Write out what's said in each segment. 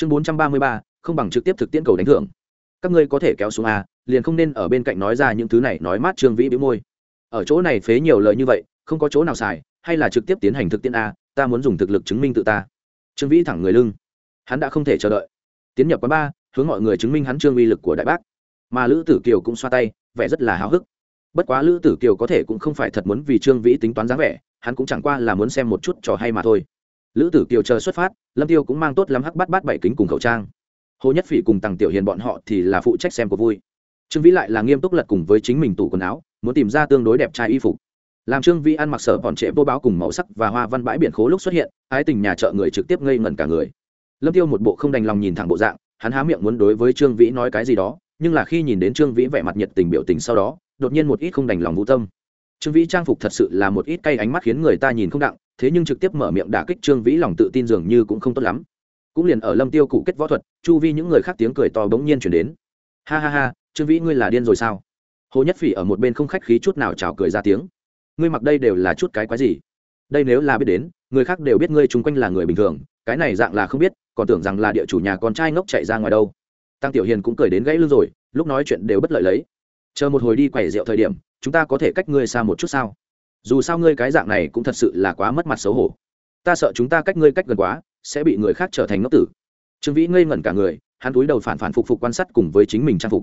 chương bốn trăm ba mươi ba, không bằng trực tiếp thực tiễn cầu đánh thưởng. Các ngươi có thể kéo xuống a, liền không nên ở bên cạnh nói ra những thứ này, nói mát trương vĩ bĩu môi. Ở chỗ này phế nhiều lời như vậy, không có chỗ nào xài, hay là trực tiếp tiến hành thực tiễn a, ta muốn dùng thực lực chứng minh tự ta. Trương vĩ thẳng người lưng. Hắn đã không thể chờ đợi. Tiến nhập quán ba hướng mọi người chứng minh hắn trương uy lực của đại bác. Mà lữ tử kiều cũng xoa tay, vẻ rất là háo hức. Bất quá lữ tử kiều có thể cũng không phải thật muốn vì trương vĩ tính toán dáng vẻ, hắn cũng chẳng qua là muốn xem một chút trò hay mà thôi lữ tử kiều chờ xuất phát, lâm tiêu cũng mang tốt lắm hắc bát bát bảy kính cùng khẩu trang. Hồ nhất phỉ cùng tằng tiểu hiền bọn họ thì là phụ trách xem của vui. Trương vĩ lại là nghiêm túc lật cùng với chính mình tủ quần áo, muốn tìm ra tương đối đẹp trai y phục. Làm trương vĩ ăn mặc sở bọn trệ vô báo cùng màu sắc và hoa văn bãi biển khố lúc xuất hiện, ái tình nhà chợ người trực tiếp ngây ngẩn cả người. Lâm tiêu một bộ không đành lòng nhìn thẳng bộ dạng, hắn há miệng muốn đối với trương vĩ nói cái gì đó, nhưng là khi nhìn đến trương vĩ vẻ mặt nhiệt tình biểu tình sau đó, đột nhiên một ít không đành lòng vũ tâm. Trương vĩ trang phục thật sự là một ít cay ánh mắt khiến người ta nhìn không đặng thế nhưng trực tiếp mở miệng đả kích trương vĩ lòng tự tin dường như cũng không tốt lắm. Cũng liền ở lâm tiêu cụ kết võ thuật, chu vi những người khác tiếng cười to bỗng nhiên chuyển đến. Ha ha ha, trương vĩ ngươi là điên rồi sao? Hồ nhất phỉ ở một bên không khách khí chút nào chào cười ra tiếng. Ngươi mặc đây đều là chút cái quái gì? Đây nếu là biết đến, người khác đều biết ngươi chung quanh là người bình thường, cái này dạng là không biết, còn tưởng rằng là địa chủ nhà con trai ngốc chạy ra ngoài đâu. Tăng tiểu hiền cũng cười đến gãy lưng rồi, lúc nói chuyện đều bất lợi lấy. Chờ một hồi đi quẩy rượu thời điểm, chúng ta có thể cách ngươi xa một chút sao? Dù sao ngươi cái dạng này cũng thật sự là quá mất mặt xấu hổ. Ta sợ chúng ta cách ngươi cách gần quá, sẽ bị người khác trở thành ngốc tử. Trương vĩ ngây ngẩn cả người, hắn túi đầu phản phản phục phục quan sát cùng với chính mình trang phục.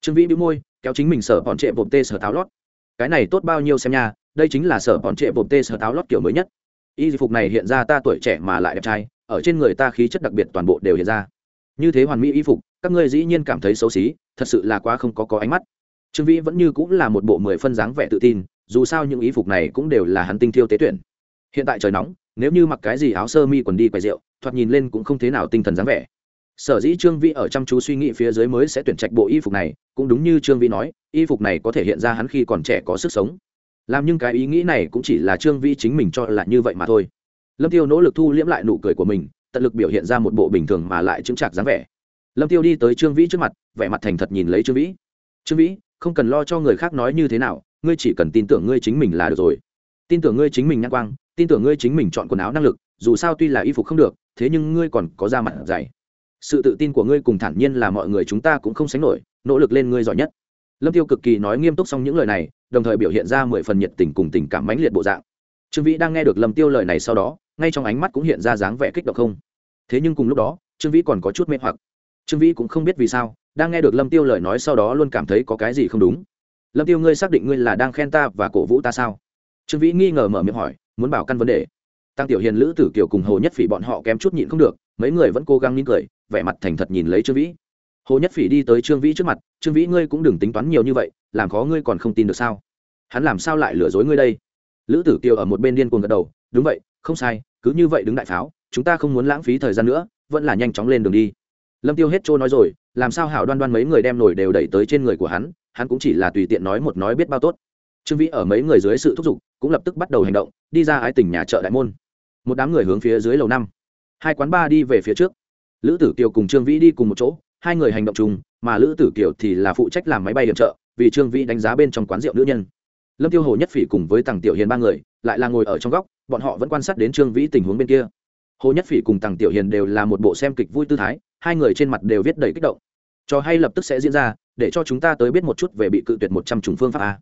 Trương vĩ bĩu môi, kéo chính mình sở bọn trệ bột tê sở táo lót. Cái này tốt bao nhiêu xem nha, đây chính là sở bọn trệ bột tê sở táo lót kiểu mới nhất. Y phục này hiện ra ta tuổi trẻ mà lại đẹp trai, ở trên người ta khí chất đặc biệt toàn bộ đều hiện ra. Như thế hoàn mỹ y phục, các ngươi dĩ nhiên cảm thấy xấu xí, thật sự là quá không có có ánh mắt. Trương vĩ vẫn như cũng là một bộ mười phân dáng vẻ tự tin dù sao những y phục này cũng đều là hắn tinh thiêu tế tuyển. Hiện tại trời nóng, nếu như mặc cái gì áo sơ mi quần đi quầy rượu, thoạt nhìn lên cũng không thế nào tinh thần dáng vẻ. Sở dĩ trương vĩ ở chăm chú suy nghĩ phía dưới mới sẽ tuyển trạch bộ y phục này, cũng đúng như trương vĩ nói, y phục này có thể hiện ra hắn khi còn trẻ có sức sống. Làm nhưng cái ý nghĩ này cũng chỉ là trương vĩ chính mình cho là như vậy mà thôi. Lâm tiêu nỗ lực thu liễm lại nụ cười của mình, tận lực biểu hiện ra một bộ bình thường mà lại chứng chạc dáng vẻ. Lâm tiêu đi tới trương vĩ trước mặt, vẻ mặt thành thật nhìn lấy trương vĩ. Trương vĩ, không cần lo cho người khác nói như thế nào ngươi chỉ cần tin tưởng ngươi chính mình là được rồi. Tin tưởng ngươi chính mình nhãn quang, tin tưởng ngươi chính mình chọn quần áo năng lực, dù sao tuy là y phục không được, thế nhưng ngươi còn có da mặt dày. Sự tự tin của ngươi cùng thản nhiên là mọi người chúng ta cũng không sánh nổi, nỗ lực lên ngươi giỏi nhất. Lâm tiêu cực kỳ nói nghiêm túc xong những lời này, đồng thời biểu hiện ra mười phần nhiệt tình cùng tình cảm mãnh liệt bộ dạng. Trương vĩ đang nghe được lâm tiêu lời này sau đó, ngay trong ánh mắt cũng hiện ra dáng vẻ kích động không. Thế nhưng cùng lúc đó, trương vĩ còn có chút mê hoặc. Trương vĩ cũng không biết vì sao, đang nghe được lâm tiêu lời nói sau đó luôn cảm thấy có cái gì không đúng lâm tiêu, ngươi xác định ngươi là đang khen ta và cổ vũ ta sao? Trương vĩ nghi ngờ mở miệng hỏi, muốn bảo căn vấn đề. Tăng tiểu hiền, lữ tử kiều cùng hồ nhất phỉ bọn họ kém chút nhịn không được, mấy người vẫn cố gắng nín cười, vẻ mặt thành thật nhìn lấy trương vĩ. Hồ nhất phỉ đi tới trương vĩ trước mặt, trương vĩ, ngươi cũng đừng tính toán nhiều như vậy, làm khó ngươi còn không tin được sao? Hắn làm sao lại lừa dối ngươi đây? Lữ tử kiều ở một bên điên cuồng gật đầu, đúng vậy, không sai, cứ như vậy đứng đại pháo, chúng ta không muốn lãng phí thời gian nữa, vẫn là nhanh chóng lên đường đi. Lâm tiêu hết trôi nói rồi, làm sao hảo đoan đoan mấy người đem nổi đều đẩy tới trên người của hắn hắn cũng chỉ là tùy tiện nói một nói biết bao tốt. Trương vĩ ở mấy người dưới sự thúc giục cũng lập tức bắt đầu hành động, đi ra ái tỉnh nhà chợ đại môn. Một đám người hướng phía dưới lầu năm. Hai quán ba đi về phía trước. Lữ tử kiều cùng trương vĩ đi cùng một chỗ, hai người hành động chung, mà lữ tử kiều thì là phụ trách làm máy bay điểm trợ vì trương vĩ đánh giá bên trong quán rượu nữ nhân. Lâm tiêu hồ nhất phỉ cùng với tằng tiểu hiền ba người, lại là ngồi ở trong góc, bọn họ vẫn quan sát đến trương vĩ tình huống bên kia. Hồ nhất phỉ cùng tằng tiểu hiền đều là một bộ xem kịch vui tư thái, hai người trên mặt đều viết đầy kích động. Cho hay lập tức sẽ diễn ra để cho chúng ta tới biết một chút về bị cự tuyệt một trăm chủng phương pháp a.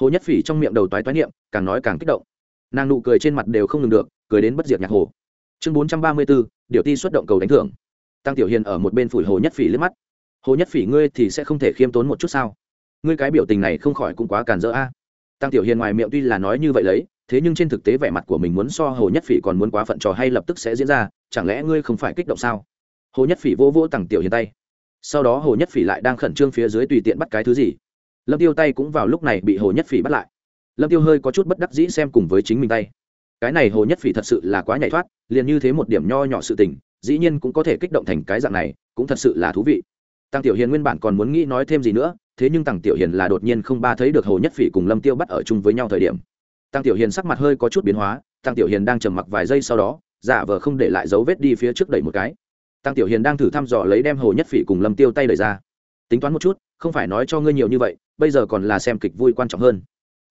Hồ nhất phỉ trong miệng đầu toái toái niệm, càng nói càng kích động. Nàng nụ cười trên mặt đều không ngừng được, cười đến bất diệt nhạc hồ. Chương bốn trăm ba mươi bốn điều ti xuất động cầu đánh thưởng. Tăng tiểu hiền ở một bên phủi hồ nhất phỉ liếc mắt. Hồ nhất phỉ, ngươi thì sẽ không thể khiêm tốn một chút sao? Ngươi cái biểu tình này không khỏi cũng quá càn rỡ a. Tăng tiểu hiền ngoài miệng tuy là nói như vậy lấy, thế nhưng trên thực tế vẻ mặt của mình muốn so hồ nhất phỉ còn muốn quá phận trò hay lập tức sẽ diễn ra, chẳng lẽ ngươi không phải kích động sao? Hồ nhất phỉ vô vô tăng tiểu hiền tay sau đó hồ nhất phỉ lại đang khẩn trương phía dưới tùy tiện bắt cái thứ gì. Lâm tiêu tay cũng vào lúc này bị hồ nhất phỉ bắt lại. Lâm tiêu hơi có chút bất đắc dĩ xem cùng với chính mình tay. Cái này hồ nhất phỉ thật sự là quá nhảy thoát, liền như thế một điểm nho nhỏ sự tình, dĩ nhiên cũng có thể kích động thành cái dạng này, cũng thật sự là thú vị. Tăng tiểu hiền nguyên bản còn muốn nghĩ nói thêm gì nữa, thế nhưng tăng tiểu hiền là đột nhiên không ba thấy được hồ nhất phỉ cùng lâm tiêu bắt ở chung với nhau thời điểm. Tăng tiểu hiền sắc mặt hơi có chút biến hóa, tăng tiểu hiền đang trầm mặc vài giây sau đó, giả vờ không để lại dấu vết đi phía trước đẩy một cái tăng tiểu hiền đang thử thăm dò lấy đem hồ nhất phỉ cùng lâm tiêu tay đẩy ra. Tính toán một chút, không phải nói cho ngươi nhiều như vậy, bây giờ còn là xem kịch vui quan trọng hơn.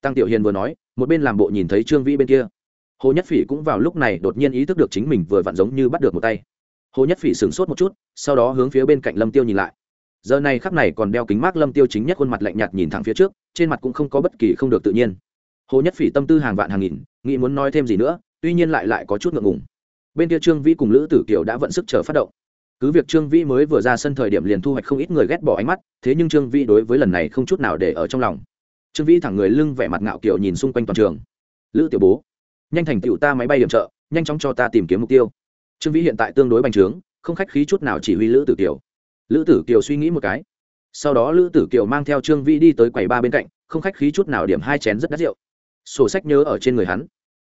Tăng tiểu hiền vừa nói, một bên làm bộ nhìn thấy trương vĩ bên kia. Hồ nhất phỉ cũng vào lúc này đột nhiên ý thức được chính mình vừa vặn giống như bắt được một tay. Hồ nhất phỉ sửng sốt một chút, sau đó hướng phía bên cạnh lâm tiêu nhìn lại. Giờ này khắc này còn đeo kính mát lâm tiêu chính nhất khuôn mặt lạnh nhạt nhìn thẳng phía trước, trên mặt cũng không có bất kỳ không được tự nhiên. Hồ nhất phỉ tâm tư hàng vạn hàng nghìn, nghĩ muốn nói thêm gì nữa, tuy nhiên lại lại có chút ngượng ngùng. Bên kia trương vĩ cùng lữ tử kiều đã vận sức chờ phát động cứ việc trương vĩ mới vừa ra sân thời điểm liền thu hoạch không ít người ghét bỏ ánh mắt, thế nhưng trương vĩ đối với lần này không chút nào để ở trong lòng. Trương vĩ thẳng người lưng vẻ mặt ngạo kiểu nhìn xung quanh toàn trường. Lữ tiểu bố, nhanh thành tựu ta máy bay điểm trợ, nhanh chóng cho ta tìm kiếm mục tiêu. Trương vĩ hiện tại tương đối bành trướng, không khách khí chút nào chỉ huy lữ tử kiều. Lữ tử kiều suy nghĩ một cái. Sau đó lữ tử kiều mang theo trương vĩ đi tới quầy ba bên cạnh, không khách khí chút nào điểm hai chén rất đắt rượu. Sổ sách nhớ ở trên người hắn.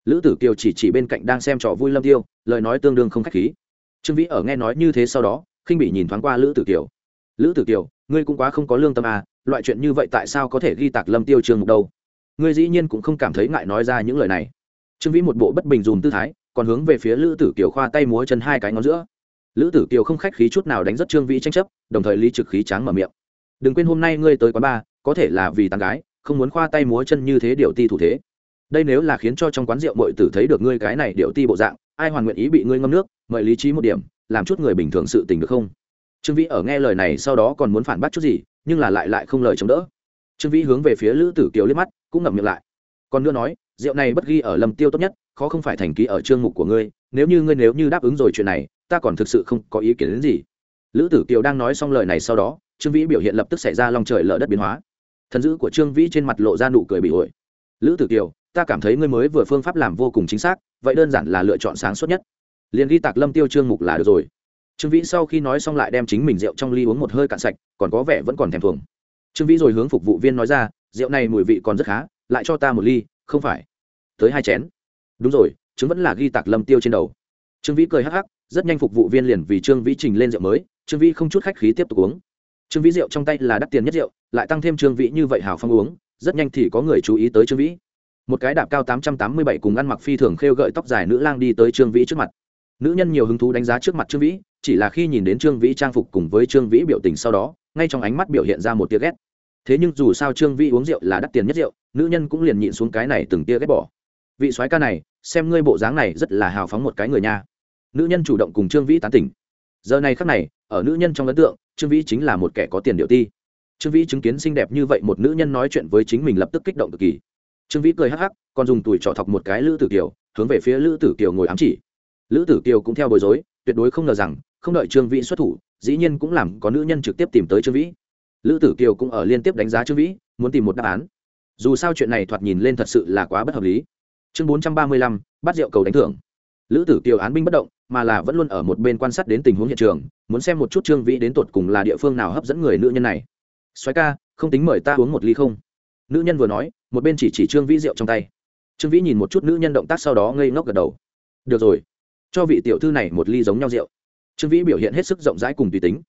Lữ tử kiều chỉ chỉ bên cạnh đang xem trò vui lâm tiêu, lời nói tương đương không khách khí trương vĩ ở nghe nói như thế sau đó, khinh bị nhìn thoáng qua lữ tử kiều. Lữ tử kiều, ngươi cũng quá không có lương tâm à loại chuyện như vậy tại sao có thể ghi tạc lâm tiêu trường mục đâu? Ngươi dĩ nhiên cũng không cảm thấy ngại nói ra những lời này. Trương vĩ một bộ bất bình dùm tư thái, còn hướng về phía lữ tử kiều khoa tay múa chân hai cái ngón giữa. Lữ tử kiều không khách khí chút nào đánh rất trương vĩ tranh chấp, đồng thời lý trực khí tráng mở miệng. Đừng quên hôm nay ngươi tới quán bar có thể là vì tán gái, không muốn khoa tay múa chân như thế điều ti thủ thế. Đây nếu là khiến cho trong quán rượu mọi tử thấy được ngươi cái này điệu ti bộ dạng ai hoàn nguyện ý bị ngươi ngâm nước, mời lý trí một điểm, làm chút người bình thường sự tình được không? Trương vĩ ở nghe lời này sau đó còn muốn phản bác chút gì, nhưng là lại lại không lời chống đỡ. Trương vĩ hướng về phía lữ tử kiều liếc mắt, cũng ngậm miệng lại. Còn nữa nói, rượu này bất ghi ở lầm tiêu tốt nhất, khó không phải thành ký ở chương mục của ngươi, nếu như ngươi nếu như đáp ứng rồi chuyện này, ta còn thực sự không có ý kiến đến gì. Lữ tử kiều đang nói xong lời này sau đó, trương vĩ biểu hiện lập tức xảy ra lòng trời lở đất biến hóa. Thần dữ của trương vĩ trên mặt lộ ra nụ cười bị ổi. Lữ tử kiều ta cảm thấy ngươi mới vừa phương pháp làm vô cùng chính xác, vậy đơn giản là lựa chọn sáng suốt nhất. Liền ghi tạc lâm tiêu trương mục là được rồi. Trương vĩ sau khi nói xong lại đem chính mình rượu trong ly uống một hơi cạn sạch, còn có vẻ vẫn còn thèm thuồng. Trương vĩ rồi hướng phục vụ viên nói ra, rượu này mùi vị còn rất khá, lại cho ta một ly, không phải. Tới hai chén. Đúng rồi chứng vẫn là ghi tạc lâm tiêu trên đầu. Trương vĩ cười hắc hắc, rất nhanh phục vụ viên liền vì trương vĩ trình lên rượu mới, trương vĩ không chút khách khí tiếp tục uống. Trương vĩ rượu trong tay là đắt tiền nhất rượu, lại tăng thêm trương vĩ như vậy hào phong uống, rất nhanh thì có người chú ý tới trương vĩ một cái đạp cao tám trăm tám mươi bảy cùng ăn mặc phi thường khêu gợi tóc dài nữ lang đi tới trương vĩ trước mặt. Nữ nhân nhiều hứng thú đánh giá trước mặt trương vĩ, chỉ là khi nhìn đến trương vĩ trang phục cùng với trương vĩ biểu tình sau đó, ngay trong ánh mắt biểu hiện ra một tia ghét. Thế nhưng dù sao trương vĩ uống rượu là đắt tiền nhất rượu, nữ nhân cũng liền nhịn xuống cái này từng tia ghét bỏ. Vị soái ca này, xem ngươi bộ dáng này rất là hào phóng một cái người nha. Nữ nhân chủ động cùng trương vĩ tán tỉnh. Giờ này khắc này, ở nữ nhân trong ấn tượng, trương vĩ chính là một kẻ có tiền điệu ti. Trương vĩ chứng kiến xinh đẹp như vậy một nữ nhân nói chuyện với chính mình lập tức kích động cực kỳ trương vĩ cười hắc hắc, còn dùng tuổi trọ thọc một cái lữ tử kiều, hướng về phía lữ tử kiều ngồi ám chỉ. Lữ tử kiều cũng theo bối rối, tuyệt đối không ngờ rằng, không đợi trương vĩ xuất thủ, dĩ nhiên cũng làm có nữ nhân trực tiếp tìm tới trương vĩ. Lữ tử kiều cũng ở liên tiếp đánh giá trương vĩ, muốn tìm một đáp án. Dù sao chuyện này thoạt nhìn lên thật sự là quá bất hợp lý. Chương bốn trăm ba mươi lăm, bắt rượu cầu đánh thưởng. Lữ tử kiều án binh bất động, mà là vẫn luôn ở một bên quan sát đến tình huống hiện trường, muốn xem một chút trương vĩ đến tột cùng là địa phương nào hấp dẫn người nữ nhân này. Xoáy ca, không tính mời ta uống một ly không? Nữ nhân vừa nói, một bên chỉ chỉ trương vĩ rượu trong tay. Trương vĩ nhìn một chút nữ nhân động tác sau đó ngây ngốc gật đầu. Được rồi, cho vị tiểu thư này một ly giống nhau rượu. Trương vĩ biểu hiện hết sức rộng rãi cùng tùy tính.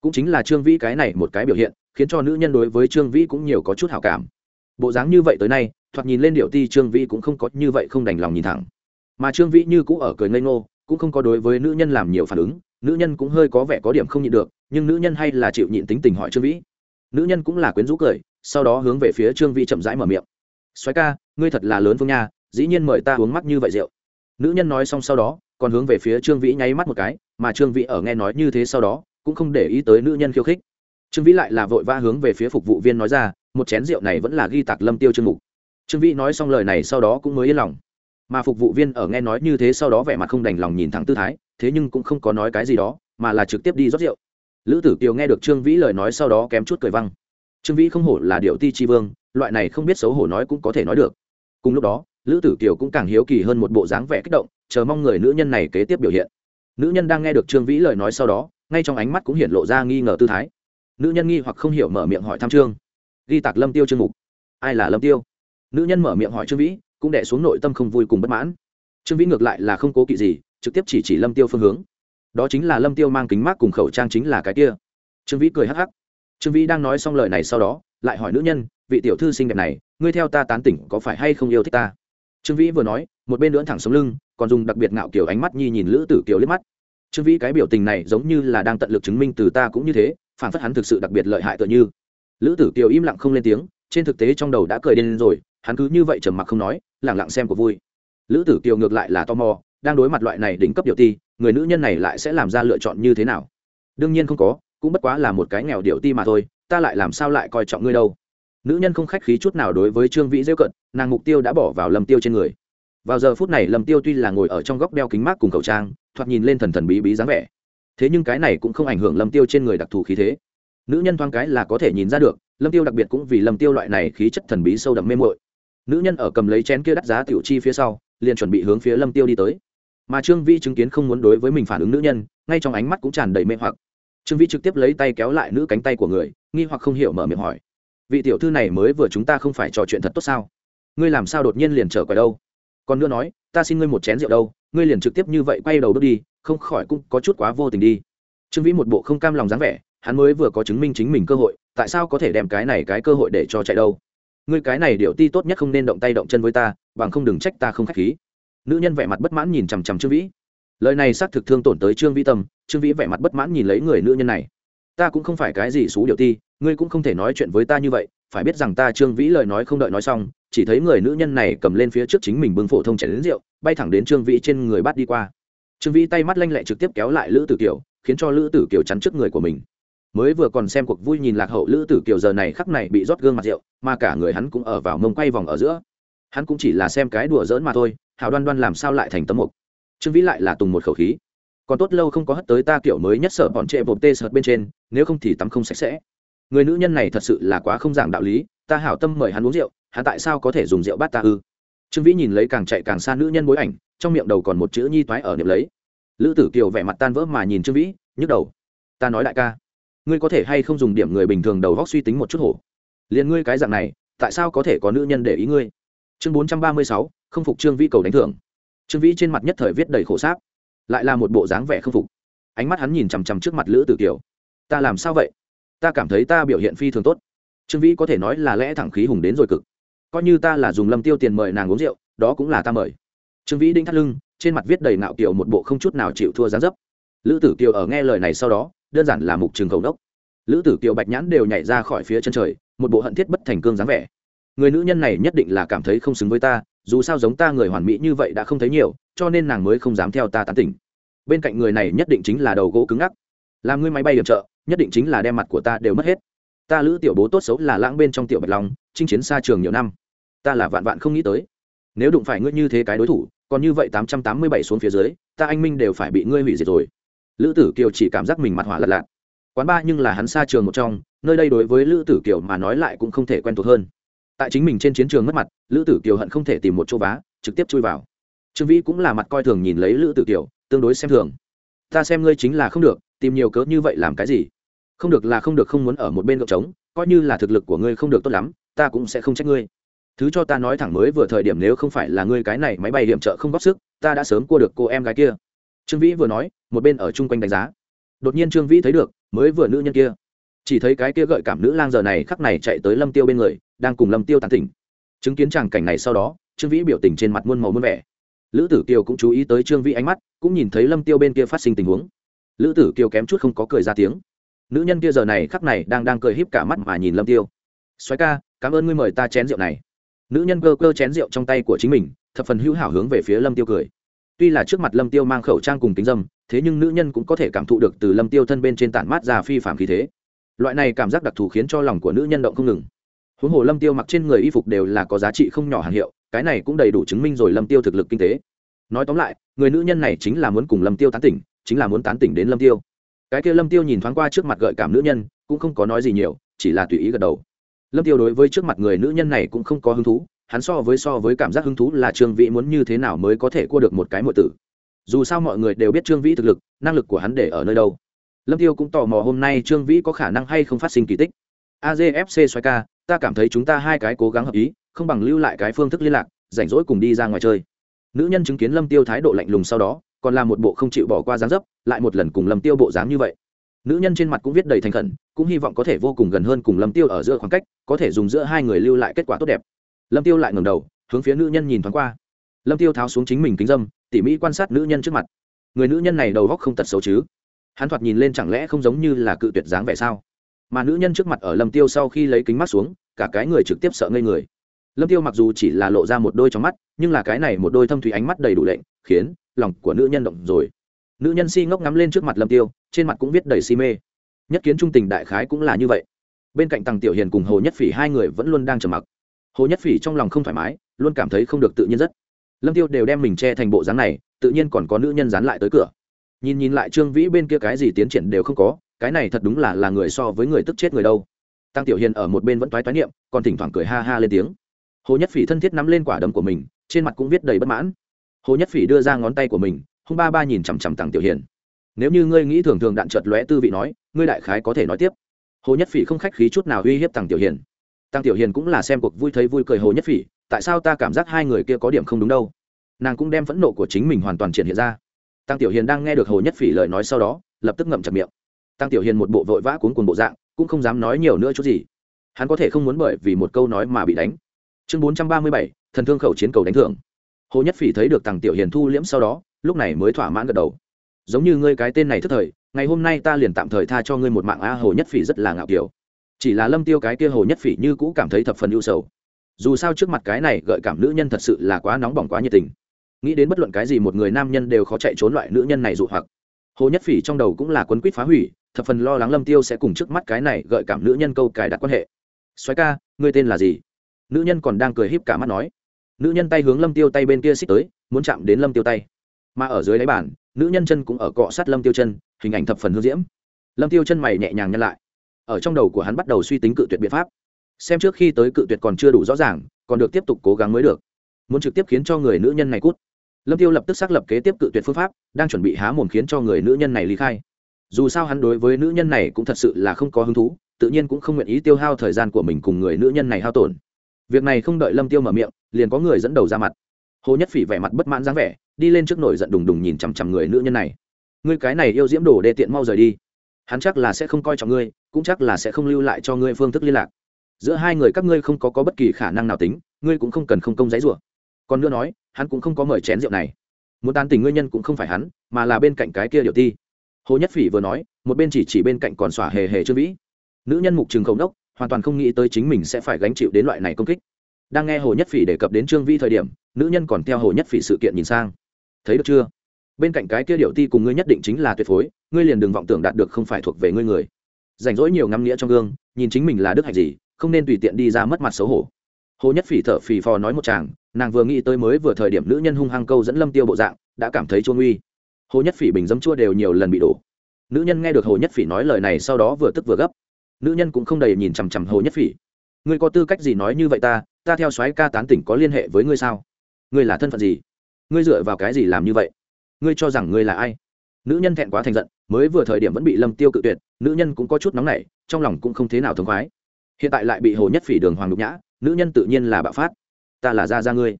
Cũng chính là trương vĩ cái này một cái biểu hiện, khiến cho nữ nhân đối với trương vĩ cũng nhiều có chút hào cảm. Bộ dáng như vậy tới nay, thoạt nhìn lên điệu ti trương vĩ cũng không có như vậy không đành lòng nhìn thẳng. Mà trương vĩ như cũ ở cười ngây ngô, cũng không có đối với nữ nhân làm nhiều phản ứng, nữ nhân cũng hơi có vẻ có điểm không nhịn được, nhưng nữ nhân hay là chịu nhịn tính tình hỏi trương vĩ. Nữ nhân cũng là quyến rũ cười sau đó hướng về phía trương vĩ chậm rãi mở miệng xoáy ca ngươi thật là lớn phương nha dĩ nhiên mời ta uống mắt như vậy rượu nữ nhân nói xong sau đó còn hướng về phía trương vĩ nháy mắt một cái mà trương vĩ ở nghe nói như thế sau đó cũng không để ý tới nữ nhân khiêu khích trương vĩ lại là vội vã hướng về phía phục vụ viên nói ra một chén rượu này vẫn là ghi tạc lâm tiêu chương mục trương vĩ nói xong lời này sau đó cũng mới yên lòng mà phục vụ viên ở nghe nói như thế sau đó vẻ mặt không đành lòng nhìn thẳng tư thái thế nhưng cũng không có nói cái gì đó mà là trực tiếp đi rót rượu lữ tử kiều nghe được trương vĩ lời nói sau đó kém chút cười văng trương vĩ không hổ là điệu ti chi vương, loại này không biết xấu hổ nói cũng có thể nói được. Cùng lúc đó, lữ tử kiều cũng càng hiếu kỳ hơn một bộ dáng vẻ kích động, chờ mong người nữ nhân này kế tiếp biểu hiện. Nữ nhân đang nghe được trương vĩ lời nói sau đó, ngay trong ánh mắt cũng hiện lộ ra nghi ngờ tư thái. Nữ nhân nghi hoặc không hiểu mở miệng hỏi thăm trương. Ghi tạc lâm tiêu trương mục. Ai là lâm tiêu? Nữ nhân mở miệng hỏi trương vĩ, cũng đẻ xuống nội tâm không vui cùng bất mãn. Trương vĩ ngược lại là không cố kỵ gì, trực tiếp chỉ chỉ lâm tiêu phương hướng. Đó chính là lâm tiêu mang kính mát cùng khẩu trang chính là cái kia. Trương vĩ cười hắc hắc trương vĩ đang nói xong lời này sau đó, lại hỏi nữ nhân, vị tiểu thư xinh đẹp này, ngươi theo ta tán tỉnh có phải hay không yêu thích ta? Trương vĩ vừa nói, một bên lưỡn thẳng sống lưng, còn dùng đặc biệt ngạo kiểu ánh mắt nhi nhìn lữ tử kiều liếc mắt. Trương vĩ cái biểu tình này giống như là đang tận lực chứng minh từ ta cũng như thế, phản phất hắn thực sự đặc biệt lợi hại tựa như. Lữ tử kiều im lặng không lên tiếng, trên thực tế trong đầu đã cười điên rồi, hắn cứ như vậy trầm mặc không nói lẳng lặng xem của vui. Lữ tử kiều ngược lại là tò mò, đang đối mặt loại này đỉnh cấp điều ti, người nữ nhân này lại sẽ làm ra lựa chọn như thế nào? Đương nhiên không có cũng bất quá là một cái nghèo điệu ti mà thôi, ta lại làm sao lại coi trọng ngươi đâu? Nữ nhân không khách khí chút nào đối với trương vĩ dễ cận nàng mục tiêu đã bỏ vào lâm tiêu trên người. Vào giờ phút này lâm tiêu tuy là ngồi ở trong góc đeo kính mát cùng khẩu trang, thoạt nhìn lên thần thần bí bí dáng vẻ. Thế nhưng cái này cũng không ảnh hưởng lâm tiêu trên người đặc thù khí thế. Nữ nhân thoáng cái là có thể nhìn ra được, lâm tiêu đặc biệt cũng vì lâm tiêu loại này khí chất thần bí sâu đậm mê mội nữ nhân ở cầm lấy chén kia đắt giá tiểu chi phía sau, liền chuẩn bị hướng phía lâm tiêu đi tới. Mà trương vĩ chứng kiến không muốn đối với mình phản ứng nữ nhân, ngay trong ánh mắt cũng tràn đầy mê hoặc trương vĩ trực tiếp lấy tay kéo lại nữ cánh tay của người, nghi hoặc không hiểu mở miệng hỏi. Vị tiểu thư này mới vừa chúng ta không phải trò chuyện thật tốt sao? Ngươi làm sao đột nhiên liền trở quay đâu? Còn nữa nói, ta xin ngươi một chén rượu đâu, ngươi liền trực tiếp như vậy quay đầu bước đi, không khỏi cũng có chút quá vô tình đi. Trương vĩ một bộ không cam lòng dáng vẻ, hắn mới vừa có chứng minh chính mình cơ hội, tại sao có thể đem cái này cái cơ hội để cho chạy đâu? Ngươi cái này điệu ti tốt nhất không nên động tay động chân với ta, bằng không đừng trách ta không k h á c h khí. Nữ nhân vẻ mặt bất mãn nhìn chằm chằm trương vĩ. Lời này xác thực thương tổn tới trương vĩ tâm trương vĩ vẻ mặt bất mãn nhìn lấy người nữ nhân này. Ta cũng không phải cái gì xú điều ti, ngươi cũng không thể nói chuyện với ta như vậy, phải biết rằng ta trương vĩ lời nói không đợi nói xong, chỉ thấy người nữ nhân này cầm lên phía trước chính mình bưng phổ thông chảy đến rượu, bay thẳng đến trương vĩ trên người bắt đi qua. Trương vĩ tay mắt lanh lẹ trực tiếp kéo lại lữ tử kiều, khiến cho lữ tử kiều chắn trước người của mình. Mới vừa còn xem cuộc vui nhìn lạc hậu, lữ tử kiều giờ này khắc này bị rót gương mặt rượu, mà cả người hắn cũng ở vào mông quay vòng ở giữa. Hắn cũng chỉ là xem cái đùa giỡn mà thôi, hào đoan đoan làm sao lại thành tấm mục. Trương vĩ lại là tùng một khẩu khí còn tốt lâu không có hất tới ta kiểu mới nhất sợ bọn trệ bột tê sợt bên trên, nếu không thì tắm không sạch sẽ. Người nữ nhân này thật sự là quá không giảng đạo lý, ta hảo tâm mời hắn uống rượu, hắn tại sao có thể dùng rượu bát ta ư? Trương vĩ nhìn lấy càng chạy càng xa nữ nhân bối ảnh, trong miệng đầu còn một chữ nhi toái ở niệm lấy. Lữ tử kiều vẻ mặt tan vỡ mà nhìn trương vĩ, nhức đầu. Ta nói đại ca, ngươi có thể hay không dùng điểm người bình thường đầu góc suy tính một chút hổ? Liền ngươi cái dạng này, tại sao có thể có nữ nhân để ý ngươi? Chương bốn trăm ba mươi sáu, không phục trương vĩ cầu đánh thưởng. Trương vĩ trên mặt nhất thời viết đầy khổ sáp lại là một bộ dáng vẻ không phục. Ánh mắt hắn nhìn chằm chằm trước mặt lữ tử kiều. Ta làm sao vậy? Ta cảm thấy ta biểu hiện phi thường tốt. Trương vĩ có thể nói là lẽ thẳng khí hùng đến rồi cực. Coi như ta là dùng lâm tiêu tiền mời nàng uống rượu, đó cũng là ta mời. Trương vĩ đinh thắt lưng, trên mặt viết đầy nạo kiều một bộ không chút nào chịu thua gián dấp. Lữ tử kiều ở nghe lời này sau đó, đơn giản là mục trường cầu đốc lữ tử kiều bạch nhãn đều nhảy ra khỏi phía chân trời, một bộ hận thiết bất thành cương dáng vẻ. Người nữ nhân này nhất định là cảm thấy không xứng với ta dù sao giống ta người hoàn mỹ như vậy đã không thấy nhiều, cho nên nàng mới không dám theo ta tán tỉnh. Bên cạnh người này nhất định chính là đầu gỗ cứng ngắc. Làm ngươi máy bay điểm trợ, nhất định chính là đem mặt của ta đều mất hết. Ta lữ tiểu bố tốt xấu là lãng bên trong tiểu bạch long, chinh chiến xa trường nhiều năm. Ta là vạn vạn không nghĩ tới. Nếu đụng phải ngươi như thế cái đối thủ, còn như vậy tám trăm tám mươi bảy xuống phía dưới, ta anh minh đều phải bị ngươi hủy diệt rồi. Lữ tử kiều chỉ cảm giác mình mặt hỏa lật lạc quán ba nhưng là hắn xa trường một trong, nơi đây đối với lữ tử kiều mà nói lại cũng không thể quen thuộc hơn tại chính mình trên chiến trường mất mặt, lữ tử kiều hận không thể tìm một chỗ vá, trực tiếp chui vào. Trương vĩ cũng là mặt coi thường nhìn lấy lữ tử kiều, tương đối xem thường. Ta xem ngươi chính là không được, tìm nhiều cớ như vậy làm cái gì? Không được là không được không muốn ở một bên gợp trống, coi như là thực lực của ngươi không được tốt lắm, ta cũng sẽ không trách ngươi. Thứ cho ta nói thẳng mới vừa thời điểm nếu không phải là ngươi cái này máy bay điểm trợ không góp sức, ta đã sớm cua được cô em gái kia. Trương vĩ vừa nói, một bên ở chung quanh đánh giá. Đột nhiên trương vĩ thấy được, mới vừa nữ nhân kia chỉ thấy cái kia gợi cảm nữ lang giờ này khắc này chạy tới lâm tiêu bên người, đang cùng lâm tiêu tán tỉnh chứng kiến tràng cảnh này sau đó, trương vĩ biểu tình trên mặt muôn màu muôn vẻ. Lữ tử kiều cũng chú ý tới trương vĩ ánh mắt, cũng nhìn thấy lâm tiêu bên kia phát sinh tình huống. Lữ tử kiều kém chút không có cười ra tiếng. Nữ nhân kia giờ này khắc này đang đang cười híp cả mắt mà nhìn lâm tiêu. Xoáy ca, cảm ơn ngươi mời ta chén rượu này. Nữ nhân cơ cơ chén rượu trong tay của chính mình, thập phần hữu hảo hướng về phía lâm tiêu cười. Tuy là trước mặt lâm tiêu mang khẩu trang cùng kính dâm, thế nhưng nữ nhân cũng có thể cảm thụ được từ lâm tiêu thân bên trên tản mát ra phi phạm khí thế loại này cảm giác đặc thù khiến cho lòng của nữ nhân động không ngừng. Huống hồ lâm tiêu mặc trên người y phục đều là có giá trị không nhỏ hàng hiệu, cái này cũng đầy đủ chứng minh rồi lâm tiêu thực lực kinh tế. Nói tóm lại, người nữ nhân này chính là muốn cùng lâm tiêu tán tỉnh, chính là muốn tán tỉnh đến lâm tiêu. Cái kia lâm tiêu nhìn thoáng qua trước mặt gợi cảm nữ nhân, cũng không có nói gì nhiều, chỉ là tùy ý gật đầu. Lâm tiêu đối với trước mặt người nữ nhân này cũng không có hứng thú, hắn so với so với cảm giác hứng thú là trương vĩ muốn như thế nào mới có thể cua được một cái mọi tử. Dù sao mọi người đều biết trương vĩ thực lực, năng lực của hắn để ở nơi đâu lâm tiêu cũng tò mò hôm nay trương vĩ có khả năng hay không phát sinh kỳ tích. Azfc xoay ca, ta cảm thấy chúng ta hai cái cố gắng hợp ý, không bằng lưu lại cái phương thức liên lạc, rảnh rỗi cùng đi ra ngoài chơi. Nữ nhân chứng kiến lâm tiêu thái độ lạnh lùng sau đó, còn là một bộ không chịu bỏ qua dáng dấp, lại một lần cùng lâm tiêu bộ dáng như vậy. Nữ nhân trên mặt cũng viết đầy thành khẩn, cũng hy vọng có thể vô cùng gần hơn cùng lâm tiêu ở giữa khoảng cách, có thể dùng giữa hai người lưu lại kết quả tốt đẹp. Lâm tiêu lại ngẩng đầu, hướng phía nữ nhân nhìn thoáng qua. Lâm tiêu tháo xuống chính mình kính dâm, tỉ mỹ quan sát nữ nhân trước mặt. Người nữ nhân này đầu góc không tật xấu chứ? Hắn thoạt nhìn lên chẳng lẽ không giống như là cự tuyệt dáng vẻ sao? Mà nữ nhân trước mặt ở lâm tiêu sau khi lấy kính mắt xuống, cả cái người trực tiếp sợ ngây người. Lâm tiêu mặc dù chỉ là lộ ra một đôi trong mắt, nhưng là cái này một đôi thâm thủy ánh mắt đầy đủ lệnh, khiến lòng của nữ nhân động rồi. Nữ nhân si ngốc ngắm lên trước mặt lâm tiêu, trên mặt cũng viết đầy si mê. Nhất kiến trung tình đại khái cũng là như vậy. Bên cạnh tằng tiểu hiền cùng hồ nhất phỉ hai người vẫn luôn đang trầm mặc. Hồ nhất phỉ trong lòng không thoải mái, luôn cảm thấy không được tự nhiên rất. Lâm tiêu đều đem mình che thành bộ dáng này, tự nhiên còn có nữ nhân dán lại tới cửa nhìn nhìn lại trương vĩ bên kia cái gì tiến triển đều không có, cái này thật đúng là là người so với người tức chết người đâu. Tăng tiểu hiền ở một bên vẫn toái toái niệm, còn thỉnh thoảng cười ha ha lên tiếng. Hồ nhất phỉ thân thiết nắm lên quả đấm của mình, trên mặt cũng viết đầy bất mãn. Hồ nhất phỉ đưa ra ngón tay của mình, hung ba ba nhìn chằm chằm tăng tiểu hiền. Nếu như ngươi nghĩ thường thường đạn chợt lóe tư vị nói, ngươi đại khái có thể nói tiếp. Hồ nhất phỉ không khách khí chút nào uy hiếp tăng tiểu hiền. Tăng tiểu hiền cũng là xem cuộc vui thấy vui cười hồ nhất phỉ, tại sao ta cảm giác hai người kia có điểm không đúng đâu? Nàng cũng đem phẫn nộ của chính mình hoàn toàn triển hiện ra tăng tiểu hiền đang nghe được hồ nhất phỉ lời nói sau đó, lập tức ngậm chặt miệng. Tăng tiểu hiền một bộ vội vã cuốn cuồng bộ dạng, cũng không dám nói nhiều nữa chút gì. Hắn có thể không muốn bởi vì một câu nói mà bị đánh. Chương bốn trăm ba mươi bảy, thần thương khẩu chiến cầu đánh thưởng. Hồ nhất phỉ thấy được tăng tiểu hiền thu liễm sau đó, lúc này mới thỏa mãn gật đầu. Giống như ngươi cái tên này thức thời, ngày hôm nay ta liền tạm thời tha cho ngươi một mạng a, hồ nhất phỉ rất là ngạo kiểu. Chỉ là lâm tiêu cái kia hồ nhất phỉ như cũ cảm thấy thập phần ưu sầu. Dù sao trước mặt cái này gợi cảm nữ nhân thật sự là quá nóng bỏng quá nhiệt tình nghĩ đến bất luận cái gì một người nam nhân đều khó chạy trốn loại nữ nhân này dụ hoặc. Hồ nhất phỉ trong đầu cũng là quấn quýt phá hủy, thập phần lo lắng lâm tiêu sẽ cùng trước mắt cái này gợi cảm nữ nhân câu cài đặt quan hệ. Xoáy ca, ngươi tên là gì? Nữ nhân còn đang cười híp cả mắt nói. Nữ nhân tay hướng lâm tiêu tay bên kia xích tới, muốn chạm đến lâm tiêu tay. Mà ở dưới đáy bàn, nữ nhân chân cũng ở cọ sát lâm tiêu chân, hình ảnh thập phần hương diễm. Lâm tiêu chân mày nhẹ nhàng nhăn lại. Ở trong đầu của hắn bắt đầu suy tính cự tuyệt biện pháp. Xem trước khi tới cự tuyệt còn chưa đủ rõ ràng, còn được tiếp tục cố gắng mới được. Muốn trực tiếp khiến cho người nữ nhân này cút lâm tiêu lập tức xác lập kế tiếp cự tuyệt phương pháp đang chuẩn bị há mồm khiến cho người nữ nhân này ly khai. Dù sao hắn đối với nữ nhân này cũng thật sự là không có hứng thú tự nhiên cũng không nguyện ý tiêu hao thời gian của mình cùng người nữ nhân này hao tổn. Việc này không đợi lâm tiêu mở miệng liền có người dẫn đầu ra mặt. Hồ nhất phỉ vẻ mặt bất mãn dáng vẻ đi lên trước nổi giận đùng đùng nhìn chằm chằm người nữ nhân này. Ngươi cái này yêu diễm đồ đê tiện mau rời đi. Hắn chắc là sẽ không coi trọng ngươi cũng chắc là sẽ không lưu lại cho ngươi phương thức liên lạc. Giữa hai người các ngươi không có, có bất kỳ khả năng nào tính ngươi cũng không cần không công giấy rủa. Còn nữa nói hắn cũng không có mời chén rượu này. Muốn tán tình nguyên nhân cũng không phải hắn, mà là bên cạnh cái kia điệu ti. Hồ nhất phỉ vừa nói, một bên chỉ chỉ bên cạnh còn xỏa hề hề trương vĩ. Nữ nhân mục trường khẩu đốc hoàn toàn không nghĩ tới chính mình sẽ phải gánh chịu đến loại này công kích. Đang nghe hồ nhất phỉ đề cập đến trương vĩ thời điểm, nữ nhân còn theo hồ nhất phỉ sự kiện nhìn sang. Thấy được chưa? Bên cạnh cái kia điệu ti cùng ngươi nhất định chính là tuyệt phối, ngươi liền đừng vọng tưởng đạt được không phải thuộc về ngươi người. Rảnh rỗi nhiều ngắm nghĩa trong gương, nhìn chính mình là đức hạnh gì, không nên tùy tiện đi ra mất mặt xấu hổ hồ nhất phỉ thở phì phò nói một chàng, nàng vừa nghĩ tới mới vừa thời điểm nữ nhân hung hăng câu dẫn lâm tiêu bộ dạng, đã cảm thấy chua nguy. Hồ nhất phỉ bình dấm chua đều nhiều lần bị đổ. Nữ nhân nghe được hồ nhất phỉ nói lời này sau đó vừa tức vừa gấp. Nữ nhân cũng không đầy nhìn chằm chằm hồ nhất phỉ. Ngươi có tư cách gì nói như vậy ta? Ta theo soái ca tán tỉnh có liên hệ với ngươi sao? Ngươi là thân phận gì? Ngươi dựa vào cái gì làm như vậy? Ngươi cho rằng ngươi là ai? Nữ nhân thẹn quá thành giận, mới vừa thời điểm vẫn bị lâm tiêu cự tuyệt, nữ nhân cũng có chút nóng nảy, trong lòng cũng không thế nào thống khoái. Hiện tại lại bị hồ nhất phỉ đường hoàng nhục nhã nữ nhân tự nhiên là bạo phát. Ta là ra ra ngươi.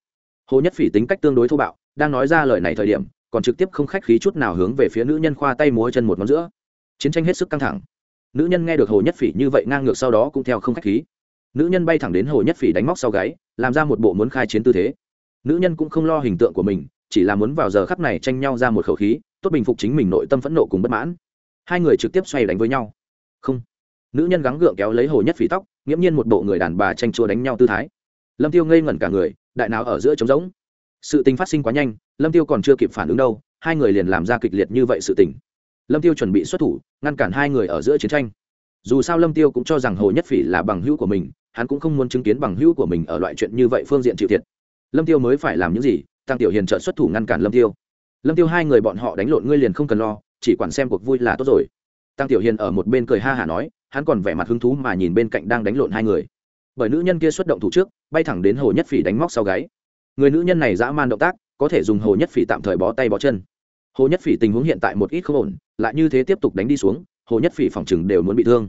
Hồ nhất phỉ tính cách tương đối thô bạo, đang nói ra lời này thời điểm, còn trực tiếp không khách khí chút nào hướng về phía nữ nhân khoa tay múa chân một ngón giữa. Chiến tranh hết sức căng thẳng. Nữ nhân nghe được hồ nhất phỉ như vậy ngang ngược sau đó cũng theo không khách khí. Nữ nhân bay thẳng đến hồ nhất phỉ đánh móc sau gáy, làm ra một bộ muốn khai chiến tư thế. Nữ nhân cũng không lo hình tượng của mình, chỉ là muốn vào giờ khắp này tranh nhau ra một khẩu khí, tốt bình phục chính mình nội tâm phẫn nộ cùng bất mãn. Hai người trực tiếp xoay đánh với nhau. Không. Nữ nhân gắng gượng kéo lấy hồ nhất phỉ tóc nghiễm nhiên một bộ người đàn bà tranh chua đánh nhau tư thái. Lâm tiêu ngây ngẩn cả người, đại nào ở giữa trống rỗng. Sự tình phát sinh quá nhanh, lâm tiêu còn chưa kịp phản ứng đâu, hai người liền làm ra kịch liệt như vậy sự tình. Lâm tiêu chuẩn bị xuất thủ, ngăn cản hai người ở giữa chiến tranh. Dù sao lâm tiêu cũng cho rằng hồ nhất phỉ là bằng hữu của mình, hắn cũng không muốn chứng kiến bằng hữu của mình ở loại chuyện như vậy phương diện chịu thiệt. Lâm tiêu mới phải làm những gì? Tăng tiểu hiền trợ xuất thủ ngăn cản lâm tiêu. Lâm tiêu hai người bọn họ đánh lộn, ngươi liền không cần lo, chỉ quản xem cuộc vui là tốt rồi. Tăng tiểu hiền ở một bên cười ha hả nói hắn còn vẻ mặt hứng thú mà nhìn bên cạnh đang đánh lộn hai người. Bởi nữ nhân kia xuất động thủ trước, bay thẳng đến hồ nhất phỉ đánh móc sau gáy. Người nữ nhân này dã man động tác, có thể dùng hồ nhất phỉ tạm thời bó tay bó chân. Hồ nhất phỉ tình huống hiện tại một ít không ổn, lại như thế tiếp tục đánh đi xuống, hồ nhất phỉ phòng chừng đều muốn bị thương.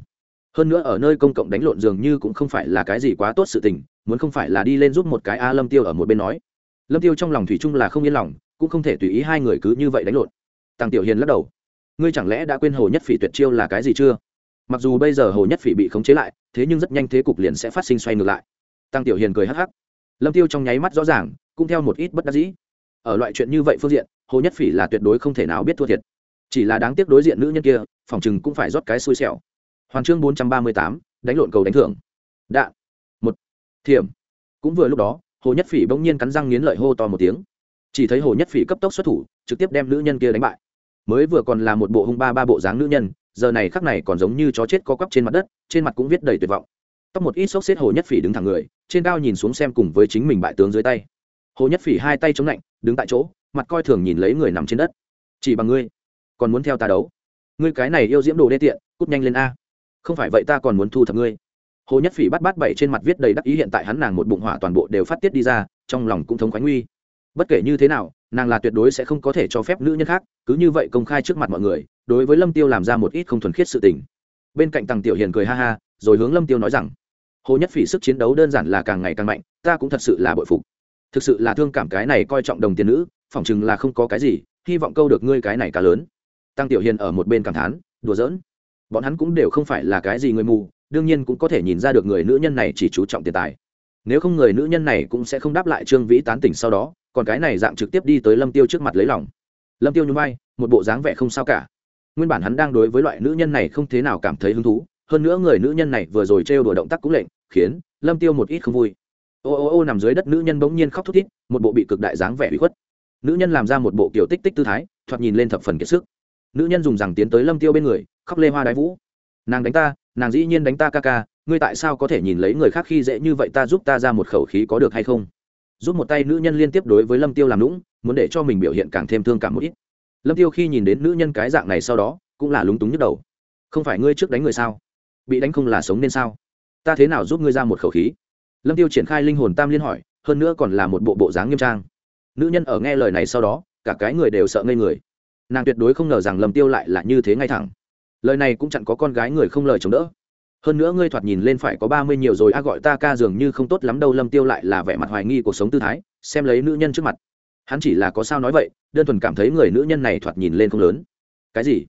Hơn nữa ở nơi công cộng đánh lộn dường như cũng không phải là cái gì quá tốt sự tình, muốn không phải là đi lên giúp một cái a lâm tiêu ở một bên nói. Lâm tiêu trong lòng thủy chung là không yên lòng, cũng không thể tùy ý hai người cứ như vậy đánh lộn. Tăng tiểu hiền lắc đầu. Ngươi chẳng lẽ đã quên hồ nhất phỉ tuyệt chiêu là cái gì chưa? Mặc dù bây giờ hồ nhất phỉ bị khống chế lại, thế nhưng rất nhanh thế cục liền sẽ phát sinh xoay ngược lại. Tăng tiểu hiền cười hắc hắc. Lâm tiêu trong nháy mắt rõ ràng, cũng theo một ít bất đắc dĩ. Ở loại chuyện như vậy phương diện, hồ nhất phỉ là tuyệt đối không thể nào biết thua thiệt. Chỉ là đáng tiếc đối diện nữ nhân kia, phòng chừng cũng phải rót cái xui xẻo. Hoàn chương bốn trăm ba mươi tám, đánh lộn cầu đánh thưởng. Đạn một. Thiểm. Cũng vừa lúc đó, hồ nhất phỉ bỗng nhiên cắn răng nghiến lợi hô to một tiếng. Chỉ thấy hồ nhất phỉ cấp tốc xuất thủ, trực tiếp đem nữ nhân kia đánh bại. Mới vừa còn là một bộ hung ba ba bộ dáng nữ nhân giờ này khắc này còn giống như chó chết co quắp trên mặt đất, trên mặt cũng viết đầy tuyệt vọng. Tóc một ít xốc xếp hồ nhất phỉ đứng thẳng người, trên cao nhìn xuống xem cùng với chính mình bại tướng dưới tay. Hồ nhất phỉ hai tay chống lạnh, đứng tại chỗ, mặt coi thường nhìn lấy người nằm trên đất. Chỉ bằng ngươi, còn muốn theo ta đấu. Ngươi cái này yêu diễm đồ đê tiện, cút nhanh lên a. Không phải vậy ta còn muốn thu thập ngươi. Hồ nhất phỉ bắt bắt bảy trên mặt viết đầy đắc ý hiện tại hắn nàng một bụng hỏa toàn bộ đều phát tiết đi ra, trong lòng cũng thống khoái nguy bất kể như thế nào, nàng là tuyệt đối sẽ không có thể cho phép nữ nhân khác cứ như vậy công khai trước mặt mọi người, đối với lâm tiêu làm ra một ít không thuần khiết sự tình. Bên cạnh tằng tiểu hiền cười ha ha, rồi hướng lâm tiêu nói rằng, hồ nhất phỉ sức chiến đấu đơn giản là càng ngày càng mạnh, ta cũng thật sự là bội phục. Thực sự là thương cảm cái này coi trọng đồng tiền nữ, phỏng chừng là không có cái gì, hy vọng câu được ngươi cái này cả lớn. Tăng tiểu hiền ở một bên cảm thán, đùa giỡn. Bọn hắn cũng đều không phải là cái gì người mù, đương nhiên cũng có thể nhìn ra được người nữ nhân này chỉ chú trọng tiền tài. Nếu không người nữ nhân này cũng sẽ không đáp lại trương vĩ tán tỉnh sau đó còn cái này dạng trực tiếp đi tới lâm tiêu trước mặt lấy lòng. Lâm tiêu nhún vai, một bộ dáng vẻ không sao cả. Nguyên bản hắn đang đối với loại nữ nhân này không thế nào cảm thấy hứng thú, hơn nữa người nữ nhân này vừa rồi trêu đùa động tác cũng lệnh, khiến lâm tiêu một ít không vui. Ô ô ô nằm dưới đất nữ nhân bỗng nhiên khóc thút thít, một bộ bị cực đại dáng vẻ bị khuất. Nữ nhân làm ra một bộ kiểu tích tích tư thái, thoạt nhìn lên thập phần kiệt sức. Nữ nhân dùng rằng tiến tới lâm tiêu bên người, khóc lê hoa đái vũ. Nàng đánh ta, nàng dĩ nhiên đánh ta ca ca, ngươi tại sao có thể nhìn lấy người khác khi dễ như vậy ta giúp ta ra một khẩu khí có được hay không? Giúp một tay nữ nhân liên tiếp đối với lâm tiêu làm lũng muốn để cho mình biểu hiện càng thêm thương cảm một ít. Lâm tiêu khi nhìn đến nữ nhân cái dạng này sau đó, cũng là lúng túng nhức đầu. Không phải ngươi trước đánh người sao? Bị đánh không là sống nên sao? Ta thế nào giúp ngươi ra một khẩu khí? Lâm tiêu triển khai linh hồn tam liên hỏi, hơn nữa còn là một bộ bộ dáng nghiêm trang. Nữ nhân ở nghe lời này sau đó, cả cái người đều sợ ngây người. Nàng tuyệt đối không ngờ rằng lâm tiêu lại là như thế ngay thẳng. Lời này cũng chẳng có con gái người không lời chống đỡ hơn nữa ngươi thoạt nhìn lên phải có ba mươi nhiều rồi, a, gọi ta ca dường như không tốt lắm đâu, lâm tiêu lại là vẻ mặt hoài nghi cuộc sống tư thái, xem lấy nữ nhân trước mặt. Hắn chỉ là có sao nói vậy, đơn thuần cảm thấy người nữ nhân này thoạt nhìn lên không lớn. Cái gì?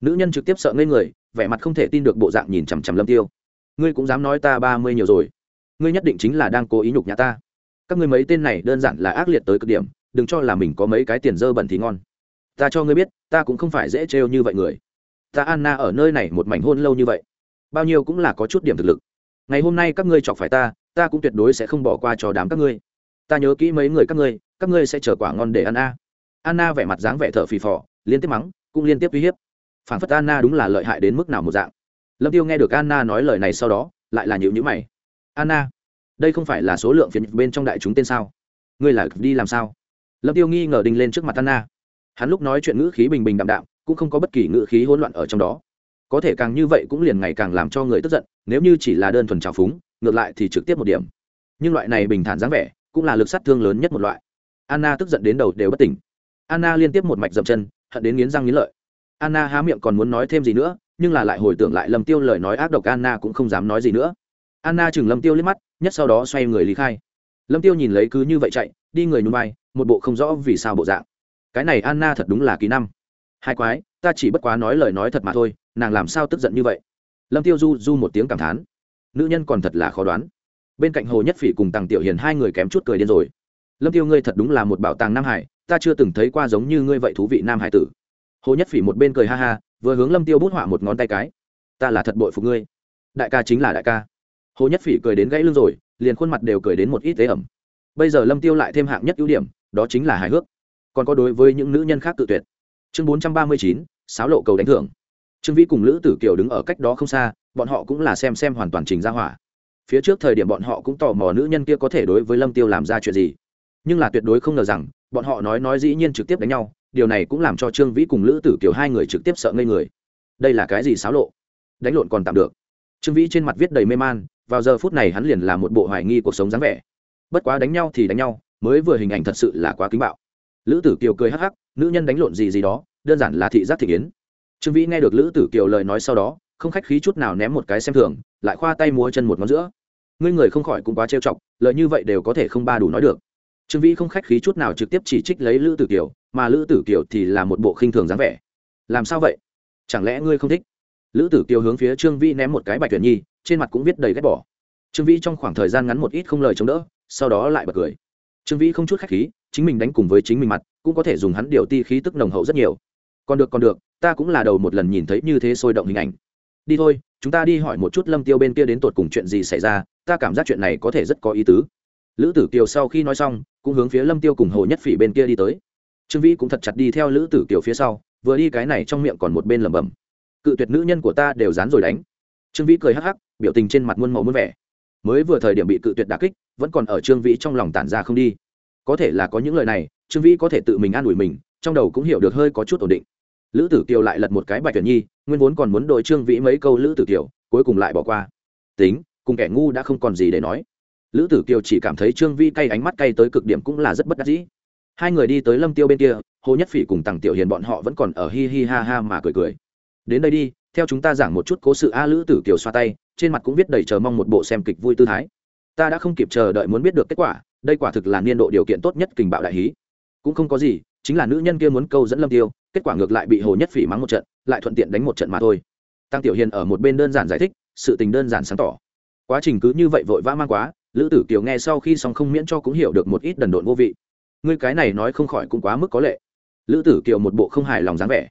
Nữ nhân trực tiếp sợ ngây người, vẻ mặt không thể tin được bộ dạng nhìn chằm chằm lâm tiêu. Ngươi cũng dám nói ta ba mươi nhiều rồi. Ngươi nhất định chính là đang cố ý nhục nhà ta. Các ngươi mấy tên này đơn giản là ác liệt tới cực điểm, đừng cho là mình có mấy cái tiền dơ bẩn thì ngon. Ta cho ngươi biết, ta cũng không phải dễ trêu như vậy người. Ta anna ở nơi này một mảnh hôn lâu như vậy bao nhiêu cũng là có chút điểm thực lực. Ngày hôm nay các ngươi chọc phải ta ta cũng tuyệt đối sẽ không bỏ qua cho đám các ngươi. Ta nhớ kỹ mấy người các ngươi các ngươi sẽ chờ quả ngon để ăn a. Anna vẻ mặt dáng vẻ thở phì phò, liên tiếp mắng, cũng liên tiếp uy hiếp. Phản phất anna đúng là lợi hại đến mức nào một dạng. Lâm tiêu nghe được anna nói lời này sau đó, lại là nhịu nhữ mày. Anna, đây không phải là số lượng phiền bên trong đại chúng tên sao? Ngươi là đi làm sao? Lâm tiêu nghi ngờ đinh lên trước mặt anna. Hắn lúc nói chuyện ngữ khí bình bình đạm đạm, cũng không có bất kỳ ngữ khí hỗn loạn ở trong đó có thể càng như vậy cũng liền ngày càng làm cho người tức giận, nếu như chỉ là đơn thuần trào phúng, ngược lại thì trực tiếp một điểm. Nhưng loại này bình thản dáng vẻ, cũng là lực sát thương lớn nhất một loại. Anna tức giận đến đầu đều bất tỉnh. Anna liên tiếp một mạch dậm chân, hận đến nghiến răng nghiến lợi. Anna há miệng còn muốn nói thêm gì nữa, nhưng là lại hồi tưởng lại lâm tiêu lời nói ác độc anna cũng không dám nói gì nữa. Anna chừng lâm tiêu liếc mắt, nhất sau đó xoay người lý khai. Lâm tiêu nhìn lấy cứ như vậy chạy, đi người núi bay một bộ không rõ vì sao bộ dạng. Cái này anna thật đúng là kỳ năm hai quái, ta chỉ bất quá nói lời nói thật mà thôi, nàng làm sao tức giận như vậy? Lâm tiêu du du một tiếng cảm thán. Nữ nhân còn thật là khó đoán. Bên cạnh hồ nhất phỉ cùng tàng tiểu hiền hai người kém chút cười điên rồi. Lâm tiêu, ngươi thật đúng là một bảo tàng nam hải, ta chưa từng thấy qua giống như ngươi vậy thú vị nam hải tử. Hồ nhất phỉ một bên cười ha ha, vừa hướng lâm tiêu bút họa một ngón tay cái. Ta là thật bội phục ngươi. Đại ca chính là đại ca. Hồ nhất phỉ cười đến gãy lưng rồi, liền khuôn mặt đều cười đến một ít tế ẩm. Bây giờ lâm tiêu lại thêm hạng nhất ưu điểm, đó chính là hài hước. Còn có đối với những nữ nhân khác tự tuyệt chương bốn trăm ba mươi chín, sáo lộ cầu đánh thưởng. Trương vĩ cùng lữ tử kiều đứng ở cách đó không xa, bọn họ cũng là xem xem hoàn toàn trình ra hỏa. Phía trước thời điểm bọn họ cũng tò mò nữ nhân kia có thể đối với lâm tiêu làm ra chuyện gì. Nhưng là tuyệt đối không ngờ rằng, bọn họ nói nói dĩ nhiên trực tiếp đánh nhau, điều này cũng làm cho trương vĩ cùng lữ tử kiều hai người trực tiếp sợ ngây người. Đây là cái gì xáo lộ? Đánh lộn còn tạm được. Trương vĩ trên mặt viết đầy mê man, vào giờ phút này hắn liền là một bộ hoài nghi cuộc sống dáng vẻ. Bất quá đánh nhau thì đánh nhau, mới vừa hình ảnh thật sự là quá kính bạo. Lữ tử kiều cười hắc hắc nữ nhân đánh lộn gì gì đó, đơn giản là thị giác thị kiến. Trương vĩ nghe được lữ tử kiều lời nói sau đó, không khách khí chút nào ném một cái xem thường, lại khoa tay múa chân một ngón giữa. Ngươi người không khỏi cũng quá trêu chọc lợi như vậy đều có thể không ba đủ nói được. Trương vĩ không khách khí chút nào trực tiếp chỉ trích lấy lữ tử kiều, mà lữ tử kiều thì là một bộ khinh thường dáng vẻ. Làm sao vậy? Chẳng lẽ ngươi không thích? Lữ tử kiều hướng phía trương vĩ ném một cái bạch tuyển nhi, trên mặt cũng viết đầy ghét bỏ. Trương vĩ trong khoảng thời gian ngắn một ít không lời chống đỡ, sau đó lại bật cười. Trương vĩ không chút khách khí chính mình đánh cùng với chính mình mặt, cũng có thể dùng hắn điều ti khí tức nồng hậu rất nhiều. Còn được còn được, ta cũng là đầu một lần nhìn thấy như thế sôi động hình ảnh. Đi thôi, chúng ta đi hỏi một chút lâm tiêu bên kia đến tột cùng chuyện gì xảy ra, ta cảm giác chuyện này có thể rất có ý tứ. Lữ tử kiều sau khi nói xong, cũng hướng phía lâm tiêu cùng hồ nhất phỉ bên kia đi tới. Trương vĩ cũng thật chặt đi theo lữ tử kiều phía sau, vừa đi cái này trong miệng còn một bên lẩm bẩm. Cự tuyệt nữ nhân của ta đều dán rồi đánh. Trương vĩ cười hắc hắc, biểu tình trên mặt muôn màu muôn vẻ. Mới vừa thời điểm bị cự tuyệt đà kích, vẫn còn ở trương vĩ trong lòng tản ra không đi có thể là có những lời này, trương vĩ có thể tự mình an ủi mình, trong đầu cũng hiểu được hơi có chút ổn định. Lữ tử kiều lại lật một cái bạch tuyển nhi, nguyên vốn còn muốn đội trương vĩ mấy câu lữ tử kiều, cuối cùng lại bỏ qua. Tính, cùng kẻ ngu đã không còn gì để nói. Lữ tử kiều chỉ cảm thấy trương vĩ cay ánh mắt cay tới cực điểm cũng là rất bất đắc dĩ. Hai người đi tới lâm tiêu bên kia, hồ nhất phỉ cùng tằng tiểu hiền bọn họ vẫn còn ở hi hi ha ha mà cười cười. Đến đây đi, theo chúng ta giảng một chút cố sự a lữ tử kiều xoa tay, trên mặt cũng viết đầy chờ mong một bộ xem kịch vui tư thái. Ta đã không kịp chờ đợi muốn biết được kết quả đây quả thực là niên độ điều kiện tốt nhất kình bạo đại hí. Cũng không có gì, chính là nữ nhân kia muốn câu dẫn lâm tiêu, kết quả ngược lại bị hồ nhất phỉ mắng một trận, lại thuận tiện đánh một trận mà thôi. Tăng tiểu hiền ở một bên đơn giản giải thích, sự tình đơn giản sáng tỏ. Quá trình cứ như vậy vội vã mang quá, lữ tử kiều nghe sau khi xong không miễn cho cũng hiểu được một ít đần độn vô vị. Ngươi cái này nói không khỏi cũng quá mức có lệ. Lữ tử kiều một bộ không hài lòng dáng vẻ.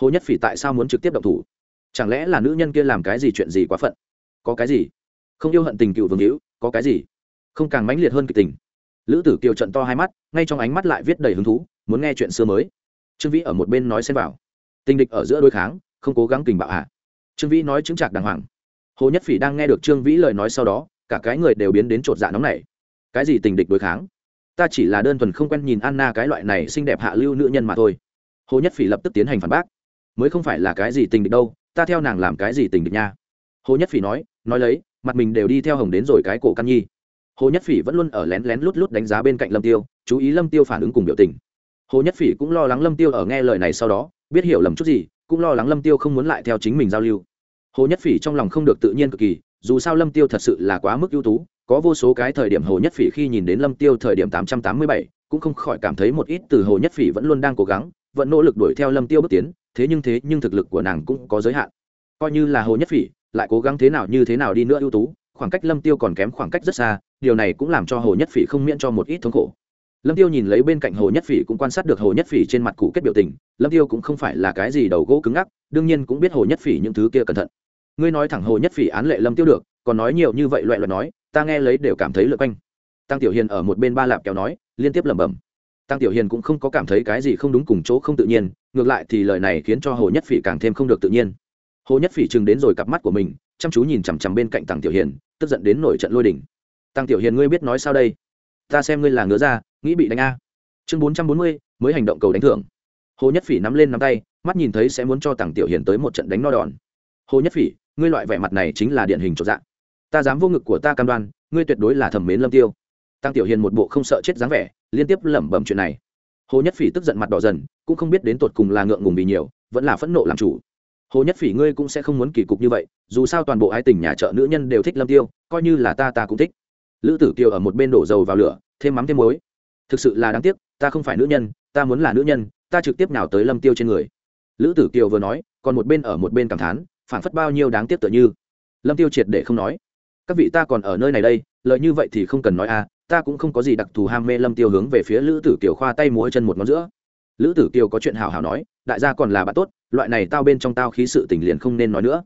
Hồ nhất phỉ tại sao muốn trực tiếp động thủ? Chẳng lẽ là nữ nhân kia làm cái gì chuyện gì quá phận? Có cái gì? Không yêu hận tình cựu vương hữu, có cái gì? Không càng mãnh liệt hơn kịch tình lữ tử kiều trận to hai mắt, ngay trong ánh mắt lại viết đầy hứng thú, muốn nghe chuyện xưa mới. Trương vĩ ở một bên nói xem vào. Tình địch ở giữa đối kháng, không cố gắng kình bạo hạ. Trương vĩ nói chứng trạc đàng hoàng. Hồ nhất phỉ đang nghe được trương vĩ lời nói sau đó, cả cái người đều biến đến chột dạ nóng này cái gì tình địch đối kháng? Ta chỉ là đơn thuần không quen nhìn anna cái loại này xinh đẹp hạ lưu nữ nhân mà thôi. Hồ nhất phỉ lập tức tiến hành phản bác. Mới không phải là cái gì tình địch đâu, ta theo nàng làm cái gì tình địch nha. Hồ nhất phỉ nói nói lấy, mặt mình đều đi theo hồng đến rồi cái cổ căn nhi hồ nhất phỉ vẫn luôn ở lén lén lút lút đánh giá bên cạnh lâm tiêu chú ý lâm tiêu phản ứng cùng biểu tình hồ nhất phỉ cũng lo lắng lâm tiêu ở nghe lời này sau đó biết hiểu lầm chút gì cũng lo lắng lâm tiêu không muốn lại theo chính mình giao lưu hồ nhất phỉ trong lòng không được tự nhiên cực kỳ dù sao lâm tiêu thật sự là quá mức ưu tú có vô số cái thời điểm hồ nhất phỉ khi nhìn đến lâm tiêu thời điểm tám trăm tám mươi bảy cũng không khỏi cảm thấy một ít từ hồ nhất phỉ vẫn luôn đang cố gắng vẫn nỗ lực đuổi theo lâm tiêu bước tiến thế nhưng thế nhưng thực lực của nàng cũng có giới hạn coi như là hồ nhất phỉ lại cố gắng thế nào như thế nào đi nữa ưu tú khoảng cách lâm tiêu còn kém khoảng cách rất xa, điều này cũng làm cho hồ nhất phỉ không miễn cho một ít thống khổ. Lâm tiêu nhìn lấy bên cạnh hồ nhất phỉ cũng quan sát được hồ nhất phỉ trên mặt cụ kết biểu tình, lâm tiêu cũng không phải là cái gì đầu gỗ cứng ngắc, đương nhiên cũng biết hồ nhất phỉ những thứ kia cẩn thận. Ngươi nói thẳng hồ nhất phỉ án lệ lâm tiêu được, còn nói nhiều như vậy loại loại nói, ta nghe lấy đều cảm thấy lượt quanh. Tăng tiểu hiền ở một bên ba lạp kéo nói, liên tiếp lẩm bẩm. Tăng tiểu hiền cũng không có cảm thấy cái gì không đúng cùng chỗ không tự nhiên, ngược lại thì lời này khiến cho hồ nhất phỉ càng thêm không được tự nhiên. Hồ nhất phỉ chừng đến rồi cặp mắt của mình chăm chú nhìn chằm chằm bên cạnh tăng tiểu hiền, tức giận đến nổi trận lôi đỉnh tăng tiểu hiền ngươi biết nói sao đây? Ta xem ngươi là ngứa ra nghĩ bị đánh a. Chương bốn trăm bốn mươi, mới hành động cầu đánh thưởng. Hồ nhất phỉ nắm lên nắm tay, mắt nhìn thấy sẽ muốn cho tăng tiểu hiền tới một trận đánh no đòn. Hồ nhất phỉ, ngươi loại vẻ mặt này chính là điển hình trọn dạng ta dám vô ngực của ta cam đoan, ngươi tuyệt đối là thẩm mến lâm tiêu. Tăng tiểu hiền một bộ không sợ chết dáng vẻ, liên tiếp lẩm bẩm chuyện này. Hồ nhất phỉ tức giận mặt đỏ dần, cũng không biết đến tột cùng là ngượng ngùng vì nhiều, vẫn là phẫn nộ làm chủ hồ nhất phỉ ngươi cũng sẽ không muốn kỳ cục như vậy, dù sao toàn bộ ái tình nhà chợ nữ nhân đều thích lâm tiêu, coi như là ta ta cũng thích. Lữ tử kiều ở một bên đổ dầu vào lửa, thêm mắm thêm muối. Thực sự là đáng tiếc, ta không phải nữ nhân, ta muốn là nữ nhân, ta trực tiếp nào tới lâm tiêu trên người. Lữ tử kiều vừa nói, còn một bên ở một bên cảm thán phản phất bao nhiêu đáng tiếc tựa như. Lâm tiêu triệt để không nói. Các vị ta còn ở nơi này đây, lợi như vậy thì không cần nói a ta cũng không có gì đặc thù ham mê lâm tiêu hướng về phía lữ tử kiều khoa tay múa chân một ngón giữa. Lữ tử kiều có chuyện hào hào nói, đại gia còn là bạn tốt loại này tao bên trong tao khí sự tình liền không nên nói nữa.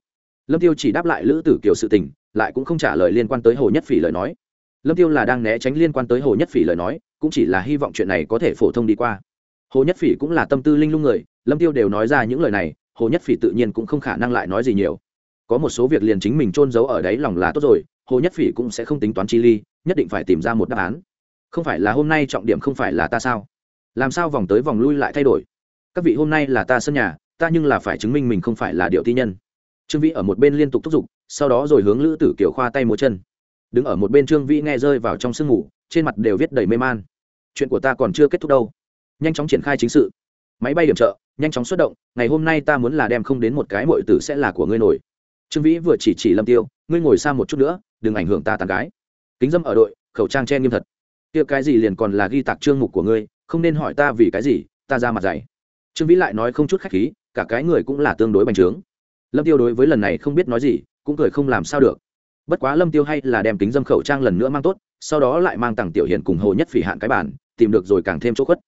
Lâm tiêu chỉ đáp lại lữ tử kiều sự tình, lại cũng không trả lời liên quan tới hồ nhất phỉ lời nói. Lâm tiêu là đang né tránh liên quan tới hồ nhất phỉ lời nói, cũng chỉ là hy vọng chuyện này có thể phổ thông đi qua. Hồ nhất phỉ cũng là tâm tư linh lung người, lâm tiêu đều nói ra những lời này, hồ nhất phỉ tự nhiên cũng không khả năng lại nói gì nhiều. Có một số việc liền chính mình trôn giấu ở đấy lòng là tốt rồi, hồ nhất phỉ cũng sẽ không tính toán chi ly, nhất định phải tìm ra một đáp án. Không phải là hôm nay trọng điểm không phải là ta sao? Làm sao vòng tới vòng lui lại thay đổi? Các vị hôm nay là ta sân nhà ta nhưng là phải chứng minh mình không phải là điệu ti nhân. Trương vĩ ở một bên liên tục thúc giục, sau đó rồi hướng lữ tử kiều khoa tay múa chân. Đứng ở một bên trương vĩ nghe rơi vào trong sương ngủ trên mặt đều viết đầy mê man. Chuyện của ta còn chưa kết thúc đâu. Nhanh chóng triển khai chính sự. Máy bay điểm trợ, nhanh chóng xuất động, ngày hôm nay ta muốn là đem không đến một cái mọi tử sẽ là của ngươi nổi. Trương vĩ vừa chỉ chỉ lâm tiêu, ngươi ngồi xa một chút nữa, đừng ảnh hưởng ta tàn gái. Kính dâm ở đội, khẩu trang che nghiêm thật. Kia cái gì liền còn là ghi tạc trương mục của ngươi, không nên hỏi ta vì cái gì, ta ra mặt dày trương vĩ lại nói không chút khách khí cả cái người cũng là tương đối bành trướng. Lâm tiêu đối với lần này không biết nói gì, cũng cười không làm sao được. Bất quá lâm tiêu hay là đem kính dâm khẩu trang lần nữa mang tốt, sau đó lại mang tặng tiểu hiền cùng hồ nhất phỉ hạn cái bản tìm được rồi càng thêm chỗ khuất.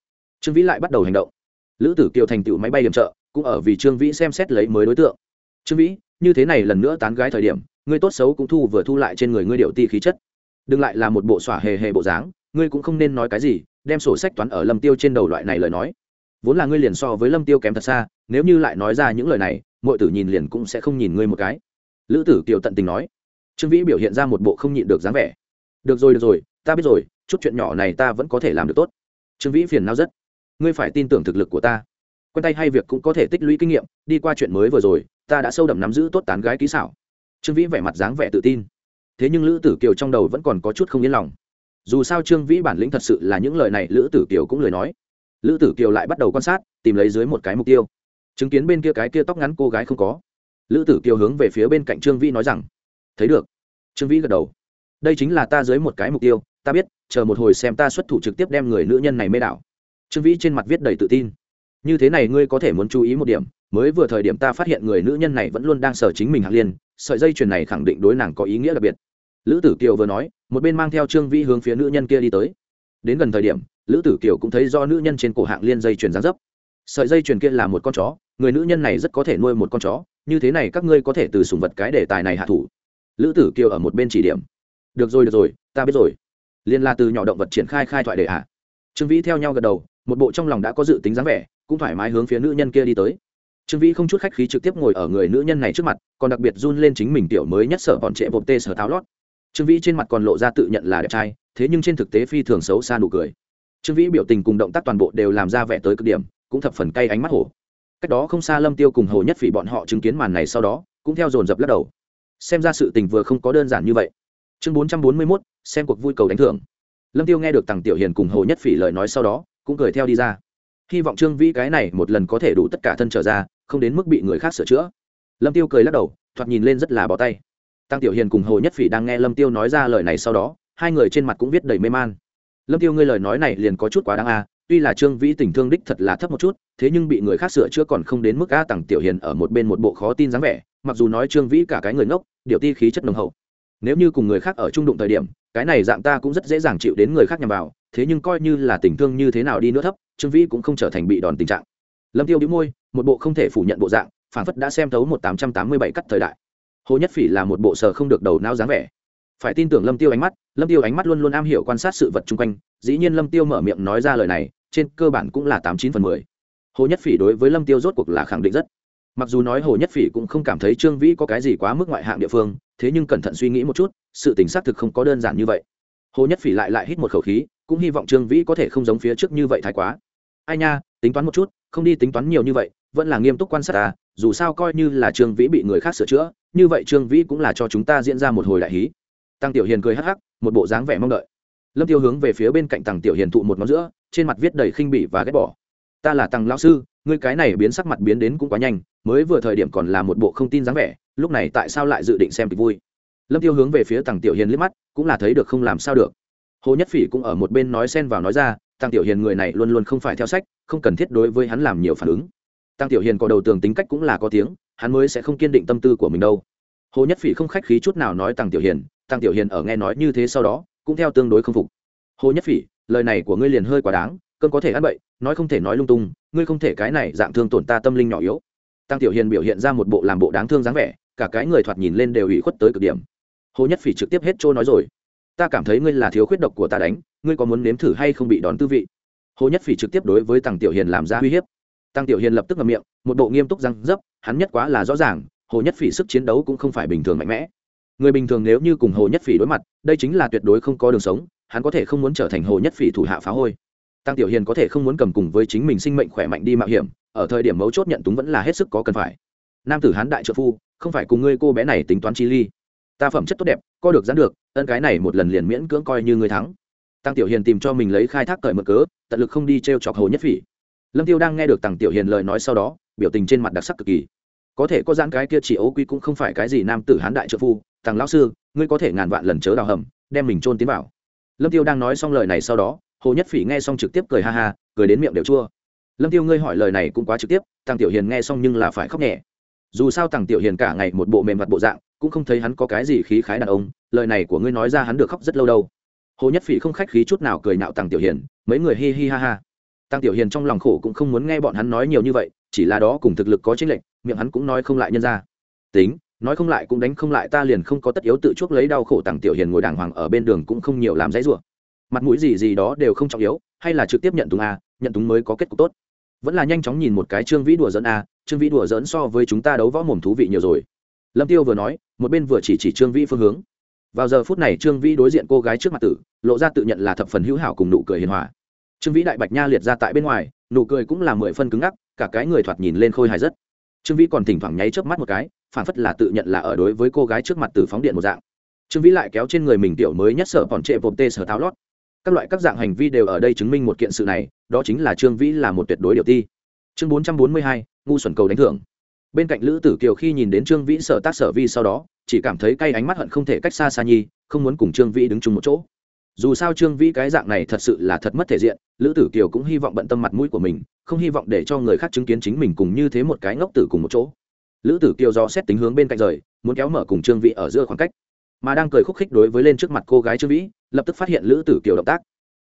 Trương vĩ lại bắt đầu hành động. Lữ tử kiều thành tựu máy bay điểm trợ, cũng ở vì trương vĩ xem xét lấy mới đối tượng. Trương vĩ, như thế này lần nữa tán gái thời điểm, ngươi tốt xấu cũng thu vừa thu lại trên người ngươi điệu ti khí chất. Đừng lại là một bộ xỏa hề hề bộ dáng, ngươi cũng không nên nói cái gì, đem sổ sách toán ở lâm tiêu trên đầu loại này lời nói. Vốn là ngươi liền so với lâm tiêu kém thật xa nếu như lại nói ra những lời này mọi tử nhìn liền cũng sẽ không nhìn ngươi một cái. Lữ tử kiều tận tình nói. Trương vĩ biểu hiện ra một bộ không nhịn được dáng vẻ. Được rồi được rồi, ta biết rồi, chút chuyện nhỏ này ta vẫn có thể làm được tốt. Trương vĩ phiền nao rất. Ngươi phải tin tưởng thực lực của ta. Quen tay hay việc cũng có thể tích lũy kinh nghiệm, đi qua chuyện mới vừa rồi, ta đã sâu đậm nắm giữ tốt tán gái kỹ xảo. Trương vĩ vẻ mặt dáng vẻ tự tin. Thế nhưng lữ tử kiều trong đầu vẫn còn có chút không yên lòng. Dù sao trương vĩ bản lĩnh thật sự là những lời này, lữ tử kiều cũng lời nói. Lữ tử kiều lại bắt đầu quan sát, tìm lấy dưới một cái mục tiêu chứng kiến bên kia cái kia tóc ngắn cô gái không có. Lữ tử kiều hướng về phía bên cạnh trương vĩ nói rằng, thấy được. Trương vĩ gật đầu. Đây chính là ta dưới một cái mục tiêu, ta biết, chờ một hồi xem ta xuất thủ trực tiếp đem người nữ nhân này mê đảo. Trương vĩ trên mặt viết đầy tự tin. Như thế này ngươi có thể muốn chú ý một điểm, mới vừa thời điểm ta phát hiện người nữ nhân này vẫn luôn đang sở chính mình hạng liên, sợi dây chuyền này khẳng định đối nàng có ý nghĩa đặc biệt. Lữ tử kiều vừa nói, một bên mang theo trương vĩ hướng phía nữ nhân kia đi tới. Đến gần thời điểm, lữ tử kiều cũng thấy do nữ nhân trên cổ hạng liên dây chuyền gián dấp. Sợi dây chuyền kia là một con chó người nữ nhân này rất có thể nuôi một con chó, như thế này các ngươi có thể từ sùng vật cái đề tài này hạ thủ. Lữ tử kiều ở một bên chỉ điểm. Được rồi được rồi, ta biết rồi. Liên la từ nhỏ động vật triển khai khai thoại đề hạ trương vĩ theo nhau gật đầu, một bộ trong lòng đã có dự tính dáng vẻ, cũng thoải mái hướng phía nữ nhân kia đi tới. Trương vĩ không chút khách khí trực tiếp ngồi ở người nữ nhân này trước mặt, còn đặc biệt run lên chính mình tiểu mới nhất sở bọn trệ bột tê sở tháo lót. Trương vĩ trên mặt còn lộ ra tự nhận là đẹp trai, thế nhưng trên thực tế phi thường xấu xa nụ cười. Trương vĩ biểu tình cùng động tác toàn bộ đều làm ra vẻ tới cực điểm, cũng thập phần cay ánh mắt hổ cách đó không xa lâm tiêu cùng hồ nhất phỉ bọn họ chứng kiến màn này sau đó, cũng theo dồn dập lắc đầu. Xem ra sự tình vừa không có đơn giản như vậy. Chương bốn trăm bốn mươi mốt, xem cuộc vui cầu đánh thưởng. Lâm tiêu nghe được tằng tiểu hiền cùng hồ nhất phỉ lời nói sau đó, cũng cười theo đi ra. Hy vọng trương vĩ cái này một lần có thể đủ tất cả thân trở ra, không đến mức bị người khác sửa chữa. Lâm tiêu cười lắc đầu, thoạt nhìn lên rất là bỏ tay. Tăng tiểu hiền cùng hồ nhất phỉ đang nghe lâm tiêu nói ra lời này sau đó, hai người trên mặt cũng viết đầy mê man. Lâm tiêu, ngươi lời nói này liền có chút quá đáng a tuy là trương vĩ tình thương đích thật là thấp một chút, thế nhưng bị người khác sửa chữa còn không đến mức a tặng tiểu hiền ở một bên một bộ khó tin dáng vẻ, mặc dù nói trương vĩ cả cái người ngốc, điều ti khí chất nồng hậu. Nếu như cùng người khác ở trung đụng thời điểm, cái này dạng ta cũng rất dễ dàng chịu đến người khác nhằm vào, thế nhưng coi như là tình thương như thế nào đi nữa thấp, trương vĩ cũng không trở thành bị đòn tình trạng. Lâm tiêu đĩu môi, một bộ không thể phủ nhận bộ dạng phản phất đã xem thấu một tám trăm tám mươi bảy cắt thời đại. Hồ nhất phỉ là một bộ sờ không được đầu não dáng vẻ. Phải tin tưởng lâm tiêu ánh mắt, lâm tiêu ánh mắt luôn luôn am hiểu quan sát sự vật chung quanh, dĩ nhiên lâm tiêu mở miệng nói ra lời này trên cơ bản cũng là tám chín phần mười. Hồ nhất phỉ đối với lâm tiêu rốt cuộc là khẳng định rất. Mặc dù nói hồ nhất phỉ cũng không cảm thấy trương vĩ có cái gì quá mức ngoại hạng địa phương, thế nhưng cẩn thận suy nghĩ một chút, sự tình xác thực không có đơn giản như vậy. Hồ nhất phỉ lại lại hít một khẩu khí, cũng hy vọng trương vĩ có thể không giống phía trước như vậy thái quá. Ai nha, tính toán một chút, không đi tính toán nhiều như vậy, vẫn là nghiêm túc quan sát ta, dù sao coi như là trương vĩ bị người khác sửa chữa, như vậy trương vĩ cũng là cho chúng ta diễn ra một hồi đại hí. Tăng tiểu hiền cười hắc hắc, một bộ dáng vẻ mong đợi. Lâm tiêu hướng về phía bên cạnh tăng tiểu hiền thụ một ngón giữa trên mặt viết đầy khinh bỉ và ghét bỏ. Ta là tăng lão sư, ngươi cái này biến sắc mặt biến đến cũng quá nhanh, mới vừa thời điểm còn là một bộ không tin dáng vẻ, lúc này tại sao lại dự định xem kịch vui? Lâm tiêu hướng về phía tăng tiểu hiền liếc mắt, cũng là thấy được không làm sao được. Hồ nhất phỉ cũng ở một bên nói xen vào nói ra, tăng tiểu hiền người này luôn luôn không phải theo sách, không cần thiết đối với hắn làm nhiều phản ứng. Tăng tiểu hiền có đầu tường tính cách cũng là có tiếng, hắn mới sẽ không kiên định tâm tư của mình đâu. Hồ nhất phỉ không khách khí chút nào nói tăng tiểu hiền, tăng tiểu hiền ở nghe nói như thế sau đó, cũng theo tương đối không phục. Hồ nhất phỉ lời này của ngươi liền hơi quá đáng cơn có thể ăn bậy, nói không thể nói lung tung, ngươi không thể cái này dạng thương tổn ta tâm linh nhỏ yếu. Tăng tiểu hiền biểu hiện ra một bộ làm bộ đáng thương dáng vẻ, cả cái người thoạt nhìn lên đều ủy khuất tới cực điểm. Hồ nhất phỉ trực tiếp hết trôi nói rồi. Ta cảm thấy ngươi là thiếu khuyết độc của ta đánh, ngươi có muốn nếm thử hay không bị đòn tư vị? Hồ nhất phỉ trực tiếp đối với tăng tiểu hiền làm ra uy hiếp. Tăng tiểu hiền lập tức ngậm miệng, một bộ nghiêm túc răng dấp, hắn nhất quá là rõ ràng, hồ nhất phỉ sức chiến đấu cũng không phải bình thường mạnh mẽ. Người bình thường nếu như cùng hồ nhất phỉ đối mặt, đây chính là tuyệt đối không có đường sống hắn có thể không muốn trở thành hồ nhất phỉ thủ hạ phá hôi. Tăng tiểu hiền có thể không muốn cầm cùng với chính mình sinh mệnh khỏe mạnh đi mạo hiểm, ở thời điểm mấu chốt nhận túng vẫn là hết sức có cần phải. Nam tử hán đại trợ phu, không phải cùng ngươi cô bé này tính toán chi ly. Ta phẩm chất tốt đẹp co được dán được, ân cái này một lần liền miễn cưỡng coi như ngươi thắng. Tăng tiểu hiền tìm cho mình lấy khai thác cởi mở cớ, tận lực không đi t r e o chọc hồ nhất phỉ. Lâm tiêu đang nghe được tăng tiểu hiền lời nói sau đó, biểu tình trên mặt đặc sắc cực kỳ. Có thể có giãn cái kia chỉ ấu quy cũng không phải cái gì nam tử hán đại trợ phu. Tăng lão sư, ngươi có thể ngàn vạn lần chớ đào hầm, đem mình trôn tiến vào lâm tiêu đang nói xong lời này sau đó, hồ nhất phỉ nghe xong trực tiếp cười ha ha, cười đến miệng đều chua. Lâm tiêu, ngươi hỏi lời này cũng quá trực tiếp tăng tiểu hiền nghe xong nhưng là phải khóc nhẹ. Dù sao tăng tiểu hiền cả ngày một bộ mềm mặt bộ dạng, cũng không thấy hắn có cái gì khí khái đàn ông, lời này của ngươi nói ra hắn được khóc rất lâu đâu. Hồ nhất phỉ không khách khí chút nào cười nạo tăng tiểu hiền, mấy người hi hi ha ha. Tăng tiểu hiền trong lòng khổ cũng không muốn nghe bọn hắn nói nhiều như vậy, chỉ là đó cùng thực lực có chênh lệch, miệng hắn cũng nói không lại nhân ra. Tính nói không lại cũng đánh không lại, ta liền không có tất yếu tự chuốc lấy đau khổ tặng tiểu hiền ngồi đàng hoàng ở bên đường cũng không nhiều làm dãy rủa. Mặt mũi gì gì đó đều không trọng yếu, hay là trực tiếp nhận túng a, nhận túng mới có kết cục tốt. Vẫn là nhanh chóng nhìn một cái trương vĩ đùa dẫn a, trương vĩ đùa dẫn so với chúng ta đấu võ mồm thú vị nhiều rồi. Lâm tiêu vừa nói, một bên vừa chỉ chỉ trương vĩ phương hướng. Vào giờ phút này trương vĩ đối diện cô gái trước mặt tử, lộ ra tự nhận là thập phần hữu hảo cùng nụ cười hiền hòa. Trương vĩ đại bạch nha liệt ra tại bên ngoài, nụ cười cũng là mười phân cứng ngắc, cả cái người thoạt nhìn lên khôi hài rất trương vĩ còn thỉnh thoảng nháy chớp mắt một cái phản phất là tự nhận là ở đối với cô gái trước mặt tử phóng điện một dạng trương vĩ lại kéo trên người mình tiểu mới nhất sở còn trệ vộp tê sở tháo lót các loại các dạng hành vi đều ở đây chứng minh một kiện sự này đó chính là trương vĩ là một tuyệt đối điều ti chương bốn trăm bốn mươi hai ngu xuẩn cầu đánh thưởng bên cạnh lữ tử kiều khi nhìn đến trương vĩ sở tác sở vi sau đó chỉ cảm thấy cay ánh mắt hận không thể cách xa xa nhi không muốn cùng trương vĩ đứng chung một chỗ dù sao trương vĩ cái dạng này thật sự là thật mất thể diện, lữ tử kiều cũng hy vọng bận tâm mặt mũi của mình, không hy vọng để cho người khác chứng kiến chính mình cùng như thế một cái ngốc tử cùng một chỗ. Lữ tử kiều do xét tính hướng bên cạnh rời, muốn kéo mở cùng trương vĩ ở giữa khoảng cách, mà đang cười khúc khích đối với lên trước mặt cô gái trương vĩ, lập tức phát hiện lữ tử kiều động tác.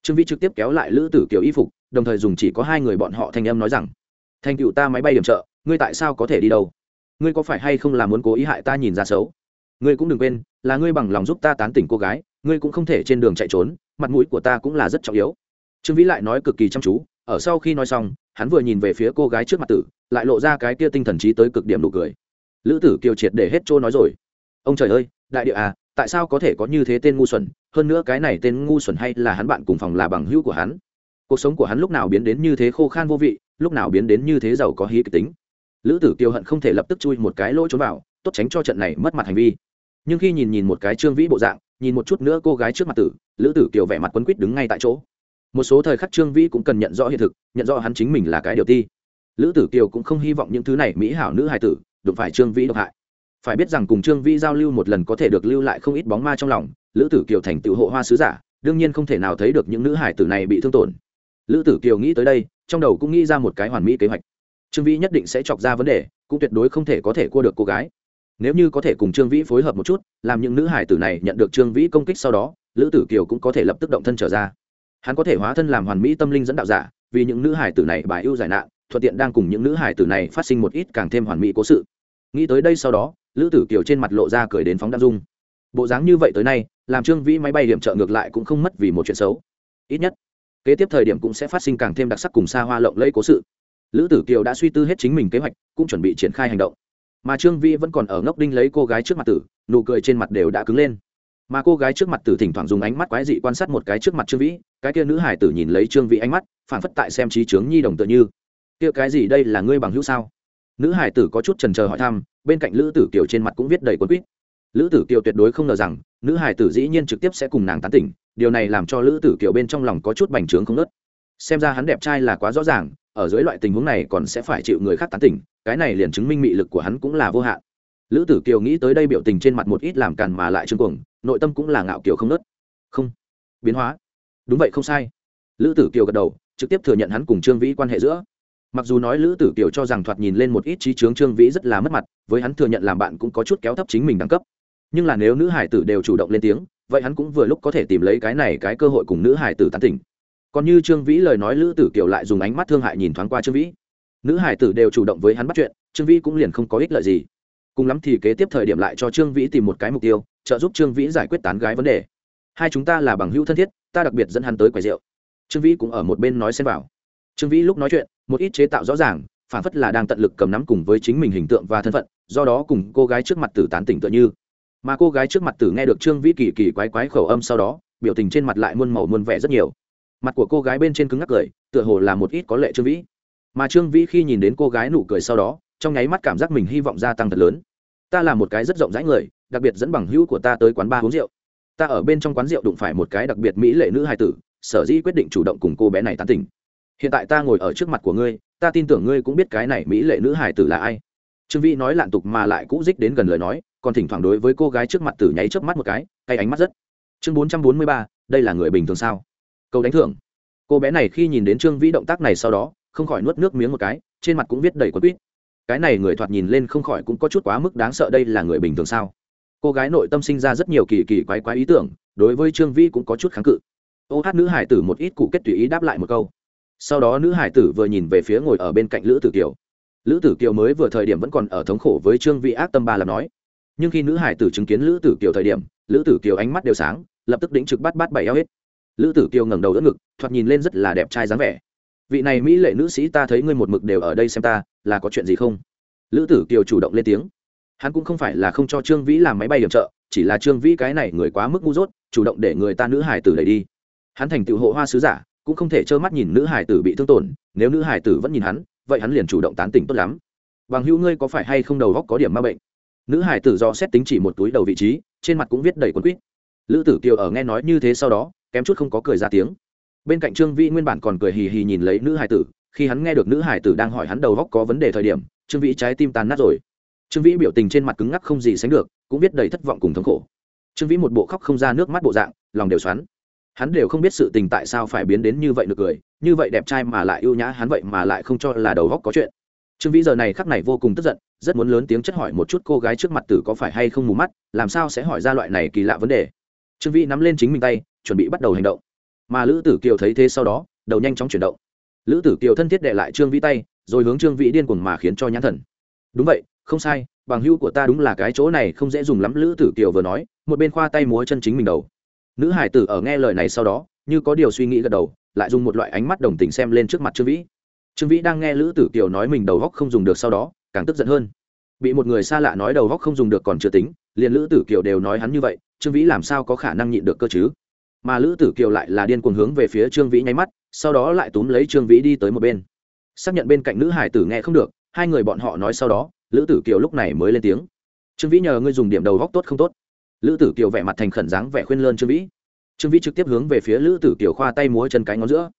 Trương vĩ trực tiếp kéo lại lữ tử kiều y phục, đồng thời dùng chỉ có hai người bọn họ thành âm nói rằng thành cựu ta máy bay điểm trợ, ngươi tại sao có thể đi đâu? Ngươi có phải hay không là muốn cố ý hại ta nhìn ra xấu? Ngươi cũng đừng quên, là ngươi bằng lòng giúp ta tán tỉnh cô gái ngươi cũng không thể trên đường chạy trốn, mặt mũi của ta cũng là rất trọng yếu. Trương vĩ lại nói cực kỳ chăm chú, ở sau khi nói xong, hắn vừa nhìn về phía cô gái trước mặt tử, lại lộ ra cái kia tinh thần trí tới cực điểm nụ cười. Lữ tử kiều triệt để hết trôi nói rồi. Ông trời ơi, đại địa à tại sao có thể có như thế tên ngu xuẩn, hơn nữa cái này tên ngu xuẩn hay là hắn bạn cùng phòng là bằng hữu của hắn? Cuộc sống của hắn lúc nào biến đến như thế khô khan vô vị, lúc nào biến đến như thế giàu có hí kịch tính? Lữ tử kiều hận không thể lập tức chui một cái lỗ trốn vào, tốt tránh cho trận này mất mặt hành vi. Nhưng khi nhìn nhìn một cái trương vĩ bộ dạng nhìn một chút nữa cô gái trước mặt tử, lữ tử kiều vẻ mặt quấn quýt đứng ngay tại chỗ. Một số thời khắc trương vĩ cũng cần nhận rõ hiện thực, nhận rõ hắn chính mình là cái điều ti. Lữ tử kiều cũng không hy vọng những thứ này mỹ hảo nữ hài tử đụng phải trương vĩ độc hại. Phải biết rằng cùng trương vĩ giao lưu một lần có thể được lưu lại không ít bóng ma trong lòng, lữ tử kiều thành tựu hộ hoa sứ giả, đương nhiên không thể nào thấy được những nữ hải tử này bị thương tổn. Lữ tử kiều nghĩ tới đây, trong đầu cũng nghĩ ra một cái hoàn mỹ kế hoạch. Trương vĩ nhất định sẽ chọc ra vấn đề, cũng tuyệt đối không thể có thể cua được cô gái nếu như có thể cùng trương vĩ phối hợp một chút, làm những nữ hải tử này nhận được trương vĩ công kích sau đó, lữ tử kiều cũng có thể lập tức động thân trở ra. Hắn có thể hóa thân làm hoàn mỹ tâm linh dẫn đạo giả, vì những nữ hải tử này bài ưu giải nạn, thuận tiện đang cùng những nữ hải tử này phát sinh một ít càng thêm hoàn mỹ cố sự. Nghĩ tới đây sau đó, lữ tử kiều trên mặt lộ ra cười đến phóng đăng dung. Bộ dáng như vậy tới nay, làm trương vĩ máy bay điểm trợ ngược lại cũng không mất vì một chuyện xấu. Ít nhất, kế tiếp thời điểm cũng sẽ phát sinh càng thêm đặc sắc cùng xa hoa lộng lẫy cố sự. Lữ tử kiều đã suy tư hết chính mình kế hoạch, cũng chuẩn bị triển khai hành động mà trương vĩ vẫn còn ở ngốc đinh lấy cô gái trước mặt tử, nụ cười trên mặt đều đã cứng lên. Mà cô gái trước mặt tử thỉnh thoảng dùng ánh mắt quái dị quan sát một cái trước mặt trương vĩ, cái kia nữ hải tử nhìn lấy trương vĩ ánh mắt phản phất tại xem trí trướng nhi đồng tự như. Kia cái gì đây là ngươi bằng hữu sao? Nữ hải tử có chút trần chờ hỏi thăm, bên cạnh lữ tử kiều trên mặt cũng viết đầy quân quýt. Lữ tử kiều tuyệt đối không ngờ rằng, nữ hải tử dĩ nhiên trực tiếp sẽ cùng nàng tán tỉnh, điều này làm cho lữ tử kiều bên trong lòng có chút bành trướng không nớt xem ra hắn đẹp trai là quá rõ ràng ở dưới loại tình huống này còn sẽ phải chịu người khác tán tỉnh, cái này liền chứng minh mị lực của hắn cũng là vô hạn. Lữ tử kiều nghĩ tới đây biểu tình trên mặt một ít làm càn mà lại trương cuồng, nội tâm cũng là ngạo kiều không nớt. Không. Biến hóa. Đúng vậy, không sai. Lữ tử kiều gật đầu, trực tiếp thừa nhận hắn cùng trương vĩ quan hệ giữa. Mặc dù nói lữ tử kiều cho rằng thoạt nhìn lên một ít trí trướng trương vĩ rất là mất mặt, với hắn thừa nhận làm bạn cũng có chút kéo thấp chính mình đẳng cấp. Nhưng là nếu nữ hải tử đều chủ động lên tiếng, vậy hắn cũng vừa lúc có thể tìm lấy cái này cái cơ hội cùng nữ hải tử tán tỉnh còn như trương vĩ lời nói lữ tử kiều lại dùng ánh mắt thương hại nhìn thoáng qua trương vĩ. Nữ hải tử đều chủ động với hắn bắt chuyện, trương vĩ cũng liền không có ích lợi gì. Cùng lắm thì kế tiếp thời điểm lại cho trương vĩ tìm một cái mục tiêu, trợ giúp trương vĩ giải quyết tán gái vấn đề. Hai chúng ta là bằng hữu thân thiết, ta đặc biệt dẫn hắn tới quầy rượu. Trương vĩ cũng ở một bên nói xem vào. Trương vĩ lúc nói chuyện, một ít chế tạo rõ ràng, phản phất là đang tận lực cầm nắm cùng với chính mình hình tượng và thân phận, do đó cùng cô gái trước mặt tử tán tỉnh tựa như. Mà cô gái trước mặt tử nghe được trương vĩ kỳ kỳ quái quái khẩu âm sau đó, biểu tình trên mặt lại muôn màu muôn vẻ rất nhiều mặt của cô gái bên trên cứng ngắc cười, tựa hồ là một ít có lệ trương vĩ. Mà trương vĩ khi nhìn đến cô gái nụ cười sau đó, trong nháy mắt cảm giác mình hy vọng gia tăng thật lớn. Ta là một cái rất rộng rãi người, đặc biệt dẫn bằng hữu của ta tới quán ba uống rượu. Ta ở bên trong quán rượu đụng phải một cái đặc biệt mỹ lệ nữ hài tử, sở dĩ quyết định chủ động cùng cô bé này tán tỉnh. Hiện tại ta ngồi ở trước mặt của ngươi, ta tin tưởng ngươi cũng biết cái này mỹ lệ nữ hài tử là ai. Trương vĩ nói lạn tục mà lại cũ dích đến gần lời nói, còn thỉnh thoảng đối với cô gái trước mặt tử nháy chớp mắt một cái, cay ánh mắt rất. Chương bốn trăm bốn mươi ba, đây là người bình thường sao? Câu đánh thưởng. Cô bé này khi nhìn đến trương vĩ động tác này sau đó, không khỏi nuốt nước miếng một cái, trên mặt cũng viết đầy quấn quýt. Cái này người thoạt nhìn lên không khỏi cũng có chút quá mức đáng sợ đây là người bình thường sao? Cô gái nội tâm sinh ra rất nhiều kỳ kỳ quái quái ý tưởng, đối với trương vĩ cũng có chút kháng cự. Ô hát nữ hải tử một ít cụ kết tùy ý đáp lại một câu. Sau đó nữ hải tử vừa nhìn về phía ngồi ở bên cạnh lữ tử kiều. Lữ tử kiều mới vừa thời điểm vẫn còn ở thống khổ với trương vĩ ác tâm ba làm nói. Nhưng khi nữ hải tử chứng kiến lữ tử kiều thời điểm, lữ tử kiều ánh mắt đều sáng, lập tức đĩnh trực bắt bắt bảy eo hết lữ tử kiều ngẩng đầu đỡ ngực, thoạt nhìn lên rất là đẹp trai dáng vẻ. Vị này mỹ lệ nữ sĩ ta thấy ngươi một mực đều ở đây xem ta, là có chuyện gì không? Lữ tử kiều chủ động lên tiếng. Hắn cũng không phải là không cho trương vĩ làm máy bay điểm trợ, chỉ là trương vĩ cái này người quá mức ngu dốt, chủ động để người ta nữ hải tử đẩy đi. Hắn thành tựu hộ hoa sứ giả, cũng không thể trơ mắt nhìn nữ hải tử bị thương tổn, nếu nữ hải tử vẫn nhìn hắn, vậy hắn liền chủ động tán tỉnh tốt lắm. Bằng hữu ngươi có phải hay không đầu góc có điểm ma bệnh? Nữ hải tử do xét tính chỉ một túi đầu vị trí, trên mặt cũng viết đầy quần quýt. Lữ tử kiều ở nghe nói như thế sau đó kém chút không có cười ra tiếng. Bên cạnh trương vĩ nguyên bản còn cười hì hì nhìn lấy nữ hải tử, khi hắn nghe được nữ hải tử đang hỏi hắn đầu góc có vấn đề thời điểm, trương vĩ trái tim tàn nát rồi. Trương vĩ biểu tình trên mặt cứng ngắc không gì sánh được, cũng biết đầy thất vọng cùng thống khổ. Trương vĩ một bộ khóc không ra nước mắt bộ dạng, lòng đều xoắn. Hắn đều không biết sự tình tại sao phải biến đến như vậy được cười, như vậy đẹp trai mà lại ưu nhã hắn vậy mà lại không cho là đầu góc có chuyện. Trương vĩ giờ này khắc này vô cùng tức giận, rất muốn lớn tiếng chất hỏi một chút cô gái trước mặt tử có phải hay không mù mắt, làm sao sẽ hỏi ra loại này kỳ lạ vấn đề trương vĩ nắm lên chính mình tay chuẩn bị bắt đầu hành động mà lữ tử kiều thấy thế sau đó đầu nhanh chóng chuyển động lữ tử kiều thân thiết đệ lại trương vĩ tay rồi hướng trương vĩ điên cuồng mà khiến cho nhãn thần đúng vậy không sai bằng hữu của ta đúng là cái chỗ này không dễ dùng lắm lữ tử kiều vừa nói một bên khoa tay múa chân chính mình đầu nữ hải tử ở nghe lời này sau đó như có điều suy nghĩ gật đầu lại dùng một loại ánh mắt đồng tình xem lên trước mặt trương vĩ trương vĩ đang nghe lữ tử kiều nói mình đầu góc không dùng được sau đó càng tức giận hơn bị một người xa lạ nói đầu góc không dùng được còn chưa tính liền lữ tử kiều đều nói hắn như vậy, trương vĩ làm sao có khả năng nhịn được cơ chứ? Mà lữ tử kiều lại là điên cuồng hướng về phía trương vĩ nháy mắt, sau đó lại túm lấy trương vĩ đi tới một bên. Xác nhận bên cạnh nữ hải tử nghe không được, hai người bọn họ nói sau đó, lữ tử kiều lúc này mới lên tiếng. Trương vĩ nhờ ngươi dùng điểm đầu góc tốt không tốt. Lữ tử kiều vẻ mặt thành khẩn dáng vẻ khuyên lơn trương vĩ. Trương vĩ trực tiếp hướng về phía lữ tử kiều khoa tay múa chân cái ngón giữa.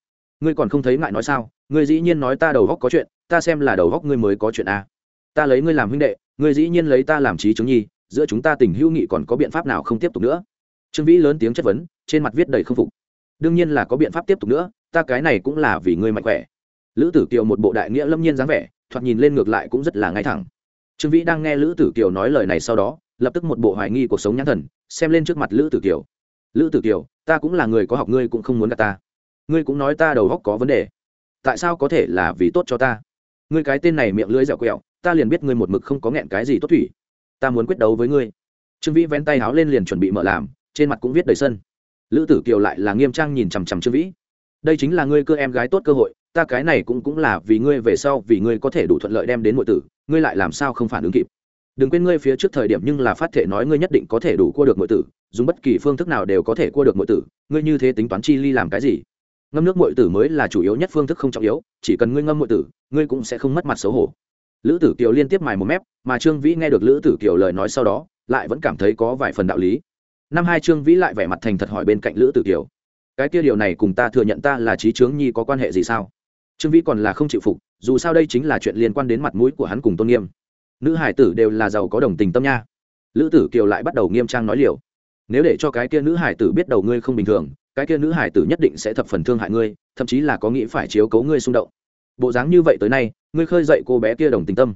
Ngươi còn không thấy ngại nói sao? Ngươi dĩ nhiên nói ta đầu góc có chuyện, ta xem là đầu góc ngươi mới có chuyện à. ta lấy ngươi làm huynh đệ, ngươi dĩ nhiên lấy ta làm trí chứng nhi giữa chúng ta tình hữu nghị còn có biện pháp nào không tiếp tục nữa? Trương vĩ lớn tiếng chất vấn, trên mặt viết đầy không phục. Đương nhiên là có biện pháp tiếp tục nữa, ta cái này cũng là vì ngươi mạnh khỏe. Lữ tử kiều một bộ đại nghĩa lâm nhiên dáng vẻ, thoạt nhìn lên ngược lại cũng rất là ngay thẳng. Trương vĩ đang nghe lữ tử kiều nói lời này sau đó, lập tức một bộ hoài nghi cuộc sống nhãn thần, xem lên trước mặt lữ tử kiều. Lữ tử kiều, ta cũng là người có học ngươi cũng không muốn gặp ta. Ngươi cũng nói ta đầu góc có vấn đề. Tại sao có thể là vì tốt cho ta? Ngươi cái tên này miệng lưỡi dẻo quẹo, ta liền biết ngươi một mực không có nghẹn cái gì tốt thủy ta muốn quyết đấu với ngươi. Trương vĩ vén tay háo lên liền chuẩn bị mở làm, trên mặt cũng viết đầy sân. Lữ tử kiều lại là nghiêm trang nhìn chằm chằm trương vĩ. Đây chính là ngươi cơ em gái tốt cơ hội, ta cái này cũng cũng là vì ngươi về sau, vì ngươi có thể đủ thuận lợi đem đến mọi tử, ngươi lại làm sao không phản ứng kịp. Đừng quên ngươi phía trước thời điểm nhưng là phát thể nói ngươi nhất định có thể đủ cua được mọi tử, dùng bất kỳ phương thức nào đều có thể cua được mọi tử, ngươi như thế tính toán chi ly làm cái gì? Ngâm nước mọi tử mới là chủ yếu nhất phương thức không trọng yếu, chỉ cần ngươi ngâm mọi tử, ngươi cũng sẽ không mất mặt xấu hổ lữ tử kiều liên tiếp mài một mép, mà trương vĩ nghe được lữ tử kiều lời nói sau đó, lại vẫn cảm thấy có vài phần đạo lý. Năm hai trương vĩ lại vẻ mặt thành thật hỏi bên cạnh lữ tử kiều, cái kia điều này cùng ta thừa nhận ta là trí trướng nhi có quan hệ gì sao? Trương vĩ còn là không chịu phục, dù sao đây chính là chuyện liên quan đến mặt mũi của hắn cùng tôn nghiêm. Nữ hải tử đều là giàu có đồng tình tâm nha. Lữ tử kiều lại bắt đầu nghiêm trang nói liều, nếu để cho cái kia nữ hải tử biết đầu ngươi không bình thường, cái kia nữ hải tử nhất định sẽ thập phần thương hại ngươi, thậm chí là có nghĩ phải chiếu cấu ngươi xung động. Bộ dáng như vậy tới nay ngươi khơi dậy cô bé kia đồng tình tâm.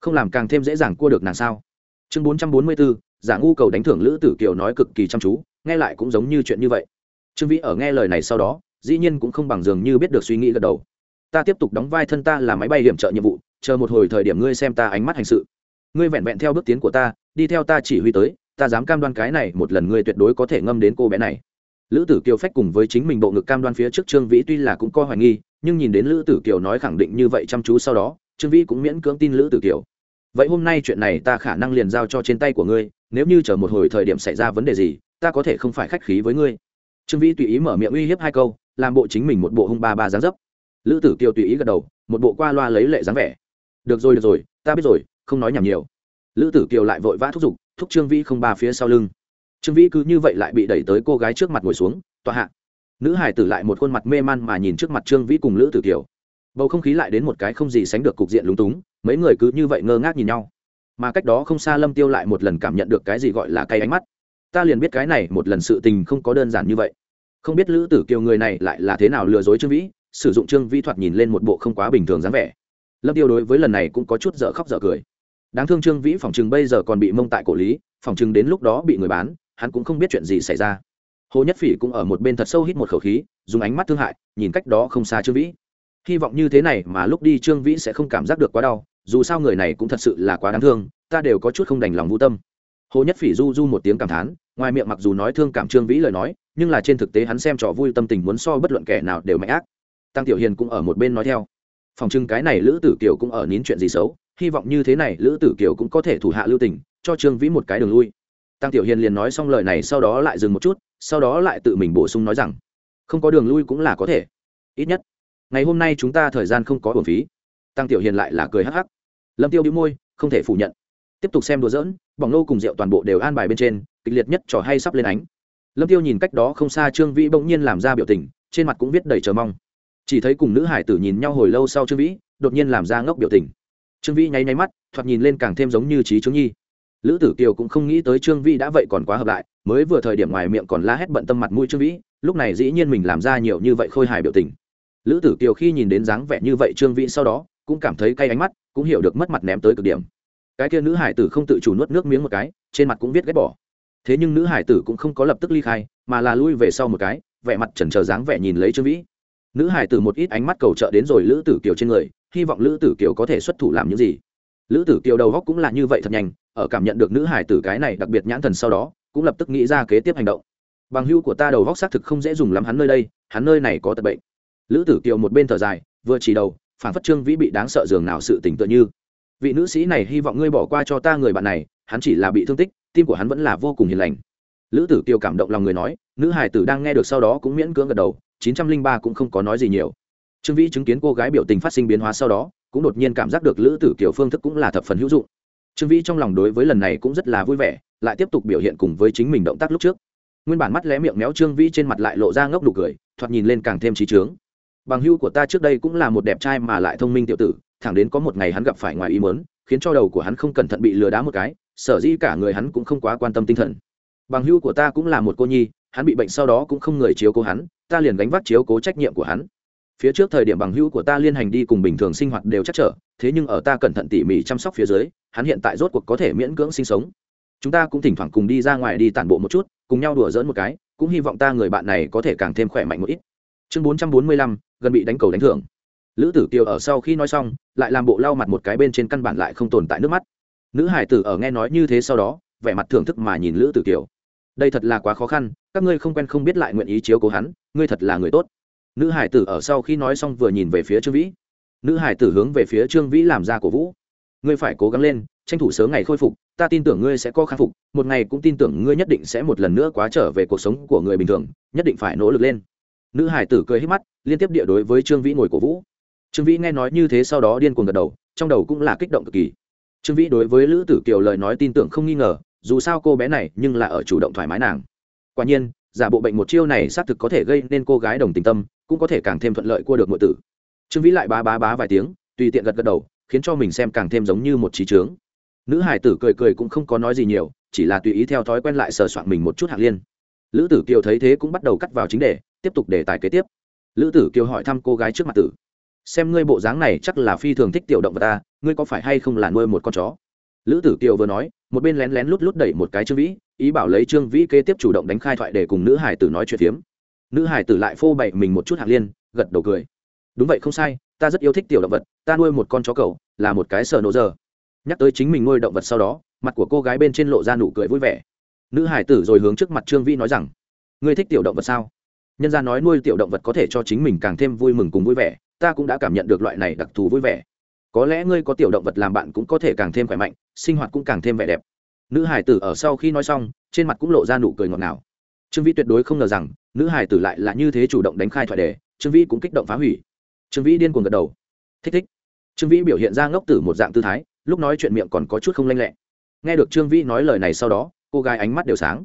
Không làm càng thêm dễ dàng cua được nàng sao? Chương bốn trăm bốn mươi bốn giả ngu cầu đánh thưởng lữ tử kiều nói cực kỳ chăm chú, nghe lại cũng giống như chuyện như vậy. Trương vĩ ở nghe lời này sau đó, dĩ nhiên cũng không bằng dường như biết được suy nghĩ gật đầu. Ta tiếp tục đóng vai thân ta là máy bay hiểm trợ nhiệm vụ, chờ một hồi thời điểm ngươi xem ta ánh mắt hành sự. Ngươi vẹn vẹn theo bước tiến của ta, đi theo ta chỉ huy tới, ta dám cam đoan cái này một lần ngươi tuyệt đối có thể ngâm đến cô bé này. Lữ tử kiều phách cùng với chính mình bộ ngực cam đoan phía trước trương vĩ tuy là cũng có hoài nghi nhưng nhìn đến lữ tử kiều nói khẳng định như vậy chăm chú sau đó, trương vĩ cũng miễn cưỡng tin lữ tử kiều. Vậy hôm nay chuyện này ta khả năng liền giao cho trên tay của ngươi, nếu như chờ một hồi thời điểm xảy ra vấn đề gì, ta có thể không phải khách khí với ngươi. Trương vĩ tùy ý mở miệng uy hiếp hai câu, làm bộ chính mình một bộ hung ba ba dáng dấp. Lữ tử kiều tùy ý gật đầu, một bộ qua loa lấy lệ dáng vẻ. Được rồi được rồi, ta biết rồi, không nói nhảm nhiều. Lữ tử kiều lại vội vã thúc giục, thúc trương vĩ không ba phía sau lưng. Trương vĩ cứ như vậy lại bị đẩy tới cô gái trước mặt ngồi xuống tọa hạ nữ hải tử lại một khuôn mặt mê man mà nhìn trước mặt trương vĩ cùng lữ tử kiều. Bầu không khí lại đến một cái không gì sánh được cục diện lúng túng, mấy người cứ như vậy ngơ ngác nhìn nhau. Mà cách đó không xa lâm tiêu lại một lần cảm nhận được cái gì gọi là cay ánh mắt. Ta liền biết cái này một lần sự tình không có đơn giản như vậy. Không biết lữ tử kiều người này lại là thế nào lừa dối trương vĩ, sử dụng trương vĩ thoạt nhìn lên một bộ không quá bình thường dáng vẻ. Lâm tiêu đối với lần này cũng có chút dở khóc dở cười. Đáng thương trương vĩ phòng chừng bây giờ còn bị mông tại cổ lý, phòng chừng đến lúc đó bị người bán, hắn cũng không biết chuyện gì xảy ra hồ nhất phỉ cũng ở một bên thật sâu hít một khẩu khí, dùng ánh mắt thương hại, nhìn cách đó không xa trương vĩ. Hy vọng như thế này mà lúc đi trương vĩ sẽ không cảm giác được quá đau, dù sao người này cũng thật sự là quá đáng thương, ta đều có chút không đành lòng vô tâm. Hồ nhất phỉ du du một tiếng cảm thán, ngoài miệng mặc dù nói thương cảm trương vĩ lời nói, nhưng là trên thực tế hắn xem trò vui tâm tình muốn so bất luận kẻ nào đều mạnh ác. Tăng tiểu hiền cũng ở một bên nói theo. Phòng trưng cái này lữ tử kiều cũng ở nín chuyện gì xấu, hy vọng như thế này lữ tử kiều cũng có thể thủ hạ lưu tình, cho trương vĩ một cái đường lui tăng tiểu hiền liền nói xong lời này sau đó lại dừng một chút, sau đó lại tự mình bổ sung nói rằng, không có đường lui cũng là có thể. Ít nhất, ngày hôm nay chúng ta thời gian không có hưởng phí. Tăng tiểu hiền lại là cười hắc hắc. Lâm tiêu đĩu môi, không thể phủ nhận. Tiếp tục xem đùa dỡn bỏng nô cùng rượu toàn bộ đều an bài bên trên, kịch liệt nhất trò hay sắp lên ánh. Lâm tiêu nhìn cách đó không xa trương vĩ bỗng nhiên làm ra biểu tình, trên mặt cũng viết đầy chờ mong. Chỉ thấy cùng nữ hải tử nhìn nhau hồi lâu sau trương vĩ, đột nhiên làm ra ngốc biểu tình. Trương vĩ nháy nháy mắt, thoạt nhìn lên càng thêm giống như trí trướng nhi lữ tử kiều cũng không nghĩ tới trương vĩ đã vậy còn quá hợp lại, mới vừa thời điểm ngoài miệng còn la hét bận tâm mặt mũi trương vĩ, lúc này dĩ nhiên mình làm ra nhiều như vậy khôi hài biểu tình. Lữ tử kiều khi nhìn đến dáng vẻ như vậy trương vĩ sau đó, cũng cảm thấy cay ánh mắt, cũng hiểu được mất mặt ném tới cực điểm. Cái kia nữ hải tử không tự chủ nuốt nước miếng một cái, trên mặt cũng viết ghét bỏ. Thế nhưng nữ hải tử cũng không có lập tức ly khai, mà là lui về sau một cái, vẻ mặt chần chờ dáng vẻ nhìn lấy trương vĩ. Nữ hải tử một ít ánh mắt cầu trợ đến rồi lữ tử kiều trên người, hy vọng lữ tử kiều có thể xuất thủ làm những gì. Lữ tử kiều đầu góc cũng là như vậy thật nhanh ở cảm nhận được nữ hải tử cái này đặc biệt nhãn thần sau đó, cũng lập tức nghĩ ra kế tiếp hành động. Bằng hưu của ta đầu góc xác thực không dễ dùng lắm hắn nơi đây, hắn nơi này có tật bệnh. Lữ tử kiều một bên thở dài, vừa chỉ đầu phản phất trương vĩ bị đáng sợ dường nào sự tỉnh tựa như. Vị nữ sĩ này hy vọng ngươi bỏ qua cho ta người bạn này, hắn chỉ là bị thương tích, tim của hắn vẫn là vô cùng hiền lành. Lữ tử kiều cảm động lòng người nói, nữ hải tử đang nghe được sau đó cũng miễn cưỡng gật đầu, chín trăm linh ba cũng không có nói gì nhiều. Trương vĩ chứng kiến cô gái biểu tình phát sinh biến hóa sau đó, cũng đột nhiên cảm giác được lữ tử kiều phương thức cũng là thập phần hữu dụng trương vĩ trong lòng đối với lần này cũng rất là vui vẻ, lại tiếp tục biểu hiện cùng với chính mình động tác lúc trước. Nguyên bản mắt lé miệng méo trương vĩ trên mặt lại lộ ra ngốc nụ cười, thoạt nhìn lên càng thêm trí trướng. Bằng hưu của ta trước đây cũng là một đẹp trai mà lại thông minh tiểu tử, thẳng đến có một ngày hắn gặp phải ngoài ý mớn khiến cho đầu của hắn không cẩn thận bị lừa đá một cái, sở dĩ cả người hắn cũng không quá quan tâm tinh thần. Bằng hưu của ta cũng là một cô nhi, hắn bị bệnh sau đó cũng không người chiếu cố hắn, ta liền gánh vác chiếu cố trách nhiệm của hắn phía trước thời điểm bằng hữu của ta liên hành đi cùng bình thường sinh hoạt đều chắc trở, thế nhưng ở ta cẩn thận tỉ mỉ chăm sóc phía dưới, hắn hiện tại rốt cuộc có thể miễn cưỡng sinh sống. Chúng ta cũng thỉnh thoảng cùng đi ra ngoài đi tản bộ một chút, cùng nhau đùa dỡn một cái, cũng hy vọng ta người bạn này có thể càng thêm khỏe mạnh một ít. Chương bốn trăm bốn mươi lăm, gần bị đánh cầu đánh thưởng. Lữ tử kiều ở sau khi nói xong, lại làm bộ lau mặt một cái bên trên căn bản lại không tồn tại nước mắt. Nữ hải tử ở nghe nói như thế sau đó, vẻ mặt thưởng thức mà nhìn lữ tử kiều. Đây thật là quá khó khăn, các ngươi không quen không biết lại nguyện ý chiếu cố hắn, ngươi thật là người tốt nữ hải tử ở sau khi nói xong vừa nhìn về phía trương vĩ. Nữ hải tử hướng về phía trương vĩ làm ra cổ vũ. Ngươi phải cố gắng lên, tranh thủ sớm ngày khôi phục, ta tin tưởng ngươi sẽ có khắc phục, một ngày cũng tin tưởng ngươi nhất định sẽ một lần nữa quá trở về cuộc sống của người bình thường, nhất định phải nỗ lực lên. Nữ hải tử cười hết mắt, liên tiếp địa đối với trương vĩ ngồi cổ vũ. Trương vĩ nghe nói như thế sau đó điên cuồng gật đầu, trong đầu cũng là kích động cực kỳ. Trương vĩ đối với lữ tử kiều lời nói tin tưởng không nghi ngờ, dù sao cô bé này nhưng là ở chủ động thoải mái nàng. Quả nhiên, giả bộ bệnh một chiêu này xác thực có thể gây nên cô gái đồng tình tâm cũng có thể càng thêm thuận lợi cua được ngụy tử. Trương vĩ lại bá bá bá vài tiếng, tùy tiện gật gật đầu, khiến cho mình xem càng thêm giống như một trí trướng nữ hải tử cười cười cũng không có nói gì nhiều, chỉ là tùy ý theo thói quen lại sờ soạn mình một chút hạng liên. Lữ tử kiều thấy thế cũng bắt đầu cắt vào chính đề, tiếp tục đề tài kế tiếp. Lữ tử kiều hỏi thăm cô gái trước mặt tử. Xem ngươi bộ dáng này chắc là phi thường thích tiểu động vật ta, ngươi có phải hay không là nuôi một con chó? Lữ tử kiều vừa nói, một bên lén lén lút lút đẩy một cái trương vĩ, ý bảo lấy trương vĩ kế tiếp chủ động đánh khai thoại để cùng nữ hải tử nói chuyện phiếm nữ hải tử lại phô bày mình một chút hạng liên, gật đầu cười. Đúng vậy, không sai, ta rất yêu thích tiểu động vật, ta nuôi một con chó cầu là một cái sờ nổ giờ. Nhắc tới chính mình nuôi động vật sau đó, mặt của cô gái bên trên lộ ra nụ cười vui vẻ. Nữ hải tử rồi hướng trước mặt trương vĩ nói rằng, ngươi thích tiểu động vật sao? Nhân ra nói nuôi tiểu động vật có thể cho chính mình càng thêm vui mừng cùng vui vẻ, ta cũng đã cảm nhận được loại này đặc thù vui vẻ. Có lẽ ngươi có tiểu động vật làm bạn cũng có thể càng thêm khỏe mạnh, sinh hoạt cũng càng thêm vẻ đẹp. Nữ hải tử ở sau khi nói xong, trên mặt cũng lộ ra nụ cười ngọt ngào trương vĩ tuyệt đối không ngờ rằng, nữ hải tử lại là như thế chủ động đánh khai thoại đề, trương vĩ cũng kích động phá hủy. Trương vĩ điên cuồng gật đầu. Thích thích. Trương vĩ biểu hiện ra ngốc tử một dạng tư thái, lúc nói chuyện miệng còn có chút không lanh lẹ. Nghe được trương vĩ nói lời này sau đó, cô gái ánh mắt đều sáng.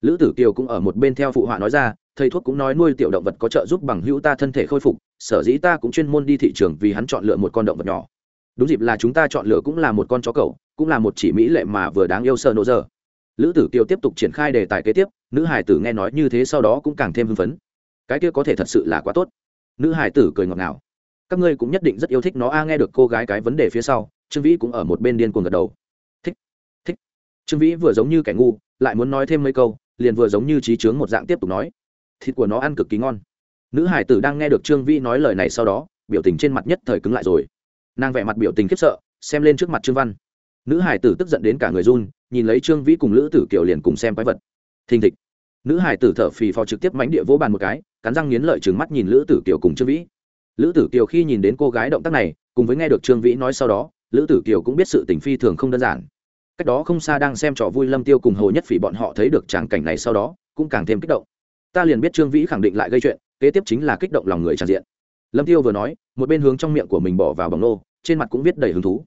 Lữ tử kiều cũng ở một bên theo phụ họa nói ra, thầy thuốc cũng nói nuôi tiểu động vật có trợ giúp bằng hữu ta thân thể khôi phục, sở dĩ ta cũng chuyên môn đi thị trường vì hắn chọn lựa một con động vật nhỏ. Đúng dịp là chúng ta chọn lựa cũng là một con chó cậu cũng là một chỉ mỹ lệ mà vừa đáng yêu sơ nỗ giờ lữ tử kiều tiếp tục triển khai đề tài kế tiếp nữ hải tử nghe nói như thế sau đó cũng càng thêm hưng phấn. Cái kia có thể thật sự là quá tốt. Nữ hải tử cười ngọt ngào. Các ngươi cũng nhất định rất yêu thích nó. A, nghe được cô gái cái vấn đề phía sau, trương vĩ cũng ở một bên điên cuồng gật đầu. Thích thích. Trương vĩ vừa giống như kẻ ngu, lại muốn nói thêm mấy câu, liền vừa giống như trí chướng một dạng tiếp tục nói. Thịt của nó ăn cực kỳ ngon. Nữ hải tử đang nghe được trương vĩ nói lời này sau đó, biểu tình trên mặt nhất thời cứng lại rồi. Nàng vẻ mặt biểu tình khiếp sợ, xem lên trước mặt trương văn. Nữ hải tử tức giận đến cả người run, nhìn lấy trương vĩ cùng lữ tử kiều liền cùng xem quái vật. Thình thịch nữ hải tử thở phì phò trực tiếp mánh địa vỗ bàn một cái, cắn răng nghiến lợi trừng mắt nhìn lữ tử kiều cùng trương vĩ. Lữ tử kiều khi nhìn đến cô gái động tác này, cùng với nghe được trương vĩ nói sau đó, lữ tử kiều cũng biết sự tình phi thường không đơn giản. Cách đó không xa đang xem trò vui lâm tiêu cùng hồ nhất phỉ bọn họ thấy được tràng cảnh này sau đó, cũng càng thêm kích động. Ta liền biết trương vĩ khẳng định lại gây chuyện, kế tiếp chính là kích động lòng người tràn diện. Lâm tiêu vừa nói, một bên hướng trong miệng của mình bỏ vào bằng nô, trên mặt cũng viết đầy hứng thú.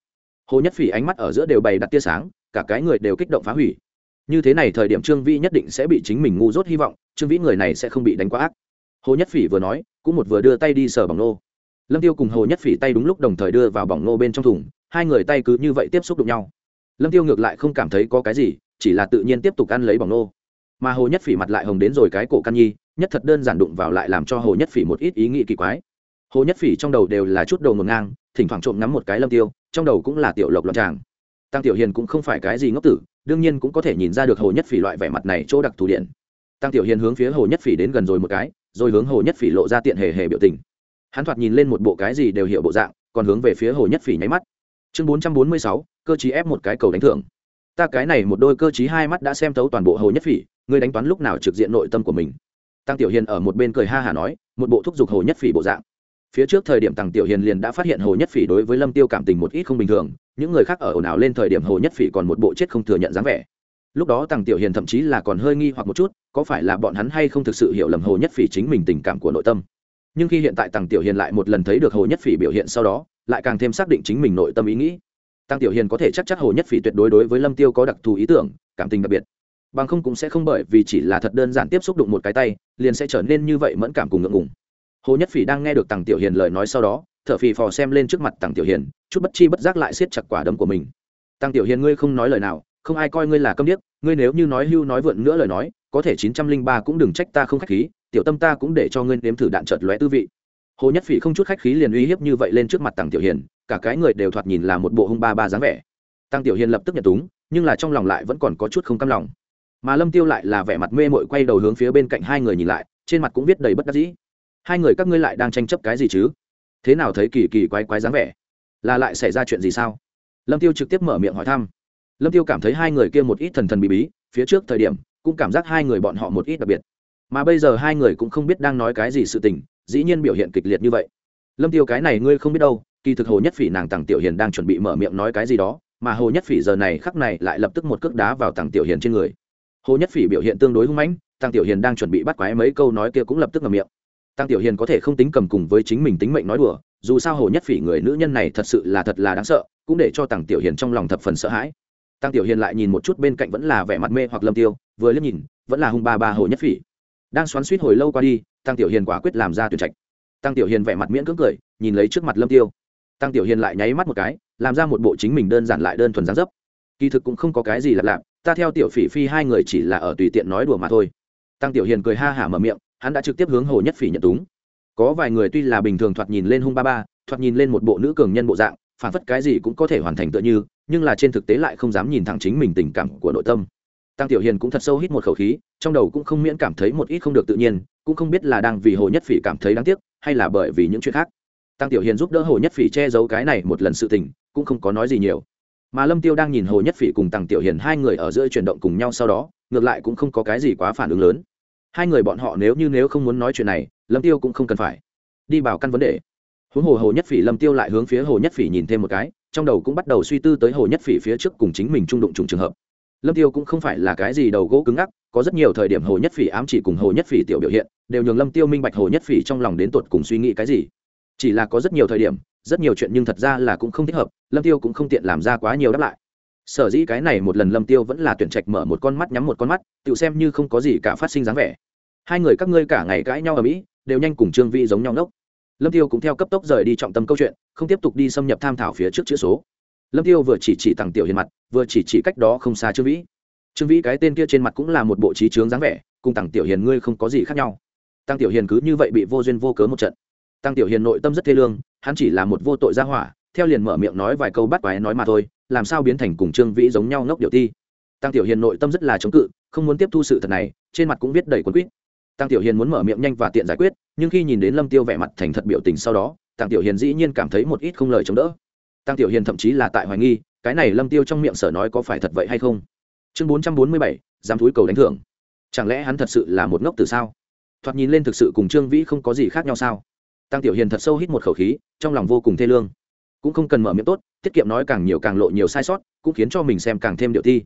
Hồ nhất phỉ ánh mắt ở giữa đều bày đặt tia sáng, cả cái người đều kích động phá hủy như thế này thời điểm trương vĩ nhất định sẽ bị chính mình ngu dốt hy vọng, trương vĩ người này sẽ không bị đánh quá ác. Hồ nhất phỉ vừa nói, cũng một vừa đưa tay đi sờ bỏng nô. Lâm tiêu cùng hồ nhất phỉ tay đúng lúc đồng thời đưa vào bỏng nô bên trong thùng, hai người tay cứ như vậy tiếp xúc đụng nhau. Lâm tiêu ngược lại không cảm thấy có cái gì, chỉ là tự nhiên tiếp tục ăn lấy bỏng nô. Mà hồ nhất phỉ mặt lại hồng đến rồi cái cổ căn nhi, nhất thật đơn giản đụng vào lại làm cho hồ nhất phỉ một ít ý nghĩ kỳ quái. Hồ nhất phỉ trong đầu đều là chút đầu ngột ngang, thỉnh thoảng trộm ngắm một cái lâm tiêu, trong đầu cũng là tiểu lộc loạn tràng. Tăng tiểu hiền cũng không phải cái gì ngốc tử đương nhiên cũng có thể nhìn ra được hồ nhất phỉ loại vẻ mặt này chỗ đặc thù điện. Tăng tiểu hiền hướng phía hồ nhất phỉ đến gần rồi một cái, rồi hướng hồ nhất phỉ lộ ra tiện hề hề biểu tình. Hắn thoạt nhìn lên một bộ cái gì đều hiểu bộ dạng, còn hướng về phía hồ nhất phỉ nháy mắt. Chương bốn trăm bốn mươi sáu, cơ chí ép một cái cầu đánh thưởng. Ta cái này một đôi cơ chí hai mắt đã xem tấu toàn bộ hồ nhất phỉ, ngươi đánh toán lúc nào trực diện nội tâm của mình? Tăng tiểu hiền ở một bên cười ha hả nói, một bộ thúc giục hồ nhất phỉ bộ dạng phía trước thời điểm tăng tiểu hiền liền đã phát hiện hồ nhất phỉ đối với lâm tiêu cảm tình một ít không bình thường, những người khác ở ồn ào lên thời điểm hồ nhất phỉ còn một bộ chết không thừa nhận dáng vẻ. Lúc đó tăng tiểu hiền thậm chí là còn hơi nghi hoặc một chút, có phải là bọn hắn hay không thực sự hiểu lầm hồ nhất phỉ chính mình tình cảm của nội tâm. Nhưng khi hiện tại tăng tiểu hiền lại một lần thấy được hồ nhất phỉ biểu hiện sau đó, lại càng thêm xác định chính mình nội tâm ý nghĩ. Tăng tiểu hiền có thể chắc chắc hồ nhất phỉ tuyệt đối đối với lâm tiêu có đặc thù ý tưởng, cảm tình đặc biệt. Bằng không cũng sẽ không bởi vì chỉ là thật đơn giản tiếp xúc đụng một cái tay, liền sẽ trở nên như vậy mẫn cảm cùng ngượng ngùng hồ nhất phỉ đang nghe được tăng tiểu hiền lời nói sau đó, thở phì phò xem lên trước mặt tăng tiểu hiền, chút bất chi bất giác lại siết chặt quả đấm của mình. Tăng tiểu hiền ngươi không nói lời nào, không ai coi ngươi là câm điếc, ngươi nếu như nói hưu nói vượn nữa lời nói, có thể chín trăm linh ba cũng đừng trách ta không khách khí, tiểu tâm ta cũng để cho ngươi nếm thử đạn trợt lóe tư vị. Hồ nhất phỉ không chút khách khí liền uy hiếp như vậy lên trước mặt tăng tiểu hiền, cả cái người đều thoạt nhìn là một bộ hung ba ba dáng vẻ. Tăng tiểu hiền lập tức nhận túng, nhưng là trong lòng lại vẫn còn có chút không cam lòng. Mà lâm tiêu lại là vẻ mặt mê mội quay đầu hướng phía bên cạnh hai người nhìn lại, trên mặt cũng viết đầy bất đắc dĩ hai người các ngươi lại đang tranh chấp cái gì chứ? Thế nào thấy kỳ kỳ quái quái dáng vẻ? Là lại xảy ra chuyện gì sao? Lâm tiêu trực tiếp mở miệng hỏi thăm. Lâm tiêu cảm thấy hai người kia một ít thần thần bí bí, phía trước thời điểm, cũng cảm giác hai người bọn họ một ít đặc biệt. Mà bây giờ hai người cũng không biết đang nói cái gì sự tình, dĩ nhiên biểu hiện kịch liệt như vậy. Lâm tiêu cái này ngươi không biết đâu, kỳ thực hồ nhất phỉ nàng tàng tiểu hiền đang chuẩn bị mở miệng nói cái gì đó, mà hồ nhất phỉ giờ này khắc này lại lập tức một cước đá vào tàng tiểu hiền trên người. Hồ nhất phỉ biểu hiện tương đối hung mãnh tàng tiểu hiền đang chuẩn bị bắt quái mấy câu nói kia cũng lập tức ngậm miệng tăng tiểu hiền có thể không tính cầm cùng với chính mình tính mệnh nói đùa, dù sao hồ nhất phỉ người nữ nhân này thật sự là thật là đáng sợ, cũng để cho tăng tiểu hiền trong lòng thập phần sợ hãi. Tăng tiểu hiền lại nhìn một chút bên cạnh vẫn là vẻ mặt mê hoặc lâm tiêu, vừa liếc nhìn, vẫn là hung ba ba hồ nhất phỉ. Đang xoắn suýt hồi lâu qua đi, tăng tiểu hiền quả quyết làm ra tuyển trạch. Tăng tiểu hiền vẻ mặt miễn cưỡng cười, nhìn lấy trước mặt lâm tiêu. Tăng tiểu hiền lại nháy mắt một cái, làm ra một bộ chính mình đơn giản lại đơn thuần dáng dấp. Kỳ thực cũng không có cái gì lặp lạp ta theo tiểu phỉ phi hai người chỉ là ở tùy tiện nói đùa mà thôi. Tăng tiểu hiền cười ha hả mở miệng hắn đã trực tiếp hướng hồ nhất phỉ nhận túng. Có vài người tuy là bình thường thoạt nhìn lên hung ba ba, thoạt nhìn lên một bộ nữ cường nhân bộ dạng, phản phất cái gì cũng có thể hoàn thành tựa như, nhưng là trên thực tế lại không dám nhìn thẳng chính mình tình cảm của nội tâm. Tăng tiểu hiền cũng thật sâu hít một khẩu khí, trong đầu cũng không miễn cảm thấy một ít không được tự nhiên, cũng không biết là đang vì hồ nhất phỉ cảm thấy đáng tiếc, hay là bởi vì những chuyện khác. Tăng tiểu hiền giúp đỡ hồ nhất phỉ che giấu cái này một lần sự tình, cũng không có nói gì nhiều. Mà lâm tiêu đang nhìn hồ nhất phỉ cùng tăng tiểu hiền hai người ở giữa chuyển động cùng nhau sau đó, ngược lại cũng không có cái gì quá phản ứng lớn hai người bọn họ nếu như nếu không muốn nói chuyện này, lâm tiêu cũng không cần phải đi vào căn vấn đề. Huống hồ hồ nhất phỉ lâm tiêu lại hướng phía hồ nhất phỉ nhìn thêm một cái, trong đầu cũng bắt đầu suy tư tới hồ nhất phỉ phía trước cùng chính mình trung đụng trùng trường hợp. Lâm tiêu cũng không phải là cái gì đầu gỗ cứng ngắc, có rất nhiều thời điểm hồ nhất phỉ ám chỉ cùng hồ nhất phỉ tiểu biểu hiện, đều nhường lâm tiêu minh bạch hồ nhất phỉ trong lòng đến tuột cùng suy nghĩ cái gì. Chỉ là có rất nhiều thời điểm, rất nhiều chuyện nhưng thật ra là cũng không thích hợp, lâm tiêu cũng không tiện làm ra quá nhiều đáp lại sở dĩ cái này một lần lâm tiêu vẫn là tuyển trạch mở một con mắt nhắm một con mắt tự xem như không có gì cả phát sinh dáng vẻ. Hai người các ngươi cả ngày cãi nhau ở mỹ, đều nhanh cùng trương vi giống nhau ngốc. Lâm tiêu cũng theo cấp tốc rời đi trọng tâm câu chuyện, không tiếp tục đi xâm nhập tham thảo phía trước chữ số. Lâm tiêu vừa chỉ chỉ tặng tiểu hiền mặt, vừa chỉ chỉ cách đó không xa trương vĩ. Trương vĩ cái tên kia trên mặt cũng là một bộ trí trướng dáng vẻ, cùng tặng tiểu hiền ngươi không có gì khác nhau. Tăng tiểu hiền cứ như vậy bị vô duyên vô cớ một trận. Tăng tiểu hiền nội tâm rất thê lương, hắn chỉ là một vô tội gia hỏa theo liền mở miệng nói vài câu bắt quái nói mà thôi, làm sao biến thành cùng trương vĩ giống nhau ngốc điệu ti tăng tiểu hiền nội tâm rất là chống cự, không muốn tiếp thu sự thật này, trên mặt cũng viết đầy quấn quýt. Tăng tiểu hiền muốn mở miệng nhanh và tiện giải quyết, nhưng khi nhìn đến lâm tiêu vẻ mặt thành thật biểu tình sau đó, tăng tiểu hiền dĩ nhiên cảm thấy một ít không lời chống đỡ. Tăng tiểu hiền thậm chí là tại hoài nghi, cái này lâm tiêu trong miệng sở nói có phải thật vậy hay không? Chương bốn trăm bốn mươi bảy, dám túi cầu đánh thưởng. Chẳng lẽ hắn thật sự là một ngốc từ sao? Thoạt nhìn lên thực sự cùng trương vĩ không có gì khác nhau sao? Tăng tiểu hiền thật sâu hít một khẩu khí, trong lòng vô cùng thê lương cũng không cần mở miệng tốt, tiết kiệm nói càng nhiều càng lộ nhiều sai sót, cũng khiến cho mình xem càng thêm điệu thi.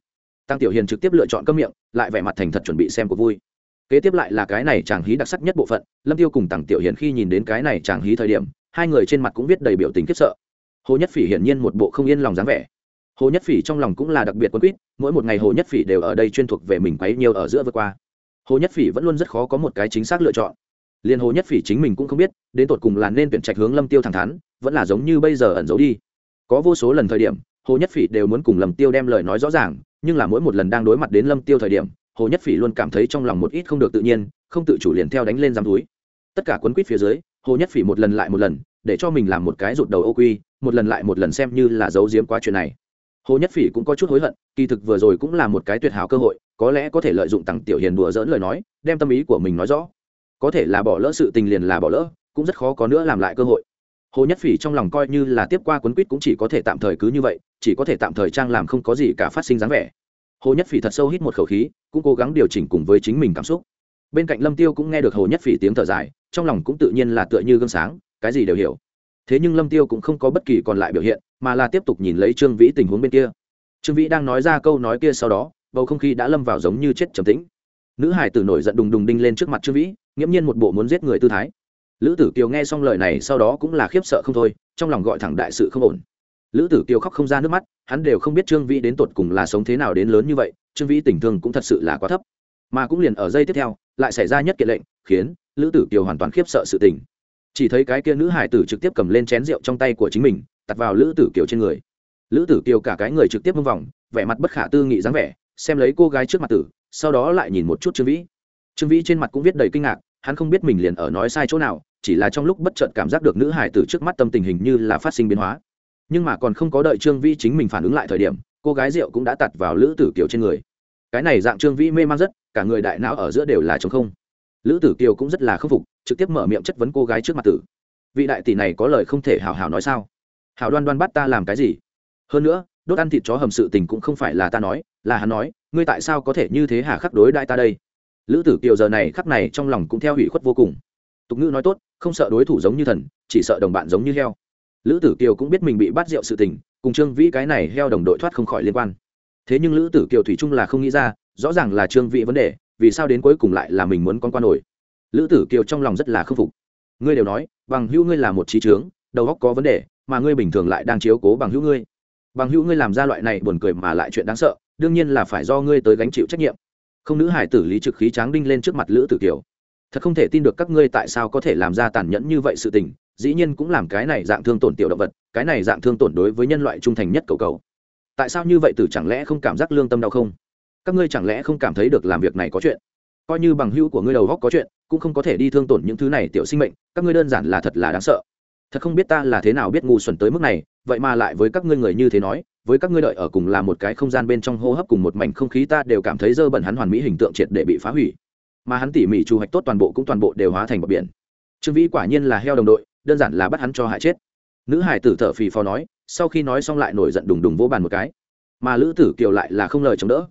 Tăng tiểu hiền trực tiếp lựa chọn cơm miệng, lại vẻ mặt thành thật chuẩn bị xem cuộc vui. Kế tiếp lại là cái này chàng hí đặc sắc nhất bộ phận, lâm tiêu cùng tăng tiểu hiền khi nhìn đến cái này chàng hí thời điểm, hai người trên mặt cũng viết đầy biểu tình khiếp sợ. Hồ nhất phỉ hiển nhiên một bộ không yên lòng dáng vẻ. Hồ nhất phỉ trong lòng cũng là đặc biệt quân quýt, mỗi một ngày hồ nhất phỉ đều ở đây chuyên thuộc về mình quấy nhiều ở giữa vừa qua. Hồ nhất phỉ vẫn luôn rất khó có một cái chính xác lựa chọn liền hồ nhất phỉ chính mình cũng không biết, đến tột cùng là nên tuyển trạch hướng lâm tiêu thẳng thắn, vẫn là giống như bây giờ ẩn giấu đi. Có vô số lần thời điểm, hồ nhất phỉ đều muốn cùng lâm tiêu đem lời nói rõ ràng, nhưng là mỗi một lần đang đối mặt đến lâm tiêu thời điểm, hồ nhất phỉ luôn cảm thấy trong lòng một ít không được tự nhiên, không tự chủ liền theo đánh lên giam túi. Tất cả quấn quýt phía dưới, hồ nhất phỉ một lần lại một lần, để cho mình làm một cái rụt đầu ô quy, một lần lại một lần xem như là giấu giếm qua chuyện này. Hồ nhất phỉ cũng có chút hối hận, kỳ thực vừa rồi cũng là một cái tuyệt hảo cơ hội, có lẽ có thể lợi dụng tặng tiểu hiền đùa dỡn lời nói, đem tâm ý của mình nói rõ có thể là bỏ lỡ sự tình liền là bỏ lỡ, cũng rất khó có nữa làm lại cơ hội. Hồ nhất phỉ trong lòng coi như là tiếp qua quấn quýt cũng chỉ có thể tạm thời cứ như vậy, chỉ có thể tạm thời trang làm không có gì cả phát sinh dáng vẻ. Hồ nhất phỉ thật sâu hít một khẩu khí, cũng cố gắng điều chỉnh cùng với chính mình cảm xúc. Bên cạnh lâm tiêu cũng nghe được hồ nhất phỉ tiếng thở dài, trong lòng cũng tự nhiên là tựa như gương sáng, cái gì đều hiểu. Thế nhưng lâm tiêu cũng không có bất kỳ còn lại biểu hiện, mà là tiếp tục nhìn lấy trương vĩ tình huống bên kia. Trương vĩ đang nói ra câu nói kia sau đó, bầu không khí đã lâm vào giống như chết trầm tĩnh. Nữ hải tử nổi giận đùng đùng đinh lên trước mặt trương vĩ nghiễm nhiên một bộ muốn giết người tư thái. Lữ tử kiều nghe xong lời này sau đó cũng là khiếp sợ không thôi, trong lòng gọi thẳng đại sự không ổn. Lữ tử kiều khóc không ra nước mắt, hắn đều không biết trương vĩ đến tột cùng là sống thế nào đến lớn như vậy, trương vĩ tình thương cũng thật sự là quá thấp. Mà cũng liền ở giây tiếp theo, lại xảy ra nhất kiện lệnh, khiến lữ tử kiều hoàn toàn khiếp sợ sự tình. Chỉ thấy cái kia nữ hải tử trực tiếp cầm lên chén rượu trong tay của chính mình tặt vào lữ tử kiều trên người. Lữ tử kiều cả cái người trực tiếp mông vòng, vẻ mặt bất khả tư nghị dáng vẻ, xem lấy cô gái trước mặt tử, sau đó lại nhìn một chút trương vĩ. Trương vĩ trên mặt cũng viết đầy kinh ngạc hắn không biết mình liền ở nói sai chỗ nào, chỉ là trong lúc bất chợt cảm giác được nữ hải tử trước mắt tâm tình hình như là phát sinh biến hóa. Nhưng mà còn không có đợi trương vĩ chính mình phản ứng lại thời điểm, cô gái rượu cũng đã tặt vào lữ tử kiều trên người. Cái này dạng trương vĩ mê man rất, cả người đại não ở giữa đều là trống không. Lữ tử kiều cũng rất là khâm phục, trực tiếp mở miệng chất vấn cô gái trước mặt tử. Vị đại tỷ này có lời không thể hào hào nói sao? Hào đoan đoan bắt ta làm cái gì? Hơn nữa, đốt ăn thịt chó hầm sự tình cũng không phải là ta nói, là hắn nói, ngươi tại sao có thể như thế hà khắc đối đại ta đây? Lữ tử kiều giờ này khắc này trong lòng cũng theo hủy khuất vô cùng. Tục ngữ nói tốt, không sợ đối thủ giống như thần, chỉ sợ đồng bạn giống như heo. Lữ tử kiều cũng biết mình bị bắt rượu sự tình, cùng trương vĩ cái này heo đồng đội thoát không khỏi liên quan. Thế nhưng lữ tử kiều thủy chung là không nghĩ ra, rõ ràng là trương vĩ vấn đề, vì sao đến cuối cùng lại là mình muốn con quan nổi. Lữ tử kiều trong lòng rất là khâm phục. Ngươi đều nói, bằng hữu ngươi là một trí trướng đầu óc có vấn đề, mà ngươi bình thường lại đang chiếu cố bằng hữu ngươi. Bằng hữu ngươi làm ra loại này buồn cười mà lại chuyện đáng sợ, đương nhiên là phải do ngươi tới gánh chịu trách nhiệm không nữ hải tử lý trực khí tráng đinh lên trước mặt lữ tử kiều. Thật không thể tin được các ngươi tại sao có thể làm ra tàn nhẫn như vậy sự tình, dĩ nhiên cũng làm cái này dạng thương tổn tiểu động vật, cái này dạng thương tổn đối với nhân loại trung thành nhất cầu cầu. Tại sao như vậy tử chẳng lẽ không cảm giác lương tâm đau không? Các ngươi chẳng lẽ không cảm thấy được làm việc này có chuyện? Coi như bằng hữu của ngươi đầu góc có chuyện, cũng không có thể đi thương tổn những thứ này tiểu sinh mệnh, các ngươi đơn giản là thật là đáng sợ. Thật không biết ta là thế nào biết ngu xuẩn tới mức này, vậy mà lại với các ngươi người như thế nói với các ngươi đợi ở cùng là một cái không gian bên trong hô hấp cùng một mảnh không khí ta đều cảm thấy dơ bẩn hắn hoàn mỹ hình tượng triệt để bị phá hủy. Mà hắn tỉ mỉ chu hoạch tốt toàn bộ cũng toàn bộ đều hóa thành bọc biển. Trương vĩ quả nhiên là heo đồng đội, đơn giản là bắt hắn cho hại chết. Nữ hải tử thở phì phò nói, sau khi nói xong lại nổi giận đùng đùng vô bàn một cái. Mà lữ tử kiều lại là không lời chống đỡ.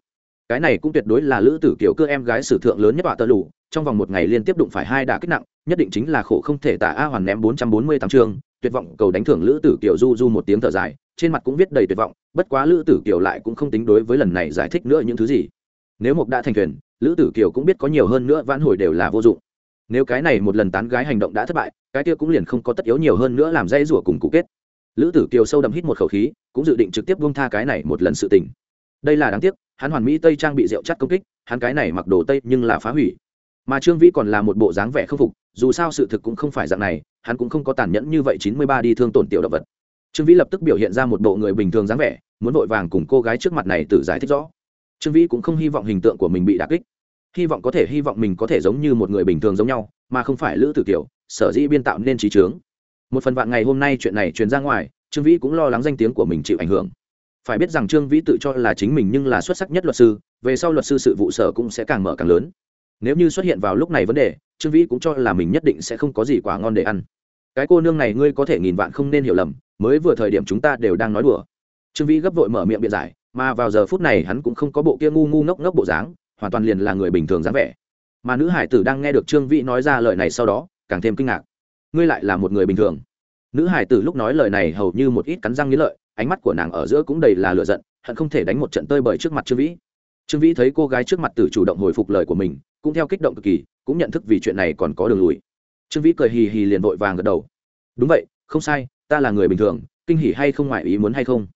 Cái này cũng tuyệt đối là lữ tử kiều cơ em gái sử thượng lớn nhất bạ tơ lù, trong vòng một ngày liên tiếp đụng phải hai đả kích nặng, nhất định chính là khổ không thể tả a hoàn ném bốn trăm bốn mươi tám chương tuyệt vọng cầu đánh thưởng lữ tử kiều du du một tiếng thở dài trên mặt cũng viết đầy tuyệt vọng, bất quá lữ tử kiều lại cũng không tính đối với lần này giải thích nữa những thứ gì. Nếu mục đã thành thuyền, lữ tử kiều cũng biết có nhiều hơn nữa vãn hồi đều là vô dụng. Nếu cái này một lần tán gái hành động đã thất bại, cái kia cũng liền không có tất yếu nhiều hơn nữa làm dây rủa cùng cụ kết. Lữ tử kiều sâu đậm hít một khẩu khí, cũng dự định trực tiếp buông tha cái này một lần sự tình. Đây là đáng tiếc, hắn hoàn mỹ tây trang bị rượu chắt công kích, hắn cái này mặc đồ tây nhưng là phá hủy. Mà trương vĩ còn là một bộ dáng vẻ khâm phục, dù sao sự thực cũng không phải dạng này, hắn cũng không có tàn nhẫn như vậy chín mươi ba đi thương tổn tiểu động vật trương vĩ lập tức biểu hiện ra một bộ người bình thường dáng vẻ, muốn vội vàng cùng cô gái trước mặt này tự giải thích rõ. Trương vĩ cũng không hy vọng hình tượng của mình bị đà kích. Hy vọng có thể, hy vọng mình có thể giống như một người bình thường giống nhau, mà không phải lữ tử kiểu sở dĩ biên tạo nên trí trướng một phần vạn ngày hôm nay chuyện này truyền ra ngoài, trương vĩ cũng lo lắng danh tiếng của mình chịu ảnh hưởng. Phải biết rằng trương vĩ tự cho là chính mình nhưng là xuất sắc nhất luật sư, về sau luật sư sự vụ sở cũng sẽ càng mở càng lớn. Nếu như xuất hiện vào lúc này vấn đề, trương vĩ cũng cho là mình nhất định sẽ không có gì quá ngon để ăn cái cô nương này ngươi có thể nghìn vạn không nên hiểu lầm, mới vừa thời điểm chúng ta đều đang nói đùa. Trương vĩ gấp vội mở miệng biện giải, mà vào giờ phút này hắn cũng không có bộ kia ngu ngu ngốc ngốc bộ dáng, hoàn toàn liền là người bình thường dáng vẻ. Mà nữ hải tử đang nghe được trương vĩ nói ra lời này sau đó, càng thêm kinh ngạc. Ngươi lại là một người bình thường. Nữ hải tử lúc nói lời này hầu như một ít cắn răng nghĩ lợi, ánh mắt của nàng ở giữa cũng đầy là lựa giận, hận không thể đánh một trận tơi bời trước mặt trương vĩ. Trương vĩ thấy cô gái trước mặt tử chủ động hồi phục lời của mình, cũng theo kích động cực kỳ, cũng nhận thức vì chuyện này còn có đường lùi trương vĩ cười hì hì liền vội vàng gật đầu. Đúng vậy, không sai, ta là người bình thường, kinh hỉ hay không ngoại ý muốn hay không?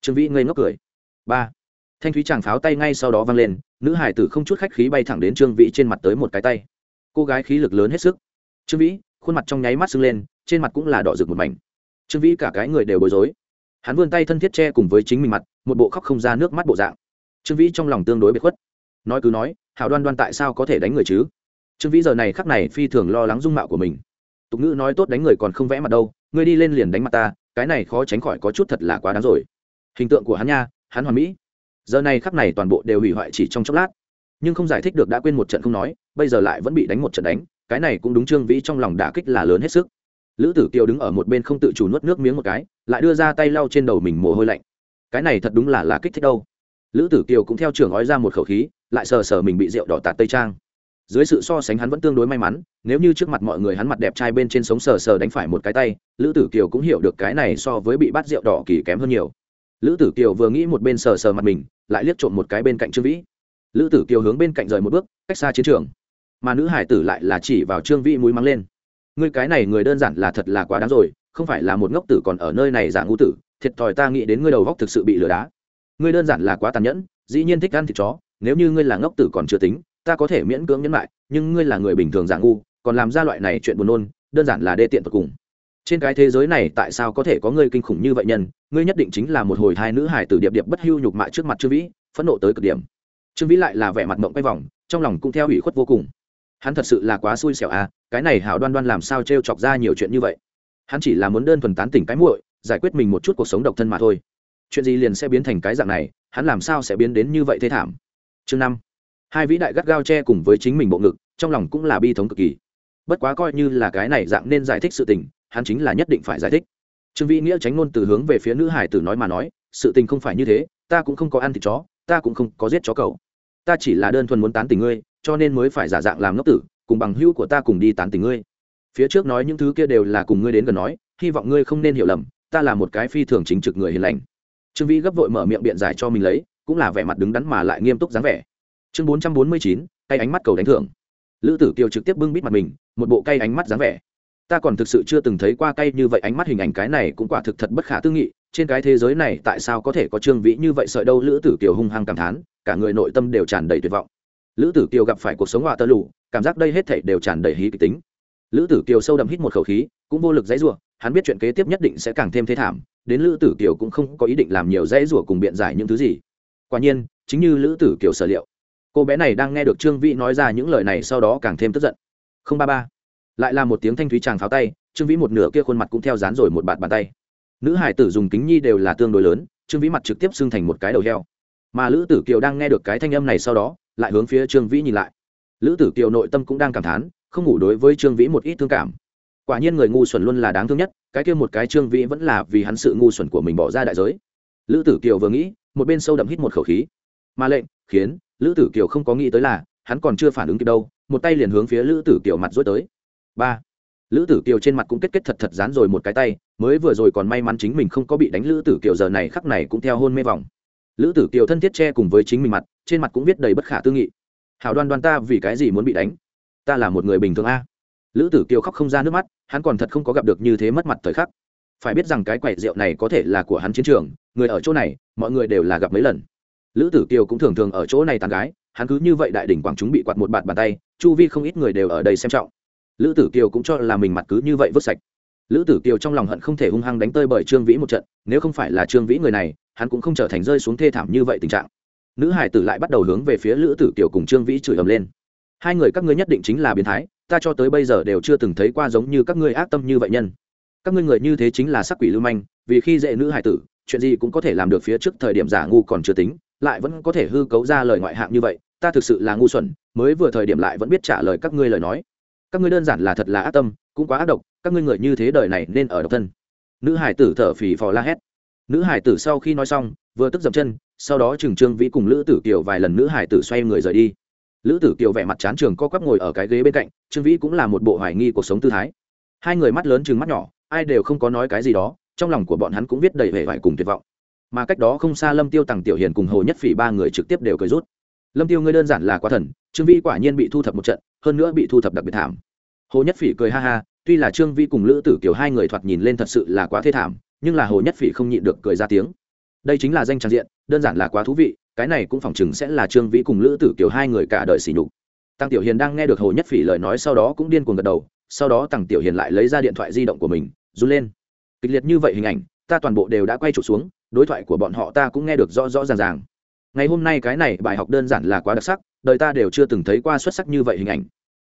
Trương vĩ ngây ngốc cười. Ba. Thanh thúy chàng pháo tay ngay sau đó vang lên, nữ hải tử không chút khách khí bay thẳng đến trương vĩ trên mặt tới một cái tay. Cô gái khí lực lớn hết sức. Trương vĩ, khuôn mặt trong nháy mắt sưng lên, trên mặt cũng là đỏ rực một mảnh. Trương vĩ cả cái người đều bối rối. Hắn vươn tay thân thiết che cùng với chính mình mặt, một bộ khóc không ra nước mắt bộ dạng. Trương vĩ trong lòng tương đối bị khuất. Nói cứ nói, hảo đoan đoan tại sao có thể đánh người chứ? Trương vĩ giờ này khắc này phi thường lo lắng dung mạo của mình. Tục ngữ nói tốt đánh người còn không vẽ mặt đâu, ngươi đi lên liền đánh mặt ta, cái này khó tránh khỏi có chút thật là quá đáng rồi. Hình tượng của hắn nha, hắn hoàn mỹ. Giờ này khắc này toàn bộ đều hủy hoại chỉ trong chốc lát. Nhưng không giải thích được đã quên một trận không nói, bây giờ lại vẫn bị đánh một trận đánh, cái này cũng đúng trương vĩ trong lòng đả kích là lớn hết sức. Lữ tử kiều đứng ở một bên không tự chủ nuốt nước miếng một cái, lại đưa ra tay lau trên đầu mình mồ hôi lạnh. Cái này thật đúng là là kích thích đâu. Lữ tử kiều cũng theo trường ói ra một khẩu khí, lại sờ sờ mình bị rượu đỏ tạt tây trang dưới sự so sánh hắn vẫn tương đối may mắn, nếu như trước mặt mọi người hắn mặt đẹp trai bên trên sống sờ sờ đánh phải một cái tay, lữ tử kiều cũng hiểu được cái này so với bị bắt rượu đỏ kỳ kém hơn nhiều. Lữ tử kiều vừa nghĩ một bên sờ sờ mặt mình, lại liếc trộm một cái bên cạnh trương vĩ. Lữ tử kiều hướng bên cạnh rời một bước, cách xa chiến trường. Mà nữ hải tử lại là chỉ vào trương vĩ mũi mắng lên. Ngươi cái này người đơn giản là thật là quá đáng rồi, không phải là một ngốc tử còn ở nơi này giả ngu tử, thiệt thòi ta nghĩ đến ngươi đầu góc thực sự bị lừa đá. Ngươi đơn giản là quá tàn nhẫn, dĩ nhiên thích ăn thịt chó, nếu như ngươi là ngốc tử còn chưa tính ta có thể miễn cưỡng nhẫn lại nhưng ngươi là người bình thường giả ngu, còn làm ra loại này chuyện buồn nôn, đơn giản là đê tiện tột cùng. Trên cái thế giới này tại sao có thể có ngươi kinh khủng như vậy nhân? Ngươi nhất định chính là một hồi hai nữ hải tử điệp điệp bất hưu nhục mạ trước mặt trương vĩ, phẫn nộ tới cực điểm. Trương vĩ lại là vẻ mặt mộng quay vòng, trong lòng cũng theo ủy khuất vô cùng. Hắn thật sự là quá xui xẻo à cái này hảo đoan đoan làm sao t r e o chọc ra nhiều chuyện như vậy? Hắn chỉ là muốn đơn thuần tán tỉnh cái muội, giải quyết mình một chút cuộc sống độc thân mà thôi. Chuyện gì liền sẽ biến thành cái dạng này, hắn làm sao sẽ biến đến như vậy thế thảm? Chương năm hai vĩ đại gắt gao che cùng với chính mình bộ ngực, trong lòng cũng là bi thống cực kỳ. Bất quá coi như là cái này dạng nên giải thích sự tình, hắn chính là nhất định phải giải thích. Trương vĩ nghĩa tránh ngôn từ hướng về phía nữ hải tử nói mà nói, sự tình không phải như thế, ta cũng không có ăn thịt chó, ta cũng không có giết chó cầu ta chỉ là đơn thuần muốn tán tình ngươi, cho nên mới phải giả dạng làm ngốc tử, cùng bằng hữu của ta cùng đi tán tình ngươi. Phía trước nói những thứ kia đều là cùng ngươi đến gần nói, hy vọng ngươi không nên hiểu lầm, ta là một cái phi thường chính trực người hiền lành. Trương vĩ gấp vội mở miệng biện giải cho mình lấy, cũng là vẻ mặt đứng đắn mà lại nghiêm túc dáng vẻ chương bốn trăm bốn mươi chín cây ánh mắt cầu đánh thưởng. Lữ tử kiều trực tiếp bưng bít mặt mình, một bộ cây ánh mắt dáng vẻ. Ta còn thực sự chưa từng thấy qua cây như vậy ánh mắt hình ảnh, cái này cũng quả thực thật bất khả tư nghị. Trên cái thế giới này tại sao có thể có trương vĩ như vậy sợi đâu? Lữ tử kiều hung hăng cảm thán, cả người nội tâm đều tràn đầy tuyệt vọng. Lữ tử kiều gặp phải cuộc sống họa tơ lụ cảm giác đây hết thảy đều tràn đầy hí kịch tính. Lữ tử kiều sâu đậm hít một khẩu khí, cũng vô lực dãy rủa, hắn biết chuyện kế tiếp nhất định sẽ càng thêm thế thảm, đến lữ tử kiều cũng không có ý định làm nhiều dãy rủa cùng biện giải những thứ gì. Quả nhiên, chính như lữ tử kiều sở liệu cô bé này đang nghe được trương vĩ nói ra những lời này sau đó càng thêm tức giận. Không ba ba. Lại là một tiếng thanh thúy chàng pháo tay, trương vĩ một nửa kia khuôn mặt cũng theo dán rồi một bạt bàn tay. Nữ hải tử dùng kính nhi đều là tương đối lớn, trương vĩ mặt trực tiếp xưng thành một cái đầu heo. Mà lữ tử kiều đang nghe được cái thanh âm này sau đó, lại hướng phía trương vĩ nhìn lại. Lữ tử kiều nội tâm cũng đang cảm thán, không ngủ đối với trương vĩ một ít thương cảm. Quả nhiên người ngu xuẩn luôn là đáng thương nhất, cái kia một cái trương vĩ vẫn là vì hắn sự ngu xuẩn của mình bỏ ra đại giới. Lữ tử kiều vừa nghĩ, một bên sâu đậm hít một khẩu khí. Mà lệnh, khiến lữ tử kiều không có nghĩ tới là, hắn còn chưa phản ứng kịp đâu, một tay liền hướng phía lữ tử kiều mặt dối tới. Ba. Lữ tử kiều trên mặt cũng kết kết thật thật dán rồi một cái tay, mới vừa rồi còn may mắn chính mình không có bị đánh lữ tử kiều, giờ này khắc này cũng theo hôn mê vòng. Lữ tử kiều thân thiết che cùng với chính mình mặt, trên mặt cũng viết đầy bất khả tư nghị. Hảo đoan đoan ta vì cái gì muốn bị đánh? Ta là một người bình thường a. Lữ tử kiều khóc không ra nước mắt, hắn còn thật không có gặp được như thế mất mặt thời khắc. Phải biết rằng cái quẻ rượu này có thể là của hắn chiến trường, người ở chỗ này, mọi người đều là gặp mấy lần lữ tử kiều cũng thường thường ở chỗ này tàn gái, hắn cứ như vậy đại đỉnh quảng chúng bị quạt một bạt bàn tay, chu vi không ít người đều ở đây xem trọng. Lữ tử kiều cũng cho là mình mặt cứ như vậy vứt sạch. Lữ tử kiều trong lòng hận không thể hung hăng đánh tơi bởi trương vĩ một trận, nếu không phải là trương vĩ người này, hắn cũng không trở thành rơi xuống thê thảm như vậy tình trạng. Nữ hải tử lại bắt đầu hướng về phía lữ tử kiều cùng trương vĩ chửi ầm lên. Hai người các ngươi nhất định chính là biến thái, ta cho tới bây giờ đều chưa từng thấy qua giống như các ngươi ác tâm như vậy nhân. Các ngươi người như thế chính là sắc quỷ lưu manh, vì khi dễ nữ hải tử, chuyện gì cũng có thể làm được phía trước thời điểm giả ngu còn chưa tính lại vẫn có thể hư cấu ra lời ngoại hạng như vậy, ta thực sự là ngu xuẩn, mới vừa thời điểm lại vẫn biết trả lời các ngươi lời nói. Các ngươi đơn giản là thật là ác tâm, cũng quá ác độc, các ngươi người như thế đời này nên ở độc thân. Nữ hải tử thở phì phò la hét. Nữ hải tử sau khi nói xong, vừa tức dậm chân, sau đó trừng trương vĩ cùng lữ tử kiều vài lần nữ hải tử xoay người rời đi. Lữ tử kiều vẻ mặt chán trường co quắp ngồi ở cái ghế bên cạnh, trương vĩ cũng là một bộ hoài nghi cuộc sống tư thái. Hai người mắt lớn chừng mắt nhỏ, ai đều không có nói cái gì đó, trong lòng của bọn hắn cũng viết đầy vẻ vải cùng tuyệt vọng mà cách đó không xa lâm tiêu tặng tiểu hiền cùng hồ nhất phỉ ba người trực tiếp đều cười rút. Lâm tiêu, ngươi đơn giản là quá thần, trương vi quả nhiên bị thu thập một trận, hơn nữa bị thu thập đặc biệt thảm. Hồ nhất phỉ cười ha ha, tuy là trương vi cùng lữ tử kiều hai người thoạt nhìn lên thật sự là quá thê thảm, nhưng là hồ nhất phỉ không nhịn được cười ra tiếng. Đây chính là danh trang diện, đơn giản là quá thú vị, cái này cũng phỏng chừng sẽ là trương vĩ cùng lữ tử kiều hai người cả đời xỉ nhục. Tăng tiểu hiền đang nghe được hồ nhất phỉ lời nói sau đó cũng điên cuồng gật đầu, sau đó tăng tiểu hiền lại lấy ra điện thoại di động của mình, run lên. Kịch liệt như vậy hình ảnh ta toàn bộ đều đã quay trụ xuống, đối thoại của bọn họ ta cũng nghe được rõ rõ ràng ràng. Ngày hôm nay cái này bài học đơn giản là quá đặc sắc, đời ta đều chưa từng thấy qua xuất sắc như vậy hình ảnh.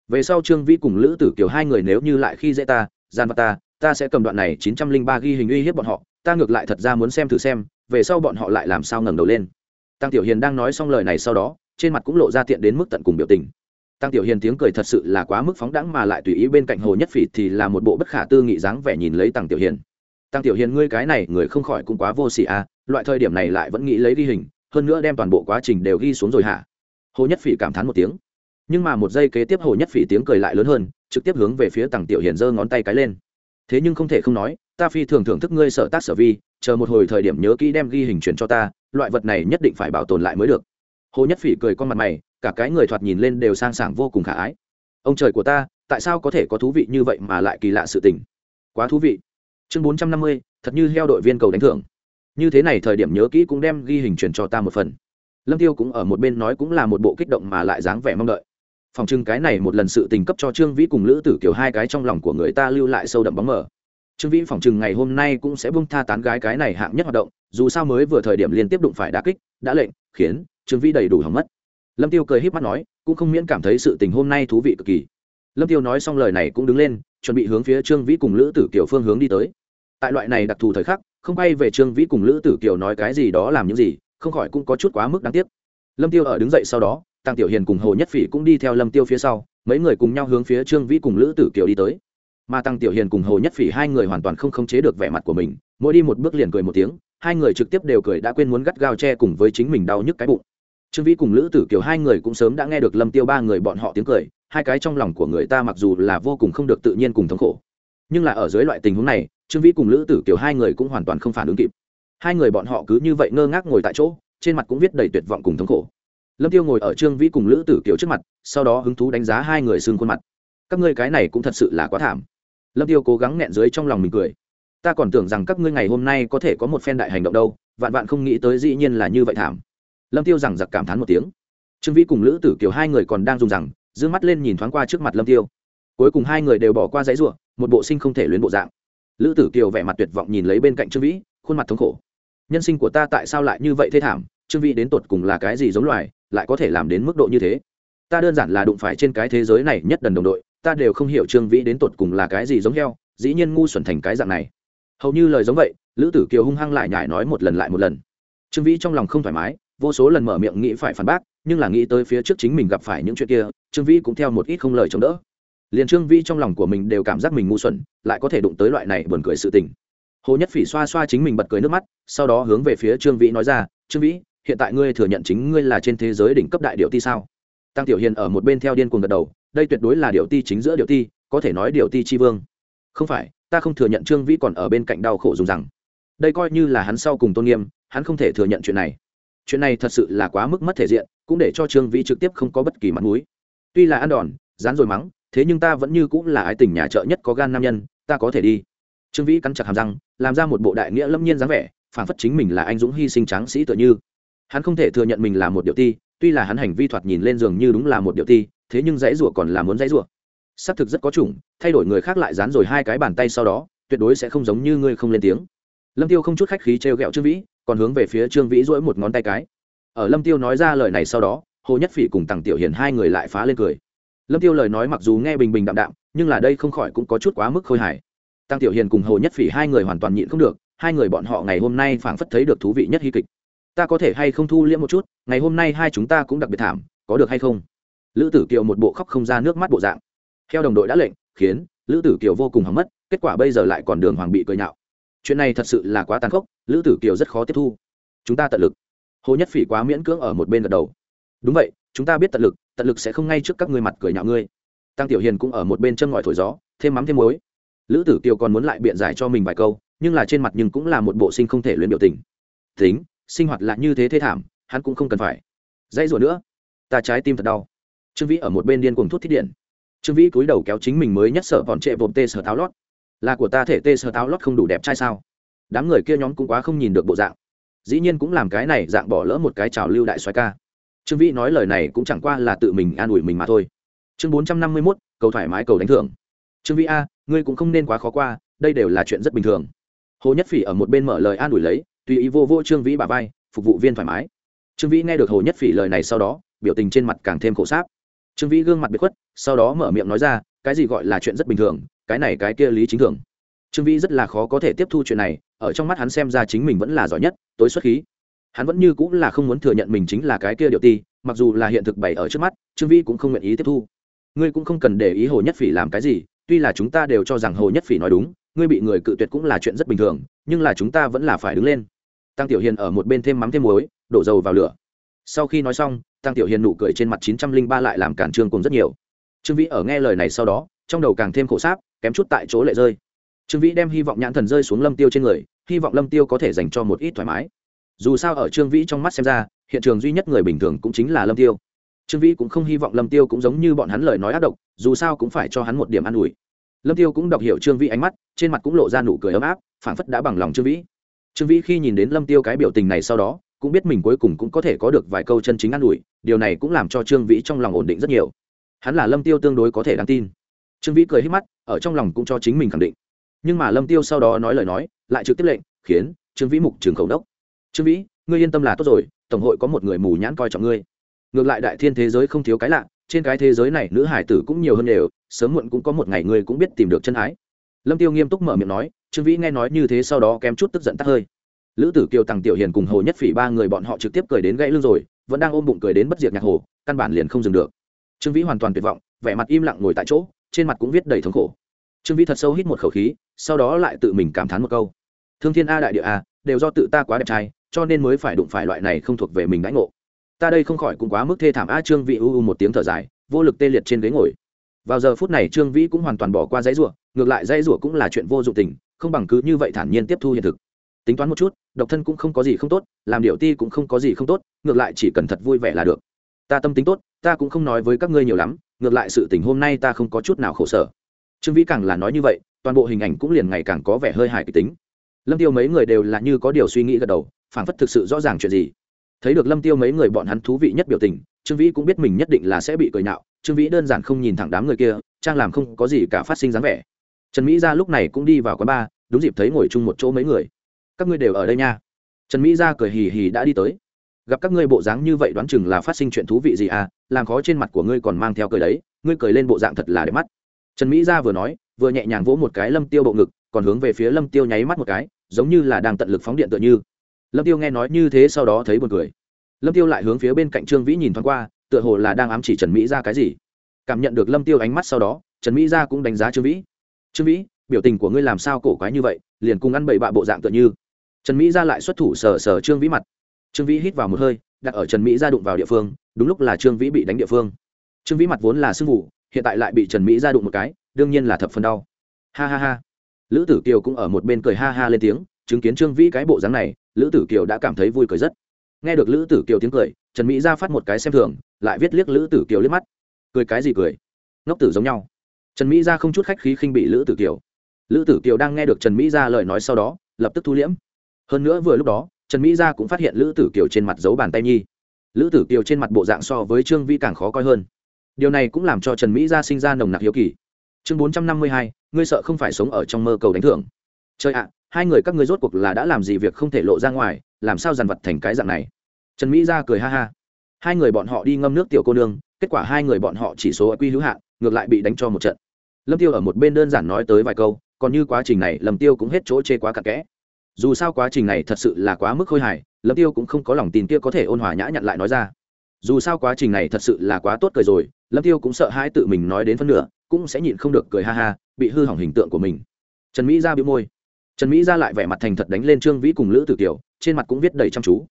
Về sau trương vĩ cùng lữ tử kiều hai người nếu như lại khi dễ ta, gian vật ta ta sẽ cầm đoạn này chín trăm linh ba ghi hình uy hiếp bọn họ, ta ngược lại thật ra muốn xem thử xem, về sau bọn họ lại làm sao ngẩng đầu lên. Tăng tiểu hiền đang nói xong lời này sau đó, trên mặt cũng lộ ra tiện đến mức tận cùng biểu tình. Tăng tiểu hiền tiếng cười thật sự là quá mức phóng đẳng mà lại tùy ý bên cạnh hồ nhất phỉ thì là một bộ bất khả tư nghị dáng vẻ nhìn lấy tăng tiểu hiền tăng tiểu hiền, ngươi cái này người không khỏi cũng quá vô xỉ à loại thời điểm này lại vẫn nghĩ lấy ghi hình, hơn nữa đem toàn bộ quá trình đều ghi xuống rồi hả? Hồ nhất phỉ cảm thán một tiếng. Nhưng mà một giây kế tiếp hồ nhất phỉ tiếng cười lại lớn hơn, trực tiếp hướng về phía tăng tiểu hiền giơ ngón tay cái lên. Thế nhưng không thể không nói, ta phi thường thưởng thức ngươi sở tác sở vi, chờ một hồi thời điểm nhớ kỹ đem ghi hình chuyển cho ta, loại vật này nhất định phải bảo tồn lại mới được. Hồ nhất phỉ cười con mặt mày, cả cái người thoạt nhìn lên đều sang sảng vô cùng khả ái. Ông trời của ta, tại sao có thể có thú vị như vậy mà lại kỳ lạ sự tình? Quá thú vị chương bốn trăm năm mươi, thật như heo đội viên cầu đánh thưởng. Như thế này thời điểm nhớ kỹ cũng đem ghi hình chuyển cho ta một phần. Lâm tiêu cũng ở một bên nói cũng là một bộ kích động mà lại dáng vẻ mong đợi. Phòng trưng cái này một lần sự tình cấp cho trương vĩ cùng lữ tử kiều hai cái trong lòng của người ta lưu lại sâu đậm bóng mờ. Trương vĩ phòng trừng ngày hôm nay cũng sẽ bung tha tán gái cái này hạng nhất hoạt động, dù sao mới vừa thời điểm liên tiếp đụng phải đá kích, đã lệnh, khiến trương vĩ đầy đủ hỏng mất. Lâm tiêu cười híp mắt nói, cũng không miễn cảm thấy sự tình hôm nay thú vị cực kỳ. Lâm tiêu nói xong lời này cũng đứng lên, chuẩn bị hướng phía trương vĩ cùng lữ tử kiều phương hướng đi tới tại loại này đặc thù thời khắc, không bay về trương vĩ cùng lữ tử kiều nói cái gì đó làm những gì, không khỏi cũng có chút quá mức đáng tiếc. Lâm tiêu ở đứng dậy sau đó tăng tiểu hiền cùng hồ nhất phỉ cũng đi theo lâm tiêu phía sau, mấy người cùng nhau hướng phía trương vĩ cùng lữ tử kiều đi tới. Mà tăng tiểu hiền cùng hồ nhất phỉ hai người hoàn toàn không khống chế được vẻ mặt của mình, mỗi đi một bước liền cười một tiếng, hai người trực tiếp đều cười đã quên muốn gắt gao che cùng với chính mình đau nhức cái bụng. Trương vĩ cùng lữ tử kiều hai người cũng sớm đã nghe được lâm tiêu ba người bọn họ tiếng cười, hai cái trong lòng của người ta mặc dù là vô cùng không được tự nhiên cùng thống khổ. Nhưng là ở dưới loại tình huống này trương vĩ cùng lữ tử kiều hai người cũng hoàn toàn không phản ứng kịp. Hai người bọn họ cứ như vậy ngơ ngác ngồi tại chỗ, trên mặt cũng viết đầy tuyệt vọng cùng thống khổ. Lâm tiêu ngồi ở trương vĩ cùng lữ tử kiều trước mặt, sau đó hứng thú đánh giá hai người xương khuôn mặt. Các ngươi cái này cũng thật sự là quá thảm. Lâm tiêu cố gắng nghẹn dưới trong lòng mình cười. Ta còn tưởng rằng các ngươi ngày hôm nay có thể có một phen đại hành động đâu, vạn vạn không nghĩ tới dĩ nhiên là như vậy thảm. Lâm tiêu rằng giặc cảm thán một tiếng. Trương vĩ cùng lữ tử kiều hai người còn đang dùng rằng dương mắt lên nhìn thoáng qua trước mặt lâm tiêu. Cuối cùng hai người đều bỏ qua giấy ruộng một bộ sinh không thể luyến bộ dạng lữ tử kiều vẻ mặt tuyệt vọng nhìn lấy bên cạnh trương vĩ, khuôn mặt thống khổ. Nhân sinh của ta tại sao lại như vậy thê thảm? Trương vĩ đến tột cùng là cái gì giống loài, lại có thể làm đến mức độ như thế? Ta đơn giản là đụng phải trên cái thế giới này nhất đần đồng đội, ta đều không hiểu trương vĩ đến tột cùng là cái gì giống heo, dĩ nhiên ngu xuẩn thành cái dạng này. Hầu như lời giống vậy, lữ tử kiều hung hăng lại nhải nói một lần lại một lần. Trương vĩ trong lòng không thoải mái, vô số lần mở miệng nghĩ phải phản bác, nhưng là nghĩ tới phía trước chính mình gặp phải những chuyện kia, trương vĩ cũng theo một ít không lời chống đỡ liền trương vĩ trong lòng của mình đều cảm giác mình ngu xuẩn, lại có thể đụng tới loại này buồn cười sự tình. Hồ nhất phỉ xoa xoa chính mình bật cười nước mắt, sau đó hướng về phía trương vĩ nói ra, trương vĩ, hiện tại ngươi thừa nhận chính ngươi là trên thế giới đỉnh cấp đại điệu ti sao? Tăng tiểu hiền ở một bên theo điên cuồng gật đầu, đây tuyệt đối là điệu ti chính giữa điệu ti, có thể nói điệu ti chi vương. Không phải, ta không thừa nhận trương vĩ còn ở bên cạnh đau khổ dùng rằng. Đây coi như là hắn sau cùng tôn nghiêm, hắn không thể thừa nhận chuyện này. Chuyện này thật sự là quá mức mất thể diện, cũng để cho trương vĩ trực tiếp không có bất kỳ mặt mũi. Tuy là ăn đòn, dán rồi mắng thế nhưng ta vẫn như cũng là ái tình nhà trợ nhất có gan nam nhân, ta có thể đi. Trương vĩ cắn chặt hàm răng, làm ra một bộ đại nghĩa lâm nhiên dáng vẻ, phản phất chính mình là anh dũng hy sinh tráng sĩ tựa như. Hắn không thể thừa nhận mình là một điệu ti, tuy là hắn hành vi thoạt nhìn lên giường như đúng là một điệu ti, thế nhưng dãy rủa còn là muốn dãy rủa. Xác thực rất có chủng, thay đổi người khác lại dán rồi hai cái bàn tay sau đó, tuyệt đối sẽ không giống như ngươi không lên tiếng. Lâm tiêu không chút khách khí trêu ghẹo trương vĩ, còn hướng về phía trương vĩ duỗi một ngón tay cái. Ở lâm tiêu nói ra lời này sau đó, hồ nhất phỉ cùng tằng tiểu hiền hai người lại phá lên cười lâm tiêu lời nói mặc dù nghe bình bình đạm đạm, nhưng là đây không khỏi cũng có chút quá mức khôi hài. Tăng tiểu hiền cùng hồ nhất phỉ hai người hoàn toàn nhịn không được, hai người bọn họ ngày hôm nay phảng phất thấy được thú vị nhất hy kịch. Ta có thể hay không thu liễm một chút, ngày hôm nay hai chúng ta cũng đặc biệt thảm, có được hay không? Lữ tử kiều một bộ khóc không ra nước mắt bộ dạng. Theo đồng đội đã lệnh, khiến, lữ tử kiều vô cùng hỏng mất, kết quả bây giờ lại còn đường hoàng bị cười nhạo. Chuyện này thật sự là quá tàn khốc, lữ tử kiều rất khó tiếp thu. Chúng ta tận lực. Hồ nhất phỉ quá miễn cưỡng ở một bên gật đầu. Đúng vậy, chúng ta biết tận lực tận lực sẽ không ngay trước các ngươi mặt cười nhạo ngươi. Tăng tiểu hiền cũng ở một bên châm ngòi thổi gió, thêm mắm thêm muối. Lữ tử kiều còn muốn lại biện giải cho mình vài câu, nhưng là trên mặt nhưng cũng là một bộ sinh không thể luyện biểu tình. Tính, sinh hoạt là như thế thế thảm, hắn cũng không cần phải. Dãy rủa nữa. Ta trái tim thật đau. Trương vĩ ở một bên điên cuồng thuốc thiết điện. Trương vĩ cúi đầu kéo chính mình mới nhất sợ bọn trệ vồm tê sở táo lót. Là của ta thể tê sở táo lót không đủ đẹp trai sao? Đám người kia nhóm cũng quá không nhìn được bộ dạng. Dĩ nhiên cũng làm cái này, dạng bỏ lỡ một cái trào lưu đại xoái ca trương vĩ nói lời này cũng chẳng qua là tự mình an ủi mình mà thôi. Chương bốn trăm năm mươi mốt, cầu thoải mái cầu đánh thưởng. Trương vĩ a, ngươi cũng không nên quá khó qua, đây đều là chuyện rất bình thường. Hồ nhất phỉ ở một bên mở lời an ủi lấy, tùy ý vô vô trương vĩ bà vai, phục vụ viên thoải mái. Trương vĩ nghe được hồ nhất phỉ lời này sau đó, biểu tình trên mặt càng thêm khổ sáp. Trương vĩ gương mặt bị khuất, sau đó mở miệng nói ra, cái gì gọi là chuyện rất bình thường, cái này cái kia lý chính thường. Trương vĩ rất là khó có thể tiếp thu chuyện này, ở trong mắt hắn xem ra chính mình vẫn là giỏi nhất, tối xuất khí hắn vẫn như cũng là không muốn thừa nhận mình chính là cái kia điệu ti, mặc dù là hiện thực bày ở trước mắt, trương vĩ cũng không nguyện ý tiếp thu. Ngươi cũng không cần để ý hồ nhất phỉ làm cái gì, tuy là chúng ta đều cho rằng hồ nhất phỉ nói đúng, ngươi bị người cự tuyệt cũng là chuyện rất bình thường, nhưng là chúng ta vẫn là phải đứng lên. Tăng tiểu hiền ở một bên thêm mắm thêm muối, đổ dầu vào lửa. Sau khi nói xong, tăng tiểu hiền nụ cười trên mặt chín trăm linh ba lại làm cản trương cùng rất nhiều. Trương vĩ ở nghe lời này sau đó, trong đầu càng thêm khổ sáp, kém chút tại chỗ lệ rơi. Trương vĩ đem hy vọng nhãn thần rơi xuống lâm tiêu trên người, hy vọng lâm tiêu có thể dành cho một ít thoải mái dù sao ở trương vĩ trong mắt xem ra, hiện trường duy nhất người bình thường cũng chính là lâm tiêu. Trương vĩ cũng không hy vọng lâm tiêu cũng giống như bọn hắn lời nói ác độc, dù sao cũng phải cho hắn một điểm an ủi. Lâm tiêu cũng đọc hiểu trương vĩ ánh mắt, trên mặt cũng lộ ra nụ cười ấm áp, phảng phất đã bằng lòng trương vĩ. Trương vĩ khi nhìn đến lâm tiêu cái biểu tình này sau đó, cũng biết mình cuối cùng cũng có thể có được vài câu chân chính an ủi, điều này cũng làm cho trương vĩ trong lòng ổn định rất nhiều. Hắn là lâm tiêu tương đối có thể đáng tin. Trương vĩ cười hít mắt, ở trong lòng cũng cho chính mình khẳng định. Nhưng mà lâm tiêu sau đó nói lời nói, lại trực tiếp lệnh, khiến trương vĩ mục trường khẩu đốc trương vĩ, ngươi yên tâm là tốt rồi, tổng hội có một người mù nhãn coi trọng ngươi. Ngược lại đại thiên thế giới không thiếu cái lạ, trên cái thế giới này nữ hải tử cũng nhiều hơn đều, sớm muộn cũng có một ngày ngươi cũng biết tìm được chân ái. Lâm tiêu nghiêm túc mở miệng nói, trương vĩ nghe nói như thế sau đó kém chút tức giận tắt hơi. Lữ tử kiều, tằng tiểu hiền cùng hồ nhất phỉ ba người bọn họ trực tiếp cười đến gãy lưng rồi, vẫn đang ôm bụng cười đến bất diệt nhạc hồ, căn bản liền không dừng được. Trương vĩ hoàn toàn tuyệt vọng, vẻ mặt im lặng ngồi tại chỗ, trên mặt cũng viết đầy thống khổ. Trương vĩ thật sâu hít một khẩu khí, sau đó lại tự mình cảm thán một câu. Thương thiên a đại địa a, đều do tự ta quá đẹp trai cho nên mới phải đụng phải loại này không thuộc về mình đãi ngộ. Ta đây không khỏi cũng quá mức thê thảm. A, trương vĩ u u một tiếng thở dài, vô lực tê liệt trên ghế ngồi. Vào giờ phút này, trương vĩ cũng hoàn toàn bỏ qua dãy rủa, ngược lại dãy rủa cũng là chuyện vô dụng tình, không bằng cứ như vậy thản nhiên tiếp thu hiện thực. Tính toán một chút, độc thân cũng không có gì không tốt, làm điệu ti cũng không có gì không tốt, ngược lại chỉ cần thật vui vẻ là được. Ta tâm tính tốt, ta cũng không nói với các ngươi nhiều lắm, ngược lại sự tình hôm nay ta không có chút nào khổ sở. Trương vĩ càng là nói như vậy, toàn bộ hình ảnh cũng liền ngày càng có vẻ hơi hài kịch tính. Lâm tiêu mấy người đều là như có điều suy nghĩ gật đầu phảng phất thực sự rõ ràng chuyện gì. Thấy được lâm tiêu mấy người bọn hắn thú vị nhất biểu tình, trương vĩ cũng biết mình nhất định là sẽ bị cười nhạo. Trương vĩ đơn giản không nhìn thẳng đám người kia, trang làm không có gì cả phát sinh dáng vẻ. Trần mỹ gia lúc này cũng đi vào quán bar, đúng dịp thấy ngồi chung một chỗ mấy người. Các ngươi đều ở đây nha. Trần mỹ gia cười hì hì đã đi tới. Gặp các ngươi bộ dáng như vậy đoán chừng là phát sinh chuyện thú vị gì à? Làm khó trên mặt của ngươi còn mang theo cười đấy, ngươi cười lên bộ dạng thật là đẹp mắt. Trần mỹ gia vừa nói, vừa nhẹ nhàng vỗ một cái lâm tiêu bộ ngực, còn hướng về phía lâm tiêu nháy mắt một cái, giống như là đang tận lực phóng điện tựa như lâm tiêu nghe nói như thế sau đó thấy buồn cười. Lâm tiêu lại hướng phía bên cạnh trương vĩ nhìn thoáng qua, tựa hồ là đang ám chỉ trần mỹ ra cái gì. Cảm nhận được lâm tiêu ánh mắt sau đó, trần mỹ ra cũng đánh giá trương vĩ. Trương vĩ, biểu tình của ngươi làm sao cổ quái như vậy, liền cùng ăn bậy bạ bộ dạng tựa như. Trần mỹ ra lại xuất thủ sờ sờ trương vĩ mặt. Trương vĩ hít vào một hơi, đặt ở trần mỹ ra đụng vào địa phương, đúng lúc là trương vĩ bị đánh địa phương. Trương vĩ mặt vốn là sưng vụ hiện tại lại bị trần mỹ ra đụng một cái, đương nhiên là thập phần đau. Ha ha ha. Lữ tử kiều cũng ở một bên cười ha ha lên tiếng, chứng kiến trương vĩ cái bộ dáng này lữ tử kiều đã cảm thấy vui cười rất. Nghe được lữ tử kiều tiếng cười, trần mỹ ra phát một cái xem thường, lại viết liếc lữ tử kiều liếc mắt. Cười cái gì cười? Ngốc tử giống nhau. Trần mỹ ra không chút khách khí khinh bị lữ tử kiều. Lữ tử kiều đang nghe được trần mỹ ra lời nói sau đó, lập tức thu liễm. Hơn nữa vừa lúc đó, trần mỹ gia cũng phát hiện lữ tử kiều trên mặt giấu bàn tay nhi. Lữ tử kiều trên mặt bộ dạng so với trương Vi càng khó coi hơn. Điều này cũng làm cho trần mỹ gia sinh ra nồng nặc hiếu kỳ. Chương bốn trăm năm mươi hai, ngươi sợ không phải sống ở trong mơ cầu đánh thưởng. Trời ạ hai người các ngươi rốt cuộc là đã làm gì việc không thể lộ ra ngoài, làm sao dàn vật thành cái dạng này? Trần mỹ gia cười ha ha. Hai người bọn họ đi ngâm nước tiểu cô nương, kết quả hai người bọn họ chỉ số quy hữu hạn, ngược lại bị đánh cho một trận. Lâm tiêu ở một bên đơn giản nói tới vài câu, còn như quá trình này, lâm tiêu cũng hết chỗ chê quá cặn kẽ. Dù sao quá trình này thật sự là quá mức khôi hài, lâm tiêu cũng không có lòng tin kia có thể ôn hòa nhã nhặn lại nói ra. Dù sao quá trình này thật sự là quá tốt cười rồi, lâm tiêu cũng sợ hãi tự mình nói đến phân nửa, cũng sẽ nhịn không được cười ha ha, bị hư hỏng hình tượng của mình. Trần mỹ ra bị môi trần mỹ ra lại vẻ mặt thành thật đánh lên trương vĩ cùng lữ tử kiều, trên mặt cũng viết đầy chăm chú.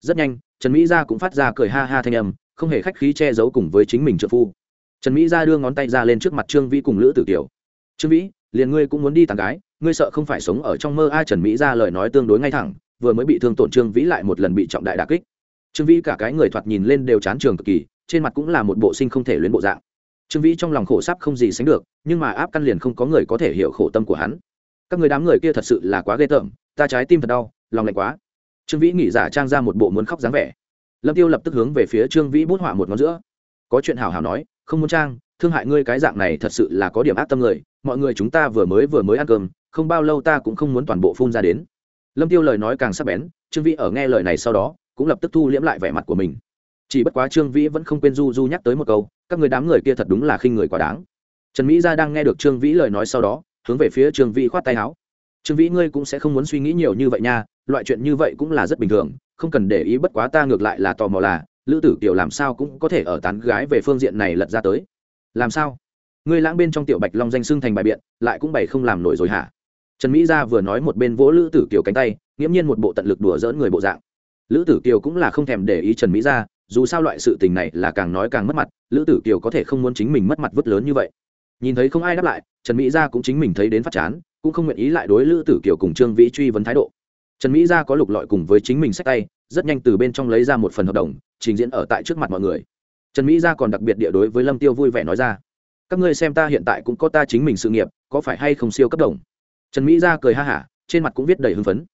Rất nhanh, trần mỹ ra cũng phát ra cười ha ha thanh âm, không hề khách khí che giấu cùng với chính mình trợ phu. Trần mỹ ra đưa ngón tay ra lên trước mặt trương vĩ cùng lữ tử kiều. Trương vĩ, liền ngươi cũng muốn đi tàn gái, ngươi sợ không phải sống ở trong mơ ai trần mỹ ra lời nói tương đối ngay thẳng, vừa mới bị thương tổn trương vĩ lại một lần bị trọng đại đà kích. Trương vĩ cả cái người thoạt nhìn lên đều chán trường cực kỳ, trên mặt cũng là một bộ sinh không thể luyến bộ dạng. Trương vĩ trong lòng khổ sắp không gì sánh được, nhưng mà áp căn liền không có người có thể hiểu khổ tâm của hắn các người đám người kia thật sự là quá ghê tởm, ta trái tim thật đau, lòng lạnh quá. Trương vĩ nghỉ giả trang ra một bộ muốn khóc dáng vẻ. Lâm tiêu lập tức hướng về phía trương vĩ bút họa một ngón giữa. Có chuyện hào hào nói, không muốn trang, thương hại ngươi cái dạng này thật sự là có điểm ác tâm người, mọi người chúng ta vừa mới vừa mới ăn cơm, không bao lâu ta cũng không muốn toàn bộ phun ra đến. Lâm tiêu lời nói càng sắc bén, trương vĩ ở nghe lời này sau đó, cũng lập tức thu liễm lại vẻ mặt của mình. Chỉ bất quá trương vĩ vẫn không quên du du nhắc tới một câu, các người đám người kia thật đúng là khinh người quá đáng. Trần mỹ gia đang nghe được trương vĩ lời nói sau đó hướng về phía trương vĩ khoát tay áo. Trương vĩ, ngươi cũng sẽ không muốn suy nghĩ nhiều như vậy nha, loại chuyện như vậy cũng là rất bình thường, không cần để ý bất quá ta ngược lại là tò mò là, lữ tử kiều làm sao cũng có thể ở tán gái về phương diện này lật ra tới. Làm sao? Ngươi lãng bên trong tiểu bạch long danh xưng thành bài biện, lại cũng bày không làm nổi rồi hả? Trần mỹ gia vừa nói một bên vỗ lữ tử kiều cánh tay, nghiễm nhiên một bộ tận lực đùa dỡn người bộ dạng. Lữ tử kiều cũng là không thèm để ý trần mỹ gia, dù sao loại sự tình này là càng nói càng mất mặt, lữ tử kiều có thể không muốn chính mình mất mặt vứt lớn như vậy nhìn thấy không ai đáp lại, trần mỹ gia cũng chính mình thấy đến phát chán, cũng không nguyện ý lại đối lữ tử kiều cùng trương vĩ truy vấn thái độ. Trần mỹ gia có lục lọi cùng với chính mình sách tay, rất nhanh từ bên trong lấy ra một phần hợp đồng, trình diễn ở tại trước mặt mọi người. Trần mỹ gia còn đặc biệt địa đối với lâm tiêu vui vẻ nói ra, các ngươi xem ta hiện tại cũng có ta chính mình sự nghiệp, có phải hay không siêu cấp đồng? Trần mỹ gia cười ha hả, trên mặt cũng viết đầy hưng phấn.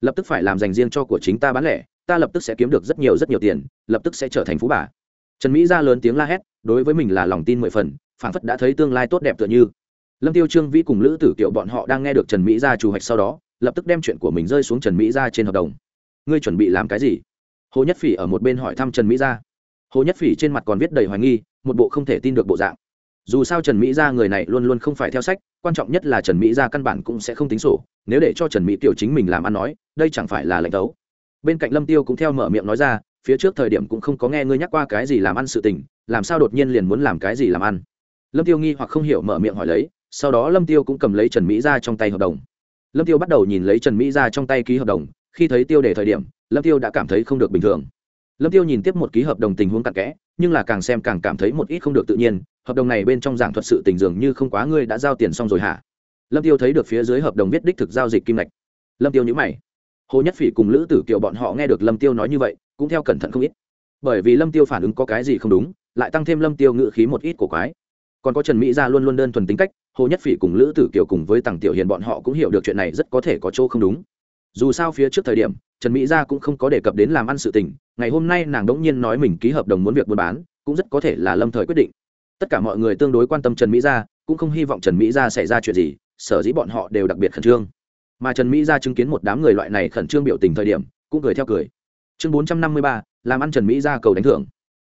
Lập tức phải làm dành riêng cho của chính ta bán lẻ, ta lập tức sẽ kiếm được rất nhiều rất nhiều tiền, lập tức sẽ trở thành phú bà. Trần mỹ gia lớn tiếng la hét, đối với mình là lòng tin mười phần phảng phất đã thấy tương lai tốt đẹp tựa như. Lâm tiêu trương vĩ cùng lữ tử kiệu bọn họ đang nghe được trần mỹ gia chủ hoạch sau đó, lập tức đem chuyện của mình rơi xuống trần mỹ gia trên hợp đồng. Ngươi chuẩn bị làm cái gì? Hồ nhất phỉ ở một bên hỏi thăm trần mỹ gia. Hồ nhất phỉ trên mặt còn viết đầy hoài nghi, một bộ không thể tin được bộ dạng. Dù sao trần mỹ gia người này luôn luôn không phải theo sách, quan trọng nhất là trần mỹ gia căn bản cũng sẽ không tính sổ, nếu để cho trần mỹ tiểu chính mình làm ăn nói, đây chẳng phải là lệnh tấu. Bên cạnh lâm tiêu cũng theo mở miệng nói ra, phía trước thời điểm cũng không có nghe ngươi nhắc qua cái gì làm ăn sự tình, làm sao đột nhiên liền muốn làm cái gì làm ăn lâm tiêu nghi hoặc không hiểu mở miệng hỏi lấy sau đó lâm tiêu cũng cầm lấy trần mỹ ra trong tay hợp đồng lâm tiêu bắt đầu nhìn lấy trần mỹ ra trong tay ký hợp đồng khi thấy tiêu đề thời điểm lâm tiêu đã cảm thấy không được bình thường lâm tiêu nhìn tiếp một ký hợp đồng tình huống cặn kẽ nhưng là càng xem càng cảm thấy một ít không được tự nhiên hợp đồng này bên trong giảng thuật sự tình dường như không quá ngươi đã giao tiền xong rồi hả lâm tiêu thấy được phía dưới hợp đồng viết đích thực giao dịch kim lệch lâm tiêu nhữ mày hồ nhất phỉ cùng lữ tử kiều bọn họ nghe được lâm tiêu nói như vậy cũng theo cẩn thận không ít bởi vì lâm tiêu phản ứng có cái gì không đúng lại tăng thêm lâm tiêu ngự khí một ít của quái còn có trần mỹ gia luôn luôn đơn thuần tính cách, hồ nhất phỉ cùng lữ tử kiều cùng với tằng tiểu hiền bọn họ cũng hiểu được chuyện này rất có thể có chỗ không đúng. Dù sao phía trước thời điểm, trần mỹ gia cũng không có đề cập đến làm ăn sự tình, ngày hôm nay nàng đống nhiên nói mình ký hợp đồng muốn việc buôn bán, cũng rất có thể là lâm thời quyết định. Tất cả mọi người tương đối quan tâm trần mỹ gia, cũng không hy vọng trần mỹ gia xảy ra chuyện gì, sở dĩ bọn họ đều đặc biệt khẩn trương. Mà trần mỹ gia chứng kiến một đám người loại này khẩn trương biểu tình thời điểm, cũng cười theo cười. Chương bốn trăm năm mươi ba, làm ăn trần mỹ gia cầu đánh thưởng.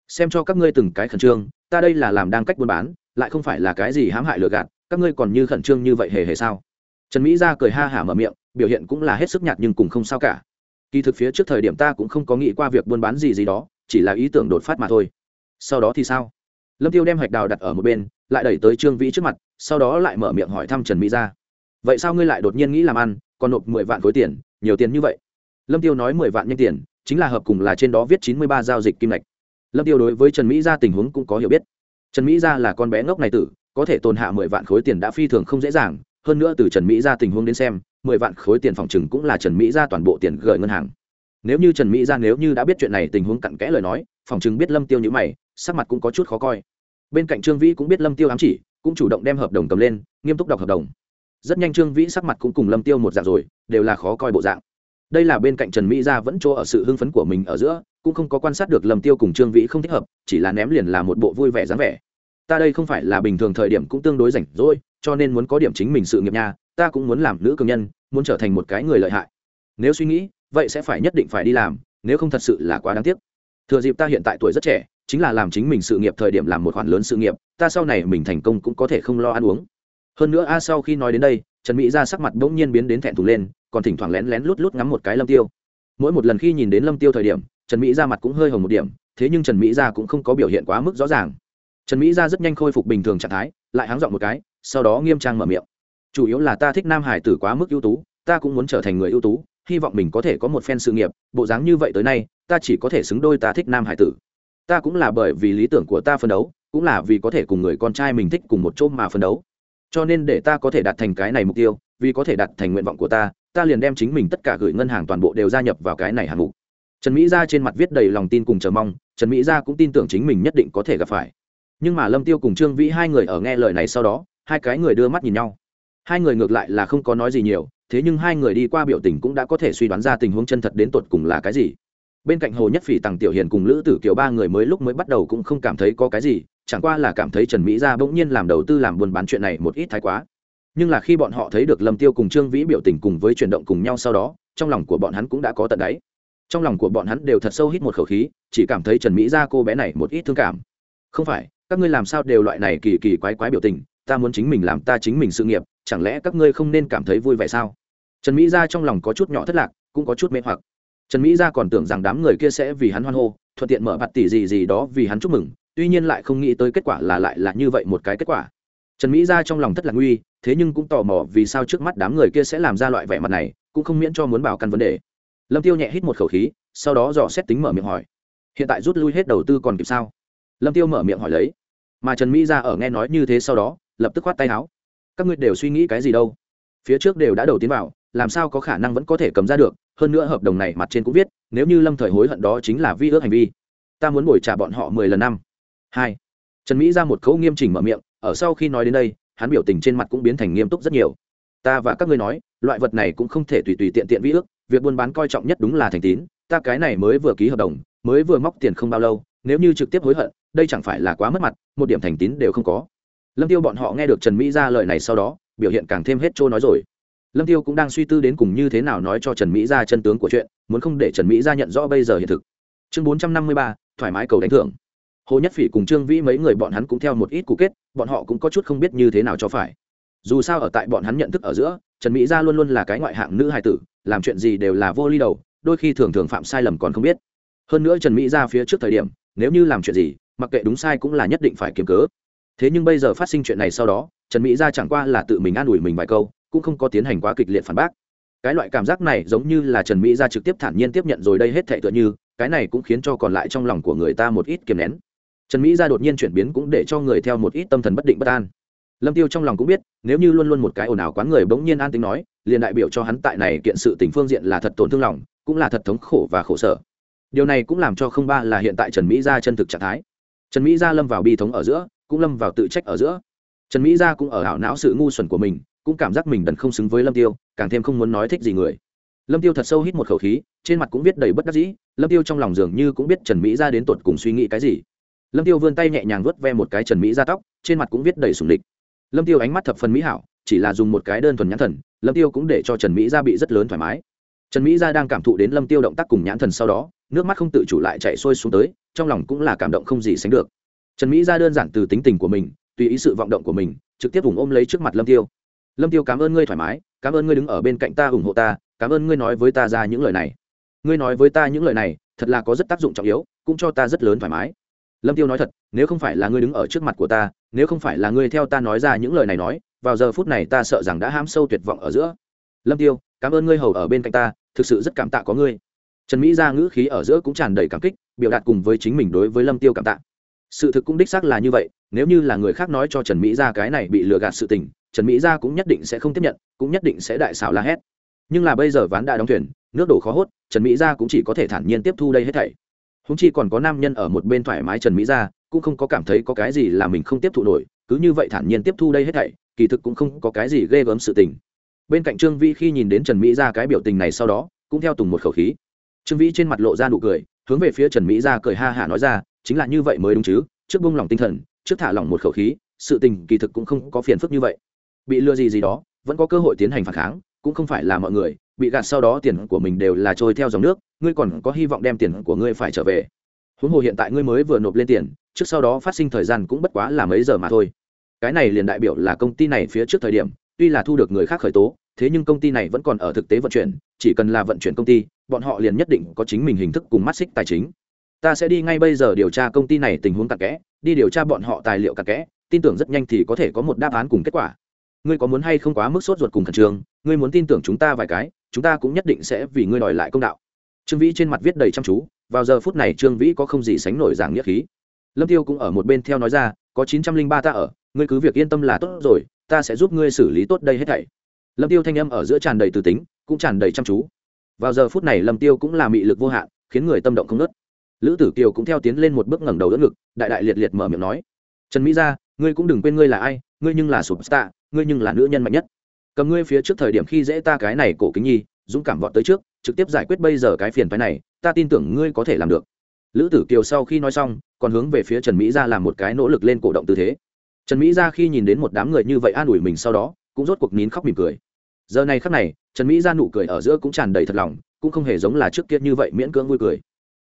Xem cho các ngươi từng cái khẩn trương, ta đây là làm đang cách buôn bán lại không phải là cái gì hãm hại lừa gạt, các ngươi còn như khẩn trương như vậy hề hề sao? Trần mỹ gia cười ha hả mở miệng, biểu hiện cũng là hết sức nhạt nhưng cùng không sao cả. Kỳ thực phía trước thời điểm ta cũng không có nghĩ qua việc buôn bán gì gì đó, chỉ là ý tưởng đột phát mà thôi. Sau đó thì sao? Lâm tiêu đem hạch đào đặt ở một bên, lại đẩy tới trương vĩ trước mặt, sau đó lại mở miệng hỏi thăm trần mỹ gia. Vậy sao ngươi lại đột nhiên nghĩ làm ăn, còn nộp mười vạn khối tiền, nhiều tiền như vậy? Lâm tiêu nói mười vạn nhanh tiền, chính là hợp cùng là trên đó viết chín mươi ba giao dịch kim lệch lâm tiêu đối với trần mỹ gia tình huống cũng có hiểu biết trần mỹ gia là con bé ngốc này tử, có thể tồn hạ mười vạn khối tiền đã phi thường không dễ dàng, hơn nữa từ trần mỹ gia tình huống đến xem, mười vạn khối tiền phòng chừng cũng là trần mỹ gia toàn bộ tiền gửi ngân hàng. Nếu như trần mỹ gia nếu như đã biết chuyện này tình huống cặn kẽ lời nói, phòng chừng biết lâm tiêu như mày, sắc mặt cũng có chút khó coi. Bên cạnh trương vĩ cũng biết lâm tiêu ám chỉ, cũng chủ động đem hợp đồng cầm lên, nghiêm túc đọc hợp đồng. Rất nhanh trương vĩ sắc mặt cũng cùng lâm tiêu một dạng rồi, đều là khó coi bộ dạng. Đây là bên cạnh trần mỹ gia vẫn chỗ ở sự hưng phấn của mình ở giữa cũng không có quan sát được lâm tiêu cùng trương vĩ không thích hợp, chỉ là ném liền là một bộ vui vẻ dáng vẻ. Ta đây không phải là bình thường thời điểm cũng tương đối rảnh rỗi, cho nên muốn có điểm chính mình sự nghiệp nha, ta cũng muốn làm nữ cường nhân, muốn trở thành một cái người lợi hại. Nếu suy nghĩ, vậy sẽ phải nhất định phải đi làm, nếu không thật sự là quá đáng tiếc. Thừa dịp ta hiện tại tuổi rất trẻ, chính là làm chính mình sự nghiệp thời điểm làm một khoản lớn sự nghiệp, ta sau này mình thành công cũng có thể không lo ăn uống. Hơn nữa, a, sau khi nói đến đây, trần mỹ ra sắc mặt bỗng nhiên biến đến thẹn thùng lên, còn thỉnh thoảng lén lén lút lút ngắm một cái lâm tiêu. Mỗi một lần khi nhìn đến lâm tiêu thời điểm trần mỹ ra mặt cũng hơi hồng một điểm, thế nhưng trần mỹ ra cũng không có biểu hiện quá mức rõ ràng. Trần mỹ ra rất nhanh khôi phục bình thường trạng thái, lại háng dọn một cái, sau đó nghiêm trang mở miệng. Chủ yếu là ta thích nam hải tử quá mức ưu tú, ta cũng muốn trở thành người ưu tú, hy vọng mình có thể có một phen sự nghiệp, bộ dáng như vậy tới nay, ta chỉ có thể xứng đôi ta thích nam hải tử. Ta cũng là bởi vì lý tưởng của ta phân đấu, cũng là vì có thể cùng người con trai mình thích cùng một chỗ mà phân đấu. Cho nên để ta có thể đạt thành cái này mục tiêu, vì có thể đạt thành nguyện vọng của ta ta liền đem chính mình tất cả gửi ngân hàng toàn bộ đều gia nhập vào cái này hạng mục trần mỹ gia trên mặt viết đầy lòng tin cùng chờ mong, trần mỹ gia cũng tin tưởng chính mình nhất định có thể gặp phải. Nhưng mà lâm tiêu cùng trương vĩ hai người ở nghe lời này sau đó, hai cái người đưa mắt nhìn nhau. Hai người ngược lại là không có nói gì nhiều, thế nhưng hai người đi qua biểu tình cũng đã có thể suy đoán ra tình huống chân thật đến tột cùng là cái gì. Bên cạnh hồ nhất phỉ, tằng tiểu hiền cùng lữ tử kiều ba người mới lúc mới bắt đầu cũng không cảm thấy có cái gì, chẳng qua là cảm thấy trần mỹ gia bỗng nhiên làm đầu tư làm buôn bán chuyện này một ít thái quá. Nhưng là khi bọn họ thấy được lâm tiêu cùng trương vĩ biểu tình cùng với chuyển động cùng nhau sau đó, trong lòng của bọn hắn cũng đã có tận đáy trong lòng của bọn hắn đều thật sâu hít một khẩu khí, chỉ cảm thấy trần mỹ gia cô bé này một ít thương cảm. Không phải, các ngươi làm sao đều loại này kỳ kỳ quái quái biểu tình, ta muốn chính mình làm ta chính mình sự nghiệp, chẳng lẽ các ngươi không nên cảm thấy vui vẻ sao? Trần mỹ gia trong lòng có chút nhỏ thất lạc, cũng có chút mê hoặc. Trần mỹ gia còn tưởng rằng đám người kia sẽ vì hắn hoan hô, thuận tiện mở bạt tỷ gì gì đó vì hắn chúc mừng, tuy nhiên lại không nghĩ tới kết quả là lại là như vậy một cái kết quả. Trần mỹ gia trong lòng thất lạc nguy, thế nhưng cũng tò mò vì sao trước mắt đám người kia sẽ làm ra loại vẻ mặt này, cũng không miễn cho muốn bảo căn vấn đề lâm tiêu nhẹ hít một khẩu khí, sau đó dò xét tính mở miệng hỏi. Hiện tại rút lui hết đầu tư còn kịp sao? Lâm tiêu mở miệng hỏi lấy. Mà trần mỹ Gia ở nghe nói như thế sau đó, lập tức khoát tay áo. Các ngươi đều suy nghĩ cái gì đâu? Phía trước đều đã đầu tiến vào, làm sao có khả năng vẫn có thể cầm ra được? Hơn nữa hợp đồng này mặt trên cũng viết, nếu như lâm thời hối hận đó chính là vi ước hành vi. Ta muốn bồi trả bọn họ mười lần năm. Hai. Trần mỹ ra một câu nghiêm chỉnh mở miệng, ở sau khi nói đến đây, hắn biểu tình trên mặt cũng biến thành nghiêm túc rất nhiều. Ta và các ngươi nói loại vật này cũng không thể tùy tùy tiện tiện vi ước, việc buôn bán coi trọng nhất đúng là thành tín, ta cái này mới vừa ký hợp đồng, mới vừa móc tiền không bao lâu, nếu như trực tiếp hối hận, đây chẳng phải là quá mất mặt, một điểm thành tín đều không có. Lâm tiêu bọn họ nghe được trần mỹ ra lời này sau đó, biểu hiện càng thêm hết trôi nói rồi. Lâm tiêu cũng đang suy tư đến cùng như thế nào nói cho trần mỹ ra chân tướng của chuyện, muốn không để trần mỹ ra nhận rõ bây giờ hiện thực. Chương bốn trăm năm mươi ba, thoải mái cầu đánh thưởng. Hồ nhất phỉ cùng trương vĩ mấy người bọn hắn cũng theo một ít cụ kết, bọn họ cũng có chút không biết như thế nào cho phải dù sao ở tại bọn hắn nhận thức ở giữa, trần mỹ gia luôn luôn là cái ngoại hạng nữ hài tử, làm chuyện gì đều là vô ly đầu, đôi khi thường thường phạm sai lầm còn không biết. Hơn nữa trần mỹ gia phía trước thời điểm, nếu như làm chuyện gì, mặc kệ đúng sai cũng là nhất định phải kiếm cớ. Thế nhưng bây giờ phát sinh chuyện này sau đó, trần mỹ gia chẳng qua là tự mình an ủi mình vài câu, cũng không có tiến hành quá kịch liệt phản bác. Cái loại cảm giác này giống như là trần mỹ gia trực tiếp thản nhiên tiếp nhận rồi đây hết thệ tựa như, cái này cũng khiến cho còn lại trong lòng của người ta một ít kiềm nén. Trần mỹ gia đột nhiên chuyển biến cũng để cho người theo một ít tâm thần bất định bất an lâm tiêu trong lòng cũng biết, nếu như luôn luôn một cái ồn ào quán người bỗng nhiên an tính nói, liền đại biểu cho hắn tại này kiện sự tình phương diện là thật tổn thương lòng, cũng là thật thống khổ và khổ sở. Điều này cũng làm cho không ba là hiện tại trần mỹ gia chân thực trạng thái. Trần mỹ gia lâm vào bi thống ở giữa, cũng lâm vào tự trách ở giữa. Trần mỹ gia cũng ở hảo não sự ngu xuẩn của mình, cũng cảm giác mình đần không xứng với lâm tiêu, càng thêm không muốn nói thích gì người. Lâm tiêu thật sâu hít một khẩu khí, trên mặt cũng viết đầy bất đắc dĩ, lâm tiêu trong lòng dường như cũng biết trần mỹ gia đến tột cùng suy nghĩ cái gì. Lâm tiêu vươn tay nhẹ nhàng vuốt ve một cái trần mỹ gia tóc, trên mặt cũng viết đầy sùng địch lâm tiêu ánh mắt thập phần mỹ hảo, chỉ là dùng một cái đơn thuần nhãn thần, lâm tiêu cũng để cho trần mỹ gia bị rất lớn thoải mái. Trần mỹ gia đang cảm thụ đến lâm tiêu động tác cùng nhãn thần sau đó, nước mắt không tự chủ lại chạy xuôi xuống tới, trong lòng cũng là cảm động không gì sánh được. Trần mỹ gia đơn giản từ tính tình của mình, tùy ý sự vọng động của mình, trực tiếp vùng ôm lấy trước mặt lâm tiêu. Lâm tiêu cảm ơn ngươi thoải mái, cảm ơn ngươi đứng ở bên cạnh ta ủng hộ ta, cảm ơn ngươi nói với ta ra những lời này. Ngươi nói với ta những lời này, thật là có rất tác dụng trọng yếu, cũng cho ta rất lớn thoải mái lâm tiêu nói thật, nếu không phải là ngươi đứng ở trước mặt của ta, nếu không phải là ngươi theo ta nói ra những lời này nói, vào giờ phút này ta sợ rằng đã ham sâu tuyệt vọng ở giữa. Lâm tiêu, cảm ơn ngươi hầu ở bên cạnh ta, thực sự rất cảm tạ có ngươi. Trần mỹ ra ngữ khí ở giữa cũng tràn đầy cảm kích, biểu đạt cùng với chính mình đối với lâm tiêu cảm tạ. Sự thực cũng đích xác là như vậy, nếu như là người khác nói cho trần mỹ ra cái này bị lừa gạt sự tình, trần mỹ ra cũng nhất định sẽ không tiếp nhận, cũng nhất định sẽ đại xảo la hét. Nhưng là bây giờ ván đã đóng thuyền, nước đổ khó hốt, trần mỹ ra cũng chỉ có thể thản nhiên tiếp thu đây hết thảy húng chi còn có nam nhân ở một bên thoải mái trần mỹ ra cũng không có cảm thấy có cái gì là mình không tiếp thụ nổi, cứ như vậy thản nhiên tiếp thu đây hết thảy, kỳ thực cũng không có cái gì ghê gớm sự tình. Bên cạnh trương vĩ khi nhìn đến trần mỹ ra cái biểu tình này sau đó, cũng theo tùng một khẩu khí. Trương vĩ trên mặt lộ ra nụ cười, hướng về phía trần mỹ ra cười ha hả nói ra, chính là như vậy mới đúng chứ, trước bông lòng tinh thần, trước thả lỏng một khẩu khí, sự tình kỳ thực cũng không có phiền phức như vậy. Bị lừa gì gì đó, vẫn có cơ hội tiến hành phản kháng, cũng không phải là mọi người bị gạt sau đó tiền của mình đều là trôi theo dòng nước, ngươi còn có hy vọng đem tiền của ngươi phải trở về. Huống hồ hiện tại ngươi mới vừa nộp lên tiền, trước sau đó phát sinh thời gian cũng bất quá là mấy giờ mà thôi. Cái này liền đại biểu là công ty này phía trước thời điểm, tuy là thu được người khác khởi tố, thế nhưng công ty này vẫn còn ở thực tế vận chuyển, chỉ cần là vận chuyển công ty, bọn họ liền nhất định có chính mình hình thức cùng mắt xích tài chính. Ta sẽ đi ngay bây giờ điều tra công ty này tình huống cặn kẽ, đi điều tra bọn họ tài liệu cặn kẽ, tin tưởng rất nhanh thì có thể có một đáp án cùng kết quả. Ngươi có muốn hay không quá mức sốt ruột cùng khẩn trương, ngươi muốn tin tưởng chúng ta vài cái chúng ta cũng nhất định sẽ vì ngươi đòi lại công đạo. Trương vĩ trên mặt viết đầy chăm chú, vào giờ phút này trương vĩ có không gì sánh nổi giảng nghĩa khí. Lâm tiêu cũng ở một bên theo nói ra, có chín trăm linh ba ta ở, ngươi cứ việc yên tâm là tốt rồi, ta sẽ giúp ngươi xử lý tốt đây hết thảy. Lâm tiêu thanh âm ở giữa tràn đầy từ tính, cũng tràn đầy chăm chú. Vào giờ phút này lâm tiêu cũng là mị lực vô hạn, khiến người tâm động không nớt lữ tử kiều cũng theo tiến lên một bước ngẩng đầu đỡ ngực, đại đại liệt liệt mở miệng nói, trần mỹ gia, ngươi cũng đừng quên ngươi là ai, ngươi nhưng là sụp star ngươi nhưng là nữ nhân mạnh nhất cầm ngươi phía trước thời điểm khi dễ ta cái này cổ kính nhi, dũng cảm vọt tới trước, trực tiếp giải quyết bây giờ cái phiền phái này, ta tin tưởng ngươi có thể làm được. Lữ tử kiều sau khi nói xong, còn hướng về phía trần mỹ gia làm một cái nỗ lực lên cổ động tư thế. Trần mỹ gia khi nhìn đến một đám người như vậy an ủi mình sau đó, cũng rốt cuộc nín khóc mỉm cười. Giờ này khắc này, trần mỹ gia nụ cười ở giữa cũng tràn đầy thật lòng, cũng không hề giống là trước kia như vậy miễn cưỡng vui cười.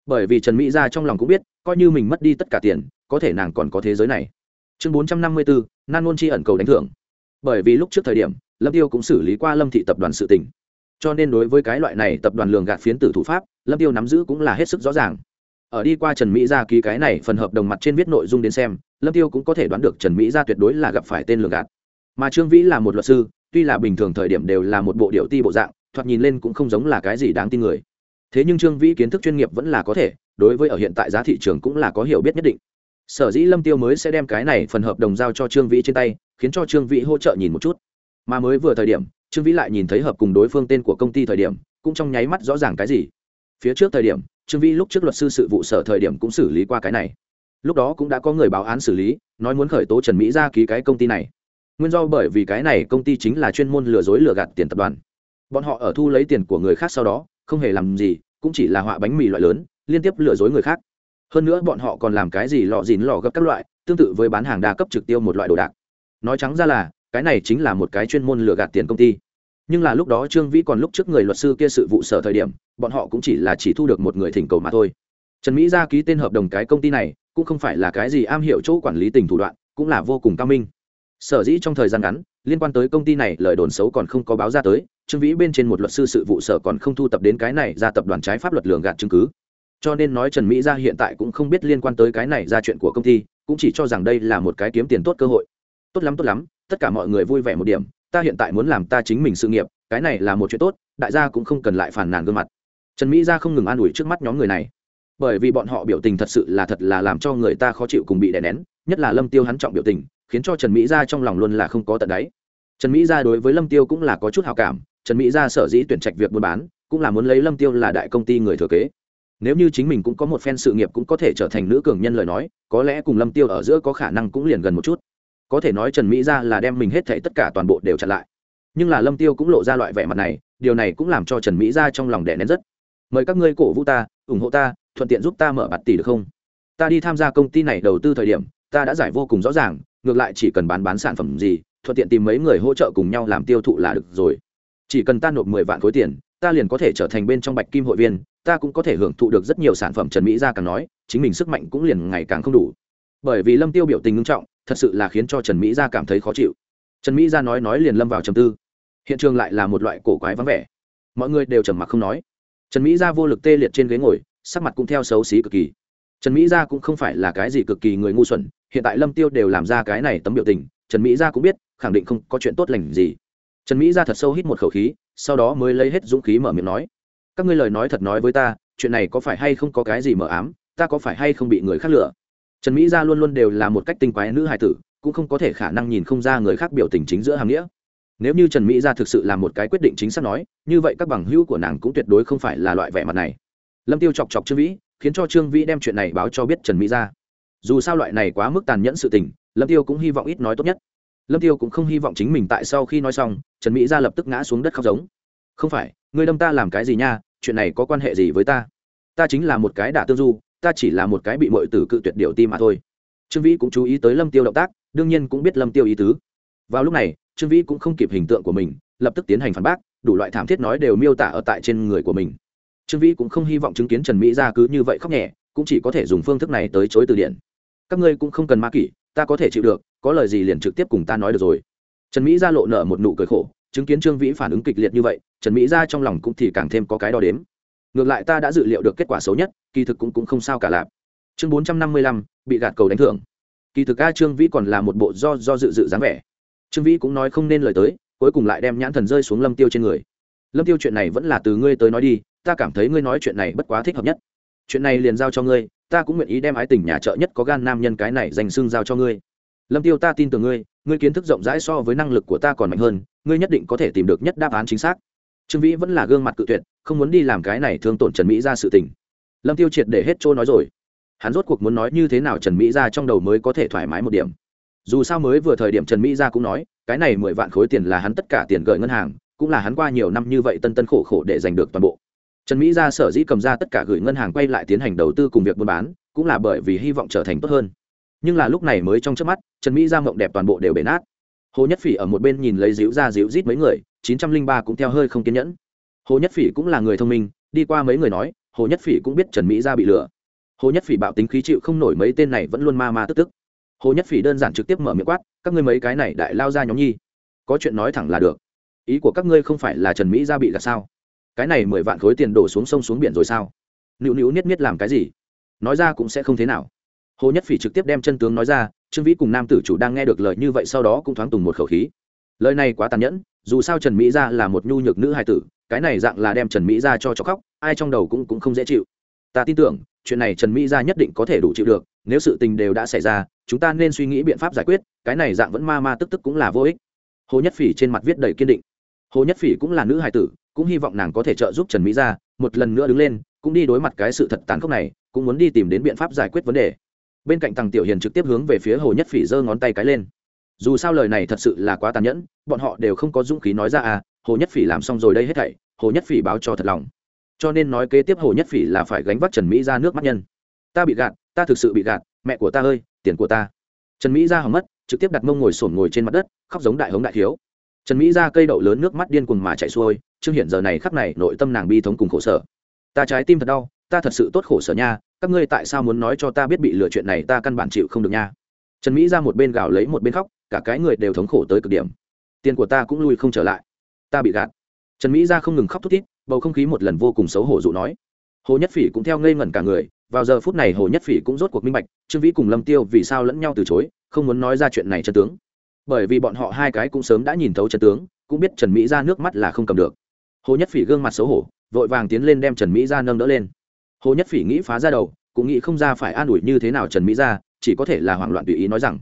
Bởi vì trần mỹ gia trong lòng cũng biết, coi như mình mất đi tất cả tiền, có thể nàng còn có thế giới này. Chương bốn trăm năm mươi bốn nan ngôn chi ẩn cầu đánh thưởng. Bởi vì lúc trước thời điểm lâm tiêu cũng xử lý qua lâm thị tập đoàn sự tình, cho nên đối với cái loại này tập đoàn lường gạt phiến tử thủ pháp lâm tiêu nắm giữ cũng là hết sức rõ ràng. Ở đi qua trần mỹ gia ký cái này phần hợp đồng mặt trên viết nội dung đến xem lâm tiêu cũng có thể đoán được trần mỹ gia tuyệt đối là gặp phải tên lường gạt. Mà trương vĩ là một luật sư tuy là bình thường thời điểm đều là một bộ điệu ti bộ dạng thoạt nhìn lên cũng không giống là cái gì đáng tin người. Thế nhưng trương vĩ kiến thức chuyên nghiệp vẫn là có thể đối với ở hiện tại giá thị trường cũng là có hiểu biết nhất định. Sở dĩ lâm tiêu mới sẽ đem cái này phần hợp đồng giao cho trương vĩ trên tay khiến cho trương vĩ hỗ trợ nhìn một chút mà mới vừa thời điểm, trương vĩ lại nhìn thấy hợp cùng đối phương tên của công ty thời điểm, cũng trong nháy mắt rõ ràng cái gì. Phía trước thời điểm, trương vĩ lúc trước luật sư sự vụ sở thời điểm cũng xử lý qua cái này. Lúc đó cũng đã có người báo án xử lý, nói muốn khởi tố trần mỹ ra ký cái công ty này. Nguyên do bởi vì cái này công ty chính là chuyên môn lừa dối lừa gạt tiền tập đoàn. Bọn họ ở thu lấy tiền của người khác sau đó, không hề làm gì, cũng chỉ là họa bánh mì loại lớn, liên tiếp lừa dối người khác. Hơn nữa bọn họ còn làm cái gì lọ dìn lọ gấp các loại, tương tự với bán hàng đa cấp trực tiêu một loại đồ đạc. Nói trắng ra là cái này chính là một cái chuyên môn lừa gạt tiền công ty. Nhưng là lúc đó trương vĩ còn lúc trước người luật sư kia sự vụ sở thời điểm, bọn họ cũng chỉ là chỉ thu được một người thỉnh cầu mà thôi. Trần mỹ ra ký tên hợp đồng cái công ty này, cũng không phải là cái gì am hiểu chỗ quản lý tình thủ đoạn, cũng là vô cùng cao minh. Sở dĩ trong thời gian ngắn, liên quan tới công ty này lời đồn xấu còn không có báo ra tới, trương vĩ bên trên một luật sư sự vụ sở còn không thu tập đến cái này ra tập đoàn trái pháp luật lường gạt chứng cứ. Cho nên nói trần mỹ ra hiện tại cũng không biết liên quan tới cái này ra chuyện của công ty, cũng chỉ cho rằng đây là một cái kiếm tiền tốt cơ hội. Tốt lắm tốt lắm tất cả mọi người vui vẻ một điểm, ta hiện tại muốn làm ta chính mình sự nghiệp, cái này là một chuyện tốt, đại gia cũng không cần lại phản nàn gương mặt. Trần mỹ Gia không ngừng an ủi trước mắt nhóm người này. Bởi vì bọn họ biểu tình thật sự là thật là làm cho người ta khó chịu cùng bị đè nén, nhất là lâm tiêu hắn trọng biểu tình, khiến cho trần mỹ Gia trong lòng luôn là không có tận đáy. Trần mỹ Gia đối với lâm tiêu cũng là có chút hào cảm, trần mỹ Gia sở dĩ tuyển trạch việc buôn bán, cũng là muốn lấy lâm tiêu là đại công ty người thừa kế. Nếu như chính mình cũng có một phen sự nghiệp cũng có thể trở thành nữ cường nhân lời nói, có lẽ cùng lâm tiêu ở giữa có khả năng cũng liền gần một chút có thể nói trần mỹ ra là đem mình hết thảy tất cả toàn bộ đều chặn lại. Nhưng là lâm tiêu cũng lộ ra loại vẻ mặt này, điều này cũng làm cho trần mỹ ra trong lòng đẻ nén rất. Mời các ngươi cổ vũ ta, ủng hộ ta, thuận tiện giúp ta mở bạt tỷ được không? Ta đi tham gia công ty này đầu tư thời điểm, ta đã giải vô cùng rõ ràng, ngược lại chỉ cần bán bán sản phẩm gì, thuận tiện tìm mấy người hỗ trợ cùng nhau làm tiêu thụ là được rồi. Chỉ cần ta nộp mười vạn khối tiền, ta liền có thể trở thành bên trong bạch kim hội viên, ta cũng có thể hưởng thụ được rất nhiều sản phẩm. Trần mỹ ra càng nói, chính mình sức mạnh cũng liền ngày càng không đủ. Bởi vì lâm tiêu biểu tình ngưng trọng thật sự là khiến cho trần mỹ gia cảm thấy khó chịu. Trần mỹ gia nói nói liền lâm vào trầm tư. Hiện trường lại là một loại cổ quái vắng vẻ. Mọi người đều trầm mặc không nói. Trần mỹ gia vô lực tê liệt trên ghế ngồi, sắc mặt cũng theo xấu xí cực kỳ. Trần mỹ gia cũng không phải là cái gì cực kỳ người ngu xuẩn, hiện tại lâm tiêu đều làm ra cái này tấm biểu tình, trần mỹ gia cũng biết, khẳng định không có chuyện tốt lành gì. Trần mỹ gia thật sâu hít một khẩu khí, sau đó mới lấy hết dũng khí mở miệng nói, các ngươi lời nói thật nói với ta, chuyện này có phải hay không có cái gì mờ ám, ta có phải hay không bị người khác lừa? Trần mỹ gia luôn luôn đều là một cách tinh quái nữ hài tử, cũng không có thể khả năng nhìn không ra người khác biểu tình chính giữa hàng nghĩa. Nếu như trần mỹ gia thực sự là một cái quyết định chính xác nói, như vậy các bằng hữu của nàng cũng tuyệt đối không phải là loại vẻ mặt này. Lâm tiêu chọc chọc trương vĩ, khiến cho trương vĩ đem chuyện này báo cho biết trần mỹ gia. Dù sao loại này quá mức tàn nhẫn sự tình, lâm tiêu cũng hy vọng ít nói tốt nhất. Lâm tiêu cũng không hy vọng chính mình tại sau khi nói xong, trần mỹ gia lập tức ngã xuống đất khóc giống. Không phải ngươi đâm ta làm cái gì nha? Chuyện này có quan hệ gì với ta? Ta chính là một cái đả tương du ta chỉ là một cái bị mọi tử cự tuyệt điều ti mà thôi. Trương vĩ cũng chú ý tới lâm tiêu động tác, đương nhiên cũng biết lâm tiêu ý tứ. Vào lúc này, trương vĩ cũng không kịp hình tượng của mình, lập tức tiến hành phản bác, đủ loại thảm thiết nói đều miêu tả ở tại trên người của mình. Trương vĩ cũng không hy vọng chứng kiến trần mỹ ra cứ như vậy khóc nhẹ, cũng chỉ có thể dùng phương thức này tới chối từ điển các ngươi cũng không cần ma kỷ, ta có thể chịu được, có lời gì liền trực tiếp cùng ta nói được rồi. Trần mỹ ra lộ nở một nụ cười khổ, chứng kiến trương vĩ phản ứng kịch liệt như vậy, trần mỹ ra trong lòng cũng thì càng thêm có cái đo đếm ngược lại ta đã dự liệu được kết quả xấu nhất, kỳ thực cũng cũng không sao cả lạp. Chương bốn trăm năm mươi lăm, bị gạt cầu đánh thưởng. Kỳ thực a trương vĩ còn là một bộ do do dự dự dáng vẻ. Trương vĩ cũng nói không nên lời tới, cuối cùng lại đem nhãn thần rơi xuống lâm tiêu trên người. Lâm tiêu chuyện này vẫn là từ ngươi tới nói đi, ta cảm thấy ngươi nói chuyện này bất quá thích hợp nhất. Chuyện này liền giao cho ngươi, ta cũng nguyện ý đem ái tình nhà trợ nhất có gan nam nhân cái này dành xương giao cho ngươi. Lâm tiêu ta tin tưởng ngươi ngươi kiến thức rộng rãi so với năng lực của ta còn mạnh hơn, ngươi nhất định có thể tìm được nhất đáp án chính xác trương vĩ vẫn là gương mặt cự tuyệt, không muốn đi làm cái này thương tổn trần mỹ ra sự tình. Lâm tiêu triệt để hết trôi nói rồi. Hắn rốt cuộc muốn nói như thế nào trần mỹ ra trong đầu mới có thể thoải mái một điểm. Dù sao mới vừa thời điểm trần mỹ ra cũng nói, cái này mười vạn khối tiền là hắn tất cả tiền gửi ngân hàng, cũng là hắn qua nhiều năm như vậy tân tân khổ khổ để giành được toàn bộ. Trần mỹ ra sở dĩ cầm ra tất cả gửi ngân hàng quay lại tiến hành đầu tư cùng việc buôn bán, cũng là bởi vì hy vọng trở thành tốt hơn. Nhưng là lúc này mới trong trước mắt, trần mỹ ra mộng đẹp toàn bộ đều bể nát. Hồ nhất phỉ ở một bên nhìn lấy díu ra díu rít mấy người chín trăm linh ba cũng theo hơi không kiên nhẫn. Hồ nhất phỉ cũng là người thông minh, đi qua mấy người nói, hồ nhất phỉ cũng biết trần mỹ gia bị lừa. Hồ nhất phỉ bạo tính khí chịu không nổi mấy tên này vẫn luôn ma ma tức tức. Hồ nhất phỉ đơn giản trực tiếp mở miệng quát, các ngươi mấy cái này đại lao ra nhóm nhi. Có chuyện nói thẳng là được. Ý của các ngươi không phải là trần mỹ gia bị là sao? Cái này mười vạn khối tiền đổ xuống sông xuống biển rồi sao? Nữu nữu niết niết làm cái gì? Nói ra cũng sẽ không thế nào. Hồ nhất phỉ trực tiếp đem chân tướng nói ra, trương vĩ cùng nam tử chủ đang nghe được lời như vậy sau đó cũng thoáng tùng một khẩu khí. Lời này quá tàn nhẫn dù sao trần mỹ Gia là một nhu nhược nữ hài tử, cái này dạng là đem trần mỹ Gia cho cho khóc, ai trong đầu cũng cũng không dễ chịu. Ta tin tưởng, chuyện này trần mỹ Gia nhất định có thể đủ chịu được, nếu sự tình đều đã xảy ra, chúng ta nên suy nghĩ biện pháp giải quyết, cái này dạng vẫn ma ma tức tức cũng là vô ích. Hồ nhất phỉ trên mặt viết đầy kiên định. Hồ nhất phỉ cũng là nữ hài tử, cũng hy vọng nàng có thể trợ giúp trần mỹ Gia. một lần nữa đứng lên, cũng đi đối mặt cái sự thật tàn khốc này, cũng muốn đi tìm đến biện pháp giải quyết vấn đề. Bên cạnh thằng tiểu hiền trực tiếp hướng về phía hồ nhất phỉ giơ ngón tay cái lên dù sao lời này thật sự là quá tàn nhẫn, bọn họ đều không có dũng khí nói ra à hồ nhất phỉ làm xong rồi đây hết thảy, hồ nhất phỉ báo cho thật lòng. Cho nên nói kế tiếp hồ nhất phỉ là phải gánh vác trần mỹ ra nước mắt nhân. Ta bị gạt, ta thực sự bị gạt, mẹ của ta ơi, tiền của ta. Trần mỹ ra hỏng mất, trực tiếp đặt mông ngồi sổn ngồi trên mặt đất, khóc giống đại hống đại thiếu. Trần mỹ ra cây đậu lớn nước mắt điên cuồng mà chạy xuôi chương hiện giờ này khắp này nội tâm nàng bi thống cùng khổ sở. Ta trái tim thật đau, ta thật sự tốt khổ sở nha, các ngươi tại sao muốn nói cho ta biết bị lừa chuyện này ta căn bản chịu không được nha. Trần mỹ ra một bên gào lấy một bên khóc cả cái người đều thống khổ tới cực điểm. Tiền của ta cũng lui không trở lại. Ta bị gạt. Trần mỹ ra không ngừng khóc thút thít, bầu không khí một lần vô cùng xấu hổ dụ nói. Hồ nhất phỉ cũng theo ngây ngẩn cả người, vào giờ phút này hồ nhất phỉ cũng rốt cuộc minh bạch, trương vĩ cùng lâm tiêu vì sao lẫn nhau từ chối, không muốn nói ra chuyện này chân tướng. Bởi vì bọn họ hai cái cũng sớm đã nhìn thấu chân tướng, cũng biết trần mỹ ra nước mắt là không cầm được. Hồ nhất phỉ gương mặt xấu hổ, vội vàng tiến lên đem trần mỹ ra nâng đỡ lên. Hồ nhất phỉ nghĩ phá ra đầu, cũng nghĩ không ra phải an ủi như thế nào trần mỹ ra chỉ có thể là hoảng loạn tùy ý nói rằng,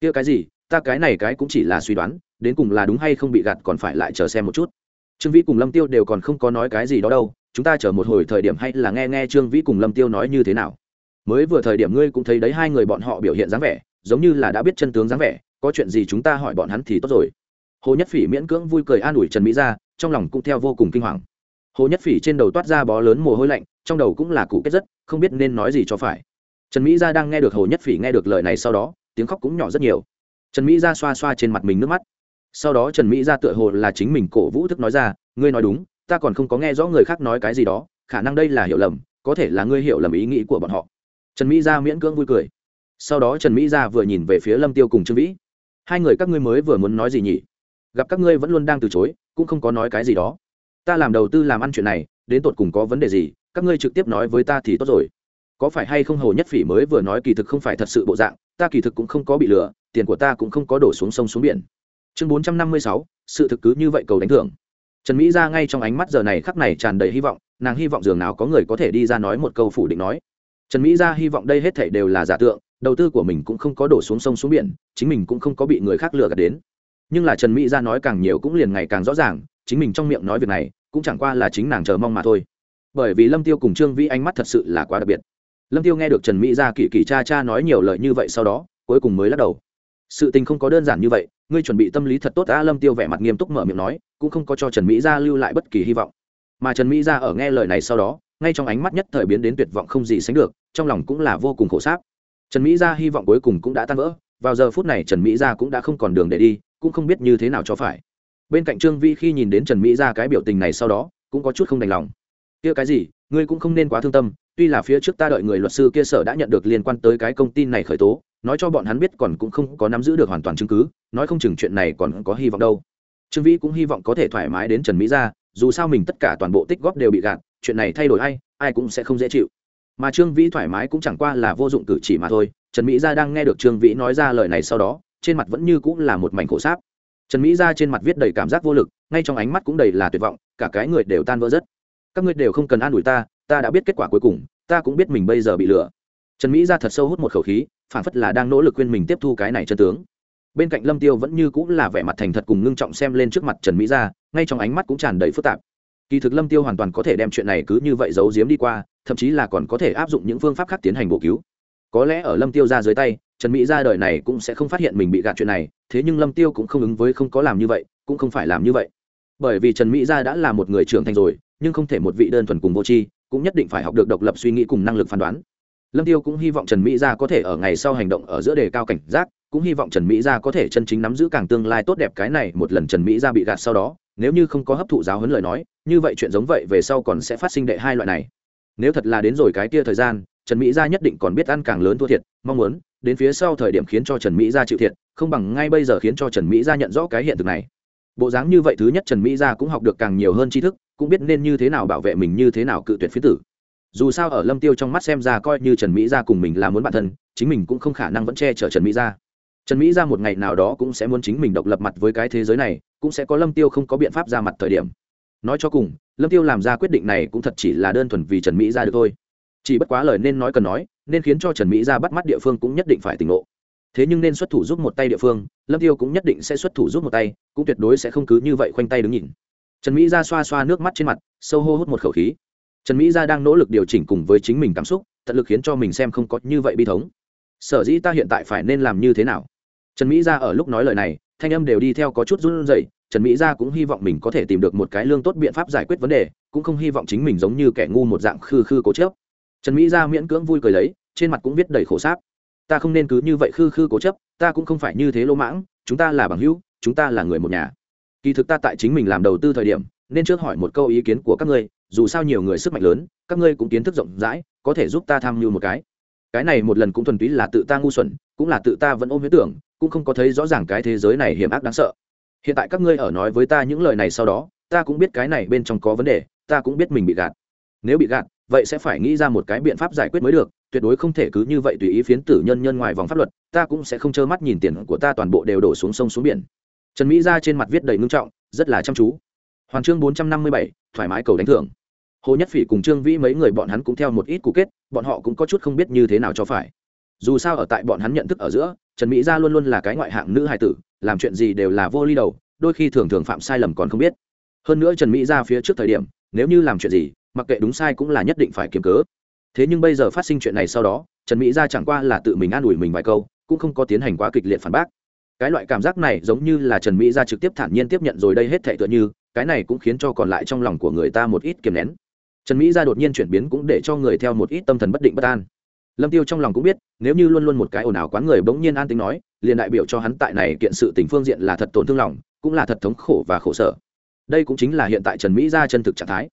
kia cái gì ta cái này cái cũng chỉ là suy đoán, đến cùng là đúng hay không bị gạt còn phải lại chờ xem một chút. Trương vĩ cùng lâm tiêu đều còn không có nói cái gì đó đâu, chúng ta chờ một hồi thời điểm hay là nghe nghe trương vĩ cùng lâm tiêu nói như thế nào. Mới vừa thời điểm ngươi cũng thấy đấy, hai người bọn họ biểu hiện dáng vẻ, giống như là đã biết chân tướng dáng vẻ, có chuyện gì chúng ta hỏi bọn hắn thì tốt rồi. Hồ nhất phỉ miễn cưỡng vui cười an ủi trần mỹ ra, trong lòng cũng theo vô cùng kinh hoàng. Hồ nhất phỉ trên đầu toát ra bó lớn mồ hôi lạnh, trong đầu cũng là cụ kết rất, không biết nên nói gì cho phải. Trần mỹ gia đang nghe được hồ nhất phỉ nghe được lời này sau đó, tiếng khóc cũng nhỏ rất nhiều trần mỹ gia xoa xoa trên mặt mình nước mắt. Sau đó trần mỹ gia tựa hồ là chính mình cổ vũ thức nói ra, ngươi nói đúng, ta còn không có nghe rõ người khác nói cái gì đó, khả năng đây là hiểu lầm, có thể là ngươi hiểu lầm ý nghĩ của bọn họ. Trần mỹ gia miễn cưỡng vui cười. Sau đó trần mỹ gia vừa nhìn về phía lâm tiêu cùng trương vĩ. Hai người các ngươi mới vừa muốn nói gì nhỉ? Gặp các ngươi vẫn luôn đang từ chối, cũng không có nói cái gì đó. Ta làm đầu tư làm ăn chuyện này, đến tột cùng có vấn đề gì, các ngươi trực tiếp nói với ta thì tốt rồi. Có phải hay không hồ nhất phỉ mới vừa nói kỳ thực không phải thật sự bộ dạng, ta kỳ thực cũng không có bị lừa tiền của ta cũng không có đổ xuống sông xuống biển. Chương bốn trăm năm mươi sáu, sự thực cứ như vậy cầu đánh thưởng. Trần mỹ ra ngay trong ánh mắt giờ này khắc này tràn đầy hy vọng, nàng hy vọng dường nào có người có thể đi ra nói một câu phủ định nói. Trần mỹ ra hy vọng đây hết thảy đều là giả tượng, đầu tư của mình cũng không có đổ xuống sông xuống biển, chính mình cũng không có bị người khác lừa gạt đến. Nhưng là trần mỹ ra nói càng nhiều cũng liền ngày càng rõ ràng, chính mình trong miệng nói việc này, cũng chẳng qua là chính nàng chờ mong mà thôi. Bởi vì lâm tiêu cùng trương vĩ ánh mắt thật sự là quá đặc biệt. Lâm tiêu nghe được trần mỹ ra kỳ kỳ cha cha nói nhiều lời như vậy sau đó, cuối cùng mới lắc đầu sự tình không có đơn giản như vậy, ngươi chuẩn bị tâm lý thật tốt, a lâm tiêu vẻ mặt nghiêm túc mở miệng nói, cũng không có cho trần mỹ gia lưu lại bất kỳ hy vọng. Mà trần mỹ gia ở nghe lời này sau đó, ngay trong ánh mắt nhất thời biến đến tuyệt vọng không gì sánh được, trong lòng cũng là vô cùng khổ sáp. Trần mỹ gia hy vọng cuối cùng cũng đã tan vỡ, vào giờ phút này trần mỹ gia cũng đã không còn đường để đi, cũng không biết như thế nào cho phải. Bên cạnh trương vi khi nhìn đến trần mỹ gia cái biểu tình này sau đó, cũng có chút không đành lòng. Kia cái gì, ngươi cũng không nên quá thương tâm, tuy là phía trước ta đợi người luật sư kia sở đã nhận được liên quan tới cái công ty này khởi tố nói cho bọn hắn biết còn cũng không có nắm giữ được hoàn toàn chứng cứ, nói không chừng chuyện này còn có hy vọng đâu. Trương vĩ cũng hy vọng có thể thoải mái đến trần mỹ ra dù sao mình tất cả toàn bộ tích góp đều bị gạt, chuyện này thay đổi ai ai cũng sẽ không dễ chịu. Mà trương vĩ thoải mái cũng chẳng qua là vô dụng cử chỉ mà thôi, trần mỹ gia đang nghe được trương vĩ nói ra lời này sau đó, trên mặt vẫn như cũng là một mảnh khổ sáp. Trần mỹ gia trên mặt viết đầy cảm giác vô lực, ngay trong ánh mắt cũng đầy là tuyệt vọng, cả cái người đều tan vỡ rất. Các ngươi đều không cần an ủi ta ta đã biết kết quả cuối cùng, ta cũng biết mình bây giờ bị lừa trần mỹ gia thật sâu hút một khẩu khí phản phất là đang nỗ lực quên mình tiếp thu cái này chân tướng. Bên cạnh lâm tiêu vẫn như cũng là vẻ mặt thành thật cùng ngưng trọng xem lên trước mặt trần mỹ gia ngay trong ánh mắt cũng tràn đầy phức tạp. Kỳ thực lâm tiêu hoàn toàn có thể đem chuyện này cứ như vậy giấu giếm đi qua, thậm chí là còn có thể áp dụng những phương pháp khác tiến hành bổ cứu. Có lẽ ở lâm tiêu ra dưới tay, trần mỹ ra đời này cũng sẽ không phát hiện mình bị gạt chuyện này, thế nhưng lâm tiêu cũng không ứng với không có làm như vậy, cũng không phải làm như vậy. Bởi vì trần mỹ gia đã là một người trưởng thành rồi, nhưng không thể một vị đơn thuần cùng vô tri, cũng nhất định phải học được độc lập suy nghĩ cùng năng lực phán đoán lâm tiêu cũng hy vọng trần mỹ gia có thể ở ngày sau hành động ở giữa đề cao cảnh giác, cũng hy vọng trần mỹ gia có thể chân chính nắm giữ càng tương lai tốt đẹp cái này một lần trần mỹ gia bị gạt sau đó, nếu như không có hấp thụ giáo huấn lời nói, như vậy chuyện giống vậy về sau còn sẽ phát sinh đệ hai loại này. Nếu thật là đến rồi cái kia thời gian, trần mỹ gia nhất định còn biết ăn càng lớn thua thiệt, mong muốn, đến phía sau thời điểm khiến cho trần mỹ gia chịu thiệt, không bằng ngay bây giờ khiến cho trần mỹ gia nhận rõ cái hiện thực này. Bộ dáng như vậy thứ nhất trần mỹ gia cũng học được càng nhiều hơn tri thức, cũng biết nên như thế nào bảo vệ mình, như thế nào cự tuyệt phía tử dù sao ở lâm tiêu trong mắt xem ra coi như trần mỹ gia cùng mình là muốn bạn thân, chính mình cũng không khả năng vẫn che chở trần mỹ gia. Trần mỹ gia một ngày nào đó cũng sẽ muốn chính mình độc lập mặt với cái thế giới này, cũng sẽ có lâm tiêu không có biện pháp ra mặt thời điểm. Nói cho cùng, lâm tiêu làm ra quyết định này cũng thật chỉ là đơn thuần vì trần mỹ gia được thôi. Chỉ bất quá lời nên nói cần nói, nên khiến cho trần mỹ gia bắt mắt địa phương cũng nhất định phải tỉnh ngộ. Thế nhưng nên xuất thủ giúp một tay địa phương, lâm tiêu cũng nhất định sẽ xuất thủ giúp một tay, cũng tuyệt đối sẽ không cứ như vậy khoanh tay đứng nhìn. Trần mỹ gia xoa xoa nước mắt trên mặt, sâu hô hút một khẩu khí trần mỹ gia đang nỗ lực điều chỉnh cùng với chính mình cảm xúc, tận lực khiến cho mình xem không có như vậy bi thống. Sở dĩ ta hiện tại phải nên làm như thế nào? Trần mỹ gia ở lúc nói lời này, thanh âm đều đi theo có chút run rẩy, trần mỹ gia cũng hy vọng mình có thể tìm được một cái lương tốt biện pháp giải quyết vấn đề, cũng không hy vọng chính mình giống như kẻ ngu một dạng khư khư cố chấp. Trần mỹ gia miễn cưỡng vui cười lấy, trên mặt cũng viết đầy khổ sáp. Ta không nên cứ như vậy khư khư cố chấp, ta cũng không phải như thế lỗ mãng, chúng ta là bằng hữu, chúng ta là người một nhà. Kỳ thực ta tại chính mình làm đầu tư thời điểm, nên trước hỏi một câu ý kiến của các ngươi dù sao nhiều người sức mạnh lớn, các ngươi cũng kiến thức rộng rãi, có thể giúp ta tham mưu một cái. Cái này một lần cũng thuần túy là tự ta ngu xuẩn, cũng là tự ta vẫn ôm huyết tưởng, cũng không có thấy rõ ràng cái thế giới này hiểm ác đáng sợ. Hiện tại các ngươi ở nói với ta những lời này sau đó, ta cũng biết cái này bên trong có vấn đề, ta cũng biết mình bị gạt. Nếu bị gạt, vậy sẽ phải nghĩ ra một cái biện pháp giải quyết mới được, tuyệt đối không thể cứ như vậy tùy ý phiến tử nhân nhân ngoài vòng pháp luật, ta cũng sẽ không trơ mắt nhìn tiền của ta toàn bộ đều đổ xuống sông xuống biển. Trần mỹ ra trên mặt viết đầy ngưng trọng, rất là chăm chú. Hoàn chương bốn trăm năm mươi bảy, thoải mái cầu đánh thưởng hồ nhất phỉ cùng trương vĩ mấy người bọn hắn cũng theo một ít cú kết, bọn họ cũng có chút không biết như thế nào cho phải. Dù sao ở tại bọn hắn nhận thức ở giữa, trần mỹ gia luôn luôn là cái ngoại hạng nữ hài tử, làm chuyện gì đều là vô ly đầu, đôi khi thường thường phạm sai lầm còn không biết. Hơn nữa trần mỹ gia phía trước thời điểm, nếu như làm chuyện gì, mặc kệ đúng sai cũng là nhất định phải kiếm cớ. Thế nhưng bây giờ phát sinh chuyện này sau đó, trần mỹ gia chẳng qua là tự mình an ủi mình vài câu, cũng không có tiến hành quá kịch liệt phản bác. Cái loại cảm giác này giống như là trần mỹ gia trực tiếp thản nhiên tiếp nhận rồi đây hết thệ tựa như, cái này cũng khiến cho còn lại trong lòng của người ta một ít kiềm nén trần mỹ gia đột nhiên chuyển biến cũng để cho người theo một ít tâm thần bất định bất an. Lâm tiêu trong lòng cũng biết, nếu như luôn luôn một cái ồn ào quán người bỗng nhiên an tính nói, liền đại biểu cho hắn tại này kiện sự tình phương diện là thật tổn thương lòng, cũng là thật thống khổ và khổ sở. Đây cũng chính là hiện tại trần mỹ gia chân thực trạng thái.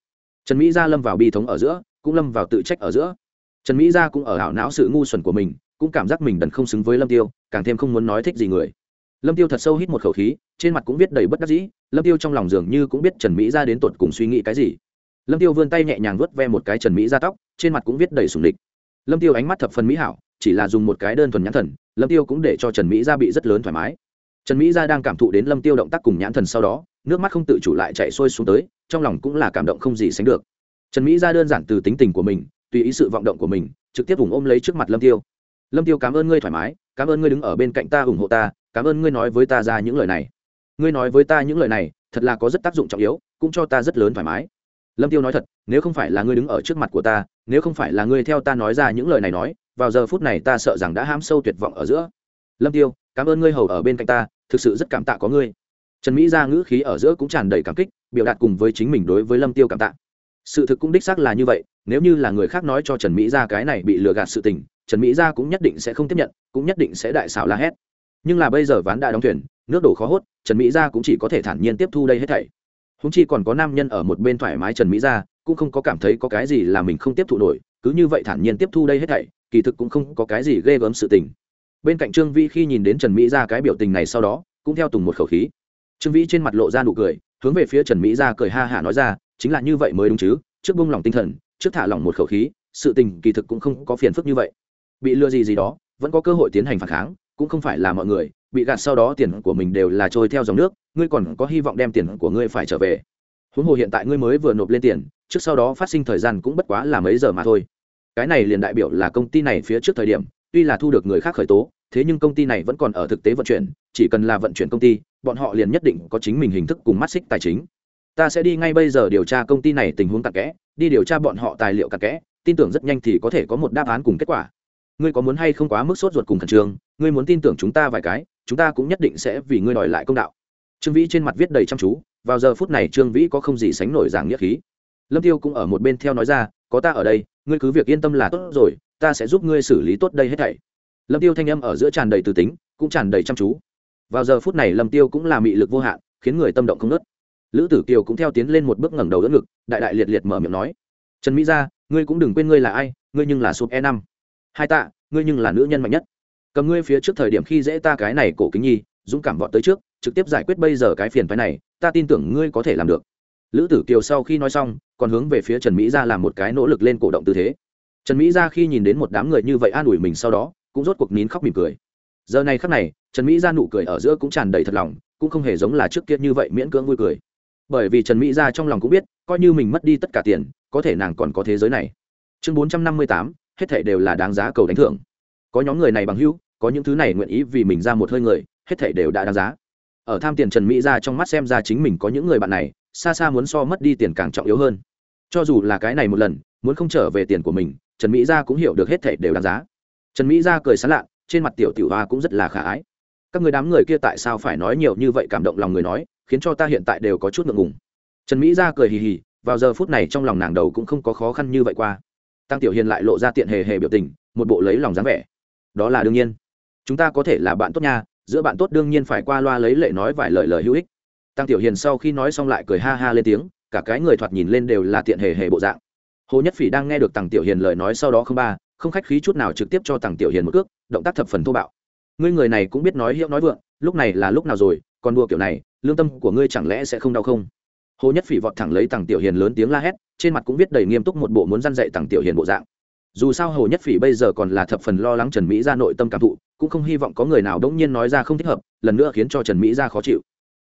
Trần mỹ gia lâm vào bi thống ở giữa, cũng lâm vào tự trách ở giữa. Trần mỹ gia cũng ở ảo não sự ngu xuẩn của mình, cũng cảm giác mình đần không xứng với lâm tiêu, càng thêm không muốn nói thích gì người. Lâm tiêu thật sâu hít một khẩu khí, trên mặt cũng viết đầy bất đắc dĩ, lâm tiêu trong lòng dường như cũng biết trần mỹ gia đến tột cùng suy nghĩ cái gì lâm tiêu vươn tay nhẹ nhàng vuốt ve một cái trần mỹ gia tóc, trên mặt cũng viết đầy sùng địch lâm tiêu ánh mắt thập phần mỹ hảo, chỉ là dùng một cái đơn thuần nhãn thần, lâm tiêu cũng để cho trần mỹ gia bị rất lớn thoải mái. Trần mỹ gia đang cảm thụ đến lâm tiêu động tác cùng nhãn thần sau đó, nước mắt không tự chủ lại chạy xuôi xuống tới, trong lòng cũng là cảm động không gì sánh được. Trần mỹ gia đơn giản từ tính tình của mình, tùy ý sự vọng động của mình, trực tiếp vùng ôm lấy trước mặt lâm tiêu. Lâm tiêu cảm ơn ngươi thoải mái, cảm ơn ngươi đứng ở bên cạnh ta ủng hộ ta, cảm ơn ngươi nói với ta ra những lời này. Ngươi nói với ta những lời này, thật là có rất tác dụng trọng yếu, cũng cho ta rất lớn thoải mái lâm tiêu nói thật, nếu không phải là ngươi đứng ở trước mặt của ta, nếu không phải là ngươi theo ta nói ra những lời này nói, vào giờ phút này ta sợ rằng đã ham sâu tuyệt vọng ở giữa. Lâm tiêu, cảm ơn ngươi hầu ở bên cạnh ta, thực sự rất cảm tạ có ngươi. Trần mỹ ra ngữ khí ở giữa cũng tràn đầy cảm kích, biểu đạt cùng với chính mình đối với lâm tiêu cảm tạ. Sự thực cũng đích xác là như vậy, nếu như là người khác nói cho trần mỹ ra cái này bị lừa gạt sự tình, trần mỹ ra cũng nhất định sẽ không tiếp nhận, cũng nhất định sẽ đại xảo la hét. Nhưng là bây giờ ván đã đóng thuyền, nước đổ khó hốt, trần mỹ ra cũng chỉ có thể thản nhiên tiếp thu đây hết thảy húng chi còn có nam nhân ở một bên thoải mái trần mỹ ra cũng không có cảm thấy có cái gì là mình không tiếp thụ nổi, cứ như vậy thản nhiên tiếp thu đây hết thảy, kỳ thực cũng không có cái gì ghê gớm sự tình. Bên cạnh trương vĩ khi nhìn đến trần mỹ ra cái biểu tình này sau đó, cũng theo tùng một khẩu khí. Trương vĩ trên mặt lộ ra nụ cười, hướng về phía trần mỹ ra cười ha hả nói ra, chính là như vậy mới đúng chứ, trước bung lòng tinh thần, trước thả lỏng một khẩu khí, sự tình kỳ thực cũng không có phiền phức như vậy. Bị lừa gì gì đó, vẫn có cơ hội tiến hành phản kháng, cũng không phải là mọi người bị gạt sau đó tiền của mình đều là trôi theo dòng nước, ngươi còn có hy vọng đem tiền của ngươi phải trở về. Huống hồ hiện tại ngươi mới vừa nộp lên tiền, trước sau đó phát sinh thời gian cũng bất quá là mấy giờ mà thôi. Cái này liền đại biểu là công ty này phía trước thời điểm, tuy là thu được người khác khởi tố, thế nhưng công ty này vẫn còn ở thực tế vận chuyển, chỉ cần là vận chuyển công ty, bọn họ liền nhất định có chính mình hình thức cùng mắt xích tài chính. Ta sẽ đi ngay bây giờ điều tra công ty này tình huống cặn kẽ, đi điều tra bọn họ tài liệu cặn kẽ, tin tưởng rất nhanh thì có thể có một đáp án cùng kết quả. Ngươi có muốn hay không quá mức sốt ruột cùng khẩn trương, ngươi muốn tin tưởng chúng ta vài cái chúng ta cũng nhất định sẽ vì ngươi đòi lại công đạo. Trương vĩ trên mặt viết đầy chăm chú, vào giờ phút này trương vĩ có không gì sánh nổi giảng nghĩa khí. Lâm tiêu cũng ở một bên theo nói ra, có ta ở đây, ngươi cứ việc yên tâm là tốt rồi, ta sẽ giúp ngươi xử lý tốt đây hết thảy. Lâm tiêu thanh âm ở giữa tràn đầy từ tính, cũng tràn đầy chăm chú. Vào giờ phút này lâm tiêu cũng là mị lực vô hạn, khiến người tâm động không nớt lữ tử kiều cũng theo tiến lên một bước ngẩng đầu đỡ ngực, đại đại liệt liệt mở miệng nói, trần mỹ gia, ngươi cũng đừng quên ngươi là ai, ngươi nhưng là sụp e năm. Hai tạ, ngươi nhưng là nữ nhân mạnh nhất cầm ngươi phía trước thời điểm khi dễ ta cái này cổ kính nhi, dũng cảm vọt tới trước, trực tiếp giải quyết bây giờ cái phiền phái này, ta tin tưởng ngươi có thể làm được. Lữ tử kiều sau khi nói xong, còn hướng về phía trần mỹ ra làm một cái nỗ lực lên cổ động tư thế. Trần mỹ ra khi nhìn đến một đám người như vậy an ủi mình sau đó, cũng rốt cuộc nín khóc mỉm cười. Giờ này khắc này, trần mỹ ra nụ cười ở giữa cũng tràn đầy thật lòng, cũng không hề giống là trước kia như vậy miễn cưỡng vui cười. Bởi vì trần mỹ ra trong lòng cũng biết, coi như mình mất đi tất cả tiền, có thể nàng còn có thế giới này. Chương bốn trăm năm mươi tám, hết thể đều là đáng giá cầu đánh thưởng. Có nhóm người này bằng hữu có những thứ này nguyện ý vì mình ra một hơi người, hết thể đều đã đáng giá. Ở tham tiền trần mỹ ra trong mắt xem ra chính mình có những người bạn này, xa xa muốn so mất đi tiền càng trọng yếu hơn. Cho dù là cái này một lần, muốn không trở về tiền của mình, trần mỹ gia cũng hiểu được hết thể đều đáng giá. Trần mỹ gia cười sán lạ, trên mặt tiểu tiểu hoa cũng rất là khả ái. Các người đám người kia tại sao phải nói nhiều như vậy cảm động lòng người nói, khiến cho ta hiện tại đều có chút ngượng ngùng. Trần mỹ gia cười hì hì, vào giờ phút này trong lòng nàng đầu cũng không có khó khăn như vậy qua. Tăng tiểu hiền lại lộ ra tiện hề hề biểu tình, một bộ lấy lòng dáng vẻ. Đó là đương nhiên chúng ta có thể là bạn tốt nha, giữa bạn tốt đương nhiên phải qua loa lấy lệ nói vài lời lời hữu ích. Tăng tiểu hiền sau khi nói xong lại cười ha ha lên tiếng, cả cái người thoạt nhìn lên đều là tiện hề hề bộ dạng. Hồ nhất phỉ đang nghe được tăng tiểu hiền lời nói sau đó không ba, không khách khí chút nào trực tiếp cho tăng tiểu hiền một cước, động tác thập phần thô bạo. Ngươi người này cũng biết nói hiệu nói vượng, lúc này là lúc nào rồi, còn đua kiểu này, lương tâm của ngươi chẳng lẽ sẽ không đau không? Hồ nhất phỉ vọt thẳng lấy tăng tiểu hiền lớn tiếng la hét, trên mặt cũng viết đầy nghiêm túc một bộ muốn răn dạy tăng tiểu hiền bộ dạng dù sao hồ nhất phỉ bây giờ còn là thập phần lo lắng trần mỹ ra nội tâm cảm thụ, cũng không hy vọng có người nào đống nhiên nói ra không thích hợp, lần nữa khiến cho trần mỹ ra khó chịu.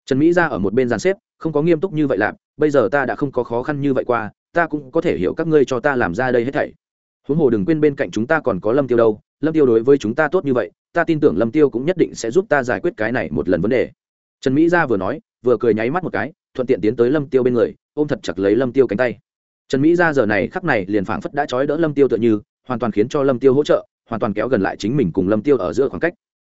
Trần mỹ ra ở một bên dàn xếp, không có nghiêm túc như vậy lạp bây giờ ta đã không có khó khăn như vậy qua, ta cũng có thể hiểu các ngươi cho ta làm ra đây hết thảy. Huống hồ đừng quên bên cạnh chúng ta còn có lâm tiêu đâu, lâm tiêu đối với chúng ta tốt như vậy, ta tin tưởng lâm tiêu cũng nhất định sẽ giúp ta giải quyết cái này một lần vấn đề. Trần mỹ gia vừa nói, vừa cười nháy mắt một cái, thuận tiện tiến tới lâm tiêu bên người, ôm thật chặt lấy lâm tiêu cánh tay trần mỹ gia giờ này khắc này liền phảng phất đã trói đỡ lâm tiêu tựa như, hoàn toàn khiến cho lâm tiêu hỗ trợ, hoàn toàn kéo gần lại chính mình cùng lâm tiêu ở giữa khoảng cách.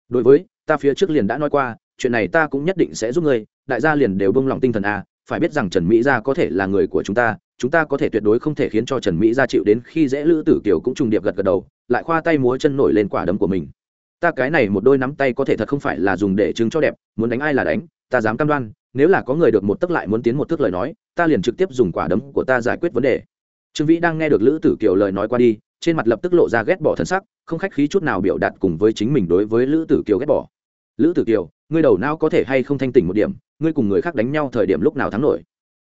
Đối với, ta phía trước liền đã nói qua, chuyện này ta cũng nhất định sẽ giúp ngươi, đại gia liền đều bông lòng tinh thần a phải biết rằng trần mỹ gia có thể là người của chúng ta chúng ta có thể tuyệt đối không thể khiến cho trần mỹ gia chịu đến khi dễ lữ tử kiều cũng trùng điệp gật gật đầu, lại khoa tay múa chân nổi lên quả đấm của mình. Ta cái này một đôi nắm tay có thể thật không phải là dùng để chứng cho đẹp, muốn đánh ai là đánh, ta dám cam đoan nếu là có người được một tức lại muốn tiến một tức lời nói, ta liền trực tiếp dùng quả đấm của ta giải quyết vấn đề. Trương vĩ đang nghe được lữ tử kiều lời nói qua đi, trên mặt lập tức lộ ra ghét bỏ thân sắc, không khách khí chút nào biểu đạt cùng với chính mình đối với lữ tử kiều ghét bỏ. Lữ tử kiều, ngươi đầu não có thể hay không thanh tỉnh một điểm, ngươi cùng người khác đánh nhau thời điểm lúc nào thắng nổi?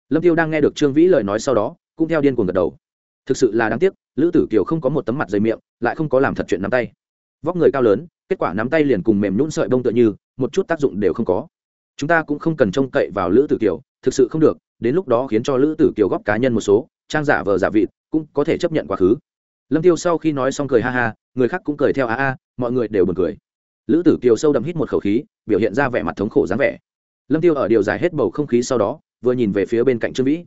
Lâm tiêu đang nghe được trương vĩ lời nói sau đó, cũng theo điên cuồng gật đầu. Thực sự là đáng tiếc, lữ tử kiều không có một tấm mặt dày miệng, lại không có làm thật chuyện nắm tay. Vóc người cao lớn, kết quả nắm tay liền cùng mềm nhũn sợi bông tựa như, một chút tác dụng đều không có chúng ta cũng không cần trông cậy vào lữ tử kiều, thực sự không được, đến lúc đó khiến cho lữ tử kiều góp cá nhân một số, trang giả vờ giả vịt, cũng có thể chấp nhận quá khứ. Lâm tiêu sau khi nói xong cười ha ha, người khác cũng cười theo a a, mọi người đều buồn cười. Lữ tử kiều sâu đậm hít một khẩu khí, biểu hiện ra vẻ mặt thống khổ dáng vẻ. Lâm tiêu ở điều dài hết bầu không khí sau đó, vừa nhìn về phía bên cạnh trương vĩ.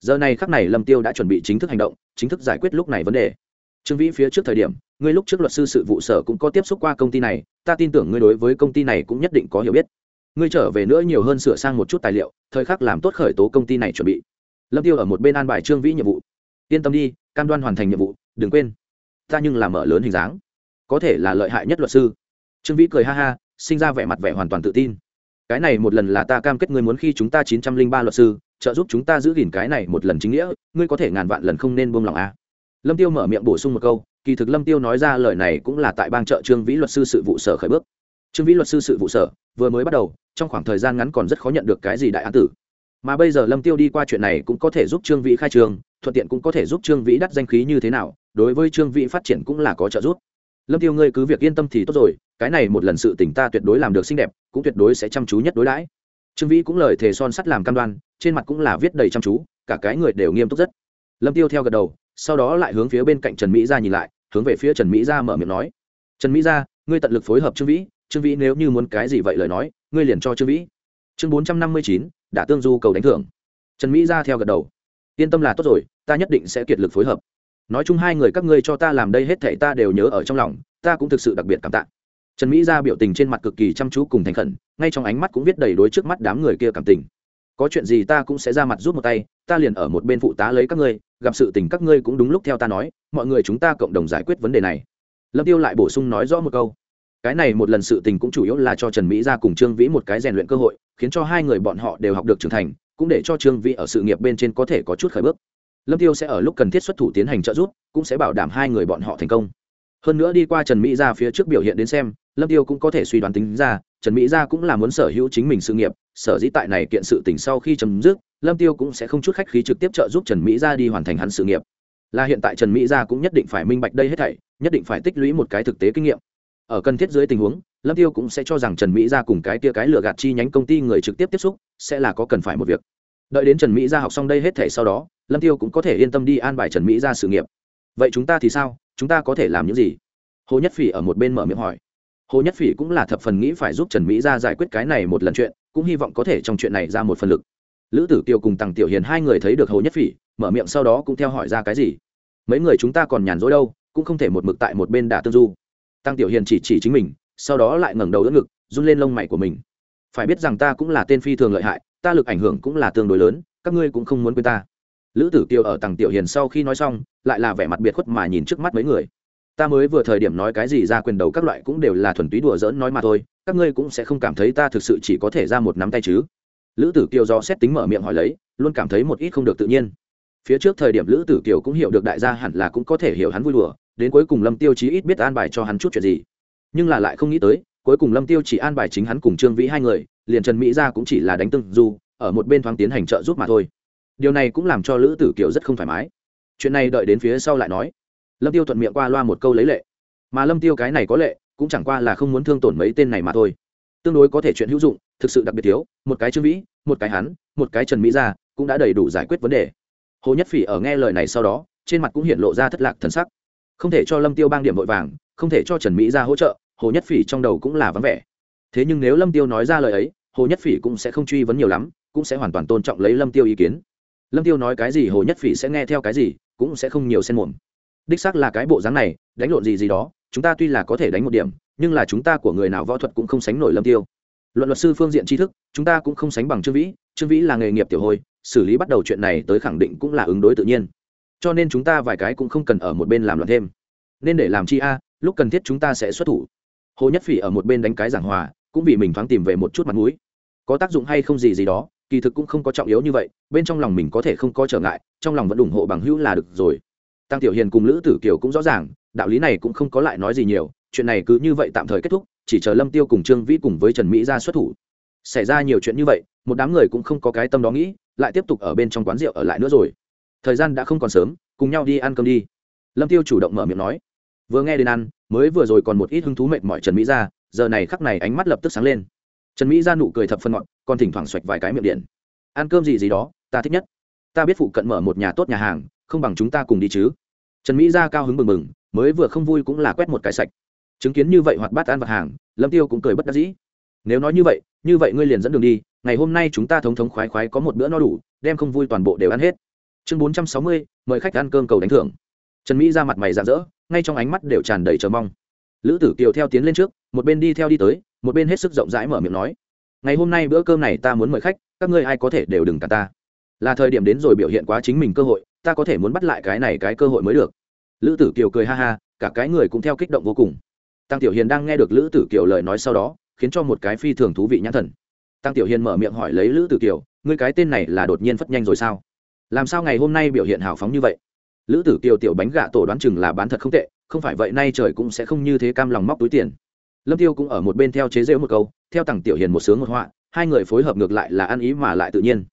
Giờ này khắc này lâm tiêu đã chuẩn bị chính thức hành động, chính thức giải quyết lúc này vấn đề. Trương vĩ phía trước thời điểm, ngươi lúc trước luật sư sự vụ sở cũng có tiếp xúc qua công ty này, ta tin tưởng ngươi đối với công ty này cũng nhất định có hiểu biết ngươi trở về nữa nhiều hơn sửa sang một chút tài liệu, thời khắc làm tốt khởi tố công ty này chuẩn bị. Lâm tiêu ở một bên an bài trương vĩ nhiệm vụ. Yên tâm đi, cam đoan hoàn thành nhiệm vụ, đừng quên. Ta nhưng làm mở lớn hình dáng, có thể là lợi hại nhất luật sư. Trương vĩ cười ha ha, sinh ra vẻ mặt vẻ hoàn toàn tự tin. Cái này một lần là ta cam kết ngươi muốn khi chúng ta chín trăm linh ba luật sư, trợ giúp chúng ta giữ gìn cái này một lần chính nghĩa, ngươi có thể ngàn vạn lần không nên buông lỏng a lâm tiêu mở miệng bổ sung một câu, kỳ thực lâm tiêu nói ra lời này cũng là tại bang trợ trương vĩ luật sư sự vụ sở khởi bước. Trương vĩ luật sư sự vụ sở vừa mới bắt đầu, trong khoảng thời gian ngắn còn rất khó nhận được cái gì đại án tử. Mà bây giờ lâm tiêu đi qua chuyện này cũng có thể giúp trương vĩ khai trường, thuận tiện cũng có thể giúp trương vĩ đắt danh khí như thế nào, đối với trương vĩ phát triển cũng là có trợ giúp. Lâm tiêu ngươi cứ việc yên tâm thì tốt rồi, cái này một lần sự tỉnh ta tuyệt đối làm được xinh đẹp, cũng tuyệt đối sẽ chăm chú nhất đối đãi. Trương vĩ cũng lời thề son sắt làm cam đoan, trên mặt cũng là viết đầy chăm chú, cả cái người đều nghiêm túc rất. Lâm tiêu theo gật đầu, sau đó lại hướng phía bên cạnh trần mỹ gia nhìn lại, hướng về phía trần mỹ gia mở miệng nói. Trần mỹ gia, ngươi tận lực phối hợp trương vĩ trương vĩ nếu như muốn cái gì vậy lời nói, ngươi liền cho trương vĩ. Chương bốn trăm năm mươi chín, đã tương du cầu đánh thưởng. Trần mỹ ra theo gật đầu. Yên tâm là tốt rồi, ta nhất định sẽ kiệt lực phối hợp. Nói chung hai người các ngươi cho ta làm đây hết thảy ta đều nhớ ở trong lòng, ta cũng thực sự đặc biệt cảm tạ. Trần mỹ ra biểu tình trên mặt cực kỳ chăm chú cùng thành khẩn, ngay trong ánh mắt cũng viết đầy đối trước mắt đám người kia cảm tình. Có chuyện gì ta cũng sẽ ra mặt rút một tay, ta liền ở một bên phụ tá lấy các ngươi, gặp sự tình các ngươi cũng đúng lúc theo ta nói, mọi người chúng ta cộng đồng giải quyết vấn đề này. Lâm tiêu lại bổ sung nói rõ một câu cái này một lần sự tình cũng chủ yếu là cho trần mỹ ra cùng trương vĩ một cái rèn luyện cơ hội, khiến cho hai người bọn họ đều học được trưởng thành, cũng để cho trương vĩ ở sự nghiệp bên trên có thể có chút khởi bước. Lâm tiêu sẽ ở lúc cần thiết xuất thủ tiến hành trợ giúp, cũng sẽ bảo đảm hai người bọn họ thành công. Hơn nữa đi qua trần mỹ ra phía trước biểu hiện đến xem, lâm tiêu cũng có thể suy đoán tính ra, trần mỹ ra cũng là muốn sở hữu chính mình sự nghiệp, sở dĩ tại này kiện sự tình sau khi chấm dứt, lâm tiêu cũng sẽ không chút khách khí trực tiếp trợ giúp trần mỹ ra đi hoàn thành hắn sự nghiệp. Là hiện tại trần mỹ ra cũng nhất định phải minh bạch đây hết thảy, nhất định phải tích lũy một cái thực tế kinh nghiệm ở cần thiết dưới tình huống, lâm tiêu cũng sẽ cho rằng trần mỹ ra cùng cái tia cái lừa gạt chi nhánh công ty người trực tiếp tiếp xúc, sẽ là có cần phải một việc. Đợi đến trần mỹ ra học xong đây hết thể sau đó, lâm tiêu cũng có thể yên tâm đi an bài trần mỹ ra sự nghiệp. Vậy chúng ta thì sao? Chúng ta có thể làm những gì? Hồ nhất phỉ ở một bên mở miệng hỏi. Hồ nhất phỉ cũng là thập phần nghĩ phải giúp trần mỹ ra giải quyết cái này một lần chuyện, cũng hy vọng có thể trong chuyện này ra một phần lực. Lữ tử kiều cùng tằng tiểu hiền hai người thấy được hồ nhất phỉ, mở miệng sau đó cũng theo hỏi ra cái gì. Mấy người chúng ta còn nhàn rỗi đâu, cũng không thể một mực tại một bên đả tương du tăng tiểu hiền chỉ chỉ chính mình, sau đó lại ngẩng đầu đỡ ngực, run lên lông mày của mình. Phải biết rằng ta cũng là tên phi thường lợi hại, ta lực ảnh hưởng cũng là tương đối lớn, các ngươi cũng không muốn quên ta. Lữ tử kiều ở tầng tiểu hiền sau khi nói xong, lại là vẻ mặt biệt khuất mà nhìn trước mắt mấy người. Ta mới vừa thời điểm nói cái gì ra quyền đầu các loại cũng đều là thuần túy đùa giỡn nói mà thôi, các ngươi cũng sẽ không cảm thấy ta thực sự chỉ có thể ra một nắm tay chứ. Lữ tử kiều do xét tính mở miệng hỏi lấy, luôn cảm thấy một ít không được tự nhiên. Phía trước thời điểm lữ tử kiều cũng hiểu được đại gia hẳn là cũng có thể hiểu hắn vui đùa đến cuối cùng lâm tiêu chí ít biết an bài cho hắn chút chuyện gì. Nhưng là lại không nghĩ tới, cuối cùng lâm tiêu chỉ an bài chính hắn cùng trương vĩ hai người, liền trần mỹ ra cũng chỉ là đánh tương du, ở một bên thoáng tiến hành trợ giúp mà thôi. Điều này cũng làm cho lữ tử kiều rất không thoải mái. Chuyện này đợi đến phía sau lại nói. Lâm tiêu thuận miệng qua loa một câu lấy lệ. Mà lâm tiêu cái này có lệ, cũng chẳng qua là không muốn thương tổn mấy tên này mà thôi. Tương đối có thể chuyện hữu dụng, thực sự đặc biệt thiếu, một cái trương vĩ, một cái hắn, một cái trần mỹ ra cũng đã đầy đủ giải quyết vấn đề. Hồ nhất phỉ ở nghe lời này sau đó, trên mặt cũng hiện lộ ra thất lạc thần sắc không thể cho lâm tiêu bang điểm vội vàng, không thể cho trần mỹ ra hỗ trợ, hồ nhất phỉ trong đầu cũng là vắng vẻ. Thế nhưng nếu lâm tiêu nói ra lời ấy, hồ nhất phỉ cũng sẽ không truy vấn nhiều lắm, cũng sẽ hoàn toàn tôn trọng lấy lâm tiêu ý kiến. Lâm tiêu nói cái gì hồ nhất phỉ sẽ nghe theo cái gì, cũng sẽ không nhiều xen mồm. Đích xác là cái bộ dáng này, đánh lộn gì gì đó, chúng ta tuy là có thể đánh một điểm, nhưng là chúng ta của người nào võ thuật cũng không sánh nổi lâm tiêu. Luận luật sư phương diện tri thức, chúng ta cũng không sánh bằng trương vĩ trương vĩ là nghề nghiệp tiểu hồi, xử lý bắt đầu chuyện này tới khẳng định cũng là ứng đối tự nhiên cho nên chúng ta vài cái cũng không cần ở một bên làm loạn thêm. Nên để làm chi a, lúc cần thiết chúng ta sẽ xuất thủ. Hồ nhất phỉ ở một bên đánh cái giảng hòa, cũng vì mình thoáng tìm về một chút mặt mũi. Có tác dụng hay không gì gì đó, kỳ thực cũng không có trọng yếu như vậy, bên trong lòng mình có thể không có trở ngại, trong lòng vẫn ủng hộ bằng hữu là được rồi. Tăng tiểu hiền cùng lữ tử kiều cũng rõ ràng, đạo lý này cũng không có lại nói gì nhiều, chuyện này cứ như vậy tạm thời kết thúc, chỉ chờ lâm tiêu cùng trương vĩ cùng với trần mỹ ra xuất thủ. Xảy ra nhiều chuyện như vậy, một đám người cũng không có cái tâm đó nghĩ, lại tiếp tục ở bên trong quán rượu ở lại nữa rồi thời gian đã không còn sớm, cùng nhau đi ăn cơm đi. Lâm tiêu chủ động mở miệng nói. Vừa nghe đến ăn, mới vừa rồi còn một ít hứng thú mệt mỏi trần mỹ ra giờ này khắc này ánh mắt lập tức sáng lên. Trần mỹ ra nụ cười thập phân ngọn còn thỉnh thoảng xoạch vài cái miệng điện. Ăn cơm gì gì đó, ta thích nhất. Ta biết phụ cận mở một nhà tốt nhà hàng, không bằng chúng ta cùng đi chứ. Trần mỹ ra cao hứng mừng mừng mới vừa không vui cũng là quét một cái sạch. Chứng kiến như vậy hoặc bát ăn vặt hàng, lâm tiêu cũng cười bất đắc dĩ. Nếu nói như vậy như vậy ngươi liền dẫn đường đi, ngày hôm nay chúng ta thống thống khoái khoái có một bữa no đủ, đem không vui toàn bộ đều ăn hết chương bốn trăm sáu mươi, mời khách ăn cơm cầu đánh thưởng. Trần mỹ ra mặt mày rạng rỡ, ngay trong ánh mắt đều tràn đầy chờ mong. Lữ tử kiều theo tiến lên trước, một bên đi theo đi tới, một bên hết sức rộng rãi mở miệng nói, ngày hôm nay bữa cơm này ta muốn mời khách, các ngươi ai có thể đều đừng cả ta. Là thời điểm đến rồi biểu hiện quá chính mình cơ hội, ta có thể muốn bắt lại cái này cái cơ hội mới được. Lữ tử kiều cười ha ha, cả cái người cũng theo kích động vô cùng. Tăng tiểu hiền đang nghe được lữ tử kiều lời nói sau đó, khiến cho một cái phi thường thú vị nhãn thần. Tăng tiểu hiền mở miệng hỏi lấy lữ tử kiều, ngươi cái tên này là đột nhiên phất nhanh rồi sao? Làm sao ngày hôm nay biểu hiện hào phóng như vậy? Lữ tử kiều tiểu bánh gạ tổ đoán chừng là bán thật không tệ, không phải vậy nay trời cũng sẽ không như thế cam lòng móc túi tiền. Lâm tiêu cũng ở một bên theo chế rêu một câu, theo tặng tiểu hiền một sướng một họa, hai người phối hợp ngược lại là ăn ý mà lại tự nhiên.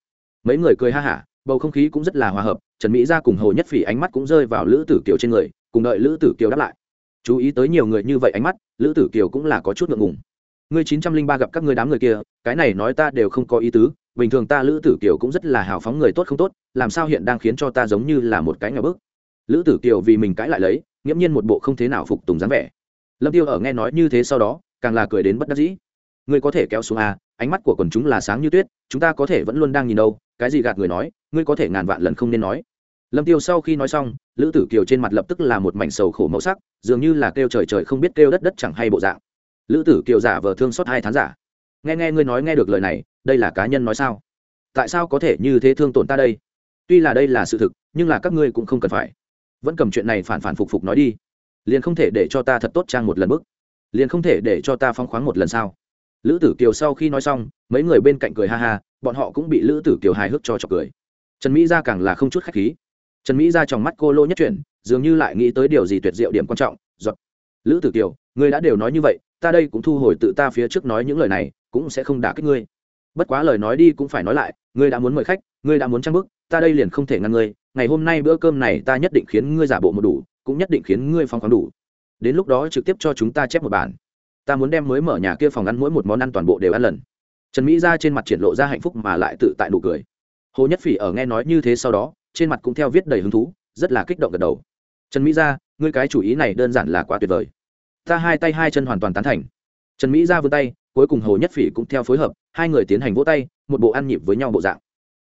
Mấy người cười ha hả, bầu không khí cũng rất là hòa hợp, trần mỹ ra cùng hồ nhất phỉ ánh mắt cũng rơi vào lữ tử kiều trên người, cùng đợi lữ tử kiều đáp lại. Chú ý tới nhiều người như vậy ánh mắt, lữ tử kiều cũng là có chút ngượng ngùng. Ngươi chín trăm linh ba gặp các ngươi đám người kia, cái này nói ta đều không có ý tứ bình thường ta lữ tử kiều cũng rất là hào phóng người tốt không tốt, làm sao hiện đang khiến cho ta giống như là một cái ngờ bức? Lữ tử kiều vì mình cãi lại lấy, nghiễm nhiên một bộ không thế nào phục tùng dáng vẻ. Lâm tiêu ở nghe nói như thế sau đó, càng là cười đến bất đắc dĩ. Ngươi có thể kéo xuống à ánh mắt của quần chúng là sáng như tuyết, chúng ta có thể vẫn luôn đang nhìn đâu, cái gì gạt người nói, ngươi có thể ngàn vạn lần không nên nói. Lâm tiêu sau khi nói xong, lữ tử kiều trên mặt lập tức là một mảnh sầu khổ màu sắc, dường như là kêu trời trời không biết kêu đất đất chẳng hay bộ dạng. Lữ tử kiều giả vờ thương xót hai tháng giả nghe nghe ngươi nói nghe được lời này, đây là cá nhân nói sao? Tại sao có thể như thế thương tổn ta đây? Tuy là đây là sự thực, nhưng là các ngươi cũng không cần phải. Vẫn cầm chuyện này phản phản phục phục nói đi. Liền không thể để cho ta thật tốt trang một lần bức liền không thể để cho ta phong khoáng một lần sao? Lữ tử kiều sau khi nói xong, mấy người bên cạnh cười ha ha, bọn họ cũng bị lữ tử kiều hài hước cho trọc cười. Trần mỹ ra càng là không chút khách khí. Trần mỹ ra trong mắt cô lô nhất chuyển, dường như lại nghĩ tới điều gì tuyệt diệu điểm quan trọng giọt lữ tử kiều ngươi đã đều nói như vậy, ta đây cũng thu hồi tự ta phía trước nói những lời này cũng sẽ không đả kích ngươi. Bất quá lời nói đi cũng phải nói lại, ngươi đã muốn mời khách, ngươi đã muốn trang bức ta đây liền không thể ngăn ngươi, ngày hôm nay bữa cơm này ta nhất định khiến ngươi giả bộ một đủ, cũng nhất định khiến ngươi phong khoáng đủ. Đến lúc đó trực tiếp cho chúng ta chép một bản. Ta muốn đem mới mở nhà kia phòng ăn mỗi một món ăn toàn bộ đều ăn lần. Trần mỹ ra trên mặt triển lộ ra hạnh phúc mà lại tự tại nụ cười. Hồ nhất phỉ ở nghe nói như thế sau đó, trên mặt cũng theo viết đầy hứng thú, rất là kích động gật đầu. Trần mỹ ra, ngươi cái chủ ý này đơn giản là quá tuyệt vời. Ta hai tay hai chân hoàn toàn tán thành. Trần mỹ ra vươn tay cuối cùng hồ nhất phỉ cũng theo phối hợp, hai người tiến hành vỗ tay, một bộ ăn nhịp với nhau bộ dạng.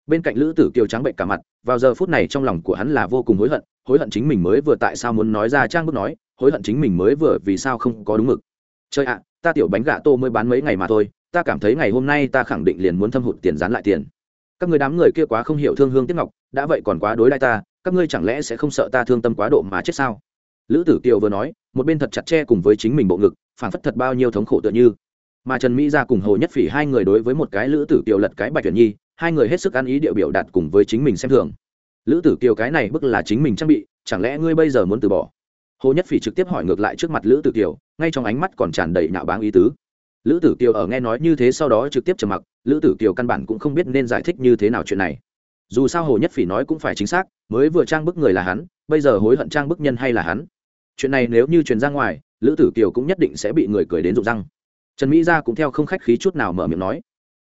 Bên cạnh lữ tử kiều trắng bệnh cả mặt, vào giờ phút này trong lòng của hắn là vô cùng hối hận hối hận chính mình mới vừa tại sao muốn nói ra trang bức nói, hối hận chính mình mới vừa vì sao không có đúng mực. Chơi ạ, ta tiểu bánh gà tô mới bán mấy ngày mà thôi, ta cảm thấy ngày hôm nay ta khẳng định liền muốn thâm hụt tiền dán lại tiền. Các người đám người kia quá không hiểu thương hương tiếc ngọc, đã vậy còn quá đối lại ta, các ngươi chẳng lẽ sẽ không sợ ta thương tâm quá độ mà chết sao? Lữ tử kiều vừa nói, một bên thật chặt che cùng với chính mình bộ ngực phản phất thật bao nhiêu thống khổ tựa như mà trần mỹ ra cùng hồ nhất phỉ hai người đối với một cái lữ tử kiều lật cái bạch tuyển nhi, hai người hết sức ăn ý điệu biểu đạt cùng với chính mình xem thường. Lữ tử kiều cái này bức là chính mình trang bị, chẳng lẽ ngươi bây giờ muốn từ bỏ? Hồ nhất phỉ trực tiếp hỏi ngược lại trước mặt lữ tử kiều, ngay trong ánh mắt còn tràn đầy nạo báng ý tứ. Lữ tử kiều ở nghe nói như thế sau đó trực tiếp trầm mặc, lữ tử kiều căn bản cũng không biết nên giải thích như thế nào chuyện này. Dù sao hồ nhất phỉ nói cũng phải chính xác, mới vừa trang bức người là hắn, bây giờ hối hận trang bức nhân hay là hắn? Chuyện này nếu như truyền ra ngoài, lữ tử kiều cũng nhất định sẽ bị người cười đến rụng răng trần mỹ gia cũng theo không khách khí chút nào mở miệng nói,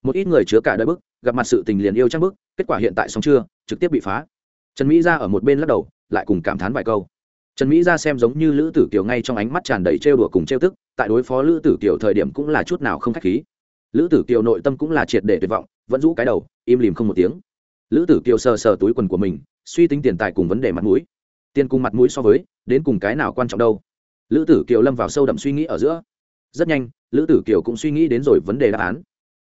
một ít người chứa cả đôi bức, gặp mặt sự tình liền yêu trang bức, kết quả hiện tại xong chưa, trực tiếp bị phá. Trần mỹ gia ở một bên lắc đầu, lại cùng cảm thán vài câu. Trần mỹ gia xem giống như lữ tử kiều ngay trong ánh mắt tràn đầy trêu đùa cùng trêu tức, tại đối phó lữ tử kiều thời điểm cũng là chút nào không khách khí. Lữ tử kiều nội tâm cũng là triệt để tuyệt vọng, vẫn rũ cái đầu, im lìm không một tiếng. Lữ tử kiều sờ sờ túi quần của mình, suy tính tiền tài cùng vấn đề mặt mũi. Tiền cùng mặt mũi so với, đến cùng cái nào quan trọng đâu? Lữ tử kiều lâm vào sâu đậm suy nghĩ ở giữa. Rất nhanh lữ tử kiều cũng suy nghĩ đến rồi vấn đề đáp án.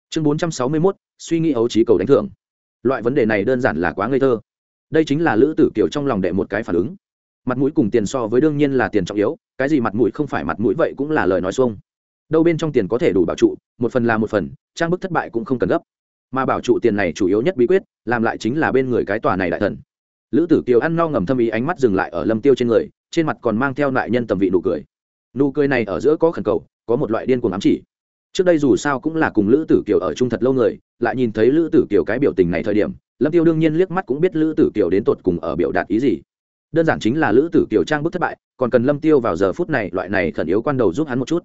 Chương bốn trăm sáu mươi mốt, suy nghĩ ấu trí cầu đánh thưởng. Loại vấn đề này đơn giản là quá ngây thơ. Đây chính là lữ tử kiều trong lòng đệ một cái phản ứng. Mặt mũi cùng tiền so với đương nhiên là tiền trọng yếu, cái gì mặt mũi không phải mặt mũi vậy cũng là lời nói xuông. Đâu bên trong tiền có thể đủ bảo trụ, một phần là một phần, trang bức thất bại cũng không cần gấp. Mà bảo trụ tiền này chủ yếu nhất bí quyết, làm lại chính là bên người cái tòa này đại thần. Lữ tử kiều ăn no ngầm thâm ý ánh mắt dừng lại ở lâm tiêu trên người, trên mặt còn mang theo nại nhân tầm vị nụ cười. Nụ cười này ở giữa có khẩn cầu có một loại điên cuồng ám chỉ. Trước đây dù sao cũng là cùng lữ tử kiều ở chung thật lâu người, lại nhìn thấy lữ tử kiều cái biểu tình này thời điểm, lâm tiêu đương nhiên liếc mắt cũng biết lữ tử kiều đến tột cùng ở biểu đạt ý gì. Đơn giản chính là lữ tử kiều trang bức thất bại, còn cần lâm tiêu vào giờ phút này loại này khẩn yếu quan đầu giúp hắn một chút.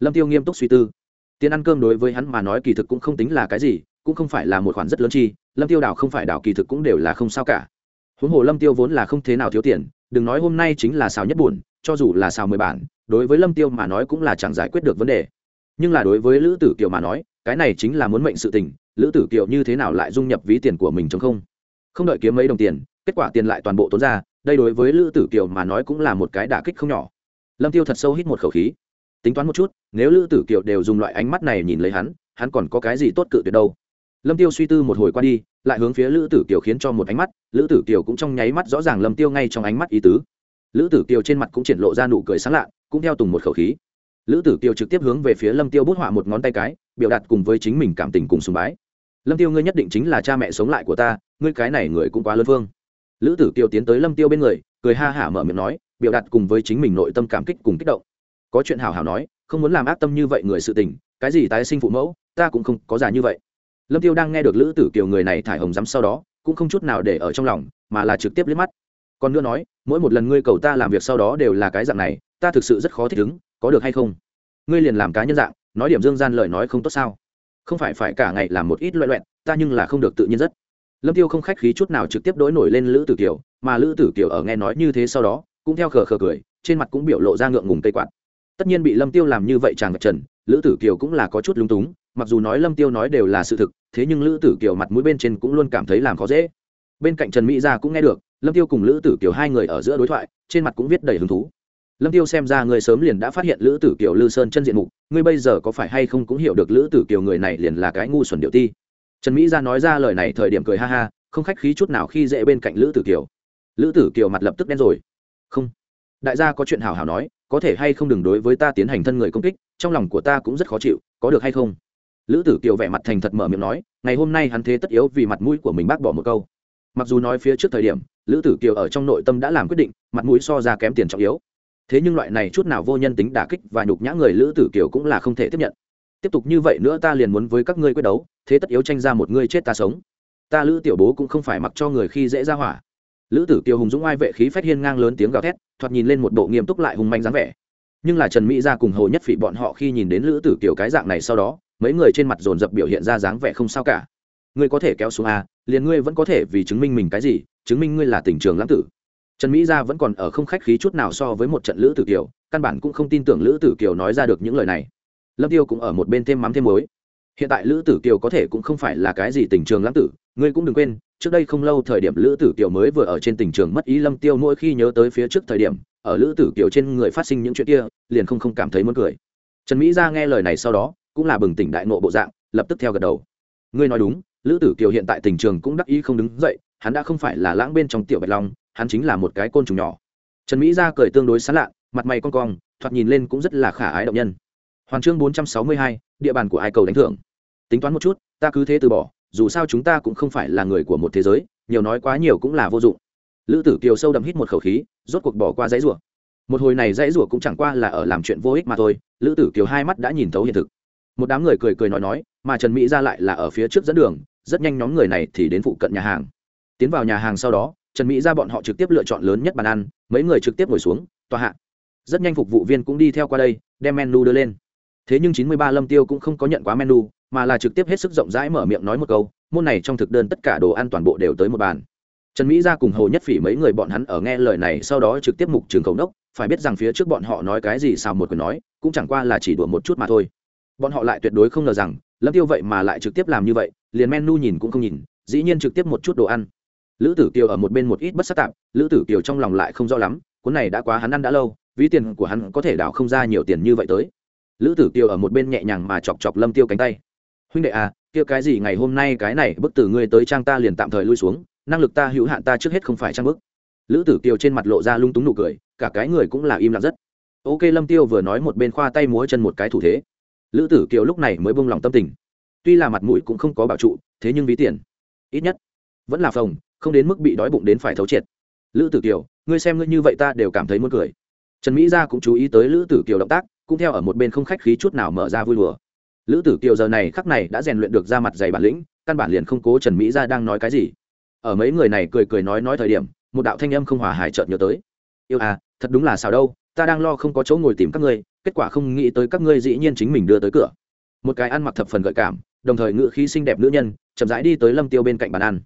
Lâm tiêu nghiêm túc suy tư. Tiền ăn cơm đối với hắn mà nói kỳ thực cũng không tính là cái gì, cũng không phải là một khoản rất lớn chi, lâm tiêu đảo không phải đảo kỳ thực cũng đều là không sao cả. Huống hồ lâm tiêu vốn là không thế nào thiếu tiền, đừng nói hôm nay chính là xào nhất buồn cho dù là xào mười bản, đối với lâm tiêu mà nói cũng là chẳng giải quyết được vấn đề. Nhưng là đối với lữ tử kiều mà nói, cái này chính là muốn mệnh sự tình, lữ tử kiều như thế nào lại dung nhập ví tiền của mình chống không? Không đợi kiếm mấy đồng tiền, kết quả tiền lại toàn bộ tốn ra, đây đối với lữ tử kiều mà nói cũng là một cái đả kích không nhỏ. Lâm tiêu thật sâu hít một khẩu khí. Tính toán một chút, nếu lữ tử kiều đều dùng loại ánh mắt này nhìn lấy hắn hắn còn có cái gì tốt cự tuyệt đâu? Lâm tiêu suy tư một hồi qua đi, lại hướng phía lữ tử kiều khiến cho một ánh mắt, lữ tử kiều cũng trong nháy mắt rõ ràng lâm tiêu ngay trong ánh mắt ý tứ lữ tử kiều trên mặt cũng triển lộ ra nụ cười sáng lạ, cũng theo tùng một khẩu khí. Lữ tử kiều trực tiếp hướng về phía lâm tiêu bút họa một ngón tay cái, biểu đạt cùng với chính mình cảm tình cùng sùng bái. Lâm tiêu ngươi nhất định chính là cha mẹ sống lại của ta, ngươi cái này người cũng quá lớn phương lữ tử kiều tiến tới lâm tiêu bên người, cười ha hả mở miệng nói, biểu đạt cùng với chính mình nội tâm cảm kích cùng kích động. Có chuyện hào hào nói, không muốn làm ác tâm như vậy người sự tình, cái gì tái sinh phụ mẫu, ta cũng không có già như vậy. Lâm tiêu đang nghe được lữ tử kiều người này thải hồng rắm sau đó, cũng không chút nào để ở trong lòng, mà là trực tiếp liếc mắt còn nữa nói, mỗi một lần ngươi cầu ta làm việc sau đó đều là cái dạng này, ta thực sự rất khó thích ứng, có được hay không? Ngươi liền làm cá nhân dạng, nói điểm dương gian lời nói không tốt sao? Không phải phải cả ngày làm một ít loại loẹn ta nhưng là không được tự nhiên rất. Lâm tiêu không khách khí chút nào trực tiếp đối nổi lên lữ tử kiều, mà lữ tử kiều ở nghe nói như thế sau đó, cũng theo khờ khờ cười, trên mặt cũng biểu lộ ra ngượng ngùng tây quạt. Tất nhiên bị lâm tiêu làm như vậy chàng trần, lữ tử kiều cũng là có chút lung túng, mặc dù nói lâm tiêu nói đều là sự thực, thế nhưng lữ tử kiều mặt mũi bên trên cũng luôn cảm thấy làm khó dễ. Bên cạnh trần mỹ gia cũng nghe được lâm tiêu cùng lữ tử kiều hai người ở giữa đối thoại, trên mặt cũng viết đầy hứng thú. Lâm tiêu xem ra người sớm liền đã phát hiện lữ tử kiều lư sơn chân diện mục ngươi bây giờ có phải hay không cũng hiểu được lữ tử kiều người này liền là cái ngu xuẩn điệu ti. Trần mỹ gia nói ra lời này thời điểm cười ha ha, không khách khí chút nào khi dễ bên cạnh lữ tử kiều. Lữ tử kiều mặt lập tức đen rồi. Không. Đại gia có chuyện hào hào nói, có thể hay không đừng đối với ta tiến hành thân người công kích, trong lòng của ta cũng rất khó chịu, có được hay không? Lữ tử kiều vẻ mặt thành thật mở miệng nói, ngày hôm nay hắn thế tất yếu vì mặt mũi của mình bác bỏ một câu mặc dù nói phía trước thời điểm, lữ tử kiều ở trong nội tâm đã làm quyết định, mặt mũi so ra kém tiền trọng yếu. Thế nhưng loại này chút nào vô nhân tính đả kích và nhục nhã người lữ tử kiều cũng là không thể tiếp nhận. Tiếp tục như vậy nữa ta liền muốn với các ngươi quyết đấu, thế tất yếu tranh ra một ngươi chết ta sống. Ta lữ tiểu bố cũng không phải mặc cho người khi dễ ra hỏa. Lữ tử kiều hùng dũng ai vệ khí phách hiên ngang lớn tiếng gào thét, thoạt nhìn lên một bộ nghiêm túc lại hùng manh dáng vẻ. Nhưng là trần mỹ ra cùng hồ nhất phỉ bọn họ khi nhìn đến lữ tử kiều cái dạng này sau đó, mấy người trên mặt dồn dập biểu hiện ra dáng vẻ không sao cả. Ngươi có thể kéo xuống a liền ngươi vẫn có thể vì chứng minh mình cái gì, chứng minh ngươi là tình trường lãng tử. Trần mỹ gia vẫn còn ở không khách khí chút nào so với một trận lữ tử kiều, căn bản cũng không tin tưởng lữ tử kiều nói ra được những lời này. Lâm tiêu cũng ở một bên thêm mắm thêm muối. Hiện tại lữ tử kiều có thể cũng không phải là cái gì tình trường lãng tử, ngươi cũng đừng quên, trước đây không lâu thời điểm lữ tử kiều mới vừa ở trên tình trường mất ý lâm tiêu mỗi khi nhớ tới phía trước thời điểm, ở lữ tử kiều trên người phát sinh những chuyện kia, liền không không cảm thấy muốn cười. Trần mỹ gia nghe lời này sau đó, cũng là bừng tỉnh đại nộ bộ dạng, lập tức theo gật đầu. Ngươi nói đúng lữ tử kiều hiện tại tình trường cũng đắc ý không đứng dậy, hắn đã không phải là lãng bên trong tiểu bạch long, hắn chính là một cái côn trùng nhỏ. Trần mỹ gia cười tương đối sán lạ, mặt mày con cong, thoạt nhìn lên cũng rất là khả ái động nhân. Hoàn chương bốn trăm sáu mươi hai, địa bàn của ai cầu đánh thưởng. Tính toán một chút, ta cứ thế từ bỏ, dù sao chúng ta cũng không phải là người của một thế giới, nhiều nói quá nhiều cũng là vô dụng. Lữ tử kiều sâu đậm hít một khẩu khí, rốt cuộc bỏ qua dãy rủa. Một hồi này dãy rủa cũng chẳng qua là ở làm chuyện vô ích mà thôi, lữ tử kiều hai mắt đã nhìn thấu hiện thực. Một đám người cười cười nói nói, mà trần mỹ ra lại là ở phía trước dẫn đường rất nhanh nhóm người này thì đến phụ cận nhà hàng. Tiến vào nhà hàng sau đó, trần mỹ ra bọn họ trực tiếp lựa chọn lớn nhất bàn ăn, mấy người trực tiếp ngồi xuống, tòa hạ. Rất nhanh phục vụ viên cũng đi theo qua đây, đem menu đưa lên. Thế nhưng chín mươi ba lâm tiêu cũng không có nhận quá menu, mà là trực tiếp hết sức rộng rãi mở miệng nói một câu, môn này trong thực đơn tất cả đồ ăn toàn bộ đều tới một bàn. Trần mỹ ra cùng hồ nhất phỉ mấy người bọn hắn ở nghe lời này sau đó trực tiếp mục trường cầu đốc phải biết rằng phía trước bọn họ nói cái gì sao một quyền nói, cũng chẳng qua là chỉ đùa một chút mà thôi. Bọn họ lại tuyệt đối không ngờ rằng, lâm tiêu vậy mà lại trực tiếp làm như vậy liền menu nhìn cũng không nhìn, dĩ nhiên trực tiếp một chút đồ ăn. Lữ tử kiều ở một bên một ít bất sắc tạp, lữ tử kiều trong lòng lại không rõ lắm, cuốn này đã quá hắn ăn đã lâu, ví tiền của hắn có thể đảo không ra nhiều tiền như vậy tới. Lữ tử kiều ở một bên nhẹ nhàng mà chọc chọc lâm tiêu cánh tay. Huynh đệ à kia cái gì ngày hôm nay cái này, bức tử ngươi tới trang ta liền tạm thời lui xuống, năng lực ta hữu hạn ta trước hết không phải trang bức. Lữ tử kiều trên mặt lộ ra lung túng nụ cười, cả cái người cũng là im lặng rất. Ok, lâm tiêu vừa nói một bên khoa tay múa chân một cái thủ thế. Lữ tử kiều lúc này mới buông lòng tâm tình tuy là mặt mũi cũng không có bảo trụ, thế nhưng ví tiền. Ít nhất, vẫn là phòng, không đến mức bị đói bụng đến phải thấu triệt. Lữ tử kiều, ngươi xem ngươi như vậy ta đều cảm thấy muốn cười. Trần mỹ gia cũng chú ý tới lữ tử kiều động tác, cũng theo ở một bên không khách khí chút nào mở ra vui đùa. Lữ tử kiều giờ này khắc này đã rèn luyện được ra mặt dày bản lĩnh, căn bản liền không cố trần mỹ gia đang nói cái gì. Ở mấy người này cười cười nói nói thời điểm, một đạo thanh âm không hòa hài chợt nhớ tới. Yêu à thật đúng là sao đâu, ta đang lo không có chỗ ngồi tìm các ngươi, kết quả không nghĩ tới các ngươi dĩ nhiên chính mình đưa tới cửa. Một cái ăn mặc thập phần gợi cảm đồng thời ngự khí xinh đẹp nữ nhân, chậm rãi đi tới lâm tiêu bên cạnh bàn ăn.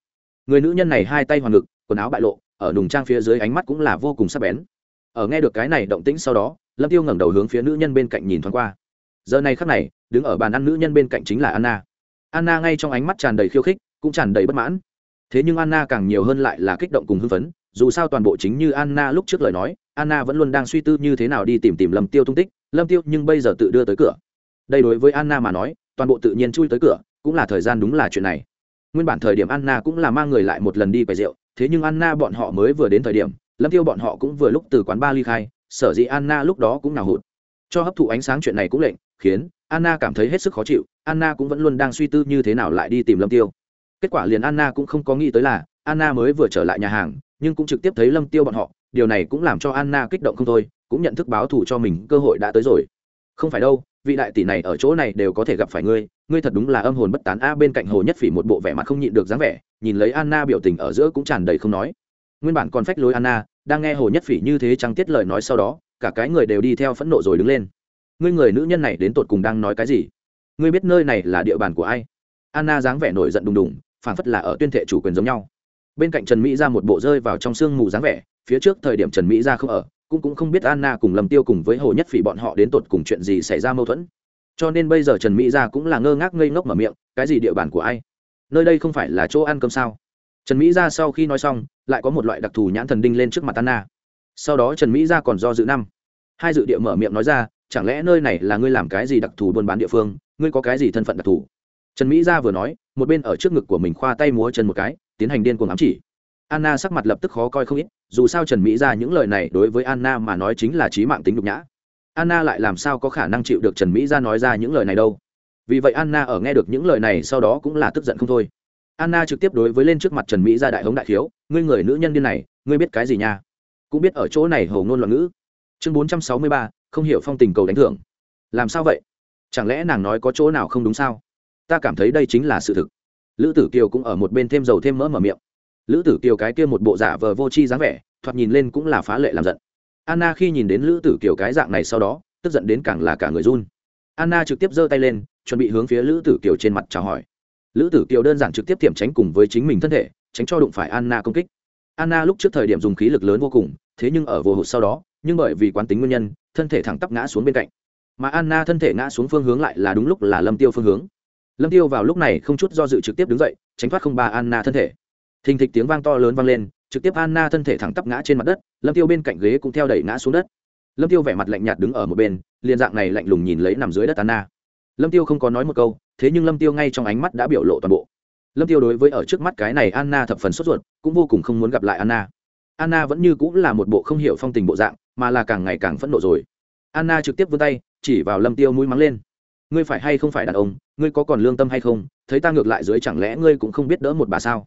Người nữ nhân này hai tay hoàng ngực, quần áo bại lộ, ở nùng trang phía dưới ánh mắt cũng là vô cùng sắc bén. Ở nghe được cái này động tĩnh sau đó, lâm tiêu ngẩng đầu hướng phía nữ nhân bên cạnh nhìn thoáng qua. Giờ này khắc này, đứng ở bàn ăn nữ nhân bên cạnh chính là anna. Anna ngay trong ánh mắt tràn đầy khiêu khích, cũng tràn đầy bất mãn. Thế nhưng anna càng nhiều hơn lại là kích động cùng hưng phấn, dù sao toàn bộ chính như anna lúc trước lời nói, anna vẫn luôn đang suy tư như thế nào đi tìm tìm lâm tiêu tung tích, lâm tiêu nhưng bây giờ tự đưa tới cửa. Đây đối với anna mà nói toàn bộ tự nhiên chui tới cửa, cũng là thời gian đúng là chuyện này. Nguyên bản thời điểm anna cũng là mang người lại một lần đi quầy rượu, thế nhưng anna bọn họ mới vừa đến thời điểm, lâm tiêu bọn họ cũng vừa lúc từ quán ba ly khai, sở dĩ anna lúc đó cũng nào hụt. Cho hấp thụ ánh sáng chuyện này cũng lệnh, khiến anna cảm thấy hết sức khó chịu, anna cũng vẫn luôn đang suy tư như thế nào lại đi tìm lâm tiêu. Kết quả liền anna cũng không có nghĩ tới là, anna mới vừa trở lại nhà hàng, nhưng cũng trực tiếp thấy lâm tiêu bọn họ, điều này cũng làm cho anna kích động không thôi, cũng nhận thức báo thù cho mình, cơ hội đã tới rồi. Không phải đâu vị đại tỷ này ở chỗ này đều có thể gặp phải ngươi ngươi thật đúng là âm hồn bất tán. A, bên cạnh hồ nhất phỉ một bộ vẻ mặt không nhịn được dáng vẻ, nhìn lấy anna biểu tình ở giữa cũng tràn đầy không nói. Nguyên bản còn phách lối anna, đang nghe hồ nhất phỉ như thế trăng tiết lời nói sau đó, cả cái người đều đi theo phẫn nộ rồi đứng lên. Ngươi người nữ nhân này đến tột cùng đang nói cái gì? Ngươi biết nơi này là địa bàn của ai? Anna dáng vẻ nổi giận đùng đùng, phảng phất là ở tuyên thệ chủ quyền giống nhau. Bên cạnh trần mỹ ra một bộ rơi vào trong sương mù dáng vẻ, phía trước thời điểm trần mỹ ra không ở cũng cũng không biết anna cùng lầm tiêu cùng với hồ nhất phỉ bọn họ đến tột cùng chuyện gì xảy ra mâu thuẫn. Cho nên bây giờ trần mỹ gia cũng là ngơ ngác ngây ngốc mở miệng, cái gì địa bàn của ai? Nơi đây không phải là chỗ ăn cơm sao? Trần mỹ gia sau khi nói xong, lại có một loại đặc thù nhãn thần đinh lên trước mặt anna. Sau đó trần mỹ gia còn do dự năm. Hai dự địa mở miệng nói ra, chẳng lẽ nơi này là ngươi làm cái gì đặc thù buôn bán địa phương? Ngươi có cái gì thân phận đặc thù? Trần mỹ gia vừa nói, một bên ở trước ngực của mình khoa tay múa chân một cái, tiến hành điên cuồng ám chỉ anna sắc mặt lập tức khó coi không ít, dù sao trần mỹ Gia những lời này đối với anna mà nói chính là trí mạng tính nhục nhã. Anna lại làm sao có khả năng chịu được trần mỹ Gia nói ra những lời này đâu? Vì vậy anna ở nghe được những lời này sau đó cũng là tức giận không thôi. Anna trực tiếp đối với lên trước mặt trần mỹ Gia đại hống đại thiếu ngươi người nữ nhân điên này, ngươi biết cái gì nha? Cũng biết ở chỗ này hầu ngôn loạn ngữ. Chương bốn trăm sáu mươi ba, không hiểu phong tình cầu đánh thưởng. Làm sao vậy? Chẳng lẽ nàng nói có chỗ nào không đúng sao? Ta cảm thấy đây chính là sự thực. Lữ tử kiều cũng ở một bên thêm dầu thêm mỡ mở miệng lữ tử kiều cái kia một bộ giả vờ vô tri dáng vẻ, thoạt nhìn lên cũng là phá lệ làm giận. Anna khi nhìn đến lữ tử kiều cái dạng này sau đó, tức giận đến càng là cả người run. Anna trực tiếp giơ tay lên, chuẩn bị hướng phía lữ tử kiều trên mặt chào hỏi. Lữ tử kiều đơn giản trực tiếp tiệm tránh cùng với chính mình thân thể, tránh cho đụng phải anna công kích. Anna lúc trước thời điểm dùng khí lực lớn vô cùng, thế nhưng ở vô hụt sau đó, nhưng bởi vì quán tính nguyên nhân, thân thể thẳng tắp ngã xuống bên cạnh. Mà anna thân thể ngã xuống phương hướng lại là đúng lúc là lâm tiêu phương hướng. Lâm tiêu vào lúc này không chút do dự trực tiếp đứng dậy, tránh thoát không ba anna thân thể thình thịch tiếng vang to lớn vang lên, trực tiếp anna thân thể thẳng tắp ngã trên mặt đất, lâm tiêu bên cạnh ghế cũng theo đẩy ngã xuống đất. Lâm tiêu vẻ mặt lạnh nhạt đứng ở một bên, liền dạng này lạnh lùng nhìn lấy nằm dưới đất anna. Lâm tiêu không có nói một câu, thế nhưng lâm tiêu ngay trong ánh mắt đã biểu lộ toàn bộ. Lâm tiêu đối với ở trước mắt cái này anna thập phần sốt ruột, cũng vô cùng không muốn gặp lại anna. Anna vẫn như cũng là một bộ không hiểu phong tình bộ dạng, mà là càng ngày càng phẫn nộ rồi. Anna trực tiếp vươn tay, chỉ vào lâm tiêu mũi mắng lên. Ngươi phải hay không phải đàn ông, ngươi có còn lương tâm hay không? Thấy ta ngược lại dưới chẳng lẽ ngươi cũng không biết đỡ một bà sao?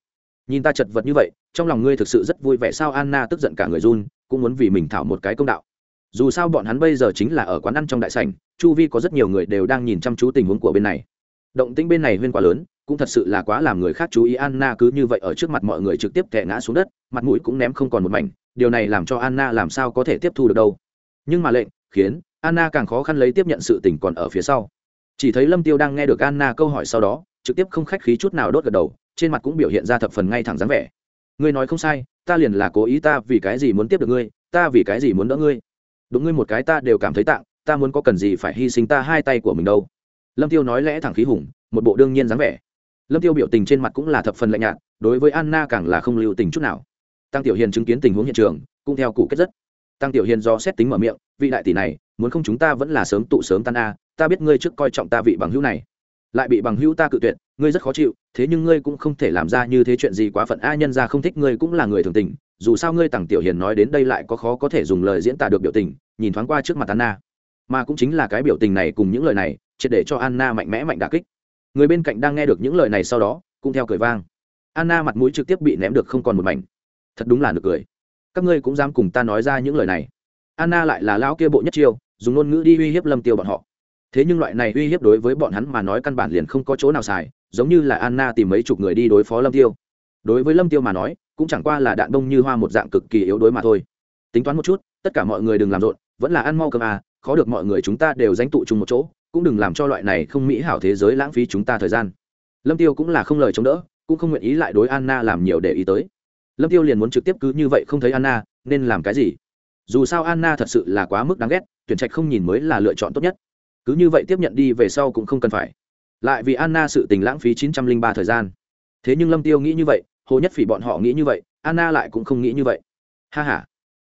Nhìn ta chật vật như vậy, trong lòng ngươi thực sự rất vui vẻ sao anna tức giận cả người run, cũng muốn vì mình thảo một cái công đạo. Dù sao bọn hắn bây giờ chính là ở quán ăn trong đại sảnh, chu vi có rất nhiều người đều đang nhìn chăm chú tình huống của bên này. Động tĩnh bên này huyên quá lớn, cũng thật sự là quá làm người khác chú ý anna cứ như vậy ở trước mặt mọi người trực tiếp tệ ngã xuống đất, mặt mũi cũng ném không còn một mảnh, điều này làm cho anna làm sao có thể tiếp thu được đâu. Nhưng mà lệnh, khiến, anna càng khó khăn lấy tiếp nhận sự tình còn ở phía sau. Chỉ thấy lâm tiêu đang nghe được anna câu hỏi sau đó, trực tiếp không khách khí chút nào đốt gật đầu trên mặt cũng biểu hiện ra thập phần ngay thẳng dáng vẻ. Ngươi nói không sai, ta liền là cố ý ta vì cái gì muốn tiếp được ngươi, ta vì cái gì muốn đỡ ngươi. Đúng ngươi một cái ta đều cảm thấy tạng, ta muốn có cần gì phải hy sinh ta hai tay của mình đâu. Lâm tiêu nói lẽ thẳng khí hùng, một bộ đương nhiên dáng vẻ. Lâm tiêu biểu tình trên mặt cũng là thập phần lạnh nhạt, đối với anna càng là không lưu tình chút nào. Tăng tiểu hiền chứng kiến tình huống hiện trường, cũng theo cụ kết rất. Tăng tiểu hiền do xét tính mở miệng, vị đại tỷ này, muốn không chúng ta vẫn là sớm tụ sớm tan a, ta biết ngươi trước coi trọng ta vị bằng hữu này. Lại bị bằng hữu ta cự tuyệt ngươi rất khó chịu, thế nhưng ngươi cũng không thể làm ra như thế chuyện gì quá phận. A nhân ra không thích ngươi cũng là người thường tình, dù sao ngươi tặng tiểu hiền nói đến đây lại có khó có thể dùng lời diễn tả được biểu tình, nhìn thoáng qua trước mặt anna. Mà cũng chính là cái biểu tình này cùng những lời này, triệt để cho anna mạnh mẽ mạnh đà kích. Người bên cạnh đang nghe được những lời này sau đó, cũng theo cười vang. Anna mặt mũi trực tiếp bị ném được không còn một mảnh. Thật đúng là được cười. Các ngươi cũng dám cùng ta nói ra những lời này. Anna lại là lão kia bộ nhất chiêu, dùng ngôn ngữ đi uy hiếp lâm tiêu bọn họ thế nhưng loại này uy hiếp đối với bọn hắn mà nói căn bản liền không có chỗ nào xài, giống như là anna tìm mấy chục người đi đối phó lâm tiêu. Đối với lâm tiêu mà nói, cũng chẳng qua là đạn đông như hoa một dạng cực kỳ yếu đối mà thôi. Tính toán một chút, tất cả mọi người đừng làm rộn, vẫn là ăn mau cơm à khó được mọi người chúng ta đều danh tụ chung một chỗ, cũng đừng làm cho loại này không mỹ hảo thế giới lãng phí chúng ta thời gian. Lâm tiêu cũng là không lời chống đỡ, cũng không nguyện ý lại đối anna làm nhiều để ý tới. Lâm tiêu liền muốn trực tiếp cứ như vậy không thấy anna, nên làm cái gì? Dù sao anna thật sự là quá mức đáng ghét, tuyển trạch không nhìn mới là lựa chọn tốt nhất cứ như vậy tiếp nhận đi về sau cũng không cần phải. Lại vì anna sự tình lãng phí chín trăm linh ba thời gian. Thế nhưng lâm tiêu nghĩ như vậy, hồ nhất phỉ bọn họ nghĩ như vậy, anna lại cũng không nghĩ như vậy. Ha ha,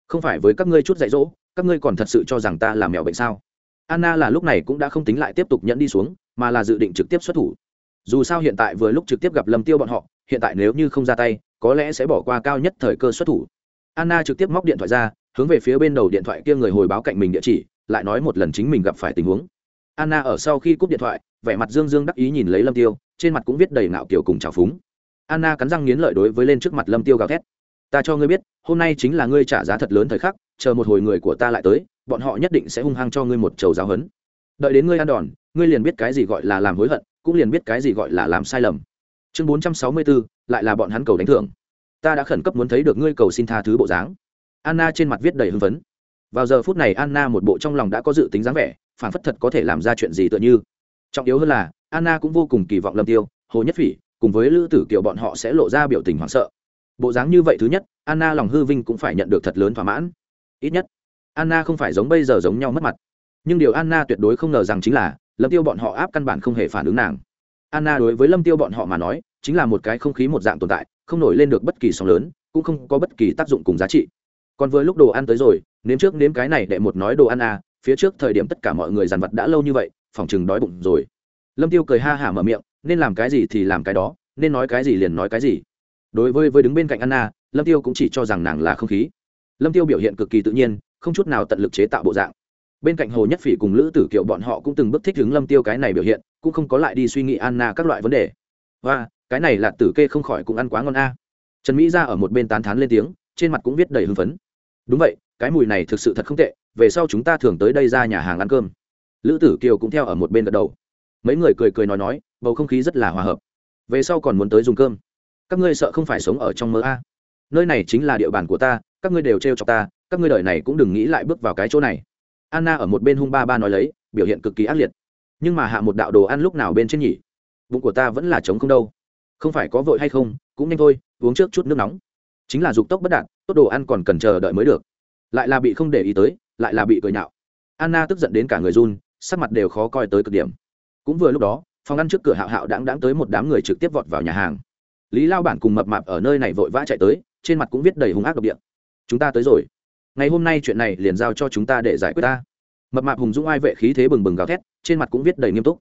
không phải với các ngươi chút dạy dỗ, các ngươi còn thật sự cho rằng ta là mèo bệnh sao? Anna là lúc này cũng đã không tính lại tiếp tục nhẫn đi xuống, mà là dự định trực tiếp xuất thủ. Dù sao hiện tại vừa lúc trực tiếp gặp lâm tiêu bọn họ, hiện tại nếu như không ra tay, có lẽ sẽ bỏ qua cao nhất thời cơ xuất thủ. Anna trực tiếp móc điện thoại ra, hướng về phía bên đầu điện thoại kia người hồi báo cạnh mình địa chỉ, lại nói một lần chính mình gặp phải tình huống anna ở sau khi cúp điện thoại, vẻ mặt dương dương đắc ý nhìn lấy lâm tiêu, trên mặt cũng viết đầy ngạo kiểu cùng trào phúng. Anna cắn răng nghiến lợi đối với lên trước mặt lâm tiêu gào thét. Ta cho ngươi biết, hôm nay chính là ngươi trả giá thật lớn thời khắc, chờ một hồi người của ta lại tới, bọn họ nhất định sẽ hung hăng cho ngươi một trầu giáo hấn đợi đến ngươi ăn đòn, ngươi liền biết cái gì gọi là làm hối hận, cũng liền biết cái gì gọi là làm sai lầm. Chương bốn trăm sáu mươi bốn lại là bọn hắn cầu đánh thưởng. Ta đã khẩn cấp muốn thấy được ngươi cầu xin tha thứ bộ dáng. Anna trên mặt viết đầy hưng phấn vào giờ phút này anna một bộ trong lòng đã có dự tính dáng vẻ phản phất thật có thể làm ra chuyện gì tựa như. Trọng yếu hơn là, anna cũng vô cùng kỳ vọng lâm tiêu, hồ nhất phỉ, cùng với lữ tử kiều bọn họ sẽ lộ ra biểu tình hoảng sợ. Bộ dáng như vậy thứ nhất, anna lòng hư vinh cũng phải nhận được thật lớn thỏa mãn. Ít nhất, anna không phải giống bây giờ giống nhau mất mặt. Nhưng điều anna tuyệt đối không ngờ rằng chính là, lâm tiêu bọn họ áp căn bản không hề phản ứng nàng. Anna đối với lâm tiêu bọn họ mà nói, chính là một cái không khí một dạng tồn tại, không nổi lên được bất kỳ sóng lớn, cũng không có bất kỳ tác dụng cùng giá trị. Còn với lúc đồ ăn tới rồi nếm trước nếm cái này để một nói đồ ăn à phía trước thời điểm tất cả mọi người dàn vật đã lâu như vậy, phòng chừng đói bụng rồi. Lâm tiêu cười ha hả mở miệng, nên làm cái gì thì làm cái đó, nên nói cái gì liền nói cái gì. Đối với với đứng bên cạnh anna, lâm tiêu cũng chỉ cho rằng nàng là không khí. Lâm tiêu biểu hiện cực kỳ tự nhiên, không chút nào tận lực chế tạo bộ dạng. Bên cạnh hồ nhất phỉ cùng lữ tử kiệu bọn họ cũng từng bước thích hứng lâm tiêu cái này biểu hiện, cũng không có lại đi suy nghĩ anna các loại vấn đề. Và cái này là tử kê không khỏi cũng ăn quá ngon a. Trần mỹ ra ở một bên tán thán lên tiếng, trên mặt cũng viết đầy hưng phấn. Đúng vậy cái mùi này thực sự thật không tệ, về sau chúng ta thường tới đây ra nhà hàng ăn cơm. Lữ tử kiều cũng theo ở một bên gật đầu. Mấy người cười cười nói nói, bầu không khí rất là hòa hợp. Về sau còn muốn tới dùng cơm. Các ngươi sợ không phải sống ở trong mơ a? Nơi này chính là địa bàn của ta, các ngươi đều t r e o cho ta, các ngươi đời này cũng đừng nghĩ lại bước vào cái chỗ này. Anna ở một bên hung ba ba nói lấy, biểu hiện cực kỳ ác liệt. Nhưng mà hạ một đạo đồ ăn lúc nào bên trên nhỉ? Bụng của ta vẫn là trống không đâu. Không phải có vội hay không, cũng nhanh thôi, uống trước chút nước nóng. Chính là dục tốc bất đạt, tốt đồ ăn còn cần chờ đợi mới được lại là bị không để ý tới, lại là bị cười nhạo. Anna tức giận đến cả người run, sắc mặt đều khó coi tới cực điểm. Cũng vừa lúc đó, phòng ăn trước cửa hạo hạo đáng đáng tới một đám người trực tiếp vọt vào nhà hàng. Lý lao bản cùng mập mạp ở nơi này vội vã chạy tới, trên mặt cũng viết đầy hung ác độc địa. Chúng ta tới rồi. Ngày hôm nay chuyện này liền giao cho chúng ta để giải quyết ta. Mập mạp hùng dũng ai vệ khí thế bừng bừng gào thét, trên mặt cũng viết đầy nghiêm túc.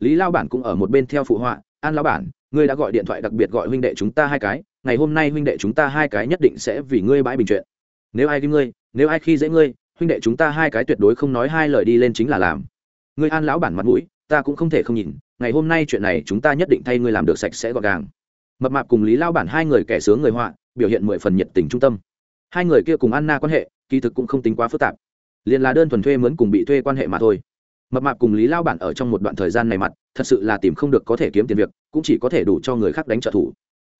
Lý lao bản cũng ở một bên theo phụ họa, an lao bản, ngươi đã gọi điện thoại đặc biệt gọi huynh đệ chúng ta hai cái, ngày hôm nay huynh đệ chúng ta hai cái nhất định sẽ vì ngươi bãi bình chuyện. Nếu ai khi ngươi nếu ai khi dễ ngươi, huynh đệ chúng ta hai cái tuyệt đối không nói hai lời đi lên chính là làm. Ngươi an lão bản mặt mũi, ta cũng không thể không nhìn, ngày hôm nay chuyện này chúng ta nhất định thay ngươi làm được sạch sẽ gọn gàng. Mập mạp cùng lý lao bản hai người kẻ sướng người họa, biểu hiện mười phần nhiệt tình trung tâm. Hai người kia cùng anna quan hệ, kỳ thực cũng không tính quá phức tạp. Liền là đơn thuần thuê mướn cùng bị thuê quan hệ mà thôi. Mập mạp cùng lý lao bản ở trong một đoạn thời gian này mặt, thật sự là tìm không được có thể kiếm tiền việc, cũng chỉ có thể đủ cho người khác đánh trợ thủ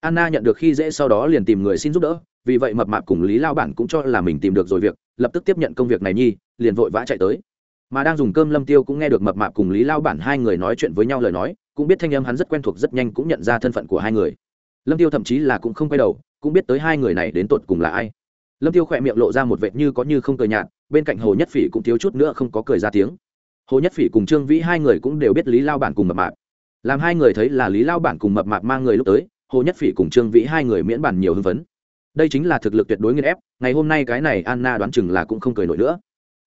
anna nhận được khi dễ sau đó liền tìm người xin giúp đỡ, vì vậy mập mạp cùng lý lao bản cũng cho là mình tìm được rồi việc, lập tức tiếp nhận công việc này nhi, liền vội vã chạy tới. Mà đang dùng cơm lâm tiêu cũng nghe được mập mạp cùng lý lao bản hai người nói chuyện với nhau lời nói, cũng biết thanh âm hắn rất quen thuộc rất nhanh cũng nhận ra thân phận của hai người. Lâm tiêu thậm chí là cũng không quay đầu, cũng biết tới hai người này đến tột cùng là ai. Lâm tiêu khỏe miệng lộ ra một vệt như có như không cười nhạt, bên cạnh hồ nhất phỉ cũng thiếu chút nữa không có cười ra tiếng. Hồ nhất phỉ cùng trương vĩ hai người cũng đều biết lý lao bản cùng mập mạp. Làm hai người thấy là lý lao bản cùng mập mạp mang người lúc tới hồ nhất phỉ cùng trương vĩ hai người miễn bàn nhiều hưng phấn. Đây chính là thực lực tuyệt đối nghiên ép, ngày hôm nay cái này anna đoán chừng là cũng không cười nổi nữa.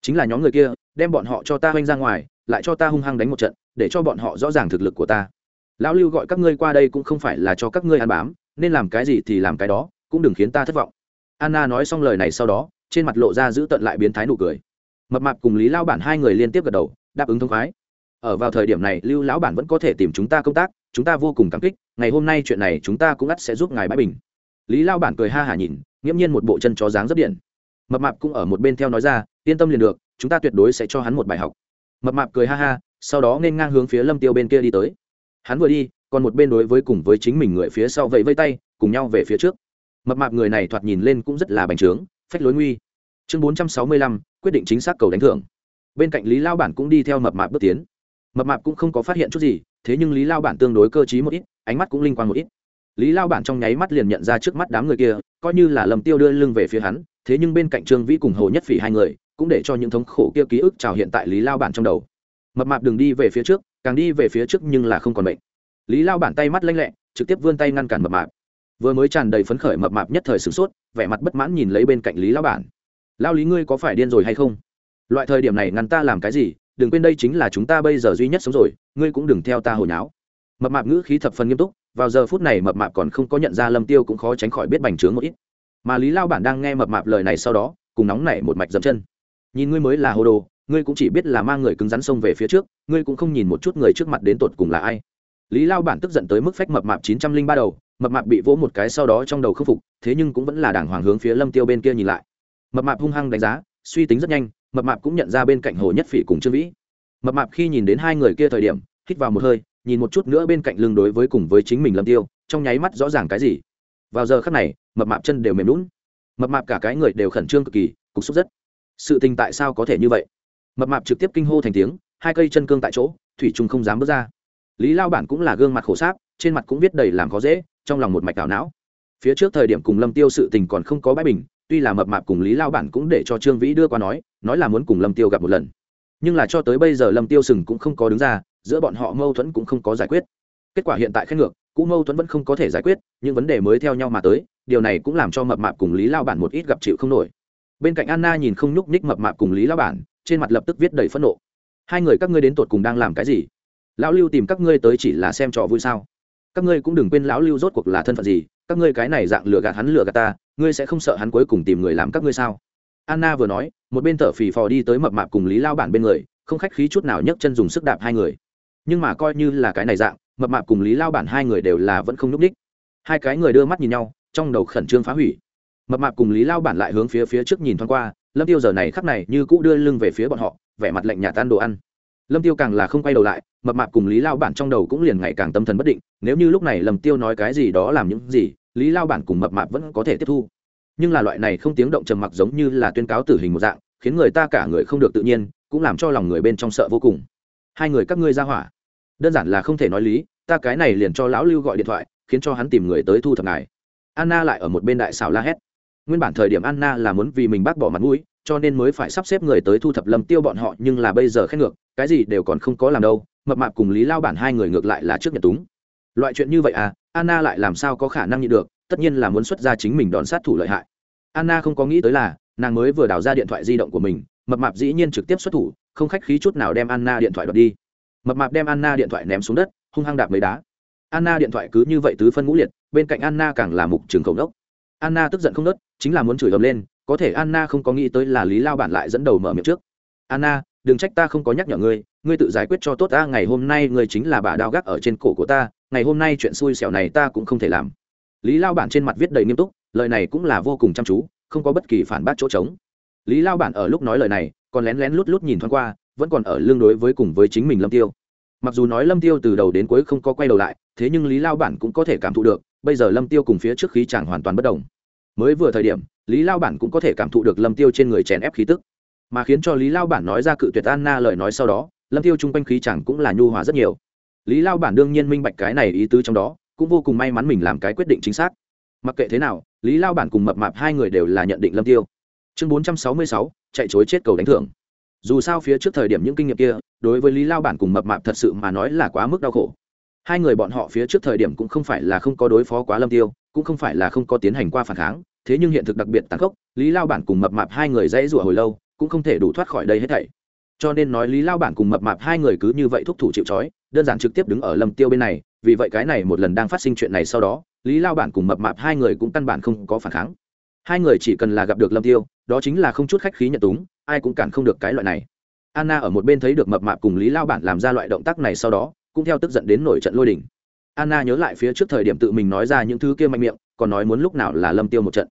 Chính là nhóm người kia, đem bọn họ cho ta oanh ra ngoài, lại cho ta hung hăng đánh một trận, để cho bọn họ rõ ràng thực lực của ta. Lão lưu gọi các ngươi qua đây cũng không phải là cho các ngươi ăn bám, nên làm cái gì thì làm cái đó, cũng đừng khiến ta thất vọng. Anna nói xong lời này sau đó, trên mặt lộ ra giữ tận lại biến thái nụ cười. Mập mạp cùng lý lao bản hai người liên tiếp gật đầu, đáp ứng thông khoái. Ở vào thời điểm này, lưu lão bản vẫn có thể tìm chúng ta công tác chúng ta vô cùng cảm kích, ngày hôm nay chuyện này chúng ta cũng ắt sẽ giúp ngài bãi bình. Lý lao bản cười ha hả nhìn, nghiễm nhiên một bộ chân chó dáng rất điện. Mập mạp cũng ở một bên theo nói ra, yên tâm liền được, chúng ta tuyệt đối sẽ cho hắn một bài học. Mập mạp cười ha ha, sau đó nên ngang hướng phía lâm tiêu bên kia đi tới. Hắn vừa đi, còn một bên đối với cùng với chính mình người phía sau vẫy vây tay, cùng nhau về phía trước. Mập mạp người này thoạt nhìn lên cũng rất là bành trướng, phách lối nguy. Chương bốn trăm sáu mươi lăm, quyết định chính xác cầu đánh thưởng. Bên cạnh lý lao bản cũng đi theo mập mạp bước tiến. Mập mạp cũng không có phát hiện chút gì thế nhưng lý lao bản tương đối cơ t một ít, ánh mắt cũng linh quan một ít. Lý lao bản trong nháy mắt liền nhận ra trước mắt đám người kia, coi như là lầm tiêu đưa lưng về phía hắn, thế nhưng bên cạnh trương vĩ cùng hồ nhất phỉ hai người, cũng để cho những thống khổ kia ký ức trào hiện tại lý lao bản trong đầu. Mập mạp đừng đi về phía trước, càng đi về phía trước nhưng là không còn bệnh. Lý lao bản tay mắt lanh lẹ, trực tiếp vươn tay ngăn cản mập mạp. Vừa mới tràn đầy phấn khởi mập mạp nhất thời sửng sốt, vẻ mặt bất mãn nhìn lấy bên cạnh lý lao bản. Lao lý ngươi có phải điên rồi hay không? Loại thời điểm này ngăn ta làm cái gì? Đừng quên đây chính là chúng ta bây giờ duy nhất sống rồi, ngươi cũng đừng theo ta hồi nháo. Mập mạp ngữ khí thập phần nghiêm túc, vào giờ phút này mập mạp còn không có nhận ra lâm tiêu cũng khó tránh khỏi biết bành trướng một ít. Mà lý lao bản đang nghe mập mạp lời này sau đó, cùng nóng nảy một mạch dậm chân. Nhìn ngươi mới là hồ đồ, ngươi cũng chỉ biết là mang người cứng rắn xông về phía trước, ngươi cũng không nhìn một chút người trước mặt đến tột cùng là ai. Lý lao bản tức giận tới mức phách mập mạp chín trăm linh ba đầu, mập mạp bị vỗ một cái sau đó trong đầu khâm phục, thế nhưng cũng vẫn là đảng hoàng hướng phía lâm tiêu bên kia nhìn lại. Mập mạp hung hăng đánh giá, suy tính rất nhanh mập mạp cũng nhận ra bên cạnh hồ nhất phỉ cùng trương vĩ mập mạp khi nhìn đến hai người kia thời điểm hít vào một hơi nhìn một chút nữa bên cạnh lưng đối với cùng với chính mình lâm tiêu trong nháy mắt rõ ràng cái gì vào giờ khắc này mập mạp chân đều mềm lún mập mạp cả cái người đều khẩn trương cực kỳ cục xúc rất sự tình tại sao có thể như vậy mập mạp trực tiếp kinh hô thành tiếng hai cây chân cương tại chỗ thủy trung không dám bước ra lý lao bản cũng là gương mặt khổ sáp trên mặt cũng viết đầy làm khó dễ trong lòng một mạch đảo não phía trước thời điểm cùng lâm tiêu sự tình còn không có bãi bình tuy là mập mạp cùng lý lao bản cũng để cho trương vĩ đưa qua nói nói là muốn cùng lâm tiêu gặp một lần. Nhưng là cho tới bây giờ lâm tiêu sừng cũng không có đứng ra, giữa bọn họ mâu thuẫn cũng không có giải quyết. Kết quả hiện tại khen ngược, cũ mâu thuẫn vẫn không có thể giải quyết những vấn đề mới theo nhau mà tới, điều này cũng làm cho mập mạp cùng lý lao bản một ít gặp chịu không nổi. Bên cạnh anna nhìn không nhúc nhích mập mạp cùng lý lao bản, trên mặt lập tức viết đầy phẫn nộ. Hai người các ngươi đến tột cùng đang làm cái gì? Lão lưu tìm các ngươi tới chỉ là xem trò vui sao? Các ngươi cũng đừng quên lão lưu rốt cuộc là thân phận gì, các ngươi cái này dạng lừa gạt hắn lừa gạt ta, ngươi sẽ không sợ hắn cuối cùng tìm người làm các ngươi sao? Anna vừa nói, một bên thở phì phò đi tới mập mạp cùng lý lao bản bên người, không khách khí chút nào nhấc chân dùng sức đạp hai người. Nhưng mà coi như là cái này dạng, mập mạp cùng lý lao bản hai người đều là vẫn không nhúc ních hai cái người đưa mắt nhìn nhau, trong đầu khẩn trương phá hủy. Mập mạp cùng lý lao bản lại hướng phía phía trước nhìn thoáng qua, lâm tiêu giờ này khắp này như cũ đưa lưng về phía bọn họ, vẻ mặt lạnh nhạt tan đồ ăn lâm tiêu càng là không quay đầu lại, mập mạp cùng lý lao bản trong đầu cũng liền ngày càng tâm thần bất định, nếu như lúc này lâm tiêu nói cái gì đó làm những gì, lý lao bản cùng mập mạp vẫn có thể tiếp thu. Nhưng là loại này không tiếng động trầm mặc giống như là tuyên cáo tử hình một dạng, khiến người ta cả người không được tự nhiên, cũng làm cho lòng người bên trong sợ vô cùng. Hai người các ngươi ra hỏa. Đơn giản là không thể nói lý, ta cái này liền cho lão lưu gọi điện thoại, khiến cho hắn tìm người tới thu thập ngài. Anna lại ở một bên đại xào la hét. Nguyên bản thời điểm anna là muốn vì mình bác bỏ mặt mũi cho nên mới phải sắp xếp người tới thu thập lâm tiêu bọn họ, nhưng là bây giờ khét ngược, cái gì đều còn không có làm đâu, mập mạp cùng lý lao bản hai người ngược lại là trước nhật túng. Loại chuyện như vậy à anna lại làm sao có khả năng nhịn được, tất nhiên là muốn xuất ra chính mình đón sát thủ lợi hại. Anna không có nghĩ tới là, nàng mới vừa đào ra điện thoại di động của mình, mập mạp dĩ nhiên trực tiếp xuất thủ, không khách khí chút nào đem anna điện thoại đoạt đi. Mập mạp đem anna điện thoại ném xuống đất, hung hăng đạp mấy đá. Anna điện thoại cứ như vậy tứ phân ngũ liệt, bên cạnh anna càng là mục trường cầu đốc. Anna tức giận không nớt, chính là muốn chửi ầm lên có thể anna không có nghĩ tới là lý lao bản lại dẫn đầu mở miệng trước. Anna, đừng trách ta không có nhắc nhở ngươi ngươi tự giải quyết cho tốt ta, ngày hôm nay ngươi chính là bà đao gác ở trên cổ của ta, ngày hôm nay chuyện xui xẻo này ta cũng không thể làm. Lý lao bản trên mặt viết đầy nghiêm túc, lời này cũng là vô cùng chăm chú, không có bất kỳ phản bác chỗ trống. Lý lao bản ở lúc nói lời này, còn lén lén lút lút nhìn thoáng qua, vẫn còn ở lương đối với cùng với chính mình lâm tiêu. Mặc dù nói lâm tiêu từ đầu đến cuối không có quay đầu lại, thế nhưng lý lao bản cũng có thể cảm thụ được, bây giờ lâm tiêu cùng phía trước khí chẳng hoàn toàn bất đồng. Mới vừa thời điểm lý lao bản cũng có thể cảm thụ được lâm tiêu trên người chèn ép khí tức. Mà khiến cho lý lao bản nói ra cự tuyệt anna lời nói sau đó, lâm tiêu chung quanh khí chẳng cũng là nhu hòa rất nhiều. Lý lao bản đương nhiên minh bạch cái này ý tứ trong đó, cũng vô cùng may mắn mình làm cái quyết định chính xác. Mặc kệ thế nào, lý lao bản cùng mập mạp hai người đều là nhận định lâm tiêu. Chương bốn trăm sáu mươi sáu, chạy chối chết cầu đánh thưởng. Dù sao phía trước thời điểm những kinh nghiệm kia, đối với lý lao bản cùng mập mạp thật sự mà nói là quá mức đau khổ. Hai người bọn họ phía trước thời điểm cũng không phải là không có đối phó quá lâm tiêu, cũng không phải là không có tiến hành qua phản kháng thế nhưng hiện thực đặc biệt tàn khốc, lý lao bản cùng mập mạp hai người dãy rủa hồi lâu, cũng không thể đủ thoát khỏi đây hết thảy. Cho nên nói lý lao bản cùng mập mạp hai người cứ như vậy thúc thủ chịu trói, đơn giản trực tiếp đứng ở lâm tiêu bên này, vì vậy cái này một lần đang phát sinh chuyện này sau đó, lý lao bản cùng mập mạp hai người cũng căn bản không có phản kháng. Hai người chỉ cần là gặp được lâm tiêu, đó chính là không chút khách khí nhận túng, ai cũng cản không được cái loại này. Anna ở một bên thấy được mập mạp cùng lý lao bản làm ra loại động tác này sau đó, cũng theo tức giận đến nổi trận lôi đình. Anna nhớ lại phía trước thời điểm tự mình nói ra những thứ kia mạnh miệng, còn nói muốn lúc nào là lâm tiêu một trận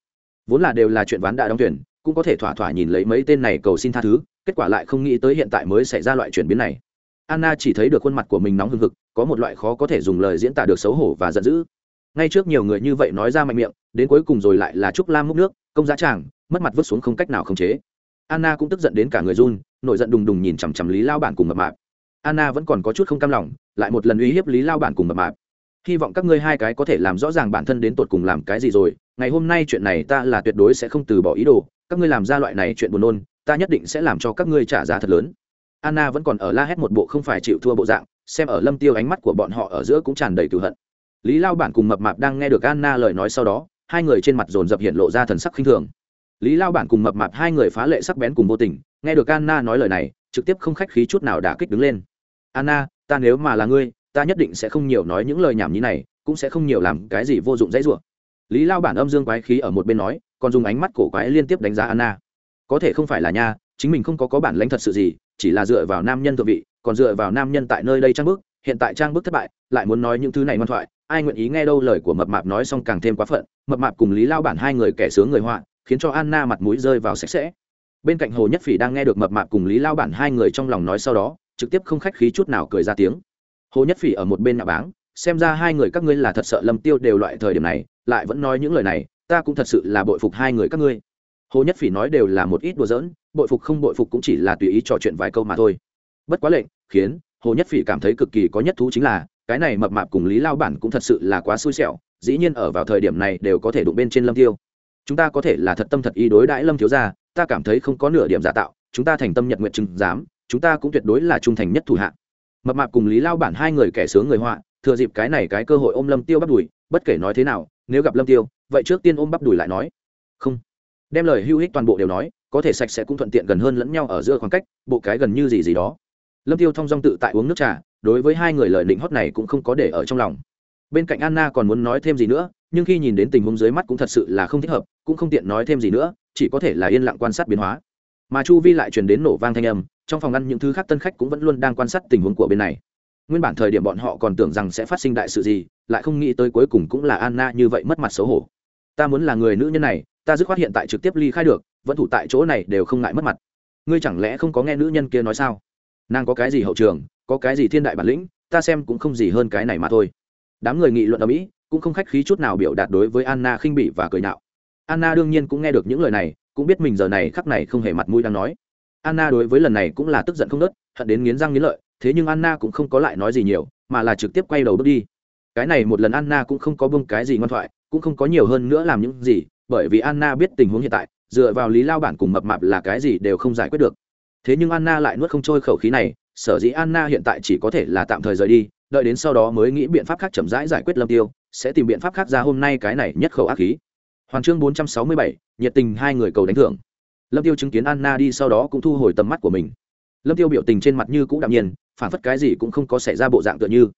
vốn là đều là chuyện ván đã đóng tuyển cũng có thể thỏa thỏa nhìn lấy mấy tên này cầu xin tha thứ, kết quả lại không nghĩ tới hiện tại mới xảy ra loại chuyển biến này. Anna chỉ thấy được khuôn mặt của mình nóng hừng hực, có một loại khó có thể dùng lời diễn tả được xấu hổ và giận dữ. Ngay trước nhiều người như vậy nói ra mạnh miệng, đến cuối cùng rồi lại là trúc lam múc nước, công giá tràng, mất mặt vứt xuống không cách nào khống chế. Anna cũng tức giận đến cả người run, nổi giận đùng đùng nhìn chằm chằm lý lao bản cùng mập mạp. Anna vẫn còn có chút không cam lòng, lại một lần uy hiếp lý lao bản cùng mập mạp hy vọng các ngươi hai cái có thể làm rõ ràng bản thân đến tột cùng làm cái gì rồi. Ngày hôm nay chuyện này ta là tuyệt đối sẽ không từ bỏ ý đồ. Các ngươi làm ra loại này chuyện buồn nôn, ta nhất định sẽ làm cho các ngươi trả giá thật lớn. Anna vẫn còn ở la hét một bộ không phải chịu thua bộ dạng, xem ở lâm tiêu ánh mắt của bọn họ ở giữa cũng tràn đầy cửu hận. Lý lao bản cùng mập mạp đang nghe được anna lời nói sau đó, hai người trên mặt dồn dập hiện lộ ra thần sắc khinh thường. Lý lao bản cùng mập mạp hai người phá lệ sắc bén cùng vô tình, nghe được anna nói lời này, trực tiếp không khách khí chút nào đả kích đứng lên. Anna, ta nếu mà là ngươi ta nhất định sẽ không nhiều nói những lời nhảm nhí này, cũng sẽ không nhiều làm cái gì vô dụng dãy rủa. Lý lao bản âm dương quái khí ở một bên nói, còn dùng ánh mắt cổ quái liên tiếp đánh giá anna. Có thể không phải là nha, chính mình không có có bản lãnh thật sự gì, chỉ là dựa vào nam nhân thượng vị, còn dựa vào nam nhân tại nơi đây trang bức, hiện tại trang bức thất bại, lại muốn nói những thứ này ngoan thoại, ai nguyện ý nghe đâu lời của mập mạp nói xong càng thêm quá phận, mập mạp cùng lý lao bản hai người kẻ sướng người họa, khiến cho anna mặt mũi rơi vào sạch sẽ. Bên cạnh hồ nhất phỉ đang nghe được mập mạp cùng lý lao bản hai người trong lòng nói sau đó, trực tiếp không khách khí chút nào cười ra tiếng hồ nhất phỉ ở một bên nhà báng, xem ra hai người các ngươi là thật sợ lâm tiêu đều loại thời điểm này, lại vẫn nói những lời này, ta cũng thật sự là bội phục hai người các ngươi. Hồ nhất phỉ nói đều là một ít đùa giỡn, bội phục không bội phục cũng chỉ là tùy ý trò chuyện vài câu mà thôi. Bất quá lệnh, khiến, hồ nhất phỉ cảm thấy cực kỳ có nhất thú chính là, cái này mập mạp cùng lý lao bản cũng thật sự là quá xui xẻo, dĩ nhiên ở vào thời điểm này đều có thể đụng bên trên lâm tiêu. Chúng ta có thể là thật tâm thật ý đối đãi lâm thiếu gia, ta cảm thấy không có nửa điểm giả tạo, chúng ta thành tâm nhật nguyện chừng giám, chúng ta cũng tuyệt đối là trung thành nhất thủ hạ mập mạp cùng lý lao bản hai người kẻ sướng người họa, thừa dịp cái này cái cơ hội ôm lâm tiêu bắt đùi, bất kể nói thế nào, nếu gặp lâm tiêu, vậy trước tiên ôm bắp đùi lại nói. Không. Đem lời hưu hích toàn bộ đều nói, có thể sạch sẽ cũng thuận tiện gần hơn lẫn nhau ở giữa khoảng cách, bộ cái gần như gì gì đó. Lâm tiêu thong dong tự tại uống nước trà, đối với hai người lời định hót này cũng không có để ở trong lòng. Bên cạnh anna còn muốn nói thêm gì nữa, nhưng khi nhìn đến tình huống dưới mắt cũng thật sự là không thích hợp, cũng không tiện nói thêm gì nữa, chỉ có thể là yên lặng quan sát biến hóa. Mà chu vi lại truyền đến nổ vang thanh âm trong phòng ngăn những thứ khác tân khách cũng vẫn luôn đang quan sát tình huống của bên này. Nguyên bản thời điểm bọn họ còn tưởng rằng sẽ phát sinh đại sự gì, lại không nghĩ tới cuối cùng cũng là anna như vậy mất mặt xấu hổ. Ta muốn là người nữ nhân này, ta dứt khoát hiện tại trực tiếp ly khai được, vẫn thủ tại chỗ này đều không ngại mất mặt. Ngươi chẳng lẽ không có nghe nữ nhân kia nói sao? Nàng có cái gì hậu trường, có cái gì thiên đại bản lĩnh, ta xem cũng không gì hơn cái này mà thôi. Đám người nghị luận ở mỹ cũng không khách khí chút nào biểu đạt đối với anna khinh bỉ và cười nhạo. Anna đương nhiên cũng nghe được những lời này, cũng biết mình giờ này khắc này không hề mặt mũi đang nói anna đối với lần này cũng là tức giận không nớt, hận đến nghiến răng nghiến lợi, thế nhưng anna cũng không có lại nói gì nhiều, mà là trực tiếp quay đầu bước đi. Cái này một lần anna cũng không có bông cái gì ngoan thoại, cũng không có nhiều hơn nữa làm những gì, bởi vì anna biết tình huống hiện tại, dựa vào lý lao bản cùng mập mạp là cái gì đều không giải quyết được. Thế nhưng anna lại nuốt không trôi khẩu khí này, sở dĩ anna hiện tại chỉ có thể là tạm thời rời đi, đợi đến sau đó mới nghĩ biện pháp khác chậm rãi giải quyết lâm tiêu, sẽ tìm biện pháp khác ra hôm nay cái này nhất khẩu ác khí. Hoàn chương bốn trăm sáu mươi bảy, nhiệt tình hai người cầu đánh thưởng lâm tiêu chứng kiến anna đi sau đó cũng thu hồi tầm mắt của mình. Lâm tiêu biểu tình trên mặt như cũng đạm nhiên phản phất cái gì cũng không có xảy ra bộ dạng tựa như.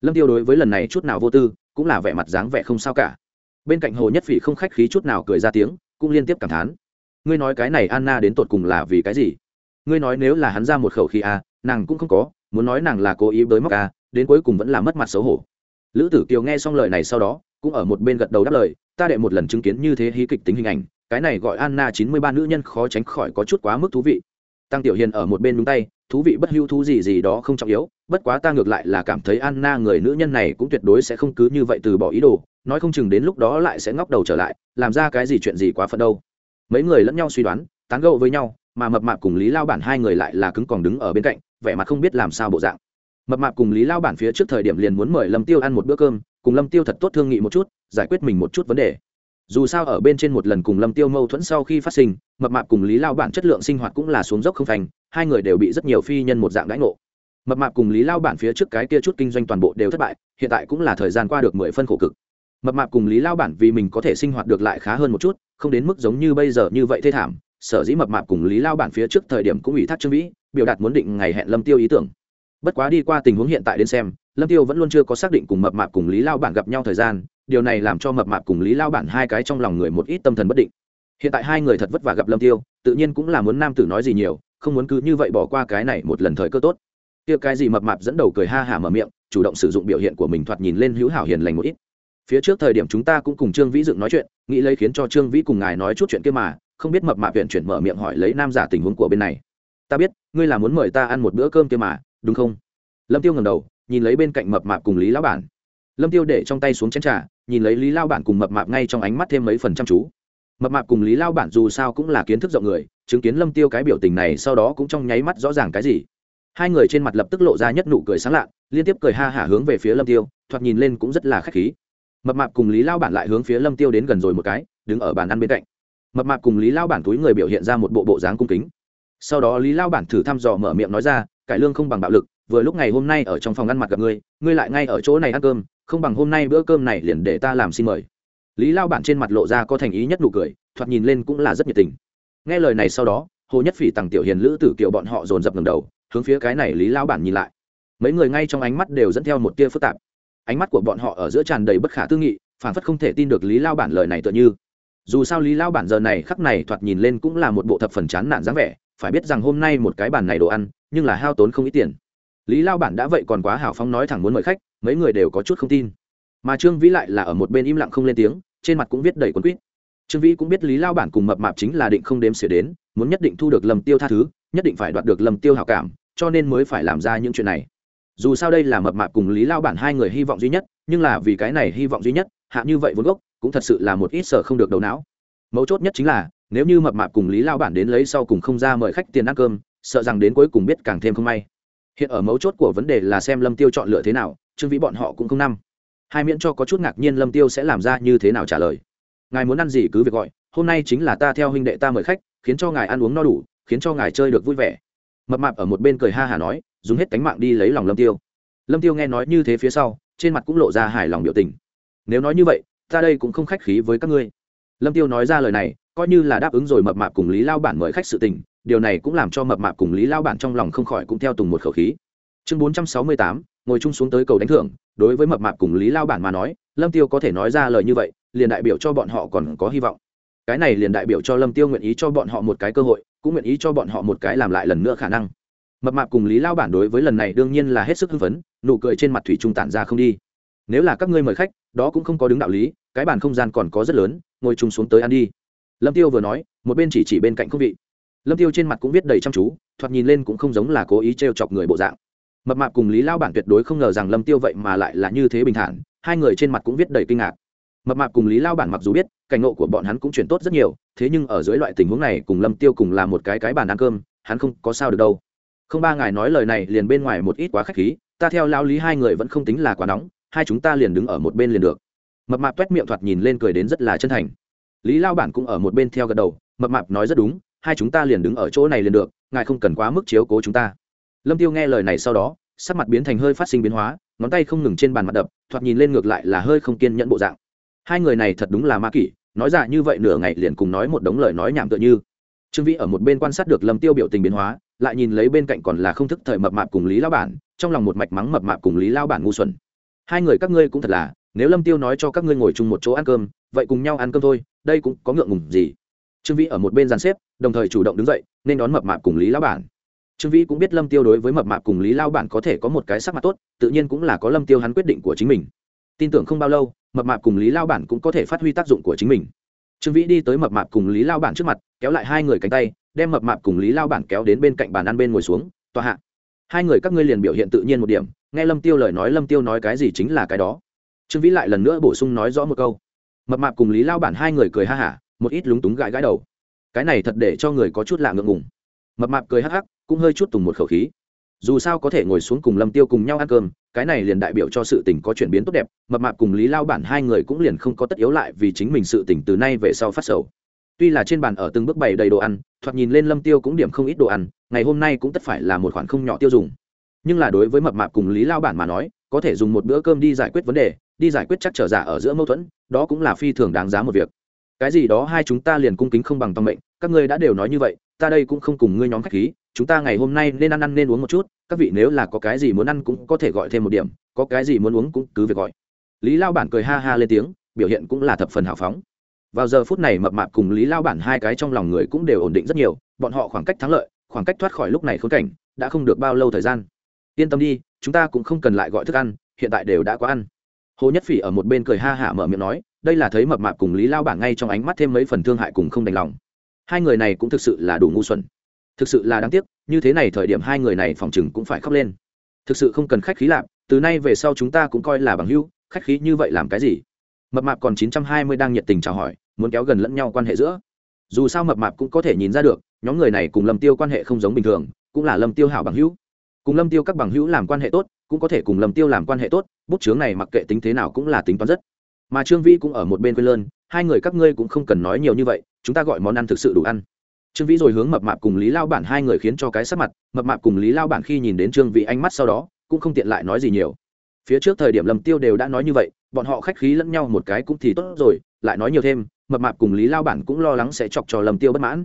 Lâm tiêu đối với lần này chút nào vô tư cũng là vẻ mặt dáng vẻ không sao cả. Bên cạnh hồ nhất phỉ không khách khí chút nào cười ra tiếng cũng liên tiếp cảm thán. Ngươi nói cái này anna đến tột cùng là vì cái gì? Ngươi nói nếu là hắn ra một khẩu khí a à, nàng cũng không có muốn nói nàng là cố ý bới móc a à, đến cuối cùng vẫn là mất mặt xấu hổ. Lữ tử kiều nghe xong lời này sau đó cũng ở một bên gật đầu đáp lời ta đệ một lần chứng kiến như thế hí kịch tính hình ảnh, cái này gọi anna chín mươi ba nữ nhân khó tránh khỏi có chút quá mức thú vị. Tăng tiểu hiền ở một bên đúng tay, thú vị bất hưu thú gì gì đó không trọng yếu, bất quá ta ngược lại là cảm thấy anna người nữ nhân này cũng tuyệt đối sẽ không cứ như vậy từ bỏ ý đồ, nói không chừng đến lúc đó lại sẽ ngóc đầu trở lại, làm ra cái gì chuyện gì quá phận đâu. Mấy người lẫn nhau suy đoán, tán gẫu với nhau, mà mập mạp cùng lý lao bản hai người lại là cứng còn đứng ở bên cạnh, vẻ mặt không biết làm sao bộ dạng. Mập mạp cùng lý lao bản phía trước thời điểm liền muốn mời lâm tiêu ăn một bữa cơm cùng lâm tiêu thật tốt thương nghị một chút, giải quyết mình một chút vấn đề. Dù sao ở bên trên một lần cùng lâm tiêu mâu thuẫn sau khi phát sinh, mập mạp cùng lý lao bản chất lượng sinh hoạt cũng là xuống dốc không thành, hai người đều bị rất nhiều phi nhân một dạng đãi ngộ. Mập mạp cùng lý lao bản phía trước cái kia chút kinh doanh toàn bộ đều thất bại, hiện tại cũng là thời gian qua được mười phân khổ cực. Mập mạp cùng lý lao bản vì mình có thể sinh hoạt được lại khá hơn một chút, không đến mức giống như bây giờ như vậy thê thảm, sở dĩ mập mạp cùng lý lao bản phía trước thời điểm cũng ủy thác trương vĩ, biểu đạt muốn định ngày hẹn lâm tiêu ý tưởng. Bất quá đi qua tình huống hiện tại đến xem lâm tiêu vẫn luôn chưa có xác định cùng mập mạp cùng lý lao bản gặp nhau thời gian, điều này làm cho mập mạp cùng lý lao bản hai cái trong lòng người một ít tâm thần bất định. Hiện tại hai người thật vất vả gặp lâm tiêu, tự nhiên cũng là muốn nam tử nói gì nhiều, không muốn cứ như vậy bỏ qua cái này một lần thời cơ tốt. Kia cái gì mập mạp dẫn đầu cười ha hả mở miệng, chủ động sử dụng biểu hiện của mình thoạt nhìn lên hữu hảo hiền lành một ít. Phía trước thời điểm chúng ta cũng cùng trương vĩ dựng nói chuyện, nghĩ lấy khiến cho trương vĩ cùng ngài nói chút chuyện kia mà, không biết mập mạp huyện chuyển mở miệng hỏi lấy nam giả tình huống của bên này. Ta biết, ngươi là muốn mời ta ăn một bữa cơm kia mà, đúng không? Lâm tiêu ngẩng đầu nhìn lấy bên cạnh mập mạp cùng lý lão bản. Lâm tiêu để trong tay xuống chén trà, nhìn lấy lý lao bản cùng mập mạp ngay trong ánh mắt thêm mấy phần chăm chú. Mập mạp cùng lý lao bản dù sao cũng là kiến thức rộng người, chứng kiến lâm tiêu cái biểu tình này sau đó cũng trong nháy mắt rõ ràng cái gì. Hai người trên mặt lập tức lộ ra nhất nụ cười sáng lạ liên tiếp cười ha hả hướng về phía lâm tiêu, thoạt nhìn lên cũng rất là khách khí. Mập mạp cùng lý lao bản lại hướng phía lâm tiêu đến gần rồi một cái, đứng ở bàn ăn bên cạnh. Mập mạp cùng lý lao bản túi người biểu hiện ra một bộ bộ dáng cung kính. Sau đó lý lao bản thử thăm dò mở miệng nói ra, cải lương không bằng bạo lực vừa lúc ngày hôm nay ở trong phòng ăn mặt gặp ngươi ngươi lại ngay ở chỗ này ăn cơm, không bằng hôm nay bữa cơm này liền để ta làm xin mời. Lý lao bản trên mặt lộ ra có thành ý nhất nụ cười, thoạt nhìn lên cũng là rất nhiệt tình. Nghe lời này sau đó, hồ nhất phỉ tằng tiểu hiền lữ tử kiều bọn họ dồn dập ngầm đầu, hướng phía cái này lý lao bản nhìn lại. Mấy người ngay trong ánh mắt đều dẫn theo một tia phức tạp. Ánh mắt của bọn họ ở giữa tràn đầy bất khả tư nghị, phản phất không thể tin được lý lao bản lời này tựa như. Dù sao lý lao bản giờ này khắc này thoạt nhìn lên cũng là một bộ thập phần chán nản dáng vẻ, phải biết rằng hôm nay một cái bàn này đồ ăn, nhưng là hao tốn không ít tiền lý lao bản đã vậy còn quá hào phóng nói thẳng muốn mời khách, mấy người đều có chút không tin. Mà trương vĩ lại là ở một bên im lặng không lên tiếng, trên mặt cũng viết đầy quấn quýt. Trương vĩ cũng biết lý lao bản cùng mập mạp chính là định không đếm xỉa đến, muốn nhất định thu được lầm tiêu tha thứ, nhất định phải đoạt được lầm tiêu hào cảm, cho nên mới phải làm ra những chuyện này. Dù sao đây là mập mạp cùng lý lao bản hai người hy vọng duy nhất, nhưng là vì cái này hy vọng duy nhất, hạ như vậy vốn gốc, cũng thật sự là một ít sở không được đầu não. Mấu chốt nhất chính là, nếu như mập mạp cùng lý lao bản đến lấy sau cùng không ra mời khách tiền ăn cơm, sợ rằng đến cuối cùng biết càng thêm không may hiện ở mấu chốt của vấn đề là xem lâm tiêu chọn lựa thế nào, trương vĩ bọn họ cũng không năm. Hai miễn cho có chút ngạc nhiên lâm tiêu sẽ làm ra như thế nào trả lời. Ngài muốn ăn gì cứ việc gọi, hôm nay chính là ta theo huynh đệ ta mời khách, khiến cho ngài ăn uống no đủ, khiến cho ngài chơi được vui vẻ. Mập mạp ở một bên cười ha hà nói, dùng hết cánh mạng đi lấy lòng lâm tiêu. Lâm tiêu nghe nói như thế phía sau, trên mặt cũng lộ ra hài lòng biểu tình. Nếu nói như vậy, ta đây cũng không khách khí với các ngươi. Lâm tiêu nói ra lời này, coi như là đáp ứng rồi mập mạp cùng lý lao bản mời khách sự tình điều này cũng làm cho mập mạp cùng lý lao bản trong lòng không khỏi cũng theo tùng một khẩu khí. Chương bốn trăm sáu mươi tám, ngồi chung xuống tới cầu đánh thưởng, đối với mập mạp cùng lý lao bản mà nói, lâm tiêu có thể nói ra lời như vậy, liền đại biểu cho bọn họ còn có hy vọng. Cái này liền đại biểu cho lâm tiêu nguyện ý cho bọn họ một cái cơ hội, cũng nguyện ý cho bọn họ một cái làm lại lần nữa khả năng. Mập mạp cùng lý lao bản đối với lần này đương nhiên là hết sức hưng phấn, nụ cười trên mặt thủy trung tản ra không đi. Nếu là các ngươi mời khách, đó cũng không có đứng đạo lý, cái bàn không gian còn có rất lớn, ngồi chung xuống tới ăn đi. Lâm tiêu vừa nói, một bên chỉ chỉ bên cạnh không vị lâm tiêu trên mặt cũng viết đầy chăm chú, thoạt nhìn lên cũng không giống là cố ý trêu chọc người bộ dạng. Mập mạp cùng lý lao bản tuyệt đối không ngờ rằng lâm tiêu vậy mà lại là như thế bình thản, hai người trên mặt cũng viết đầy kinh ngạc. Mập mạp cùng lý lao bản mặc dù biết, cảnh ngộ của bọn hắn cũng chuyển tốt rất nhiều, thế nhưng ở dưới loại tình huống này cùng lâm tiêu cùng là một cái cái bàn ăn cơm, hắn không có sao được đâu. Không ba ngài nói lời này liền bên ngoài một ít quá khách khí, ta theo lao lý hai người vẫn không tính là quá nóng, hai chúng ta liền đứng ở một bên liền được. Mập mạp toét miệng thoạt nhìn lên cười đến rất là chân thành. Lý lao bản cũng ở một bên theo gật đầu, mập mạp nói rất đúng hai chúng ta liền đứng ở chỗ này liền được, ngài không cần quá mức chiếu cố chúng ta. Lâm tiêu nghe lời này sau đó, sắc mặt biến thành hơi phát sinh biến hóa, ngón tay không ngừng trên bàn mặt đập, thoạt nhìn lên ngược lại là hơi không kiên nhẫn bộ dạng. Hai người này thật đúng là ma kỷ, nói ra như vậy nửa ngày liền cùng nói một đống lời nói nhảm tựa như. Trương vĩ ở một bên quan sát được lâm tiêu biểu tình biến hóa, lại nhìn lấy bên cạnh còn là không thức thời mập mạp cùng lý lao bản, trong lòng một mạch mắng mập mạp cùng lý lao bản ngu xuẩn. Hai người các ngươi cũng thật là, nếu lâm tiêu nói cho các ngươi ngồi chung một chỗ ăn cơm, vậy cùng nhau ăn cơm thôi, đây cũng có ngượng ngùng gì? Trương vĩ ở một bên dàn xếp, đồng thời chủ động đứng dậy, nên đón mập mạp cùng lý lao bản. Trương vĩ cũng biết lâm tiêu đối với mập mạp cùng lý lao bản có thể có một cái sắc mặt tốt, tự nhiên cũng là có lâm tiêu hắn quyết định của chính mình. Tin tưởng không bao lâu, mập mạp cùng lý lao bản cũng có thể phát huy tác dụng của chính mình. Trương vĩ đi tới mập mạp cùng lý lao bản trước mặt, kéo lại hai người cánh tay, đem mập mạp cùng lý lao bản kéo đến bên cạnh bàn ăn bên ngồi xuống, tòa hạ, hai người các ngươi liền biểu hiện tự nhiên một điểm, nghe lâm tiêu lời nói, lâm tiêu nói cái gì chính là cái đó. Trương vĩ lại lần nữa bổ sung nói rõ một câu. Mập mạp cùng lý lao bản hai người cười ha hả một ít lúng túng gãi gãi đầu. Cái này thật để cho người có chút lạ ngượng ngùng. Mập mạp cười hắc hắc, cũng hơi chút tùng một khẩu khí. Dù sao có thể ngồi xuống cùng lâm tiêu cùng nhau ăn cơm, cái này liền đại biểu cho sự tình có chuyển biến tốt đẹp, mập mạp cùng lý lao bản hai người cũng liền không có tất yếu lại vì chính mình sự tình từ nay về sau phát sầu. Tuy là trên bàn ở từng bước bày đầy đồ ăn, thoạt nhìn lên lâm tiêu cũng điểm không ít đồ ăn, ngày hôm nay cũng tất phải là một khoản không nhỏ tiêu dùng. Nhưng là đối với mập mạp cùng lý lao bản mà nói, có thể dùng một bữa cơm đi giải quyết vấn đề, đi giải quyết chắc trở giả ở giữa mâu thuẫn, đó cũng là phi thường đáng giá một việc cái gì đó hai chúng ta liền cung kính không bằng tòng mệnh, các ngươi đã đều nói như vậy, ta đây cũng không cùng ngươi nhóm khách khí, chúng ta ngày hôm nay nên ăn ăn nên uống một chút, các vị nếu là có cái gì muốn ăn cũng có thể gọi thêm một điểm, có cái gì muốn uống cũng cứ việc gọi. Lý lao bản cười ha ha lên tiếng, biểu hiện cũng là thập phần hào phóng. Vào giờ phút này mập mạp cùng lý lao bản hai cái trong lòng người cũng đều ổn định rất nhiều, bọn họ khoảng cách thắng lợi, khoảng cách thoát khỏi lúc này khốn cảnh, đã không được bao lâu thời gian. Yên tâm đi, chúng ta cũng không cần lại gọi thức ăn, hiện tại đều đã có ăn. Hồ nhất phỉ ở một bên cười ha hả mở miệng nói đây là thấy mập mạp cùng lý lao bảng ngay trong ánh mắt thêm mấy phần thương hại cùng không đành lòng. Hai người này cũng thực sự là đủ ngu xuẩn. Thực sự là đáng tiếc, như thế này thời điểm hai người này phòng chừng cũng phải khóc lên. Thực sự không cần khách khí lạp, từ nay về sau chúng ta cũng coi là bằng hữu, khách khí như vậy làm cái gì? Mập mạp còn chín trăm hai mươi đang nhiệt tình chào hỏi, muốn kéo gần lẫn nhau quan hệ giữa. Dù sao mập mạp cũng có thể nhìn ra được, nhóm người này cùng lâm tiêu quan hệ không giống bình thường, cũng là lâm tiêu hảo bằng hữu. Cùng lâm tiêu các bằng hữu làm quan hệ tốt, cũng có thể cùng lâm tiêu làm quan hệ tốt, bút chướng này mặc kệ tính thế nào cũng là tính toán rất mà trương vĩ cũng ở một bên quên lơn, hai người các ngươi cũng không cần nói nhiều như vậy, chúng ta gọi món ăn thực sự đủ ăn. Trương vĩ rồi hướng mập mạp cùng lý lao bản hai người khiến cho cái sắc mặt, mập mạp cùng lý lao bản khi nhìn đến trương vĩ ánh mắt sau đó, cũng không tiện lại nói gì nhiều. Phía trước thời điểm lâm tiêu đều đã nói như vậy, bọn họ khách khí lẫn nhau một cái cũng thì tốt rồi, lại nói nhiều thêm, mập mạp cùng lý lao bản cũng lo lắng sẽ chọc cho lâm tiêu bất mãn.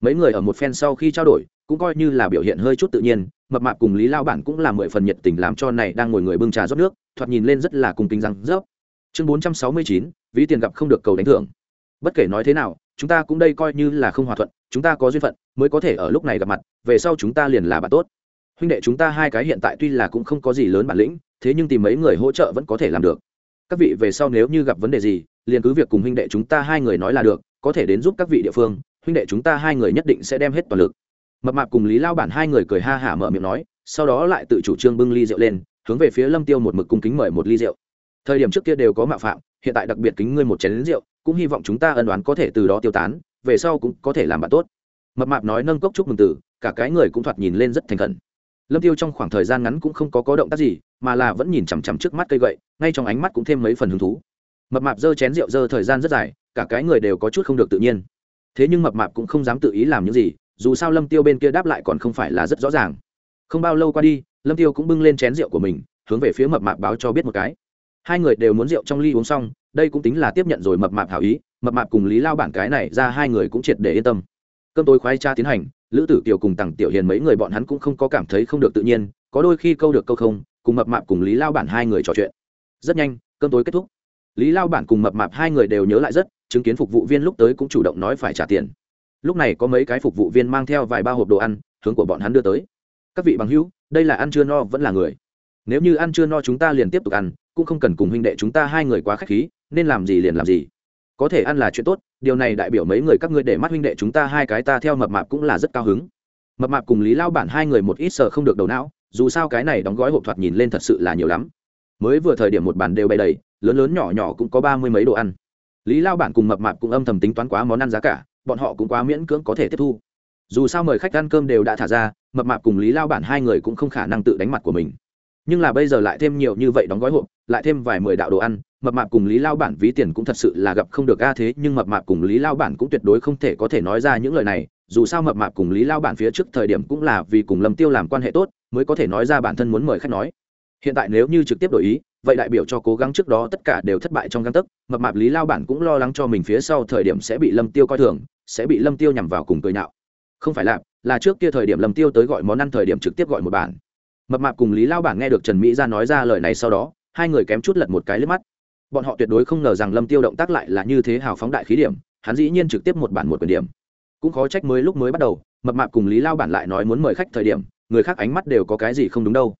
Mấy người ở một phen sau khi trao đổi, cũng coi như là biểu hiện hơi chút tự nhiên, mập mạp cùng lý lao bản cũng là mười phần nhiệt tình làm cho này đang ngồi người bưng trà rót nước, thoạt nhìn lên rất là cùng kính răng rớp chương bốn trăm sáu mươi chín, ví tiền gặp không được cầu đánh thưởng. Bất kể nói thế nào, chúng ta cũng đây coi như là không hòa thuận, chúng ta có duyên phận, mới có thể ở lúc này gặp mặt, về sau chúng ta liền là bạn tốt. Huynh đệ chúng ta hai cái hiện tại tuy là cũng không có gì lớn bản lĩnh, thế nhưng tìm mấy người hỗ trợ vẫn có thể làm được. Các vị về sau nếu như gặp vấn đề gì, liền cứ việc cùng huynh đệ chúng ta hai người nói là được, có thể đến giúp các vị địa phương, huynh đệ chúng ta hai người nhất định sẽ đem hết toàn lực. Mập mạp cùng lý lao bản hai người cười ha hả mở miệng nói, sau đó lại tự chủ trương bưng ly rượu lên, hướng về phía lâm tiêu một mực cung kính mời một ly rượu thời điểm trước kia đều có mạo phạm, hiện tại đặc biệt kính ngươi một chén lính rượu, cũng hy vọng chúng ta ân đoán có thể từ đó tiêu tán, về sau cũng có thể làm bạn tốt. Mập mạp nói nâng cốc chúc mừng tử, cả cái người cũng thoạt nhìn lên rất thành khẩn. Lâm tiêu trong khoảng thời gian ngắn cũng không có có động tác gì, mà là vẫn nhìn chằm chằm trước mắt cây gậy, ngay trong ánh mắt cũng thêm mấy phần hứng thú. Mập mạp dơ chén rượu dơ thời gian rất dài, cả cái người đều có chút không được tự nhiên. Thế nhưng mập mạp cũng không dám tự ý làm những gì, dù sao lâm tiêu bên kia đáp lại còn không phải là rất rõ ràng. Không bao lâu qua đi, lâm tiêu cũng bưng lên chén rượu của mình, hướng về phía mập mạp báo cho biết một cái hai người đều muốn rượu trong ly uống xong, đây cũng tính là tiếp nhận rồi mập mạp hảo ý, mập mạp cùng lý lao bản cái này ra hai người cũng triệt để yên tâm. Cơm tối khoái cha tiến hành, lữ tử kiều cùng tằng tiểu hiền mấy người bọn hắn cũng không có cảm thấy không được tự nhiên, có đôi khi câu được câu không, cùng mập mạp cùng lý lao bản hai người trò chuyện. Rất nhanh, cơm tối kết thúc. Lý lao bản cùng mập mạp hai người đều nhớ lại rất, chứng kiến phục vụ viên lúc tới cũng chủ động nói phải trả tiền. Lúc này có mấy cái phục vụ viên mang theo vài ba hộp đồ ăn, hướng của bọn hắn đưa tới. Các vị bằng hữu, đây là ăn chưa no vẫn là người. Nếu như ăn chưa no chúng ta liền tiếp tục ăn cũng không cần cùng huynh đệ chúng ta hai người quá k h á c h khí, nên làm gì liền làm gì. Có thể ăn là chuyện tốt, điều này đại biểu mấy người các ngươi để mắt huynh đệ chúng ta hai cái ta theo mập mạp cũng là rất cao hứng. Mập mạp cùng lý lao bản hai người một ít sợ không được đầu não, dù sao cái này đóng gói hộp thoạt nhìn lên thật sự là nhiều lắm. Mới vừa thời điểm một bàn đều bày đầy, lớn lớn nhỏ nhỏ cũng có ba mươi mấy đồ ăn. Lý lao bản cùng mập mạp cũng âm thầm tính toán quá món ăn giá cả, bọn họ cũng quá miễn cưỡng có thể tiếp thu. Dù sao mời khách ăn cơm đều đã thả ra, mập mạp cùng lý lao bản hai người cũng không khả năng tự đánh mặt của mình nhưng là bây giờ lại thêm nhiều như vậy đóng gói hộp, lại thêm vài mười đạo đồ ăn, mập mạp cùng lý lao bản ví tiền cũng thật sự là gặp không được a thế, nhưng mập mạp cùng lý lao bản cũng tuyệt đối không thể có thể nói ra những lời này. Dù sao mập mạp cùng lý lao bản phía trước thời điểm cũng là vì cùng lâm tiêu làm quan hệ tốt, mới có thể nói ra bản thân muốn mời khách nói. Hiện tại nếu như trực tiếp đổi ý, vậy đại biểu cho cố gắng trước đó tất cả đều thất bại trong găng tấc, mập mạp lý lao bản cũng lo lắng cho mình phía sau thời điểm sẽ bị lâm tiêu coi thường, sẽ bị lâm tiêu nhằm vào cùng cười nhạo. Không phải là là trước kia thời điểm lâm tiêu tới gọi món ăn thời điểm trực tiếp gọi một bản mập mạp cùng lý lao bản nghe được trần mỹ ra nói ra lời này sau đó hai người kém chút lật một cái lướt mắt bọn họ tuyệt đối không ngờ rằng lâm tiêu động tác lại là như thế hào phóng đại khí điểm hắn dĩ nhiên trực tiếp một bản một quyền điểm cũng khó trách mới lúc mới bắt đầu mập mạp cùng lý lao bản lại nói muốn mời khách thời điểm người khác ánh mắt đều có cái gì không đúng đâu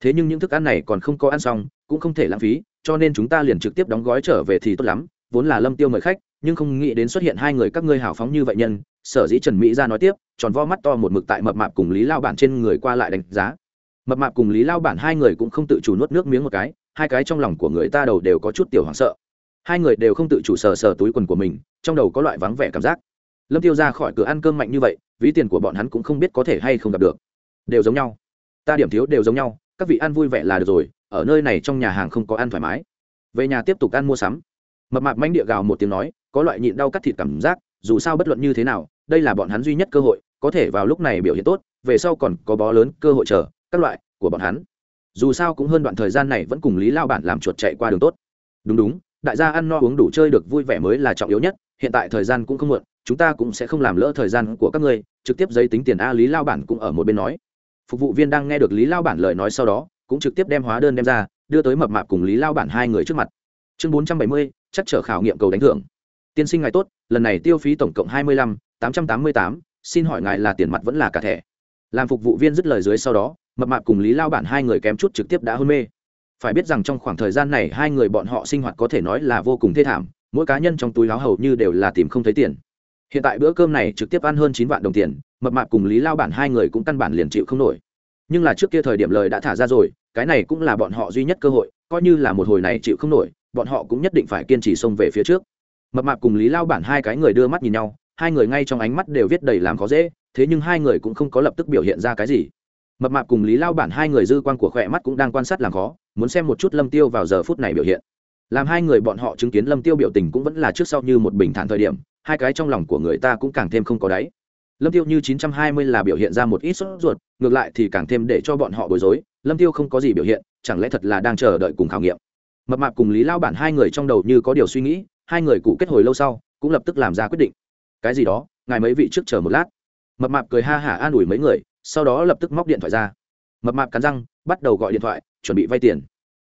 thế nhưng những thức ăn này còn không có ăn xong cũng không thể lãng phí cho nên chúng ta liền trực tiếp đóng gói trở về thì tốt lắm vốn là lâm tiêu mời khách nhưng không nghĩ đến xuất hiện hai người các ngươi hào phóng như vậy nhân sở dĩ trần mỹ ra nói tiếp tròn vo mắt to một mực tại mập mạp cùng lý lao bản trên người qua lại đánh giá mập mạp cùng lý lao bản hai người cũng không tự chủ nuốt nước miếng một cái, hai cái trong lòng của người ta đầu đều có chút tiểu hoảng sợ. Hai người đều không tự chủ sờ sờ túi quần của mình, trong đầu có loại vắng vẻ cảm giác. Lâm tiêu ra khỏi cửa ăn cơm mạnh như vậy, ví tiền của bọn hắn cũng không biết có thể hay không gặp được. Đều giống nhau. Ta điểm thiếu đều giống nhau, các vị ăn vui vẻ là được rồi, ở nơi này trong nhà hàng không có ăn thoải mái. Về nhà tiếp tục ăn mua sắm. Mập mạp manh địa gào một tiếng nói, có loại nhịn đau cắt thịt cảm giác, dù sao bất luận như thế nào, đây là bọn hắn duy nhất cơ hội, có thể vào lúc này biểu hiện tốt, về sau còn có bó lớn cơ hội chờ các loại của bọn hắn. Dù sao cũng hơn đoạn thời gian này vẫn cùng lý lao bản làm chuột chạy qua đường tốt. Đúng đúng, đại gia ăn no uống đủ chơi được vui vẻ mới là trọng yếu nhất, hiện tại thời gian cũng không muộn, chúng ta cũng sẽ không làm lỡ thời gian của các ngươi, trực tiếp giấy tính tiền a lý lao bản cũng ở một bên nói. Phục vụ viên đang nghe được lý lao bản lời nói sau đó, cũng trực tiếp đem hóa đơn đem ra, đưa tới mập mạp cùng lý lao bản hai người trước mặt. Chương bốn trăm bảy mươi, chắc trở khảo nghiệm cầu đánh thưởng. Tiên sinh ngài tốt, lần này tiêu phí tổng cộng hai mươi lăm, tám trăm tám mươi tám, xin hỏi ngài là tiền mặt vẫn là cả thẻ? Làm phục vụ viên dứt lời dưới sau đó, mập mạp cùng lý lao bản hai người kém chút trực tiếp đã hôn mê. Phải biết rằng trong khoảng thời gian này hai người bọn họ sinh hoạt có thể nói là vô cùng thê thảm, mỗi cá nhân trong túi láo hầu như đều là tìm không thấy tiền. Hiện tại bữa cơm này trực tiếp ăn hơn chín vạn đồng tiền, mập mạp cùng lý lao bản hai người cũng căn bản liền chịu không nổi. Nhưng là trước kia thời điểm lời đã thả ra rồi, cái này cũng là bọn họ duy nhất cơ hội, coi như là một hồi này chịu không nổi, bọn họ cũng nhất định phải kiên trì xông về phía trước. Mập mạp cùng lý lao bản hai cái người đưa mắt nhìn nhau, hai người ngay trong ánh mắt đều viết đầy làm khó dễ thế nhưng hai người cũng không có lập tức biểu hiện ra cái gì. Mập mạp cùng lý lao bản hai người dư quan của khỏe mắt cũng đang quan sát làm khó, muốn xem một chút lâm tiêu vào giờ phút này biểu hiện. Làm hai người bọn họ chứng kiến lâm tiêu biểu tình cũng vẫn là trước sau như một bình thản thời điểm, hai cái trong lòng của người ta cũng càng thêm không có đáy. Lâm tiêu như 920 là biểu hiện ra một ít sốt ruột, ngược lại thì càng thêm để cho bọn họ bối rối, lâm tiêu không có gì biểu hiện, chẳng lẽ thật là đang chờ đợi cùng khảo nghiệm. Mập mạp cùng lý lao bản hai người trong đầu như có điều suy nghĩ, hai người cụ kết hồi lâu sau, cũng lập tức làm ra quyết định. Cái gì đó, ngài mấy vị trước chờ một lát mập mạp cười ha hả an ủi mấy người, sau đó lập tức móc điện thoại ra. Mập mạp cắn răng, bắt đầu gọi điện thoại, chuẩn bị vay tiền.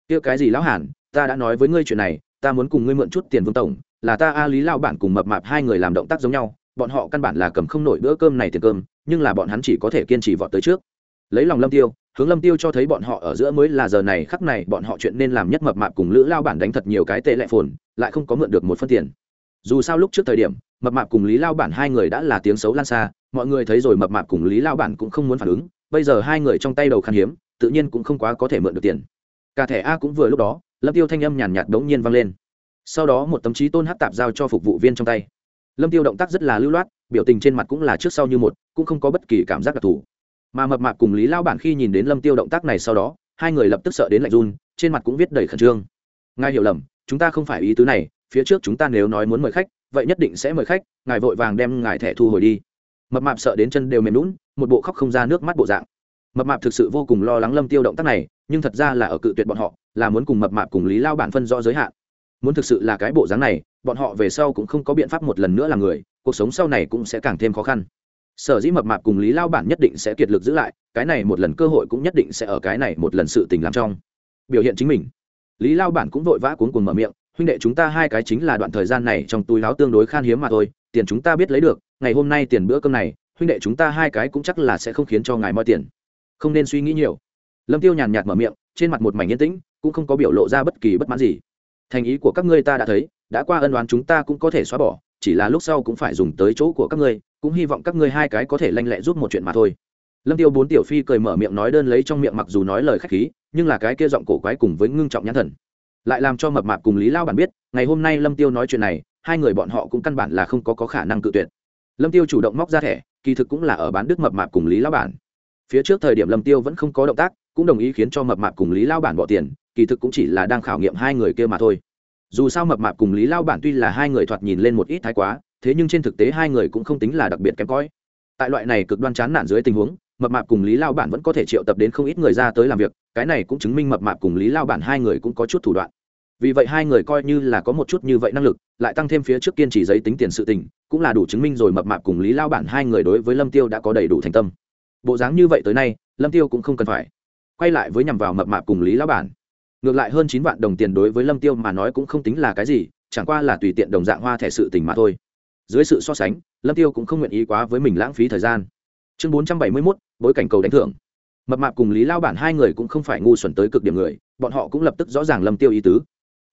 Kia cái gì lão hàn, ta đã nói với ngươi chuyện này, ta muốn cùng ngươi mượn chút tiền vương tổng, là ta a lý lao bản cùng mập mạp hai người làm động tác giống nhau, bọn họ căn bản là cầm không nổi bữa cơm này tiền cơm, nhưng là bọn hắn chỉ có thể kiên trì vọt tới trước. Lấy lòng lâm tiêu, hướng lâm tiêu cho thấy bọn họ ở giữa mới là giờ này khắc này bọn họ chuyện nên làm nhất mập mạp cùng lữ lao bản đánh thật nhiều cái tệ lệ phồn, lại không có mượn được một phân tiền. Dù sao lúc trước thời điểm, mập mạp cùng lý lao bản hai người đã là tiếng xấu lan xa mọi người thấy rồi mập mạp cùng lý lao bản cũng không muốn phản ứng, bây giờ hai người trong tay đầu khan hiếm, tự nhiên cũng không quá có thể mượn được tiền. Cả thẻ a cũng vừa lúc đó, lâm tiêu thanh âm nhàn nhạt đống nhiên vang lên. Sau đó một tấm chí tôn hát tạp giao cho phục vụ viên trong tay. Lâm tiêu động tác rất là lưu loát, biểu tình trên mặt cũng là trước sau như một, cũng không có bất kỳ cảm giác đặc thù. Mà mập mạp cùng lý lao bản khi nhìn đến lâm tiêu động tác này sau đó, hai người lập tức sợ đến lạnh run, trên mặt cũng viết đầy khẩn trương. Ngài hiểu lầm, chúng ta không phải ý tứ này, phía trước chúng ta nếu nói muốn mời khách, vậy nhất định sẽ mời khách, ngài vội vàng đem ngài thẻ thu hồi đi mập mạp sợ đến chân đều mềm lún, một bộ khóc không ra nước mắt bộ dạng. Mập mạp thực sự vô cùng lo lắng lâm tiêu động tác này, nhưng thật ra là ở cự tuyệt bọn họ, là muốn cùng mập mạp cùng lý lao bản phân rõ giới hạn. Muốn thực sự là cái bộ dáng này, bọn họ về sau cũng không có biện pháp một lần nữa là người, cuộc sống sau này cũng sẽ càng thêm khó khăn. Sở dĩ mập mạp cùng lý lao bản nhất định sẽ kiệt lực giữ lại, cái này một lần cơ hội cũng nhất định sẽ ở cái này một lần sự tình làm trong. Biểu hiện chính mình. Lý lao bản cũng vội vã cuốn cuồng mở miệng, huynh đệ chúng ta hai cái chính là đoạn thời gian này trong túi láo tương đối khan hiếm mà thôi tiền chúng ta biết lấy được, ngày hôm nay tiền bữa cơm này, huynh đệ chúng ta hai cái cũng chắc là sẽ không khiến cho ngài moi tiền. Không nên suy nghĩ nhiều. Lâm tiêu nhàn nhạt mở miệng, trên mặt một mảnh yên tĩnh, cũng không có biểu lộ ra bất kỳ bất mãn gì. Thành ý của các ngươi ta đã thấy, đã qua ân đoán chúng ta cũng có thể xóa bỏ, chỉ là lúc sau cũng phải dùng tới chỗ của các ngươi, cũng hy vọng các ngươi hai cái có thể lanh lẹ giúp một chuyện mà thôi. Lâm tiêu bốn tiểu phi cười mở miệng nói đơn lấy trong miệng mặc dù nói lời khách khí, nhưng là cái kia giọng cổ quái cùng với ngưng trọng nhãn thần, lại làm cho mập mạp cùng lý lao bản biết, ngày hôm nay lâm tiêu nói chuyện này hai người bọn họ cũng căn bản là không có, có khả năng cự tuyệt. Lâm tiêu chủ động móc ra thẻ kỳ thực cũng là ở bán đức mập mạp cùng lý lao bản. Phía trước thời điểm lâm tiêu vẫn không có động tác cũng đồng ý khiến cho mập mạp cùng lý lao bản bỏ tiền kỳ thực cũng chỉ là đang khảo nghiệm hai người kia mà thôi. Dù sao mập mạp cùng lý lao bản tuy là hai người thoạt nhìn lên một ít thái quá thế nhưng trên thực tế hai người cũng không tính là đặc biệt kém cỏi. Tại loại này cực đoan chán nản dưới tình huống mập mạp cùng lý lao bản vẫn có thể triệu tập đến không ít người ra tới làm việc cái này cũng chứng minh mập mạp cùng lý lao bản hai người cũng có chút thủ đoạn vì vậy hai người coi như là có một chút như vậy năng lực lại tăng thêm phía trước kiên trì giấy tính tiền sự tình cũng là đủ chứng minh rồi mập mạp cùng lý lao bản hai người đối với lâm tiêu đã có đầy đủ thành tâm. Bộ dáng như vậy tới nay lâm tiêu cũng không cần phải quay lại với nhằm vào mập mạp cùng lý lao bản. Ngược lại hơn chín vạn đồng tiền đối với lâm tiêu mà nói cũng không tính là cái gì chẳng qua là tùy tiện đồng dạng hoa thẻ sự tình mà thôi. Dưới sự so sánh lâm tiêu cũng không nguyện ý quá với mình lãng phí thời gian. Chương bốn trăm bảy mươi 471, bối cảnh cầu đánh thưởng. Mập mạp cùng lý lao bản hai người cũng không phải ngu xuẩn tới cực điểm người bọn họ cũng lập tức rõ ràng lâm tiêu ý tứ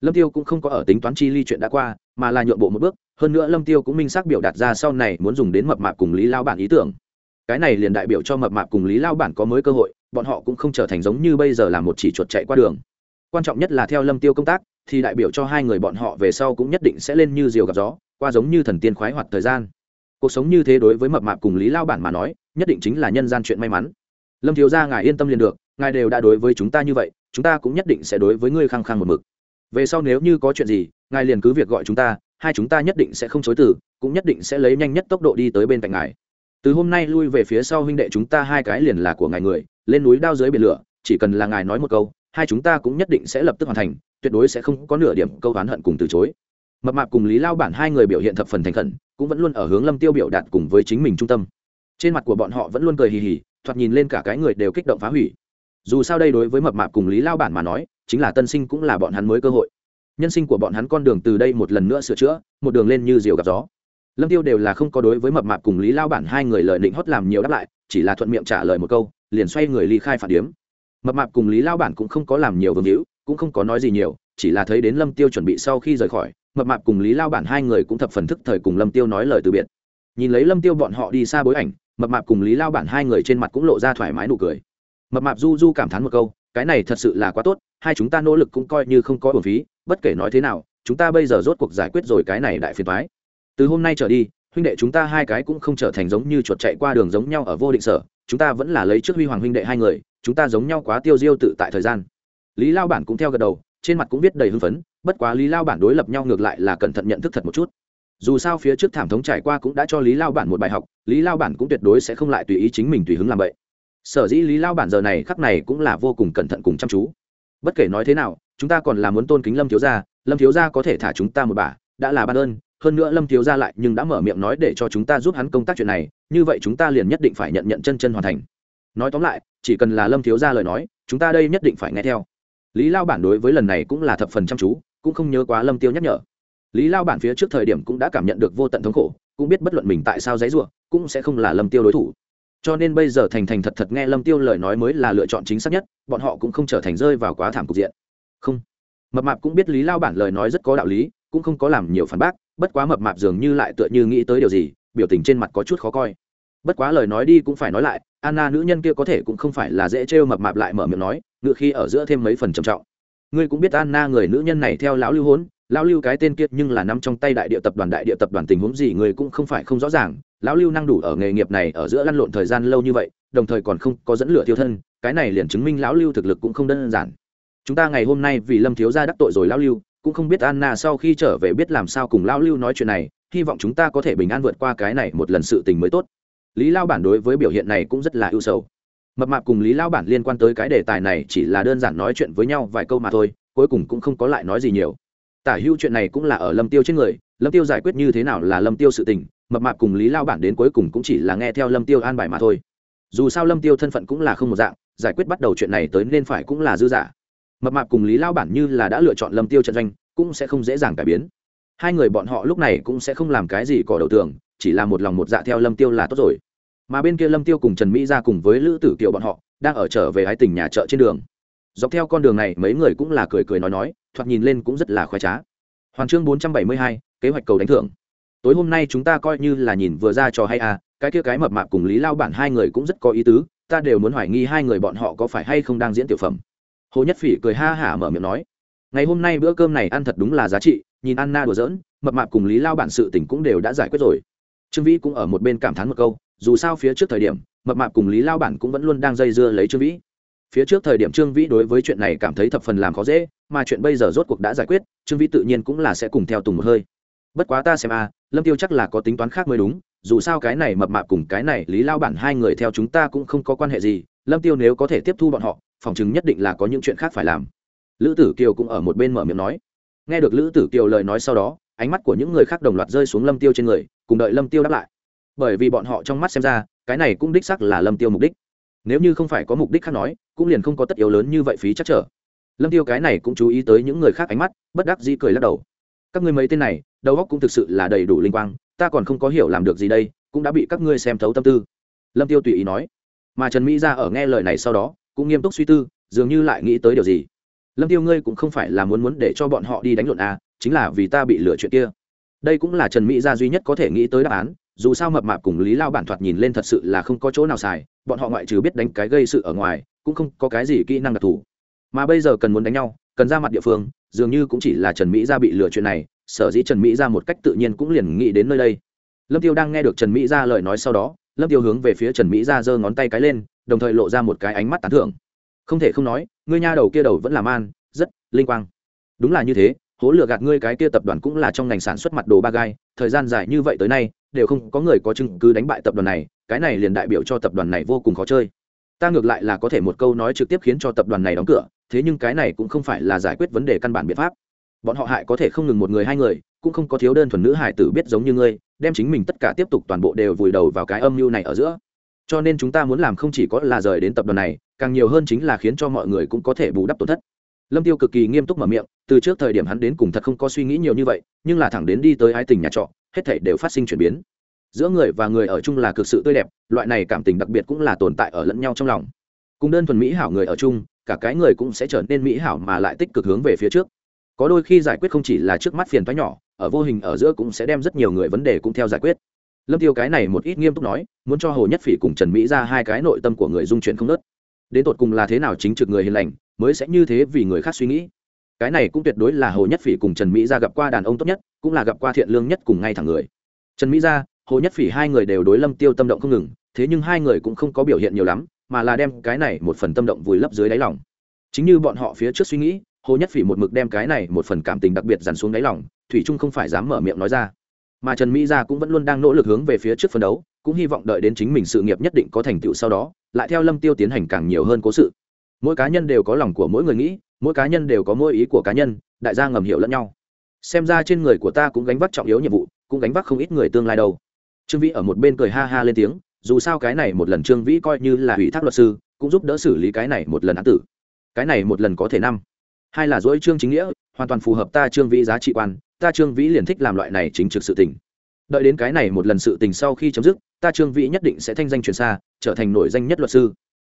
lâm tiêu cũng không có ở tính toán chi ly chuyện đã qua, mà là nhượng bộ một bước, hơn nữa lâm tiêu cũng minh xác biểu đạt ra sau này muốn dùng đến mập mạp cùng lý lao bản ý tưởng. Cái này liền đại biểu cho mập mạp cùng lý lao bản có mới cơ hội, bọn họ cũng không trở thành giống như bây giờ là một chỉ chuột chạy qua đường. Quan trọng nhất là theo lâm tiêu công tác, thì đại biểu cho hai người bọn họ về sau cũng nhất định sẽ lên như diều gặp gió, qua giống như thần tiên khoái hoạt thời gian. Cuộc sống như thế đối với mập mạp cùng lý lao bản mà nói, nhất định chính là nhân gian chuyện may mắn. Lâm thiếu gia ngài yên tâm liền được, ngài đều đã đối với chúng ta như vậy, chúng ta cũng nhất định sẽ đối với ngươi khăng khăng một mực về sau nếu như có chuyện gì, ngài liền cứ việc gọi chúng ta, hai chúng ta nhất định sẽ không chối từ, cũng nhất định sẽ lấy nhanh nhất tốc độ đi tới bên cạnh ngài. Từ hôm nay lui về phía sau huynh đệ chúng ta hai cái liền là của ngài người, lên núi đao dưới biển lửa, chỉ cần là ngài nói một câu, hai chúng ta cũng nhất định sẽ lập tức hoàn thành, tuyệt đối sẽ không có nửa điểm câu oán hận cùng từ chối. Mập mạp cùng lý lao bản hai người biểu hiện thập phần thành khẩn, cũng vẫn luôn ở hướng lâm tiêu biểu đạt cùng với chính mình trung tâm. Trên mặt của bọn họ vẫn luôn cười hì hì, thoạt nhìn lên cả cái người đều kích động phá hủy. Dù sao đây đối với mập mạp cùng lý lao bản mà nói chính là tân sinh cũng là bọn hắn mới cơ hội. Nhân sinh của bọn hắn con đường từ đây một lần nữa sửa chữa, một đường lên như diều gặp gió. Lâm tiêu đều là không có đối với mập mạp cùng lý lao bản hai người lời định hót làm nhiều đáp lại, chỉ là thuận miệng trả lời một câu, liền xoay người ly khai phản điếm. Mập mạp cùng lý lao bản cũng không có làm nhiều vương hữu, cũng không có nói gì nhiều, chỉ là thấy đến lâm tiêu chuẩn bị sau khi rời khỏi, mập mạp cùng lý lao bản hai người cũng thập phần thức thời cùng lâm tiêu nói lời từ biệt. Nhìn lấy lâm tiêu bọn họ đi xa bối ảnh, mập mạp cùng lý lao bản hai người trên mặt cũng lộ ra thoải mái nụ cười. Mập mạp du du cảm thán một câu cái này thật sự là quá tốt, hai chúng ta nỗ lực cũng coi như không có bổn phí, bất kể nói thế nào, chúng ta bây giờ rốt cuộc giải quyết rồi cái này đại phiền thoái từ hôm nay trở đi, huynh đệ chúng ta hai cái cũng không trở thành giống như chuột chạy qua đường giống nhau ở vô định sở, chúng ta vẫn là lấy trước huy hoàng huynh đệ hai người, chúng ta giống nhau quá tiêu diêu tự tại thời gian. Lý lao bản cũng theo gật đầu, trên mặt cũng viết đầy hưng phấn, bất quá lý lao bản đối lập nhau ngược lại là cẩn thận nhận thức thật một chút. Dù sao phía trước thảm thống trải qua cũng đã cho lý lao bản một bài học, lý lao bản cũng tuyệt đối sẽ không lại tùy ý chính mình tùy hứng làm vậy sở dĩ lý lao bản giờ này khắc này cũng là vô cùng cẩn thận cùng chăm chú. Bất kể nói thế nào, chúng ta còn là muốn tôn kính lâm thiếu gia, lâm thiếu gia có thể thả chúng ta một bà, đã là ban ơn. Hơn nữa lâm thiếu gia lại nhưng đã mở miệng nói để cho chúng ta giúp hắn công tác chuyện này, như vậy chúng ta liền nhất định phải nhận nhận chân chân hoàn thành. Nói tóm lại, chỉ cần là lâm thiếu gia lời nói, chúng ta đây nhất định phải nghe theo. Lý lao bản đối với lần này cũng là thập phần chăm chú, cũng không nhớ quá lâm tiêu nhắc nhở. Lý lao bản phía trước thời điểm cũng đã cảm nhận được vô tận thống khổ, cũng biết bất luận mình tại sao dãy ruộng cũng sẽ không là lâm tiêu đối thủ cho nên bây giờ thành thành thật thật nghe lâm tiêu lời nói mới là lựa chọn chính xác nhất, bọn họ cũng không trở thành rơi vào quá thảm cục diện. Không. Mập mạp cũng biết lý lao bản lời nói rất có đạo lý, cũng không có làm nhiều phản bác, bất quá mập mạp dường như lại tựa như nghĩ tới điều gì, biểu tình trên mặt có chút khó coi. Bất quá lời nói đi cũng phải nói lại, anna nữ nhân kia có thể cũng không phải là dễ trêu mập mạp lại mở miệng nói ngựa khi ở giữa thêm mấy phần trầm trọng. Ngươi cũng biết anna người nữ nhân này theo lão lưu hốn lão lưu cái tên kiệt nhưng là nắm trong tay đại địa tập đoàn, đại địa tập đoàn tình huống gì người cũng không phải không rõ ràng. Lão lưu năng đủ ở nghề nghiệp này, ở giữa lăn lộn thời gian lâu như vậy, đồng thời còn không có dẫn lửa thiêu thân, cái này liền chứng minh lão lưu thực lực cũng không đơn giản. Chúng ta ngày hôm nay vì lâm thiếu gia đắc tội rồi lão lưu, cũng không biết anna sau khi trở về biết làm sao cùng lão lưu nói chuyện này, hy vọng chúng ta có thể bình an vượt qua cái này một lần sự tình mới tốt. Lý lao bản đối với biểu hiện này cũng rất là ưu sầu. Mập mạp cùng lý lao bản liên quan tới cái đề tài này chỉ là đơn giản nói chuyện với nhau vài câu mà thôi, cuối cùng cũng không có lại nói gì nhiều tả hữu chuyện này cũng là ở lâm tiêu trên người, lâm tiêu giải quyết như thế nào là lâm tiêu sự tình, mập mạp cùng lý lao bản đến cuối cùng cũng chỉ là nghe theo lâm tiêu an bài mà thôi. Dù sao lâm tiêu thân phận cũng là không một dạng, giải quyết bắt đầu chuyện này tới nên phải cũng là dư giả. Mập mạp cùng lý lao bản như là đã lựa chọn lâm tiêu trận doanh, cũng sẽ không dễ dàng cải biến. Hai người bọn họ lúc này cũng sẽ không làm cái gì cỏ đầu tường, chỉ là một lòng một dạ theo lâm tiêu là tốt rồi. Mà bên kia lâm tiêu cùng trần mỹ ra cùng với lữ tử kiều bọn họ, đang ở trở về hái tỉnh nhà chợ trên đường. Dọc theo con đường này, mấy người cũng là cười cười nói nói thoạt nhìn lên cũng rất là khoái trá. Hoàn chương bốn trăm bảy mươi hai, kế hoạch cầu đánh thưởng. Tối hôm nay chúng ta coi như là nhìn vừa ra trò hay à cái kia cái mập mạp cùng lý lao bản hai người cũng rất có ý tứ, ta đều muốn hoài nghi hai người bọn họ có phải hay không đang diễn tiểu phẩm. Hồ nhất phỉ cười ha hả mở miệng nói, ngày hôm nay bữa cơm này ăn thật đúng là giá trị, nhìn anna đùa giỡn, mập mạp cùng lý lao bản sự tình cũng đều đã giải quyết rồi. Trương vĩ cũng ở một bên cảm thán một câu, dù sao phía trước thời điểm, mập mạp cùng lý lao bản cũng vẫn luôn đang dây dưa lấy trương vĩ phía trước thời điểm trương vĩ đối với chuyện này cảm thấy thập phần làm khó dễ, mà chuyện bây giờ rốt cuộc đã giải quyết, trương vĩ tự nhiên cũng là sẽ cùng theo tùng một hơi. Bất quá ta xem a, lâm tiêu chắc là có tính toán khác mới đúng, dù sao cái này mập mạp cùng cái này lý lao bản hai người theo chúng ta cũng không có quan hệ gì, lâm tiêu nếu có thể tiếp thu bọn họ, phòng chứng nhất định là có những chuyện khác phải làm. Lữ tử kiều cũng ở một bên mở miệng nói. Nghe được lữ tử kiều lời nói sau đó, ánh mắt của những người khác đồng loạt rơi xuống lâm tiêu trên người, cùng đợi lâm tiêu đáp lại. Bởi vì bọn họ trong mắt xem ra, cái này cũng đích sắc là lâm tiêu mục đích nếu như không phải có mục đích khác nói, cũng liền không có tất yếu lớn như vậy phí chắc trở. Lâm tiêu cái này cũng chú ý tới những người khác ánh mắt, bất đắc dĩ cười lắc đầu. Các ngươi mấy tên này, đầu óc cũng thực sự là đầy đủ linh quang, ta còn không có hiểu làm được gì đây, cũng đã bị các ngươi xem thấu tâm tư. Lâm tiêu tùy ý nói. Mà trần mỹ ra ở nghe lời này sau đó, cũng nghiêm túc suy tư, dường như lại nghĩ tới điều gì. Lâm tiêu ngươi cũng không phải là muốn muốn để cho bọn họ đi đánh lộn à chính là vì ta bị lừa chuyện kia. Đây cũng là trần mỹ gia duy nhất có thể nghĩ tới đáp án dù sao mập mạp cùng lý lao bản thoạt nhìn lên thật sự là không có chỗ nào xài, bọn họ ngoại trừ biết đánh cái gây sự ở ngoài, cũng không có cái gì kỹ năng đặc thù. Mà bây giờ cần muốn đánh nhau, cần ra mặt địa phương, dường như cũng chỉ là trần mỹ gia bị lừa chuyện này, sở dĩ trần mỹ ra một cách tự nhiên cũng liền nghĩ đến nơi đây. Lâm tiêu đang nghe được trần mỹ ra lời nói sau đó, lâm tiêu hướng về phía trần mỹ ra giơ ngón tay cái lên, đồng thời lộ ra một cái ánh mắt tán thưởng. Không thể không nói, ngươi nha đầu kia đầu vẫn làm an rất linh quang. Đúng là như thế hố lừa gạt ngươi cái kia tập đoàn cũng là trong ngành sản xuất mặt đồ ba gai, thời gian dài như vậy tới nay, đều không có người có chứng cứ đánh bại tập đoàn này, cái này liền đại biểu cho tập đoàn này vô cùng khó chơi. Ta ngược lại là có thể một câu nói trực tiếp khiến cho tập đoàn này đóng cửa, thế nhưng cái này cũng không phải là giải quyết vấn đề căn bản biện pháp. Bọn họ hại có thể không ngừng một người hai người, cũng không có thiếu đơn thuần nữ hải tử biết giống như ngươi, đem chính mình tất cả tiếp tục toàn bộ đều vùi đầu vào cái âm mưu này ở giữa. Cho nên chúng ta muốn làm không chỉ có là rời đến tập đoàn này, càng nhiều hơn chính là khiến cho mọi người cũng có thể bù đắp tổn thất lâm tiêu cực kỳ nghiêm túc mở miệng, từ trước thời điểm hắn đến cùng thật không có suy nghĩ nhiều như vậy, nhưng là thẳng đến đi tới ái tình nhà trọ, hết thảy đều phát sinh chuyển biến. Giữa người và người ở chung là cực sự tươi đẹp, loại này cảm tình đặc biệt cũng là tồn tại ở lẫn nhau trong lòng. Cùng đơn thuần mỹ hảo người ở chung, cả cái người cũng sẽ trở nên mỹ hảo mà lại tích cực hướng về phía trước. Có đôi khi giải quyết không chỉ là trước mắt phiền toái nhỏ, ở vô hình ở giữa cũng sẽ đem rất nhiều người vấn đề cũng theo giải quyết. Lâm tiêu cái này một ít nghiêm túc nói, muốn cho hồ nhất phỉ cùng trần mỹ ra hai cái nội tâm của người dung chuyển không nớt đến tột cùng là thế nào chính trực người hiền lành, mới sẽ như thế vì người khác suy nghĩ. Cái này cũng tuyệt đối là hồ nhất phỉ cùng trần mỹ gia gặp qua đàn ông tốt nhất, cũng là gặp qua thiện lương nhất cùng ngay thẳng người. Trần mỹ gia, hồ nhất phỉ hai người đều đối lâm tiêu tâm động không ngừng, thế nhưng hai người cũng không có biểu hiện nhiều lắm, mà là đem cái này một phần tâm động vùi lấp dưới đáy lòng. Chính như bọn họ phía trước suy nghĩ, hồ nhất phỉ một mực đem cái này một phần cảm tình đặc biệt dằn xuống đáy lòng, thủy trung không phải dám mở miệng nói ra mà trần mỹ gia cũng vẫn luôn đang nỗ lực hướng về phía trước phân đấu, cũng hy vọng đợi đến chính mình sự nghiệp nhất định có thành tựu sau đó, lại theo lâm tiêu tiến hành càng nhiều hơn cố sự. Mỗi cá nhân đều có lòng của mỗi người nghĩ, mỗi cá nhân đều có mỗi ý của cá nhân, đại gia ngầm hiểu lẫn nhau. Xem ra trên người của ta cũng gánh vác trọng yếu nhiệm vụ, cũng gánh vác không ít người tương lai đâu. Trương vĩ ở một bên cười ha ha lên tiếng, dù sao cái này một lần trương vĩ coi như là ủy thác luật sư, cũng giúp đỡ xử lý cái này một lần án tử. Cái này một lần có thể năm. Hai là dỗi trương chính nghĩa, hoàn toàn phù hợp ta trương vĩ giá trị quan ta trương vĩ liền thích làm loại này chính trực sự tình. Đợi đến cái này một lần sự tình sau khi chấm dứt, ta trương vĩ nhất định sẽ thanh danh truyền xa, trở thành nổi danh nhất luật sư.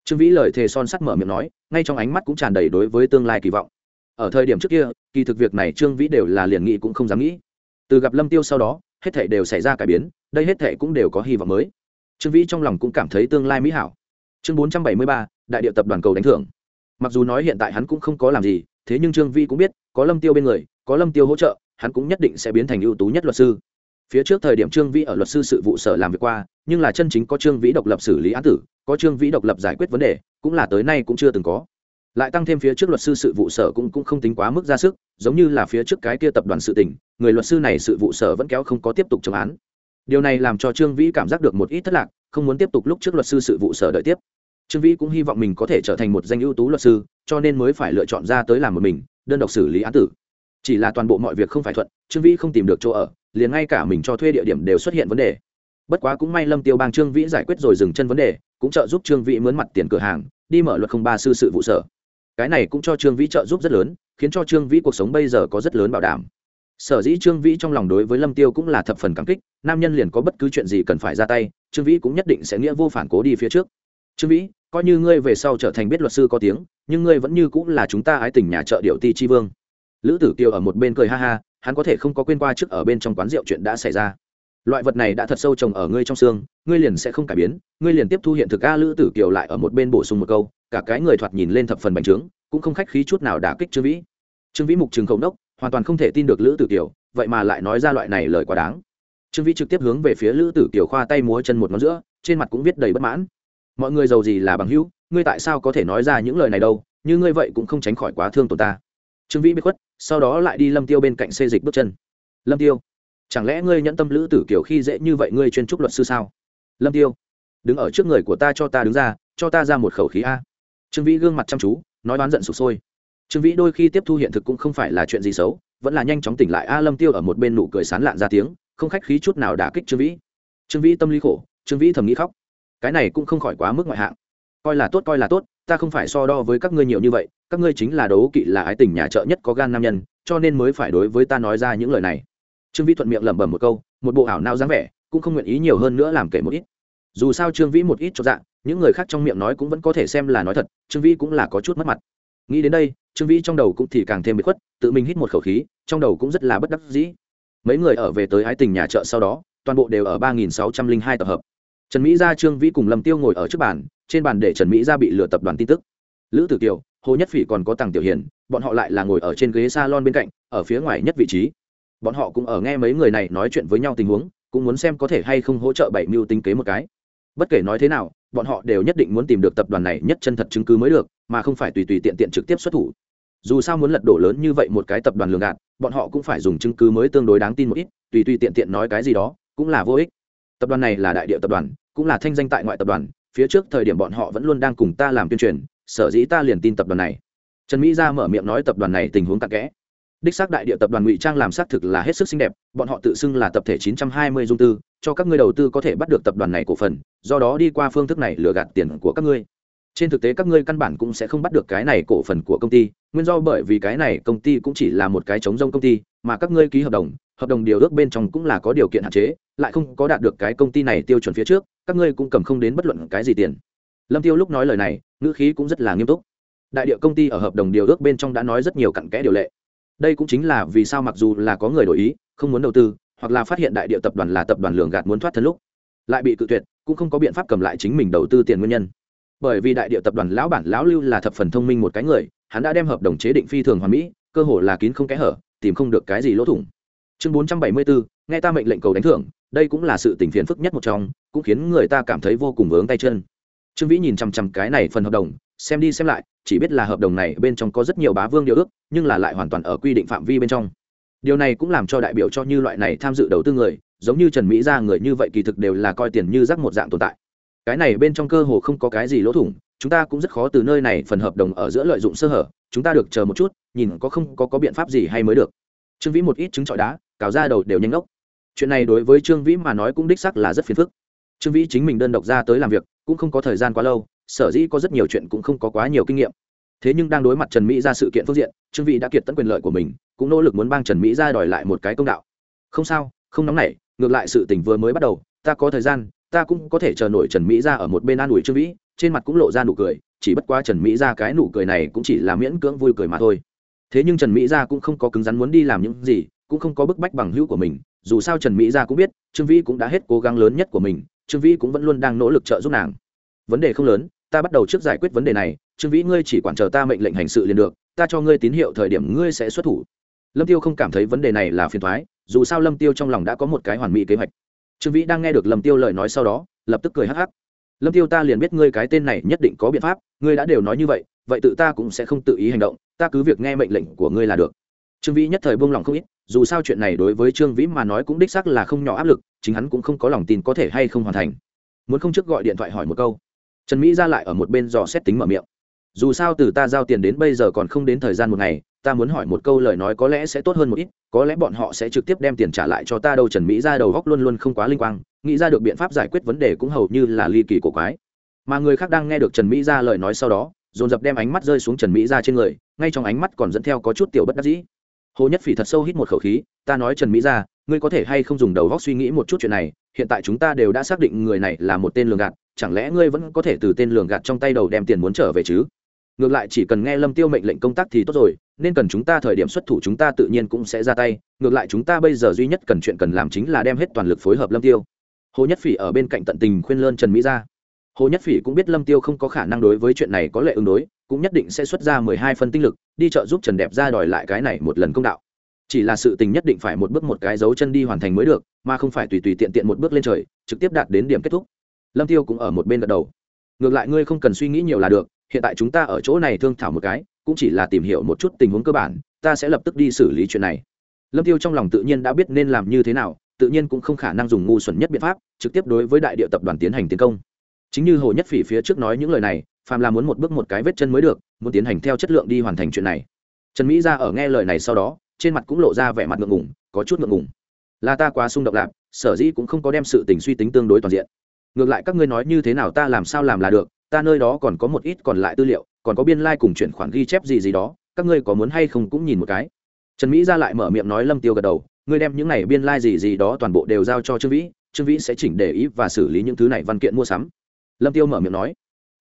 Trương vĩ lời thề son sắt mở miệng nói, ngay trong ánh mắt cũng tràn đầy đối với tương lai kỳ vọng. Ở thời điểm trước kia, kỳ thực việc này trương vĩ đều là liền nghĩ cũng không dám nghĩ. Từ gặp lâm tiêu sau đó, hết thảy đều xảy ra cải biến, đây hết thảy cũng đều có hy vọng mới. Trương vĩ trong lòng cũng cảm thấy tương lai mỹ hảo. Chương bốn trăm bảy mươi ba, đại điệu tập đoàn cầu đánh thưởng. Mặc dù nói hiện tại hắn cũng không có làm gì, thế nhưng trương vĩ cũng biết, có lâm tiêu bên người, có lâm tiêu hỗ trợ hắn cũng nhất định sẽ biến thành ưu tú nhất luật sư. Phía trước thời điểm trương vĩ ở luật sư sự vụ sở làm việc qua, nhưng là chân chính có trương vĩ độc lập xử lý án tử, có trương vĩ độc lập giải quyết vấn đề, cũng là tới nay cũng chưa từng có. Lại tăng thêm phía trước luật sư sự vụ sở cũng cũng không tính quá mức ra sức, giống như là phía trước cái kia tập đoàn sự tỉnh người luật sư này sự vụ sở vẫn kéo không có tiếp tục chống án. Điều này làm cho trương vĩ cảm giác được một ít thất lạc, không muốn tiếp tục lúc trước luật sư sự vụ sở đợi tiếp. Trương vĩ cũng hy vọng mình có thể trở thành một danh ưu tú luật sư, cho nên mới phải lựa chọn ra tới làm một mình, đơn độc xử lý án tử chỉ là toàn bộ mọi việc không phải thuận, trương vĩ không tìm được chỗ ở, liền ngay cả mình cho thuê địa điểm đều xuất hiện vấn đề. Bất quá cũng may lâm tiêu bang trương vĩ giải quyết rồi dừng chân vấn đề, cũng trợ giúp trương vĩ mướn mặt tiền cửa hàng, đi mở luật không ba sư sự vụ sở. Cái này cũng cho trương vĩ trợ giúp rất lớn, khiến cho trương vĩ cuộc sống bây giờ có rất lớn bảo đảm. Sở dĩ trương vĩ trong lòng đối với lâm tiêu cũng là thập phần cảm kích, nam nhân liền có bất cứ chuyện gì cần phải ra tay, trương vĩ cũng nhất định sẽ nghĩa vô phản cố đi phía trước. Trương vĩ, coi như ngươi về sau trở thành biết luật sư có tiếng, nhưng ngươi vẫn như cũng là chúng ta ái tình nhà trợ điệu ti chi vương lữ tử kiều ở một bên cười ha ha, hắn có thể không có quên qua trước ở bên trong quán rượu chuyện đã xảy ra. Loại vật này đã thật sâu trồng ở ngươi trong xương, ngươi liền sẽ không cải biến, ngươi liền tiếp thu hiện thực a lữ tử kiều lại ở một bên bổ sung một câu, cả cái người thoạt nhìn lên thập phần bành trướng, cũng không khách khí chút nào đả kích trương vĩ. Trương vĩ mục trường khổng đốc hoàn toàn không thể tin được lữ tử kiều, vậy mà lại nói ra loại này lời quá đáng. Trương vĩ trực tiếp hướng về phía lữ tử kiều khoa tay múa chân một ngón giữa, trên mặt cũng viết đầy bất mãn. Mọi người giàu gì là bằng hữu, ngươi tại sao có thể nói ra những lời này đâu, như ngươi vậy cũng không tránh khỏi quá thương tổn ta. Trương vĩ bị khuất sau đó lại đi lâm tiêu bên cạnh xê dịch bước chân. Lâm tiêu, chẳng lẽ ngươi nhẫn tâm lữ tử kiểu khi dễ như vậy ngươi chuyên trúc luật sư sao? Lâm tiêu, đứng ở trước người của ta cho ta đứng ra, cho ta ra một khẩu khí a. Trương vĩ gương mặt chăm chú, nói đoán giận sụp sôi. Trương vĩ đôi khi tiếp thu hiện thực cũng không phải là chuyện gì xấu, vẫn là nhanh chóng tỉnh lại a lâm tiêu ở một bên nụ cười sán lạn ra tiếng, không khách khí chút nào đả kích trương vĩ. Trương vĩ tâm lý khổ, trương vĩ thầm nghĩ khóc. Cái này cũng không khỏi quá mức ngoại hạng. Coi là tốt, coi là tốt ta không phải so đo với các ngươi nhiều như vậy, các ngươi chính là đấu kỵ là ái tình nhà trợ nhất có gan nam nhân, cho nên mới phải đối với ta nói ra những lời này. Trương vĩ thuận miệng lẩm bẩm một câu, một bộ ảo nao dáng vẻ, cũng không nguyện ý nhiều hơn nữa làm kể một ít. Dù sao trương vĩ một ít cho dạng, những người khác trong miệng nói cũng vẫn có thể xem là nói thật, trương vĩ cũng là có chút mất mặt. Nghĩ đến đây, trương vĩ trong đầu cũng thì càng thêm bị khuất, tự mình hít một khẩu khí, trong đầu cũng rất là bất đắc dĩ. Mấy người ở về tới ái tình nhà chợ sau đó, toàn bộ đều ở ba nghìn sáu trăm linh hai tập hợp. Trần mỹ gia, trương vĩ cùng lâm tiêu ngồi ở trước bàn trên bàn để trần mỹ gia bị lừa tập đoàn tin tức. Lữ tử kiều, hồ nhất phỉ còn có tàng tiểu hiền, bọn họ lại là ngồi ở trên ghế salon bên cạnh, ở phía ngoài nhất vị trí. Bọn họ cũng ở nghe mấy người này nói chuyện với nhau tình huống, cũng muốn xem có thể hay không hỗ trợ bảy mưu tính kế một cái. Bất kể nói thế nào, bọn họ đều nhất định muốn tìm được tập đoàn này nhất chân thật chứng cứ mới được, mà không phải tùy tùy tiện tiện trực tiếp xuất thủ. Dù sao muốn lật đổ lớn như vậy một cái tập đoàn lường gạt, bọn họ cũng phải dùng chứng cứ mới tương đối đáng tin một ít, tùy tùy tiện tiện nói cái gì đó, cũng là vô ích. Tập đoàn này là đại địa tập đoàn, cũng là thanh danh tại ngoại tập đoàn phía trước thời điểm bọn họ vẫn luôn đang cùng ta làm tuyên truyền, sở dĩ ta liền tin tập đoàn này. Trần mỹ ra mở miệng nói tập đoàn này tình huống tạc kẽ. Đích xác đại địa tập đoàn ngụy trang làm xác thực là hết sức xinh đẹp, bọn họ tự xưng là tập thể 920 dung tư, cho các ngươi đầu tư có thể bắt được tập đoàn này cổ phần, do đó đi qua phương thức này lừa gạt tiền của các ngươi trên thực tế các ngươi căn bản cũng sẽ không bắt được cái này cổ phần của công ty, nguyên do bởi vì cái này công ty cũng chỉ là một cái chống rông công ty, mà các ngươi ký hợp đồng hợp đồng điều ước bên trong cũng là có điều kiện hạn chế, lại không có đạt được cái công ty này tiêu chuẩn phía trước, các ngươi cũng cầm không đến bất luận cái gì tiền. Lâm tiêu lúc nói lời này, ngữ khí cũng rất là nghiêm túc. Đại địa công ty ở hợp đồng điều ước bên trong đã nói rất nhiều cặn kẽ điều lệ. Đây cũng chính là vì sao mặc dù là có người đổi ý, không muốn đầu tư, hoặc là phát hiện đại địa tập đoàn là tập đoàn lường gạt muốn thoát thân lúc, lại bị cự tuyệt, cũng không có biện pháp cầm lại chính mình đầu tư tiền nguyên nhân bởi vì đại địa tập đoàn lão bản lão lưu là thập phần thông minh một cái người, hắn đã đem hợp đồng chế định phi thường hoàn mỹ, cơ hồ là kín không kẽ hở, tìm không được cái gì lỗ thủng. Chương bốn trăm bảy mươi bốn nghe ta mệnh lệnh cầu đánh thưởng, đây cũng là sự tình phiền phức nhất một trong, cũng khiến người ta cảm thấy vô cùng vướng tay chân. Trương vĩ nhìn chằm chằm cái này phần hợp đồng, xem đi xem lại, chỉ biết là hợp đồng này bên trong có rất nhiều bá vương điều ước, nhưng là lại hoàn toàn ở quy định phạm vi bên trong. Điều này cũng làm cho đại biểu cho như loại này tham dự đầu tư người, giống như trần mỹ ra người như vậy kỳ thực đều là coi tiền như rác một dạng tồn tại cái này bên trong cơ hồ không có cái gì lỗ thủng, chúng ta cũng rất khó từ nơi này phần hợp đồng ở giữa lợi dụng sơ hở, chúng ta được chờ một chút, nhìn có không có có biện pháp gì hay mới được. Trương vĩ một ít trứng trọi đá, cào ra đầu đều nhanh ngốc. Chuyện này đối với trương vĩ mà nói cũng đích sắc là rất phiền phức. Trương vĩ chính mình đơn độc ra tới làm việc, cũng không có thời gian quá lâu, sở dĩ có rất nhiều chuyện cũng không có quá nhiều kinh nghiệm. Thế nhưng đang đối mặt trần mỹ ra sự kiện phương diện, trương vĩ đã kiệt tận quyền lợi của mình, cũng nỗ lực muốn bang trần mỹ ra đòi lại một cái công đạo. Không sao, không nóng nảy, ngược lại sự tình vừa mới bắt đầu, ta có thời gian ta cũng có thể chờ nổi trần mỹ ra ở một bên an ủi trương vĩ, trên mặt cũng lộ ra nụ cười, chỉ bất quá trần mỹ ra cái nụ cười này cũng chỉ là miễn cưỡng vui cười mà thôi. Thế nhưng trần mỹ ra cũng không có cứng rắn muốn đi làm những gì, cũng không có bức bách bằng hữu của mình, dù sao trần mỹ ra cũng biết, trương vĩ cũng đã hết cố gắng lớn nhất của mình, trương vĩ cũng vẫn luôn đang nỗ lực trợ giúp nàng. Vấn đề không lớn, ta bắt đầu trước giải quyết vấn đề này, trương vĩ ngươi chỉ quản chờ ta mệnh lệnh hành sự liền được, ta cho ngươi tín hiệu thời điểm ngươi sẽ xuất thủ. Lâm tiêu không cảm thấy vấn đề này là phiền thoái dù sao lâm tiêu trong lòng đã có một cái hoàn mỹ kế hoạch trương vĩ đang nghe được lâm tiêu lời nói sau đó, lập tức cười hắc hắc. Lâm tiêu ta liền biết ngươi cái tên này nhất định có biện pháp, ngươi đã đều nói như vậy vậy tự ta cũng sẽ không tự ý hành động, ta cứ việc nghe mệnh lệnh của ngươi là được. Trương vĩ nhất thời buông lòng không ít, dù sao chuyện này đối với trương vĩ mà nói cũng đích xác là không nhỏ áp lực, chính hắn cũng không có lòng tin có thể hay không hoàn thành. Muốn không trước gọi điện thoại hỏi một câu. Trần mỹ ra lại ở một bên dò xét tính mở miệng. Dù sao từ ta giao tiền đến bây giờ còn không đến thời gian một ngày ta muốn hỏi một câu lời nói có lẽ sẽ tốt hơn một ít, có lẽ bọn họ sẽ trực tiếp đem tiền trả lại cho ta đâu, trần mỹ ra đầu góc luôn luôn không quá linh quang, nghĩ ra được biện pháp giải quyết vấn đề cũng hầu như là ly kỳ của quái. Mà người khác đang nghe được trần mỹ ra lời nói sau đó, dồn dập đem ánh mắt rơi xuống trần mỹ ra trên người, ngay trong ánh mắt còn dẫn theo có chút tiểu bất đắc dĩ. Hồ nhất phỉ thật sâu hít một khẩu khí, ta nói trần mỹ ra, ngươi có thể hay không dùng đầu góc suy nghĩ một chút chuyện này, hiện tại chúng ta đều đã xác định người này là một tên lường gạt, chẳng lẽ ngươi vẫn có thể từ tên lường gạt trong tay đầu đem tiền muốn trở về chứ? Ngược lại chỉ cần nghe lâm tiêu mệnh lệnh công tác thì tốt rồi nên cần chúng ta thời điểm xuất thủ chúng ta tự nhiên cũng sẽ ra tay, ngược lại chúng ta bây giờ duy nhất cần chuyện cần làm chính là đem hết toàn lực phối hợp lâm tiêu. Hồ nhất phỉ ở bên cạnh tận tình khuyên lơn trần mỹ ra. Hồ nhất phỉ cũng biết lâm tiêu không có khả năng đối với chuyện này có lệ ứng đối, cũng nhất định sẽ xuất ra mười hai phân tinh lực, đi chợ giúp trần đẹp ra đòi lại cái này một lần công đạo. Chỉ là sự tình nhất định phải một bước một cái dấu chân đi hoàn thành mới được, mà không phải tùy tùy tiện tiện một bước lên trời, trực tiếp đạt đến điểm kết thúc. Lâm tiêu cũng ở một bên gật đầu. Ngược lại ngươi không cần suy nghĩ nhiều là được, hiện tại chúng ta ở chỗ này thương thảo một cái cũng chỉ là tìm hiểu một chút tình huống cơ bản, ta sẽ lập tức đi xử lý chuyện này. Lâm tiêu trong lòng tự nhiên đã biết nên làm như thế nào, tự nhiên cũng không khả năng dùng ngu xuẩn nhất biện pháp, trực tiếp đối với đại địa tập đoàn tiến hành tiến công. Chính như hồ nhất phỉ phía trước nói những lời này, phàm là muốn một bước một cái vết chân mới được, muốn tiến hành theo chất lượng đi hoàn thành chuyện này. Trần mỹ ra ở nghe lời này sau đó, trên mặt cũng lộ ra vẻ mặt ngượng ngùng, có chút ngượng ngùng. Là ta quá xung động lạc sở dĩ cũng không có đem sự tình suy tính tương đối toàn diện. Ngược lại các ngươi nói như thế nào ta làm sao làm là được ta nơi đó còn có một ít còn lại tư liệu, còn có biên lai、like、cùng chuyển khoản ghi chép gì gì đó, các ngươi có muốn hay không cũng nhìn một cái. Trần mỹ ra lại mở miệng nói lâm tiêu gật đầu, ngươi đem những này biên lai、like、gì gì đó toàn bộ đều giao cho trương vĩ trương vĩ sẽ chỉnh để ý và xử lý những thứ này văn kiện mua sắm. Lâm tiêu mở miệng nói.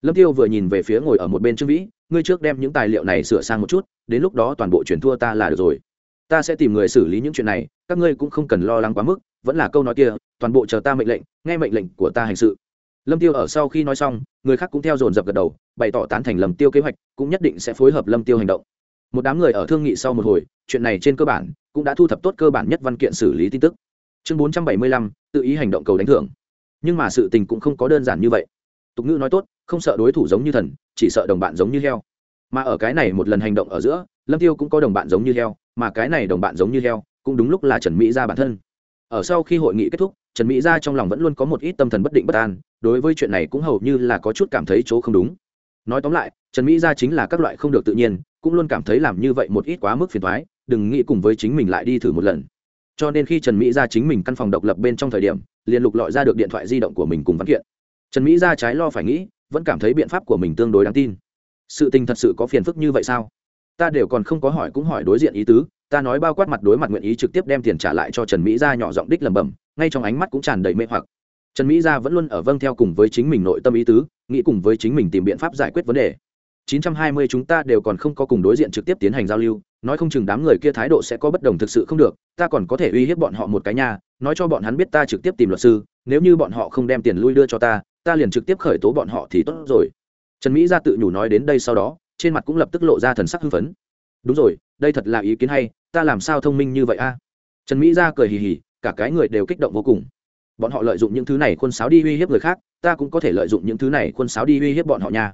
Lâm tiêu vừa nhìn về phía ngồi ở một bên trương vĩ, ngươi trước đem những tài liệu này sửa sang một chút, đến lúc đó toàn bộ chuyển thua ta là được rồi. Ta sẽ tìm người xử lý những chuyện này, các ngươi cũng không cần lo lắng quá mức, vẫn là câu nói kia, toàn bộ chờ ta mệnh lệnh, nghe mệnh lệnh của ta hành sự lâm tiêu ở sau khi nói xong người khác cũng theo dồn dập gật đầu bày tỏ tán thành lâm tiêu kế hoạch cũng nhất định sẽ phối hợp lâm tiêu hành động. Một đám người ở thương nghị sau một hồi chuyện này trên cơ bản cũng đã thu thập tốt cơ bản nhất văn kiện xử lý tin tức. Chương 475, tự ý hành động cầu đánh thưởng. Nhưng mà sự tình cũng không có đơn giản như vậy. Tục ngữ nói tốt không sợ đối thủ giống như thần chỉ sợ đồng bạn giống như heo. Mà ở cái này một lần hành động ở giữa lâm tiêu cũng có đồng bạn giống như heo mà cái này đồng bạn giống như heo cũng đúng lúc là trần mỹ gia bản thân. Ở sau khi hội nghị kết thúc trần mỹ gia trong lòng vẫn luôn có một ít tâm thần bất định bất an đối với chuyện này cũng hầu như là có chút cảm thấy chỗ không đúng. Nói tóm lại, trần mỹ gia chính là các loại không được tự nhiên, cũng luôn cảm thấy làm như vậy một ít quá mức phiền thoái đừng nghĩ cùng với chính mình lại đi thử một lần. Cho nên khi trần mỹ gia chính mình căn phòng độc lập bên trong thời điểm, liền lục lọi ra được điện thoại di động của mình cùng văn kiện. Trần mỹ gia trái lo phải nghĩ, vẫn cảm thấy biện pháp của mình tương đối đáng tin. Sự tình thật sự có phiền phức như vậy sao? Ta đều còn không có hỏi cũng hỏi đối diện ý tứ, ta nói bao quát mặt đối mặt nguyện ý trực tiếp đem tiền trả lại cho trần mỹ gia nhỏ giọng đích lẩm bẩm, ngay trong ánh mắt cũng tràn đầy mê hoặc trần mỹ gia vẫn luôn ở vâng theo cùng với chính mình nội tâm ý tứ, nghĩ cùng với chính mình tìm biện pháp giải quyết vấn đề. 920 chúng ta đều còn không có cùng đối diện trực tiếp tiến hành giao lưu, nói không chừng đám người kia thái độ sẽ có bất đồng thực sự không được, ta còn có thể uy hiếp bọn họ một cái nha, nói cho bọn hắn biết ta trực tiếp tìm luật sư, nếu như bọn họ không đem tiền lui đưa cho ta ta liền trực tiếp khởi tố bọn họ thì tốt rồi. Trần mỹ gia tự nhủ nói đến đây sau đó, trên mặt cũng lập tức lộ ra thần sắc hưng phấn. Đúng rồi, đây thật là ý kiến hay, ta làm sao thông minh như vậy a? Trần mỹ gia cười hì hì, cả cái người đều kích động vô cùng bọn họ lợi dụng những thứ này khuôn sáo đi uy hiếp người khác, ta cũng có thể lợi dụng những thứ này khuôn sáo đi uy hiếp bọn họ nha.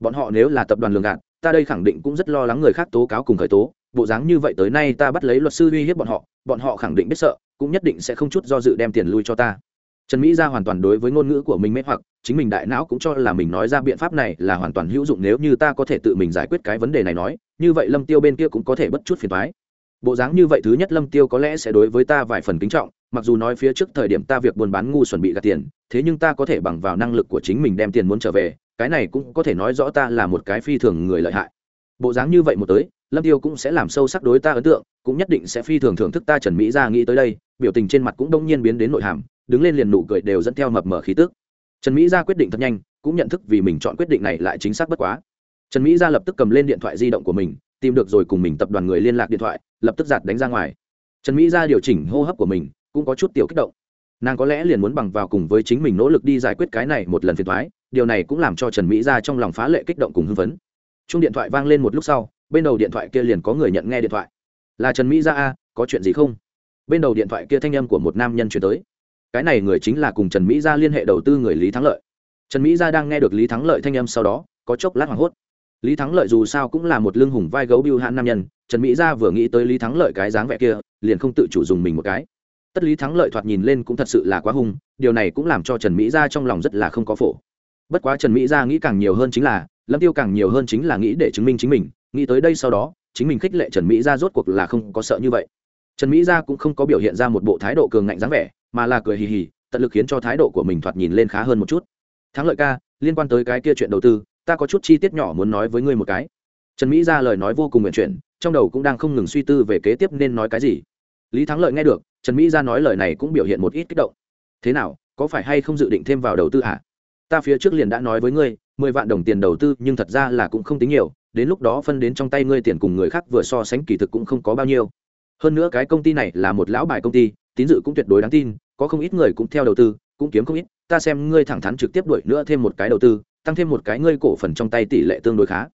Bọn họ nếu là tập đoàn lường gạt, ta đây khẳng định cũng rất lo lắng người khác tố cáo cùng khởi tố. Bộ dáng như vậy tới nay ta bắt lấy luật sư uy hiếp bọn họ bọn họ khẳng định biết sợ, cũng nhất định sẽ không chút do dự đem tiền lui cho ta. Trần mỹ Gia hoàn toàn đối với ngôn ngữ của mình mê hoặc, chính mình đại não cũng cho là mình nói ra biện pháp này là hoàn toàn hữu dụng nếu như ta có thể tự mình giải quyết cái vấn đề này nói, như vậy lâm tiêu bên kia cũng có thể bất chút phiền thoái bộ dáng như vậy thứ nhất lâm tiêu có lẽ sẽ đối với ta vài phần kính trọng mặc dù nói phía trước thời điểm ta việc buôn bán ngu xuẩn bị gạt tiền, thế nhưng ta có thể bằng vào năng lực của chính mình đem tiền muốn trở về, cái này cũng có thể nói rõ ta là một cái phi thường người lợi hại. Bộ dáng như vậy một tới, lâm tiêu cũng sẽ làm sâu sắc đối ta ấn tượng, cũng nhất định sẽ phi thường thưởng thức ta trần mỹ ra nghĩ tới đây, biểu tình trên mặt cũng đông nhiên biến đến nội hàm, đứng lên liền nụ cười đều dẫn theo mập mở khí tức. Trần mỹ ra quyết định thật nhanh, cũng nhận thức vì mình chọn quyết định này lại chính xác bất quá. Trần mỹ ra lập tức cầm lên điện thoại di động của mình, tìm được rồi cùng mình tập đoàn người liên lạc điện thoại, lập tức giạt đánh ra ngoài. Trần mỹ ra điều chỉnh hô hấp của mình cũng có chút tiểu kích động. Nàng có lẽ liền muốn bằng vào cùng với chính mình nỗ lực đi giải quyết cái này một lần phiền thoái điều này cũng làm cho trần mỹ ra trong lòng phá lệ kích động cùng hưng phấn. Chung điện thoại vang lên một lúc sau, bên đầu điện thoại kia liền có người nhận nghe điện thoại. Là trần mỹ ra a, có chuyện gì không? Bên đầu điện thoại kia thanh âm của một nam nhân chuyển tới. Cái này người chính là cùng trần mỹ gia liên hệ đầu tư người lý thắng lợi. Trần mỹ gia đang nghe được lý thắng lợi thanh âm sau đó, có chốc lát hoảng hốt. Lý thắng lợi dù sao cũng là một lưng hùng vai gấu biêu hãn nam nhân, trần mỹ gia vừa nghĩ tới lý thắng lợi cái dáng vẻ kia, liền không tự chủ dùng mình một cái tất lý thắng lợi thoạt nhìn lên cũng thật sự là quá hung, điều này cũng làm cho trần mỹ gia trong lòng rất là không có phổ. Bất quá trần mỹ gia nghĩ càng nhiều hơn chính là, lâm tiêu càng nhiều hơn chính là nghĩ để chứng minh chính mình, nghĩ tới đây sau đó, chính mình khích lệ trần mỹ gia rốt cuộc là không có sợ như vậy. Trần mỹ gia cũng không có biểu hiện ra một bộ thái độ cường ngạnh dáng vẻ, mà là cười hì hì, tận lực khiến cho thái độ của mình thoạt nhìn lên khá hơn một chút. Thắng lợi ca, liên quan tới cái kia chuyện đầu tư, ta có chút chi tiết nhỏ muốn nói với ngươi một cái. Trần mỹ ra lời nói vô cùng nguyện chuyển, trong đầu cũng đang không ngừng suy tư về kế tiếp nên nói cái gì lý thắng lợi nghe được, trần mỹ ra nói lời này cũng biểu hiện một ít kích động. Thế nào, có phải hay không dự định thêm vào đầu tư hả? Ta phía trước liền đã nói với ngươi, mười vạn đồng tiền đầu tư nhưng thật ra là cũng không tính nhiều, đến lúc đó phân đến trong tay ngươi tiền cùng người khác vừa so sánh kỳ thực cũng không có bao nhiêu. Hơn nữa cái công ty này là một lão bài công ty, tín dự cũng tuyệt đối đáng tin, có không ít người cũng theo đầu tư, cũng kiếm không ít, ta xem ngươi thẳng thắn trực tiếp đuổi nữa thêm một cái đầu tư, tăng thêm một cái ngươi cổ phần trong tay tỷ lệ tương đối khá.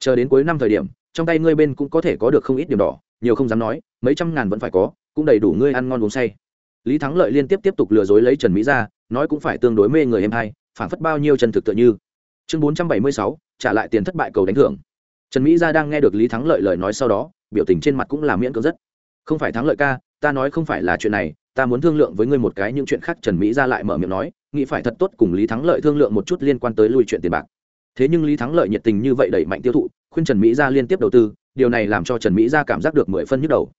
Chờ đến cuối năm thời điểm, trong tay ngươi bên cũng có thể có được không ít điểm đỏ, nhiều không dám nói, mấy trăm ngàn vẫn phải có cũng đầy đủ ngươi ăn ngon uống say. Lý thắng lợi liên tiếp tiếp tục lừa dối lấy trần mỹ ra, nói cũng phải tương đối mê người em hay, phản phất bao nhiêu chân thực tựa như. Chương bốn trăm bảy mươi sáu, trả lại tiền thất bại cầu đánh thưởng. Trần mỹ gia đang nghe được lý thắng lợi lời nói sau đó, biểu tình trên mặt cũng là miễn cưỡng rất. Không phải thắng lợi ca, ta nói không phải là chuyện này, ta muốn thương lượng với ngươi một cái những chuyện khác, trần mỹ gia lại mở miệng nói, nghĩ phải thật tốt cùng lý thắng lợi thương lượng một chút liên quan tới lui chuyện tiền bạc. Thế nhưng lý thắng lợi nhiệt tình như vậy đẩy mạnh tiêu thụ, khuyên trần mỹ gia liên tiếp đầu tư, điều này làm cho trần mỹ gia cảm giác được mười phân nhức đầu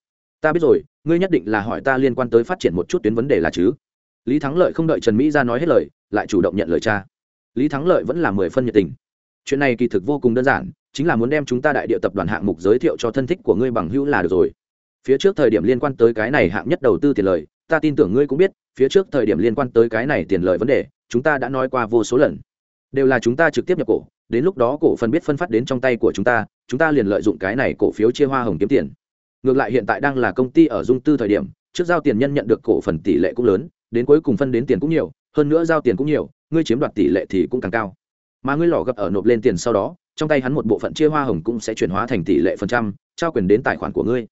ta biết rồi, ngươi nhất định là hỏi ta liên quan tới phát triển một chút tuyến vấn đề là chứ? Lý thắng lợi không đợi trần mỹ gia nói hết lời, lại chủ động nhận lời cha. Lý thắng lợi vẫn là mười phân nhiệt tình. Chuyện này kỳ thực vô cùng đơn giản, chính là muốn đem chúng ta đại địa tập đoàn hạng mục giới thiệu cho thân thích của ngươi bằng hữu là được rồi. Phía trước thời điểm liên quan tới cái này hạng nhất đầu tư tiền lời, ta tin tưởng ngươi cũng biết, phía trước thời điểm liên quan tới cái này tiền lợi vấn đề, chúng ta đã nói qua vô số lần. Đều là chúng ta trực tiếp nhập cổ, đến lúc đó cổ phần biết phân phát đến trong tay của chúng ta chúng ta liền lợi dụng cái này cổ phiếu chia hoa hồng kiếm tiền ngược lại hiện tại đang là công ty ở dung tư thời điểm, trước giao tiền nhân nhận được cổ phần tỷ lệ cũng lớn, đến cuối cùng phân đến tiền cũng nhiều, hơn nữa giao tiền cũng nhiều, ngươi chiếm đoạt tỷ lệ thì cũng càng cao. Mà ngươi lò gập ở nộp lên tiền sau đó, trong tay hắn một bộ phận chia hoa hồng cũng sẽ chuyển hóa thành tỷ lệ phần trăm, trao quyền đến tài khoản của ngươi.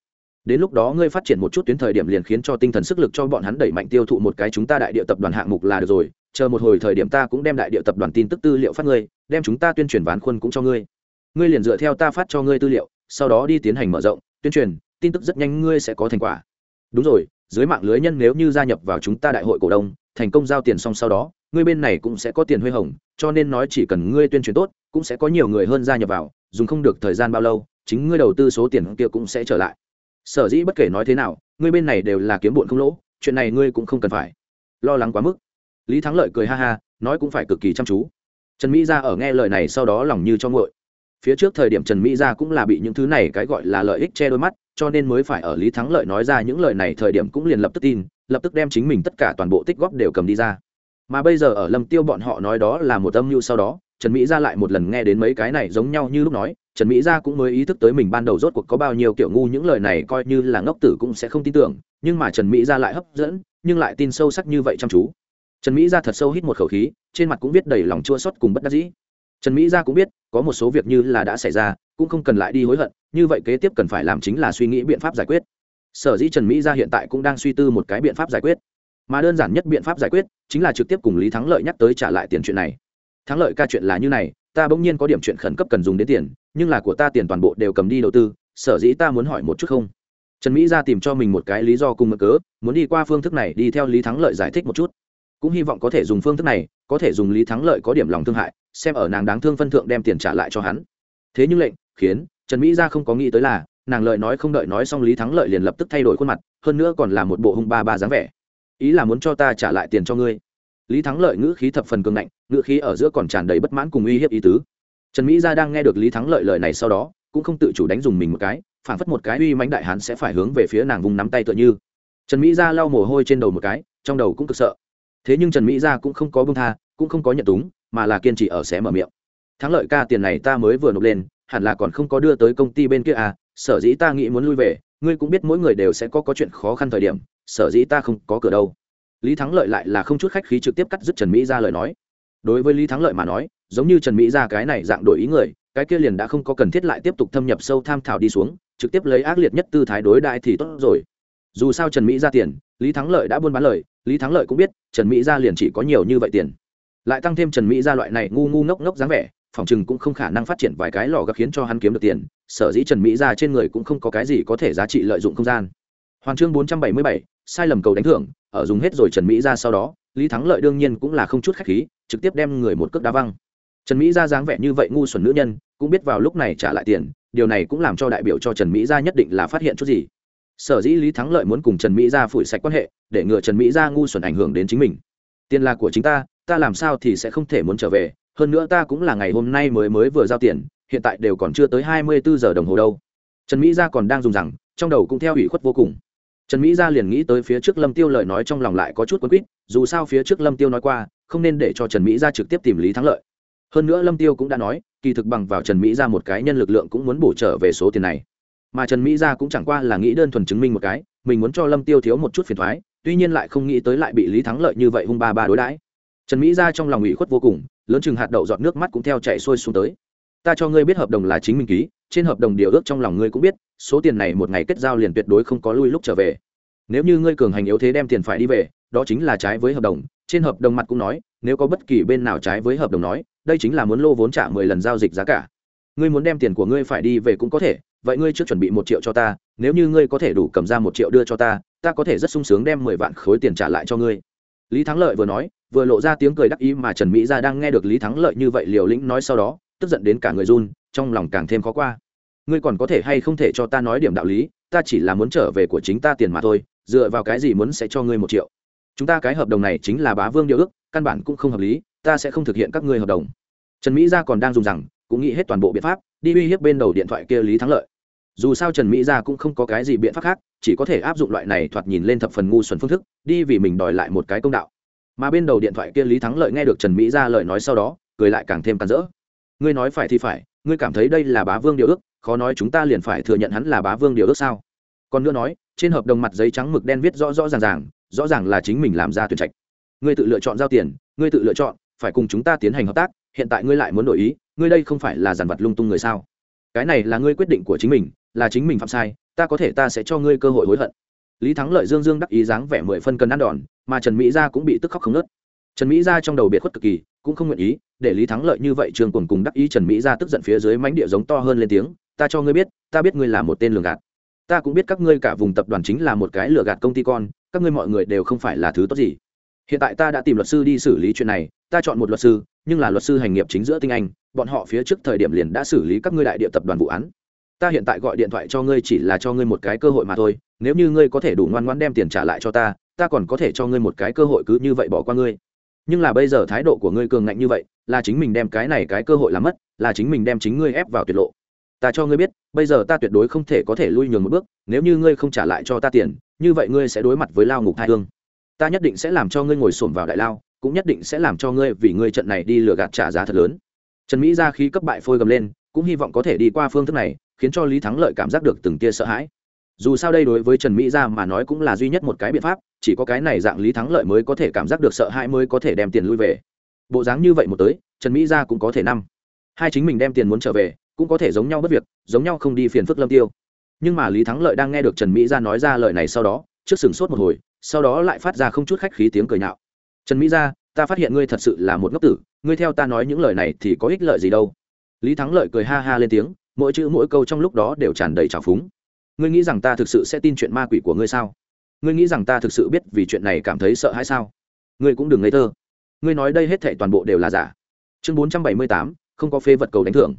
Đến lúc đó ngươi phát triển một chút tuyến thời điểm liền khiến cho tinh thần sức lực cho bọn hắn đẩy mạnh tiêu thụ một cái chúng ta đại địa tập đoàn hạng mục là được rồi, chờ một hồi thời điểm ta cũng đem đại địa tập đoàn tin tức tư liệu phát ngươi, đem chúng ta tuyên truyền ván khuôn cũng cho ngươi. Ngươi liền dựa theo ta phát cho ngươi tư liệu, sau đó đi tiến hành mở rộng, tuyên truyền tin tức rất nhanh ngươi sẽ có thành quả. Đúng rồi, dưới mạng lưới nhân nếu như gia nhập vào chúng ta đại hội cổ đông, thành công giao tiền xong sau đó, ngươi bên này cũng sẽ có tiền huê hồng, cho nên nói chỉ cần ngươi tuyên truyền tốt, cũng sẽ có nhiều người hơn gia nhập vào, dùng không được thời gian bao lâu, chính ngươi đầu tư số tiền kia cũng sẽ trở lại. Sở dĩ bất kể nói thế nào, ngươi bên này đều là kiếm bụn không lỗ, chuyện này ngươi cũng không cần phải lo lắng quá mức. Lý thắng lợi cười ha ha, nói cũng phải cực kỳ chăm chú. Trần mỹ gia ở nghe lời này sau đó lòng như cho ngội phía trước thời điểm trần mỹ gia cũng là bị những thứ này cái gọi là lợi ích che đôi mắt, cho nên mới phải ở lý thắng lợi nói ra những lời này thời điểm cũng liền lập tức tin, lập tức đem chính mình tất cả toàn bộ tích góp đều cầm đi ra. Mà bây giờ ở lâm tiêu bọn họ nói đó là một âm mưu sau đó, trần mỹ gia lại một lần nghe đến mấy cái này giống nhau như lúc nói, trần mỹ gia cũng mới ý thức tới mình ban đầu rốt cuộc có bao nhiêu kiểu ngu, những lời này coi như là ngốc tử cũng sẽ không tin tưởng, nhưng mà trần mỹ gia lại hấp dẫn, nhưng lại tin sâu sắc như vậy chăm chú. Trần mỹ gia thật sâu hít một khẩu khí, trên mặt cũng viết đầy lòng chua xót cùng bất đắc dĩ trần mỹ gia cũng biết, có một số việc như là đã xảy ra, cũng không cần lại đi hối hận, như vậy kế tiếp cần phải làm chính là suy nghĩ biện pháp giải quyết. Sở dĩ trần mỹ gia hiện tại cũng đang suy tư một cái biện pháp giải quyết. Mà đơn giản nhất biện pháp giải quyết, chính là trực tiếp cùng lý thắng lợi nhắc tới trả lại tiền chuyện này. Thắng lợi ca chuyện là như này, ta bỗng nhiên có điểm chuyện khẩn cấp cần dùng đến tiền, nhưng là của ta tiền toàn bộ đều cầm đi đầu tư, sở dĩ ta muốn hỏi một chút không? Trần mỹ ra tìm cho mình một cái lý do cùng mở cớ, muốn đi qua phương thức này đi theo lý thắng lợi giải thích một chút. Cũng hy vọng có thể dùng phương thức này, có thể dùng lý thắng lợi có điểm lòng thương hại xem ở nàng đáng thương phân thượng đem tiền trả lại cho hắn. Thế nhưng lệnh, khiến trần mỹ ra không có nghĩ tới là, nàng lợi nói không đợi nói xong lý thắng lợi liền lập tức thay đổi khuôn mặt, hơn nữa còn là một bộ hung ba ba dáng vẻ. Ý là muốn cho ta trả lại tiền cho ngươi. Lý thắng lợi ngữ khí thập phần cường ngạnh, ngữ khí ở giữa còn tràn đầy bất mãn cùng uy hiếp ý tứ. Trần mỹ gia đang nghe được lý thắng lợi lời này sau đó, cũng không tự chủ đánh dùng mình một cái, phản phất một cái uy mánh đại hán sẽ phải hướng về phía nàng vùng nắm tay tựa như. Trần mỹ gia lau mồ hôi trên đầu một cái, trong đầu cũng cực sợ. Thế nhưng trần mỹ gia cũng không có bông tha, cũng không có nhận túng mà là kiên trì ở xé mở miệng. Thắng lợi ca tiền này ta mới vừa nộp lên, hẳn là còn không có đưa tới công ty bên kia à sở dĩ ta nghĩ muốn lui về, ngươi cũng biết mỗi người đều sẽ có có chuyện khó khăn thời điểm, sở dĩ ta không có cửa đâu. Lý thắng lợi lại là không chút khách khí trực tiếp cắt dứt trần mỹ ra lời nói. Đối với lý thắng lợi mà nói, giống như trần mỹ ra cái này dạng đổi ý người, cái kia liền đã không có cần thiết lại tiếp tục thâm nhập sâu tham thảo đi xuống, trực tiếp lấy ác liệt nhất tư thái đối đại thì tốt rồi. Dù sao trần mỹ ra tiền, lý thắng lợi đã buôn bán lời, lý thắng lợi cũng biết, trần mỹ ra liền chỉ có nhiều như vậy tiền lại tăng thêm trần mỹ ra loại này ngu ngu ngốc ngốc dáng vẻ, phòng chừng cũng không khả năng phát triển vài cái lò gặp khiến cho hắn kiếm được tiền, sở dĩ trần mỹ ra trên người cũng không có cái gì có thể giá trị lợi dụng không gian. Hoàng chương bốn trăm bảy mươi bảy, sai lầm cầu đánh thưởng, ở dùng hết rồi trần mỹ ra sau đó, lý thắng lợi đương nhiên cũng là không chút khách khí, trực tiếp đem người một cước đá văng. Trần mỹ gia dáng vẻ như vậy ngu xuẩn nữ nhân, cũng biết vào lúc này trả lại tiền, điều này cũng làm cho đại biểu cho trần mỹ gia nhất định là phát hiện chút gì. Sở dĩ lý thắng lợi muốn cùng trần mỹ gia phủi sạch quan hệ, để ngừa trần mỹ gia ngu xuẩn ảnh hưởng đến chính mình. Tiền là của chính ta ta làm sao thì sẽ không thể muốn trở về, hơn nữa ta cũng là ngày hôm nay mới mới vừa giao tiền, hiện tại đều còn chưa tới hai mươi bốn giờ đồng hồ đâu. Trần mỹ gia còn đang dùng rằng, trong đầu cũng theo ủy khuất vô cùng. Trần mỹ gia liền nghĩ tới phía trước lâm tiêu lời nói trong lòng lại có chút quấn quýt, dù sao phía trước lâm tiêu nói qua, không nên để cho trần mỹ gia trực tiếp tìm lý thắng lợi. Hơn nữa lâm tiêu cũng đã nói, kỳ thực bằng vào trần mỹ gia một cái nhân lực lượng cũng muốn bổ trở về số tiền này. Mà trần mỹ gia cũng chẳng qua là nghĩ đơn thuần chứng minh một cái, mình muốn cho lâm tiêu thiếu một chút phiền thoái, tuy nhiên lại không nghĩ tới lại bị lý thắng lợi như vậy hung ba ba đối đãi trần mỹ gia trong lòng ủy khuất vô cùng, lớn chừng hạt đậu giọt nước mắt cũng theo chạy xuôi xuống tới. Ta cho ngươi biết hợp đồng là chính mình ký, trên hợp đồng điều ước trong lòng ngươi cũng biết, số tiền này một ngày kết giao liền tuyệt đối không có lui lúc trở về. Nếu như ngươi cường hành yếu thế đem tiền phải đi về, đó chính là trái với hợp đồng, trên hợp đồng mặt cũng nói, nếu có bất kỳ bên nào trái với hợp đồng nói, đây chính là muốn lô vốn trả mười lần giao dịch giá cả. Ngươi muốn đem tiền của ngươi phải đi về cũng có thể, vậy ngươi trước chuẩn bị một triệu cho ta, nếu như ngươi có thể đủ cầm ra một triệu đưa cho ta ta có thể rất sung sướng đem mười vạn khối tiền trả lại cho ngươi. Lý thắng lợi vừa nói vừa lộ ra tiếng cười đắc ý mà trần mỹ gia đang nghe được lý thắng lợi như vậy liều lĩnh nói sau đó, tức giận đến cả người run, trong lòng càng thêm khó qua. Ngươi còn có thể hay không thể cho ta nói điểm đạo lý, ta chỉ là muốn trở về của chính ta tiền mà thôi, dựa vào cái gì muốn sẽ cho ngươi một triệu. Chúng ta cái hợp đồng này chính là bá vương điều ước, căn bản cũng không hợp lý, ta sẽ không thực hiện các ngươi hợp đồng. Trần mỹ gia còn đang dùng rằng, cũng nghĩ hết toàn bộ biện pháp, đi uy hiếp bên đầu điện thoại kia lý thắng lợi. Dù sao trần mỹ gia cũng không có cái gì biện pháp khác, chỉ có thể áp dụng loại này thoạt nhìn lên thập phần ngu xuẩn phương thức, đi vì mình đòi lại một cái công đạo mà bên đầu điện thoại kia lý thắng lợi nghe được trần mỹ gia lời nói sau đó, cười lại càng thêm càn rỡ. Ngươi nói phải thì phải, ngươi cảm thấy đây là bá vương điều ước, khó nói chúng ta liền phải thừa nhận hắn là bá vương điều ước sao? Còn nữa nói, trên hợp đồng mặt giấy trắng mực đen viết rõ rõ ràng ràng, rõ ràng là chính mình làm ra tuyển trạch. Ngươi tự lựa chọn giao tiền, ngươi tự lựa chọn, phải cùng chúng ta tiến hành hợp tác, hiện tại ngươi lại muốn đổi ý, ngươi đây không phải là giàn vật lung tung người sao? Cái này là ngươi quyết định của chính mình, là chính mình phạm sai, ta có thể ta sẽ cho ngươi cơ hội hối hận lý thắng lợi dương dương đắc ý dáng vẻ mười phân cần ăn đòn, mà trần mỹ gia cũng bị tức khóc không nớt trần mỹ gia trong đầu biệt khuất cực kỳ, cũng không nguyện ý để lý thắng lợi như vậy trường cùng cùng đắc ý trần mỹ gia tức giận phía dưới mánh địa giống to hơn lên tiếng, ta cho ngươi biết, ta biết ngươi là một tên lường gạt. Ta cũng biết các ngươi cả vùng tập đoàn chính là một cái lừa gạt công ty con, các ngươi mọi người đều không phải là thứ tốt gì. Hiện tại ta đã tìm luật sư đi xử lý chuyện này, ta chọn một luật sư, nhưng là luật sư hành nghiệp chính giữa tinh anh, bọn họ phía trước thời điểm liền đã xử lý các ngươi đại địa tập đoàn vụ án ta hiện tại gọi điện thoại cho ngươi chỉ là cho ngươi một cái cơ hội mà thôi, nếu như ngươi có thể đủ ngoan ngoãn đem tiền trả lại cho ta ta còn có thể cho ngươi một cái cơ hội cứ như vậy bỏ qua ngươi. Nhưng là bây giờ thái độ của ngươi cường ngạnh như vậy, là chính mình đem cái này cái cơ hội làm mất, là chính mình đem chính ngươi ép vào tuyệt lộ. Ta cho ngươi biết, bây giờ ta tuyệt đối không thể có thể lui nhường một bước, nếu như ngươi không trả lại cho ta tiền, như vậy ngươi sẽ đối mặt với lao ngục thai hương. Ta nhất định sẽ làm cho ngươi ngồi xổm vào đại lao, cũng nhất định sẽ làm cho ngươi vì ngươi trận này đi lừa gạt trả giá thật lớn. Trần mỹ ra khí cấp bại phôi gầm lên, cũng hy vọng có thể đi qua phương thức này khiến cho lý thắng lợi cảm giác được từng tia sợ hãi. Dù sao đây đối với trần mỹ ra mà nói cũng là duy nhất một cái biện pháp, chỉ có cái này dạng lý thắng lợi mới có thể cảm giác được sợ hãi mới có thể đem tiền lui về. Bộ dáng như vậy một tới, trần mỹ ra cũng có thể năm. Hai chính mình đem tiền muốn trở về, cũng có thể giống nhau bất việc, giống nhau không đi phiền phức lâm tiêu. Nhưng mà lý thắng lợi đang nghe được trần mỹ ra nói ra lời này sau đó, trước sừng sốt một hồi, sau đó lại phát ra không chút khách khí tiếng cười nhạo. Trần mỹ ra ta phát hiện ngươi thật sự là một ngốc tử, ngươi theo ta nói những lời này thì có ích lợi gì đâu. Lý thắng lợi cười ha ha lên tiếng mỗi chữ mỗi câu trong lúc đó đều tràn đầy trào phúng. Ngươi nghĩ rằng ta thực sự sẽ tin chuyện ma quỷ của ngươi sao? Ngươi nghĩ rằng ta thực sự biết vì chuyện này cảm thấy sợ hãi sao? Ngươi cũng đừng ngây thơ. Ngươi nói đây hết thệ toàn bộ đều là giả. Chương bốn trăm bảy mươi tám, không có phê vật cầu đánh thưởng.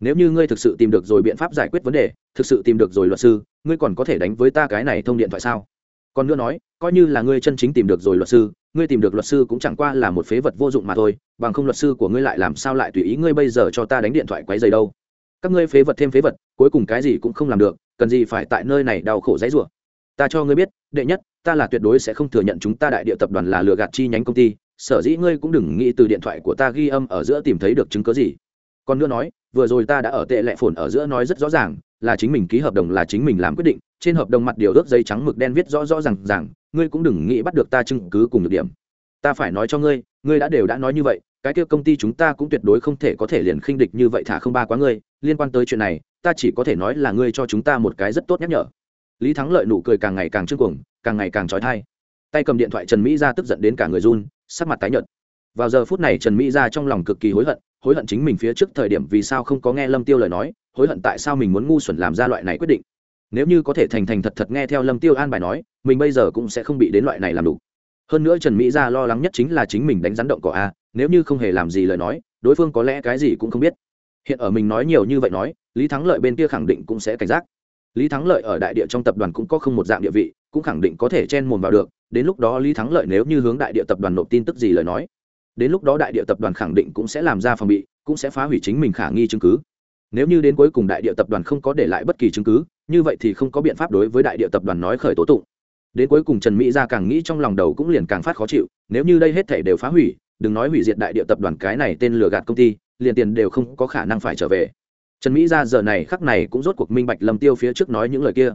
Nếu như ngươi thực sự tìm được rồi biện pháp giải quyết vấn đề, thực sự tìm được rồi luật sư, ngươi còn có thể đánh với ta cái này thông điện thoại sao? Còn nữa nói, coi như là ngươi chân chính tìm được rồi luật sư, ngươi tìm được luật sư cũng chẳng qua là một phế vật vô dụng mà thôi, bằng không luật sư của ngươi lại làm sao lại tùy ý ngươi bây giờ cho ta đánh điện thoại quấy dày đâu? Các ngươi phế vật thêm phế vật, cuối cùng cái gì cũng không làm được, cần gì phải tại nơi này đau khổ dãy rủa. Ta cho ngươi biết, đệ nhất, ta là tuyệt đối sẽ không thừa nhận chúng ta đại địa tập đoàn là lừa gạt chi nhánh công ty, sở dĩ ngươi cũng đừng nghĩ từ điện thoại của ta ghi âm ở giữa tìm thấy được chứng cớ gì. Còn nữa nói, vừa rồi ta đã ở tệ lệ phồn ở giữa nói rất rõ ràng, là chính mình ký hợp đồng là chính mình làm quyết định, trên hợp đồng mặt điều ước giấy trắng mực đen viết rõ rõ r à n g rằng ngươi cũng đừng nghĩ bắt được ta chứng cứ cùng được điểm. Ta phải nói cho ngươi ngươi đã đều đã nói như vậy cái kia công ty chúng ta cũng tuyệt đối không thể có thể liền khinh địch như vậy thả không ba quá ngươi, liên quan tới chuyện này, ta chỉ có thể nói là ngươi cho chúng ta một cái rất tốt nhắc nhở. Lý thắng lợi nụ cười càng ngày càng trương cuồng, càng ngày càng trói thai. Tay cầm điện thoại trần mỹ ra tức giận đến cả người run, sắc mặt tái nhợt. Vào giờ phút này trần mỹ ra trong lòng cực kỳ hối hận hối hận chính mình phía trước thời điểm vì sao không có nghe lâm tiêu lời nói, hối hận tại sao mình muốn ngu xuẩn làm ra loại này quyết định. Nếu như có thể thành thành thật thật nghe theo lâm tiêu an bài nói, mình bây giờ cũng sẽ không bị đến loại này làm đủ. Hơn nữa trần mỹ gia lo lắng nhất chính là chính mình đánh rắn động cỏ a nếu như không hề làm gì lời nói, đối phương có lẽ cái gì cũng không biết. Hiện ở mình nói nhiều như vậy nói, lý thắng lợi bên kia khẳng định cũng sẽ cảnh giác. Lý thắng lợi ở đại địa trong tập đoàn cũng có không một dạng địa vị, cũng khẳng định có thể chen mồm vào được, đến lúc đó lý thắng lợi nếu như hướng đại địa tập đoàn nộp tin tức gì lời nói, đến lúc đó đại địa tập đoàn khẳng định cũng sẽ làm ra phòng bị, cũng sẽ phá hủy chính mình khả nghi chứng cứ. Nếu như đến cuối cùng đại địa tập đoàn không có để lại bất kỳ chứng cứ, như vậy thì không có biện pháp đối với đại địa tập đoàn nói khởi tố tụng. Đến cuối cùng trần mỹ gia càng nghĩ trong lòng đầu cũng liền càng phát khó chịu, nếu như đây hết thể đều phá hủy đừng nói hủy diệt đại địa tập đoàn cái này tên lừa gạt công ty, liền tiền đều không có khả năng phải trở về. Trần mỹ gia giờ này khắc này cũng rốt cuộc minh bạch lâm tiêu phía trước nói những lời kia.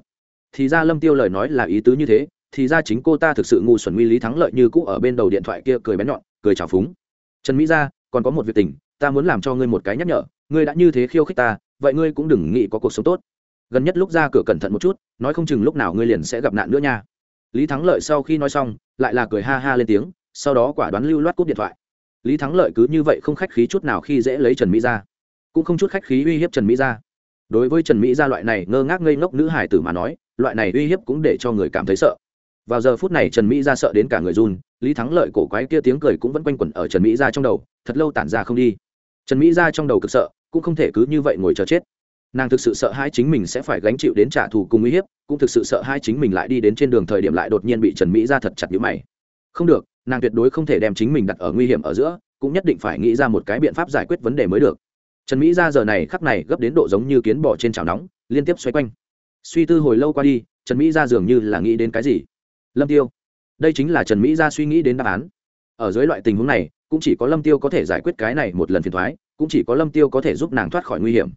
Thì ra lâm tiêu lời nói là ý tứ như thế, thì ra chính cô ta thực sự ngu xuẩn nguy lý thắng lợi như cũ ở bên đầu điện thoại kia cười bén nhọn, cười trào phúng. Trần mỹ gia còn có một việc tình, ta muốn làm cho ngươi một cái nhắc nhở, ngươi đã như thế khiêu khích ta, vậy ngươi cũng đừng nghĩ có cuộc sống tốt. Gần nhất lúc ra cửa cẩn thận một chút, nói không chừng lúc nào ngươi liền sẽ gặp nạn nữa nha. Lý thắng lợi sau khi nói xong, lại là cười ha ha lên tiếng sau đó quả đoán lưu loát cúp điện thoại. Lý thắng lợi cứ như vậy không khách khí chút nào khi dễ lấy trần mỹ ra cũng không chút khách khí uy hiếp trần mỹ ra đối với trần mỹ ra loại này ngơ ngác ngây ngốc nữ hải tử mà nói, loại này uy hiếp cũng để cho người cảm thấy sợ. Vào giờ phút này trần mỹ ra sợ đến cả người run, lý thắng lợi cổ quái kia tiếng cười cũng vẫn quanh quẩn ở trần mỹ ra trong đầu, thật lâu tản ra không đi. Trần mỹ ra trong đầu cực sợ, cũng không thể cứ như vậy ngồi chờ chết. Nàng thực sự sợ hai chính mình sẽ phải gánh chịu đến trả thù cùng uy hiếp, cũng thực sự sợ hai chính mình lại đi đến trên đường thời điểm lại đột nhiên bị trần mỹ ra thật chặt như mày không được, nàng tuyệt đối không thể đem chính mình đặt ở nguy hiểm ở giữa, cũng nhất định phải nghĩ ra một cái biện pháp giải quyết vấn đề mới được. Trần mỹ ra giờ này khắc này gấp đến độ giống như kiến bỏ trên chảo nóng, liên tiếp xoay quanh. Suy tư hồi lâu qua đi, trần mỹ ra dường như là nghĩ đến cái gì? Lâm tiêu. Đây chính là trần mỹ ra suy nghĩ đến đáp án. Ở dưới loại tình huống này, cũng chỉ có lâm tiêu có thể giải quyết cái này một lần phiền thoái cũng chỉ có lâm tiêu có thể giúp nàng thoát khỏi nguy hiểm.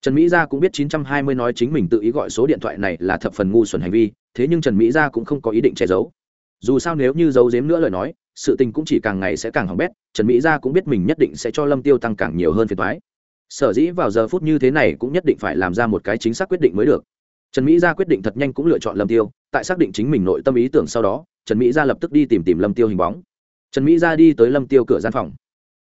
Trần mỹ gia cũng biết 920 nói chính mình tự ý gọi số điện thoại này là thập phần ngu xuẩn hành vi, thế nhưng trần mỹ gia cũng không có ý định che giấu dù sao nếu như giấu giếm nữa lời nói, sự tình cũng chỉ càng ngày sẽ càng hỏng bét, trần mỹ gia cũng biết mình nhất định sẽ cho lâm tiêu tăng càng nhiều hơn phiền toái. Sở dĩ vào giờ phút như thế này cũng nhất định phải làm ra một cái chính xác quyết định mới được. Trần mỹ gia quyết định thật nhanh cũng lựa chọn lâm tiêu, tại xác định chính mình nội tâm ý tưởng sau đó, trần mỹ gia lập tức đi tìm tìm lâm tiêu hình bóng. Trần mỹ gia đi tới lâm tiêu cửa gian phòng.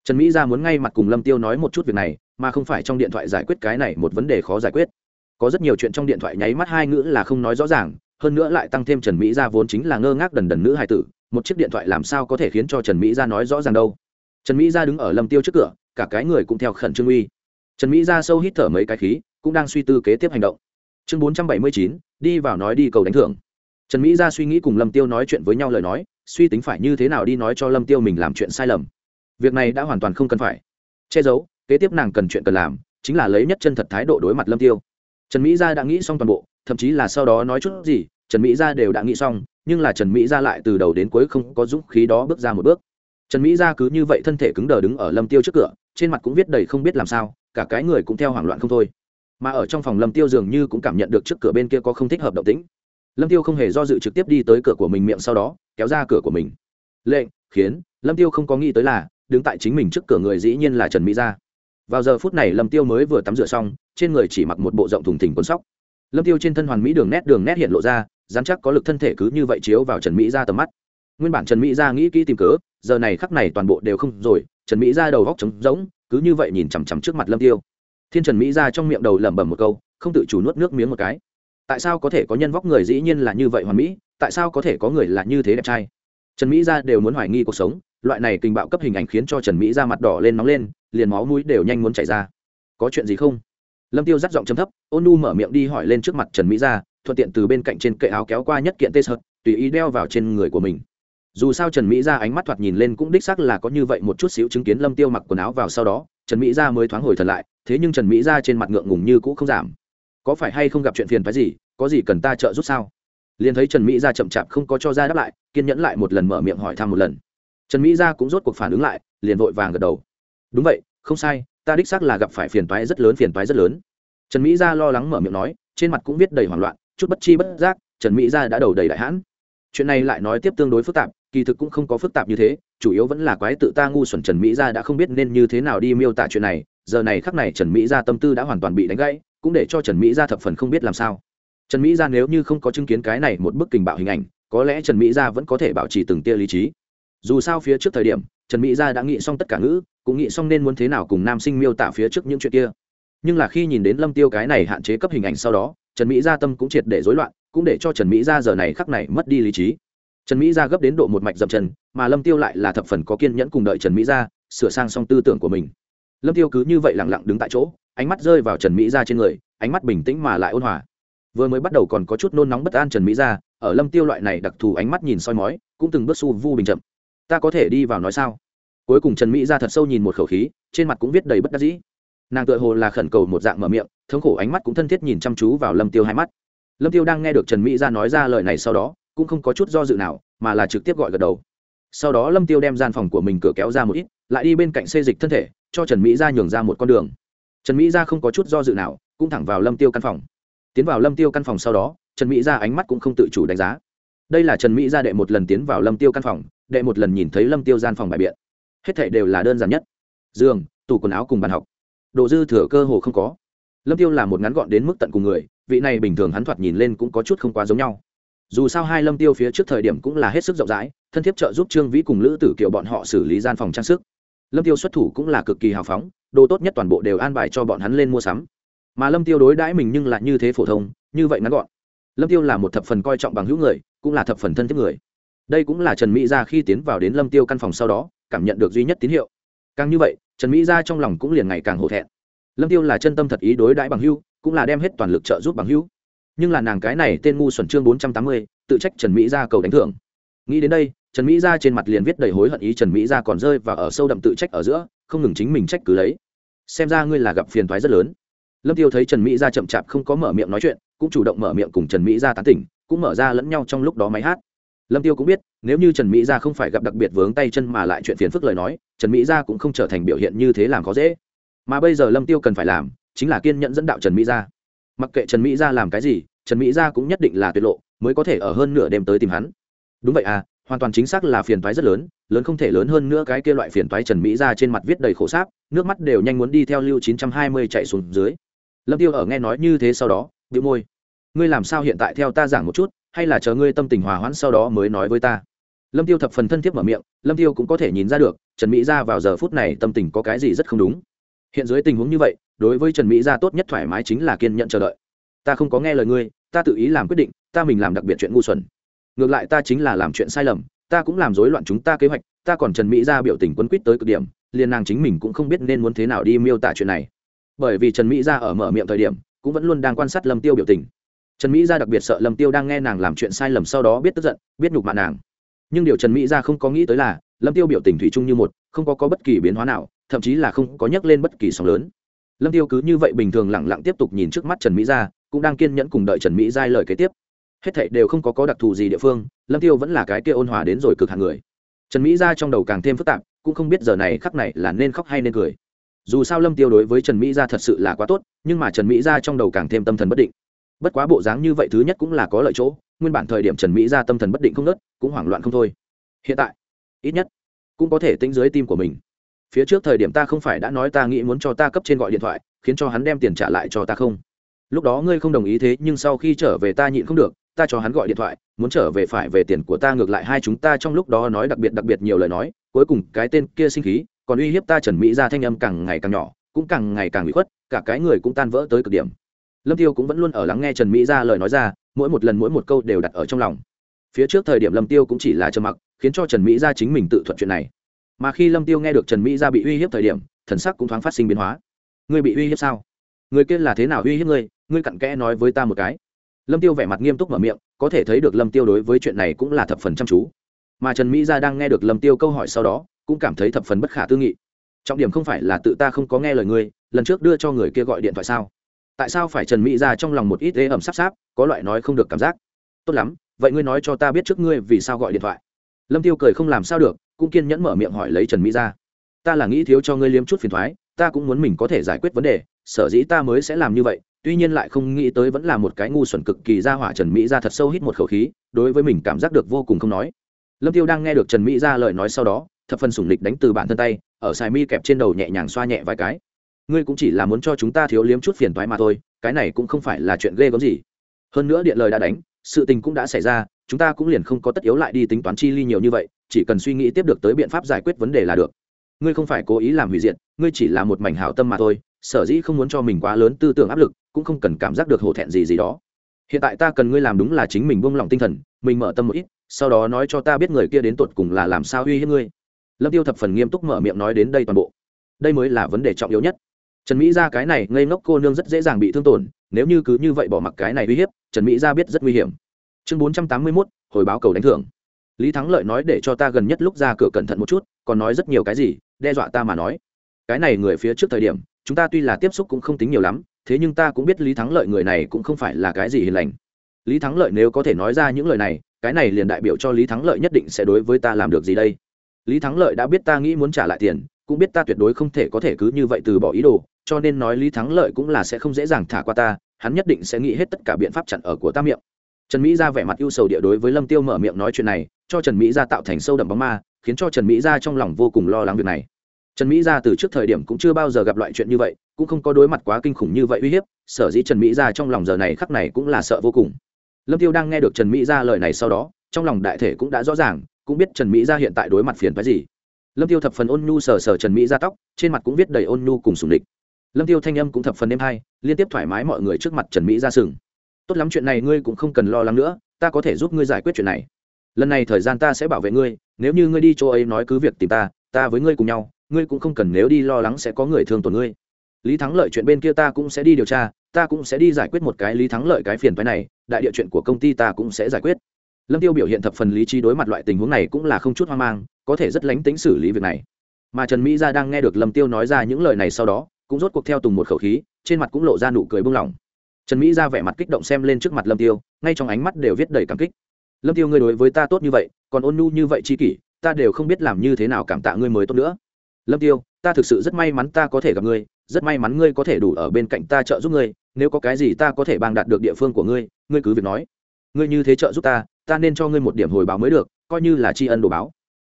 Trần mỹ gia muốn ngay mặt cùng lâm tiêu nói một chút việc này, mà không phải trong điện thoại giải quyết cái này một vấn đề khó giải quyết. Có rất nhiều chuyện trong điện thoại nháy mắt hai ngữ là không nói rõ ràng hơn nữa lại tăng thêm trần mỹ gia vốn chính là ngơ ngác đần đần nữ hài tử, một chiếc điện thoại làm sao có thể khiến cho trần mỹ gia nói rõ ràng đâu. Trần mỹ gia đứng ở lâm tiêu trước cửa, cả cái người cũng theo khẩn trương uy. Trần mỹ gia sâu hít thở mấy cái khí, cũng đang suy tư kế tiếp hành động. Chương bốn trăm bảy mươi chín, đi vào nói đi cầu đánh thưởng. Trần mỹ gia suy nghĩ cùng lâm tiêu nói chuyện với nhau lời nói, suy tính phải như thế nào đi nói cho lâm tiêu mình làm chuyện sai lầm. Việc này đã hoàn toàn không cần phải. Che giấu, kế tiếp nàng cần chuyện cần làm, chính là lấy nhất chân thật thái độ đối mặt lâm tiêu. Trần mỹ gia đã nghĩ xong toàn bộ, thậm chí là sau đó nói chút gì trần mỹ gia đều đã nghĩ xong, nhưng là trần mỹ gia lại từ đầu đến cuối không có dũng khí đó bước ra một bước. Trần mỹ gia cứ như vậy thân thể cứng đờ đứng ở lâm tiêu trước cửa, trên mặt cũng viết đầy không biết làm sao, cả cái người cũng theo hoảng loạn không thôi. Mà ở trong phòng lâm tiêu dường như cũng cảm nhận được trước cửa bên kia có không thích hợp động tĩnh. Lâm tiêu không hề do dự trực tiếp đi tới cửa của mình miệng sau đó, kéo ra cửa của mình. Lệnh, khiến. Lâm tiêu không có nghĩ tới là, đứng tại chính mình trước cửa người dĩ nhiên là trần mỹ gia. Vào giờ phút này lâm tiêu mới vừa tắm rửa xong, trên người chỉ mặc một bộ rộng thùng thình cuốn sóc. Lâm tiêu trên thân hoàn mỹ đường nét đường nét hiện lộ ra dán chắc có lực thân thể cứ như vậy chiếu vào trần mỹ ra tầm mắt. Nguyên bản trần mỹ ra nghĩ kỹ tìm cớ, giờ này khắc này toàn bộ đều không rồi, trần mỹ ra đầu góc trống rỗng, cứ như vậy nhìn chằm chằm trước mặt lâm tiêu. Thiên trần mỹ ra trong miệng đầu lẩm bẩm một câu, không tự chủ nuốt nước miếng một cái. Tại sao có thể có nhân vóc người dĩ nhiên là như vậy hoàn mỹ, tại sao có thể có người là như thế đẹp trai? Trần mỹ ra đều muốn hoài nghi cuộc sống, loại này kinh bạo cấp hình ảnh khiến cho trần mỹ ra mặt đỏ lên nóng lên, liền máu mũi đều nhanh muốn chảy ra. Có chuyện gì không? Lâm tiêu dắt giọng chấm thấp, ôn nu mở miệng đi hỏi lên trước mặt trần mỹ ra thuận tiện từ bên cạnh trên kệ áo kéo qua nhất kiện tê sợt, tùy ý đeo vào trên người của mình. Dù sao trần mỹ ra ánh mắt thoạt nhìn lên cũng đích xác là có như vậy một chút xíu chứng kiến lâm tiêu mặc quần áo vào sau đó, trần mỹ ra mới thoáng hồi thần lại, thế nhưng trần mỹ ra trên mặt ngượng ngùng như cũ không giảm. Có phải hay không gặp chuyện phiền phái gì, có gì cần ta trợ giúp sao? Liền thấy trần mỹ ra chậm chạp không có cho ra đáp lại, kiên nhẫn lại một lần mở miệng hỏi thăm một lần. Trần mỹ ra cũng rốt cuộc phản ứng lại, liền vội vàng gật đầu. Đúng vậy, không sai, ta đích xác là gặp phải phiền toái rất lớn, phiền toái rất lớn. Trần mỹ gia lo lắng mở miệng nói, trên mặt cũng viết đầy hoảng loạn chút bất chi bất giác, trần mỹ gia đã đầu đầy đại hãn. Chuyện này lại nói tiếp tương đối phức tạp, kỳ thực cũng không có phức tạp như thế, chủ yếu vẫn là quái tự ta ngu xuẩn trần mỹ gia đã không biết nên như thế nào đi miêu tả chuyện này, giờ này khắc này trần mỹ gia tâm tư đã hoàn toàn bị đánh gãy, cũng để cho trần mỹ gia thập phần không biết làm sao. Trần mỹ gia nếu như không có chứng kiến cái này một bức kình bạo hình ảnh, có lẽ trần mỹ gia vẫn có thể bảo trì từng tia lý trí. Dù sao phía trước thời điểm, trần mỹ gia đã nghĩ xong tất cả ngữ, cũng nghĩ xong nên muốn thế nào cùng nam sinh miêu tả phía trước những chuyện kia. Nhưng là khi nhìn đến lâm tiêu cái này hạn chế cấp hình ảnh sau đó trần mỹ gia tâm cũng triệt để rối loạn cũng để cho trần mỹ gia giờ này khắc này mất đi lý trí. Trần mỹ gia gấp đến độ một mạch dậm chân mà lâm tiêu lại là thập phần có kiên nhẫn cùng đợi trần mỹ gia sửa sang xong tư tưởng của mình. Lâm tiêu cứ như vậy lặng lặng đứng tại chỗ ánh mắt rơi vào trần mỹ Gia trên người ánh mắt bình tĩnh mà lại ôn hòa. Vừa mới bắt đầu còn có chút nôn nóng bất an trần mỹ Gia, ở lâm tiêu loại này đặc thù ánh mắt nhìn soi mói cũng từng bước su vu bình chậm. Ta có thể đi vào nói sao? Cuối cùng trần mỹ ra thật sâu nhìn một khẩu khí trên mặt cũng viết đầy bất đắc dĩ nàng tựa hồ là khẩn cầu một dạng mở miệng, thống khổ ánh mắt cũng thân thiết nhìn chăm chú vào lâm tiêu hai mắt. Lâm tiêu đang nghe được trần mỹ ra nói ra lời này sau đó, cũng không có chút do dự nào, mà là trực tiếp gọi gật đầu. Sau đó lâm tiêu đem gian phòng của mình cửa kéo ra một ít, lại đi bên cạnh xê dịch thân thể, cho trần mỹ ra nhường ra một con đường. Trần mỹ ra không có chút do dự nào, cũng thẳng vào lâm tiêu căn phòng. Tiến vào lâm tiêu căn phòng sau đó, trần mỹ ra ánh mắt cũng không tự chủ đánh giá. Đây là trần mỹ ra đệ một lần tiến vào lâm tiêu căn phòng, đệ một lần nhìn thấy lâm tiêu gian phòng bài biện. Hết thảy đều là đơn giản nhất. Giường, tủ quần áo cùng bàn học độ dư thừa cơ hồ không có. Lâm tiêu là một ngắn gọn đến mức tận cùng người, vị này bình thường hắn thoạt nhìn lên cũng có chút không quá giống nhau. Dù sao hai lâm tiêu phía trước thời điểm cũng là hết sức rộng rãi, thân thiết trợ giúp trương vĩ cùng lữ tử kiều bọn họ xử lý gian phòng trang sức. Lâm tiêu xuất thủ cũng là cực kỳ hào phóng, đồ tốt nhất toàn bộ đều an bài cho bọn hắn lên mua sắm. Mà lâm tiêu đối đãi mình nhưng lại như thế phổ thông, như vậy ngắn gọn. Lâm tiêu là một thập phần coi trọng bằng hữu người, cũng là thập phần thân thiết người. Đây cũng là trần mỹ gia khi tiến vào đến lâm tiêu căn phòng sau đó, cảm nhận được duy nhất tín hiệu. Càng như vậy trần mỹ gia trong lòng cũng liền ngày càng hổ thẹn. Lâm tiêu là chân tâm thật ý đối đãi bằng hưu cũng là đem hết toàn lực trợ giúp bằng hữu. Nhưng là nàng cái này tên ngu xuẩn chương bốn trăm tám mươi, tự trách trần mỹ gia cầu đánh thưởng. Nghĩ đến đây, trần mỹ gia trên mặt liền viết đầy hối hận ý trần mỹ gia còn rơi và ở sâu đậm tự trách ở giữa, không ngừng chính mình trách cứ lấy. Xem ra ngươi là gặp phiền toái rất lớn. Lâm tiêu thấy trần mỹ gia chậm chạp không có mở miệng nói chuyện, cũng chủ động mở miệng cùng trần mỹ gia tán tỉnh, cũng mở ra lẫn nhau trong lúc đó máy hát lâm tiêu cũng biết, nếu như trần mỹ gia không phải gặp đặc biệt vướng tay chân mà lại chuyện phiền phức lời nói, trần mỹ gia cũng không trở thành biểu hiện như thế làm khó dễ. Mà bây giờ lâm tiêu cần phải làm, chính là kiên nhẫn dẫn đạo trần mỹ gia. Mặc kệ trần mỹ gia làm cái gì, trần mỹ gia cũng nhất định là tuyệt lộ, mới có thể ở hơn nửa đêm tới tìm hắn. Đúng vậy à hoàn toàn chính xác là phiền toái rất lớn lớn không thể lớn hơn nữa cái kia loại phiền toái trần mỹ Gia trên mặt viết đầy khổ sáp, nước mắt đều nhanh muốn đi theo lưu chín trăm hai mươi chạy xuống dưới. Lâm tiêu ở nghe nói như thế sau đó bị môi. Ngươi làm sao hiện tại theo ta giảng một chút hay là chờ ngươi tâm tình hòa hoãn sau đó mới nói với ta. Lâm tiêu thập phần thân thiết mở miệng, lâm tiêu cũng có thể nhìn ra được, trần mỹ Gia vào giờ phút này tâm tình có cái gì rất không đúng. Hiện dưới tình huống như vậy, đối với trần mỹ Gia tốt nhất thoải mái chính là kiên nhẫn chờ đợi. Ta không có nghe lời ngươi, ta tự ý làm quyết định, ta mình làm đặc biệt chuyện ngu xuẩn. Ngược lại ta chính là làm chuyện sai lầm, ta cũng làm rối loạn chúng ta kế hoạch, ta còn trần mỹ ra biểu tình quấn quýt tới cực điểm, liền nàng chính mình cũng không biết nên muốn thế nào đi miêu tả chuyện này. Bởi vì trần mỹ ra ở mở miệng thời điểm, cũng vẫn luôn đang quan sát lâm tiêu biểu tình trần mỹ Gia đặc biệt sợ lâm tiêu đang nghe nàng làm chuyện sai lầm sau đó biết tức giận biết nhục mạ nàng. Nhưng điều trần mỹ Gia không có nghĩ tới là lâm tiêu biểu tình thủy chung như một không có, có bất kỳ biến hóa nào thậm chí là không có nhắc lên bất kỳ sóng lớn. Lâm tiêu cứ như vậy bình thường lẳng lặng tiếp tục nhìn trước mắt trần mỹ Gia, cũng đang kiên nhẫn cùng đợi trần mỹ giai lời kế tiếp. Hết thảy đều không có có đặc thù gì địa phương lâm tiêu vẫn là cái kia ôn hòa đến rồi cực hạng người. Trần mỹ gia trong đầu càng thêm phức tạp cũng không biết giờ này khắc này là nên khóc hay nên cười. Dù sao lâm tiêu đối với trần mỹ gia thật sự là quá tốt nhưng mà trần mỹ gia trong đầu càng thêm tâm thần bất định bất quá bộ dáng như vậy thứ nhất cũng là có lợi chỗ, nguyên bản thời điểm trần mỹ gia tâm thần bất định không nớt cũng hoảng loạn không thôi. Hiện tại, ít nhất, cũng có thể tính dưới tim của mình. Phía trước thời điểm ta không phải đã nói ta nghĩ muốn cho ta cấp trên gọi điện thoại, khiến cho hắn đem tiền trả lại cho ta không? Lúc đó ngươi không đồng ý thế, nhưng sau khi trở về ta nhịn không được, ta cho hắn gọi điện thoại, muốn trở về phải về tiền của ta, ngược lại hai chúng ta trong lúc đó nói đặc biệt đặc biệt nhiều lời nói, cuối cùng cái tên kia sinh khí, còn uy hiếp ta trần mỹ ra thanh âm càng ngày càng nhỏ, cũng càng ngày càng bị khuất, cả cái người cũng tan vỡ tới cực điểm lâm tiêu cũng vẫn luôn ở lắng nghe trần mỹ ra lời nói ra, mỗi một lần mỗi một câu đều đặt ở trong lòng. Phía trước thời điểm lâm tiêu cũng chỉ là trầm mặc, khiến cho trần mỹ ra chính mình tự thuận chuyện này. Mà khi lâm tiêu nghe được trần mỹ ra bị uy hiếp thời điểm, thần sắc cũng thoáng phát sinh biến hóa. Ngươi bị uy hiếp sao? Người kia là thế nào uy hiếp ngươi? Ngươi cặn kẽ nói với ta một cái. Lâm tiêu vẻ mặt nghiêm túc mở miệng, có thể thấy được lâm tiêu đối với chuyện này cũng là thập phần chăm chú. Mà trần mỹ gia đang nghe được lâm tiêu câu hỏi sau đó, cũng cảm thấy thập phần bất khả tư nghị. Trọng điểm không phải là tự ta không có nghe lời ngươi, lần trước đưa cho người kia gọi điện thoại sao? Tại sao phải trần mỹ gia trong lòng một ít ế ẩm sắp sáp, có loại nói không được cảm giác? Tốt lắm, vậy ngươi nói cho ta biết trước ngươi vì sao gọi điện thoại. Lâm tiêu cười không làm sao được, cũng kiên nhẫn mở miệng hỏi lấy trần mỹ gia ta là nghĩ thiếu cho ngươi liếm chút phiền thoái, ta cũng muốn mình có thể giải quyết vấn đề, sở dĩ ta mới sẽ làm như vậy, tuy nhiên lại không nghĩ tới vẫn là một cái ngu xuẩn cực kỳ ra hỏa trần mỹ ra thật sâu hít một khẩu khí, đối với mình cảm giác được vô cùng không nói. Lâm tiêu đang nghe được trần mỹ ra lời nói sau đó, thập phần sủng lịch đánh từ bản thân tay, ở xài mi kẹp trên đầu nhẹ nhàng xoa nhẹ vài cái ngươi cũng chỉ là muốn cho chúng ta thiếu liếm chút phiền toái mà thôi, cái này cũng không phải là chuyện ghê gớm gì. Hơn nữa điện lời đã đánh, sự tình cũng đã xảy ra, chúng ta cũng liền không có tất yếu lại đi tính toán chi ly nhiều như vậy, chỉ cần suy nghĩ tiếp được tới biện pháp giải quyết vấn đề là được. Ngươi không phải cố ý làm hủy diệt, ngươi chỉ là một mảnh hảo tâm mà thôi, sở dĩ không muốn cho mình quá lớn tư tưởng áp lực, cũng không cần cảm giác được hổ thẹn gì gì đó. Hiện tại ta cần ngươi làm đúng là chính mình buông lỏng tinh thần, mình mở tâm một ít, sau đó nói cho ta biết người kia đến tột cùng là làm sao uy hiếp ngươi. Lâm tiêu thập phần nghiêm túc mở miệng nói đến đây toàn bộ. Đây mới là vấn đề trọng yếu nhất trần mỹ ra cái này ngây ngốc cô nương rất dễ dàng bị thương tổn, nếu như cứ như vậy bỏ mặc cái này uy hiếp, trần mỹ ra biết rất nguy hiểm. Chương bốn trăm tám mươi mốt, hồi báo cầu đánh thưởng. Lý thắng lợi nói để cho ta gần nhất lúc ra cửa cẩn thận một chút, còn nói rất nhiều cái gì, đe dọa ta mà nói. Cái này người phía trước thời điểm, chúng ta tuy là tiếp xúc cũng không tính nhiều lắm, thế nhưng ta cũng biết lý thắng lợi người này cũng không phải là cái gì hiền lành. Lý thắng lợi nếu có thể nói ra những lời này, cái này liền đại biểu cho lý thắng lợi nhất định sẽ đối với ta làm được gì đây? Lý thắng lợi đã biết ta nghĩ muốn trả lại tiền, cũng biết ta tuyệt đối không thể có thể cứ như vậy từ bỏ ý đồ cho nên nói lý thắng lợi cũng là sẽ không dễ dàng thả qua ta, hắn nhất định sẽ nghĩ hết tất cả biện pháp chặn ở của ta miệng. Trần mỹ ra vẻ mặt ưu sầu địa đối với lâm tiêu mở miệng nói chuyện này, cho trần mỹ ra tạo thành sâu đậm bóng ma, khiến cho trần mỹ ra trong lòng vô cùng lo lắng việc này. Trần mỹ ra từ trước thời điểm cũng chưa bao giờ gặp loại chuyện như vậy, cũng không có đối mặt quá kinh khủng như vậy uy hiếp, sở dĩ trần mỹ ra trong lòng giờ này khắc này cũng là sợ vô cùng. Lâm tiêu đang nghe được trần mỹ ra lời này sau đó, trong lòng đại thể cũng đã rõ ràng, cũng biết trần mỹ ra hiện tại đối mặt phiền phái gì. Lâm tiêu thập phần ôn nhu sờ sờ trần mỹ ra tóc, trên mặt cũng viết đầy ôn nhu cùng sùng địch lâm tiêu thanh âm cũng thập phần đêm hai, liên tiếp thoải mái mọi người trước mặt trần mỹ ra sừng. Tốt lắm chuyện này ngươi cũng không cần lo lắng nữa, ta có thể giúp ngươi giải quyết chuyện này. Lần này thời gian ta sẽ bảo vệ ngươi, nếu như ngươi đi chỗ ấy nói cứ việc tìm ta ta với ngươi cùng nhau, ngươi cũng không cần nếu đi lo lắng sẽ có người thương tổn ngươi. Lý thắng lợi chuyện bên kia ta cũng sẽ đi điều tra, ta cũng sẽ đi giải quyết một cái lý thắng lợi cái phiền phái này, đại địa chuyện của công ty ta cũng sẽ giải quyết. Lâm tiêu biểu hiện thập phần lý trí đối mặt loại tình huống này cũng là không chút hoang mang, có thể rất lánh tính xử lý việc này. Mà trần mỹ gia đang nghe được lâm tiêu nói ra những lời này sau đó cũng rốt cuộc theo tùng một khẩu khí, trên mặt cũng lộ ra nụ cười buông lỏng. Trần mỹ ra vẻ mặt kích động xem lên trước mặt lâm tiêu, ngay trong ánh mắt đều viết đầy cảm kích. Lâm tiêu ngươi đối với ta tốt như vậy, còn ôn nhu như vậy chi kỷ, ta đều không biết làm như thế nào cảm tạ ngươi mới tốt nữa. Lâm tiêu, ta thực sự rất may mắn ta có thể gặp ngươi, rất may mắn ngươi có thể đủ ở bên cạnh ta trợ giúp ngươi, nếu có cái gì ta có thể bang đạt được địa phương của ngươi ngươi cứ việc nói. Ngươi như thế trợ giúp ta ta nên cho ngươi một điểm hồi báo mới được, coi như là tri ân đồ báo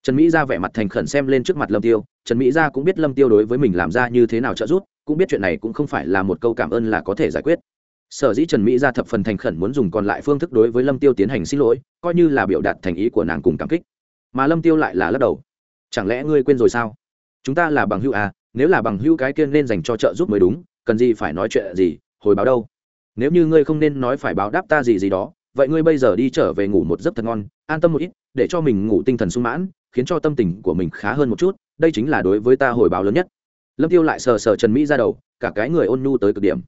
trần mỹ ra vẻ mặt thành khẩn xem lên trước mặt lâm tiêu, trần mỹ ra cũng biết lâm tiêu đối với mình làm ra như thế nào trợ giúp, cũng biết chuyện này cũng không phải là một câu cảm ơn là có thể giải quyết. Sở dĩ trần mỹ ra thập phần thành khẩn muốn dùng còn lại phương thức đối với lâm tiêu tiến hành xin lỗi, coi như là biểu đạt thành ý của nàng cùng cảm kích. Mà lâm tiêu lại là lắc đầu. Chẳng lẽ ngươi quên rồi sao? Chúng ta là bằng hữu à nếu là bằng hữu cái kia nên dành cho trợ giúp mới đúng, cần gì phải nói chuyện gì, hồi báo đâu? Nếu như ngươi không nên nói phải báo đáp ta gì gì đó, vậy ngươi bây giờ đi trở về ngủ một giấc thật ngon, an tâm một ít, để cho mình ngủ tinh thần sung mãn khiến cho tâm tình của mình khá hơn một chút, đây chính là đối với ta hồi báo lớn nhất. Lâm tiêu lại sờ sờ trần mỹ ra đầu, cả cái người ôn nhu tới cực điểm.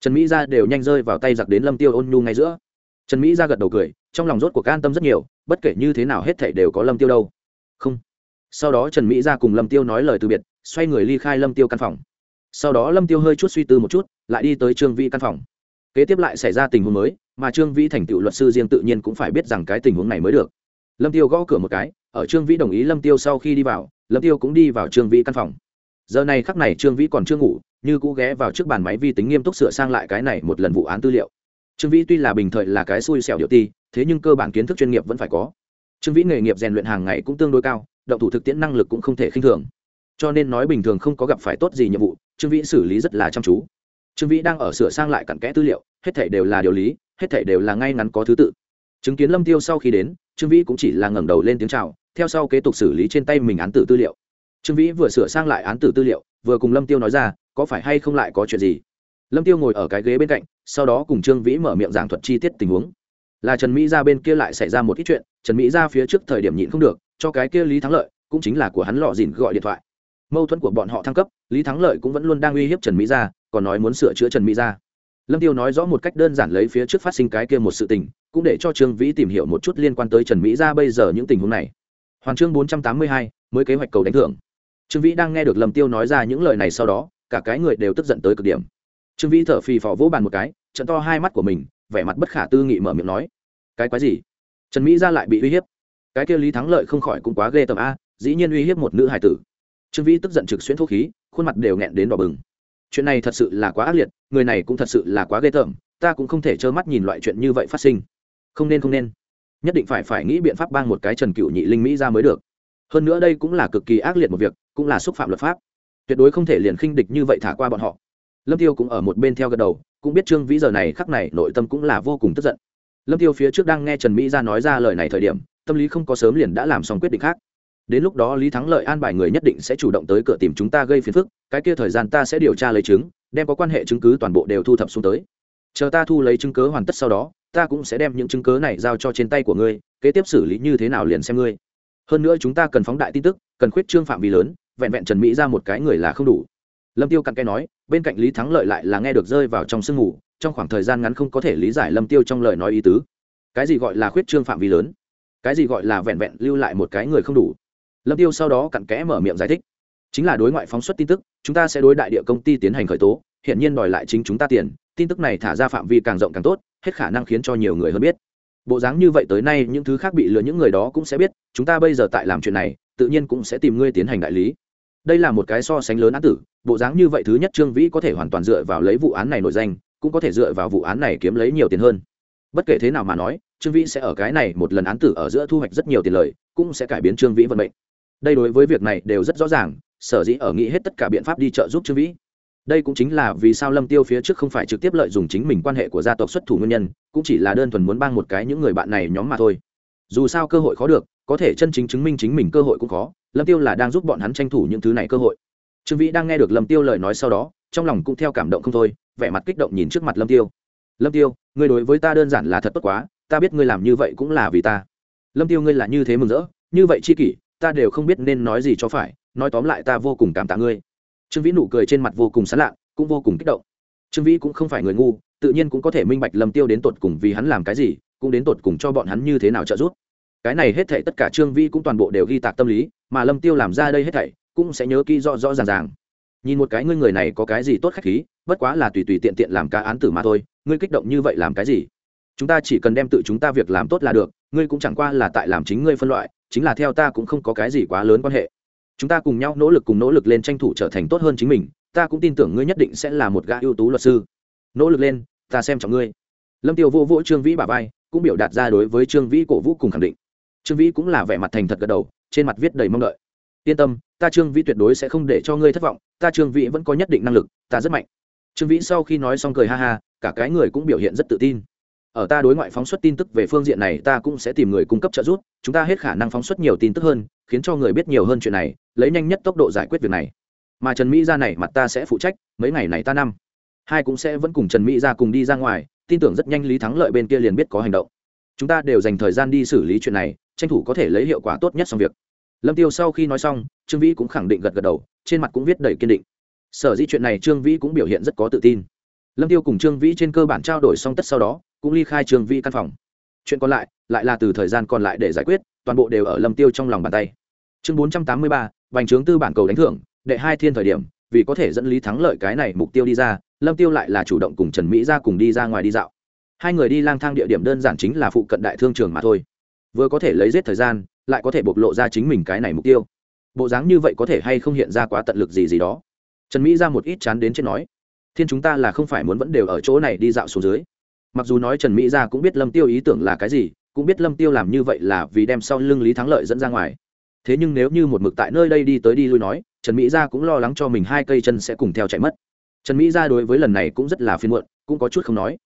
Trần mỹ ra đều nhanh rơi vào tay giặc đến lâm tiêu ôn nhu ngay giữa. Trần mỹ ra gật đầu cười, trong lòng rốt cuộc an tâm rất nhiều, bất kể như thế nào hết thảy đều có lâm tiêu đâu. Không. Sau đó trần mỹ ra cùng lâm tiêu nói lời từ biệt, xoay người ly khai lâm tiêu căn phòng. Sau đó lâm tiêu hơi chút suy tư một chút, lại đi tới trương vĩ căn phòng. Kế tiếp lại xảy ra tình huống mới, mà trương vĩ thành tựu luật sư riêng tự nhiên cũng phải biết rằng cái tình huống này mới được. Lâm tiêu gõ cửa một cái ở trương vĩ đồng ý lâm tiêu sau khi đi vào, lâm tiêu cũng đi vào trương vĩ căn phòng. Giờ này khắc này trương vĩ còn chưa ngủ, như cũ ghé vào trước bàn máy vi tính nghiêm túc sửa sang lại cái này một lần vụ án tư liệu. Trương vĩ tuy là bình thời là cái xui xẻo điệu ti, thế nhưng cơ bản kiến thức chuyên nghiệp vẫn phải có. Trương vĩ nghề nghiệp rèn luyện hàng ngày cũng tương đối cao, động thủ thực tiễn năng lực cũng không thể khinh thường. Cho nên nói bình thường không có gặp phải tốt gì nhiệm vụ, trương vĩ xử lý rất là chăm chú. Trương vĩ đang ở sửa sang lại cặn kẽ tư liệu, hết thể đều là điều lý, hết thể đều là ngay ngắn có thứ tự. Chứng kiến lâm tiêu sau khi đến, trương vĩ cũng chỉ là ngẩng đầu lên tiếng chào theo sau kế tục xử lý trên tay mình án tử tư liệu. Trương vĩ vừa sửa sang lại án tử tư liệu, vừa cùng lâm tiêu nói ra, có phải hay không lại có chuyện gì? Lâm tiêu ngồi ở cái ghế bên cạnh, sau đó cùng trương vĩ mở miệng giảng thuật chi tiết tình huống. Là trần mỹ ra bên kia lại xảy ra một ít chuyện, trần mỹ ra phía trước thời điểm nhịn không được, cho cái kia lý thắng lợi, cũng chính là của hắn lọ dìn gọi điện thoại. Mâu thuẫn của bọn họ thăng cấp, lý thắng lợi cũng vẫn luôn đang uy hiếp trần mỹ gia, còn nói muốn sửa chữa trần mỹ gia. Lâm tiêu nói rõ một cách đơn giản lấy phía trước phát sinh cái kia một sự tình, cũng để cho trương vĩ tìm hiểu một chút liên quan tới trần mỹ gia bây giờ những tình huống này hoàn chương bốn trăm tám mươi hai, mới kế hoạch cầu đánh thưởng. Trương vĩ đang nghe được lâm tiêu nói ra những lời này sau đó, cả cái người đều tức giận tới cực điểm. Trương vĩ thở phì phò vỗ bàn một cái, trận to hai mắt của mình, vẻ mặt bất khả tư nghị mở miệng nói, cái quái gì? Trần mỹ gia lại bị uy hiếp. Cái kia lý thắng lợi không khỏi cũng quá ghê tởm a, dĩ nhiên uy hiếp một nữ hài tử. Trương vĩ tức giận trực xuyên thuốc khí, khuôn mặt đều nghẹn đến đỏ bừng. Chuyện này thật sự là quá ác liệt, người này cũng thật sự là quá ghê tởm, ta cũng không thể trơ mắt nhìn loại chuyện như vậy phát sinh. Không nên không nên nhất định phải phải nghĩ biện pháp bang một cái trần cựu nhị linh mỹ ra mới được. Hơn nữa đây cũng là cực kỳ ác liệt một việc, cũng là xúc phạm luật pháp. Tuyệt đối không thể liền khinh địch như vậy thả qua bọn họ. Lâm tiêu cũng ở một bên theo gật đầu, cũng biết trương vĩ giờ này khắc này nội tâm cũng là vô cùng tức giận. Lâm tiêu phía trước đang nghe trần mỹ ra nói ra lời này thời điểm, tâm lý không có sớm liền đã làm xong quyết định khác. Đến lúc đó lý thắng lợi an bài người nhất định sẽ chủ động tới cửa tìm chúng ta gây phiền phức, cái kia thời gian ta sẽ điều tra lấy chứng, đem có quan hệ chứng cứ toàn bộ đều thu thập xuống tới. Chờ ta thu lấy chứng cứ hoàn tất sau đó ta cũng sẽ đem những chứng cứ này giao cho trên tay của ngươi, kế tiếp xử lý như thế nào liền xem ngươi. Hơn nữa chúng ta cần phóng đại tin tức, cần khuyết trương phạm vi lớn, vẹn vẹn trần mỹ ra một cái người là không đủ. Lâm tiêu cặn cái nói, bên cạnh lý thắng lợi lại là nghe được rơi vào trong sương mù, trong khoảng thời gian ngắn không có thể lý giải lâm tiêu trong lời nói ý tứ. Cái gì gọi là khuyết trương phạm vi lớn? Cái gì gọi là vẹn vẹn lưu lại một cái người không đủ? Lâm tiêu sau đó cặn kẽ mở miệng giải thích, chính là đối ngoại phóng xuất tin tức, chúng ta sẽ đối đại địa công ty tiến hành khởi tố hiện nhiên đòi lại chính chúng ta tiền, tin tức này thả ra phạm vi càng rộng càng tốt, hết khả năng khiến cho nhiều người hơn biết. Bộ dáng như vậy tới nay, những thứ khác bị lừa những người đó cũng sẽ biết, chúng ta bây giờ tại làm chuyện này, tự nhiên cũng sẽ tìm ngươi tiến hành đại lý. Đây là một cái so sánh lớn án tử, bộ dáng như vậy thứ nhất trương vĩ có thể hoàn toàn dựa vào lấy vụ án này nổi danh, cũng có thể dựa vào vụ án này kiếm lấy nhiều tiền hơn. Bất kể thế nào mà nói, trương vĩ sẽ ở cái này một lần án tử ở giữa thu hoạch rất nhiều tiền lời, cũng sẽ cải biến trương vĩ vận mệnh. Đây đối với việc này đều rất rõ ràng, sở dĩ ở nghĩ hết tất cả biện pháp đi trợ giúp trương vĩ đây cũng chính là vì sao lâm tiêu phía trước không phải trực tiếp lợi dụng chính mình quan hệ của gia tộc xuất thủ nguyên nhân, cũng chỉ là đơn thuần muốn bang một cái những người bạn này nhóm mà thôi. Dù sao cơ hội khó được, có thể chân chính chứng minh chính mình cơ hội cũng khó, lâm tiêu là đang giúp bọn hắn tranh thủ những thứ này cơ hội. Trương vĩ đang nghe được lâm tiêu lời nói sau đó, trong lòng cũng theo cảm động không thôi, vẻ mặt kích động nhìn trước mặt lâm tiêu. Lâm tiêu, ngươi đối với ta đơn giản là thật tốt quá, ta biết ngươi làm như vậy cũng là vì ta. Lâm tiêu ngươi là như thế mừng rỡ, như vậy chi kỷ, ta đều không biết nên nói gì cho phải, nói tóm lại ta vô cùng cảm tạ ngươi trương vĩ nụ cười trên mặt vô cùng sán lạ cũng vô cùng kích động. Trương vĩ cũng không phải người ngu, tự nhiên cũng có thể minh bạch lâm tiêu đến tột cùng vì hắn làm cái gì, cũng đến tột cùng cho bọn hắn như thế nào trợ giúp. Cái này hết thảy tất cả trương vĩ cũng toàn bộ đều ghi tạc tâm lý, mà lâm tiêu làm ra đây hết thảy, cũng sẽ nhớ kỹ rõ rõ ràng ràng. Nhìn một cái ngươi người này có cái gì tốt khách khí, bất quá là tùy tùy tiện tiện làm cá án tử mà thôi, ngươi kích động như vậy làm cái gì? Chúng ta chỉ cần đem tự chúng ta việc làm tốt là được, ngươi cũng chẳng qua là tại làm chính ngươi phân loại, chính là theo ta cũng không có cái gì quá lớn quan hệ chúng ta cùng nhau nỗ lực cùng nỗ lực lên tranh thủ trở thành tốt hơn chính mình, ta cũng tin tưởng ngươi nhất định sẽ là một gã ưu tú luật sư. Nỗ lực lên, ta xem trọng ngươi. Lâm tiêu vô vỗ trương vĩ bà vai, cũng biểu đạt ra đối với trương vĩ cổ vũ cùng khẳng định. Trương vĩ cũng là vẻ mặt thành thật gật đầu, trên mặt viết đầy mong đợi. Yên tâm, ta trương vĩ tuyệt đối sẽ không để cho ngươi thất vọng, ta trương vĩ vẫn có nhất định năng lực, ta rất mạnh. Trương vĩ sau khi nói xong cười ha ha, cả cái người cũng biểu hiện rất tự tin ở ta đối ngoại phóng xuất tin tức về phương diện này ta cũng sẽ tìm người cung cấp trợ giúp, chúng ta hết khả năng phóng xuất nhiều tin tức hơn, khiến cho người biết nhiều hơn chuyện này, lấy nhanh nhất tốc độ giải quyết việc này. Mà trần mỹ ra này mặt ta sẽ phụ trách, mấy ngày này ta năm. Hai cũng sẽ vẫn cùng trần mỹ ra cùng đi ra ngoài, tin tưởng rất nhanh lý thắng lợi bên kia liền biết có hành động. Chúng ta đều dành thời gian đi xử lý chuyện này, tranh thủ có thể lấy hiệu quả tốt nhất xong việc. Lâm tiêu sau khi nói xong, trương vĩ cũng khẳng định gật gật đầu, trên mặt cũng viết đầy kiên định. Sở dĩ chuyện này trương vĩ cũng biểu hiện rất có tự tin. Lâm tiêu cùng trương vĩ trên cơ bản trao đổi xong tất sau đó cũng ly khai trường vi căn phòng. Chuyện còn lại lại là từ thời gian còn lại để giải quyết, toàn bộ đều ở lâm tiêu trong lòng bàn tay. Chương bốn trăm tám mươi ba, bành trướng tư bản cầu đánh thưởng, đệ hai thiên thời điểm, vì có thể dẫn lý thắng lợi cái này mục tiêu đi ra, lâm tiêu lại là chủ động cùng trần mỹ ra cùng đi ra ngoài đi dạo. Hai người đi lang thang địa điểm đơn giản chính là phụ cận đại thương trường mà thôi. Vừa có thể lấy giết thời gian, lại có thể bộc lộ ra chính mình cái này mục tiêu. Bộ dáng như vậy có thể hay không hiện ra quá tận lực gì gì đó? Trần mỹ ra một ít chán đến trên nói, thiên chúng ta là không phải muốn vẫn đều ở chỗ này đi dạo xuống dưới mặc dù nói trần mỹ Gia cũng biết lâm tiêu ý tưởng là cái gì, cũng biết lâm tiêu làm như vậy là vì đem sau lưng lý thắng lợi dẫn ra ngoài. Thế nhưng nếu như một mực tại nơi đây đi tới đi lui nói, trần mỹ gia cũng lo lắng cho mình hai cây chân sẽ cùng theo chạy mất. Trần mỹ gia đối với lần này cũng rất là phiền muộn, cũng có chút không nói.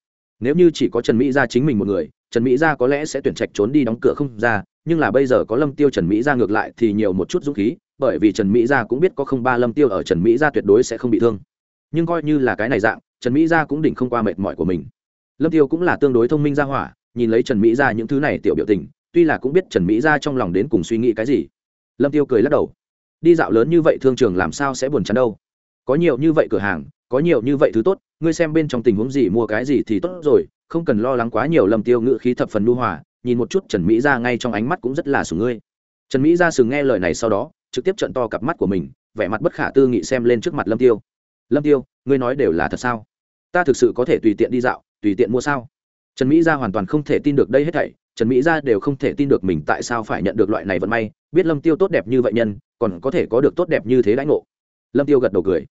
Nếu như chỉ có trần mỹ gia chính mình một người, trần mỹ gia có lẽ sẽ tuyển trạch trốn đi đóng cửa không ra, nhưng là bây giờ có lâm tiêu trần mỹ gia ngược lại thì nhiều một chút dũng khí, bởi vì trần mỹ gia cũng biết có không ba lâm tiêu ở trần mỹ gia tuyệt đối sẽ không bị thương. Nhưng coi như là cái này dạng, trần mỹ gia cũng định không qua mệt mỏi của mình lâm tiêu cũng là tương đối thông minh gia hỏa, nhìn lấy trần mỹ gia những thứ này tiểu biểu tình, tuy là cũng biết trần mỹ gia trong lòng đến cùng suy nghĩ cái gì. Lâm tiêu cười lắc đầu. Đi dạo lớn như vậy thương trường làm sao sẽ buồn chán đâu? Có nhiều như vậy cửa hàng, có nhiều như vậy thứ tốt, ngươi xem bên trong tình huống gì mua cái gì thì tốt rồi, không cần lo lắng quá nhiều lâm tiêu ngự khí thập phần nu hòa, nhìn một chút trần mỹ ra ngay trong ánh mắt cũng rất là sủng ngươi. Trần mỹ ra sừng nghe lời này sau đó, trực tiếp trận to cặp mắt của mình, vẻ mặt bất khả tư nghị xem lên trước mặt lâm tiêu. Lâm tiêu, ngươi nói đều là thật sao? Ta thực sự có thể tùy tiện đi dạo tùy tiện mua sao? Trần mỹ Gia hoàn toàn không thể tin được đây hết thảy, trần mỹ Gia đều không thể tin được mình tại sao phải nhận được loại này vận may, biết lâm tiêu tốt đẹp như vậy nhân, còn có thể có được tốt đẹp như thế lãnh ngộ. Lâm tiêu gật đầu cười.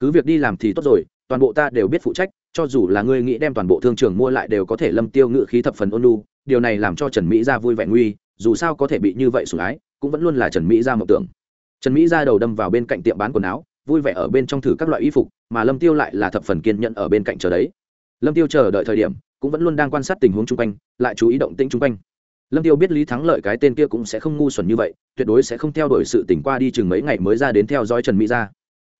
Cứ việc đi làm thì tốt rồi, toàn bộ ta đều biết phụ trách, cho dù là ngươi nghĩ đem toàn bộ thương trường mua lại đều có thể lâm tiêu ngự khí thập phần ôn lu điều này làm cho trần mỹ gia vui vẻ nguy, dù sao có thể bị như vậy sủng ái, cũng vẫn luôn là trần mỹ gia mộng tưởng. Trần mỹ gia đầu đâm vào bên cạnh tiệm bán quần áo, vui vẻ ở bên trong thử các loại y phục, mà lâm tiêu lại là thập phần kiên nhẫn ở bên cạnh chờ đấy lâm tiêu chờ đợi thời điểm, cũng vẫn luôn đang quan sát tình huống chung quanh, lại chú ý động tĩnh chung quanh. Lâm tiêu biết lý thắng lợi cái tên kia cũng sẽ không ngu xuẩn như vậy, tuyệt đối sẽ không theo đuổi sự tỉnh qua đi chừng mấy ngày mới ra đến theo dõi trần mỹ gia.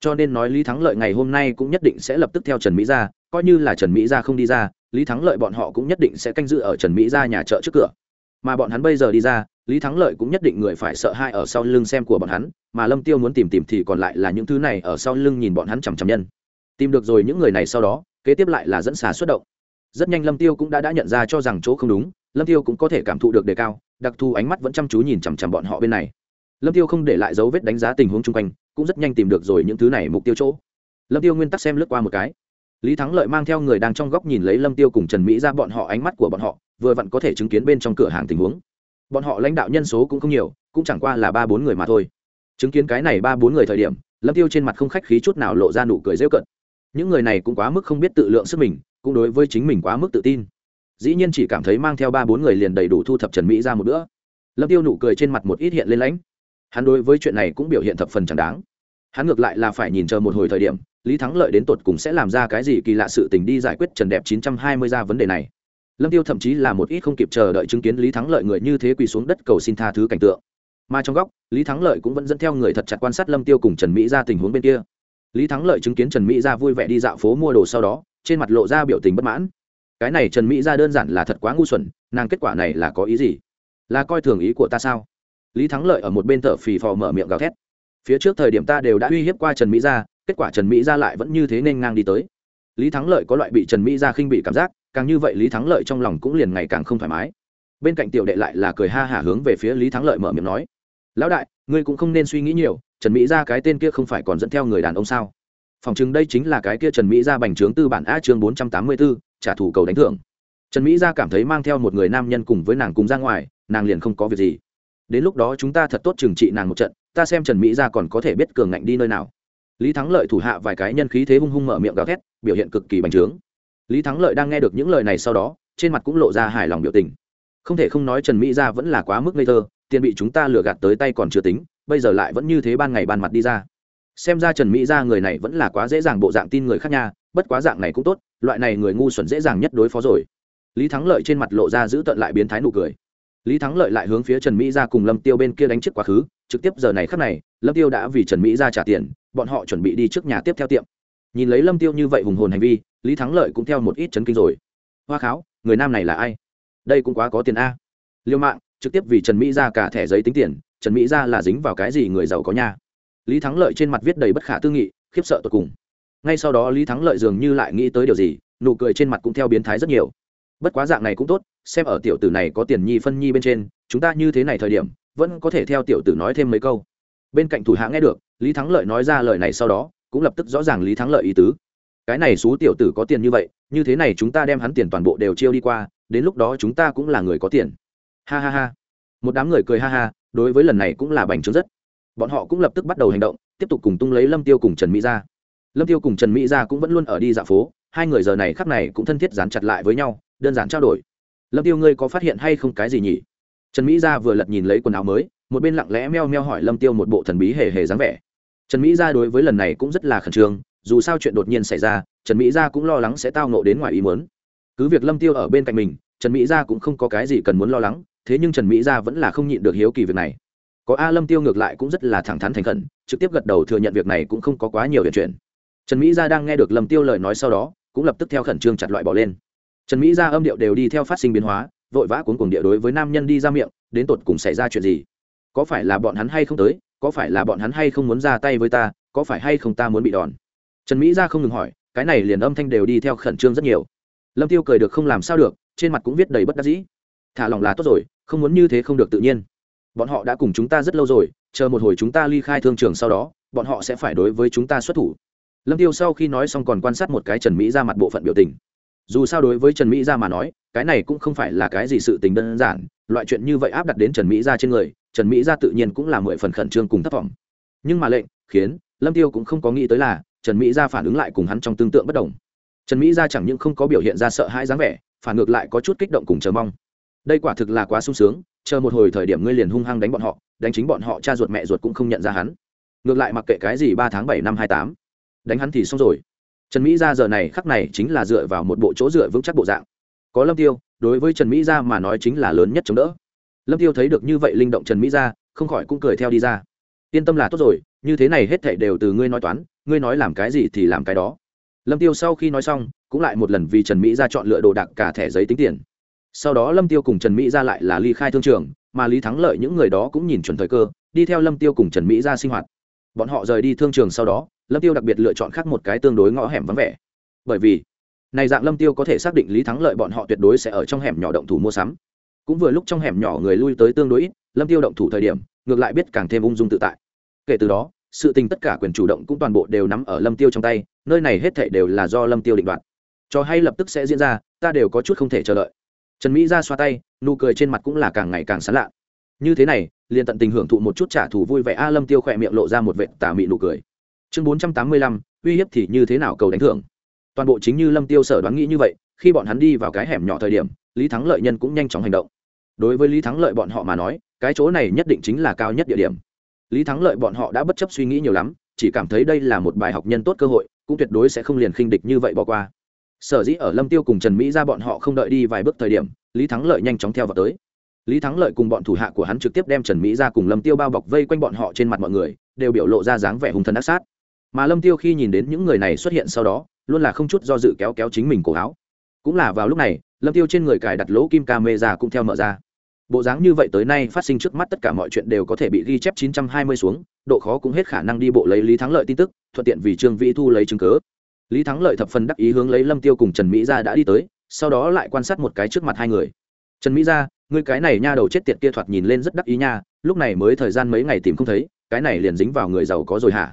Cho nên nói lý thắng lợi ngày hôm nay cũng nhất định sẽ lập tức theo trần mỹ gia, coi như là trần mỹ gia không đi ra, lý thắng lợi bọn họ cũng nhất định sẽ canh giữ ở trần mỹ gia nhà chợ trước cửa. Mà bọn hắn bây giờ đi ra, lý thắng lợi cũng nhất định người phải sợ hai ở sau lưng xem của bọn hắn, mà lâm tiêu muốn tìm tìm thì còn lại là những thứ này ở sau lưng nhìn bọn hắn chằm chằm nhân. Tìm được rồi những người này sau đó kế tiếp lại là dẫn xà xuất động. Rất nhanh lâm tiêu cũng đã đã nhận ra cho rằng chỗ không đúng, lâm tiêu cũng có thể cảm thụ được đề cao, đặc thù ánh mắt vẫn chăm chú nhìn chằm chằm bọn họ bên này. Lâm tiêu không để lại dấu vết đánh giá tình huống chung quanh, cũng rất nhanh tìm được rồi những thứ này mục tiêu chỗ. Lâm tiêu nguyên tắc xem lướt qua một cái. Lý thắng lợi mang theo người đang trong góc nhìn lấy lâm tiêu cùng trần mỹ ra bọn họ ánh mắt của bọn họ, vừa vặn có thể chứng kiến bên trong cửa hàng tình huống. Bọn họ lãnh đạo nhân số cũng không nhiều, cũng chẳng qua là ba bốn người mà thôi. Chứng kiến cái này ba bốn người thời điểm, lâm tiêu trên mặt không khách khí chút nào lộ ra nụ cười rêu cận những người này cũng quá mức không biết tự lượng sức mình, cũng đối với chính mình quá mức tự tin. Dĩ nhiên chỉ cảm thấy mang theo ba bốn người liền đầy đủ thu thập trần mỹ ra một bữa. Lâm tiêu nụ cười trên mặt một ít hiện lên lãnh. Hắn đối với chuyện này cũng biểu hiện thập phần chẳng đáng. Hắn ngược lại là phải nhìn chờ một hồi thời điểm, lý thắng lợi đến tột cùng sẽ làm ra cái gì kỳ lạ sự tình đi giải quyết trần đẹp 920 ra vấn đề này. Lâm tiêu thậm chí là một ít không kịp chờ đợi chứng kiến lý thắng lợi người như thế quỳ xuống đất cầu xin tha thứ cảnh tượng. Mà trong góc, lý thắng lợi cũng vẫn dẫn theo người thật chặt quan sát lâm tiêu cùng trần mỹ ra tình huống bên kia lý thắng lợi chứng kiến trần mỹ ra vui vẻ đi dạo phố mua đồ sau đó, trên mặt lộ ra biểu tình bất mãn. Cái này trần mỹ ra đơn giản là thật quá ngu xuẩn, nàng kết quả này là có ý gì? Là coi thường ý của ta sao? Lý thắng lợi ở một bên thợ phì phò mở miệng gào thét. Phía trước thời điểm ta đều đã uy hiếp qua trần mỹ ra kết quả trần mỹ ra lại vẫn như thế nên ngang đi tới. Lý thắng lợi có loại bị trần mỹ ra khinh bị cảm giác, càng như vậy lý thắng lợi trong lòng cũng liền ngày càng không thoải mái. Bên cạnh tiểu đệ lại là cười ha hả hướng về phía lý thắng lợi mở miệng nói, lão đại, ngươi cũng không nên suy nghĩ nhiều trần mỹ ra cái tên kia không phải còn dẫn theo người đàn ông sao? Phòng chứng đây chính là cái kia trần mỹ ra bành trướng tư bản a chương bốn trăm tám mươi b ố trả thù cầu đánh thưởng. Trần mỹ ra cảm thấy mang theo một người nam nhân cùng với nàng cùng ra ngoài, nàng liền không có việc gì. Đến lúc đó chúng ta thật tốt trừng trị nàng một trận, ta xem trần mỹ ra còn có thể biết cường ngạnh đi nơi nào. Lý thắng lợi thủ hạ vài cái nhân khí thế hung hung mở miệng gào thét, biểu hiện cực kỳ bành trướng. Lý thắng lợi đang nghe được những lời này sau đó, trên mặt cũng lộ ra hài lòng biểu tình. Không thể không nói trần mỹ ra vẫn là quá mức ngây thơ, tiền bị chúng ta lừa gạt tới tay còn chưa tính bây giờ lại vẫn như thế ban ngày ban mặt đi ra. Xem ra trần mỹ ra người này vẫn là quá dễ dàng bộ dạng tin người khác nha, bất quá dạng này cũng tốt, loại này người ngu xuẩn dễ dàng nhất đối phó rồi. Lý thắng lợi trên mặt lộ ra giữ tận lại biến thái nụ cười. Lý thắng lợi lại hướng phía trần mỹ ra cùng lâm tiêu bên kia đánh trước quá khứ, trực tiếp giờ này khắc này, lâm tiêu đã vì trần mỹ ra trả tiền, bọn họ chuẩn bị đi trước nhà tiếp theo tiệm. Nhìn lấy lâm tiêu như vậy hùng hồn hành vi, lý thắng lợi cũng theo một ít chấn kinh rồi. Hoa kháo, người nam này là ai? Đây cũng quá có tiền a. Liêu mạng, trực tiếp vì trần mỹ ra cả thẻ giấy tính tiền trần mỹ ra là dính vào cái gì người giàu có nha? Lý thắng lợi trên mặt viết đầy bất khả tư nghị, khiếp sợ tột cùng. Ngay sau đó lý thắng lợi dường như lại nghĩ tới điều gì, nụ cười trên mặt cũng theo biến thái rất nhiều. Bất quá dạng này cũng tốt, xem ở tiểu tử này có tiền nhi phân nhi bên trên, chúng ta như thế này thời điểm, vẫn có thể theo tiểu tử nói thêm mấy câu. Bên cạnh thủ hạ nghe được, lý thắng lợi nói ra lời này sau đó, cũng lập tức rõ ràng lý thắng lợi ý tứ. Cái này xú tiểu tử có tiền như vậy, như thế này chúng ta đem hắn tiền toàn bộ đều chiêu đi qua, đến lúc đó chúng ta cũng là người có tiền. Ha ha ha. Một đám người cười ha ha đối với lần này cũng là bành trướng rất. Bọn họ cũng lập tức bắt đầu hành động, tiếp tục cùng tung lấy lâm tiêu cùng trần mỹ ra lâm tiêu cùng trần mỹ ra cũng vẫn luôn ở đi dạo phố, hai người giờ này khắc này cũng thân thiết dán chặt lại với nhau, đơn giản trao đổi. Lâm tiêu ngươi có phát hiện hay không cái gì nhỉ? Trần mỹ gia vừa lật nhìn lấy quần áo mới, một bên lặng lẽ meo meo hỏi lâm tiêu một bộ thần bí hề hề dáng vẻ. Trần mỹ gia đối với lần này cũng rất là khẩn trương, dù sao chuyện đột nhiên xảy ra, trần mỹ gia cũng lo lắng sẽ tao nộ đến ngoài ý muốn. Cứ việc lâm tiêu ở bên cạnh mình, trần mỹ gia cũng không có cái gì cần muốn lo lắng thế nhưng trần mỹ gia vẫn là không nhịn được hiếu kỳ việc này. Có a lâm tiêu ngược lại cũng rất là thẳng thắn thành khẩn, trực tiếp gật đầu thừa nhận việc này cũng không có quá nhiều chuyện trần mỹ gia đang nghe được lâm tiêu lời nói sau đó, cũng lập tức theo khẩn trương chặt loại bỏ lên. Trần mỹ gia âm điệu đều đi theo phát sinh biến hóa, vội vã cuốn cuồng địa đối với nam nhân đi ra miệng, đến tột cùng xảy ra chuyện gì? Có phải là bọn hắn hay không tới, có phải là bọn hắn hay không muốn ra tay với ta, có phải hay không ta muốn bị đòn? Trần mỹ gia không ngừng hỏi, cái này liền âm thanh đều đi theo khẩn trương rất nhiều. Lâm tiêu cười được không làm sao được, trên mặt cũng viết đầy bất đắc dĩ. Thả lòng là tốt rồi không muốn như thế không được tự nhiên. Bọn họ đã cùng chúng ta rất lâu rồi, chờ một hồi chúng ta ly khai thương trường sau đó, bọn họ sẽ phải đối với chúng ta xuất thủ. Lâm tiêu sau khi nói xong còn quan sát một cái trần mỹ ra mặt bộ phận biểu tình. Dù sao đối với trần mỹ gia mà nói, cái này cũng không phải là cái gì sự tình đơn giản, loại chuyện như vậy áp đặt đến trần mỹ gia trên người, trần mỹ gia tự nhiên cũng là mười phần khẩn trương cùng thất vọng. Nhưng mà lệnh, khiến, lâm tiêu cũng không có nghĩ tới là, trần mỹ gia phản ứng lại cùng hắn trong tương tượng bất đồng. Trần mỹ gia chẳng những không có biểu hiện ra sợ hãi dáng vẻ, phản ngược lại có chút kích động cùng chờ mong đây quả thực là quá sung sướng, chờ một hồi thời điểm ngươi liền hung hăng đánh bọn họ, đánh chính bọn họ, cha ruột mẹ ruột cũng không nhận ra hắn. Ngược lại mặc kệ cái gì ba tháng bảy năm hai tám, đánh hắn thì xong rồi. Trần mỹ gia giờ này khắc này chính là dựa vào một bộ chỗ dựa vững chắc bộ dạng. Có lâm tiêu, đối với trần mỹ gia mà nói chính là lớn nhất chống đỡ. Lâm tiêu thấy được như vậy linh động trần mỹ gia, không khỏi cũng cười theo đi ra. Yên tâm là tốt rồi, như thế này hết thảy đều từ ngươi nói toán, ngươi nói làm cái gì thì làm cái đó. Lâm tiêu sau khi nói xong, cũng lại một lần vì trần mỹ gia chọn lựa đồ đạc cả thẻ giấy tính tiền sau đó lâm tiêu cùng trần mỹ ra lại là ly khai thương trường, mà lý thắng lợi những người đó cũng nhìn chuẩn thời cơ, đi theo lâm tiêu cùng trần mỹ ra sinh hoạt. Bọn họ rời đi thương trường sau đó, lâm tiêu đặc biệt lựa chọn khác một cái tương đối ngõ hẻm vắng vẻ. Bởi vì, này dạng lâm tiêu có thể xác định lý thắng lợi bọn họ tuyệt đối sẽ ở trong hẻm nhỏ động thủ mua sắm. Cũng vừa lúc trong hẻm nhỏ người lui tới tương đối ít, lâm tiêu động thủ thời điểm, ngược lại biết càng thêm ung dung tự tại. Kể từ đó, sự tình tất cả quyền chủ động cũng toàn bộ đều nắm ở lâm tiêu trong tay, nơi này hết thảy đều là do lâm tiêu định đoạt. Cho hay lập tức sẽ diễn ra, ta đều có chút không thể chờ đợi trần mỹ ra xoa tay, nụ cười trên mặt cũng là càng ngày càng sán lạ. Như thế này, liền tận tình hưởng thụ một chút trả thù vui vẻ a lâm tiêu khỏe miệng lộ ra một vệ tà mị nụ cười. Chương bốn trăm tám mươi lăm, uy hiếp thì như thế nào cầu đánh thưởng? Toàn bộ chính như lâm tiêu sở đoán nghĩ như vậy, khi bọn hắn đi vào cái hẻm nhỏ thời điểm, lý thắng lợi nhân cũng nhanh chóng hành động. Đối với lý thắng lợi bọn họ mà nói, cái chỗ này nhất định chính là cao nhất địa điểm. Lý thắng lợi bọn họ đã bất chấp suy nghĩ nhiều lắm, chỉ cảm thấy đây là một bài học nhân tốt cơ hội, cũng tuyệt đối sẽ không liền khinh địch như vậy bỏ qua sở dĩ ở lâm tiêu cùng trần mỹ ra bọn họ không đợi đi vài bước thời điểm, lý thắng lợi nhanh chóng theo vào tới. Lý thắng lợi cùng bọn thủ hạ của hắn trực tiếp đem trần mỹ ra cùng lâm tiêu bao bọc vây quanh bọn họ trên mặt mọi người, đều biểu lộ ra dáng vẻ hung thần ác sát. Mà lâm tiêu khi nhìn đến những người này xuất hiện sau đó, luôn là không chút do dự kéo kéo chính mình cổ áo. Cũng là vào lúc này, lâm tiêu trên người cài đặt lỗ kim ca mê ra cũng theo mở ra. Bộ dáng như vậy tới nay phát sinh trước mắt tất cả mọi chuyện đều có thể bị ghi chép 920 xuống, độ khó cũng hết khả năng đi bộ lấy lý thắng lợi tin tức, thuận tiện vì trương vĩ thu lấy chứng cứ lý thắng lợi thập phần đắc ý hướng lấy lâm tiêu cùng trần mỹ gia đã đi tới, sau đó lại quan sát một cái trước mặt hai người. Trần mỹ gia, ngươi cái này nha đầu chết tiệt kia thoạt nhìn lên rất đắc ý nha, lúc này mới thời gian mấy ngày tìm không thấy, cái này liền dính vào người giàu có rồi hả?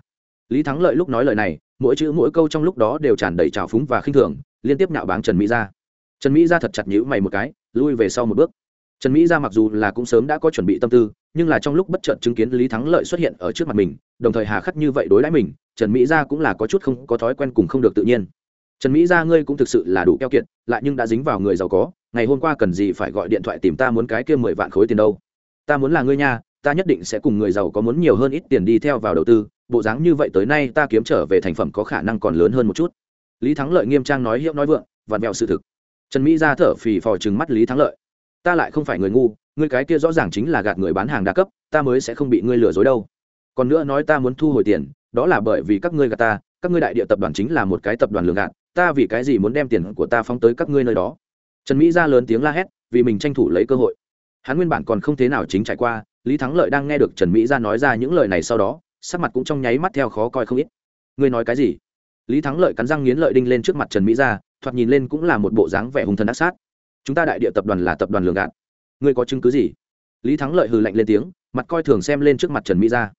Lý thắng lợi lúc nói lời này, mỗi chữ mỗi câu trong lúc đó đều tràn đầy trào phúng và khinh thường, liên tiếp nhạo báng trần mỹ gia. Trần mỹ gia thật chặt nhữ mày một cái, lui về sau một bước. Trần mỹ gia mặc dù là cũng sớm đã có chuẩn bị tâm tư nhưng là trong lúc bất chợt chứng kiến lý thắng lợi xuất hiện ở trước mặt mình, đồng thời hà khắc như vậy đối đãi mình, trần mỹ gia cũng là có chút không có thói quen cùng không được tự nhiên. Trần mỹ gia ngươi cũng thực sự là đủ keo kiệt, lại nhưng đã dính vào người giàu có, ngày hôm qua cần gì phải gọi điện thoại tìm ta muốn cái kia mười vạn khối tiền đâu? Ta muốn là ngươi nha, ta nhất định sẽ cùng người giàu có muốn nhiều hơn ít tiền đi theo vào đầu tư, bộ dáng như vậy tới nay ta kiếm trở về thành phẩm có khả năng còn lớn hơn một chút. Lý thắng lợi nghiêm trang nói hiệu nói vượng, vặn vẹo sự thực. Trần mỹ ra thở phì phò trừng mắt lý thắng lợi. Ta lại không phải người ngu ngươi cái kia rõ ràng chính là gạt người bán hàng đa cấp, ta mới sẽ không bị ngươi lừa dối đâu. Còn nữa nói ta muốn thu hồi tiền, đó là bởi vì các ngươi gạt ta, các ngươi đại địa tập đoàn chính là một cái tập đoàn lường gạt, ta vì cái gì muốn đem tiền của ta phóng tới các ngươi nơi đó? Trần mỹ ra lớn tiếng la hét, vì mình tranh thủ lấy cơ hội. Hắn nguyên bản còn không thế nào chính trải qua, lý thắng lợi đang nghe được trần mỹ ra nói ra những lời này sau đó, sắc mặt cũng trong nháy mắt theo khó coi không ít. Ngươi nói cái gì? Lý thắng lợi cắn răng nghiến lợi đinh lên trước mặt trần mỹ ra thoạt nhìn lên cũng là một bộ dáng vẻ hung thần ác sát. Chúng ta đại địa tập đoàn là tập đoàn lường gạt ngươi có chứng cứ gì? Lý thắng lợi hừ lạnh lên tiếng, mặt coi thường xem lên trước mặt trần mỹ ra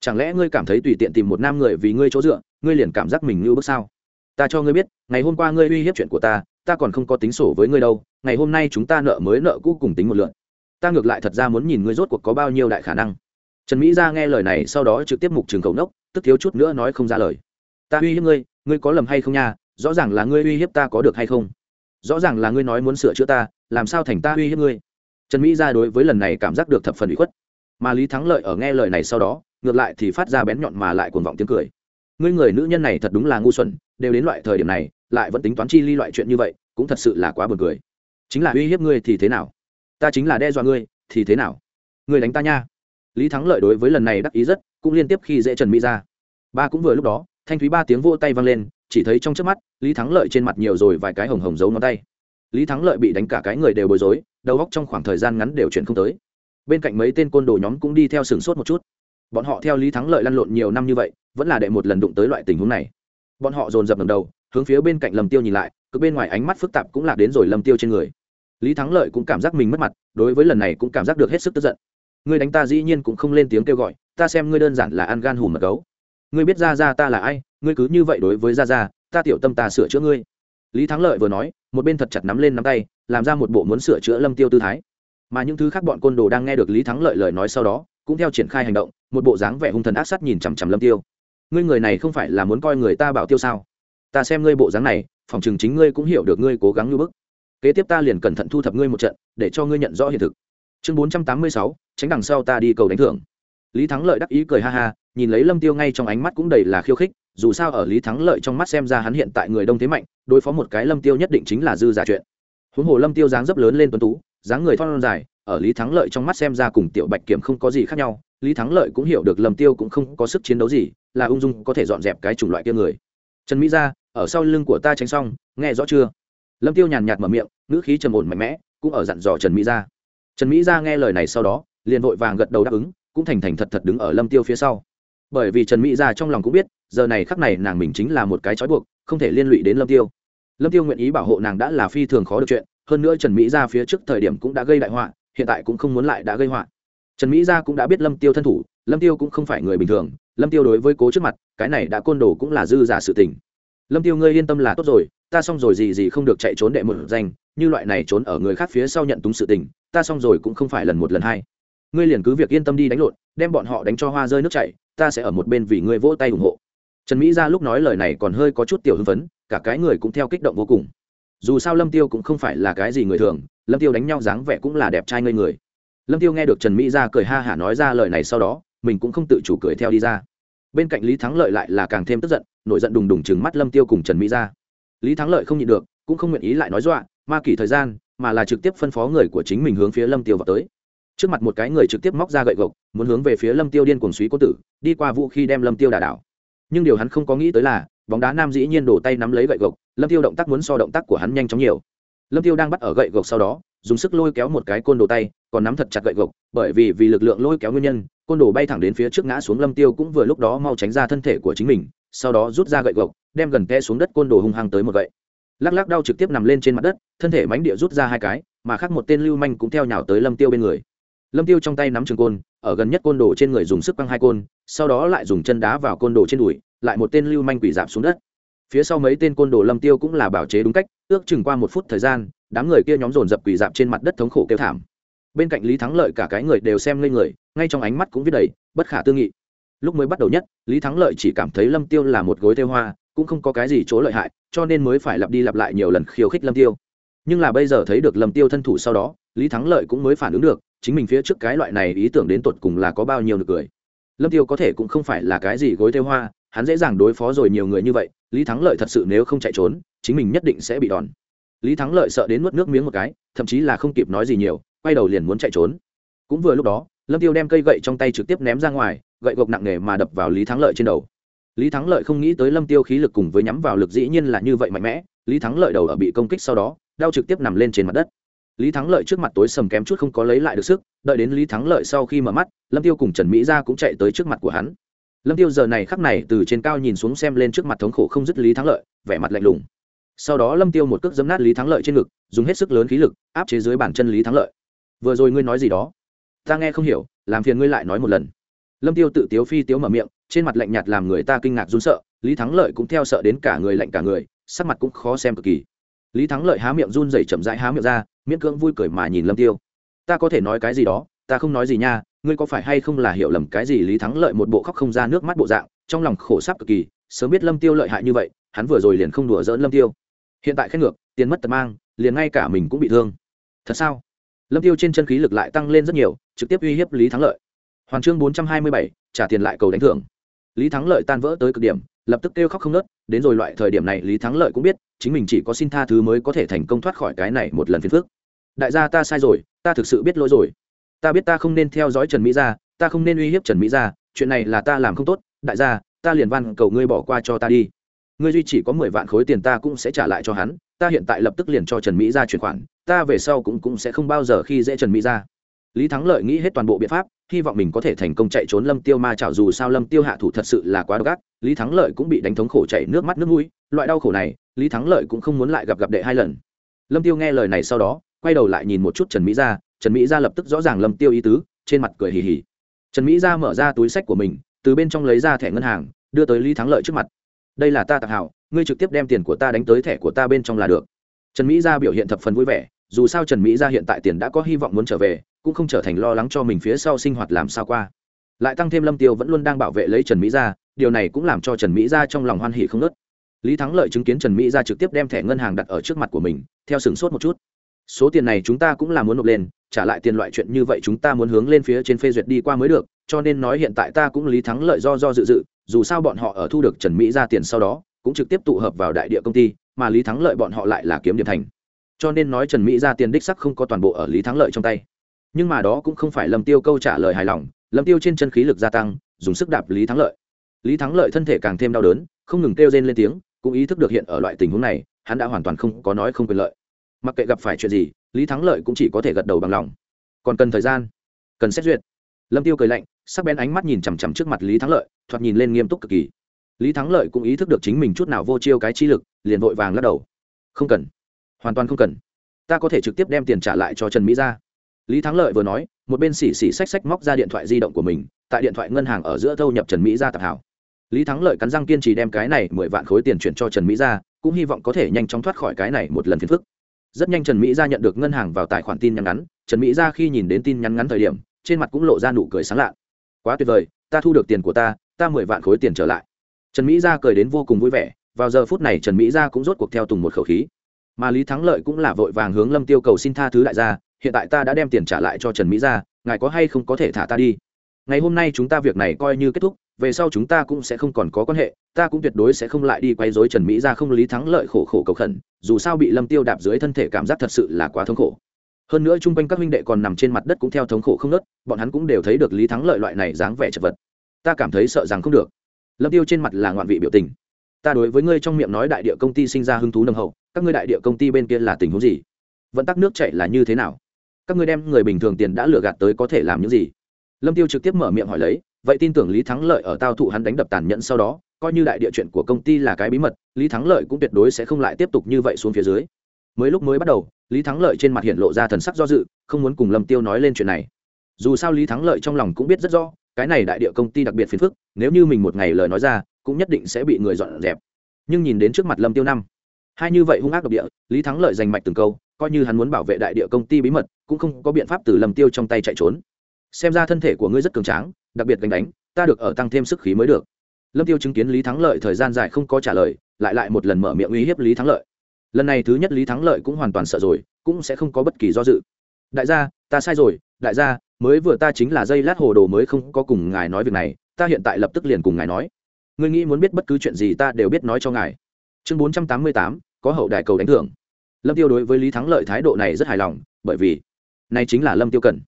chẳng lẽ ngươi cảm thấy tùy tiện tìm một nam người vì ngươi chỗ dựa, ngươi liền cảm giác mình như bước sao? Ta cho ngươi biết, ngày hôm qua ngươi uy hiếp chuyện của ta ta còn không có tính sổ với ngươi đâu, ngày hôm nay chúng ta nợ mới nợ cũ cùng tính một lượn. Ta ngược lại thật ra muốn nhìn ngươi rốt cuộc có bao nhiêu đại khả năng. Trần mỹ ra nghe lời này, sau đó trực tiếp mục trường cầu nốc, tức thiếu chút nữa nói không ra lời. Ta uy hiếp ngươi ngươi có lầm hay không nha? Rõ ràng là ngươi uy hiếp ta có được hay không? Rõ ràng là ngươi nói muốn sửa chữa ta, làm sao thành ta uy hiếp ngươi? Trần mỹ ra đối với lần này cảm giác được thập phần bị khuất. Mà lý thắng lợi ở nghe lời này sau đó, ngược lại thì phát ra bén nhọn mà lại cuồng vọng tiếng cười. Ngươi người nữ nhân này thật đúng là ngu xuẩn, đều đến loại thời điểm này, lại vẫn tính toán chi ly loại chuyện như vậy, cũng thật sự là quá buồn cười. Chính là uy hiếp ngươi thì thế nào? Ta chính là đe dọa ngươi, thì thế nào? Ngươi đánh ta nha. Lý thắng lợi đối với lần này đắc ý rất, cũng liên tiếp khi dễ trần mỹ ra ba cũng vừa lúc đó, thanh thúy ba tiếng vô tay vang lên, chỉ thấy trong trước mắt, lý thắng lợi trên mặt nhiều rồi vài cái hồng hồng giấu ngón tay lý thắng lợi bị đánh cả cái người đều bối rối, đầu góc trong khoảng thời gian ngắn đều chuyển không tới. Bên cạnh mấy tên côn đồ nhóm cũng đi theo sừng sốt một chút. Bọn họ theo lý thắng lợi lăn lộn nhiều năm như vậy, vẫn là đệ một lần đụng tới loại tình huống này. Bọn họ dồn dập ngầm đầu, hướng phía bên cạnh lầm tiêu nhìn lại, cứ bên ngoài ánh mắt phức tạp cũng lạc đến rồi lầm tiêu trên người. Lý thắng lợi cũng cảm giác mình mất mặt, đối với lần này cũng cảm giác được hết sức tức giận. Ngươi đánh ta dĩ nhiên cũng không lên tiếng kêu gọi, ta xem ngươi đơn giản là ăn gan hùm mật gấu. Ngươi biết ra ra ta là ai, ngươi cứ như vậy đối với ra ra ta tiểu tâm ta sửa chữa ngươi. Lý thắng lợi vừa nói một bên thật chặt nắm lên nắm tay, làm ra một bộ muốn sửa chữa lâm tiêu tư thái. Mà những thứ khác bọn côn đồ đang nghe được lý thắng lợi lời nói sau đó, cũng theo triển khai hành động, một bộ dáng vẻ hung thần ác sát nhìn chằm chằm lâm tiêu. Ngươi người này không phải là muốn coi người ta bảo tiêu sao? Ta xem ngươi bộ dáng này, phòng chừng chính ngươi cũng hiểu được ngươi cố gắng như bức. Kế tiếp ta liền cẩn thận thu thập ngươi một trận, để cho ngươi nhận rõ hiện thực. Chương bốn trăm tám mươi sáu, tránh đằng sau ta đi cầu đánh thưởng. Lý thắng lợi đắc ý cười ha ha, nhìn lấy lâm tiêu ngay trong ánh mắt cũng đầy là khiêu khích dù sao ở lý thắng lợi trong mắt xem ra hắn hiện tại người đông thế mạnh, đối phó một cái lâm tiêu nhất định chính là dư giả chuyện. Huống hồ lâm tiêu dáng dấp lớn lên tuấn tú, dáng người thon dài, ở lý thắng lợi trong mắt xem ra cùng tiểu bạch kiểm không có gì khác nhau, lý thắng lợi cũng hiểu được lâm tiêu cũng không có sức chiến đấu gì, là ung dung có thể dọn dẹp cái chủng loại kia người. Trần mỹ ra ở sau lưng của ta tránh xong, nghe rõ chưa? Lâm tiêu nhàn nhạt mở miệng, ngữ khí trầm ổn mạnh mẽ, cũng ở dặn dò trần mỹ gia. Trần mỹ gia nghe lời này sau đó, liền vội vàng gật đầu đáp ứng, cũng thành thành thật thật đứng ở lâm tiêu phía sau bởi vì trần mỹ gia trong lòng cũng biết, giờ này khắc này nàng mình chính là một cái trói buộc, không thể liên lụy đến lâm tiêu. Lâm tiêu nguyện ý bảo hộ nàng đã là phi thường khó được chuyện, hơn nữa trần mỹ gia phía trước thời điểm cũng đã gây đại họa, hiện tại cũng không muốn lại đã gây họa. Trần mỹ gia cũng đã biết lâm tiêu thân thủ, lâm tiêu cũng không phải người bình thường, lâm tiêu đối với cố trước mặt, cái này đã côn đồ cũng là dư giả sự tình. Lâm tiêu ngươi yên tâm là tốt rồi, ta xong rồi gì gì không được chạy trốn đệ một danh, như loại này trốn ở người khác phía sau nhận túng sự tình, ta xong rồi cũng không phải lần một lần hai. Ngươi liền cứ việc yên tâm đi đánh lộn, đem bọn họ đánh cho hoa rơi nước chảy ta sẽ ở một bên vì ngươi vỗ tay ủng hộ. Trần mỹ Gia lúc nói lời này còn hơi có chút tiểu hưng phấn, cả cái người cũng theo kích động vô cùng. Dù sao lâm tiêu cũng không phải là cái gì người thường, lâm tiêu đánh nhau dáng vẻ cũng là đẹp trai ngây người. Lâm tiêu nghe được trần mỹ Gia cười ha hả nói ra lời này sau đó, mình cũng không tự chủ cười theo đi ra. Bên cạnh lý thắng lợi lại là càng thêm tức giận, nổi giận đùng đùng chừng mắt lâm tiêu cùng trần mỹ Gia. lý thắng lợi không nhịn được, cũng không nguyện ý lại nói dọa, ma kỷ thời gian, mà là trực tiếp phân phó người của chính mình hướng phía lâm tiêu vào tới trước mặt một cái người trực tiếp móc ra gậy gộc, muốn hướng về phía lâm tiêu điên cuồng suý cố tử, đi qua vũ khi đem lâm tiêu đả đảo. Nhưng điều hắn không có nghĩ tới là, bóng đá nam dĩ nhiên đổ tay nắm lấy gậy gộc, lâm tiêu động tác muốn so động tác của hắn nhanh chóng nhiều. Lâm tiêu đang bắt ở gậy gộc sau đó, dùng sức lôi kéo một cái côn đồ tay, còn nắm thật chặt gậy gộc, bởi vì vì lực lượng lôi kéo nguyên nhân, côn đồ bay thẳng đến phía trước ngã xuống lâm tiêu cũng vừa lúc đó mau tránh ra thân thể của chính mình, sau đó rút ra gậy gộc, đem gần té xuống đất côn đồ hung hăng tới một gậy. Lắc lắc đau trực tiếp nằm lên trên mặt đất, thân thể mánh địa rút ra hai cái, mà khác một tên lưu manh cũng theo nhào tới lâm tiêu bên người lâm tiêu trong tay nắm trường côn, ở gần nhất côn đồ trên người dùng sức quăng hai côn, sau đó lại dùng chân đá vào côn đồ trên đùi, lại một tên lưu manh quỷ dạp xuống đất. Phía sau mấy tên côn đồ lâm tiêu cũng là bảo chế đúng cách, ước chừng qua một phút thời gian, đám người kia nhóm dồn dập quỷ dạp trên mặt đất thống khổ kêu thảm. Bên cạnh lý thắng lợi cả cái người đều xem lên người, ngay trong ánh mắt cũng viết đầy bất khả tư nghị. Lúc mới bắt đầu nhất, lý thắng lợi chỉ cảm thấy lâm tiêu là một gối theo hoa, cũng không có cái gì chỗ lợi hại, cho nên mới phải lặp đi lặp lại nhiều lần khiêu khích lâm tiêu. Nhưng là bây giờ thấy được lâm tiêu thân thủ sau đó, lý thắng lợi cũng mới phản ứng được chính mình phía trước cái loại này ý tưởng đến tột cùng là có bao nhiêu được cười. Lâm tiêu có thể cũng không phải là cái gì gối theo hoa, hắn dễ dàng đối phó rồi nhiều người như vậy, lý thắng lợi thật sự nếu không chạy trốn, chính mình nhất định sẽ bị đòn. Lý thắng lợi sợ đến nuốt nước miếng một cái, thậm chí là không kịp nói gì nhiều, quay đầu liền muốn chạy trốn. Cũng vừa lúc đó, lâm tiêu đem cây gậy trong tay trực tiếp ném ra ngoài, gậy gộc nặng nề mà đập vào lý thắng lợi trên đầu. Lý thắng lợi không nghĩ tới lâm tiêu khí lực cùng với nhắm vào lực dĩ nhiên là như vậy mạnh mẽ, lý thắng lợi đầu ở bị công kích sau đó, đau trực tiếp nằm lên trên mặt đất lý thắng lợi trước mặt tối sầm kém chút không có lấy lại được sức, đợi đến lý thắng lợi sau khi mở mắt, lâm tiêu cùng trần mỹ gia cũng chạy tới trước mặt của hắn. Lâm tiêu giờ này khắc này từ trên cao nhìn xuống xem lên trước mặt thống khổ không dứt lý thắng lợi, vẻ mặt lạnh lùng. Sau đó lâm tiêu một cước giấm nát lý thắng lợi trên ngực, dùng hết sức lớn khí lực, áp chế dưới bàn chân lý thắng lợi. Vừa rồi ngươi nói gì đó? Ta nghe không hiểu, làm phiền ngươi lại nói một lần. Lâm tiêu tự tiếu phi tiếu mở miệng, trên mặt lạnh nhạt làm người ta kinh ngạc run sợ, lý thắng lợi cũng theo sợ đến cả người lạnh cả người, sắc mặt cũng khó xem cực kỳ. Lý thắng lợi há miệng run rẩy chậm rãi há miệng ra miễn cưỡng vui cười mà nhìn lâm tiêu. Ta có thể nói cái gì đó, ta không nói gì nha, ngươi có phải hay không là hiểu lầm cái gì lý thắng lợi một bộ khóc không ra nước mắt bộ dạng, trong lòng khổ sắp cực kỳ, sớm biết lâm tiêu lợi hại như vậy, hắn vừa rồi liền không đùa dỡn lâm tiêu. Hiện tại khét ngược, tiền mất tật mang, liền ngay cả mình cũng bị thương. Thật sao? Lâm tiêu trên chân khí lực lại tăng lên rất nhiều, trực tiếp uy hiếp lý thắng lợi. Hoàn chương bốn trăm hai mươi bảy, trả tiền lại cầu đánh thưởng. Lý thắng lợi tan vỡ tới cực điểm, lập tức kêu khóc không nớt đến rồi loại thời điểm này lý thắng lợi cũng biết, chính mình chỉ có xin tha thứ mới có thể thành công thoát khỏi cái này một lần phiền phức đại gia ta sai rồi, ta thực sự biết lỗi rồi. Ta biết ta không nên theo dõi trần mỹ gia, ta không nên uy hiếp trần mỹ gia, chuyện này là ta làm không tốt, đại gia, ta liền van cầu ngươi bỏ qua cho ta đi. Ngươi duy chỉ có mười vạn khối tiền ta cũng sẽ trả lại cho hắn, ta hiện tại lập tức liền cho trần mỹ gia chuyển khoản, ta về sau cũng cũng sẽ không bao giờ khi dễ trần mỹ gia. Lý thắng lợi nghĩ hết toàn bộ biện pháp, hy vọng mình có thể thành công chạy trốn lâm tiêu ma chảo dù sao lâm tiêu hạ thủ thật sự là quá độc ác, lý thắng lợi cũng bị đánh thống khổ chảy nước mắt nước mũi, loại đau khổ này, lý thắng lợi cũng không muốn lại gặp gặp đệ hai lần. Lâm tiêu nghe lời này sau đó quay đầu lại nhìn một chút trần mỹ gia, trần mỹ gia lập tức rõ ràng lâm tiêu ý tứ, trên mặt cười hì hì. Trần mỹ gia mở ra túi sách của mình, từ bên trong lấy ra thẻ ngân hàng, đưa tới lý thắng lợi trước mặt. Đây là ta tạc hảo, ngươi trực tiếp đem tiền của ta đánh tới thẻ của ta bên trong là được. Trần mỹ gia biểu hiện thập phần vui vẻ, dù sao trần mỹ gia hiện tại tiền đã có hy vọng muốn trở về, cũng không trở thành lo lắng cho mình phía sau sinh hoạt làm sao qua. Lại tăng thêm lâm tiêu vẫn luôn đang bảo vệ lấy trần mỹ gia, điều này cũng làm cho trần mỹ gia trong lòng hoan hỉ không nớt lý thắng lợi chứng kiến trần mỹ gia trực tiếp đem thẻ ngân hàng đặt ở trước mặt của mình, theo sửng sốt một chút số tiền này chúng ta cũng là muốn nộp lên, trả lại tiền loại chuyện như vậy chúng ta muốn hướng lên phía trên phê duyệt đi qua mới được, cho nên nói hiện tại ta cũng lý thắng lợi do do dự dự, dù sao bọn họ ở thu được trần mỹ ra tiền sau đó, cũng trực tiếp tụ hợp vào đại địa công ty, mà lý thắng lợi bọn họ lại là kiếm điểm thành. Cho nên nói trần mỹ ra tiền đích sắc không có toàn bộ ở lý thắng lợi trong tay. Nhưng mà đó cũng không phải lâm tiêu câu trả lời hài lòng, lâm tiêu trên chân khí lực gia tăng, dùng sức đạp lý thắng lợi. Lý thắng lợi thân thể càng thêm đau đớn, không ngừng kêu rên lên tiếng, cũng ý thức được hiện ở loại tình huống này, hắn đã hoàn toàn không có nói không quyền lợi mặc kệ gặp phải chuyện gì, lý thắng lợi cũng chỉ có thể gật đầu bằng lòng. Còn cần thời gian? Cần xét duyệt. Lâm tiêu cười lạnh, sắc bén ánh mắt nhìn chằm chằm trước mặt lý thắng lợi, thoạt nhìn lên nghiêm túc cực kỳ. Lý thắng lợi cũng ý thức được chính mình chút nào vô chiêu cái chi lực, liền vội vàng lắc đầu. Không cần. Hoàn toàn không cần. Ta có thể trực tiếp đem tiền trả lại cho trần mỹ ra lý thắng lợi vừa nói, một bên xỉ xỉ xách xách móc ra điện thoại di động của mình, tại điện thoại ngân hàng ở giữa thâu nhập trần mỹ ra tạp hảo. Lý thắng lợi cắn răng kiên trì đem cái này mười vạn khối tiền chuyển cho trần mỹ ra cũng hy vọng có thể nhanh chóng thoát khỏi cái này một lần phiền phức rất nhanh trần mỹ Gia nhận được ngân hàng vào tài khoản tin nhắn ngắn. Trần mỹ Gia khi nhìn đến tin nhắn ngắn thời điểm, trên mặt cũng lộ ra nụ cười sáng lạ. Quá tuyệt vời, ta thu được tiền của ta ta mười vạn khối tiền trở lại. Trần mỹ gia cười đến vô cùng vui vẻ. Vào giờ phút này, trần mỹ gia cũng rốt cuộc theo tùng một khẩu khí. Mà lý thắng lợi cũng là vội vàng hướng lâm tiêu cầu xin tha thứ đại gia, hiện tại ta đã đem tiền trả lại cho trần mỹ gia, ngài có hay không có thể thả ta đi? Ngày hôm nay chúng ta việc này coi như kết thúc về sau chúng ta cũng sẽ không còn có quan hệ, ta cũng tuyệt đối sẽ không lại đi quay dối trần mỹ gia không lý thắng lợi khổ khổ cầu khẩn, dù sao bị lâm tiêu đạp dưới thân thể cảm giác thật sự là quá thống khổ. Hơn nữa chung quanh các huynh đệ còn nằm trên mặt đất cũng theo thống khổ không nớt bọn hắn cũng đều thấy được lý thắng lợi loại này dáng vẻ chật vật. Ta cảm thấy sợ rằng không được. Lâm tiêu trên mặt là ngoạn vị biểu tình. Ta đối với ngươi trong miệng nói đại địa công ty sinh ra hứng thú nâng hậu, các ngươi đại địa công ty bên kia là tình huống gì? Vận tắc nước chạy là như thế nào? Các ngươi đem người bình thường tiền đã lừa gạt tới có thể làm những gì? Lâm tiêu trực tiếp mở miệng hỏi lấy vậy tin tưởng lý thắng lợi ở tao thụ hắn đánh đập tàn nhẫn sau đó, coi như đại địa chuyện của công ty là cái bí mật, lý thắng lợi cũng tuyệt đối sẽ không lại tiếp tục như vậy xuống phía dưới. Mới lúc mới bắt đầu, lý thắng lợi trên mặt hiện lộ ra thần sắc do dự, không muốn cùng lâm tiêu nói lên chuyện này. Dù sao lý thắng lợi trong lòng cũng biết rất rõ, cái này đại địa công ty đặc biệt phiền phức, nếu như mình một ngày lời nói ra, cũng nhất định sẽ bị người dọn dẹp. Nhưng nhìn đến trước mặt lâm tiêu năm, hai như vậy hung ác độc địa, lý thắng lợi giành mạch từng câu, coi như hắn muốn bảo vệ đại địa công ty bí mật, cũng không có biện pháp từ lâm tiêu trong tay chạy trốn. Xem ra thân thể của ngươi rất cường tráng đặc biệt gánh đánh, ta được ở tăng thêm sức khí mới được. Lâm tiêu chứng kiến lý thắng lợi thời gian dài không có trả lời, lại lại một lần mở miệng uy hiếp lý thắng lợi. Lần này thứ nhất lý thắng lợi cũng hoàn toàn sợ rồi, cũng sẽ không có bất kỳ do dự. Đại gia, ta sai rồi, đại gia, mới vừa ta chính là dây lát hồ đồ mới không có cùng ngài nói việc này, ta hiện tại lập tức liền cùng ngài nói. Ngươi nghĩ muốn biết bất cứ chuyện gì ta đều biết nói cho ngài. Chương bốn trăm tám mươi tám, có hậu đại cầu đánh thưởng. Lâm tiêu đối với lý thắng lợi thái độ này rất hài lòng, bởi vì này chính là lâm tiêu cần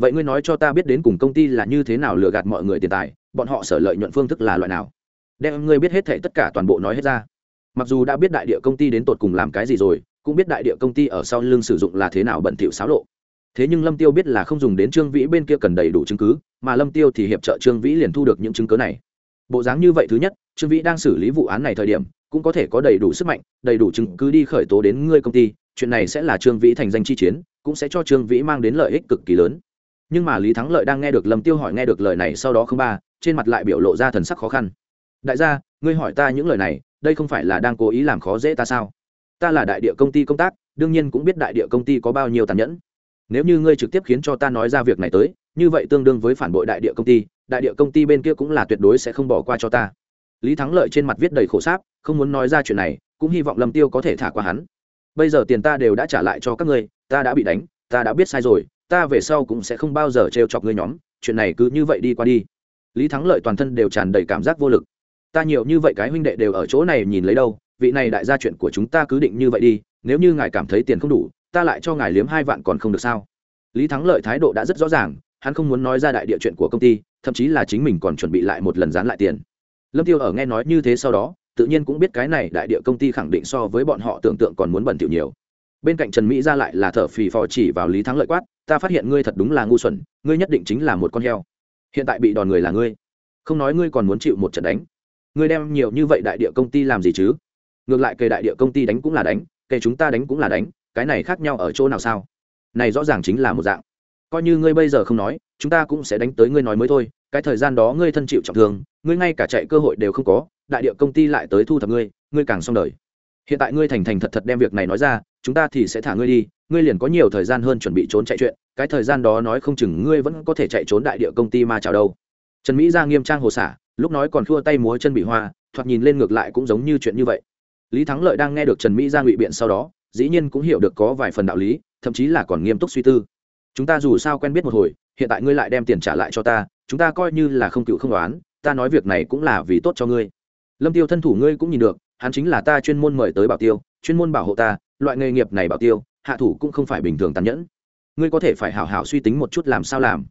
vậy ngươi nói cho ta biết đến cùng công ty là như thế nào lừa gạt mọi người tiền tài, bọn họ sở lợi nhuận phương thức là loại nào? Đem ngươi biết hết thệ tất cả toàn bộ nói hết ra. Mặc dù đã biết đại địa công ty đến tột cùng làm cái gì rồi, cũng biết đại địa công ty ở sau lưng sử dụng là thế nào bẩn thỉu xáo lộ. Thế nhưng lâm tiêu biết là không dùng đến trương vĩ bên kia cần đầy đủ chứng cứ, mà lâm tiêu thì hiệp trợ trương vĩ liền thu được những chứng cứ này. Bộ dáng như vậy thứ nhất, trương vĩ đang xử lý vụ án này thời điểm, cũng có thể có đầy đủ sức mạnh, đầy đủ chứng cứ đi khởi tố đến ngươi công ty, chuyện này sẽ là trương vĩ thành danh chi chiến, cũng sẽ cho trương vĩ mang đến lợi ích cực kỳ lớn nhưng mà lý thắng lợi đang nghe được lâm tiêu hỏi nghe được lời này sau đó không ba, trên mặt lại biểu lộ ra thần sắc khó khăn. Đại gia, ngươi hỏi ta những lời này, đây không phải là đang cố ý làm khó dễ ta sao? Ta là đại địa công ty công tác, đương nhiên cũng biết đại địa công ty có bao nhiêu tàn nhẫn. Nếu như ngươi trực tiếp khiến cho ta nói ra việc này tới, như vậy tương đương với phản bội đại địa công ty, đại địa công ty bên kia cũng là tuyệt đối sẽ không bỏ qua cho ta. Lý thắng lợi trên mặt viết đầy khổ sáp, không muốn nói ra chuyện này, cũng hy vọng lâm tiêu có thể thả qua hắn. Bây giờ tiền ta đều đã trả lại cho các ngươi, ta đã bị đánh, ta đã biết sai rồi ta về sau cũng sẽ không bao giờ trêu chọc ngươi nhóm, chuyện này cứ như vậy đi qua đi. Lý thắng lợi toàn thân đều tràn đầy cảm giác vô lực. Ta nhiều như vậy cái huynh đệ đều ở chỗ này nhìn lấy đâu, vị này đại gia chuyện của chúng ta cứ định như vậy đi, nếu như ngài cảm thấy tiền không đủ, ta lại cho ngài liếm hai vạn còn không được sao? Lý thắng lợi thái độ đã rất rõ ràng, hắn không muốn nói ra đại địa chuyện của công ty, thậm chí là chính mình còn chuẩn bị lại một lần dán lại tiền. Lâm tiêu ở nghe nói như thế sau đó, tự nhiên cũng biết cái này đại địa công ty khẳng định so với bọn họ tưởng tượng còn muốn bẩn thỉu nhiều. Bên cạnh trần mỹ ra lại là thở phì phò chỉ vào lý thắng lợi quát ta phát hiện ngươi thật đúng là ngu xuẩn, ngươi nhất định chính là một con heo. Hiện tại bị đòn người là ngươi. Không nói ngươi còn muốn chịu một trận đánh. Ngươi đem nhiều như vậy đại địa công ty làm gì chứ? Ngược lại kề đại địa công ty đánh cũng là đánh, kề chúng ta đánh cũng là đánh, cái này khác nhau ở chỗ nào sao? Này rõ ràng chính là một dạng. Coi như ngươi bây giờ không nói, chúng ta cũng sẽ đánh tới ngươi nói mới thôi, cái thời gian đó ngươi thân chịu trọng thương, ngươi ngay cả chạy cơ hội đều không có, đại địa công ty lại tới thu thập ngươi ngươi càng xong đời hiện tại ngươi thành thành thật thật đem việc này nói ra, chúng ta thì sẽ thả ngươi đi, ngươi liền có nhiều thời gian hơn chuẩn bị trốn chạy chuyện, cái thời gian đó nói không chừng ngươi vẫn có thể chạy trốn đại địa công ty mà chào đâu. Trần mỹ ra nghiêm trang hồ xả, lúc nói còn thua tay múa chân bị hoa, thoạt nhìn lên ngược lại cũng giống như chuyện như vậy. Lý thắng lợi đang nghe được trần mỹ ra ngụy biện sau đó, dĩ nhiên cũng hiểu được có vài phần đạo lý, thậm chí là còn nghiêm túc suy tư. Chúng ta dù sao quen biết một hồi, hiện tại ngươi lại đem tiền trả lại cho ta, chúng ta coi như là không cựu không đoán ta nói việc này cũng là vì tốt cho ngươi. Lâm tiêu thân thủ ngươi cũng nhìn được hắn chính là ta chuyên môn mời tới bảo tiêu, chuyên môn bảo hộ ta, loại nghề nghiệp này bảo tiêu, hạ thủ cũng không phải bình thường tàn nhẫn. Ngươi có thể phải hảo hảo suy tính một chút làm sao làm.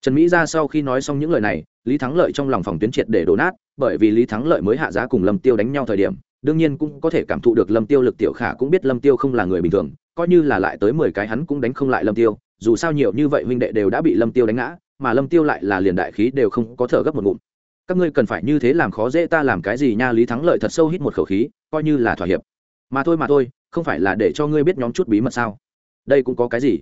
Trần mỹ ra sau khi nói xong những lời này, lý thắng lợi trong lòng phòng tuyến triệt để đổ nát, bởi vì lý thắng lợi mới hạ giá cùng lâm tiêu đánh nhau thời điểm, đương nhiên cũng có thể cảm thụ được lâm tiêu lực tiểu khả cũng biết lâm tiêu không là người bình thường, coi như là lại tới mười cái hắn cũng đánh không lại lâm tiêu, dù sao nhiều như vậy huynh đệ đều đã bị lâm tiêu đánh ngã, mà lâm tiêu lại là liền đại khí đều không có thở gấp một ngụm các ngươi cần phải như thế làm khó dễ ta làm cái gì nha, lý thắng lợi thật sâu hít một khẩu khí, coi như là thỏa hiệp. Mà thôi mà thôi, không phải là để cho ngươi biết nhóm chút bí mật sao? Đây cũng có cái gì?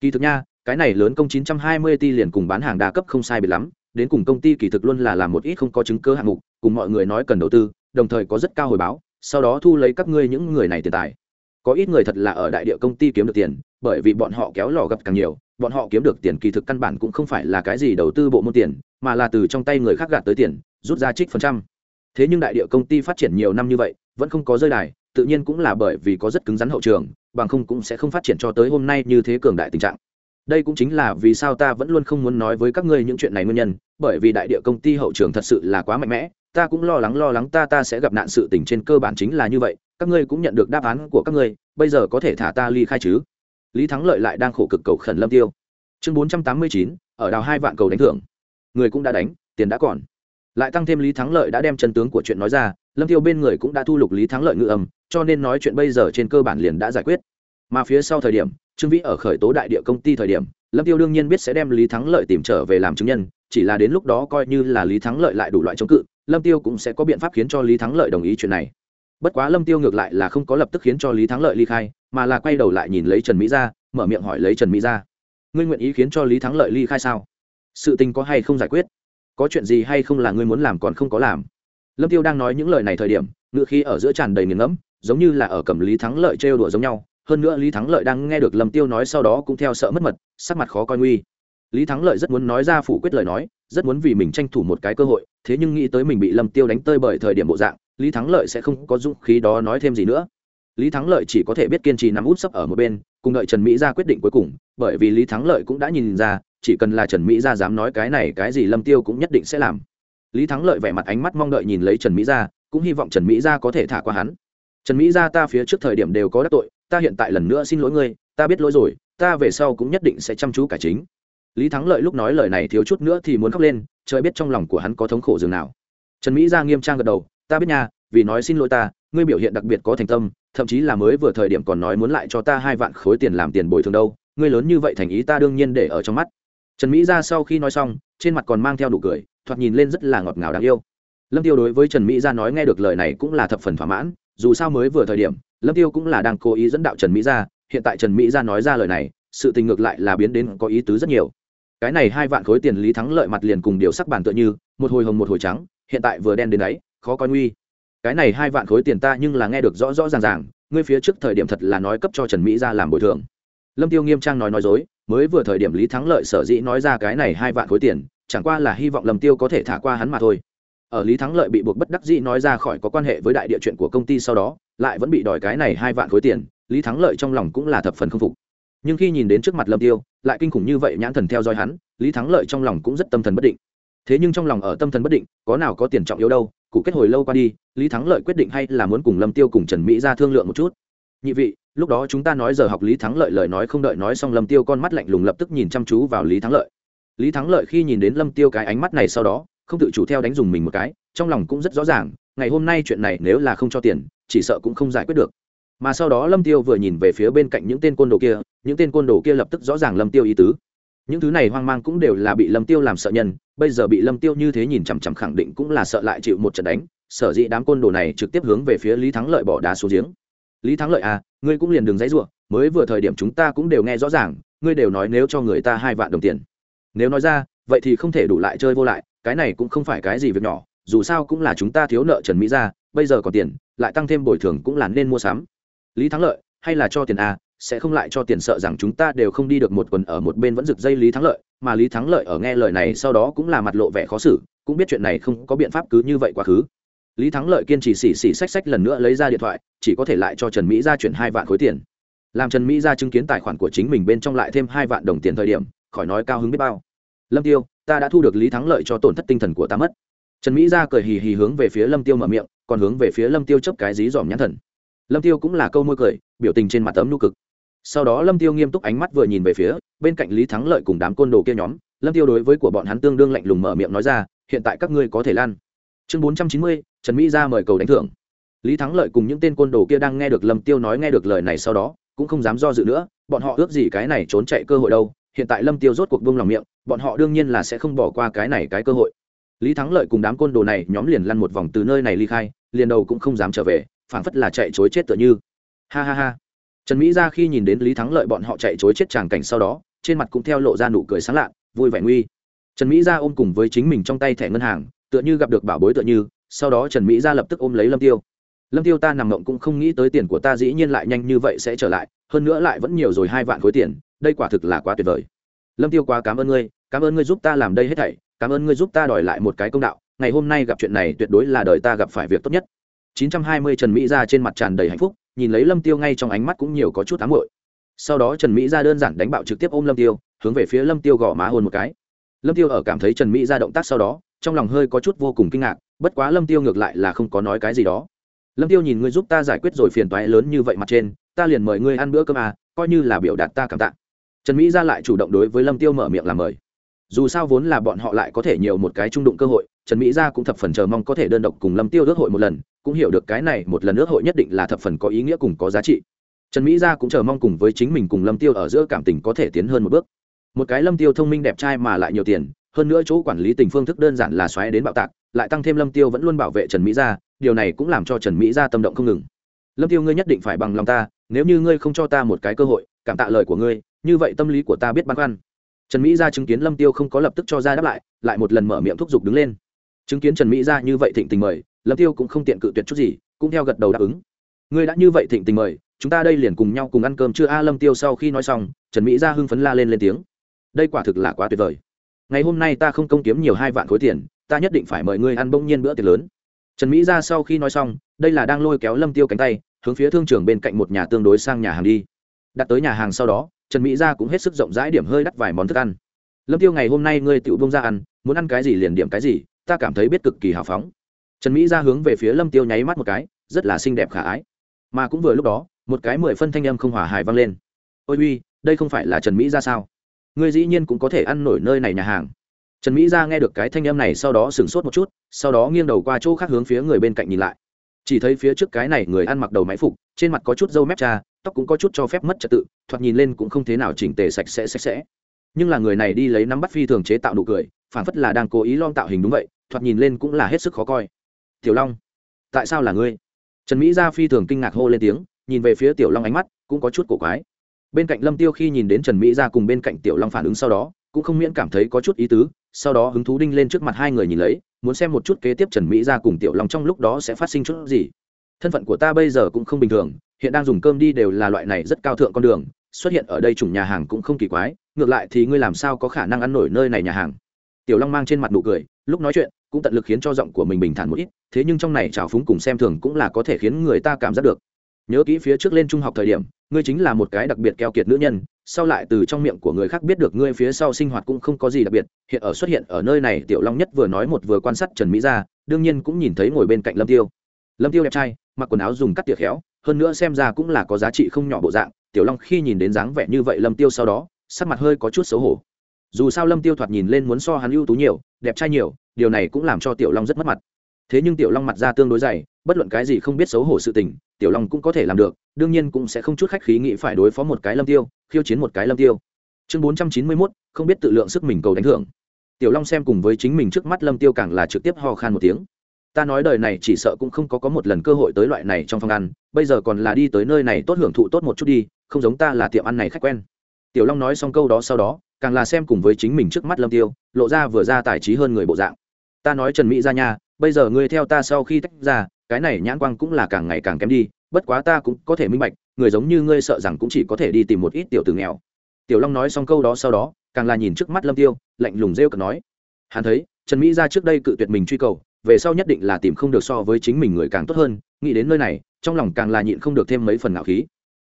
Kỳ thực nha, cái này lớn công 920 ti liền cùng bán hàng đa cấp không sai biệt lắm, đến cùng công ty kỳ thực luôn là làm một ít không có chứng cứ hạng mục, cùng mọi người nói cần đầu tư, đồng thời có rất cao hồi báo, sau đó thu lấy các ngươi những người này tiền tài. Có ít người thật là ở đại địa công ty kiếm được tiền, bởi vì bọn họ kéo lò gặp càng nhiều bọn họ kiếm được tiền kỳ thực căn bản cũng không phải là cái gì đầu tư bộ môn tiền, mà là từ trong tay người khác gạt tới tiền, rút ra trích phần trăm. Thế nhưng đại địa công ty phát triển nhiều năm như vậy, vẫn không có rơi đài, tự nhiên cũng là bởi vì có rất cứng rắn hậu trường, bằng không cũng sẽ không phát triển cho tới hôm nay như thế cường đại tình trạng. Đây cũng chính là vì sao ta vẫn luôn không muốn nói với các ngươi những chuyện này nguyên nhân, bởi vì đại địa công ty hậu trường thật sự là quá mạnh mẽ, ta cũng lo lắng lo lắng ta ta sẽ gặp nạn sự tình trên cơ bản chính là như vậy, các ngươi cũng nhận được đáp án của các ngươi, bây giờ có thể thả ta ly khai chứ? Lý thắng lợi lại đang khổ cực cầu khẩn lâm tiêu. Chương bốn trăm tám mươi chín, ở đào hai vạn cầu đánh thưởng. Người cũng đã đánh, tiền đã còn. Lại tăng thêm lý thắng lợi đã đem chân tướng của chuyện nói ra, lâm tiêu bên người cũng đã thu lục lý thắng lợi ngự âm, cho nên nói chuyện bây giờ trên cơ bản liền đã giải quyết. Mà phía sau thời điểm, trương vĩ ở khởi tố đại địa công ty thời điểm, lâm tiêu đương nhiên biết sẽ đem lý thắng lợi tìm trở về làm chứng nhân, chỉ là đến lúc đó coi như là lý thắng lợi lại đủ loại chống cự, lâm tiêu cũng sẽ có biện pháp khiến cho lý thắng lợi đồng ý chuyện này bất quá lâm tiêu ngược lại là không có lập tức khiến cho lý thắng lợi ly khai, mà là quay đầu lại nhìn lấy trần mỹ gia, mở miệng hỏi lấy trần mỹ gia. Ngươi nguyện ý khiến cho lý thắng lợi ly khai sao? Sự tình có hay không giải quyết? Có chuyện gì hay không là ngươi muốn làm còn không có làm. Lâm tiêu đang nói những lời này thời điểm ngựa khi ở giữa tràn đầy nghiền ngẫm, giống như là ở cầm lý thắng lợi trêu đùa giống nhau. Hơn nữa lý thắng lợi đang nghe được lâm tiêu nói sau đó cũng theo sợ mất mật, sắc mặt khó coi nguy. Lý thắng lợi rất muốn nói ra phủ quyết lời nói, rất muốn vì mình tranh thủ một cái cơ hội, thế nhưng nghĩ tới mình bị lâm tiêu đánh tơi bởi thời điểm bộ dạng lý thắng lợi sẽ không có dũng khí đó nói thêm gì nữa. Lý thắng lợi chỉ có thể biết kiên trì nắm út sấp ở một bên, cùng đợi trần mỹ ra quyết định cuối cùng, bởi vì lý thắng lợi cũng đã nhìn ra, chỉ cần là trần mỹ ra dám nói cái này cái gì lâm tiêu cũng nhất định sẽ làm. Lý thắng lợi vẻ mặt ánh mắt mong đợi nhìn lấy trần mỹ ra cũng hy vọng trần mỹ ra có thể thả qua hắn. Trần mỹ ra ta phía trước thời điểm đều có đắc tội, ta hiện tại lần nữa xin lỗi ngươi, ta biết lỗi rồi, ta về sau cũng nhất định sẽ chăm chú cải chính. Lý thắng lợi lúc nói lời này thiếu chút nữa thì muốn khóc lên, trời biết trong lòng của hắn có thống khổ dường nào. Trần mỹ ra nghiêm trang gật đầu ta biết nha, vì nói xin lỗi ta, ngươi biểu hiện đặc biệt có thành tâm, thậm chí là mới vừa thời điểm còn nói muốn lại cho ta hai vạn khối tiền làm tiền bồi thường đâu, ngươi lớn như vậy thành ý ta đương nhiên để ở trong mắt. Trần mỹ ra sau khi nói xong, trên mặt còn mang theo nụ cười, thoạt nhìn lên rất là ngọt ngào đáng yêu. Lâm tiêu đối với trần mỹ ra nói nghe được lời này cũng là thập phần thỏa mãn, dù sao mới vừa thời điểm, lâm tiêu cũng là đang cố ý dẫn đạo trần mỹ ra, hiện tại trần mỹ ra nói ra lời này, sự tình ngược lại là biến đến có ý tứ rất nhiều. Cái này hai vạn khối tiền lý thắng lợi mặt liền cùng điều sắc bàn tựa như, một hồi hồng một hồi trắng, hiện tại vừa đen đến đấy khó coi nguy. Cái này hai vạn khối tiền ta nhưng là nghe được rõ rõ ràng ràng, ngươi phía trước thời điểm thật là nói cấp cho trần mỹ ra làm bồi thường. Lâm tiêu nghiêm trang nói nói dối, mới vừa thời điểm lý thắng lợi sở dĩ nói ra cái này hai vạn khối tiền, chẳng qua là hy vọng lâm tiêu có thể thả qua hắn mà thôi. Ở lý thắng lợi bị buộc bất đắc dĩ nói ra khỏi có quan hệ với đại địa chuyện của công ty sau đó, lại vẫn bị đòi cái này hai vạn khối tiền, lý thắng lợi trong lòng cũng là thập phần không phục. Nhưng khi nhìn đến trước mặt lâm tiêu, lại kinh khủng như vậy nhãn thần theo dõi hắn, lý thắng lợi trong lòng cũng rất tâm thần bất định. Thế nhưng trong lòng ở tâm thần bất định, có nào có tiền trọng yếu đâu cụ kết hồi lâu qua đi, lý thắng lợi quyết định hay là muốn cùng lâm tiêu cùng trần mỹ ra thương lượng một chút. Nhị vị, lúc đó chúng ta nói giờ học lý thắng lợi lời nói không đợi nói xong lâm tiêu con mắt lạnh lùng lập tức nhìn chăm chú vào lý thắng lợi. Lý thắng lợi khi nhìn đến lâm tiêu cái ánh mắt này sau đó, không tự chủ theo đánh dùng mình một cái, trong lòng cũng rất rõ ràng, ngày hôm nay chuyện này nếu là không cho tiền, chỉ sợ cũng không giải quyết được. Mà sau đó lâm tiêu vừa nhìn về phía bên cạnh những tên côn đồ kia, những tên côn đồ kia lập tức rõ ràng lâm tiêu ý tứ những thứ này hoang mang cũng đều là bị lâm tiêu làm sợ nhân, bây giờ bị lâm tiêu như thế nhìn chằm chằm khẳng định cũng là sợ lại chịu một trận đánh, sở dĩ đám côn đồ này trực tiếp hướng về phía lý thắng lợi bỏ đá xuống giếng. Lý thắng lợi à ngươi cũng liền đường dãy ruộng mới vừa thời điểm chúng ta cũng đều nghe rõ ràng, ngươi đều nói nếu cho người ta hai vạn đồng tiền. Nếu nói ra, vậy thì không thể đủ lại chơi vô lại, cái này cũng không phải cái gì việc nhỏ, dù sao cũng là chúng ta thiếu nợ trần mỹ ra, bây giờ còn tiền, lại tăng thêm bồi thường cũng là nên mua sắm. Lý thắng lợi, hay là cho tiền à sẽ không lại cho tiền sợ rằng chúng ta đều không đi được một quần ở một bên vẫn rực dây lý thắng lợi, mà lý thắng lợi ở nghe lời này sau đó cũng là mặt lộ vẻ khó xử, cũng biết chuyện này không có biện pháp cứ như vậy quá khứ. Lý thắng lợi kiên trì xỉ xỉ xách xách lần nữa lấy ra điện thoại, chỉ có thể lại cho trần mỹ ra chuyển hai vạn khối tiền. Làm trần mỹ ra chứng kiến tài khoản của chính mình bên trong lại thêm hai vạn đồng tiền thời điểm, khỏi nói cao hứng biết bao. Lâm tiêu, ta đã thu được lý thắng lợi cho tổn thất tinh thần của ta mất. Trần mỹ ra cười hì hì hướng về phía lâm tiêu mở miệng, còn hướng về phía lâm tiêu chấp cái dí dòm nhãn thần. Lâm tiêu cũng là câu môi cười, biểu tình trên mặt tấm nhu cực sau đó lâm tiêu nghiêm túc ánh mắt vừa nhìn về phía, bên cạnh lý thắng lợi cùng đám côn đồ kia nhóm, lâm tiêu đối với của bọn hắn tương đương lạnh lùng mở miệng nói ra, hiện tại các ngươi có thể lan. Chương bốn trăm chín mươi, trần mỹ ra mời cầu đánh thưởng. Lý thắng lợi cùng những tên côn đồ kia đang nghe được lâm tiêu nói nghe được lời này sau đó, cũng không dám do dự nữa, bọn họ ước gì cái này trốn chạy cơ hội đâu, hiện tại lâm tiêu rốt cuộc buông lòng miệng, bọn họ đương nhiên là sẽ không bỏ qua cái này cái cơ hội. Lý thắng lợi cùng đám côn đồ này nhóm liền lăn một vòng từ nơi này ly khai, liền đầu cũng không dám trở về, phảng phất là chạy chối chết tựa như. Ha ha ha trần mỹ ra khi nhìn đến lý thắng lợi bọn họ chạy chối chết tràng cảnh sau đó trên mặt cũng theo lộ ra nụ cười sáng lạ vui vẻ nguy. Trần mỹ ra ôm cùng với chính mình trong tay thẻ ngân hàng tựa như gặp được bảo bối tựa như sau đó trần mỹ ra lập tức ôm lấy lâm tiêu. Lâm tiêu ta nằm ngậm cũng không nghĩ tới tiền của ta dĩ nhiên lại nhanh như vậy sẽ trở lại hơn nữa lại vẫn nhiều rồi hai vạn khối tiền đây quả thực là quá tuyệt vời. Lâm tiêu quá cảm ơn ngươi cảm ơn ngươi giúp ta làm đây hết thảy cảm ơn ngươi giúp ta đòi lại một cái công đạo ngày hôm nay gặp chuyện này tuyệt đối là đời ta gặp phải việc tốt nhất. 920 Trần Mỹ ra trên mặt tràn đầy hạnh phúc, nhìn lấy Lâm Tiêu ngay trong ánh mắt cũng nhiều có chút ám muội. Sau đó Trần Mỹ ra đơn giản đánh bạo trực tiếp ôm Lâm Tiêu, hướng về phía Lâm Tiêu gõ má hôn một cái. Lâm Tiêu ở cảm thấy Trần Mỹ ra động tác sau đó, trong lòng hơi có chút vô cùng kinh ngạc, bất quá Lâm Tiêu ngược lại là không có nói cái gì đó. Lâm Tiêu nhìn ngươi giúp ta giải quyết rồi phiền toái lớn như vậy mặt trên, ta liền mời ngươi ăn bữa cơm à, coi như là biểu đạt ta cảm tạ. Trần Mỹ ra lại chủ động đối với Lâm Tiêu mở miệng làm mời. Dù sao vốn là bọn họ lại có thể nhiều một cái trung đụng cơ hội, Trần Mỹ gia cũng thập phần chờ mong có thể đơn độc cùng Lâm Tiêu ước hội một lần, cũng hiểu được cái này một lần ước hội nhất định là thập phần có ý nghĩa cùng có giá trị. Trần Mỹ gia cũng chờ mong cùng với chính mình cùng Lâm Tiêu ở giữa cảm tình có thể tiến hơn một bước. Một cái Lâm Tiêu thông minh đẹp trai mà lại nhiều tiền, hơn nữa chỗ quản lý tình phương thức đơn giản là xoáy đến bạo tạc, lại tăng thêm Lâm Tiêu vẫn luôn bảo vệ Trần Mỹ gia, điều này cũng làm cho Trần Mỹ gia tâm động không ngừng. Lâm Tiêu ngươi nhất định phải bằng lòng ta, nếu như ngươi không cho ta một cái cơ hội, cảm tạ lời của ngươi, như vậy tâm lý của ta biết băn khoăn. Trần Mỹ gia chứng kiến Lâm Tiêu không có lập tức cho ra đáp lại, lại một lần mở miệng thúc giục đứng lên chứng kiến trần mỹ ra như vậy thịnh tình mời, lâm tiêu cũng không tiện cự tuyệt chút gì, cũng theo gật đầu đáp ứng. Ngươi đã như vậy thịnh tình mời, chúng ta đây liền cùng nhau cùng ăn cơm chưa? A, lâm tiêu sau khi nói xong, trần mỹ ra hưng phấn la lên lên tiếng. Đây quả thực là quá tuyệt vời. Ngày hôm nay ta không công kiếm nhiều hai vạn khối tiền, ta nhất định phải mời ngươi ăn bỗng nhiên bữa tiệc lớn. Trần mỹ ra sau khi nói xong, đây là đang lôi kéo lâm tiêu cánh tay, hướng phía thương trường bên cạnh một nhà tương đối sang nhà hàng đi. Đặt tới nhà hàng sau đó, trần mỹ ra cũng hết sức rộng rãi điểm hơi đắt vài món thức ăn. Lâm tiêu ngày hôm nay ngươi tự bông ra ăn, muốn ăn cái gì liền điểm cái gì ta cảm thấy biết cực kỳ hào phóng. Trần mỹ ra hướng về phía lâm tiêu nháy mắt một cái, rất là xinh đẹp khả ái. Mà cũng vừa lúc đó, một cái mười phân thanh âm không hòa hài vang lên. Ôi uy, đây không phải là trần mỹ ra sao? Ngươi dĩ nhiên cũng có thể ăn nổi nơi này nhà hàng. Trần mỹ ra nghe được cái thanh âm này sau đó sửng sốt một chút, sau đó nghiêng đầu qua chỗ khác hướng phía người bên cạnh nhìn lại. Chỉ thấy phía trước cái này người ăn mặc đầu máy phục, trên mặt có chút râu mép cha, tóc cũng có chút cho phép mất trật tự, thoạt nhìn lên cũng không thế nào chỉnh tề sạch sẽ sạch sẽ. Nhưng là người này đi lấy nắm bắt phi thường chế tạo nụ cười phản phất là đang cố ý lon tạo hình đúng vậy thoạt nhìn lên cũng là hết sức khó coi. Tiểu long, tại sao là ngươi? Trần mỹ gia phi thường kinh ngạc hô lên tiếng, nhìn về phía tiểu long ánh mắt cũng có chút cổ quái. Bên cạnh lâm tiêu khi nhìn đến trần mỹ gia cùng bên cạnh tiểu long phản ứng sau đó, cũng không miễn cảm thấy có chút ý tứ, sau đó hứng thú đinh lên trước mặt hai người nhìn lấy, muốn xem một chút kế tiếp trần mỹ gia cùng tiểu long trong lúc đó sẽ phát sinh chút gì. Thân phận của ta bây giờ cũng không bình thường, hiện đang dùng cơm đi đều là loại này rất cao thượng con đường, xuất hiện ở đây chủng nhà hàng cũng không kỳ quái, ngược lại thì ngươi làm sao có khả năng ăn nổi nơi này nhà hàng? Tiểu long mang trên mặt nụ cười lúc nói chuyện cũng tận lực khiến cho giọng của mình bình thản một ít, thế nhưng trong này trào phúng cùng xem thường cũng là có thể khiến người ta cảm giác được. Nhớ kỹ phía trước lên trung học thời điểm, ngươi chính là một cái đặc biệt keo kiệt nữ nhân, sau lại từ trong miệng của người khác biết được ngươi phía sau sinh hoạt cũng không có gì đặc biệt, hiện ở xuất hiện ở nơi này, tiểu long nhất vừa nói một vừa quan sát trần mỹ ra, đương nhiên cũng nhìn thấy ngồi bên cạnh lâm tiêu. Lâm tiêu đẹp trai, mặc quần áo dùng cắt tỉa khéo, hơn nữa xem ra cũng là có giá trị không nhỏ bộ dạng, tiểu long khi nhìn đến dáng vẻ như vậy lâm tiêu sau đó, sắc mặt hơi có chút xấu hổ dù sao lâm tiêu thoạt nhìn lên muốn so hắn ưu tú nhiều đẹp trai nhiều điều này cũng làm cho tiểu long rất mất mặt. Thế nhưng tiểu long mặt ra tương đối dày bất luận cái gì không biết xấu hổ sự tình tiểu long cũng có thể làm được đương nhiên cũng sẽ không chút khách khí nghĩ phải đối phó một cái lâm tiêu khiêu chiến một cái lâm tiêu. Chương bốn trăm chín mươi 491, không biết tự lượng sức mình cầu đánh thưởng. Tiểu long xem cùng với chính mình trước mắt lâm tiêu càng là trực tiếp ho khan một tiếng. Ta nói đời này chỉ sợ cũng không có có một lần cơ hội tới loại này trong phòng ăn bây giờ còn là đi tới nơi này tốt hưởng thụ tốt một chút đi không giống ta là tiệm ăn này khách quen. Tiểu long nói xong câu đó sau đó càng là xem cùng với chính mình trước mắt lâm tiêu, lộ ra vừa ra tài trí hơn người bộ dạng. Ta nói trần mỹ ra nha, bây giờ ngươi theo ta sau khi tách ra, cái này nhãn quang cũng là càng ngày càng kém đi, bất quá ta cũng có thể minh bạch, người giống như ngươi sợ rằng cũng chỉ có thể đi tìm một ít tiểu tử nghèo. Tiểu long nói xong câu đó sau đó, càng là nhìn trước mắt lâm tiêu, lạnh lùng rêu cực nói. Hắn thấy, trần mỹ ra trước đây cự tuyệt mình truy cầu, về sau nhất định là tìm không được so với chính mình người càng tốt hơn, nghĩ đến nơi này, trong lòng càng là nhịn không được thêm mấy phần ngạo khí.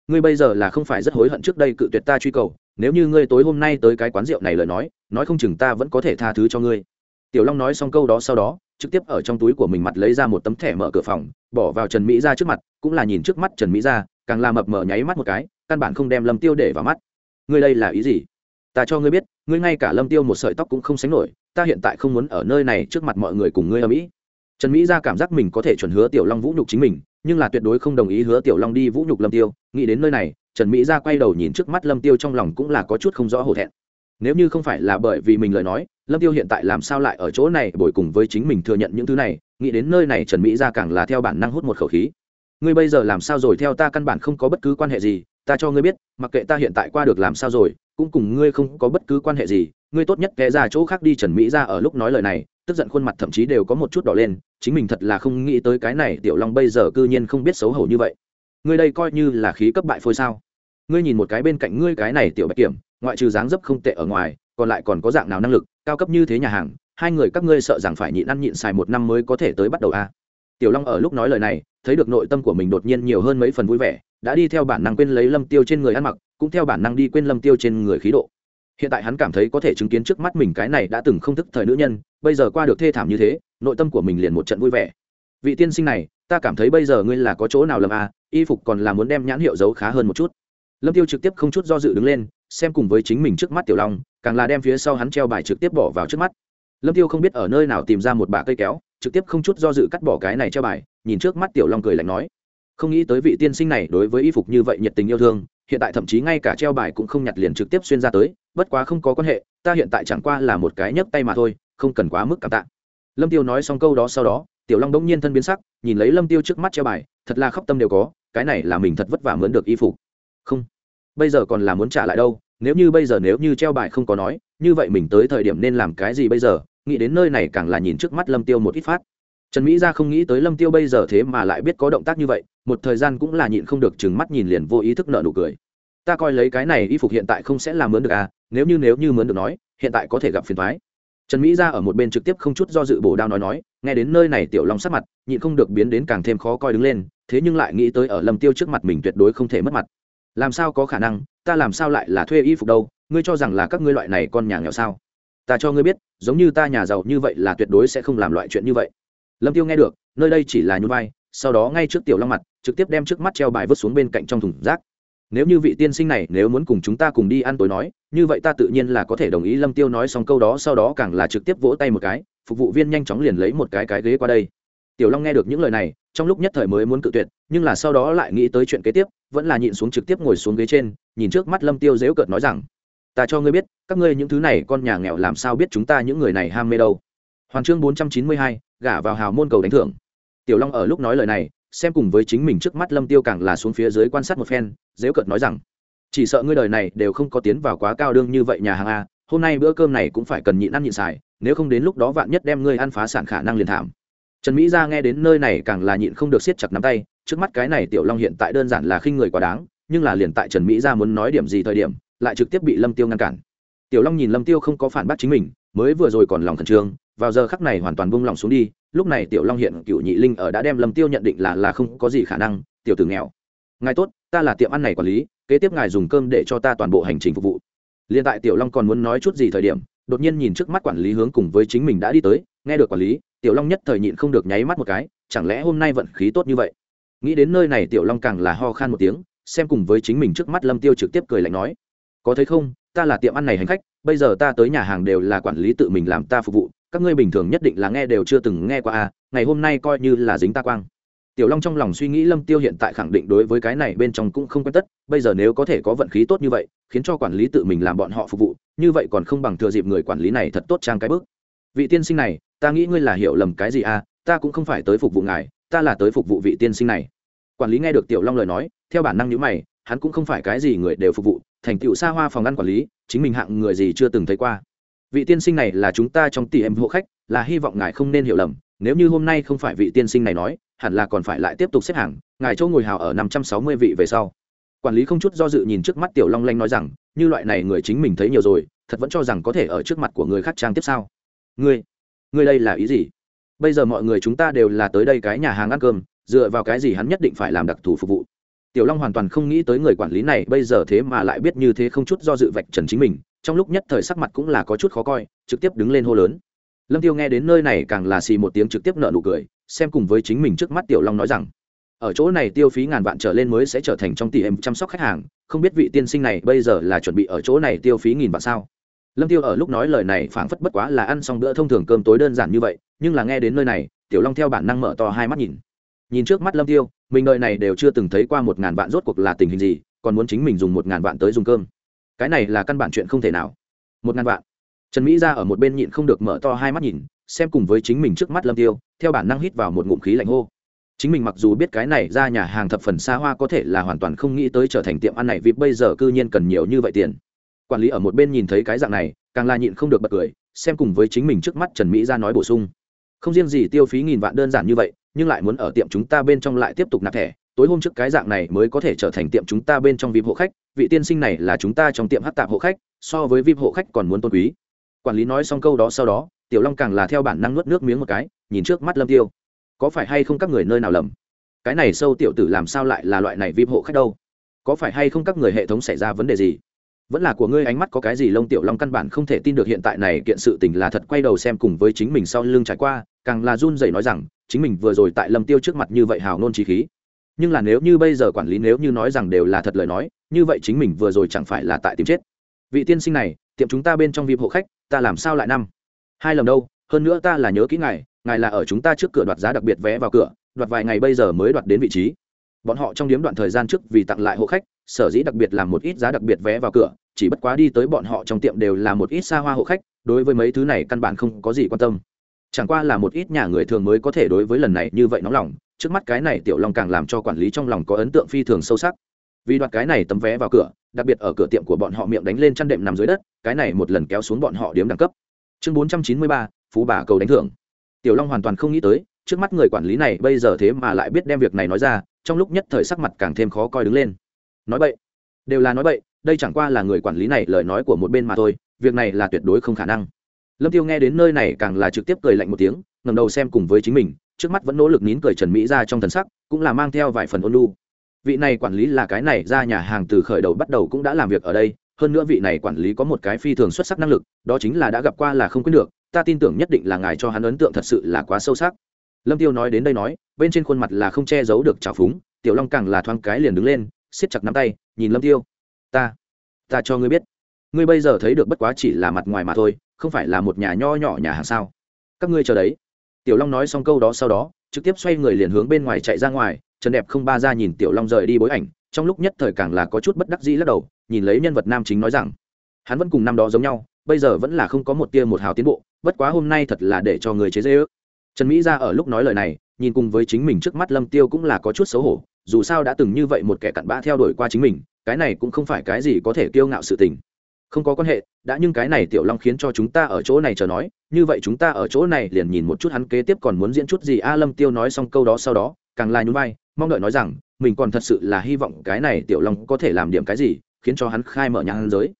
Ngươi bây giờ là không phải rất hối hận trước đây cự tuyệt ta truy cầu nếu như ngươi tối hôm nay tới cái quán rượu này lời nói nói không chừng ta vẫn có thể tha thứ cho ngươi. Tiểu long nói xong câu đó sau đó, trực tiếp ở trong túi của mình mặt lấy ra một tấm thẻ mở cửa phòng, bỏ vào trần mỹ ra trước mặt, cũng là nhìn trước mắt trần mỹ ra càng là mập mờ nháy mắt một cái, căn bản không đem lâm tiêu để vào mắt. Ngươi đây là ý gì? Ta cho ngươi biết, ngươi ngay cả lâm tiêu một sợi tóc cũng không sánh nổi, ta hiện tại không muốn ở nơi này trước mặt mọi người cùng ngươi ở mỹ. Trần mỹ ra cảm giác mình có thể chuẩn hứa tiểu long vũ nhục chính mình, nhưng là tuyệt đối không đồng ý hứa tiểu long đi vũ nhục lâm tiêu, nghĩ đến nơi này trần mỹ ra quay đầu nhìn trước mắt lâm tiêu trong lòng cũng là có chút không rõ hổ thẹn. Nếu như không phải là bởi vì mình lời nói, lâm tiêu hiện tại làm sao lại ở chỗ này bồi cùng với chính mình thừa nhận những thứ này, nghĩ đến nơi này trần mỹ ra càng là theo bản năng hút một khẩu khí. Ngươi bây giờ làm sao rồi? Theo ta căn bản không có bất cứ quan hệ gì, ta cho ngươi biết, mặc kệ ta hiện tại qua được làm sao rồi, cũng cùng ngươi không có bất cứ quan hệ gì. Ngươi tốt nhất ghé ra chỗ khác đi, trần mỹ ra ở lúc nói lời này, tức giận khuôn mặt thậm chí đều có một chút đỏ lên, chính mình thật là không nghĩ tới cái này tiểu long bây giờ cư nhiên không biết xấu hổ như vậy ngươi đây coi như là khí cấp bại phôi sao? Ngươi nhìn một cái bên cạnh ngươi cái này tiểu bạch kiểm, ngoại trừ dáng dấp không tệ ở ngoài, còn lại còn có dạng nào năng lực, cao cấp như thế nhà hàng, hai người các ngươi sợ rằng phải nhịn ăn nhịn xài một năm mới có thể tới bắt đầu a à. tiểu long ở lúc nói lời này, thấy được nội tâm của mình đột nhiên nhiều hơn mấy phần vui vẻ, đã đi theo bản năng quên lấy lâm tiêu trên người ăn mặc, cũng theo bản năng đi quên lâm tiêu trên người khí độ. Hiện tại hắn cảm thấy có thể chứng kiến trước mắt mình cái này đã từng không thức thời nữ nhân, bây giờ qua được thê thảm như thế, nội tâm của mình liền một trận vui vẻ. Vị tiên sinh này ta cảm thấy bây giờ ngươi là có chỗ nào lầm à y phục còn là muốn đem nhãn hiệu giấu khá hơn một chút. Lâm tiêu trực tiếp không chút do dự đứng lên, xem cùng với chính mình trước mắt tiểu long, càng là đem phía sau hắn treo bài trực tiếp bỏ vào trước mắt. Lâm tiêu không biết ở nơi nào tìm ra một bả cây kéo, trực tiếp không chút do dự cắt bỏ cái này treo bài, nhìn trước mắt tiểu long cười lạnh nói, không nghĩ tới vị tiên sinh này đối với y phục như vậy nhiệt tình yêu thương, hiện tại thậm chí ngay cả treo bài cũng không nhặt liền trực tiếp xuyên ra tới, bất quá không có quan hệ, ta hiện tại chẳng qua là một cái nhấc tay mà thôi, không cần quá mức cảm tạ. Lâm tiêu nói xong câu đó sau đó tiểu long đống nhiên thân biến sắc, nhìn lấy lâm tiêu trước mắt treo bài, thật là khóc tâm đều có, cái này là mình thật vất vả mướn được y phục. Không, bây giờ còn là muốn trả lại đâu, nếu như bây giờ nếu như treo bài không có nói, như vậy mình tới thời điểm nên làm cái gì bây giờ? Nghĩ đến nơi này càng là nhìn trước mắt lâm tiêu một ít phát. Trần mỹ ra không nghĩ tới lâm tiêu bây giờ thế mà lại biết có động tác như vậy, một thời gian cũng là nhịn không được chừng mắt nhìn liền vô ý thức nợ nụ cười. Ta coi lấy cái này y phục hiện tại không sẽ làm mướn được à nếu như nếu như mướn được nói, hiện tại có thể gặp phiền thoái trần mỹ ra ở một bên trực tiếp không chút do dự bổ đao nói nói, nghe đến nơi này tiểu long sắc mặt, nhịn không được biến đến càng thêm khó coi đứng lên, thế nhưng lại nghĩ tới ở lâm tiêu trước mặt mình tuyệt đối không thể mất mặt. Làm sao có khả năng, ta làm sao lại là thuê y phục đâu, ngươi cho rằng là các ngươi loại này con nhà nghèo sao? Ta cho ngươi biết, giống như ta nhà giàu như vậy là tuyệt đối sẽ không làm loại chuyện như vậy. Lâm tiêu nghe được, nơi đây chỉ là nhún vai, sau đó ngay trước tiểu long mặt, trực tiếp đem trước mắt treo bài vứt xuống bên cạnh trong thùng rác nếu như vị tiên sinh này nếu muốn cùng chúng ta cùng đi ăn tối nói, như vậy ta tự nhiên là có thể đồng ý lâm tiêu nói xong câu đó, sau đó càng là trực tiếp vỗ tay một cái, phục vụ viên nhanh chóng liền lấy một cái cái ghế qua đây. Tiểu long nghe được những lời này, trong lúc nhất thời mới muốn cự tuyệt, nhưng là sau đó lại nghĩ tới chuyện kế tiếp, vẫn là nhịn xuống trực tiếp ngồi xuống ghế trên, nhìn trước mắt lâm tiêu dễu cợt nói rằng, ta cho ngươi biết, các ngươi những thứ này con nhà nghèo làm sao biết chúng ta những người này ham mê đâu. Hoàn chương bốn trăm chín mươi hai, gả vào hào môn cầu đánh thưởng. Tiểu long ở lúc nói lời này xem cùng với chính mình trước mắt lâm tiêu càng là xuống phía dưới quan sát một phen dễ cợt nói rằng, chỉ sợ ngươi đời này đều không có tiến vào quá cao đương như vậy nhà hàng a, hôm nay bữa cơm này cũng phải cần nhịn ăn nhịn xài, nếu không đến lúc đó vạn nhất đem ngươi ăn phá sản khả năng liền thảm. Trần mỹ ra nghe đến nơi này càng là nhịn không được siết chặt nắm tay, trước mắt cái này tiểu long hiện tại đơn giản là khinh người quá đáng, nhưng là liền tại trần mỹ ra muốn nói điểm gì thời điểm, lại trực tiếp bị lâm tiêu ngăn cản. Tiểu long nhìn lâm tiêu không có phản bác chính mình, mới vừa rồi còn lòng khẩn trương, vào giờ khắc này hoàn toàn buông lòng xuống đi lúc này tiểu long hiện cựu nhị linh ở đã đem lâm tiêu nhận định là là không có gì khả năng, tiểu tử nghèo. Ngài tốt, ta là tiệm ăn này quản lý, kế tiếp ngài dùng cơm để cho ta toàn bộ hành trình phục vụ. Liền tại tiểu long còn muốn nói chút gì thời điểm, đột nhiên nhìn trước mắt quản lý hướng cùng với chính mình đã đi tới, nghe được quản lý, tiểu long nhất thời nhịn không được nháy mắt một cái, chẳng lẽ hôm nay vận khí tốt như vậy? Nghĩ đến nơi này tiểu long càng là ho khan một tiếng, xem cùng với chính mình trước mắt lâm tiêu trực tiếp cười lạnh nói. Có thấy không, ta là tiệm ăn này hành khách, bây giờ ta tới nhà hàng đều là quản lý tự mình làm ta phục vụ các ngươi bình thường nhất định là nghe đều chưa từng nghe qua à ngày hôm nay coi như là dính ta quang. Tiểu long trong lòng suy nghĩ lâm tiêu hiện tại khẳng định đối với cái này bên trong cũng không quen tất, bây giờ nếu có thể có vận khí tốt như vậy, khiến cho quản lý tự mình làm bọn họ phục vụ, như vậy còn không bằng thừa dịp người quản lý này thật tốt trang cái bước. Vị tiên sinh này, ta nghĩ ngươi là hiểu lầm cái gì à ta cũng không phải tới phục vụ ngài, ta là tới phục vụ vị tiên sinh này. Quản lý nghe được tiểu long lời nói, theo bản năng nhíu mày, hắn cũng không phải cái gì người đều phục vụ, thành tựu xa hoa phòng ăn quản lý, chính mình hạng người gì chưa từng thấy qua vị tiên sinh này là chúng ta trong tỷ em hộ khách, là hy vọng ngài không nên hiểu lầm, nếu như hôm nay không phải vị tiên sinh này nói, hẳn là còn phải lại tiếp tục xếp hàng, ngài chỗ ngồi hào ở năm trăm sáu mươi vị về sau. Quản lý không chút do dự nhìn trước mắt tiểu long lanh nói rằng, như loại này người chính mình thấy nhiều rồi, thật vẫn cho rằng có thể ở trước mặt của người khác trang tiếp sao? Ngươi ngươi đây là ý gì? Bây giờ mọi người chúng ta đều là tới đây cái nhà hàng ăn cơm, dựa vào cái gì hắn nhất định phải làm đặc thù phục vụ? Tiểu long hoàn toàn không nghĩ tới người quản lý này bây giờ thế mà lại biết như thế không chút do dự vạch trần chính mình trong lúc nhất thời sắc mặt cũng là có chút khó coi, trực tiếp đứng lên hô lớn. Lâm tiêu nghe đến nơi này càng là xì một tiếng trực tiếp nợ nụ cười, xem cùng với chính mình trước mắt tiểu long nói rằng, ở chỗ này tiêu phí ngàn vạn trở lên mới sẽ trở thành trong tỷ em chăm sóc khách hàng, không biết vị tiên sinh này bây giờ là chuẩn bị ở chỗ này tiêu phí nghìn vạn sao? Lâm tiêu ở lúc nói lời này phảng phất bất quá là ăn xong bữa thông thường cơm tối đơn giản như vậy, nhưng là nghe đến nơi này, tiểu long theo bản năng mở to hai mắt nhìn. Nhìn trước mắt lâm tiêu, mình đời này đều chưa từng thấy qua một ngàn vạn rốt cuộc là tình hình gì, còn muốn chính mình dùng một ngàn vạn tới dùng cơm cái này là căn bản chuyện không thể nào. Một ngàn vạn. Trần mỹ ra ở một bên nhịn không được mở to hai mắt nhìn, xem cùng với chính mình trước mắt lâm tiêu, theo bản năng hít vào một ngụm khí lạnh hô. Chính mình mặc dù biết cái này ra nhà hàng thập phần xa hoa có thể là hoàn toàn không nghĩ tới trở thành tiệm ăn này vì bây giờ cư nhiên cần nhiều như vậy tiền. Quản lý ở một bên nhìn thấy cái dạng này, càng là nhịn không được bật cười, xem cùng với chính mình trước mắt trần mỹ ra nói bổ sung. Không riêng gì tiêu phí nghìn vạn đơn giản như vậy, nhưng lại muốn ở tiệm chúng ta bên trong lại tiếp tục nạp thẻ, tối hôm trước cái dạng này mới có thể trở thành tiệm chúng ta bên trong vip hộ khách vị tiên sinh này là chúng ta trong tiệm hát tạp hộ khách, so với vip hộ khách còn muốn tôn quý. Quản lý nói xong câu đó sau đó, tiểu long càng là theo bản năng nuốt nước miếng một cái, nhìn trước mắt lâm tiêu. Có phải hay không các người nơi nào lầm? Cái này sâu tiểu tử làm sao lại là loại này vip hộ khách đâu? Có phải hay không các người hệ thống xảy ra vấn đề gì? Vẫn là của ngươi ánh mắt có cái gì lông tiểu long căn bản không thể tin được hiện tại này kiện sự tình là thật quay đầu xem cùng với chính mình sau lưng trải qua, càng là run rẩy nói rằng, chính mình vừa rồi tại lâm tiêu trước mặt như vậy hào nôn trí khí nhưng là nếu như bây giờ quản lý nếu như nói rằng đều là thật lời nói, như vậy chính mình vừa rồi chẳng phải là tại tìm chết. Vị tiên sinh này, tiệm chúng ta bên trong vip hộ khách, ta làm sao lại năm? Hai lầm đâu, hơn nữa ta là nhớ kỹ ngài ngài là ở chúng ta trước cửa đoạt giá đặc biệt vé vào cửa, đoạt vài ngày bây giờ mới đoạt đến vị trí. Bọn họ trong điếm đoạn thời gian trước vì tặng lại hộ khách, sở dĩ đặc biệt làm một ít giá đặc biệt vé vào cửa, chỉ bất quá đi tới bọn họ trong tiệm đều là một ít xa hoa hộ khách, đối với mấy thứ này căn bản không có gì quan tâm. Chẳng qua là một ít nhà người thường mới có thể đối với lần này như vậy nóng lòng trước mắt cái này tiểu long càng làm cho quản lý trong lòng có ấn tượng phi thường sâu sắc. Vì đoạt cái này tấm vé vào cửa, đặc biệt ở cửa tiệm của bọn họ miệng đánh lên chăn đệm nằm dưới đất, cái này một lần kéo xuống bọn họ điếm đẳng cấp. Chương bốn trăm chín mươi ba, phú bà cầu đánh thưởng. Tiểu long hoàn toàn không nghĩ tới, trước mắt người quản lý này bây giờ thế mà lại biết đem việc này nói ra, trong lúc nhất thời sắc mặt càng thêm khó coi đứng lên. Nói vậy đều là nói vậy đây chẳng qua là người quản lý này lời nói của một bên mà thôi, việc này là tuyệt đối không khả năng. Lâm tiêu nghe đến nơi này càng là trực tiếp cười lạnh một tiếng ngầm đầu xem cùng với chính mình trước mắt vẫn nỗ lực nín cười trần mỹ ra trong thần sắc, cũng là mang theo vài phần ôn lu vị này quản lý là cái này, ra nhà hàng từ khởi đầu bắt đầu cũng đã làm việc ở đây, hơn nữa vị này quản lý có một cái phi thường xuất sắc năng lực, đó chính là đã gặp qua là không quyết được, ta tin tưởng nhất định là ngài cho hắn ấn tượng thật sự là quá sâu sắc. Lâm tiêu nói đến đây nói, bên trên khuôn mặt là không che giấu được trào phúng, tiểu long càng là thoáng cái liền đứng lên, siết chặt nắm tay, nhìn lâm tiêu. Ta ta cho ngươi biết, ngươi bây giờ thấy được bất quá chỉ là mặt ngoài mà thôi, không phải là một nhà nho nhỏ nhà hàng sao? Các ngươi chờ đấy tiểu long nói xong câu đó sau đó, trực tiếp xoay người liền hướng bên ngoài chạy ra ngoài, trần đẹp không ba ra nhìn tiểu long rời đi bối ảnh, trong lúc nhất thời càng là có chút bất đắc dĩ lắc đầu, nhìn lấy nhân vật nam chính nói rằng, hắn vẫn cùng năm đó giống nhau, bây giờ vẫn là không có một tia một hào tiến bộ, bất quá hôm nay thật là để cho người chế dễ ước trần mỹ ra ở lúc nói lời này, nhìn cùng với chính mình trước mắt lâm tiêu cũng là có chút xấu hổ, dù sao đã từng như vậy một kẻ cặn bã theo đuổi qua chính mình, cái này cũng không phải cái gì có thể kiêu ngạo sự tình không có quan hệ, đã nhưng cái này tiểu long khiến cho chúng ta ở chỗ này chờ nói, như vậy chúng ta ở chỗ này liền nhìn một chút hắn kế tiếp còn muốn diễn chút gì. A lâm tiêu nói xong câu đó sau đó, càng là nhún vai, mong đợi nói rằng, mình còn thật sự là hy vọng cái này tiểu long có thể làm điểm cái gì, khiến cho hắn khai mở nhang giới.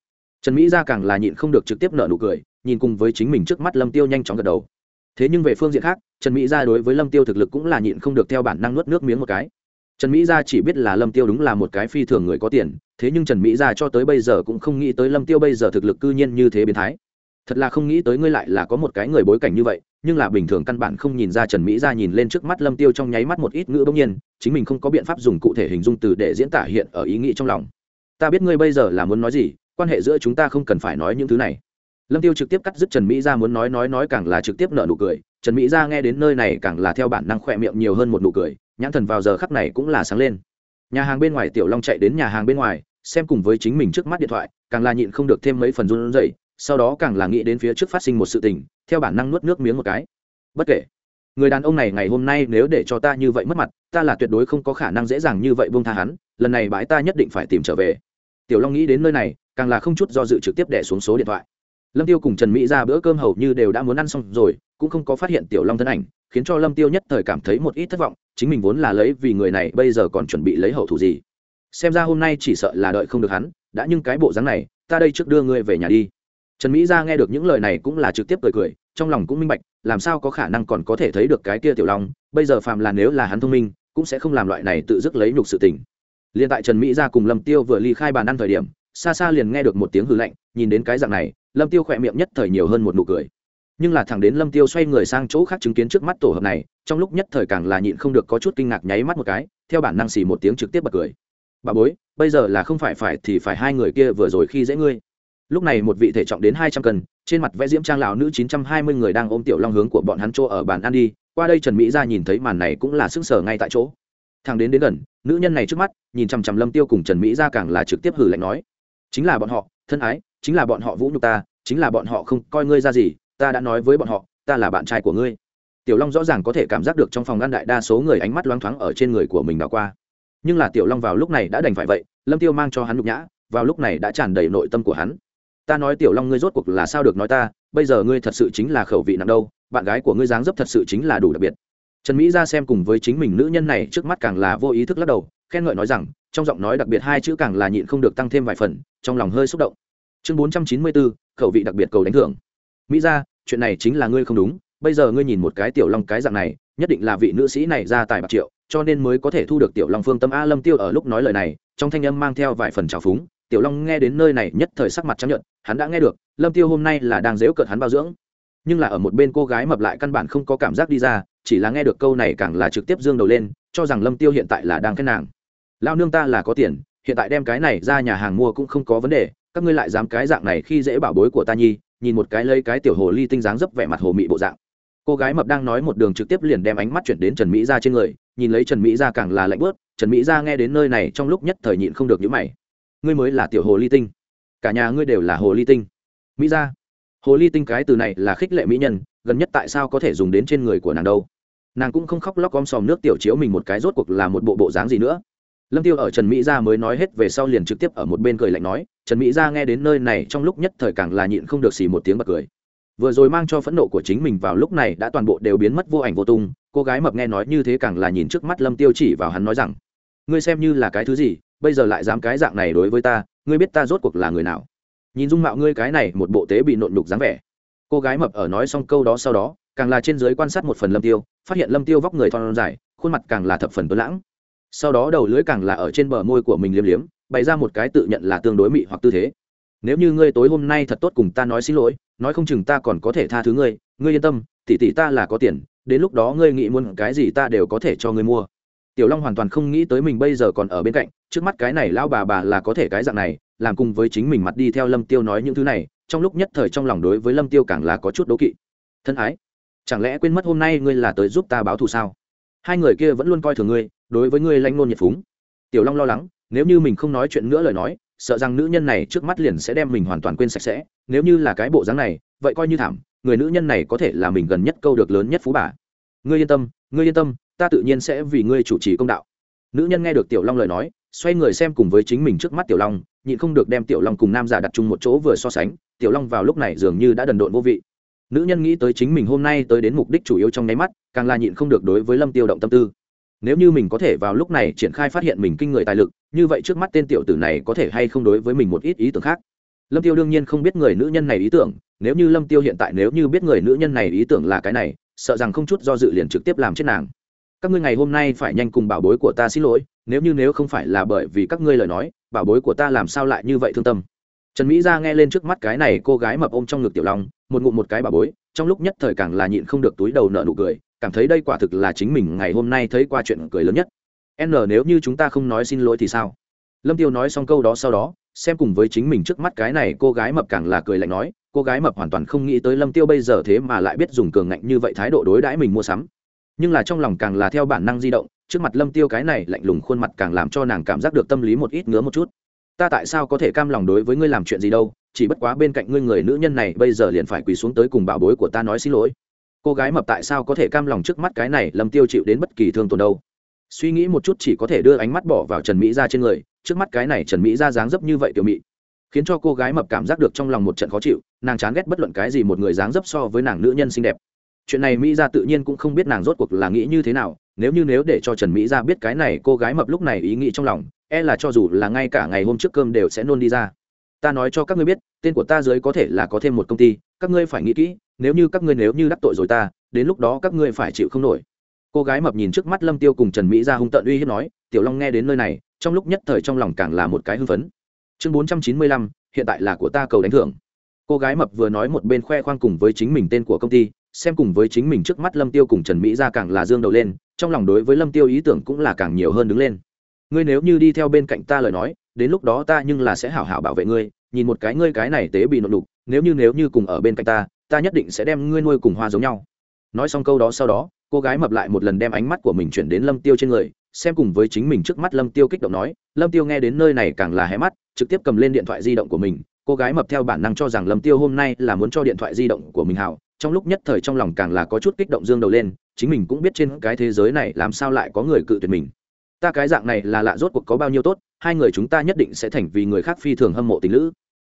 Trần mỹ ra càng là nhịn không được trực tiếp nợ nụ cười, nhìn cùng với chính mình trước mắt lâm tiêu nhanh chóng gật đầu. Thế nhưng về phương diện khác, trần mỹ ra đối với lâm tiêu thực lực cũng là nhịn không được theo bản năng nuốt nước miếng một cái trần mỹ gia chỉ biết là lâm tiêu đúng là một cái phi thường người có tiền, thế nhưng trần mỹ gia cho tới bây giờ cũng không nghĩ tới lâm tiêu bây giờ thực lực cư nhiên như thế biến thái. Thật là không nghĩ tới ngươi lại là có một cái người bối cảnh như vậy, nhưng là bình thường căn bản không nhìn ra trần mỹ gia nhìn lên trước mắt lâm tiêu trong nháy mắt một ít ngữ bỗng nhiên, chính mình không có biện pháp dùng cụ thể hình dung từ để diễn tả hiện ở ý nghĩ trong lòng. Ta biết ngươi bây giờ là muốn nói gì, quan hệ giữa chúng ta không cần phải nói những thứ này. Lâm tiêu trực tiếp cắt dứt trần mỹ gia muốn nói nói nói càng là trực tiếp nở nụ cười, trần mỹ gia nghe đến nơi này càng là theo bản năng khỏe miệng nhiều hơn một nụ cười nhãn thần vào giờ khắc này cũng là sáng lên. Nhà hàng bên ngoài tiểu long chạy đến nhà hàng bên ngoài, xem cùng với chính mình trước mắt điện thoại, càng là nhịn không được thêm mấy phần run rẩy, sau đó càng là nghĩ đến phía trước phát sinh một sự tình, theo bản năng nuốt nước miếng một cái. Bất kể, người đàn ông này ngày hôm nay nếu để cho ta như vậy mất mặt, ta là tuyệt đối không có khả năng dễ dàng như vậy buông tha hắn, lần này bãi ta nhất định phải tìm trở về. Tiểu long nghĩ đến nơi này, càng là không chút do dự trực tiếp đẻ xuống số điện thoại. Lâm tiêu cùng trần mỹ ra bữa cơm hầu như đều đã muốn ăn xong rồi, cũng không có phát hiện tiểu long thân ảnh khiến cho lâm tiêu nhất thời cảm thấy một ít thất vọng, chính mình vốn là lấy vì người này bây giờ còn chuẩn bị lấy hậu thủ gì. Xem ra hôm nay chỉ sợ là đợi không được hắn, đã nhưng cái bộ dáng này, ta đây trước đưa ngươi về nhà đi. Trần mỹ gia nghe được những lời này cũng là trực tiếp cười cười, trong lòng cũng minh bạch, làm sao có khả năng còn có thể thấy được cái kia tiểu long, bây giờ phàm là nếu là hắn thông minh, cũng sẽ không làm loại này tự dứt lấy nhục sự tình. Liền tại trần mỹ gia cùng lâm tiêu vừa ly khai bàn ăn thời điểm, xa xa liền nghe được một tiếng hư lạnh, nhìn đến cái dạng này, lâm tiêu khỏe miệng nhất thời nhiều hơn một nụ cười nhưng là thẳng đến lâm tiêu xoay người sang chỗ khác chứng kiến trước mắt tổ hợp này, trong lúc nhất thời càng là nhịn không được có chút kinh ngạc nháy mắt một cái, theo bản năng xì một tiếng trực tiếp bật cười. Bà bối, bây giờ là không phải phải thì phải hai người kia vừa rồi khi dễ ngươi. Lúc này một vị thể trọng đến hai trăm cân, trên mặt vẽ diễm trang lão nữ chín trăm hai mươi người đang ôm tiểu long hướng của bọn hắn chỗ ở bàn ăn đi, qua đây trần mỹ ra nhìn thấy màn này cũng là sững sờ ngay tại chỗ. Thằng đến đến gần, nữ nhân này trước mắt, nhìn chằm chằm lâm tiêu cùng trần mỹ ra càng là trực tiếp hử lạnh nói, chính là bọn họ, thân ái, chính là bọn họ vũ nhục ta, chính là bọn họ không coi ngươi ra gì ta đã nói với bọn họ, ta là bạn trai của ngươi. Tiểu long rõ ràng có thể cảm giác được trong phòng ngăn đại đa số người ánh mắt loáng thoáng ở trên người của mình đảo qua. Nhưng là tiểu long vào lúc này đã đành phải vậy, lâm tiêu mang cho hắn nhục nhã, vào lúc này đã tràn đầy nội tâm của hắn. Ta nói tiểu long ngươi rốt cuộc là sao được nói ta, bây giờ ngươi thật sự chính là khẩu vị nặng đâu, bạn gái của ngươi dáng dấp thật sự chính là đủ đặc biệt. Trần mỹ ra xem cùng với chính mình nữ nhân này trước mắt càng là vô ý thức lắc đầu, khen ngợi nói rằng, trong giọng nói đặc biệt hai chữ càng là nhịn không được tăng thêm vài phần, trong lòng hơi xúc động. Chương bốn trăm chín mươi bốn, khẩu vị đặc biệt cầu đánh thưởng. Mỹ ra chuyện này chính là ngươi không đúng, bây giờ ngươi nhìn một cái tiểu long cái dạng này, nhất định là vị nữ sĩ này ra tài bạc triệu, cho nên mới có thể thu được tiểu long phương tâm a lâm tiêu ở lúc nói lời này, trong thanh âm mang theo vài phần trào phúng, tiểu long nghe đến nơi này nhất thời sắc mặt chấp nhận hắn đã nghe được, lâm tiêu hôm nay là đang dễu cợt hắn bao dưỡng. Nhưng là ở một bên cô gái mập lại căn bản không có cảm giác đi ra, chỉ là nghe được câu này càng là trực tiếp dương đầu lên, cho rằng lâm tiêu hiện tại là đang khen nàng. Lao nương ta là có tiền, hiện tại đem cái này ra nhà hàng mua cũng không có vấn đề, các ngươi lại dám cái dạng này khi dễ bảo bối của ta nhi nhìn một cái lấy cái tiểu hồ ly tinh dáng dấp vẻ mặt hồ mị bộ dạng. Cô gái mập đang nói một đường trực tiếp liền đem ánh mắt chuyển đến trần mỹ ra trên người, nhìn lấy trần mỹ ra càng là lạnh bớt trần mỹ ra nghe đến nơi này trong lúc nhất thời nhịn không được những mày. Ngươi mới là tiểu hồ ly tinh. Cả nhà ngươi đều là hồ ly tinh. Mỹ ra hồ ly tinh cái từ này là khích lệ mỹ nhân, gần nhất tại sao có thể dùng đến trên người của nàng đâu? Nàng cũng không khóc lóc om sòm nước tiểu chiếu mình một cái rốt cuộc là một bộ bộ dáng gì nữa lâm tiêu ở trần mỹ gia mới nói hết về sau liền trực tiếp ở một bên cười lạnh nói, trần mỹ gia nghe đến nơi này trong lúc nhất thời càng là nhịn không được xì một tiếng bật cười. Vừa rồi mang cho phẫn nộ của chính mình vào lúc này đã toàn bộ đều biến mất vô ảnh vô tung, cô gái mập nghe nói như thế càng là nhìn trước mắt lâm tiêu chỉ vào hắn nói rằng, ngươi xem như là cái thứ gì, bây giờ lại dám cái dạng này đối với ta, ngươi biết ta rốt cuộc là người nào? Nhìn dung mạo ngươi cái này, một bộ tế bị nộn đục dáng vẻ. Cô gái mập ở nói xong câu đó sau đó, càng là trên dưới quan sát một phần lâm tiêu, phát hiện lâm tiêu vóc người thon dài, khuôn mặt càng là thập phần tuấn lãng sau đó đầu lưỡi càng là ở trên bờ môi của mình liếm liếm, bày ra một cái tự nhận là tương đối mị hoặc tư thế. Nếu như ngươi tối hôm nay thật tốt cùng ta nói xin lỗi, nói không chừng ta còn có thể tha thứ ngươi ngươi yên tâm, tỷ tỷ ta là có tiền, đến lúc đó ngươi nghĩ muốn cái gì ta đều có thể cho ngươi mua. Tiểu long hoàn toàn không nghĩ tới mình bây giờ còn ở bên cạnh, trước mắt cái này lão bà bà là có thể cái dạng này, làm cùng với chính mình mặt đi theo lâm tiêu nói những thứ này, trong lúc nhất thời trong lòng đối với lâm tiêu càng là có chút đố kỵ. Thân ái, chẳng lẽ quên mất hôm nay ngươi là tới giúp ta báo thù sao? Hai người kia vẫn luôn coi thường ngươi đối với ngươi lãnh ngôn nhiệt phúng. Tiểu long lo lắng, nếu như mình không nói chuyện nữa lời nói, sợ rằng nữ nhân này trước mắt liền sẽ đem mình hoàn toàn quên sạch sẽ. Nếu như là cái bộ dáng này, vậy coi như thảm, người nữ nhân này có thể là mình gần nhất câu được lớn nhất phú bà. Ngươi yên tâm, ngươi yên tâm, ta tự nhiên sẽ vì ngươi chủ trì công đạo. Nữ nhân nghe được tiểu long lời nói, xoay người xem cùng với chính mình trước mắt tiểu long, nhịn không được đem tiểu long cùng nam giả đặt chung một chỗ vừa so sánh, tiểu long vào lúc này dường như đã đần độn vô vị. Nữ nhân nghĩ tới chính mình hôm nay tới đến mục đích chủ yếu trong nháy mắt, càng là nhịn không được đối với lâm tiêu động tâm tư nếu như mình có thể vào lúc này triển khai phát hiện mình kinh người tài lực, như vậy trước mắt tên tiểu tử này có thể hay không đối với mình một ít ý tưởng khác? Lâm tiêu đương nhiên không biết người nữ nhân này ý tưởng, nếu như lâm tiêu hiện tại nếu như biết người nữ nhân này ý tưởng là cái này, sợ rằng không chút do dự liền trực tiếp làm chết nàng. Các ngươi ngày hôm nay phải nhanh cùng bảo bối của ta xin lỗi, nếu như nếu không phải là bởi vì các ngươi lời nói, bảo bối của ta làm sao lại như vậy thương tâm? Trần mỹ ra nghe lên trước mắt cái này, cô gái mập ôm trong ngực tiểu long, một ngụm một cái bảo bối, trong lúc nhất thời càng là nhịn không được túi đầu nợ nụ cười cảm thấy đây quả thực là chính mình ngày hôm nay thấy qua chuyện cười lớn nhất. N, nếu như chúng ta không nói xin lỗi thì sao? Lâm tiêu nói xong câu đó sau đó, xem cùng với chính mình trước mắt cái này, cô gái mập càng là cười lạnh nói, cô gái mập hoàn toàn không nghĩ tới lâm tiêu bây giờ thế mà lại biết dùng cường ngạnh như vậy thái độ đối đãi mình mua sắm. Nhưng là trong lòng càng là theo bản năng di động, trước mặt lâm tiêu cái này lạnh lùng khuôn mặt càng làm cho nàng cảm giác được tâm lý một ít ngứa một chút. Ta tại sao có thể cam lòng đối với ngươi làm chuyện gì đâu, chỉ bất quá bên cạnh ngươi người nữ nhân này bây giờ liền phải quỳ xuống tới cùng bảo bối của ta nói xin lỗi cô gái mập tại sao có thể cam lòng trước mắt cái này, lâm tiêu chịu đến bất kỳ thương tổn đâu. Suy nghĩ một chút chỉ có thể đưa ánh mắt bỏ vào trần mỹ ra trên người, trước mắt cái này trần mỹ ra dáng dấp như vậy tiểu mỹ khiến cho cô gái mập cảm giác được trong lòng một trận khó chịu, nàng chán ghét bất luận cái gì một người dáng dấp so với nàng nữ nhân xinh đẹp. Chuyện này mỹ ra tự nhiên cũng không biết nàng rốt cuộc là nghĩ như thế nào, nếu như nếu để cho trần mỹ ra biết cái này, cô gái mập lúc này ý nghĩ trong lòng e là cho dù là ngay cả ngày hôm trước cơm đều sẽ nôn đi ra. Ta nói cho các ngươi biết, tên của ta dưới có thể là có thêm một công ty, các ngươi phải nghĩ kỹ nếu như các ngươi nếu như đắc tội rồi ta, đến lúc đó các ngươi phải chịu không nổi. Cô gái mập nhìn trước mắt lâm tiêu cùng trần mỹ ra hung tận uy hiếp nói, tiểu long nghe đến nơi này, trong lúc nhất thời trong lòng càng là một cái hưng phấn. Chương bốn trăm chín mươi lăm, hiện tại là của ta cầu đánh thưởng. Cô gái mập vừa nói một bên khoe khoang cùng với chính mình tên của công ty, xem cùng với chính mình trước mắt lâm tiêu cùng trần mỹ ra càng là dương đầu lên, trong lòng đối với lâm tiêu ý tưởng cũng là càng nhiều hơn đứng lên. Ngươi nếu như đi theo bên cạnh ta lời nói, đến lúc đó ta nhưng là sẽ hảo hảo bảo vệ ngươi, nhìn một cái ngươi cái này tế bị nộn đục, nếu như nếu như cùng ở bên cạnh ta ta nhất định sẽ đem ngươi nuôi cùng hoa giống nhau. Nói xong câu đó sau đó, cô gái mập lại một lần đem ánh mắt của mình chuyển đến lâm tiêu trên người, xem cùng với chính mình trước mắt lâm tiêu kích động nói, lâm tiêu nghe đến nơi này càng là hé mắt, trực tiếp cầm lên điện thoại di động của mình. Cô gái mập theo bản năng cho rằng lâm tiêu hôm nay là muốn cho điện thoại di động của mình hảo, trong lúc nhất thời trong lòng càng là có chút kích động dương đầu lên, chính mình cũng biết trên cái thế giới này làm sao lại có người cự tuyệt mình. Ta cái dạng này là lạ rốt cuộc có bao nhiêu tốt, hai người chúng ta nhất định sẽ thành vì người khác phi thường hâm mộ tình lữ.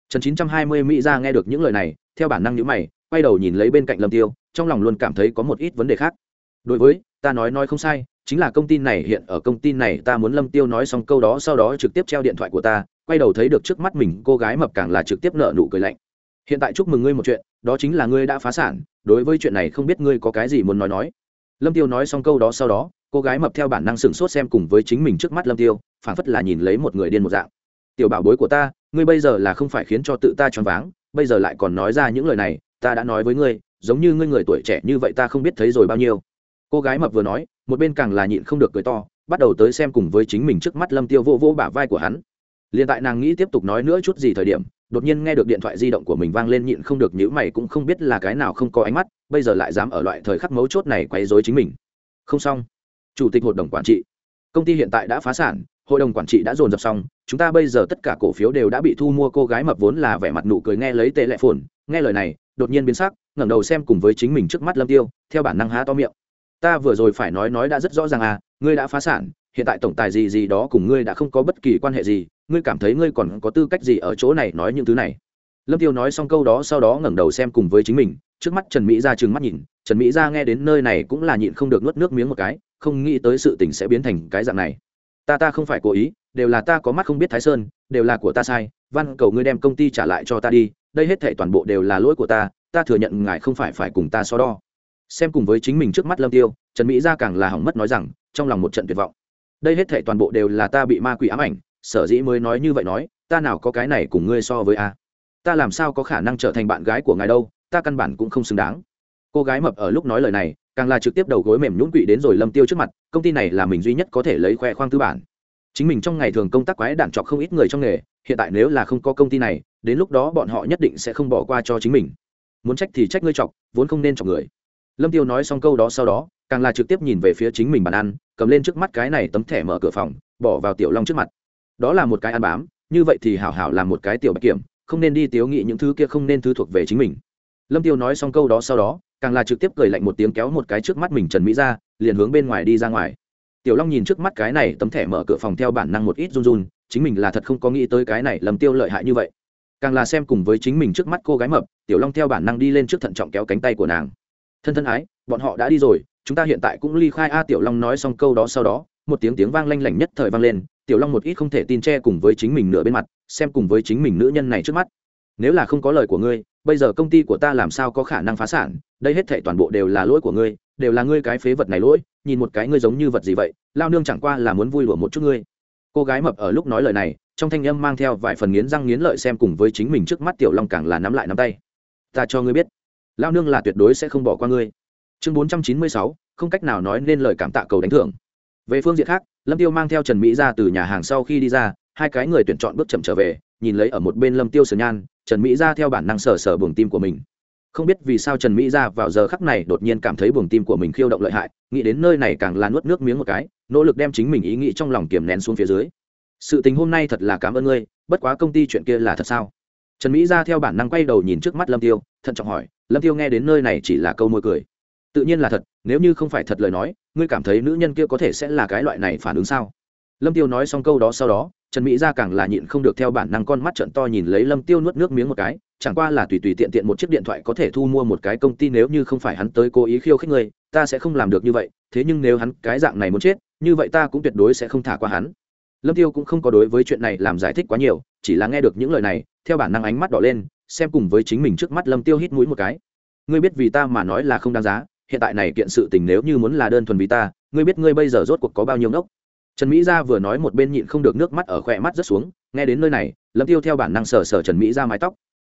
Trần chín trăm hai mươi mỹ ra nghe được những lời này, theo bản năng nhíu mày quay đầu nhìn lấy bên cạnh lâm tiêu, trong lòng luôn cảm thấy có một ít vấn đề khác. Đối với, ta nói nói không sai, chính là công ty này hiện ở công ty này, ta muốn lâm tiêu nói xong câu đó sau đó trực tiếp treo điện thoại của ta, quay đầu thấy được trước mắt mình, cô gái mập càng là trực tiếp nợ nụ cười lạnh. Hiện tại chúc mừng ngươi một chuyện, đó chính là ngươi đã phá sản, đối với chuyện này không biết ngươi có cái gì muốn nói nói. Lâm tiêu nói xong câu đó sau đó, cô gái mập theo bản năng sửng sốt xem cùng với chính mình trước mắt lâm tiêu, phảng phất là nhìn lấy một người điên một dạng. Tiểu bảo bối của ta, ngươi bây giờ là không phải khiến cho tự ta choáng váng, bây giờ lại còn nói ra những lời này ta đã nói với ngươi, giống như ngươi người tuổi trẻ như vậy ta không biết thấy rồi bao nhiêu. Cô gái mập vừa nói, một bên càng là nhịn không được cười to, bắt đầu tới xem cùng với chính mình trước mắt lâm tiêu vô vô bả vai của hắn. Liền tại nàng nghĩ tiếp tục nói nữa chút gì thời điểm, đột nhiên nghe được điện thoại di động của mình vang lên nhịn không được nhữ mày cũng không biết là cái nào không có ánh mắt, bây giờ lại dám ở loại thời khắc mấu chốt này quấy rối chính mình. Không xong. Chủ tịch hội đồng quản trị. Công ty hiện tại đã phá sản, hội đồng quản trị đã dồn dập xong, chúng ta bây giờ tất cả cổ phiếu đều đã bị thu mua. Cô gái mập vốn là vẻ mặt nụ cười nghe lấy tệ lệ phồn, nghe lời này đột nhiên biến sắc, ngẩng đầu xem cùng với chính mình trước mắt lâm tiêu, theo bản năng há to miệng. Ta vừa rồi phải nói nói đã rất rõ ràng à ngươi đã phá sản, hiện tại tổng tài gì gì đó cùng ngươi đã không có bất kỳ quan hệ gì, ngươi cảm thấy ngươi còn có tư cách gì ở chỗ này nói những thứ này? Lâm tiêu nói xong câu đó sau đó ngẩng đầu xem cùng với chính mình, trước mắt trần mỹ ra trừng mắt nhìn, trần mỹ ra nghe đến nơi này cũng là nhịn không được nuốt nước miếng một cái, không nghĩ tới sự tình sẽ biến thành cái dạng này. Ta ta không phải cố ý, đều là ta có mắt không biết thái sơn, đều là của ta sai van cầu ngươi đem công ty trả lại cho ta đi, đây hết thảy toàn bộ đều là lỗi của ta ta thừa nhận ngài không phải phải cùng ta so đo. Xem cùng với chính mình trước mắt lâm tiêu, trần mỹ gia càng là hỏng mất nói rằng, trong lòng một trận tuyệt vọng. Đây hết thảy toàn bộ đều là ta bị ma quỷ ám ảnh, sở dĩ mới nói như vậy nói, ta nào có cái này cùng ngươi so với a? Ta làm sao có khả năng trở thành bạn gái của ngài đâu, ta căn bản cũng không xứng đáng. Cô gái mập ở lúc nói lời này, càng là trực tiếp đầu gối mềm nhũn quỵ đến rồi lâm tiêu trước mặt, công ty này là mình duy nhất có thể lấy khoe khoang tư bản. Chính mình trong ngày thường công tác quái đản trọc không ít người trong nghề hiện tại nếu là không có công ty này, đến lúc đó bọn họ nhất định sẽ không bỏ qua cho chính mình. Muốn trách thì trách ngươi chọc, vốn không nên chọc người. Lâm tiêu nói xong câu đó sau đó, càng là trực tiếp nhìn về phía chính mình bàn ăn, cầm lên trước mắt cái này tấm thẻ mở cửa phòng, bỏ vào tiểu long trước mặt. Đó là một cái ăn bám, như vậy thì hảo hảo làm một cái tiểu bạch kiểm, không nên đi tiếu nghị những thứ kia không nên thứ thuộc về chính mình. Lâm tiêu nói xong câu đó sau đó, càng là trực tiếp cười lạnh một tiếng kéo một cái trước mắt mình trần mỹ ra, liền hướng bên ngoài đi ra ngoài. Tiểu long nhìn trước mắt cái này tấm thẻ mở cửa phòng theo bản năng một ít run run chính mình là thật không có nghĩ tới cái này lầm tiêu lợi hại như vậy. Càng là xem cùng với chính mình trước mắt cô gái mập, tiểu long theo bản năng đi lên trước thận trọng kéo cánh tay của nàng. Thân thân ái, bọn họ đã đi rồi, chúng ta hiện tại cũng ly khai. A, tiểu long nói xong câu đó sau đó, một tiếng tiếng vang lanh lảnh nhất thời vang lên, tiểu long một ít không thể tin che cùng với chính mình nửa bên mặt, xem cùng với chính mình nữ nhân này trước mắt. Nếu là không có lời của ngươi, bây giờ công ty của ta làm sao có khả năng phá sản? Đây hết thảy toàn bộ đều là lỗi của ngươi, đều là ngươi cái phế vật này lỗi, nhìn một cái ngươi giống như vật gì vậy, lao nương chẳng qua là muốn vui lùa một chút ngươi cô gái mập ở lúc nói lời này, trong thanh âm mang theo vài phần nghiến răng nghiến lợi xem cùng với chính mình trước mắt tiểu long càng là nắm lại nắm tay. Ta cho ngươi biết lao nương là tuyệt đối sẽ không bỏ qua ngươi. Chương bốn trăm chín mươi sáu, không cách nào nói nên lời cảm tạ cầu đánh thưởng. Về phương diện khác, lâm tiêu mang theo trần mỹ ra từ nhà hàng sau khi đi ra, hai cái người tuyển chọn bước chậm trở về, nhìn lấy ở một bên lâm tiêu sờ nhan, trần mỹ ra theo bản năng sờ sờ buồng tim của mình không biết vì sao trần mỹ ra vào giờ khắc này đột nhiên cảm thấy buồng tim của mình khiêu động lợi hại, nghĩ đến nơi này càng là nuốt nước miếng một cái, nỗ lực đem chính mình ý nghĩ trong lòng kiềm nén xuống phía dưới. Sự tình hôm nay thật là cảm ơn ngươi, bất quá công ty chuyện kia là thật sao? Trần mỹ ra theo bản năng quay đầu nhìn trước mắt lâm tiêu, thận trọng hỏi, lâm tiêu nghe đến nơi này chỉ là câu môi cười. Tự nhiên là thật, nếu như không phải thật lời nói, ngươi cảm thấy nữ nhân kia có thể sẽ là cái loại này phản ứng sao? Lâm tiêu nói xong câu đó sau đó, trần mỹ ra càng là nhịn không được theo bản năng con mắt trận to nhìn lấy lâm tiêu nuốt nước miếng một cái chẳng qua là tùy tùy tiện tiện một chiếc điện thoại có thể thu mua một cái công ty nếu như không phải hắn tới cố ý khiêu khích ngươi ta sẽ không làm được như vậy, thế nhưng nếu hắn cái dạng này muốn chết, như vậy ta cũng tuyệt đối sẽ không thả qua hắn. Lâm tiêu cũng không có đối với chuyện này làm giải thích quá nhiều, chỉ là nghe được những lời này, theo bản năng ánh mắt đỏ lên, xem cùng với chính mình trước mắt lâm tiêu hít mũi một cái. Ngươi biết vì ta mà nói là không đáng giá, hiện tại này kiện sự tình nếu như muốn là đơn thuần vì ta, ngươi biết ngươi bây giờ rốt cuộc có bao nhiêu ngốc? Trần mỹ gia vừa nói một bên nhịn không được nước mắt ở khỏe mắt rất xuống, nghe đến nơi này, lâm tiêu theo bản năng sờ sờ trần mỹ Gia mái tóc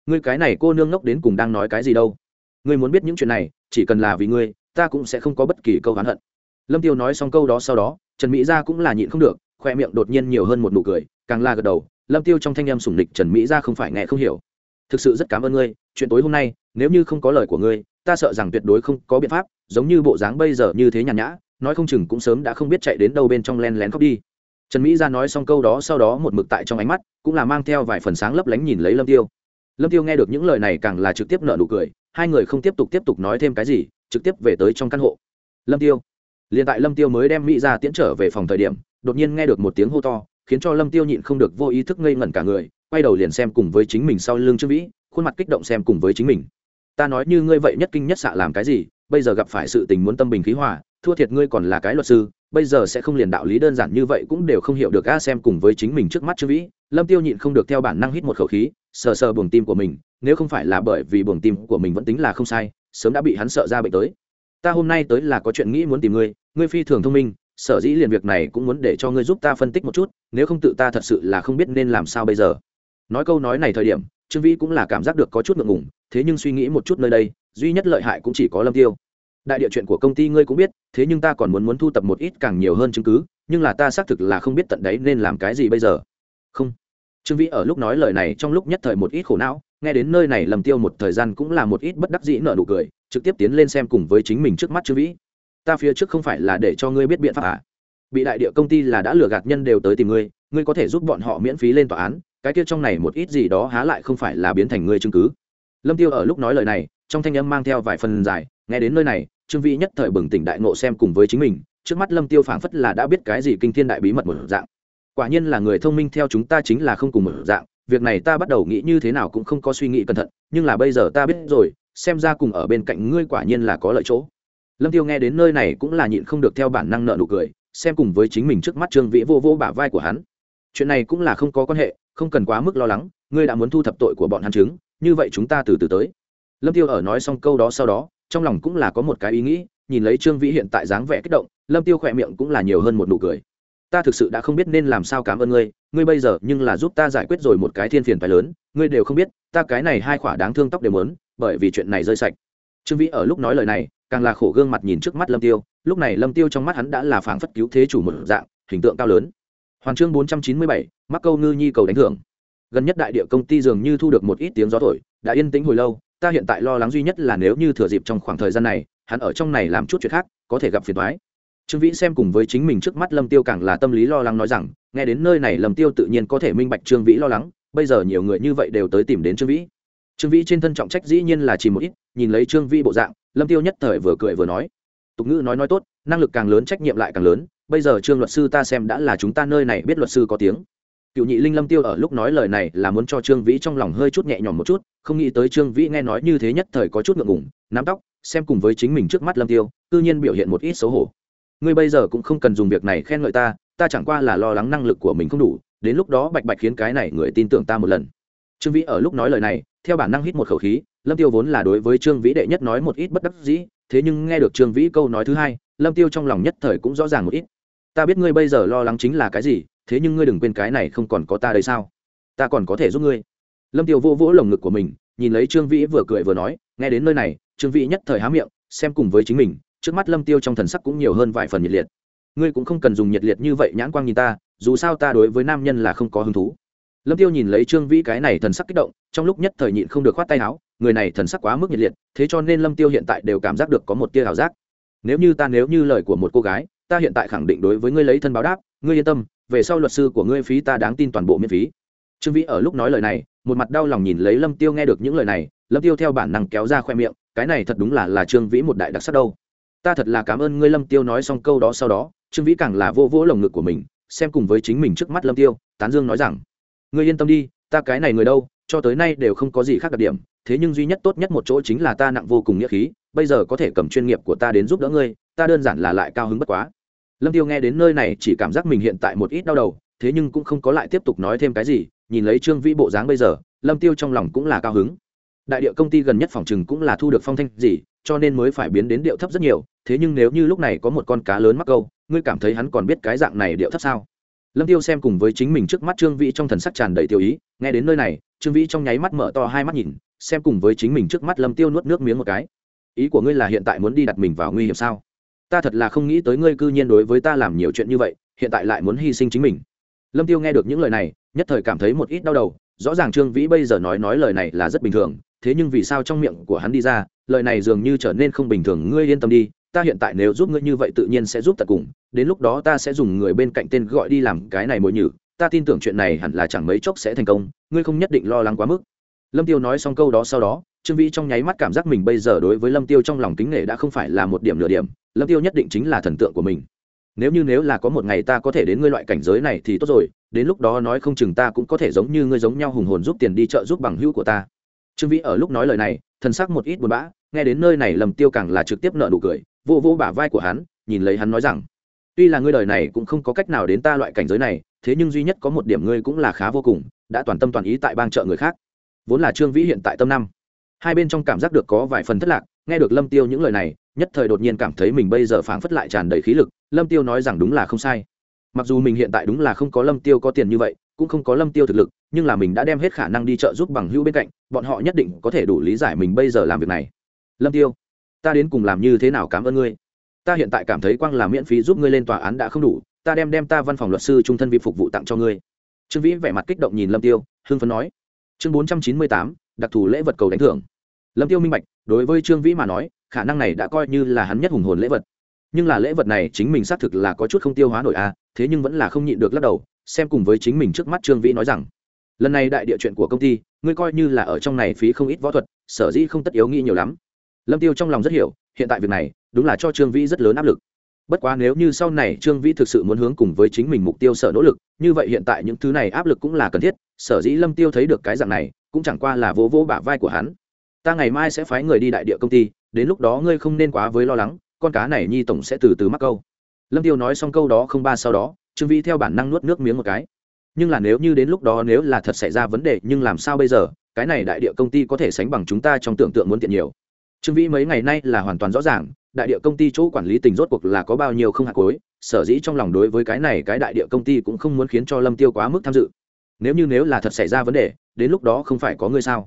ngươi cái này cô nương ngốc đến cùng đang nói cái gì đâu? Ngươi muốn biết những chuyện này, chỉ cần là vì ngươi, ta cũng sẽ không có bất kỳ câu hắn hận. Lâm tiêu nói xong câu đó sau đó, trần mỹ Gia cũng là nhịn không được, khoe miệng đột nhiên nhiều hơn một nụ cười, càng la gật đầu, lâm tiêu trong thanh em sủng địch trần mỹ Gia không phải nghe không hiểu. Thực sự rất cảm ơn ngươi, chuyện tối hôm nay, nếu như không có lời của ngươi, ta sợ rằng tuyệt đối không có biện pháp, giống như bộ dáng bây giờ như thế nhàn nhã, nói không chừng cũng sớm đã không biết chạy đến đâu bên trong len lén khóc đi. Trần mỹ ra nói xong câu đó sau đó một mực tại trong ánh mắt, cũng là mang theo vài phần sáng lấp lánh nhìn lấy lâm tiêu lâm tiêu nghe được những lời này càng là trực tiếp nở nụ cười, hai người không tiếp tục tiếp tục nói thêm cái gì, trực tiếp về tới trong căn hộ. Lâm tiêu. Liền tại lâm tiêu mới đem mỹ ra tiễn trở về phòng thời điểm, đột nhiên nghe được một tiếng hô to, khiến cho lâm tiêu nhịn không được vô ý thức ngây ngẩn cả người, quay đầu liền xem cùng với chính mình sau lưng trương vĩ, khuôn mặt kích động xem cùng với chính mình. Ta nói như ngươi vậy nhất kinh nhất xạ làm cái gì, bây giờ gặp phải sự tình muốn tâm bình khí hòa, thua thiệt ngươi còn là cái luật sư, bây giờ sẽ không liền đạo lý đơn giản như vậy cũng đều không hiểu được a, xem cùng với chính mình trước mắt trương vĩ. Lâm tiêu nhịn không được theo bản năng hít một khẩu khí sờ sờ buồng tim của mình, nếu không phải là bởi vì buồng tim của mình vẫn tính là không sai, sớm đã bị hắn sợ ra bệnh tới. Ta hôm nay tới là có chuyện nghĩ muốn tìm ngươi ngươi phi thường thông minh, sở dĩ liền việc này cũng muốn để cho ngươi giúp ta phân tích một chút, nếu không tự ta thật sự là không biết nên làm sao bây giờ. Nói câu nói này thời điểm, trương vĩ cũng là cảm giác được có chút ngượng ngùng, thế nhưng suy nghĩ một chút nơi đây, duy nhất lợi hại cũng chỉ có lâm tiêu. Đại địa chuyện của công ty ngươi cũng biết, thế nhưng ta còn muốn muốn thu tập một ít càng nhiều hơn chứng cứ, nhưng là ta xác thực là không biết tận đấy nên làm cái gì bây giờ. Không trương vĩ ở lúc nói lời này trong lúc nhất thời một ít khổ não, nghe đến nơi này lầm tiêu một thời gian cũng là một ít bất đắc dĩ nợ nụ cười, trực tiếp tiến lên xem cùng với chính mình trước mắt trương vĩ. Ta phía trước không phải là để cho ngươi biết biện pháp à? Bị đại địa công ty là đã lừa gạt nhân đều tới tìm ngươi ngươi có thể giúp bọn họ miễn phí lên tòa án, cái kia trong này một ít gì đó há lại không phải là biến thành ngươi chứng cứ. Lâm tiêu ở lúc nói lời này, trong thanh âm mang theo vài phần dài, nghe đến nơi này, trương vĩ nhất thời bừng tỉnh đại ngộ xem cùng với chính mình, trước mắt lâm tiêu phảng phất là đã biết cái gì kinh thiên đại bí mật một dạng quả nhiên là người thông minh theo chúng ta chính là không cùng một dạng, việc này ta bắt đầu nghĩ như thế nào cũng không có suy nghĩ cẩn thận, nhưng là bây giờ ta biết rồi, xem ra cùng ở bên cạnh ngươi quả nhiên là có lợi chỗ. Lâm tiêu nghe đến nơi này cũng là nhịn không được theo bản năng nợ nụ cười, xem cùng với chính mình trước mắt trương vĩ vô vô bả vai của hắn. Chuyện này cũng là không có quan hệ, không cần quá mức lo lắng, ngươi đã muốn thu thập tội của bọn hắn chứng, như vậy chúng ta từ từ tới. Lâm tiêu ở nói xong câu đó sau đó, trong lòng cũng là có một cái ý nghĩ, nhìn lấy trương vĩ hiện tại dáng vẻ kích động, lâm tiêu khỏe miệng cũng là nhiều hơn một nụ cười ta thực sự đã không biết nên làm sao cảm ơn ngươi ngươi bây giờ nhưng là giúp ta giải quyết rồi một cái thiên phiền phải lớn, ngươi đều không biết, ta cái này hai khỏa đáng thương tóc đều muốn, bởi vì chuyện này rơi sạch. Trương vĩ ở lúc nói lời này, càng là khổ gương mặt nhìn trước mắt lâm tiêu, lúc này lâm tiêu trong mắt hắn đã là phảng phất cứu thế chủ một dạng, hình tượng cao lớn. Hoàn chương bốn trăm chín mươi bảy, mắc câu ngư nhi cầu đánh thưởng. Gần nhất đại địa công ty dường như thu được một ít tiếng gió thổi, đã yên tĩnh hồi lâu, ta hiện tại lo lắng duy nhất là nếu như thừa dịp trong khoảng thời gian này, hắn ở trong này làm chút chuyện khác, có thể gặp phiền thoái trương vĩ xem cùng với chính mình trước mắt lâm tiêu càng là tâm lý lo lắng nói rằng, nghe đến nơi này lâm tiêu tự nhiên có thể minh bạch trương vĩ lo lắng, bây giờ nhiều người như vậy đều tới tìm đến trương vĩ. Trương vĩ trên thân trọng trách dĩ nhiên là chỉ một ít, nhìn lấy trương vĩ bộ dạng, lâm tiêu nhất thời vừa cười vừa nói. Tục ngữ nói nói tốt, năng lực càng lớn trách nhiệm lại càng lớn, bây giờ trương luật sư ta xem đã là chúng ta nơi này biết luật sư có tiếng. Cựu nhị linh lâm tiêu ở lúc nói lời này là muốn cho trương vĩ trong lòng hơi chút nhẹ nhõm một chút, không nghĩ tới trương vĩ nghe nói như thế nhất thời có chút ngượng ngùng, nắm tóc, xem cùng với chính mình trước mắt lâm tiêu, tự nhiên biểu hiện một ít xấu hổ ngươi bây giờ cũng không cần dùng việc này khen ngợi ta ta chẳng qua là lo lắng năng lực của mình không đủ, đến lúc đó bạch bạch khiến cái này người tin tưởng ta một lần. Trương vĩ ở lúc nói lời này, theo bản năng hít một khẩu khí, lâm tiêu vốn là đối với trương vĩ đệ nhất nói một ít bất đắc dĩ, thế nhưng nghe được trương vĩ câu nói thứ hai, lâm tiêu trong lòng nhất thời cũng rõ ràng một ít. Ta biết ngươi bây giờ lo lắng chính là cái gì, thế nhưng ngươi đừng quên cái này không còn có ta đây sao? Ta còn có thể giúp ngươi. Lâm tiêu vô vỗ lồng ngực của mình, nhìn lấy trương vĩ vừa cười vừa nói, nghe đến nơi này, trương vĩ nhất thời há miệng, xem cùng với chính mình trước mắt lâm tiêu trong thần sắc cũng nhiều hơn vài phần nhiệt liệt. Ngươi cũng không cần dùng nhiệt liệt như vậy nhãn quang nhìn ta, dù sao ta đối với nam nhân là không có hứng thú. Lâm tiêu nhìn lấy trương vĩ cái này thần sắc kích động, trong lúc nhất thời nhịn không được khoát tay áo, người này thần sắc quá mức nhiệt liệt, thế cho nên lâm tiêu hiện tại đều cảm giác được có một tia ảo giác. Nếu như ta, nếu như lời của một cô gái, ta hiện tại khẳng định đối với ngươi lấy thân báo đáp, ngươi yên tâm, về sau luật sư của ngươi phí ta đáng tin toàn bộ miễn phí. Trương vĩ ở lúc nói lời này, một mặt đau lòng nhìn lấy lâm tiêu nghe được những lời này, lâm tiêu theo bản năng kéo ra khoe miệng, cái này thật đúng là là trương vĩ một đại đặc sắc đâu ta thật là cảm ơn ngươi lâm tiêu nói xong câu đó sau đó, trương vĩ càng là vô vỗ lồng ngực của mình, xem cùng với chính mình trước mắt lâm tiêu, tán dương nói rằng, ngươi yên tâm đi, ta cái này người đâu, cho tới nay đều không có gì khác đặc điểm, thế nhưng duy nhất tốt nhất một chỗ chính là ta nặng vô cùng nghĩa khí, bây giờ có thể cầm chuyên nghiệp của ta đến giúp đỡ ngươi, ta đơn giản là lại cao hứng bất quá. Lâm tiêu nghe đến nơi này chỉ cảm giác mình hiện tại một ít đau đầu, thế nhưng cũng không có lại tiếp tục nói thêm cái gì, nhìn lấy trương vĩ bộ dáng bây giờ, lâm tiêu trong lòng cũng là cao hứng đại địa công ty gần nhất phòng trừng cũng là thu được phong thanh gì, cho nên mới phải biến đến điệu thấp rất nhiều, thế nhưng nếu như lúc này có một con cá lớn mắc câu, ngươi cảm thấy hắn còn biết cái dạng này điệu thấp sao? Lâm tiêu xem cùng với chính mình trước mắt trương vĩ trong thần sắc tràn đầy tiêu ý, nghe đến nơi này, trương vĩ trong nháy mắt mở to hai mắt nhìn, xem cùng với chính mình trước mắt lâm tiêu nuốt nước miếng một cái. Ý của ngươi là hiện tại muốn đi đặt mình vào nguy hiểm sao? Ta thật là không nghĩ tới ngươi cư nhiên đối với ta làm nhiều chuyện như vậy, hiện tại lại muốn hy sinh chính mình. Lâm tiêu nghe được những lời này, nhất thời cảm thấy một ít đau đầu, rõ ràng trương vĩ bây giờ nói nói lời này là rất bình thường thế nhưng vì sao trong miệng của hắn đi ra, lời này dường như trở nên không bình thường, ngươi yên tâm đi, ta hiện tại nếu giúp ngươi như vậy tự nhiên sẽ giúp tận cùng, đến lúc đó ta sẽ dùng người bên cạnh tên gọi đi làm cái này mỗi nhử, ta tin tưởng chuyện này hẳn là chẳng mấy chốc sẽ thành công, ngươi không nhất định lo lắng quá mức. Lâm tiêu nói xong câu đó sau đó, trương vĩ trong nháy mắt cảm giác mình bây giờ đối với lâm tiêu trong lòng kính nể đã không phải là một điểm nửa điểm, lâm tiêu nhất định chính là thần tượng của mình. Nếu như nếu là có một ngày ta có thể đến ngươi loại cảnh giới này thì tốt rồi, đến lúc đó nói không chừng ta cũng có thể giống như ngươi giống nhau hùng hồn giúp tiền đi chợ giúp bằng hữu của ta trương vĩ ở lúc nói lời này, thần sắc một ít buồn bã, nghe đến nơi này lầm tiêu càng là trực tiếp nợ nụ cười, vô vô bả vai của hắn, nhìn lấy hắn nói rằng, tuy là ngươi đời này cũng không có cách nào đến ta loại cảnh giới này, thế nhưng duy nhất có một điểm ngươi cũng là khá vô cùng, đã toàn tâm toàn ý tại bang trợ người khác. Vốn là trương vĩ hiện tại tâm năm. Hai bên trong cảm giác được có vài phần thất lạc, nghe được lâm tiêu những lời này, nhất thời đột nhiên cảm thấy mình bây giờ phảng phất lại tràn đầy khí lực, lâm tiêu nói rằng đúng là không sai. Mặc dù mình hiện tại đúng là không có lâm tiêu có tiền như vậy cũng không có lâm tiêu thực lực nhưng là mình đã đem hết khả năng đi chợ giúp bằng hữu bên cạnh bọn họ nhất định có thể đủ lý giải mình bây giờ làm việc này. Lâm tiêu ta đến cùng làm như thế nào cảm ơn ngươi? Ta hiện tại cảm thấy quang là miễn phí giúp ngươi lên tòa án đã không đủ ta đem đem ta văn phòng luật sư trung thân vị phục vụ tặng cho ngươi. Trương vĩ vẻ mặt kích động nhìn lâm tiêu hưng phấn nói. Chương bốn trăm chín mươi tám đặc thù lễ vật cầu đánh thưởng. Lâm tiêu minh bạch đối với trương vĩ mà nói khả năng này đã coi như là hắn nhất hùng hồn lễ vật. Nhưng là lễ vật này chính mình xác thực là có chút không tiêu hóa nổi a à, thế nhưng vẫn là không nhịn được lắc đầu xem cùng với chính mình trước mắt trương vĩ nói rằng, lần này đại địa chuyện của công ty, ngươi coi như là ở trong này phí không ít võ thuật, sở dĩ không tất yếu nghĩ nhiều lắm. Lâm tiêu trong lòng rất hiểu, hiện tại việc này, đúng là cho trương vĩ rất lớn áp lực. Bất quá nếu như sau này trương vĩ thực sự muốn hướng cùng với chính mình mục tiêu sở nỗ lực, như vậy hiện tại những thứ này áp lực cũng là cần thiết, sở dĩ lâm tiêu thấy được cái dạng này, cũng chẳng qua là vỗ vỗ bả vai của hắn. Ta ngày mai sẽ phái người đi đại địa công ty, đến lúc đó ngươi không nên quá với lo lắng, con cá này nhi tổng sẽ từ từ mắc câu. Lâm tiêu nói xong câu đó không ba sau đó trương vĩ theo bản năng nuốt nước miếng một cái. Nhưng là nếu như đến lúc đó nếu là thật xảy ra vấn đề, nhưng làm sao bây giờ? Cái này đại địa công ty có thể sánh bằng chúng ta trong tưởng tượng muốn tiện nhiều. Trương vĩ mấy ngày nay là hoàn toàn rõ ràng, đại địa công ty chỗ quản lý tình rốt cuộc là có bao nhiêu không hạt cối sở dĩ trong lòng đối với cái này cái đại địa công ty cũng không muốn khiến cho lâm tiêu quá mức tham dự. Nếu như nếu là thật xảy ra vấn đề, đến lúc đó không phải có ngươi sao?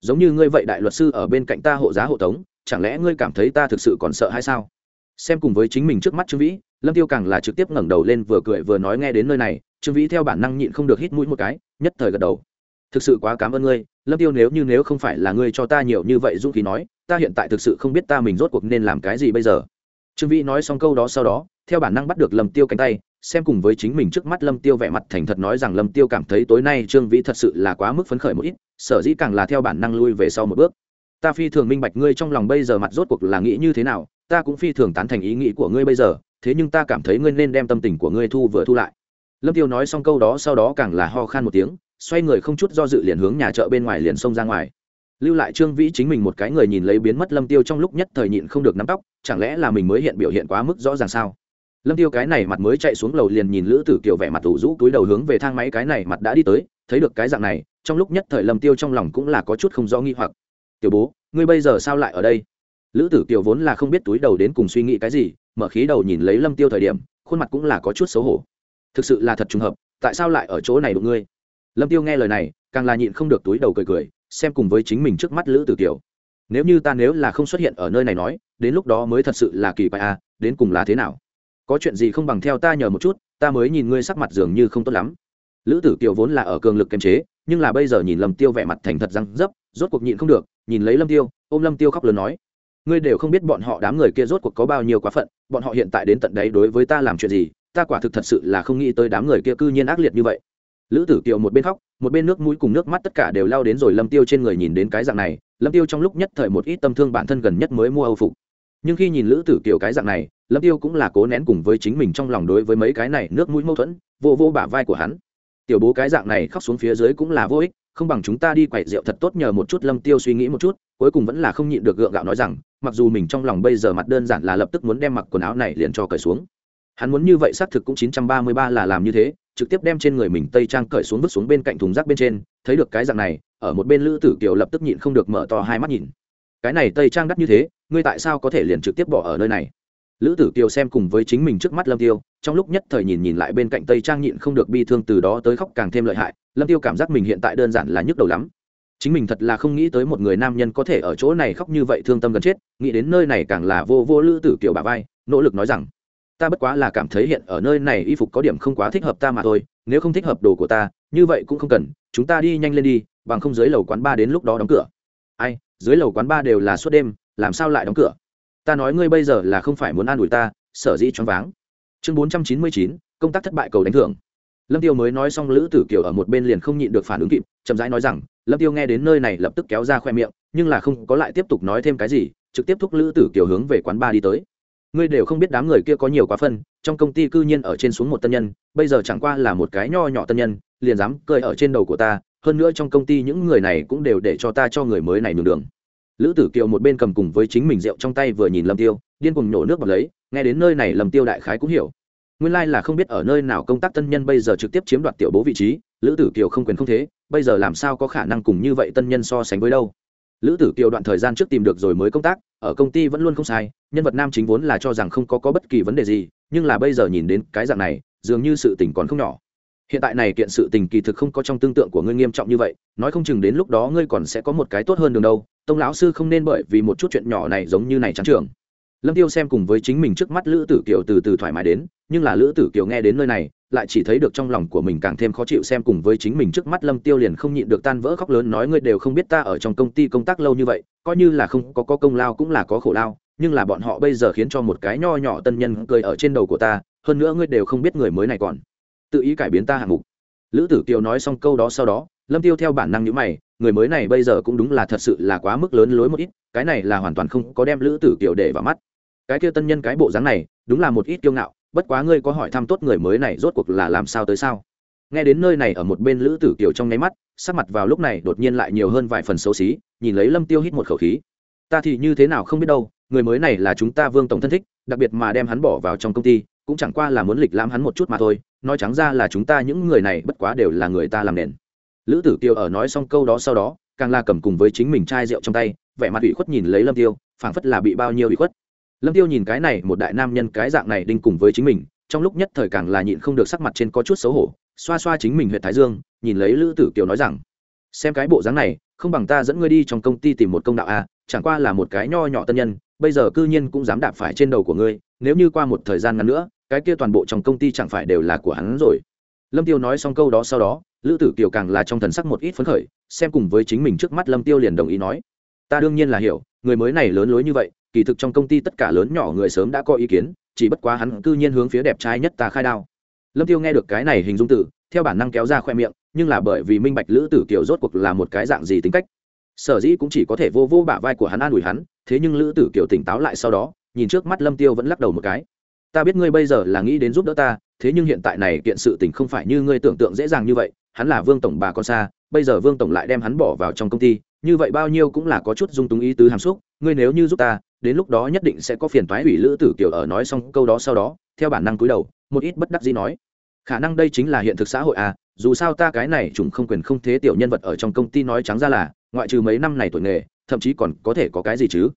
Giống như ngươi vậy đại luật sư ở bên cạnh ta hộ giá hộ tống, chẳng lẽ ngươi cảm thấy ta thực sự còn sợ hay sao? Xem cùng với chính mình trước mắt trương vĩ lâm tiêu càng là trực tiếp ngẩng đầu lên vừa cười vừa nói nghe đến nơi này, trương vĩ theo bản năng nhịn không được hít mũi một cái, nhất thời gật đầu. Thực sự quá cảm ơn ngươi, lâm tiêu nếu như nếu không phải là ngươi cho ta nhiều như vậy dũng khí nói, ta hiện tại thực sự không biết ta mình rốt cuộc nên làm cái gì bây giờ. Trương vĩ nói xong câu đó sau đó, theo bản năng bắt được lâm tiêu cánh tay, xem cùng với chính mình trước mắt lâm tiêu vẻ mặt thành thật nói rằng lâm tiêu cảm thấy tối nay trương vĩ thật sự là quá mức phấn khởi một ít, sở dĩ càng là theo bản năng lui về sau một bước. Ta phi thường minh bạch ngươi trong lòng bây giờ mặt rốt cuộc là nghĩ như thế nào, ta cũng phi thường tán thành ý nghĩ của ngươi bây giờ thế nhưng ta cảm thấy ngươi nên đem tâm tình của ngươi thu vừa thu lại. Lâm tiêu nói xong câu đó sau đó càng là ho khan một tiếng, xoay người không chút do dự liền hướng nhà chợ bên ngoài liền xông ra ngoài. Lưu lại trương vĩ chính mình một cái người nhìn lấy biến mất lâm tiêu trong lúc nhất thời nhịn không được nắm tóc, chẳng lẽ là mình mới hiện biểu hiện quá mức rõ ràng sao? Lâm tiêu cái này mặt mới chạy xuống lầu liền nhìn lữ tử kiều vẻ mặt ủ rũ túi đầu hướng về thang máy cái này mặt đã đi tới, thấy được cái dạng này, trong lúc nhất thời lâm tiêu trong lòng cũng là có chút không rõ nghi hoặc. Tiểu bố, ngươi bây giờ sao lại ở đây? Lữ tử kiều vốn là không biết túi đầu đến cùng suy nghĩ cái gì mở khí đầu nhìn lấy lâm tiêu thời điểm, khuôn mặt cũng là có chút xấu hổ. Thực sự là thật trùng hợp, tại sao lại ở chỗ này đụng ngươi? Lâm tiêu nghe lời này, càng là nhịn không được túi đầu cười cười, xem cùng với chính mình trước mắt lữ tử kiều. Nếu như ta nếu là không xuất hiện ở nơi này nói, đến lúc đó mới thật sự là kỳ bài à đến cùng là thế nào? Có chuyện gì không bằng theo ta nhờ một chút, ta mới nhìn ngươi sắc mặt dường như không tốt lắm. Lữ tử kiều vốn là ở cường lực kiềm chế, nhưng là bây giờ nhìn lâm tiêu vẻ mặt thành thật răng dấp, rốt cuộc nhịn không được, nhìn lấy lâm tiêu, ôm lâm tiêu khóc lớn nói ngươi đều không biết bọn họ đám người kia rốt cuộc có bao nhiêu quá phận, bọn họ hiện tại đến tận đấy đối với ta làm chuyện gì, ta quả thực thật sự là không nghĩ tới đám người kia cư nhiên ác liệt như vậy. Lữ tử kiều một bên khóc, một bên nước mũi cùng nước mắt tất cả đều lao đến rồi lâm tiêu trên người nhìn đến cái dạng này, lâm tiêu trong lúc nhất thời một ít tâm thương bản thân gần nhất mới mua âu phục. Nhưng khi nhìn lữ tử kiều cái dạng này, lâm tiêu cũng là cố nén cùng với chính mình trong lòng đối với mấy cái này nước mũi mâu thuẫn, vô vô bả vai của hắn tiểu bố cái dạng này khóc xuống phía dưới cũng là vô ích, không bằng chúng ta đi quậy rượu thật tốt nhờ một chút lâm tiêu suy nghĩ một chút, cuối cùng vẫn là không nhịn được gượng gạo nói rằng, mặc dù mình trong lòng bây giờ mặt đơn giản là lập tức muốn đem mặc quần áo này liền cho cởi xuống. Hắn muốn như vậy xác thực cũng 933 là làm như thế, trực tiếp đem trên người mình tây trang cởi xuống vứt xuống bên cạnh thùng rác bên trên, thấy được cái dạng này, ở một bên lữ tử kiều lập tức nhịn không được mở to hai mắt nhìn. Cái này tây trang đắt như thế, ngươi tại sao có thể liền trực tiếp bỏ ở nơi này? Lữ tử kiều xem cùng với chính mình trước mắt lâm tiêu, trong lúc nhất thời nhìn nhìn lại bên cạnh tây trang nhịn không được bi thương từ đó tới khóc càng thêm lợi hại, lâm tiêu cảm giác mình hiện tại đơn giản là nhức đầu lắm. Chính mình thật là không nghĩ tới một người nam nhân có thể ở chỗ này khóc như vậy thương tâm gần chết, nghĩ đến nơi này càng là vô vô lữ tử kiều bà vai, nỗ lực nói rằng, ta bất quá là cảm thấy hiện ở nơi này y phục có điểm không quá thích hợp ta mà thôi, nếu không thích hợp đồ của ta, như vậy cũng không cần, chúng ta đi nhanh lên đi, bằng không dưới lầu quán ba đến lúc đó đóng cửa. Ai, dưới lầu quán ba đều là suốt đêm, làm sao lại đóng cửa? Ta nói ngươi bây giờ là không phải muốn an ủi ta, sở dĩ choáng váng. Chương bốn trăm chín mươi chín, công tác thất bại cầu đánh thưởng. Lâm tiêu mới nói xong lữ tử kiều ở một bên liền không nhịn được phản ứng kịp, chậm rãi nói rằng, lâm tiêu nghe đến nơi này lập tức kéo ra khoe miệng, nhưng là không có lại tiếp tục nói thêm cái gì, trực tiếp thúc lữ tử kiều hướng về quán ba đi tới. Ngươi đều không biết đám người kia có nhiều quá phân, trong công ty cư nhiên ở trên xuống một tân nhân, bây giờ chẳng qua là một cái nho nhỏ tân nhân, liền dám cười ở trên đầu của ta, hơn nữa trong công ty những người này cũng đều để cho ta cho người mới này nhường đường lữ tử kiều một bên cầm cùng với chính mình rượu trong tay vừa nhìn lâm tiêu điên cùng nhổ nước vào lấy nghe đến nơi này lâm tiêu đại khái cũng hiểu. Nguyên lai là không biết ở nơi nào công tác tân nhân bây giờ trực tiếp chiếm đoạt tiểu bố vị trí lữ tử kiều không quyền không thế bây giờ làm sao có khả năng cùng như vậy tân nhân so sánh với đâu? Lữ tử kiều đoạn thời gian trước tìm được rồi mới công tác ở công ty vẫn luôn không sai nhân vật nam chính vốn là cho rằng không có, có bất kỳ vấn đề gì nhưng là bây giờ nhìn đến cái dạng này dường như sự tình còn không nhỏ hiện tại này kiện sự tình kỳ thực không có trong tương tượng của ngươi nghiêm trọng như vậy nói không chừng đến lúc đó ngươi còn sẽ có một cái tốt hơn đường đâu tông lão sư không nên bởi vì một chút chuyện nhỏ này giống như này trắng trường lâm tiêu xem cùng với chính mình trước mắt lữ tử kiều từ từ thoải mái đến nhưng là lữ tử kiều nghe đến nơi này lại chỉ thấy được trong lòng của mình càng thêm khó chịu xem cùng với chính mình trước mắt lâm tiêu liền không nhịn được tan vỡ khóc lớn nói ngươi đều không biết ta ở trong công ty công tác lâu như vậy coi như là không có, có công lao cũng là có khổ lao nhưng là bọn họ bây giờ khiến cho một cái nho nhỏ tân nhân cười ở trên đầu của ta hơn nữa ngươi đều không biết người mới này còn tự ý cải biến ta hạng mục. Lữ tử kiều nói xong câu đó sau đó, lâm tiêu theo bản năng nhữ mày, người mới này bây giờ cũng đúng là thật sự là quá mức lớn lối một ít, cái này là hoàn toàn không có đem lữ tử kiều để vào mắt. Cái kia tân nhân cái bộ dáng này, đúng là một ít kiêu ngạo, bất quá ngươi có hỏi thăm tốt người mới này rốt cuộc là làm sao tới sao? Nghe đến nơi này ở một bên lữ tử kiều trong nháy mắt, sắc mặt vào lúc này đột nhiên lại nhiều hơn vài phần xấu xí, nhìn lấy lâm tiêu hít một khẩu khí. Ta thì như thế nào không biết đâu, người mới này là chúng ta vương tổng thân thích, đặc biệt mà đem hắn bỏ vào trong công ty, cũng chẳng qua là muốn lịch lãm hắn một chút mà thôi nói trắng ra là chúng ta những người này bất quá đều là người ta làm nền. Lữ tử kiều ở nói xong câu đó sau đó, càng la cầm cùng với chính mình chai rượu trong tay, vẻ mặt ủy khuất nhìn lấy lâm tiêu, phảng phất là bị bao nhiêu ủy khuất. Lâm tiêu nhìn cái này, một đại nam nhân cái dạng này đinh cùng với chính mình, trong lúc nhất thời càng là nhịn không được sắc mặt trên có chút xấu hổ, xoa xoa chính mình huyện thái dương, nhìn lấy lữ tử kiều nói rằng, xem cái bộ dáng này, không bằng ta dẫn ngươi đi trong công ty tìm một công đạo a, chẳng qua là một cái nho nhỏ tân nhân, bây giờ cư nhiên cũng dám đạp phải trên đầu của ngươi, nếu như qua một thời gian ngắn nữa cái kia toàn bộ trong công ty chẳng phải đều là của hắn rồi. Lâm tiêu nói xong câu đó sau đó, lữ tử kiều càng là trong thần sắc một ít phấn khởi, xem cùng với chính mình trước mắt lâm tiêu liền đồng ý nói. Ta đương nhiên là hiểu, người mới này lớn lối như vậy, kỳ thực trong công ty tất cả lớn nhỏ người sớm đã có ý kiến, chỉ bất quá hắn cư nhiên hướng phía đẹp trai nhất ta khai đao. Lâm tiêu nghe được cái này hình dung tử theo bản năng kéo ra khoe miệng, nhưng là bởi vì minh bạch lữ tử kiều rốt cuộc là một cái dạng gì tính cách. Sở dĩ cũng chỉ có thể vô vô bả vai của hắn an ủi hắn, thế nhưng lữ tử kiều tỉnh táo lại sau đó, nhìn trước mắt lâm tiêu vẫn lắc đầu một cái ta biết ngươi bây giờ là nghĩ đến giúp đỡ ta, thế nhưng hiện tại này kiện sự tình không phải như ngươi tưởng tượng dễ dàng như vậy, hắn là vương tổng bà con xa, bây giờ vương tổng lại đem hắn bỏ vào trong công ty, như vậy bao nhiêu cũng là có chút dung túng ý tứ hàm xúc, ngươi nếu như giúp ta, đến lúc đó nhất định sẽ có phiền toái ủy lữ tử kiều ở nói xong câu đó sau đó, theo bản năng cúi đầu, một ít bất đắc dĩ nói. Khả năng đây chính là hiện thực xã hội à dù sao ta cái này chúng không quyền không thế tiểu nhân vật ở trong công ty nói trắng ra là, ngoại trừ mấy năm này tuổi nghề, thậm chí còn có thể có cái gì chứ?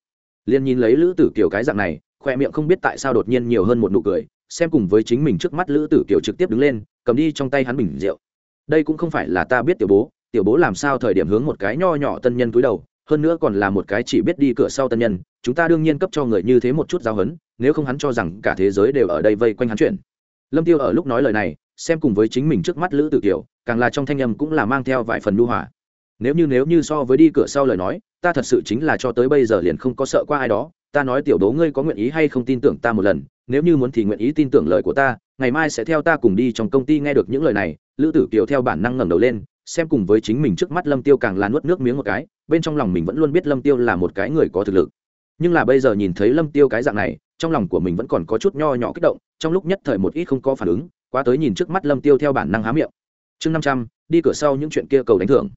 Liền nhìn lấy lữ tử kiều cái dạng này khoe miệng không biết tại sao đột nhiên nhiều hơn một nụ cười, xem cùng với chính mình trước mắt lữ tử kiều trực tiếp đứng lên, cầm đi trong tay hắn bình rượu. Đây cũng không phải là ta biết tiểu bố tiểu bố làm sao thời điểm hướng một cái nho nhỏ tân nhân cúi đầu, hơn nữa còn là một cái chỉ biết đi cửa sau tân nhân, chúng ta đương nhiên cấp cho người như thế một chút giáo hấn nếu không hắn cho rằng cả thế giới đều ở đây vây quanh hắn chuyện. Lâm tiêu ở lúc nói lời này, xem cùng với chính mình trước mắt lữ tử kiều, càng là trong thanh âm cũng là mang theo vài phần nu hòa. Nếu như nếu như so với đi cửa sau lời nói, ta thật sự chính là cho tới bây giờ liền không có sợ qua ai đó ta nói tiểu đố ngươi có nguyện ý hay không tin tưởng ta một lần, nếu như muốn thì nguyện ý tin tưởng lời của ta, ngày mai sẽ theo ta cùng đi trong công ty nghe được những lời này. Lữ tử kiều theo bản năng ngẩng đầu lên, xem cùng với chính mình trước mắt lâm tiêu càng là nuốt nước miếng một cái, bên trong lòng mình vẫn luôn biết lâm tiêu là một cái người có thực lực. Nhưng là bây giờ nhìn thấy lâm tiêu cái dạng này, trong lòng của mình vẫn còn có chút nho nhỏ kích động, trong lúc nhất thời một ít không có phản ứng, quá tới nhìn trước mắt lâm tiêu theo bản năng há miệng. Chương năm trăm, đi cửa sau những chuyện kia cầu đánh thưởng.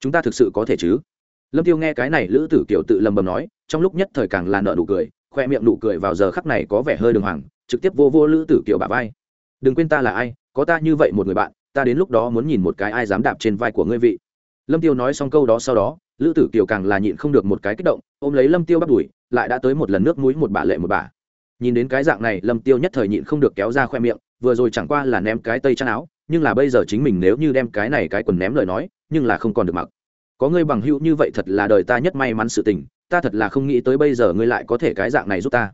Chúng ta thực sự có thể chứ? Lâm tiêu nghe cái này, lữ tử kiều tự lầm bầm nói trong lúc nhất thời càng là nợ nụ cười, khoe miệng nụ cười vào giờ khắc này có vẻ hơi đường hoàng, trực tiếp vô vô lữ tử kiều bà vai. Đừng quên ta là ai, có ta như vậy một người bạn, ta đến lúc đó muốn nhìn một cái ai dám đạp trên vai của ngươi vị. Lâm tiêu nói xong câu đó sau đó, lữ tử kiều càng là nhịn không được một cái kích động, ôm lấy lâm tiêu bắt đuổi, lại đã tới một lần nước mũi một bà lệ một bà nhìn đến cái dạng này, lâm tiêu nhất thời nhịn không được kéo ra khoe miệng, vừa rồi chẳng qua là ném cái tây chăn áo, nhưng là bây giờ chính mình nếu như đem cái này cái quần ném lời nói, nhưng là không còn được mặc. Có ngươi bằng hữu như vậy thật là đời ta nhất may mắn sự tình ta thật là không nghĩ tới bây giờ ngươi lại có thể cái dạng này giúp ta.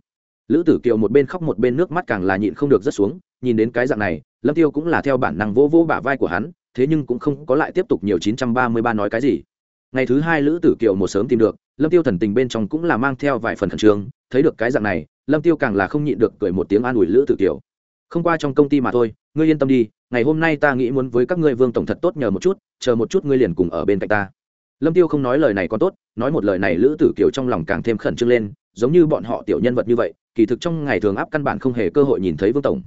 Lữ tử kiều một bên khóc một bên nước mắt càng là nhịn không được rất xuống, nhìn đến cái dạng này, lâm tiêu cũng là theo bản năng vô vô bả vai của hắn, thế nhưng cũng không có lại tiếp tục nhiều 933 nói cái gì. Ngày thứ hai lữ tử kiều một sớm tìm được, lâm tiêu thần tình bên trong cũng là mang theo vài phần khẩn trương, thấy được cái dạng này, lâm tiêu càng là không nhịn được cười một tiếng an ủi lữ tử kiều. Không qua trong công ty mà thôi, ngươi yên tâm đi, ngày hôm nay ta nghĩ muốn với các ngươi vương tổng thật tốt nhờ một chút, chờ một chút ngươi liền cùng ở bên cạnh ta lâm tiêu không nói lời này còn tốt, nói một lời này lữ tử kiều trong lòng càng thêm khẩn trương lên, giống như bọn họ tiểu nhân vật như vậy, kỳ thực trong ngày thường áp căn bản không hề cơ hội nhìn thấy vương tổng.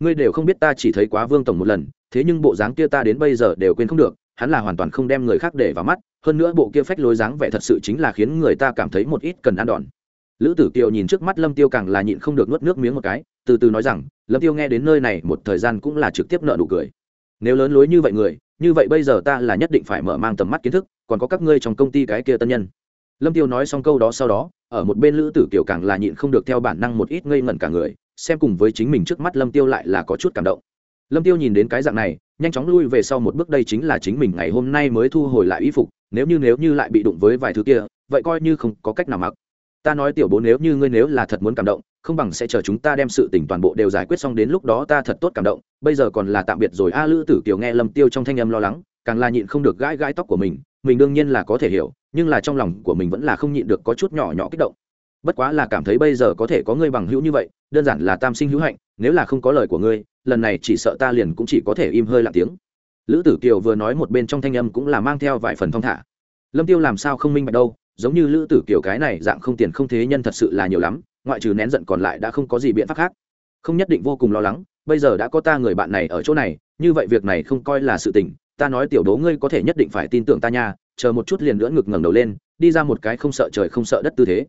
Ngươi đều không biết ta chỉ thấy quá vương tổng một lần, thế nhưng bộ dáng kia ta đến bây giờ đều quên không được, hắn là hoàn toàn không đem người khác để vào mắt, hơn nữa bộ kia phách lối dáng vẻ thật sự chính là khiến người ta cảm thấy một ít cần ăn đòn. Lữ tử kiều nhìn trước mắt lâm tiêu càng là nhịn không được nuốt nước miếng một cái, từ từ nói rằng, lâm tiêu nghe đến nơi này một thời gian cũng là trực tiếp nợ nụ cười. Nếu lớn lối như vậy người, như vậy bây giờ ta là nhất định phải mở mang tầm mắt kiến thức còn có các ngươi trong công ty cái kia tân nhân. Lâm tiêu nói xong câu đó sau đó, ở một bên lữ tử kiều càng là nhịn không được theo bản năng một ít ngây ngẩn cả người, xem cùng với chính mình trước mắt lâm tiêu lại là có chút cảm động. Lâm tiêu nhìn đến cái dạng này, nhanh chóng lui về sau một bước, đây chính là chính mình ngày hôm nay mới thu hồi lại y phục, nếu như nếu như lại bị đụng với vài thứ kia, vậy coi như không có cách nào mặc. Ta nói tiểu bố, nếu như ngươi nếu là thật muốn cảm động, không bằng sẽ chờ chúng ta đem sự tình toàn bộ đều giải quyết xong đến lúc đó ta thật tốt cảm động. Bây giờ còn là tạm biệt rồi. A, lữ tử kiều nghe lâm tiêu trong thanh âm lo lắng, càng là nhịn không được gãi gãi tóc của mình mình đương nhiên là có thể hiểu, nhưng là trong lòng của mình vẫn là không nhịn được có chút nhỏ nhỏ kích động. Bất quá là cảm thấy bây giờ có thể có ngươi bằng hữu như vậy, đơn giản là tam sinh hữu hạnh, nếu là không có lời của ngươi, lần này chỉ sợ ta liền cũng chỉ có thể im hơi lặng tiếng. Lữ tử kiều vừa nói một bên trong thanh âm cũng là mang theo vài phần thong thả. Lâm tiêu làm sao không minh bạch đâu, giống như lữ tử kiều cái này dạng không tiền không thế nhân thật sự là nhiều lắm, ngoại trừ nén giận còn lại đã không có gì biện pháp khác. Không nhất định vô cùng lo lắng, bây giờ đã có ta người bạn này ở chỗ này, như vậy việc này không coi là sự tình ta nói tiểu đố ngươi có thể nhất định phải tin tưởng ta nha, chờ một chút liền nữa ngực ngẩng đầu lên, đi ra một cái không sợ trời không sợ đất tư thế.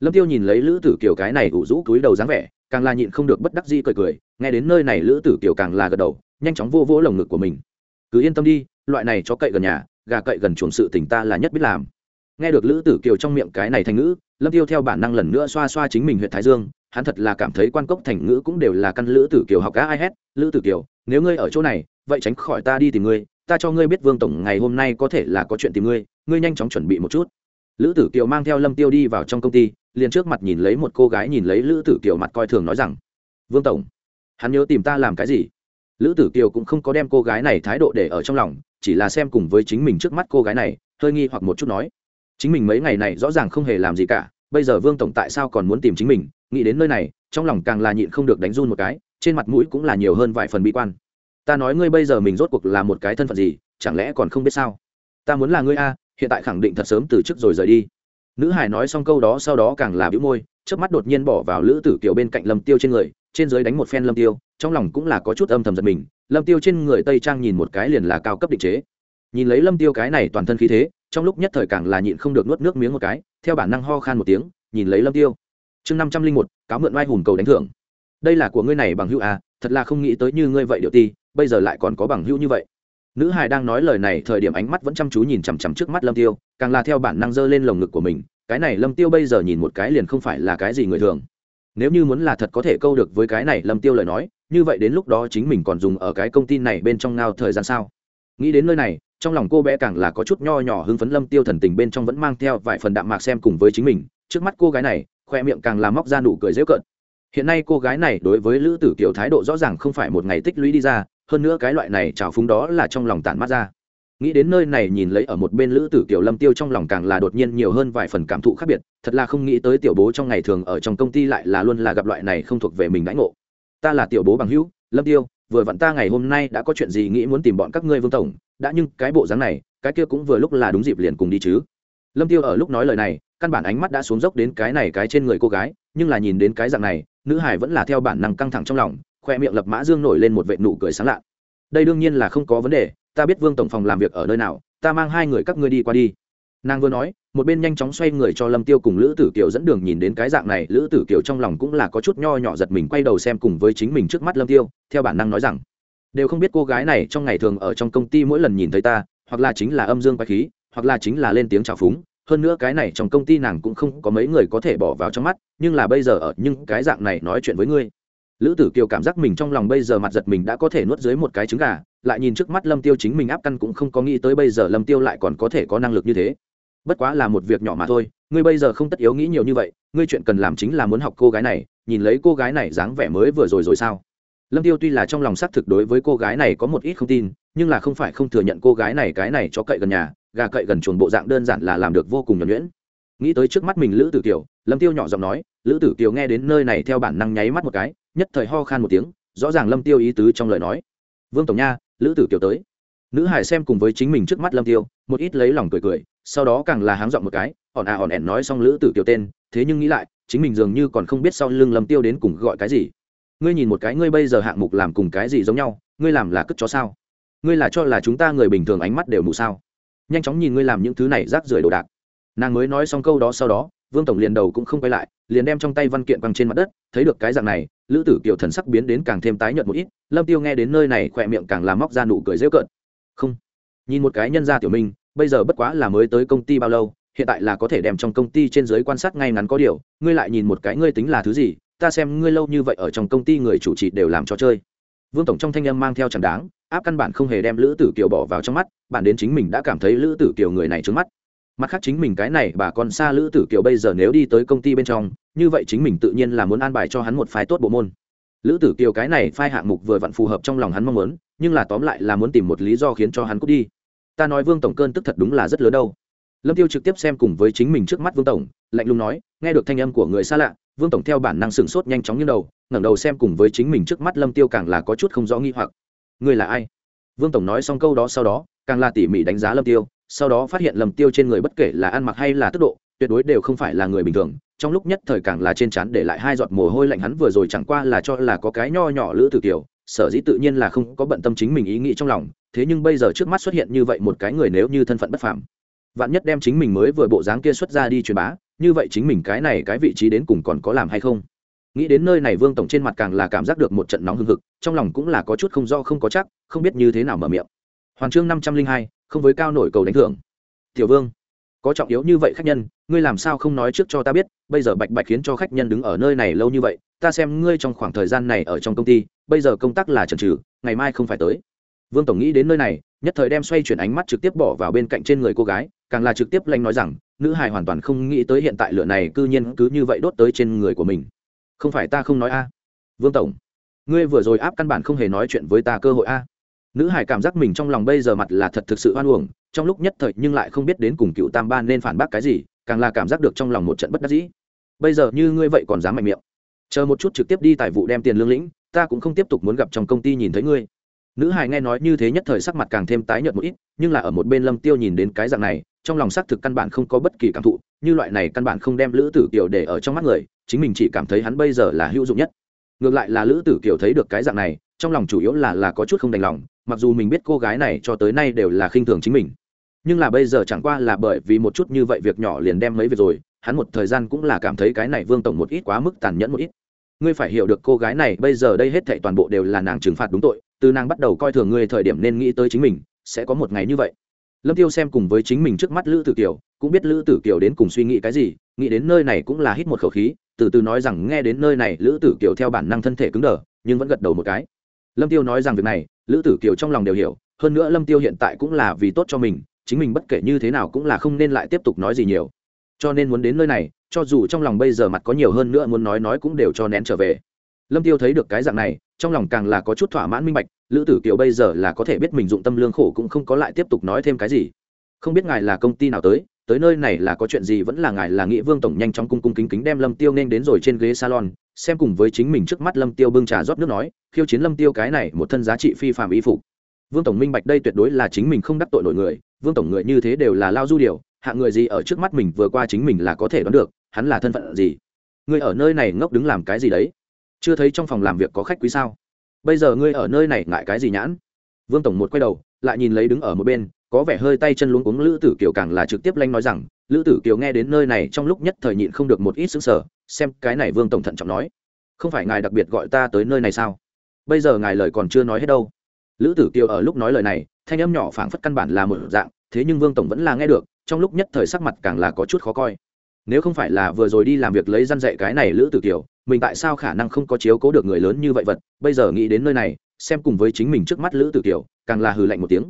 Lâm tiêu nhìn lấy lữ tử kiều cái này ủ rũ túi đầu dáng vẻ, càng là nhịn không được bất đắc dĩ cười cười, nghe đến nơi này lữ tử kiều càng là gật đầu, nhanh chóng vô vỗ lồng ngực của mình. Cứ yên tâm đi, loại này cho cậy gần nhà, gà cậy gần chuồng sự tình ta là nhất biết làm. Nghe được lữ tử kiều trong miệng cái này thành ngữ, lâm tiêu theo bản năng lần nữa xoa xoa chính mình huyện thái dương, hắn thật là cảm thấy quan cốc thành ngữ cũng đều là căn lữ tử kiều học cá ai hết. Lữ tử kiều, nếu ngươi ở chỗ này, vậy tránh khỏi ta đi tìm ngươi ta cho ngươi biết vương tổng ngày hôm nay có thể là có chuyện tìm ngươi ngươi nhanh chóng chuẩn bị một chút. Lữ tử kiều mang theo lâm tiêu đi vào trong công ty, liền trước mặt nhìn lấy một cô gái nhìn lấy lữ tử kiều mặt coi thường nói rằng, vương tổng, hắn nhớ tìm ta làm cái gì? Lữ tử kiều cũng không có đem cô gái này thái độ để ở trong lòng, chỉ là xem cùng với chính mình trước mắt cô gái này, hơi nghi hoặc một chút nói, chính mình mấy ngày này rõ ràng không hề làm gì cả, bây giờ vương tổng tại sao còn muốn tìm chính mình? Nghĩ đến nơi này, trong lòng càng là nhịn không được đánh run một cái, trên mặt mũi cũng là nhiều hơn vài phần bi quan ta nói ngươi bây giờ mình rốt cuộc là một cái thân phận gì, chẳng lẽ còn không biết sao? Ta muốn là ngươi a, hiện tại khẳng định thật sớm từ chức rồi rời đi. Nữ hải nói xong câu đó sau đó càng là bĩu môi trước mắt đột nhiên bỏ vào lữ tử kiều bên cạnh lâm tiêu trên người, trên dưới đánh một phen lâm tiêu, trong lòng cũng là có chút âm thầm giật mình. Lâm tiêu trên người tây trang nhìn một cái liền là cao cấp định chế. Nhìn lấy lâm tiêu cái này toàn thân khí thế, trong lúc nhất thời càng là nhịn không được nuốt nước miếng một cái, theo bản năng ho khan một tiếng, nhìn lấy lâm tiêu. Chương năm trăm linh một, cáo mượn oai hùn cầu đánh thưởng. Đây là của ngươi này bằng hữu à thật là không nghĩ tới như ngươi vậy điệu ti bây giờ lại còn có bằng hữu như vậy. Nữ hài đang nói lời này thời điểm ánh mắt vẫn chăm chú nhìn chằm chằm trước mắt lâm tiêu, càng là theo bản năng giơ lên lồng ngực của mình, cái này lâm tiêu bây giờ nhìn một cái liền không phải là cái gì người thường. Nếu như muốn là thật có thể câu được với cái này lâm tiêu lời nói, như vậy đến lúc đó chính mình còn dùng ở cái công ty này bên trong ngao thời gian sao? Nghĩ đến nơi này, trong lòng cô bé càng là có chút nho nhỏ hưng phấn lâm tiêu thần tình bên trong vẫn mang theo vài phần đạm mạc xem cùng với chính mình, trước mắt cô gái này, khoe miệng càng là móc ra nụ cười dễ cợt. Hiện nay cô gái này đối với lữ tử kiều thái độ rõ ràng không phải một ngày tích lũy đi ra hơn nữa cái loại này trào phúng đó là trong lòng tản mắt ra. Nghĩ đến nơi này nhìn lấy ở một bên lữ tử kiều lâm tiêu trong lòng càng là đột nhiên nhiều hơn vài phần cảm thụ khác biệt, thật là không nghĩ tới tiểu bố trong ngày thường ở trong công ty lại là luôn là gặp loại này không thuộc về mình đãi ngộ. Ta là tiểu bố bằng hữu, lâm tiêu, vừa vặn ta ngày hôm nay đã có chuyện gì nghĩ muốn tìm bọn các ngươi vương tổng, đã nhưng cái bộ dáng này, cái kia cũng vừa lúc là đúng dịp liền cùng đi chứ. Lâm tiêu ở lúc nói lời này, căn bản ánh mắt đã xuống dốc đến cái này cái trên người cô gái, nhưng là nhìn đến cái dạng này, nữ hải vẫn là theo bản năng căng thẳng trong lòng khoe miệng lập mã dương nổi lên một vệ nụ cười sáng lạ. Đây đương nhiên là không có vấn đề, ta biết vương tổng phòng làm việc ở nơi nào, ta mang hai người các ngươi đi qua đi. Nàng vừa nói, một bên nhanh chóng xoay người cho lâm tiêu cùng lữ tử kiều dẫn đường nhìn đến cái dạng này, lữ tử kiều trong lòng cũng là có chút nho nhỏ giật mình quay đầu xem cùng với chính mình trước mắt lâm tiêu, theo bản năng nói rằng, đều không biết cô gái này trong ngày thường ở trong công ty mỗi lần nhìn thấy ta, hoặc là chính là âm dương quái khí, hoặc là chính là lên tiếng chào phúng, hơn nữa cái này trong công ty nàng cũng không có mấy người có thể bỏ vào trong mắt, nhưng là bây giờ ở, nhưng cái dạng này nói chuyện với ngươi lữ tử kiều cảm giác mình trong lòng bây giờ mặt giật mình đã có thể nuốt dưới một cái trứng gà, lại nhìn trước mắt lâm tiêu chính mình áp căn cũng không có nghĩ tới bây giờ lâm tiêu lại còn có thể có năng lực như thế. Bất quá là một việc nhỏ mà thôi, ngươi bây giờ không tất yếu nghĩ nhiều như vậy, ngươi chuyện cần làm chính là muốn học cô gái này, nhìn lấy cô gái này dáng vẻ mới vừa rồi rồi sao? Lâm tiêu tuy là trong lòng xác thực đối với cô gái này có một ít không tin, nhưng là không phải không thừa nhận cô gái này cái này cho cậy gần nhà, gà cậy gần chuồng bộ dạng đơn giản là làm được vô cùng nhuẩn nhuyễn. Nghĩ tới trước mắt mình lữ tử kiều, lâm tiêu nhỏ giọng nói, lữ tử kiều nghe đến nơi này theo bản năng nháy mắt một cái nhất thời ho khan một tiếng, rõ ràng lâm tiêu ý tứ trong lời nói. Vương tổng nha, lữ tử kiều tới. Nữ hải xem cùng với chính mình trước mắt lâm tiêu, một ít lấy lòng cười cười, sau đó càng là háng dọn một cái ỏn à ỏn ẻn nói xong lữ tử kiều tên, thế nhưng nghĩ lại, chính mình dường như còn không biết sau lưng lâm tiêu đến cùng gọi cái gì. Ngươi nhìn một cái ngươi bây giờ hạng mục làm cùng cái gì giống nhau, ngươi làm là cất chó sao? Ngươi là cho là chúng ta người bình thường ánh mắt đều mù sao? Nhanh chóng nhìn ngươi làm những thứ này rác rưởi đồ đạc. Nàng mới nói xong câu đó sau đó vương tổng liền đầu cũng không quay lại, liền đem trong tay văn kiện quăng trên mặt đất, thấy được cái dạng này, lữ tử kiều thần sắc biến đến càng thêm tái nhợt một ít, lâm tiêu nghe đến nơi này khỏe miệng càng làm móc ra nụ cười dễ cợt. Không, nhìn một cái nhân gia tiểu minh, bây giờ bất quá là mới tới công ty bao lâu, hiện tại là có thể đem trong công ty trên giới quan sát ngay ngắn có điều, ngươi lại nhìn một cái ngươi tính là thứ gì, ta xem ngươi lâu như vậy ở trong công ty người chủ trì đều làm cho chơi. Vương tổng trong thanh âm mang theo chẳng đáng, áp căn bản không hề đem lữ tử kiều bỏ vào trong mắt, bản đến chính mình đã cảm thấy lữ tử kiều người này trước mắt mặt khác chính mình cái này bà con xa lữ tử kiều bây giờ nếu đi tới công ty bên trong, như vậy chính mình tự nhiên là muốn an bài cho hắn một phái tốt bộ môn. Lữ tử kiều cái này phai hạng mục vừa vặn phù hợp trong lòng hắn mong muốn, nhưng là tóm lại là muốn tìm một lý do khiến cho hắn cút đi. Ta nói vương tổng cơn tức thật đúng là rất lớn đâu. Lâm tiêu trực tiếp xem cùng với chính mình trước mắt vương tổng, lạnh lùng nói, nghe được thanh âm của người xa lạ, vương tổng theo bản năng sửng sốt nhanh chóng như đầu, ngẩng đầu xem cùng với chính mình trước mắt lâm tiêu càng là có chút không rõ nghi hoặc. Người là ai? Vương tổng nói xong câu đó sau đó, càng là tỉ mỉ đánh giá lâm tiêu sau đó phát hiện lầm tiêu trên người bất kể là ăn mặc hay là tốc độ, tuyệt đối đều không phải là người bình thường. Trong lúc nhất thời càng là trên trán để lại hai giọt mồ hôi lạnh, hắn vừa rồi chẳng qua là cho là có cái nho nhỏ lữ tử kiều sở dĩ tự nhiên là không có bận tâm chính mình ý nghĩ trong lòng, thế nhưng bây giờ trước mắt xuất hiện như vậy một cái người nếu như thân phận bất phàm, vạn nhất đem chính mình mới vừa bộ dáng kia xuất ra đi truyền bá, như vậy chính mình cái này cái vị trí đến cùng còn có làm hay không? Nghĩ đến nơi này vương tổng trên mặt càng là cảm giác được một trận nóng hưng hực, trong lòng cũng là có chút không do không có chắc, không biết như thế nào mở miệng. Hoàn chương năm trăm linh hai không với cao nổi cầu đánh thưởng. Tiểu vương, có trọng yếu như vậy khách nhân, ngươi làm sao không nói trước cho ta biết, bây giờ bạch bạch khiến cho khách nhân đứng ở nơi này lâu như vậy, ta xem ngươi trong khoảng thời gian này ở trong công ty, bây giờ công tác là trần trừ ngày mai không phải tới. Vương tổng nghĩ đến nơi này, nhất thời đem xoay chuyển ánh mắt trực tiếp bỏ vào bên cạnh trên người cô gái, càng là trực tiếp lanh nói rằng, nữ hài hoàn toàn không nghĩ tới hiện tại lửa này cư nhiên cứ như vậy đốt tới trên người của mình. Không phải ta không nói a. Vương tổng, ngươi vừa rồi áp căn bản không hề nói chuyện với ta cơ hội a nữ hải cảm giác mình trong lòng bây giờ mặt là thật thực sự hoan uổng, trong lúc nhất thời nhưng lại không biết đến cùng cựu tam ban nên phản bác cái gì, càng là cảm giác được trong lòng một trận bất đắc dĩ. Bây giờ như ngươi vậy còn dám mạnh miệng. Chờ một chút trực tiếp đi tài vụ đem tiền lương lĩnh, ta cũng không tiếp tục muốn gặp trong công ty nhìn thấy ngươi. Nữ hải nghe nói như thế nhất thời sắc mặt càng thêm tái nhợt một ít, nhưng là ở một bên lâm tiêu nhìn đến cái dạng này, trong lòng xác thực căn bản không có bất kỳ cảm thụ, như loại này căn bản không đem lữ tử kiều để ở trong mắt người, chính mình chỉ cảm thấy hắn bây giờ là hữu dụng nhất. Ngược lại là lữ tử kiều thấy được cái dạng này trong lòng chủ yếu là là có chút không đành lòng, mặc dù mình biết cô gái này cho tới nay đều là khinh thường chính mình. Nhưng là bây giờ chẳng qua là bởi vì một chút như vậy việc nhỏ liền đem mấy việc rồi, hắn một thời gian cũng là cảm thấy cái này vương tổng một ít quá mức tàn nhẫn một ít. Ngươi phải hiểu được cô gái này bây giờ đây hết thảy toàn bộ đều là nàng trừng phạt đúng tội, từ nàng bắt đầu coi thường ngươi thời điểm nên nghĩ tới chính mình, sẽ có một ngày như vậy. Lâm tiêu xem cùng với chính mình trước mắt lữ tử kiều, cũng biết lữ tử kiều đến cùng suy nghĩ cái gì, nghĩ đến nơi này cũng là hít một khẩu khí, từ từ nói rằng nghe đến nơi này lữ tử kiều theo bản năng thân thể cứng đờ, nhưng vẫn gật đầu một cái lâm tiêu nói rằng việc này, lữ tử kiều trong lòng đều hiểu, hơn nữa lâm tiêu hiện tại cũng là vì tốt cho mình, chính mình bất kể như thế nào cũng là không nên lại tiếp tục nói gì nhiều. Cho nên muốn đến nơi này, cho dù trong lòng bây giờ mặt có nhiều hơn nữa muốn nói nói cũng đều cho nén trở về. Lâm tiêu thấy được cái dạng này, trong lòng càng là có chút thỏa mãn minh bạch, lữ tử kiều bây giờ là có thể biết mình dụng tâm lương khổ cũng không có lại tiếp tục nói thêm cái gì. Không biết ngài là công ty nào tới tới nơi này là có chuyện gì vẫn là ngài là nghị vương tổng nhanh chóng cung cung kính kính đem lâm tiêu nên đến rồi trên ghế salon, xem cùng với chính mình trước mắt lâm tiêu bưng trà rót nước nói, khiêu chiến lâm tiêu cái này một thân giá trị phi phạm y phục. Vương tổng minh bạch đây tuyệt đối là chính mình không đắc tội nổi người, vương tổng người như thế đều là lao du điều, hạng người gì ở trước mắt mình vừa qua chính mình là có thể đoán được, hắn là thân phận gì? Người ở nơi này ngốc đứng làm cái gì đấy? Chưa thấy trong phòng làm việc có khách quý sao? Bây giờ ngươi ở nơi này ngại cái gì nhãn? Vương tổng một quay đầu, lại nhìn lấy đứng ở một bên có vẻ hơi tay chân luống cuống, lữ tử kiều càng là trực tiếp lanh nói rằng, lữ tử kiều nghe đến nơi này trong lúc nhất thời nhịn không được một ít xứng sở xem cái này vương tổng thận trọng nói, không phải ngài đặc biệt gọi ta tới nơi này sao? Bây giờ ngài lời còn chưa nói hết đâu. Lữ tử kiều ở lúc nói lời này, thanh âm nhỏ phảng phất căn bản là một dạng, thế nhưng vương tổng vẫn là nghe được, trong lúc nhất thời sắc mặt càng là có chút khó coi. Nếu không phải là vừa rồi đi làm việc lấy răn dạy cái này lữ tử kiều, mình tại sao khả năng không có chiếu cố được người lớn như vậy vật? Bây giờ nghĩ đến nơi này, xem cùng với chính mình trước mắt lữ tử kiều, càng là hừ lạnh một tiếng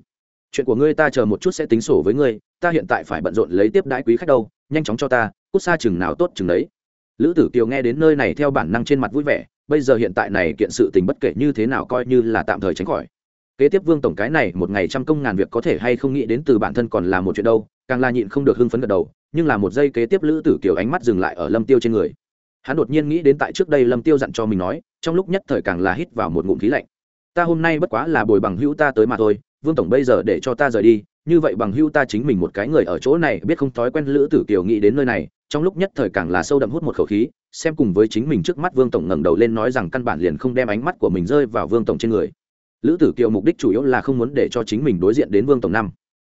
chuyện của ngươi ta chờ một chút sẽ tính sổ với ngươi, ta hiện tại phải bận rộn lấy tiếp đãi quý khách đâu, nhanh chóng cho ta, cút xa chừng nào tốt chừng đấy lữ tử kiều nghe đến nơi này theo bản năng trên mặt vui vẻ, bây giờ hiện tại này kiện sự tình bất kể như thế nào coi như là tạm thời tránh khỏi. Kế tiếp vương tổng cái này một ngày trăm công ngàn việc có thể hay không nghĩ đến từ bản thân còn là một chuyện đâu, càng là nhịn không được hưng phấn gật đầu, nhưng là một giây kế tiếp lữ tử kiều ánh mắt dừng lại ở lâm tiêu trên người. Hắn đột nhiên nghĩ đến tại trước đây lâm tiêu dặn cho mình nói, trong lúc nhất thời càng là hít vào một ngụm khí lạnh. Ta hôm nay bất quá là bồi bằng hữu ta tới mà thôi vương tổng bây giờ để cho ta rời đi, như vậy bằng hữu ta chính mình một cái người ở chỗ này, biết không thói quen lữ tử kiều nghĩ đến nơi này, trong lúc nhất thời càng là sâu đậm hút một khẩu khí, xem cùng với chính mình trước mắt vương tổng ngẩng đầu lên nói rằng căn bản liền không đem ánh mắt của mình rơi vào vương tổng trên người. Lữ tử kiều mục đích chủ yếu là không muốn để cho chính mình đối diện đến vương tổng năm.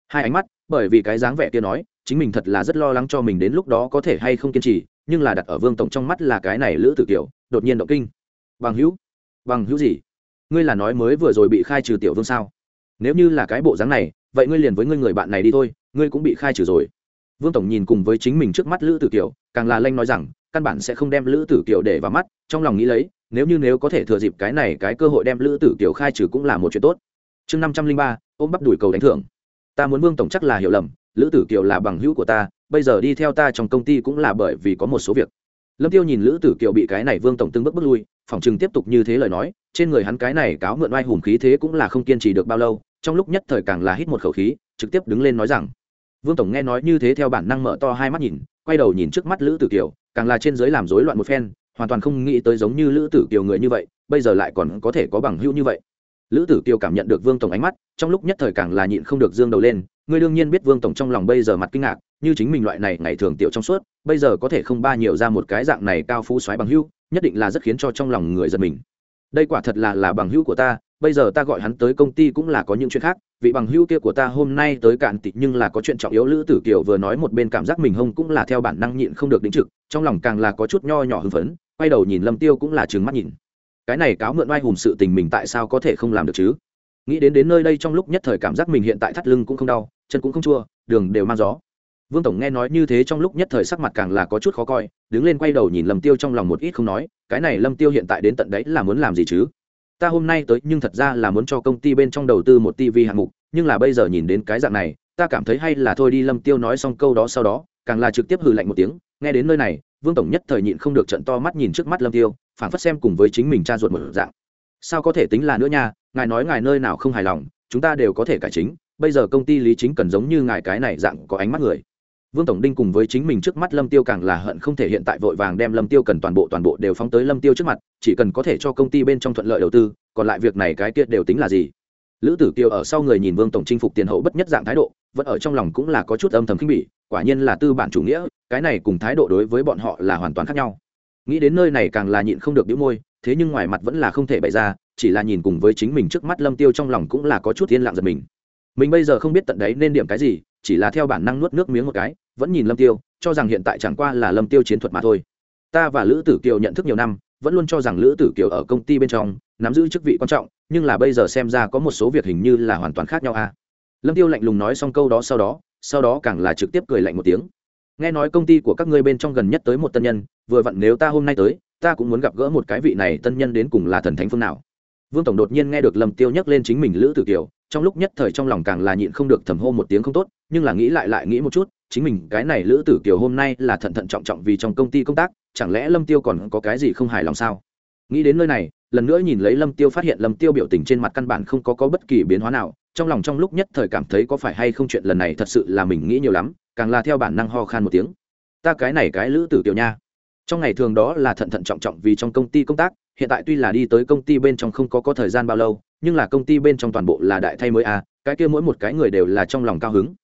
Hai ánh mắt, bởi vì cái dáng vẻ kia nói, chính mình thật là rất lo lắng cho mình đến lúc đó có thể hay không kiên trì, nhưng là đặt ở vương tổng trong mắt là cái này lữ tử kiều, đột nhiên động kinh. Bằng hữu? Bằng hữu gì? Ngươi là nói mới vừa rồi bị khai trừ tiểu vương sao? Nếu như là cái bộ dáng này, vậy ngươi liền với ngươi người bạn này đi thôi, ngươi cũng bị khai trừ rồi. Vương tổng nhìn cùng với chính mình trước mắt lữ tử kiều, càng là lanh nói rằng, căn bản sẽ không đem lữ tử kiều để vào mắt, trong lòng nghĩ lấy, nếu như nếu có thể thừa dịp cái này cái cơ hội đem lữ tử kiều khai trừ cũng là một chuyện tốt. Chương năm trăm linh ba, ôm bắp đùi cầu đánh thưởng. Ta muốn vương tổng chắc là hiểu lầm, lữ tử kiều là bằng hữu của ta, bây giờ đi theo ta trong công ty cũng là bởi vì có một số việc. Lâm tiêu nhìn lữ tử kiều bị cái này vương tổng từng bước bước lui, phòng chừng tiếp tục như thế lời nói, trên người hắn cái này cáo mượn oai hùng khí thế cũng là không kiên trì được bao lâu trong lúc nhất thời càng là hít một khẩu khí, trực tiếp đứng lên nói rằng, vương tổng nghe nói như thế theo bản năng mở to hai mắt nhìn, quay đầu nhìn trước mắt lữ tử kiều, càng là trên giới làm rối loạn một phen, hoàn toàn không nghĩ tới giống như lữ tử kiều người như vậy, bây giờ lại còn có thể có bằng hữu như vậy. Lữ tử kiều cảm nhận được vương tổng ánh mắt, trong lúc nhất thời càng là nhịn không được dương đầu lên ngươi đương nhiên biết vương tổng trong lòng bây giờ mặt kinh ngạc, như chính mình loại này ngày thường tiểu trong suốt, bây giờ có thể không ba nhiều ra một cái dạng này cao phú xoáy bằng hữu, nhất định là rất khiến cho trong lòng người giật mình. Đây quả thật là là bằng hữu của ta bây giờ ta gọi hắn tới công ty cũng là có những chuyện khác, vị bằng hữu kia của ta hôm nay tới cạn tịt nhưng là có chuyện trọng yếu lữ tử kiều vừa nói một bên cảm giác mình hông cũng là theo bản năng nhịn không được đính trực, trong lòng càng là có chút nho nhỏ hưng phấn, quay đầu nhìn lâm tiêu cũng là trừng mắt nhìn. Cái này cáo mượn oai hùm sự tình mình tại sao có thể không làm được chứ? Nghĩ đến đến nơi đây trong lúc nhất thời cảm giác mình hiện tại thắt lưng cũng không đau, chân cũng không chua, đường đều mang gió. Vương tổng nghe nói như thế trong lúc nhất thời sắc mặt càng là có chút khó coi, đứng lên quay đầu nhìn lâm tiêu trong lòng một ít không nói, cái này lâm tiêu hiện tại đến tận đấy là muốn làm gì chứ? Ta hôm nay tới nhưng thật ra là muốn cho công ty bên trong đầu tư một tv hạng mục, nhưng là bây giờ nhìn đến cái dạng này, ta cảm thấy hay là thôi đi lâm tiêu nói xong câu đó sau đó, càng là trực tiếp hừ lạnh một tiếng, nghe đến nơi này, vương tổng nhất thời nhịn không được trận to mắt nhìn trước mắt lâm tiêu phản phất xem cùng với chính mình cha ruột một dạng. Sao có thể tính là nữa nha, ngài nói ngài nơi nào không hài lòng, chúng ta đều có thể cải chính, bây giờ công ty lý chính cần giống như ngài cái này dạng có ánh mắt người vương tổng đinh cùng với chính mình trước mắt lâm tiêu càng là hận không thể hiện tại vội vàng đem lâm tiêu cần toàn bộ toàn bộ đều phóng tới lâm tiêu trước mặt, chỉ cần có thể cho công ty bên trong thuận lợi đầu tư, còn lại việc này cái kia đều tính là gì? Lữ tử kiều ở sau người nhìn vương tổng chinh phục tiền hậu bất nhất dạng thái độ, vẫn ở trong lòng cũng là có chút âm thầm khinh bỉ, quả nhiên là tư bản chủ nghĩa, cái này cùng thái độ đối với bọn họ là hoàn toàn khác nhau. Nghĩ đến nơi này càng là nhịn không được đĩu môi, thế nhưng ngoài mặt vẫn là không thể bày ra, chỉ là nhìn cùng với chính mình trước mắt lâm tiêu trong lòng cũng là có chút yên lặng giật mình. Mình bây giờ không biết tận đấy nên điểm cái gì chỉ là theo bản năng nuốt nước miếng một cái, vẫn nhìn lâm tiêu, cho rằng hiện tại chẳng qua là lâm tiêu chiến thuật mà thôi. Ta và lữ tử kiều nhận thức nhiều năm, vẫn luôn cho rằng lữ tử kiều ở công ty bên trong, nắm giữ chức vị quan trọng, nhưng là bây giờ xem ra có một số việc hình như là hoàn toàn khác nhau a à. lâm tiêu lạnh lùng nói xong câu đó sau đó sau đó càng là trực tiếp cười lạnh một tiếng. Nghe nói công ty của các ngươi bên trong gần nhất tới một tân nhân, vừa vặn nếu ta hôm nay tới, ta cũng muốn gặp gỡ một cái vị này tân nhân đến cùng là thần thánh phương nào. Vương tổng đột nhiên nghe được lâm tiêu nhắc lên chính mình lữ tử kiều trong lúc nhất thời trong lòng càng là nhịn không được thầm hô một tiếng không tốt, nhưng là nghĩ lại lại nghĩ một chút, chính mình, cái này lữ tử kiều hôm nay là thận thận trọng trọng vì trong công ty công tác, chẳng lẽ lâm tiêu còn có cái gì không hài lòng sao? Nghĩ đến nơi này, lần nữa nhìn lấy lâm tiêu phát hiện lâm tiêu biểu tình trên mặt căn bản không có có bất kỳ biến hóa nào, trong lòng trong lúc nhất thời cảm thấy có phải hay không chuyện lần này thật sự là mình nghĩ nhiều lắm, càng là theo bản năng ho khan một tiếng. Ta cái này cái lữ tử kiều nha. Trong ngày thường đó là thận thận trọng trọng vì trong công ty công tác, hiện tại tuy là đi tới công ty bên trong không có có thời gian bao lâu nhưng là công ty bên trong toàn bộ là đại thay mới à cái kia mỗi một cái người đều là trong lòng cao hứng.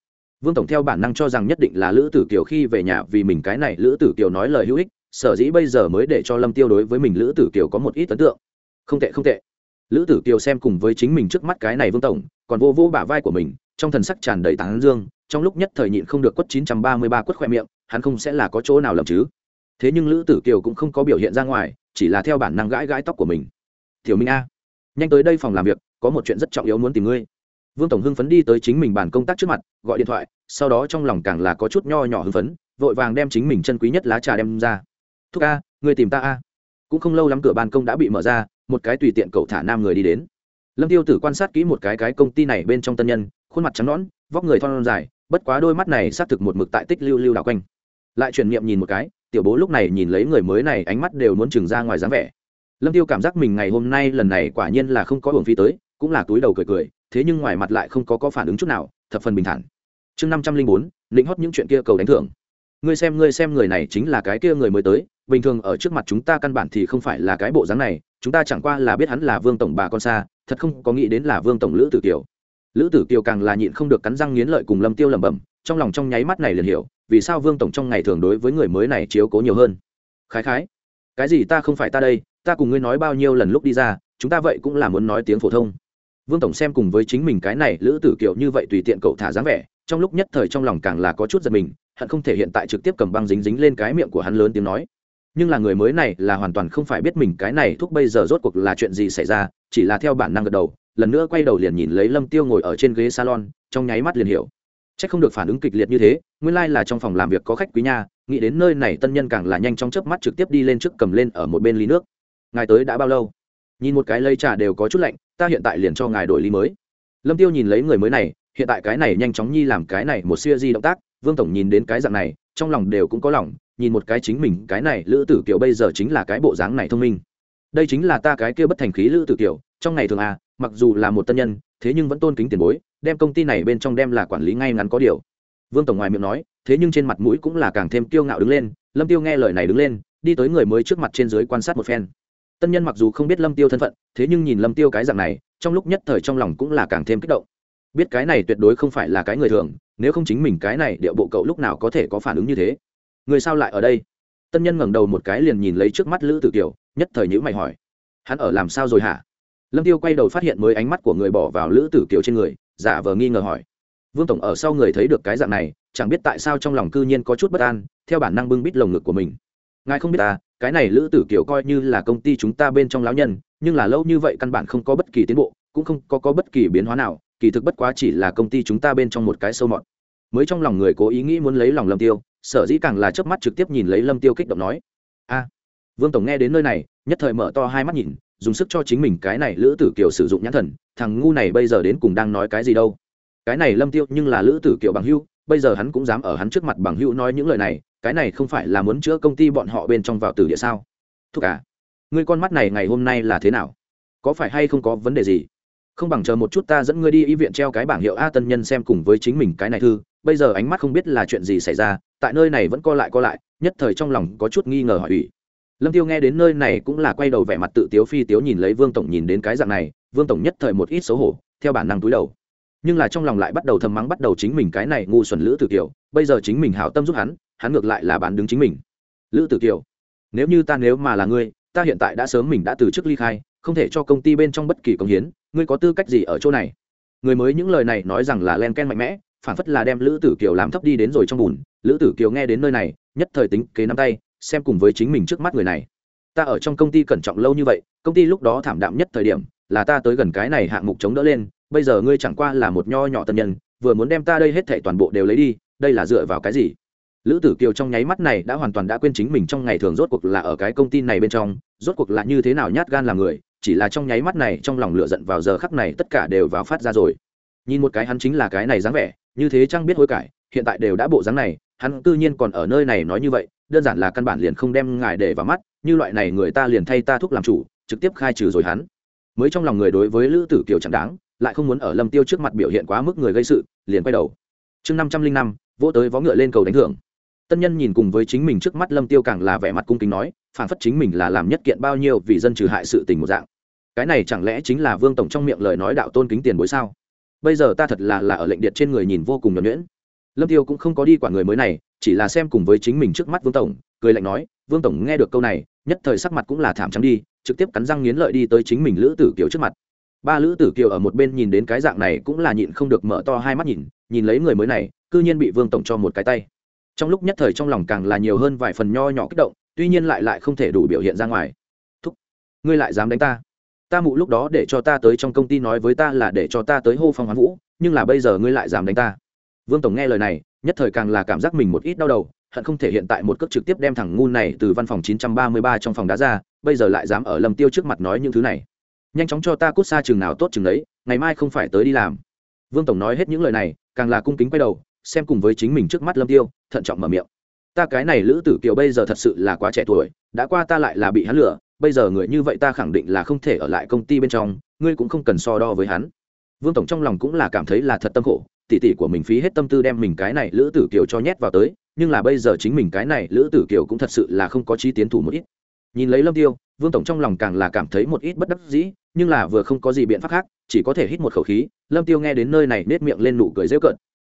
Vương tổng theo bản năng cho rằng nhất định là lữ tử kiều khi về nhà, vì mình cái này lữ tử kiều nói lời hữu ích, sở dĩ bây giờ mới để cho lâm tiêu đối với mình lữ tử kiều có một ít ấn tượng. Không tệ không tệ. Lữ tử kiều xem cùng với chính mình trước mắt cái này vương tổng, còn vô vô bả vai của mình, trong thần sắc tràn đầy tán dương, trong lúc nhất thời nhịn không được quất 933 quất khoe miệng, hắn không sẽ là có chỗ nào lầm chứ. Thế nhưng lữ tử kiều cũng không có biểu hiện ra ngoài, chỉ là theo bản năng gãi gãi tóc của mình. Tiểu minh a nhanh tới đây phòng làm việc, có một chuyện rất trọng yếu muốn tìm ngươi. Vương tổng hưng phấn đi tới chính mình bàn công tác trước mặt, gọi điện thoại, sau đó trong lòng càng là có chút nho nhỏ hưng phấn, vội vàng đem chính mình chân quý nhất lá trà đem ra. Thúc a người tìm ta a? Cũng không lâu lắm cửa ban công đã bị mở ra, một cái tùy tiện cậu thả nam người đi đến. Lâm tiêu tử quan sát kỹ một cái cái công ty này bên trong tân nhân, khuôn mặt trắng nõn, vóc người thon dài, bất quá đôi mắt này xác thực một mực tại tích lưu lưu đảo quanh. Lại chuyển niệm nhìn một cái, tiểu bố lúc này nhìn lấy người mới này, ánh mắt đều muốn trừng ra ngoài dáng vẻ lâm tiêu cảm giác mình ngày hôm nay lần này quả nhiên là không có hưởng phi tới, cũng là túi đầu cười cười, thế nhưng ngoài mặt lại không có có phản ứng chút nào, thập phần bình thản. Chương năm trăm linh bốn, lĩnh hót những chuyện kia cầu đánh thưởng. Ngươi xem ngươi xem người này chính là cái kia người mới tới, bình thường ở trước mặt chúng ta căn bản thì không phải là cái bộ dáng này, chúng ta chẳng qua là biết hắn là vương tổng bà con xa, thật không có nghĩ đến là vương tổng lữ tử kiều. Lữ tử kiều càng là nhịn không được cắn răng nghiến lợi cùng lâm tiêu lẩm bẩm, trong lòng trong nháy mắt này liền hiểu, vì sao vương tổng trong ngày thường đối với người mới này chiếu cố nhiều hơn. Khái khái, cái gì ta không phải ta đây? Ta cùng ngươi nói bao nhiêu lần lúc đi ra, chúng ta vậy cũng là muốn nói tiếng phổ thông. Vương tổng xem cùng với chính mình cái này lữ tử kiều như vậy tùy tiện cậu thả dáng vẻ, trong lúc nhất thời trong lòng càng là có chút giật mình, hận không thể hiện tại trực tiếp cầm băng dính dính lên cái miệng của hắn lớn tiếng nói. Nhưng là người mới này là hoàn toàn không phải biết mình cái này thúc bây giờ rốt cuộc là chuyện gì xảy ra, chỉ là theo bản năng gật đầu, lần nữa quay đầu liền nhìn lấy lâm tiêu ngồi ở trên ghế salon, trong nháy mắt liền hiểu. Chắc không được phản ứng kịch liệt như thế, nguyên lai là trong phòng làm việc có khách quý nha, nghĩ đến nơi này tân nhân càng là nhanh trong chớp mắt trực tiếp đi lên trước cầm lên ở một bên ly nước ngài tới đã bao lâu? Nhìn một cái lây trà đều có chút lạnh, ta hiện tại liền cho ngài đổi ly mới. Lâm tiêu nhìn lấy người mới này, hiện tại cái này nhanh chóng nhi làm cái này một siêu di động tác, vương tổng nhìn đến cái dạng này, trong lòng đều cũng có lòng, nhìn một cái chính mình, cái này lữ tử kiều bây giờ chính là cái bộ dáng này thông minh. Đây chính là ta cái kia bất thành khí lữ tử kiều trong ngày thường à mặc dù là một tân nhân, thế nhưng vẫn tôn kính tiền bối, đem công ty này bên trong đem là quản lý ngay ngắn có điều. Vương tổng ngoài miệng nói, thế nhưng trên mặt mũi cũng là càng thêm kiêu ngạo đứng lên, lâm tiêu nghe lời này đứng lên, đi tới người mới trước mặt trên dưới quan sát một phen tân nhân mặc dù không biết lâm tiêu thân phận, thế nhưng nhìn lâm tiêu cái dạng này, trong lúc nhất thời trong lòng cũng là càng thêm kích động. Biết cái này tuyệt đối không phải là cái người thường, nếu không chính mình cái này điệu bộ cậu lúc nào có thể có phản ứng như thế? Người sao lại ở đây? Tân nhân ngẩng đầu một cái liền nhìn lấy trước mắt lữ tử kiều, nhất thời nhữ mày hỏi. Hắn ở làm sao rồi hả? Lâm tiêu quay đầu phát hiện mới ánh mắt của người bỏ vào lữ tử kiều trên người, giả vờ nghi ngờ hỏi. Vương tổng ở sau người thấy được cái dạng này, chẳng biết tại sao trong lòng cư nhiên có chút bất an, theo bản năng bưng bít lồng ngực của mình. Ngài không biết ta cái này lữ tử kiều coi như là công ty chúng ta bên trong lão nhân nhưng là lâu như vậy căn bản không có bất kỳ tiến bộ cũng không có, có bất kỳ biến hóa nào kỳ thực bất quá chỉ là công ty chúng ta bên trong một cái sâu mọt. Mới trong lòng người cố ý nghĩ muốn lấy lòng lâm tiêu sở dĩ càng là chớp mắt trực tiếp nhìn lấy lâm tiêu kích động nói a vương tổng nghe đến nơi này nhất thời mở to hai mắt nhìn dùng sức cho chính mình cái này lữ tử kiều sử dụng nhãn thần thằng ngu này bây giờ đến cùng đang nói cái gì đâu? Cái này lâm tiêu nhưng là lữ tử kiều bằng hưu bây giờ hắn cũng dám ở hắn trước mặt bằng hưu nói những lời này cái này không phải là muốn chữa công ty bọn họ bên trong vào tử địa sao? Thúc à ngươi con mắt này ngày hôm nay là thế nào? Có phải hay không có vấn đề gì? Không bằng chờ một chút ta dẫn ngươi đi y viện treo cái bảng hiệu a tân nhân xem cùng với chính mình cái này thư, bây giờ ánh mắt không biết là chuyện gì xảy ra, tại nơi này vẫn co lại co lại, nhất thời trong lòng có chút nghi ngờ hỏi ủy. Lâm tiêu nghe đến nơi này cũng là quay đầu vẻ mặt tự tiếu phi tiếu nhìn lấy vương tổng nhìn đến cái dạng này, vương tổng nhất thời một ít xấu hổ, theo bản năng túi đầu. Nhưng là trong lòng lại bắt đầu thầm mắng bắt đầu chính mình cái này ngu xuẩn lữ tử tiểu. bây giờ chính mình hảo tâm giúp hắn hắn ngược lại là bán đứng chính mình. Lữ tử kiều, nếu như ta nếu mà là ngươi, ta hiện tại đã sớm mình đã từ chức ly khai, không thể cho công ty bên trong bất kỳ công hiến, ngươi có tư cách gì ở chỗ này? Người mới những lời này nói rằng là len ken mạnh mẽ, phản phất là đem lữ tử kiều làm thấp đi đến rồi trong bùn. Lữ tử kiều nghe đến nơi này, nhất thời tính kế nắm tay, xem cùng với chính mình trước mắt người này. Ta ở trong công ty cẩn trọng lâu như vậy, công ty lúc đó thảm đạm nhất thời điểm, là ta tới gần cái này hạng mục chống đỡ lên, bây giờ ngươi chẳng qua là một nho nhỏ tân nhân, vừa muốn đem ta đây hết thảy toàn bộ đều lấy đi, đây là dựa vào cái gì? Lữ tử kiều trong nháy mắt này đã hoàn toàn đã quên chính mình trong ngày thường rốt cuộc là ở cái công ty này bên trong, rốt cuộc là như thế nào nhát gan làm người, chỉ là trong nháy mắt này trong lòng lửa giận vào giờ khắc này tất cả đều vào phát ra rồi. Nhìn một cái hắn chính là cái này dáng vẻ, như thế chăng biết hối cải, hiện tại đều đã bộ dáng này, hắn tự nhiên còn ở nơi này nói như vậy, đơn giản là căn bản liền không đem ngài để vào mắt, như loại này người ta liền thay ta thuốc làm chủ, trực tiếp khai trừ rồi hắn. Mới trong lòng người đối với lữ tử kiều chẳng đáng, lại không muốn ở lâm tiêu trước mặt biểu hiện quá mức người gây sự, liền quay đầu. Chương năm trăm linh năm, vỗ tới vó ngựa lên cầu đánh thưởng tân nhân nhìn cùng với chính mình trước mắt lâm tiêu càng là vẻ mặt cung kính nói phản phất chính mình là làm nhất kiện bao nhiêu vì dân trừ hại sự tình một dạng. Cái này chẳng lẽ chính là vương tổng trong miệng lời nói đạo tôn kính tiền bối sao? Bây giờ ta thật là là ở lệnh điện trên người nhìn vô cùng nhuẩn nhuyễn. Lâm tiêu cũng không có đi quản người mới này, chỉ là xem cùng với chính mình trước mắt vương tổng, cười lạnh nói, vương tổng nghe được câu này, nhất thời sắc mặt cũng là thảm trắng đi, trực tiếp cắn răng nghiến lợi đi tới chính mình lữ tử kiều trước mặt. Ba lữ tử kiều ở một bên nhìn đến cái dạng này cũng là nhịn không được mở to hai mắt nhìn nhìn lấy người mới này, cư nhiên bị vương tổng cho một cái tay trong lúc nhất thời trong lòng càng là nhiều hơn vài phần nho nhỏ kích động, tuy nhiên lại lại không thể đủ biểu hiện ra ngoài. Thúc, ngươi lại dám đánh ta? Ta mụ lúc đó để cho ta tới trong công ty nói với ta là để cho ta tới hô phong hoán vũ, nhưng là bây giờ ngươi lại dám đánh ta. Vương tổng nghe lời này, nhất thời càng là cảm giác mình một ít đau đầu, hận không thể hiện tại một cước trực tiếp đem thẳng ngu này từ văn phòng 933 trong phòng đá ra, bây giờ lại dám ở lâm tiêu trước mặt nói những thứ này. Nhanh chóng cho ta cút xa chừng nào tốt chừng ấy ngày mai không phải tới đi làm. Vương tổng nói hết những lời này, càng là cung kính quay đầu xem cùng với chính mình trước mắt lâm tiêu, thận trọng mở miệng. Ta cái này lữ tử kiều bây giờ thật sự là quá trẻ tuổi, đã qua ta lại là bị hắn lừa, bây giờ người như vậy ta khẳng định là không thể ở lại công ty bên trong, ngươi cũng không cần so đo với hắn. Vương tổng trong lòng cũng là cảm thấy là thật tâm khổ tỉ tỉ của mình phí hết tâm tư đem mình cái này lữ tử kiều cho nhét vào tới, nhưng là bây giờ chính mình cái này lữ tử kiều cũng thật sự là không có chi tiến thủ một ít. Nhìn lấy lâm tiêu, vương tổng trong lòng càng là cảm thấy một ít bất đắc dĩ, nhưng là vừa không có gì biện pháp khác, chỉ có thể hít một khẩu khí. Lâm tiêu nghe đến nơi này nết miệng lên nụ cười dễ cợt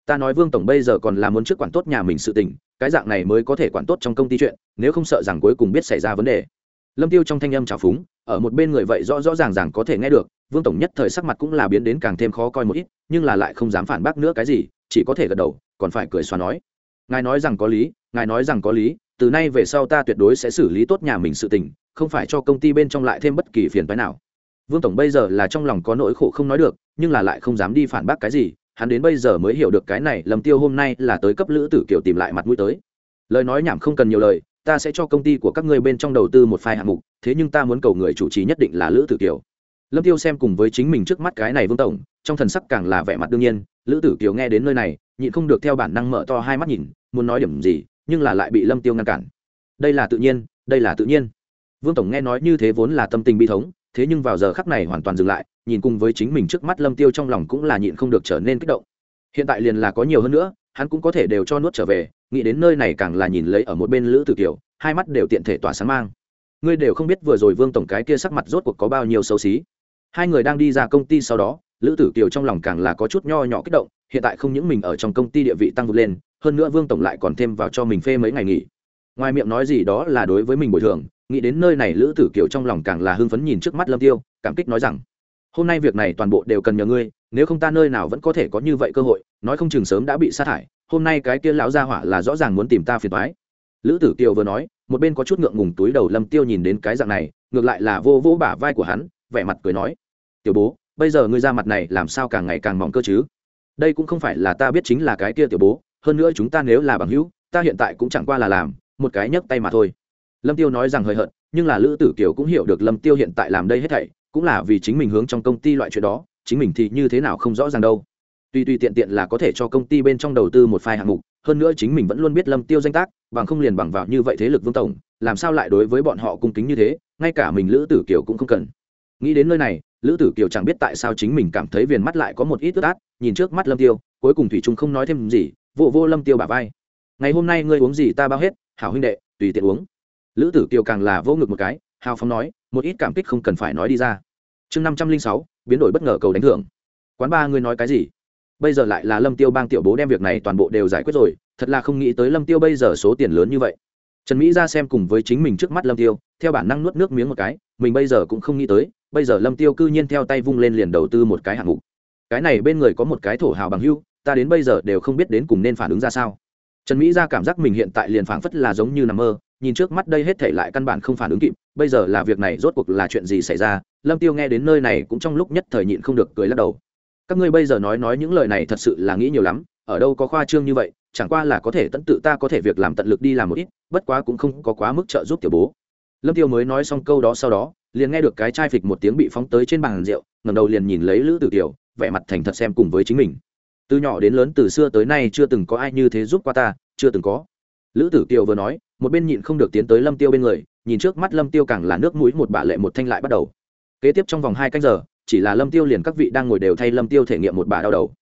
ta nói vương tổng bây giờ còn là muốn trước quản tốt nhà mình sự tình, cái dạng này mới có thể quản tốt trong công ty chuyện, nếu không sợ rằng cuối cùng biết xảy ra vấn đề. Lâm tiêu trong thanh âm trào phúng, ở một bên người vậy rõ rõ ràng ràng có thể nghe được, vương tổng nhất thời sắc mặt cũng là biến đến càng thêm khó coi một ít, nhưng là lại không dám phản bác nữa cái gì, chỉ có thể gật đầu, còn phải cười xóa nói. Ngài nói rằng có lý, ngài nói rằng có lý, từ nay về sau ta tuyệt đối sẽ xử lý tốt nhà mình sự tình, không phải cho công ty bên trong lại thêm bất kỳ phiền phái nào. Vương tổng bây giờ là trong lòng có nỗi khổ không nói được, nhưng là lại không dám đi phản bác cái gì hắn đến bây giờ mới hiểu được cái này lâm tiêu hôm nay là tới cấp lữ tử kiều tìm lại mặt mũi tới. Lời nói nhảm không cần nhiều lời, ta sẽ cho công ty của các ngươi bên trong đầu tư một file hạng mục, thế nhưng ta muốn cầu người chủ trì nhất định là lữ tử kiều lâm tiêu xem cùng với chính mình trước mắt cái này vương tổng, trong thần sắc càng là vẻ mặt đương nhiên, lữ tử kiều nghe đến nơi này, nhịn không được theo bản năng mở to hai mắt nhìn, muốn nói điểm gì, nhưng là lại bị lâm tiêu ngăn cản. Đây là tự nhiên, đây là tự nhiên. Vương tổng nghe nói như thế vốn là tâm tình bi thống thế nhưng vào giờ khắc này hoàn toàn dừng lại, nhìn cùng với chính mình trước mắt lâm tiêu trong lòng cũng là nhịn không được trở nên kích động. Hiện tại liền là có nhiều hơn nữa, hắn cũng có thể đều cho nuốt trở về, nghĩ đến nơi này càng là nhìn lấy ở một bên lữ tử kiều, hai mắt đều tiện thể tỏa sáng mang. Ngươi đều không biết vừa rồi vương tổng cái kia sắc mặt rốt cuộc có bao nhiêu xấu xí. Hai người đang đi ra công ty sau đó, lữ tử kiều trong lòng càng là có chút nho nhỏ kích động, hiện tại không những mình ở trong công ty địa vị tăng vượt lên, hơn nữa vương tổng lại còn thêm vào cho mình phê mấy ngày nghỉ. Ngoài miệng nói gì đó là đối với mình bồi thường nghĩ đến nơi này lữ tử kiều trong lòng càng là hưng phấn nhìn trước mắt lâm tiêu, cảm kích nói rằng, hôm nay việc này toàn bộ đều cần nhờ ngươi, nếu không ta nơi nào vẫn có thể có như vậy cơ hội, nói không chừng sớm đã bị sát hại, hôm nay cái kia lão gia hỏa là rõ ràng muốn tìm ta phiền toái. Lữ tử kiều vừa nói, một bên có chút ngượng ngùng túi đầu lâm tiêu nhìn đến cái dạng này, ngược lại là vô vô bả vai của hắn, vẻ mặt cười nói, tiểu bố, bây giờ ngươi ra mặt này làm sao càng ngày càng mỏng cơ chứ? Đây cũng không phải là ta biết chính là cái kia tiểu bố, hơn nữa chúng ta nếu là bằng hữu, ta hiện tại cũng chẳng qua là làm, một cái nhấc tay mà thôi lâm tiêu nói rằng hơi hận nhưng là lữ tử kiều cũng hiểu được lâm tiêu hiện tại làm đây hết thảy cũng là vì chính mình hướng trong công ty loại chuyện đó chính mình thì như thế nào không rõ ràng đâu. Tuy tuy tiện tiện là có thể cho công ty bên trong đầu tư một file hạng mục hơn nữa chính mình vẫn luôn biết lâm tiêu danh tác bằng không liền bằng vào như vậy thế lực vương tổng làm sao lại đối với bọn họ cung kính như thế ngay cả mình lữ tử kiều cũng không cần. Nghĩ đến nơi này lữ tử kiều chẳng biết tại sao chính mình cảm thấy viền mắt lại có một ít ướt át nhìn trước mắt lâm tiêu cuối cùng thủy trung không nói thêm gì vụ vô, vô lâm tiêu bả vai. Ngày hôm nay ngươi uống gì ta bao hết? Hảo huynh đệ tùy tiện uống lữ tử kiều càng là vô ngực một cái, hào phóng nói, một ít cảm kích không cần phải nói đi ra. Chương năm trăm linh sáu, biến đổi bất ngờ cầu đánh thưởng. Quán ba ngươi nói cái gì? Bây giờ lại là lâm tiêu bang tiểu bố đem việc này toàn bộ đều giải quyết rồi, thật là không nghĩ tới lâm tiêu bây giờ số tiền lớn như vậy. Trần mỹ ra xem cùng với chính mình trước mắt lâm tiêu, theo bản năng nuốt nước miếng một cái, mình bây giờ cũng không nghĩ tới, bây giờ lâm tiêu cư nhiên theo tay vung lên liền đầu tư một cái hạng mục. Cái này bên người có một cái thổ hào bằng hưu, ta đến bây giờ đều không biết đến cùng nên phản ứng ra sao. Trần mỹ ra cảm giác mình hiện tại liền phảng phất là giống như nằm mơ nhìn trước mắt đây hết thể lại căn bản không phản ứng kịp, bây giờ là việc này rốt cuộc là chuyện gì xảy ra? Lâm tiêu nghe đến nơi này cũng trong lúc nhất thời nhịn không được cười lắc đầu. Các ngươi bây giờ nói nói những lời này thật sự là nghĩ nhiều lắm, ở đâu có khoa trương như vậy, chẳng qua là có thể tận tự ta có thể việc làm tận lực đi làm một ít, bất quá cũng không có quá mức trợ giúp tiểu bố. Lâm tiêu mới nói xong câu đó sau đó, liền nghe được cái chai phịch một tiếng bị phóng tới trên bàn rượu, ngẩng đầu liền nhìn lấy lữ tử tiểu vẻ mặt thành thật xem cùng với chính mình. Từ nhỏ đến lớn từ xưa tới nay chưa từng có ai như thế giúp qua ta, chưa từng có. Lữ tử kiều vừa nói một bên nhịn không được tiến tới lâm tiêu bên người, nhìn trước mắt lâm tiêu càng là nước mũi một bà lệ một thanh lại bắt đầu. Kế tiếp trong vòng hai canh giờ, chỉ là lâm tiêu liền các vị đang ngồi đều thay lâm tiêu thể nghiệm một bà đau đầu.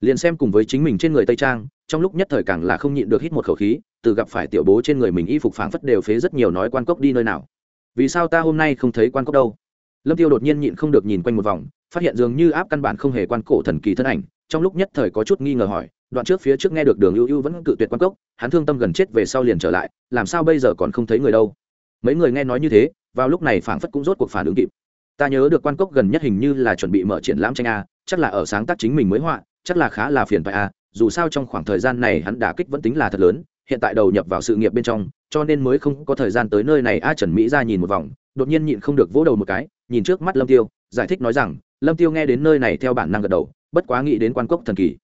Liền xem cùng với chính mình trên người tây trang, trong lúc nhất thời càng là không nhịn được hít một khẩu khí, từ gặp phải tiểu bố trên người mình y phục phảng phất đều phế rất nhiều nói quan cốc đi nơi nào. Vì sao ta hôm nay không thấy quan cốc đâu? Lâm tiêu đột nhiên nhịn không được nhìn quanh một vòng, phát hiện dường như áp căn bản không hề quan cổ thần kỳ thân ảnh, trong lúc nhất thời có chút nghi ngờ hỏi đoạn trước phía trước nghe được đường ưu ưu vẫn cự tuyệt quan cốc, hắn thương tâm gần chết về sau liền trở lại, làm sao bây giờ còn không thấy người đâu? Mấy người nghe nói như thế, vào lúc này phảng phất cũng rốt cuộc phản ứng kịp. Ta nhớ được quan cốc gần nhất hình như là chuẩn bị mở triển lãm tranh a, chắc là ở sáng tác chính mình mới họa, chắc là khá là phiền phải a, dù sao trong khoảng thời gian này hắn đả kích vẫn tính là thật lớn, hiện tại đầu nhập vào sự nghiệp bên trong, cho nên mới không có thời gian tới nơi này. A trần mỹ ra nhìn một vòng, đột nhiên nhịn không được vỗ đầu một cái, nhìn trước mắt lâm tiêu, giải thích nói rằng, lâm tiêu nghe đến nơi này theo bản năng gật đầu, bất quá nghĩ đến quan cốc thần kỳ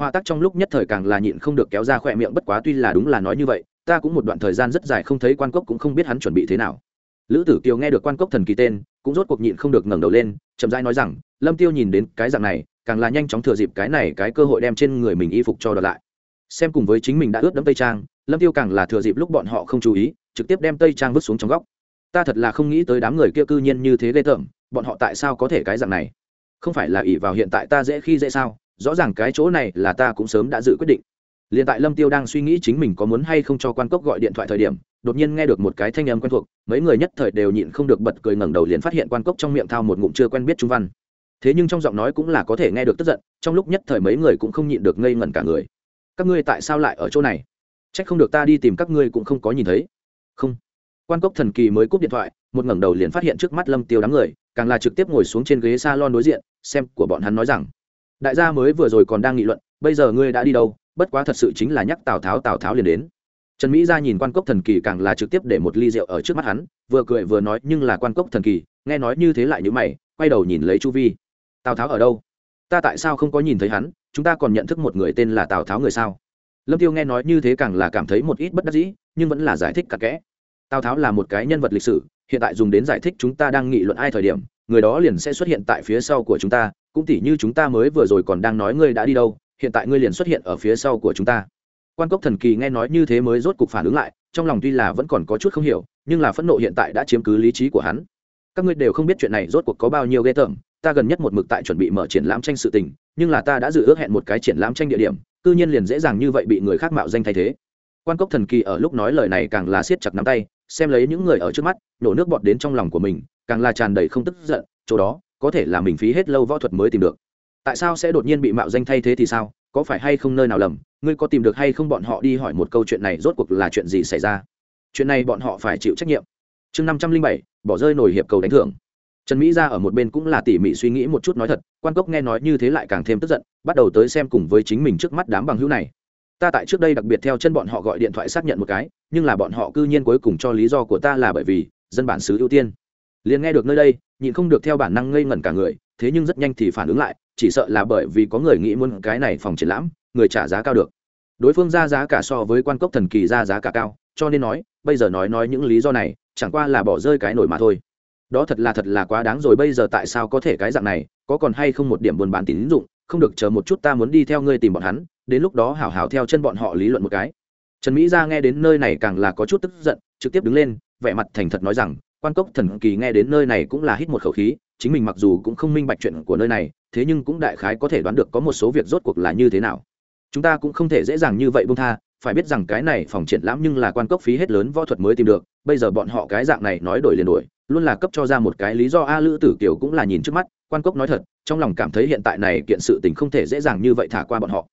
họa tác trong lúc nhất thời càng là nhịn không được kéo ra khỏe miệng bất quá tuy là đúng là nói như vậy, ta cũng một đoạn thời gian rất dài không thấy quan cốc cũng không biết hắn chuẩn bị thế nào. Lữ tử kiều nghe được quan cốc thần kỳ tên, cũng rốt cuộc nhịn không được ngẩng đầu lên, chậm rãi nói rằng, lâm tiêu nhìn đến cái dạng này, càng là nhanh chóng thừa dịp cái này cái cơ hội đem trên người mình y phục cho đợt lại. Xem cùng với chính mình đã ướt đẫm tây trang, lâm tiêu càng là thừa dịp lúc bọn họ không chú ý, trực tiếp đem tây trang vứt xuống trong góc. Ta thật là không nghĩ tới đám người kia cư nhiên như thế ghê tởm, bọn họ tại sao có thể cái dạng này? Không phải là ỷ vào hiện tại ta dễ khi dễ sao? Rõ ràng cái chỗ này là ta cũng sớm đã dự quyết định. Liền tại lâm tiêu đang suy nghĩ chính mình có muốn hay không cho quan cốc gọi điện thoại thời điểm, đột nhiên nghe được một cái thanh âm quen thuộc, mấy người nhất thời đều nhịn không được bật cười ngẩng đầu liền phát hiện quan cốc trong miệng thao một ngụm chưa quen biết trung văn. Thế nhưng trong giọng nói cũng là có thể nghe được tức giận, trong lúc nhất thời mấy người cũng không nhịn được ngây ngẩn cả người. Các ngươi tại sao lại ở chỗ này? Trách không được ta đi tìm các ngươi cũng không có nhìn thấy. Không. Quan cốc thần kỳ mới cúp điện thoại, một ngẩng đầu liền phát hiện trước mắt lâm tiêu đám người, càng là trực tiếp ngồi xuống trên ghế salon đối diện, xem của bọn hắn nói rằng đại gia mới vừa rồi còn đang nghị luận, bây giờ ngươi đã đi đâu? Bất quá thật sự chính là nhắc tào tháo tào tháo liền đến. Trần mỹ ra nhìn quan cốc thần kỳ càng là trực tiếp để một ly rượu ở trước mắt hắn, vừa cười vừa nói, nhưng là quan cốc thần kỳ, nghe nói như thế lại như mày, quay đầu nhìn lấy chu vi. Tào tháo ở đâu? Ta tại sao không có nhìn thấy hắn? Chúng ta còn nhận thức một người tên là tào tháo người sao? Lâm tiêu nghe nói như thế càng là cảm thấy một ít bất đắc dĩ, nhưng vẫn là giải thích cặn kẽ. Tào tháo là một cái nhân vật lịch sử, hiện tại dùng đến giải thích chúng ta đang nghị luận ai thời điểm người đó liền sẽ xuất hiện tại phía sau của chúng ta, cũng tỉ như chúng ta mới vừa rồi còn đang nói ngươi đã đi đâu, hiện tại ngươi liền xuất hiện ở phía sau của chúng ta. Quan cốc thần kỳ nghe nói như thế mới rốt cục phản ứng lại, trong lòng tuy là vẫn còn có chút không hiểu, nhưng là phẫn nộ hiện tại đã chiếm cứ lý trí của hắn. Các ngươi đều không biết chuyện này rốt cuộc có bao nhiêu ghê tởm, ta gần nhất một mực tại chuẩn bị mở triển lãm tranh sự tình, nhưng là ta đã dự ước hẹn một cái triển lãm tranh địa điểm, cư nhiên liền dễ dàng như vậy bị người khác mạo danh thay thế. Quan cốc thần kỳ ở lúc nói lời này càng là siết chặt nắm tay xem lấy những người ở trước mắt nhổ nước bọt đến trong lòng của mình, càng là tràn đầy không tức giận, chỗ đó, có thể là mình phí hết lâu võ thuật mới tìm được. Tại sao sẽ đột nhiên bị mạo danh thay thế thì sao? Có phải hay không nơi nào lầm? Ngươi có tìm được hay không bọn họ đi hỏi một câu chuyện này rốt cuộc là chuyện gì xảy ra? Chuyện này bọn họ phải chịu trách nhiệm. Chương năm trăm linh bảy, bỏ rơi nổi hiệp cầu đánh thưởng. Trần mỹ ra ở một bên cũng là tỉ mỉ suy nghĩ một chút nói thật, quan cốc nghe nói như thế lại càng thêm tức giận, bắt đầu tới xem cùng với chính mình trước mắt đám bằng hữu này ta tại trước đây đặc biệt theo chân bọn họ gọi điện thoại xác nhận một cái, nhưng là bọn họ cư nhiên cuối cùng cho lý do của ta là bởi vì, dân bản xứ ưu tiên. Liền nghe được nơi đây, nhịn không được theo bản năng ngây ngẩn cả người, thế nhưng rất nhanh thì phản ứng lại, chỉ sợ là bởi vì có người nghĩ muốn cái này phòng triển lãm, người trả giá cao được. Đối phương ra giá cả so với quan cốc thần kỳ ra giá cả cao, cho nên nói, bây giờ nói nói những lý do này, chẳng qua là bỏ rơi cái nổi mà thôi. Đó thật là thật là quá đáng rồi, bây giờ tại sao có thể cái dạng này, có còn hay không một điểm buôn bán tín dụng, không được chờ một chút ta muốn đi theo ngươi tìm bọn hắn đến lúc đó hảo hảo theo chân bọn họ lý luận một cái. Trần mỹ ra nghe đến nơi này càng là có chút tức giận, trực tiếp đứng lên, vẻ mặt thành thật nói rằng, quan cốc thần kỳ nghe đến nơi này cũng là hít một khẩu khí, chính mình mặc dù cũng không minh bạch chuyện của nơi này, thế nhưng cũng đại khái có thể đoán được có một số việc rốt cuộc là như thế nào. Chúng ta cũng không thể dễ dàng như vậy bông tha, phải biết rằng cái này phòng triển lãm nhưng là quan cốc phí hết lớn võ thuật mới tìm được, bây giờ bọn họ cái dạng này nói đổi liền đổi, luôn là cấp cho ra một cái lý do a lữ tử kiều cũng là nhìn trước mắt, quan cốc nói thật, trong lòng cảm thấy hiện tại này kiện sự tình không thể dễ dàng như vậy thả qua bọn họ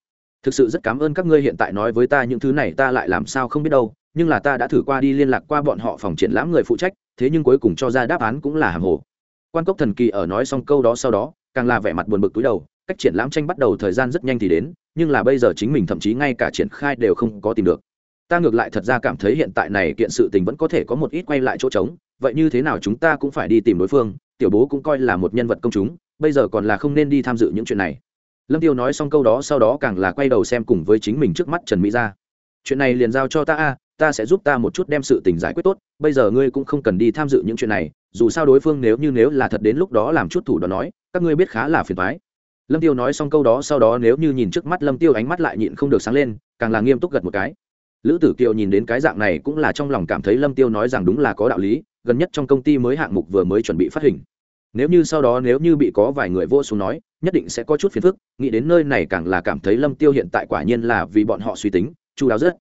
thực sự rất cảm ơn các ngươi hiện tại nói với ta những thứ này, ta lại làm sao không biết đâu, nhưng là ta đã thử qua đi liên lạc qua bọn họ phòng triển lãm người phụ trách, thế nhưng cuối cùng cho ra đáp án cũng là hàng hồ. Quan cốc thần kỳ ở nói xong câu đó sau đó, càng là vẻ mặt buồn bực túi đầu, cách triển lãm tranh bắt đầu thời gian rất nhanh thì đến, nhưng là bây giờ chính mình thậm chí ngay cả triển khai đều không có tìm được. Ta ngược lại thật ra cảm thấy hiện tại này kiện sự tình vẫn có thể có một ít quay lại chỗ trống, vậy như thế nào chúng ta cũng phải đi tìm đối phương, tiểu bố cũng coi là một nhân vật công chúng, bây giờ còn là không nên đi tham dự những chuyện này lâm tiêu nói xong câu đó sau đó càng là quay đầu xem cùng với chính mình trước mắt trần mỹ ra chuyện này liền giao cho ta a, ta sẽ giúp ta một chút đem sự tình giải quyết tốt, bây giờ ngươi cũng không cần đi tham dự những chuyện này, dù sao đối phương nếu như nếu là thật đến lúc đó làm chút thủ đoạn nói, các ngươi biết khá là phiền thoái lâm tiêu nói xong câu đó sau đó nếu như nhìn trước mắt lâm tiêu ánh mắt lại nhịn không được sáng lên, càng là nghiêm túc gật một cái. Lữ tử kiều nhìn đến cái dạng này cũng là trong lòng cảm thấy lâm tiêu nói rằng đúng là có đạo lý, gần nhất trong công ty mới hạng mục vừa mới chuẩn bị phát hình nếu như sau đó nếu như bị có vài người vô xuống nói, nhất định sẽ có chút phiền phức, nghĩ đến nơi này càng là cảm thấy lâm tiêu hiện tại quả nhiên là vì bọn họ suy tính, chu đáo rất.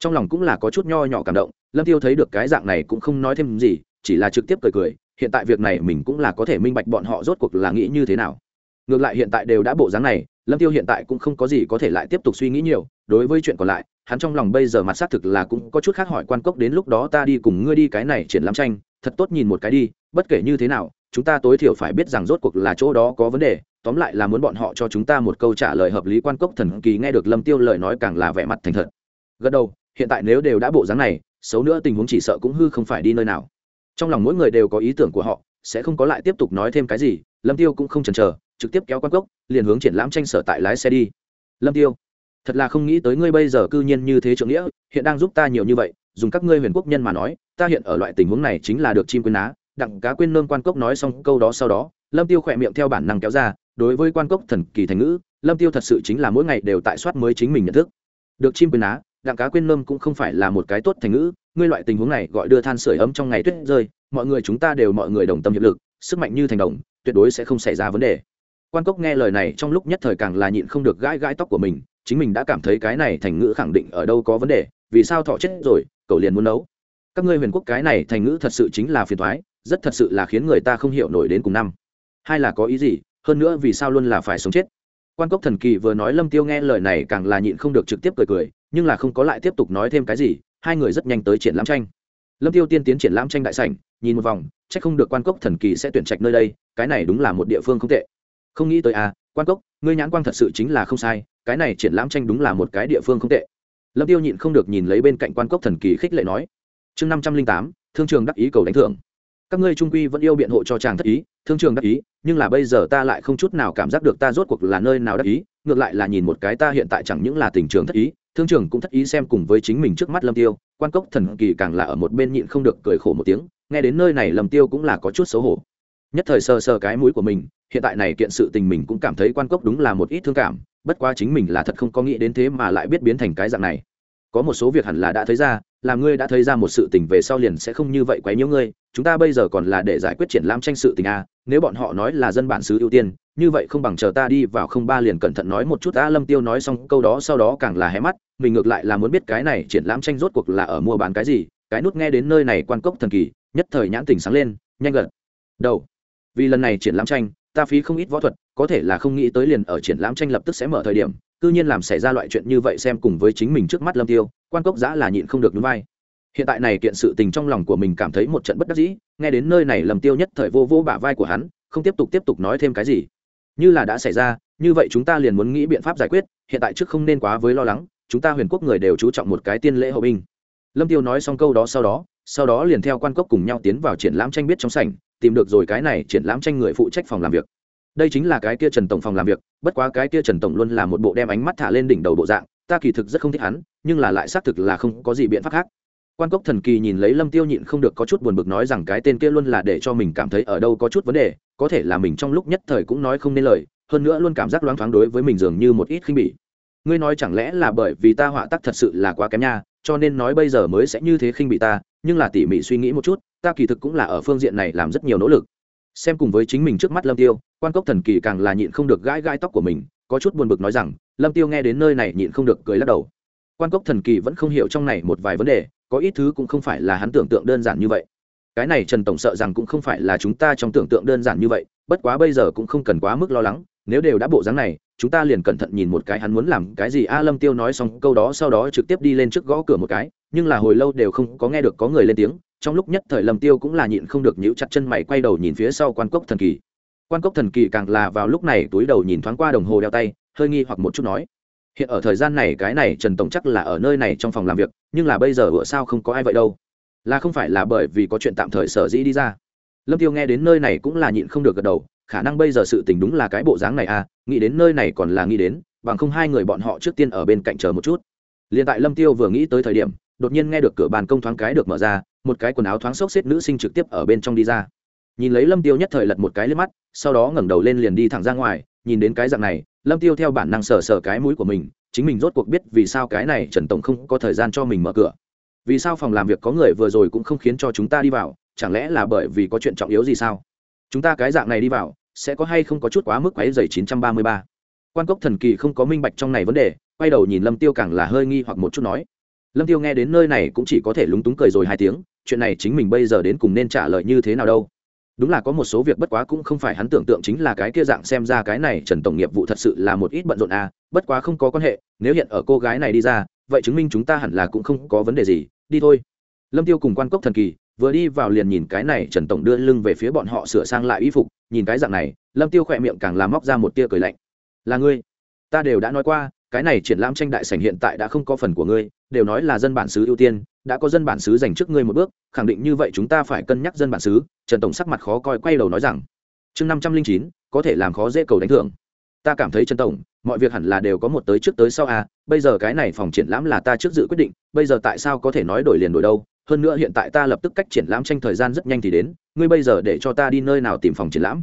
Trong lòng cũng là có chút nho nhỏ cảm động, lâm tiêu thấy được cái dạng này cũng không nói thêm gì, chỉ là trực tiếp cười cười, hiện tại việc này mình cũng là có thể minh bạch bọn họ rốt cuộc là nghĩ như thế nào. Ngược lại hiện tại đều đã bộ dáng này, lâm tiêu hiện tại cũng không có gì có thể lại tiếp tục suy nghĩ nhiều, đối với chuyện còn lại, hắn trong lòng bây giờ mặt xác thực là cũng có chút khác hỏi quan cốc đến lúc đó ta đi cùng ngươi đi cái này triển lãm tranh, thật tốt nhìn một cái đi, bất kể như thế nào chúng ta tối thiểu phải biết rằng rốt cuộc là chỗ đó có vấn đề. Tóm lại là muốn bọn họ cho chúng ta một câu trả lời hợp lý quan cốc thần kỳ nghe được lâm tiêu lời nói càng là vẻ mặt thành thật. Gật đầu, hiện tại nếu đều đã bộ dáng này, xấu nữa tình huống chỉ sợ cũng hư không phải đi nơi nào. Trong lòng mỗi người đều có ý tưởng của họ, sẽ không có lại tiếp tục nói thêm cái gì, lâm tiêu cũng không chần chờ, trực tiếp kéo quan cốc, liền hướng triển lãm tranh sở tại lái xe đi. Lâm tiêu, thật là không nghĩ tới ngươi bây giờ cư nhiên như thế trưởng nghĩa, hiện đang giúp ta nhiều như vậy, dùng các ngươi huyền quốc nhân mà nói, ta hiện ở loại tình huống này chính là được chim quên á đặng cá quên nơm quan cốc nói xong câu đó sau đó, lâm tiêu khỏe miệng theo bản năng kéo ra, đối với quan cốc thần kỳ thành ngữ, lâm tiêu thật sự chính là mỗi ngày đều tại soát mới chính mình nhận thức. Được chim quyền á, đặng cá quên nơm cũng không phải là một cái tốt thành ngữ, ngươi loại tình huống này gọi đưa than sửa ấm trong ngày tuyết rơi, mọi người chúng ta đều mọi người đồng tâm hiệp lực, sức mạnh như thành đồng, tuyệt đối sẽ không xảy ra vấn đề. Quan cốc nghe lời này trong lúc nhất thời càng là nhịn không được gãi gãi tóc của mình, chính mình đã cảm thấy cái này thành ngữ khẳng định ở đâu có vấn đề, vì sao thọ chết rồi, cậu liền muốn nấu. Các ngươi huyền quốc cái này thành ngữ thật sự chính là phiền thoái rất thật sự là khiến người ta không hiểu nổi đến cùng năm. Hai là có ý gì, hơn nữa vì sao luôn là phải sống chết? Quan cốc thần kỳ vừa nói lâm tiêu nghe lời này càng là nhịn không được trực tiếp cười cười, nhưng là không có lại tiếp tục nói thêm cái gì, hai người rất nhanh tới triển lãm tranh. Lâm tiêu tiên tiến triển lãm tranh đại sảnh, nhìn một vòng, chắc không được quan cốc thần kỳ sẽ tuyển trạch nơi đây, cái này đúng là một địa phương không tệ. Không nghĩ tới à quan cốc, ngươi nhãn quang thật sự chính là không sai, cái này triển lãm tranh đúng là một cái địa phương không tệ. Lâm tiêu nhịn không được nhìn lấy bên cạnh quan cốc thần kỳ khích lệ nói, chương năm trăm linh tám, thương trường đắc ý cầu đánh thưởng các ngươi trung quy vẫn yêu biện hộ cho chàng thất ý, thương trường đắc ý, nhưng là bây giờ ta lại không chút nào cảm giác được ta rốt cuộc là nơi nào đắc ý, ngược lại là nhìn một cái ta hiện tại chẳng những là tình trường thất ý, thương trường cũng thất ý xem cùng với chính mình trước mắt lâm tiêu, quan cốc thần kỳ càng là ở một bên nhịn không được cười khổ một tiếng, nghe đến nơi này lâm tiêu cũng là có chút xấu hổ. Nhất thời sờ sờ cái mũi của mình, hiện tại này kiện sự tình mình cũng cảm thấy quan cốc đúng là một ít thương cảm, bất quá chính mình là thật không có nghĩ đến thế mà lại biết biến thành cái dạng này. Có một số việc hẳn là đã thấy ra là ngươi đã thấy ra một sự tình về sau liền sẽ không như vậy quấy nhiễu ngươi, chúng ta bây giờ còn là để giải quyết triển lãm tranh sự tình a nếu bọn họ nói là dân bản xứ ưu tiên, như vậy không bằng chờ ta đi vào không ba liền cẩn thận nói một chút, a lâm tiêu nói xong câu đó sau đó càng là hé mắt, mình ngược lại là muốn biết cái này triển lãm tranh rốt cuộc là ở mua bán cái gì, cái nút nghe đến nơi này quan cốc thần kỳ, nhất thời nhãn tỉnh sáng lên, nhanh gật đầu. Vì lần này triển lãm tranh, ta phí không ít võ thuật, có thể là không nghĩ tới liền ở triển lãm tranh lập tức sẽ mở thời điểm cư nhiên làm xảy ra loại chuyện như vậy xem cùng với chính mình trước mắt lâm tiêu, quan cốc giã là nhịn không được núi vai. Hiện tại này kiện sự tình trong lòng của mình cảm thấy một trận bất đắc dĩ, nghe đến nơi này lâm tiêu nhất thời vô vô bả vai của hắn, không tiếp tục tiếp tục nói thêm cái gì. Như là đã xảy ra, như vậy chúng ta liền muốn nghĩ biện pháp giải quyết, hiện tại trước không nên quá với lo lắng, chúng ta huyền quốc người đều chú trọng một cái tiên lễ hậu binh. Lâm tiêu nói xong câu đó sau đó sau đó liền theo quan cốc cùng nhau tiến vào triển lãm tranh biết trong sảnh, tìm được rồi cái này triển lãm tranh người phụ trách phòng làm việc đây chính là cái kia trần tổng phòng làm việc, bất quá cái kia trần tổng luôn là một bộ đem ánh mắt thả lên đỉnh đầu bộ dạng, ta kỳ thực rất không thích hắn, nhưng là lại xác thực là không có gì biện pháp khác. Quan cốc thần kỳ nhìn lấy lâm tiêu nhịn không được có chút buồn bực nói rằng cái tên kia luôn là để cho mình cảm thấy ở đâu có chút vấn đề, có thể là mình trong lúc nhất thời cũng nói không nên lời, hơn nữa luôn cảm giác loáng thoáng đối với mình dường như một ít khinh bỉ. Ngươi nói chẳng lẽ là bởi vì ta họa tác thật sự là quá kém nha, cho nên nói bây giờ mới sẽ như thế khinh bị ta, nhưng là tỉ mỉ suy nghĩ một chút, ta kỳ thực cũng là ở phương diện này làm rất nhiều nỗ lực xem cùng với chính mình trước mắt lâm tiêu, quan cốc thần kỳ càng là nhịn không được gãi gãi tóc của mình, có chút buồn bực nói rằng, lâm tiêu nghe đến nơi này nhịn không được cười lắc đầu. Quan cốc thần kỳ vẫn không hiểu trong này một vài vấn đề, có ít thứ cũng không phải là hắn tưởng tượng đơn giản như vậy. Cái này trần tổng sợ rằng cũng không phải là chúng ta trong tưởng tượng đơn giản như vậy, bất quá bây giờ cũng không cần quá mức lo lắng, nếu đều đã bộ dáng này, chúng ta liền cẩn thận nhìn một cái hắn muốn làm cái gì. A, lâm tiêu nói xong, câu đó sau đó trực tiếp đi lên trước gõ cửa một cái, nhưng là hồi lâu đều không có nghe được có người lên tiếng trong lúc nhất thời lâm tiêu cũng là nhịn không được nhíu chặt chân mày, quay đầu nhìn phía sau quan cốc thần kỳ. Quan cốc thần kỳ càng là vào lúc này túi đầu nhìn thoáng qua đồng hồ đeo tay, hơi nghi hoặc một chút nói, hiện ở thời gian này cái này trần tổng chắc là ở nơi này trong phòng làm việc, nhưng là bây giờ bữa sao không có ai vậy đâu? Là không phải là bởi vì có chuyện tạm thời sở dĩ đi ra? Lâm tiêu nghe đến nơi này cũng là nhịn không được gật đầu, khả năng bây giờ sự tình đúng là cái bộ dáng này à nghĩ đến nơi này còn là nghĩ đến, bằng không hai người bọn họ trước tiên ở bên cạnh chờ một chút. Liền tại lâm tiêu vừa nghĩ tới thời điểm, đột nhiên nghe được cửa bàn công thoáng cái được mở ra một cái quần áo thoáng xốc xếp nữ sinh trực tiếp ở bên trong đi ra. Nhìn lấy lâm tiêu nhất thời lật một cái lên mắt, sau đó ngẩng đầu lên liền đi thẳng ra ngoài, nhìn đến cái dạng này, lâm tiêu theo bản năng sờ sờ cái mũi của mình, chính mình rốt cuộc biết vì sao cái này trần tổng không có thời gian cho mình mở cửa. Vì sao phòng làm việc có người vừa rồi cũng không khiến cho chúng ta đi vào, chẳng lẽ là bởi vì có chuyện trọng yếu gì sao? Chúng ta cái dạng này đi vào, sẽ có hay không có chút quá mức quáy dày 933. quan cốc thần kỳ không có minh bạch trong này vấn đề, quay đầu nhìn lâm tiêu càng là hơi nghi hoặc một chút nói lâm tiêu nghe đến nơi này cũng chỉ có thể lúng túng cười rồi hai tiếng, chuyện này chính mình bây giờ đến cùng nên trả lời như thế nào đâu. Đúng là có một số việc bất quá cũng không phải hắn tưởng tượng chính là cái kia dạng xem ra cái này trần tổng nghiệp vụ thật sự là một ít bận rộn à bất quá không có quan hệ, nếu hiện ở cô gái này đi ra, vậy chứng minh chúng ta hẳn là cũng không có vấn đề gì, đi thôi. Lâm tiêu cùng quan cốc thần kỳ, vừa đi vào liền nhìn cái này trần tổng đưa lưng về phía bọn họ sửa sang lại y phục, nhìn cái dạng này, lâm tiêu khỏe miệng càng làm móc ra một tia cười lạnh. Là ngươi, ta đều đã nói qua, cái này triển lãm tranh đại sảnh hiện tại đã không có phần của ngươi đều nói là dân bản xứ ưu tiên, đã có dân bản xứ dành trước ngươi một bước, khẳng định như vậy chúng ta phải cân nhắc dân bản xứ. Trần tổng sắc mặt khó coi quay đầu nói rằng, chương năm trăm linh chín, có thể làm khó dễ cầu đánh thưởng. Ta cảm thấy trần tổng, mọi việc hẳn là đều có một tới trước tới sau à bây giờ cái này phòng triển lãm là ta trước dự quyết định, bây giờ tại sao có thể nói đổi liền đổi đâu? Hơn nữa hiện tại ta lập tức cách triển lãm tranh thời gian rất nhanh thì đến, ngươi bây giờ để cho ta đi nơi nào tìm phòng triển lãm?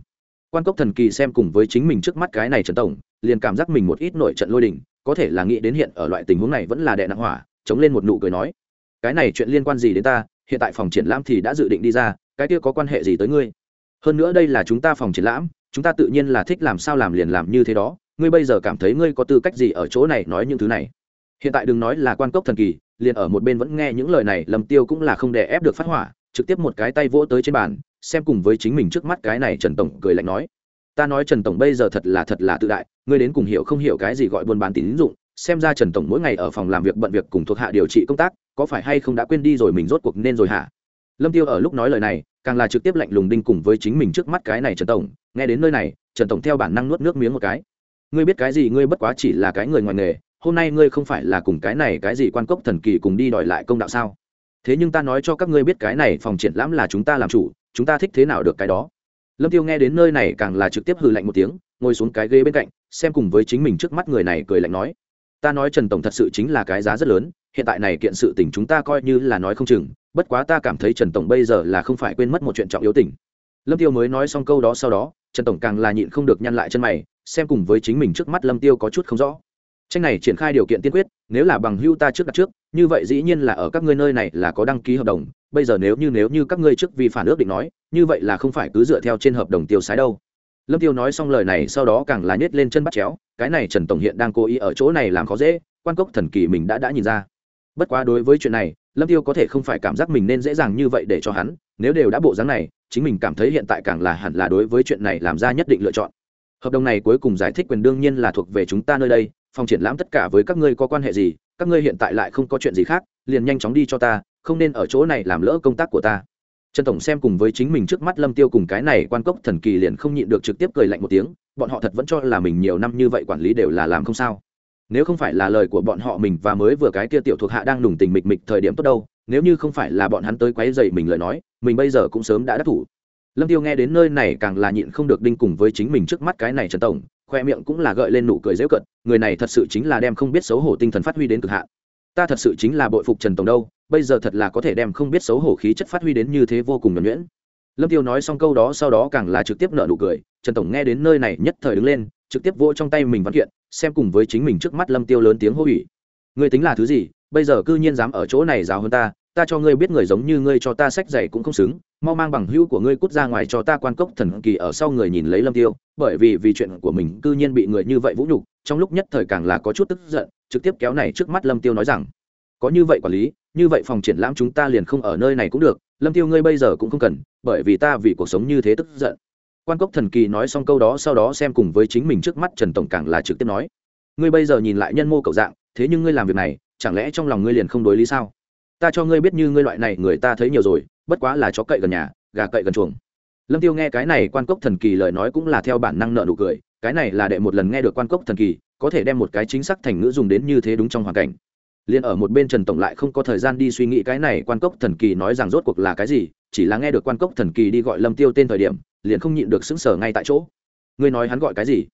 Quan cốc thần kỳ xem cùng với chính mình trước mắt cái này trần tổng, liền cảm giác mình một ít nội trận lôi đình, có thể là nghĩ đến hiện ở loại tình huống này vẫn là đệ nặng hỏa chống lên một nụ cười nói, cái này chuyện liên quan gì đến ta? Hiện tại phòng triển lãm thì đã dự định đi ra, cái kia có quan hệ gì tới ngươi? Hơn nữa đây là chúng ta phòng triển lãm, chúng ta tự nhiên là thích làm sao làm liền làm như thế đó. Ngươi bây giờ cảm thấy ngươi có tư cách gì ở chỗ này nói những thứ này? Hiện tại đừng nói là quan cốc thần kỳ, liền ở một bên vẫn nghe những lời này, lâm tiêu cũng là không đè ép được phát hỏa, trực tiếp một cái tay vỗ tới trên bàn, xem cùng với chính mình trước mắt cái này trần tổng cười lạnh nói, ta nói trần tổng bây giờ thật là thật là tự đại, ngươi đến cùng hiểu không hiểu cái gì gọi buôn bán tín dụng xem ra trần tổng mỗi ngày ở phòng làm việc bận việc cùng thuộc hạ điều trị công tác, có phải hay không đã quên đi rồi mình rốt cuộc nên rồi hả? Lâm tiêu ở lúc nói lời này, càng là trực tiếp lạnh lùng đinh cùng với chính mình trước mắt cái này trần tổng. Nghe đến nơi này, trần tổng theo bản năng nuốt nước miếng một cái. Ngươi biết cái gì, ngươi bất quá chỉ là cái người ngoài nghề, hôm nay ngươi không phải là cùng cái này, cái gì quan cốc thần kỳ cùng đi đòi lại công đạo sao? Thế nhưng ta nói cho các ngươi biết cái này phòng triển lãm là chúng ta làm chủ, chúng ta thích thế nào được cái đó. Lâm tiêu nghe đến nơi này càng là trực tiếp hừ lạnh một tiếng, ngồi xuống cái ghế bên cạnh, xem cùng với chính mình trước mắt người này cười lạnh nói ta nói trần tổng thật sự chính là cái giá rất lớn, hiện tại này kiện sự tình chúng ta coi như là nói không chừng, bất quá ta cảm thấy trần tổng bây giờ là không phải quên mất một chuyện trọng yếu tình. Lâm tiêu mới nói xong câu đó sau đó, trần tổng càng là nhịn không được nhăn lại chân mày, xem cùng với chính mình trước mắt lâm tiêu có chút không rõ. Tranh này triển khai điều kiện tiên quyết, nếu là bằng hưu ta trước đặt trước, như vậy dĩ nhiên là ở các ngươi nơi này là có đăng ký hợp đồng, bây giờ nếu như nếu như các ngươi trước vì phản ước định nói, như vậy là không phải cứ dựa theo trên hợp đồng tiêu sái đâu lâm tiêu nói xong lời này, sau đó càng là nhét lên chân bắt chéo, cái này trần tổng hiện đang cố ý ở chỗ này làm khó dễ, quan cốc thần kỳ mình đã đã nhìn ra. Bất quá đối với chuyện này, lâm tiêu có thể không phải cảm giác mình nên dễ dàng như vậy để cho hắn, nếu đều đã bộ dáng này, chính mình cảm thấy hiện tại càng là hẳn là đối với chuyện này làm ra nhất định lựa chọn. Hợp đồng này cuối cùng giải thích quyền đương nhiên là thuộc về chúng ta nơi đây, phòng triển lãm tất cả với các ngươi có quan hệ gì, các ngươi hiện tại lại không có chuyện gì khác, liền nhanh chóng đi cho ta, không nên ở chỗ này làm lỡ công tác của ta trần tổng xem cùng với chính mình trước mắt lâm tiêu cùng cái này quan cốc thần kỳ liền không nhịn được trực tiếp cười lạnh một tiếng, bọn họ thật vẫn cho là mình nhiều năm như vậy quản lý đều là làm không sao. Nếu không phải là lời của bọn họ mình và mới vừa cái kia tiểu thuộc hạ đang đùng tình mịch mịch thời điểm tốt đâu, nếu như không phải là bọn hắn tới quấy dậy mình lời nói, mình bây giờ cũng sớm đã đắc thủ. Lâm tiêu nghe đến nơi này càng là nhịn không được đinh cùng với chính mình trước mắt cái này trần tổng, khoe miệng cũng là gợi lên nụ cười dễu cận người này thật sự chính là đem không biết xấu hổ tinh thần phát huy đến cực hạn. Ta thật sự chính là bội phục trần tổng đâu bây giờ thật là có thể đem không biết xấu hổ khí chất phát huy đến như thế vô cùng nhuẩn nhuyễn. Lâm tiêu nói xong câu đó sau đó càng là trực tiếp nợ nụ cười, trần tổng nghe đến nơi này nhất thời đứng lên, trực tiếp vỗ trong tay mình văn kiện, xem cùng với chính mình trước mắt lâm tiêu lớn tiếng hô ủy ngươi tính là thứ gì? Bây giờ cư nhiên dám ở chỗ này giáo hơn ta ta cho ngươi biết người giống như ngươi cho ta sách giày cũng không xứng, mau mang bằng hữu của ngươi cút ra ngoài cho ta quan cốc thần kỳ ở sau người nhìn lấy lâm tiêu, bởi vì vì chuyện của mình cư nhiên bị người như vậy vũ nhục, trong lúc nhất thời càng là có chút tức giận, trực tiếp kéo này trước mắt lâm tiêu nói rằng, có như vậy quản lý như vậy phòng triển lãm chúng ta liền không ở nơi này cũng được, lâm tiêu ngươi bây giờ cũng không cần, bởi vì ta vì cuộc sống như thế tức giận. Quan cốc thần kỳ nói xong câu đó sau đó xem cùng với chính mình trước mắt trần tổng càng là trực tiếp nói, ngươi bây giờ nhìn lại nhân mô cậu dạng, thế nhưng ngươi làm việc này, chẳng lẽ trong lòng ngươi liền không đối lý sao? Ta cho ngươi biết như ngươi loại này người ta thấy nhiều rồi, bất quá là chó cậy gần nhà, gà cậy gần chuồng. Lâm tiêu nghe cái này quan cốc thần kỳ lời nói cũng là theo bản năng nợ nụ cười, cái này là đệ một lần nghe được quan cốc thần kỳ, có thể đem một cái chính xác thành ngữ dùng đến như thế đúng trong hoàn cảnh liền ở một bên trần tổng lại không có thời gian đi suy nghĩ cái này, quan cốc thần kỳ nói rằng rốt cuộc là cái gì, chỉ là nghe được quan cốc thần kỳ đi gọi lâm tiêu tên thời điểm, liền không nhịn được sững sờ ngay tại chỗ. Ngươi nói hắn gọi cái gì?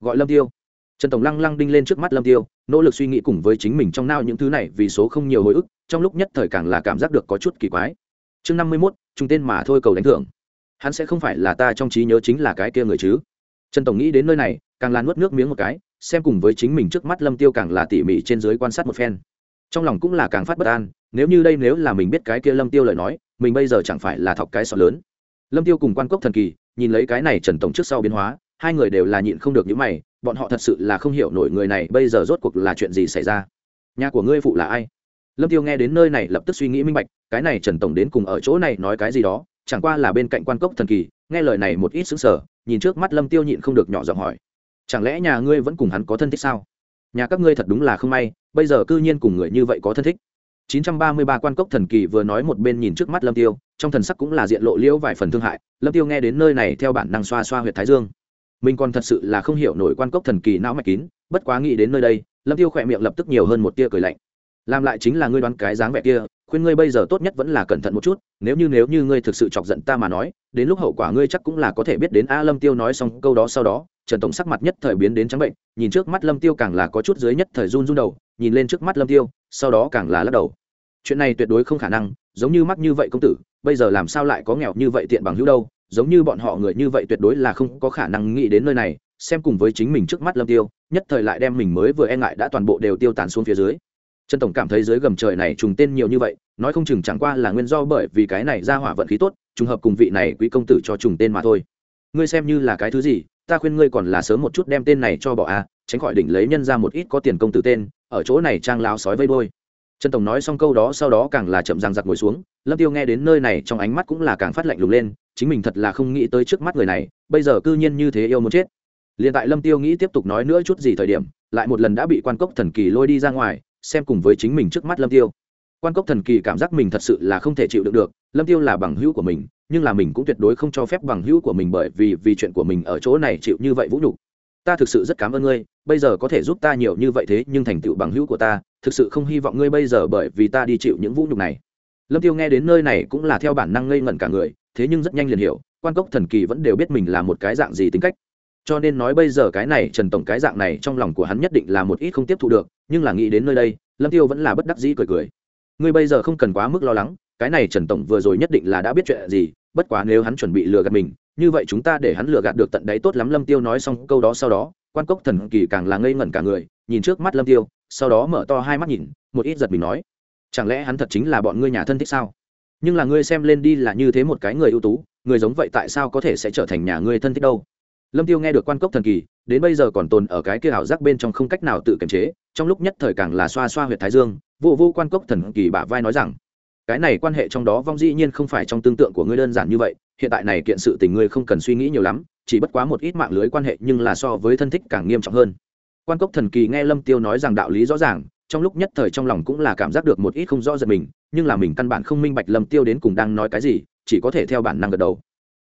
Gọi lâm tiêu. Trần tổng lăng lăng đinh lên trước mắt lâm tiêu, nỗ lực suy nghĩ cùng với chính mình trong nao những thứ này vì số không nhiều hồi ức, trong lúc nhất thời càng là cảm giác được có chút kỳ quái. Chương năm mươi mốt, trung tên mà thôi cầu đánh thưởng. Hắn sẽ không phải là ta trong trí nhớ chính là cái kia người chứ? Trần tổng nghĩ đến nơi này, càng là nuốt nước miếng một cái, xem cùng với chính mình trước mắt lâm tiêu càng là tỉ mỉ trên dưới quan sát một phen trong lòng cũng là càng phát bất an, nếu như đây nếu là mình biết cái kia lâm tiêu lời nói, mình bây giờ chẳng phải là thọc cái sọ lớn. Lâm tiêu cùng quan cốc thần kỳ, nhìn lấy cái này trần tổng trước sau biến hóa, hai người đều là nhịn không được những mày, bọn họ thật sự là không hiểu nổi người này bây giờ rốt cuộc là chuyện gì xảy ra. Nhà của ngươi phụ là ai? Lâm tiêu nghe đến nơi này lập tức suy nghĩ minh bạch, cái này trần tổng đến cùng ở chỗ này nói cái gì đó, chẳng qua là bên cạnh quan cốc thần kỳ, nghe lời này một ít xứng sở nhìn trước mắt lâm tiêu nhịn không được nhỏ giọng hỏi. Chẳng lẽ nhà ngươi vẫn cùng hắn có thân thích sao? Nhà các ngươi thật đúng là không may bây giờ cư nhiên cùng người như vậy có thân thích. 933 quan cốc thần kỳ vừa nói một bên nhìn trước mắt lâm tiêu, trong thần sắc cũng là diện lộ liễu vài phần thương hại. Lâm tiêu nghe đến nơi này theo bản năng xoa xoa huyệt thái dương. Mình còn thật sự là không hiểu nổi quan cốc thần kỳ não mạch kín, bất quá nghĩ đến nơi đây, lâm tiêu khỏe miệng lập tức nhiều hơn một tia cười lạnh. Làm lại chính là ngươi đoán cái dáng vẻ kia, khuyên ngươi bây giờ tốt nhất vẫn là cẩn thận một chút, nếu như nếu như ngươi thực sự chọc giận ta mà nói, đến lúc hậu quả ngươi chắc cũng là có thể biết đến. A, lâm tiêu nói xong câu đó sau đó trần tổng sắc mặt nhất thời biến đến trắng bệnh, nhìn trước mắt lâm tiêu càng là có chút dưới nhất thời run run đầu, nhìn lên trước mắt lâm tiêu, sau đó càng là lắc đầu. Chuyện này tuyệt đối không khả năng, giống như mắc như vậy công tử, bây giờ làm sao lại có nghèo như vậy tiện bằng hữu đâu, giống như bọn họ người như vậy tuyệt đối là không có khả năng nghĩ đến nơi này, xem cùng với chính mình trước mắt lâm tiêu, nhất thời lại đem mình mới vừa e ngại đã toàn bộ đều tiêu tán xuống phía dưới. Trần tổng cảm thấy dưới gầm trời này trùng tên nhiều như vậy, nói không chừng chẳng qua là nguyên do bởi vì cái này ra hỏa vận khí tốt, trùng hợp cùng vị này quý công tử cho trùng tên mà thôi. Ngươi xem như là cái thứ gì ta khuyên ngươi còn là sớm một chút đem tên này cho bỏ a, tránh khỏi đỉnh lấy nhân ra một ít có tiền công từ tên, ở chỗ này trang lao sói vây đôi trần tổng nói xong câu đó sau đó càng là chậm ràng giặc ngồi xuống, lâm tiêu nghe đến nơi này trong ánh mắt cũng là càng phát lạnh lùng lên, chính mình thật là không nghĩ tới trước mắt người này, bây giờ cư nhiên như thế yêu muốn chết. Liền tại lâm tiêu nghĩ tiếp tục nói nữa chút gì thời điểm, lại một lần đã bị quan cốc thần kỳ lôi đi ra ngoài, xem cùng với chính mình trước mắt lâm tiêu. Quan cốc thần kỳ cảm giác mình thật sự là không thể chịu đựng được, lâm tiêu là bằng hữu của mình nhưng là mình cũng tuyệt đối không cho phép bằng hữu của mình bởi vì vì chuyện của mình ở chỗ này chịu như vậy vũ nhục. Ta thực sự rất cảm ơn ngươi, bây giờ có thể giúp ta nhiều như vậy thế nhưng thành tựu bằng hữu của ta, thực sự không hy vọng ngươi bây giờ bởi vì ta đi chịu những vũ nhục này. Lâm tiêu nghe đến nơi này cũng là theo bản năng ngây ngẩn cả người, thế nhưng rất nhanh liền hiểu, quan cốc thần kỳ vẫn đều biết mình là một cái dạng gì tính cách. Cho nên nói bây giờ cái này, trần tổng cái dạng này trong lòng của hắn nhất định là một ít không tiếp thu được, nhưng là nghĩ đến nơi đây, lâm tiêu vẫn là bất đắc dĩ cười cười. Ngươi bây giờ không cần quá mức lo lắng, cái này trần tổng vừa rồi nhất định là đã biết chuyện gì bất quá nếu hắn chuẩn bị lừa gạt mình, như vậy chúng ta để hắn lừa gạt được tận đấy tốt lắm lâm tiêu nói xong câu đó sau đó, quan cốc thần kỳ càng là ngây ngẩn cả người, nhìn trước mắt lâm tiêu, sau đó mở to hai mắt nhìn, một ít giật mình nói, chẳng lẽ hắn thật chính là bọn ngươi nhà thân thích sao? Nhưng là ngươi xem lên đi là như thế một cái người ưu tú, người giống vậy tại sao có thể sẽ trở thành nhà ngươi thân thích đâu? Lâm tiêu nghe được quan cốc thần kỳ, đến bây giờ còn tồn ở cái kia ảo giác bên trong không cách nào tự kiềm chế, trong lúc nhất thời càng là xoa xoa huyệt thái dương vô vô quan cốc thần kỳ bả vai nói rằng cái này quan hệ trong đó vong dĩ nhiên không phải trong tương tượng của ngươi đơn giản như vậy, hiện tại này kiện sự tình ngươi không cần suy nghĩ nhiều lắm, chỉ bất quá một ít mạng lưới quan hệ nhưng là so với thân thích càng nghiêm trọng hơn. Quan cốc thần kỳ nghe lâm tiêu nói rằng đạo lý rõ ràng, trong lúc nhất thời trong lòng cũng là cảm giác được một ít không rõ giật mình, nhưng là mình căn bản không minh bạch lâm tiêu đến cùng đang nói cái gì, chỉ có thể theo bản năng gật đầu.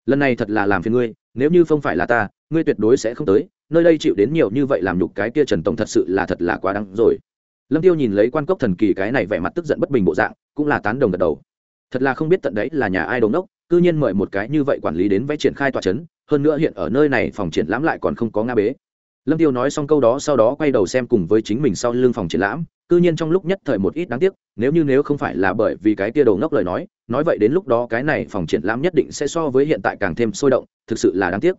Lần này thật là làm phiền ngươi, nếu như không phải là ta, ngươi tuyệt đối sẽ không tới, nơi đây chịu đến nhiều như vậy làm nhục cái kia trần tổng thật sự là thật là quá đáng rồi. Lâm tiêu nhìn lấy quan cốc thần kỳ cái này vẻ mặt tức giận bất bình bộ dạng cũng là tán đồng gật đầu. Thật là không biết tận đấy là nhà ai đồn đốc, cư nhiên mời một cái như vậy quản lý đến vẽ triển khai tòa chấn, hơn nữa hiện ở nơi này phòng triển lãm lại còn không có nga bế. Lâm tiêu nói xong câu đó sau đó quay đầu xem cùng với chính mình sau lưng phòng triển lãm, cư nhiên trong lúc nhất thời một ít đáng tiếc, nếu như nếu không phải là bởi vì cái tia đầu ngốc lời nói nói vậy đến lúc đó cái này phòng triển lãm nhất định sẽ so với hiện tại càng thêm sôi động, thực sự là đáng tiếc.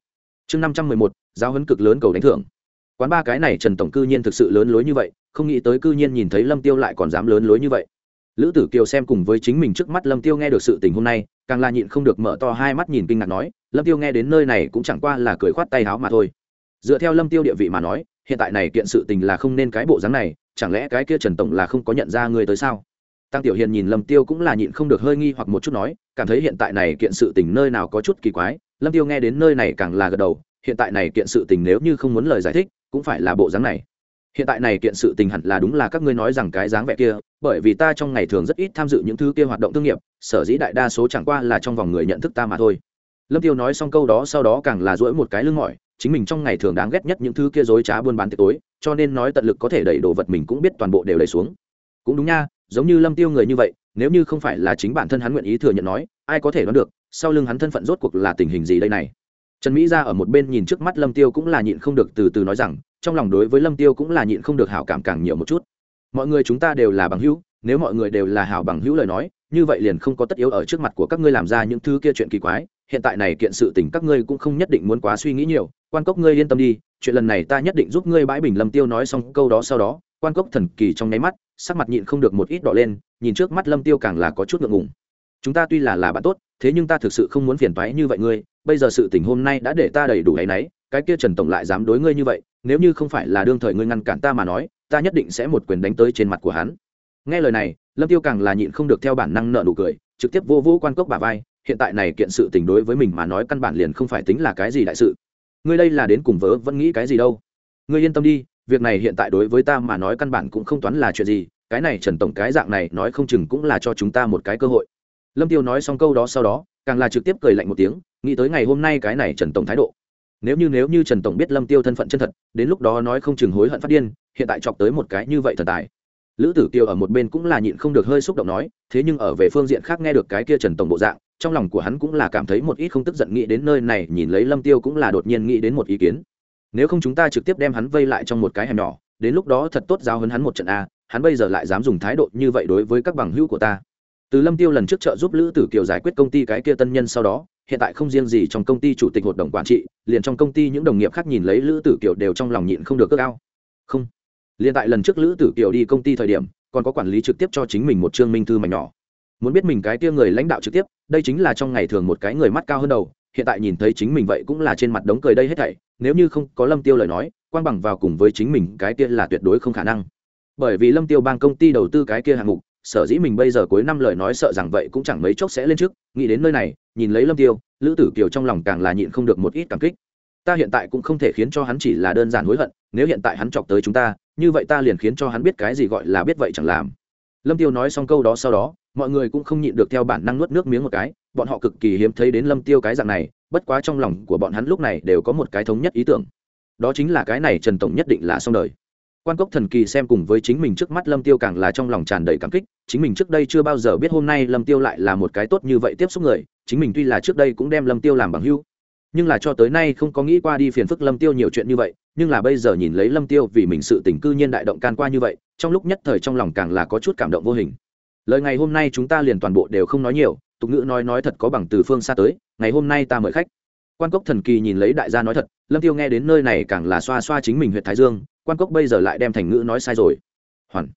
Chương năm trăm mười một giao hấn cực lớn cầu đánh thưởng. Quán ba cái này trần tổng cư nhiên thực sự lớn lối như vậy, không nghĩ tới cư nhiên nhìn thấy lâm tiêu lại còn dám lớn lối như vậy lữ tử kiều xem cùng với chính mình trước mắt lâm tiêu nghe được sự tình hôm nay, càng là nhịn không được mở to hai mắt nhìn kinh ngạc nói, lâm tiêu nghe đến nơi này cũng chẳng qua là cười khoát tay háo mà thôi. Dựa theo lâm tiêu địa vị mà nói, hiện tại này kiện sự tình là không nên cái bộ dáng này, chẳng lẽ cái kia trần tổng là không có nhận ra người tới sao? Tăng tiểu hiền nhìn lâm tiêu cũng là nhịn không được hơi nghi hoặc một chút nói, cảm thấy hiện tại này kiện sự tình nơi nào có chút kỳ quái, lâm tiêu nghe đến nơi này càng là gật đầu, hiện tại này kiện sự tình nếu như không muốn lời giải thích, cũng phải là bộ dáng này hiện tại này kiện sự tình hẳn là đúng là các ngươi nói rằng cái dáng vẻ kia, bởi vì ta trong ngày thường rất ít tham dự những thứ kia hoạt động thương nghiệp, sở dĩ đại đa số chẳng qua là trong vòng người nhận thức ta mà thôi. Lâm tiêu nói xong câu đó sau đó càng là duỗi một cái lưng mỏi, chính mình trong ngày thường đáng ghét nhất những thứ kia dối trá buôn bán tiệc tối, cho nên nói tận lực có thể đẩy đồ vật mình cũng biết toàn bộ đều đẩy xuống. Cũng đúng nha, giống như lâm tiêu người như vậy, nếu như không phải là chính bản thân hắn nguyện ý thừa nhận nói, ai có thể đoán được, sau lưng hắn thân phận rốt cuộc là tình hình gì đây này. Trần mỹ ra ở một bên nhìn trước mắt lâm tiêu cũng là nhịn không được từ từ nói rằng trong lòng đối với lâm tiêu cũng là nhịn không được hảo cảm càng nhiều một chút. Mọi người chúng ta đều là bằng hữu, nếu mọi người đều là hảo bằng hữu lời nói, như vậy liền không có tất yếu ở trước mặt của các ngươi làm ra những thứ kia chuyện kỳ quái. Hiện tại này kiện sự tình các ngươi cũng không nhất định muốn quá suy nghĩ nhiều. Quan cốc ngươi yên tâm đi, chuyện lần này ta nhất định giúp ngươi bãi bình lâm tiêu nói xong câu đó sau đó, quan cốc thần kỳ trong nháy mắt, sắc mặt nhịn không được một ít đỏ lên, nhìn trước mắt lâm tiêu càng là có chút ngượng ngùng. Chúng ta tuy là là bạn tốt, thế nhưng ta thực sự không muốn phiền toái như vậy ngươi. Bây giờ sự tình hôm nay đã để ta đầy đủ ấy nấy, cái kia trần tổng lại dám đối ngươi như vậy nếu như không phải là đương thời ngươi ngăn cản ta mà nói, ta nhất định sẽ một quyền đánh tới trên mặt của hắn. Nghe lời này, lâm tiêu càng là nhịn không được theo bản năng nợ nụ cười, trực tiếp vô vũ quan cốc bà vai, hiện tại này kiện sự tình đối với mình mà nói căn bản liền không phải tính là cái gì đại sự. Ngươi đây là đến cùng vớ, vẫn nghĩ cái gì đâu? Ngươi yên tâm đi, việc này hiện tại đối với ta mà nói căn bản cũng không toán là chuyện gì, cái này trần tổng cái dạng này nói không chừng cũng là cho chúng ta một cái cơ hội. Lâm tiêu nói xong câu đó sau đó, càng là trực tiếp cười lạnh một tiếng, nghĩ tới ngày hôm nay cái này trần tổng thái độ nếu như nếu như trần tổng biết lâm tiêu thân phận chân thật, đến lúc đó nói không chừng hối hận phát điên, hiện tại chọc tới một cái như vậy thần tài. Lữ tử kiều ở một bên cũng là nhịn không được hơi xúc động nói, thế nhưng ở về phương diện khác nghe được cái kia trần tổng bộ dạng, trong lòng của hắn cũng là cảm thấy một ít không tức giận nghĩ đến nơi này, nhìn lấy lâm tiêu cũng là đột nhiên nghĩ đến một ý kiến. Nếu không chúng ta trực tiếp đem hắn vây lại trong một cái hẻm nhỏ, đến lúc đó thật tốt giao hấn hắn một trận a, hắn bây giờ lại dám dùng thái độ như vậy đối với các bằng hữu của ta. Từ lâm tiêu lần trước trợ giúp lữ tử kiều giải quyết công ty cái kia tân nhân sau đó hiện tại không riêng gì trong công ty chủ tịch hội đồng quản trị, liền trong công ty những đồng nghiệp khác nhìn lấy lữ tử kiều đều trong lòng nhịn không được cước ao. Không. Liền tại lần trước lữ tử kiều đi công ty thời điểm, còn có quản lý trực tiếp cho chính mình một chương minh thư mảnh nhỏ. Muốn biết mình cái tia người lãnh đạo trực tiếp, đây chính là trong ngày thường một cái người mắt cao hơn đầu, hiện tại nhìn thấy chính mình vậy cũng là trên mặt đống cười đây hết thảy, nếu như không có lâm tiêu lời nói, quang bằng vào cùng với chính mình cái kia là tuyệt đối không khả năng. Bởi vì lâm tiêu bang công ty đầu tư cái kia hạng mục sở dĩ mình bây giờ cuối năm lời nói sợ rằng vậy cũng chẳng mấy chốc sẽ lên trước. Nghĩ đến nơi này, nhìn lấy lâm tiêu, lữ tử kiều trong lòng càng là nhịn không được một ít cảm kích. Ta hiện tại cũng không thể khiến cho hắn chỉ là đơn giản hối hận, nếu hiện tại hắn chọc tới chúng ta, như vậy ta liền khiến cho hắn biết cái gì gọi là biết vậy chẳng làm. Lâm tiêu nói xong câu đó sau đó, mọi người cũng không nhịn được theo bản năng nuốt nước miếng một cái. Bọn họ cực kỳ hiếm thấy đến lâm tiêu cái dạng này, bất quá trong lòng của bọn hắn lúc này đều có một cái thống nhất ý tưởng. Đó chính là cái này trần tổng nhất định là xong đời quan cốc thần kỳ xem cùng với chính mình trước mắt lâm tiêu càng là trong lòng tràn đầy cảm kích, chính mình trước đây chưa bao giờ biết hôm nay lâm tiêu lại là một cái tốt như vậy tiếp xúc người, chính mình tuy là trước đây cũng đem lâm tiêu làm bằng hữu, nhưng là cho tới nay không có nghĩ qua đi phiền phức lâm tiêu nhiều chuyện như vậy, nhưng là bây giờ nhìn lấy lâm tiêu vì mình sự tình cư nhiên đại động can qua như vậy, trong lúc nhất thời trong lòng càng là có chút cảm động vô hình. Lời ngày hôm nay chúng ta liền toàn bộ đều không nói nhiều, tục ngữ nói nói thật có bằng từ phương xa tới, ngày hôm nay ta mời khách. Quan cốc thần kỳ nhìn lấy đại gia nói thật, lâm tiêu nghe đến nơi này càng là xoa xoa chính mình huyện thái dương quan cốc bây giờ lại đem thành ngữ nói sai rồi. Hoàn.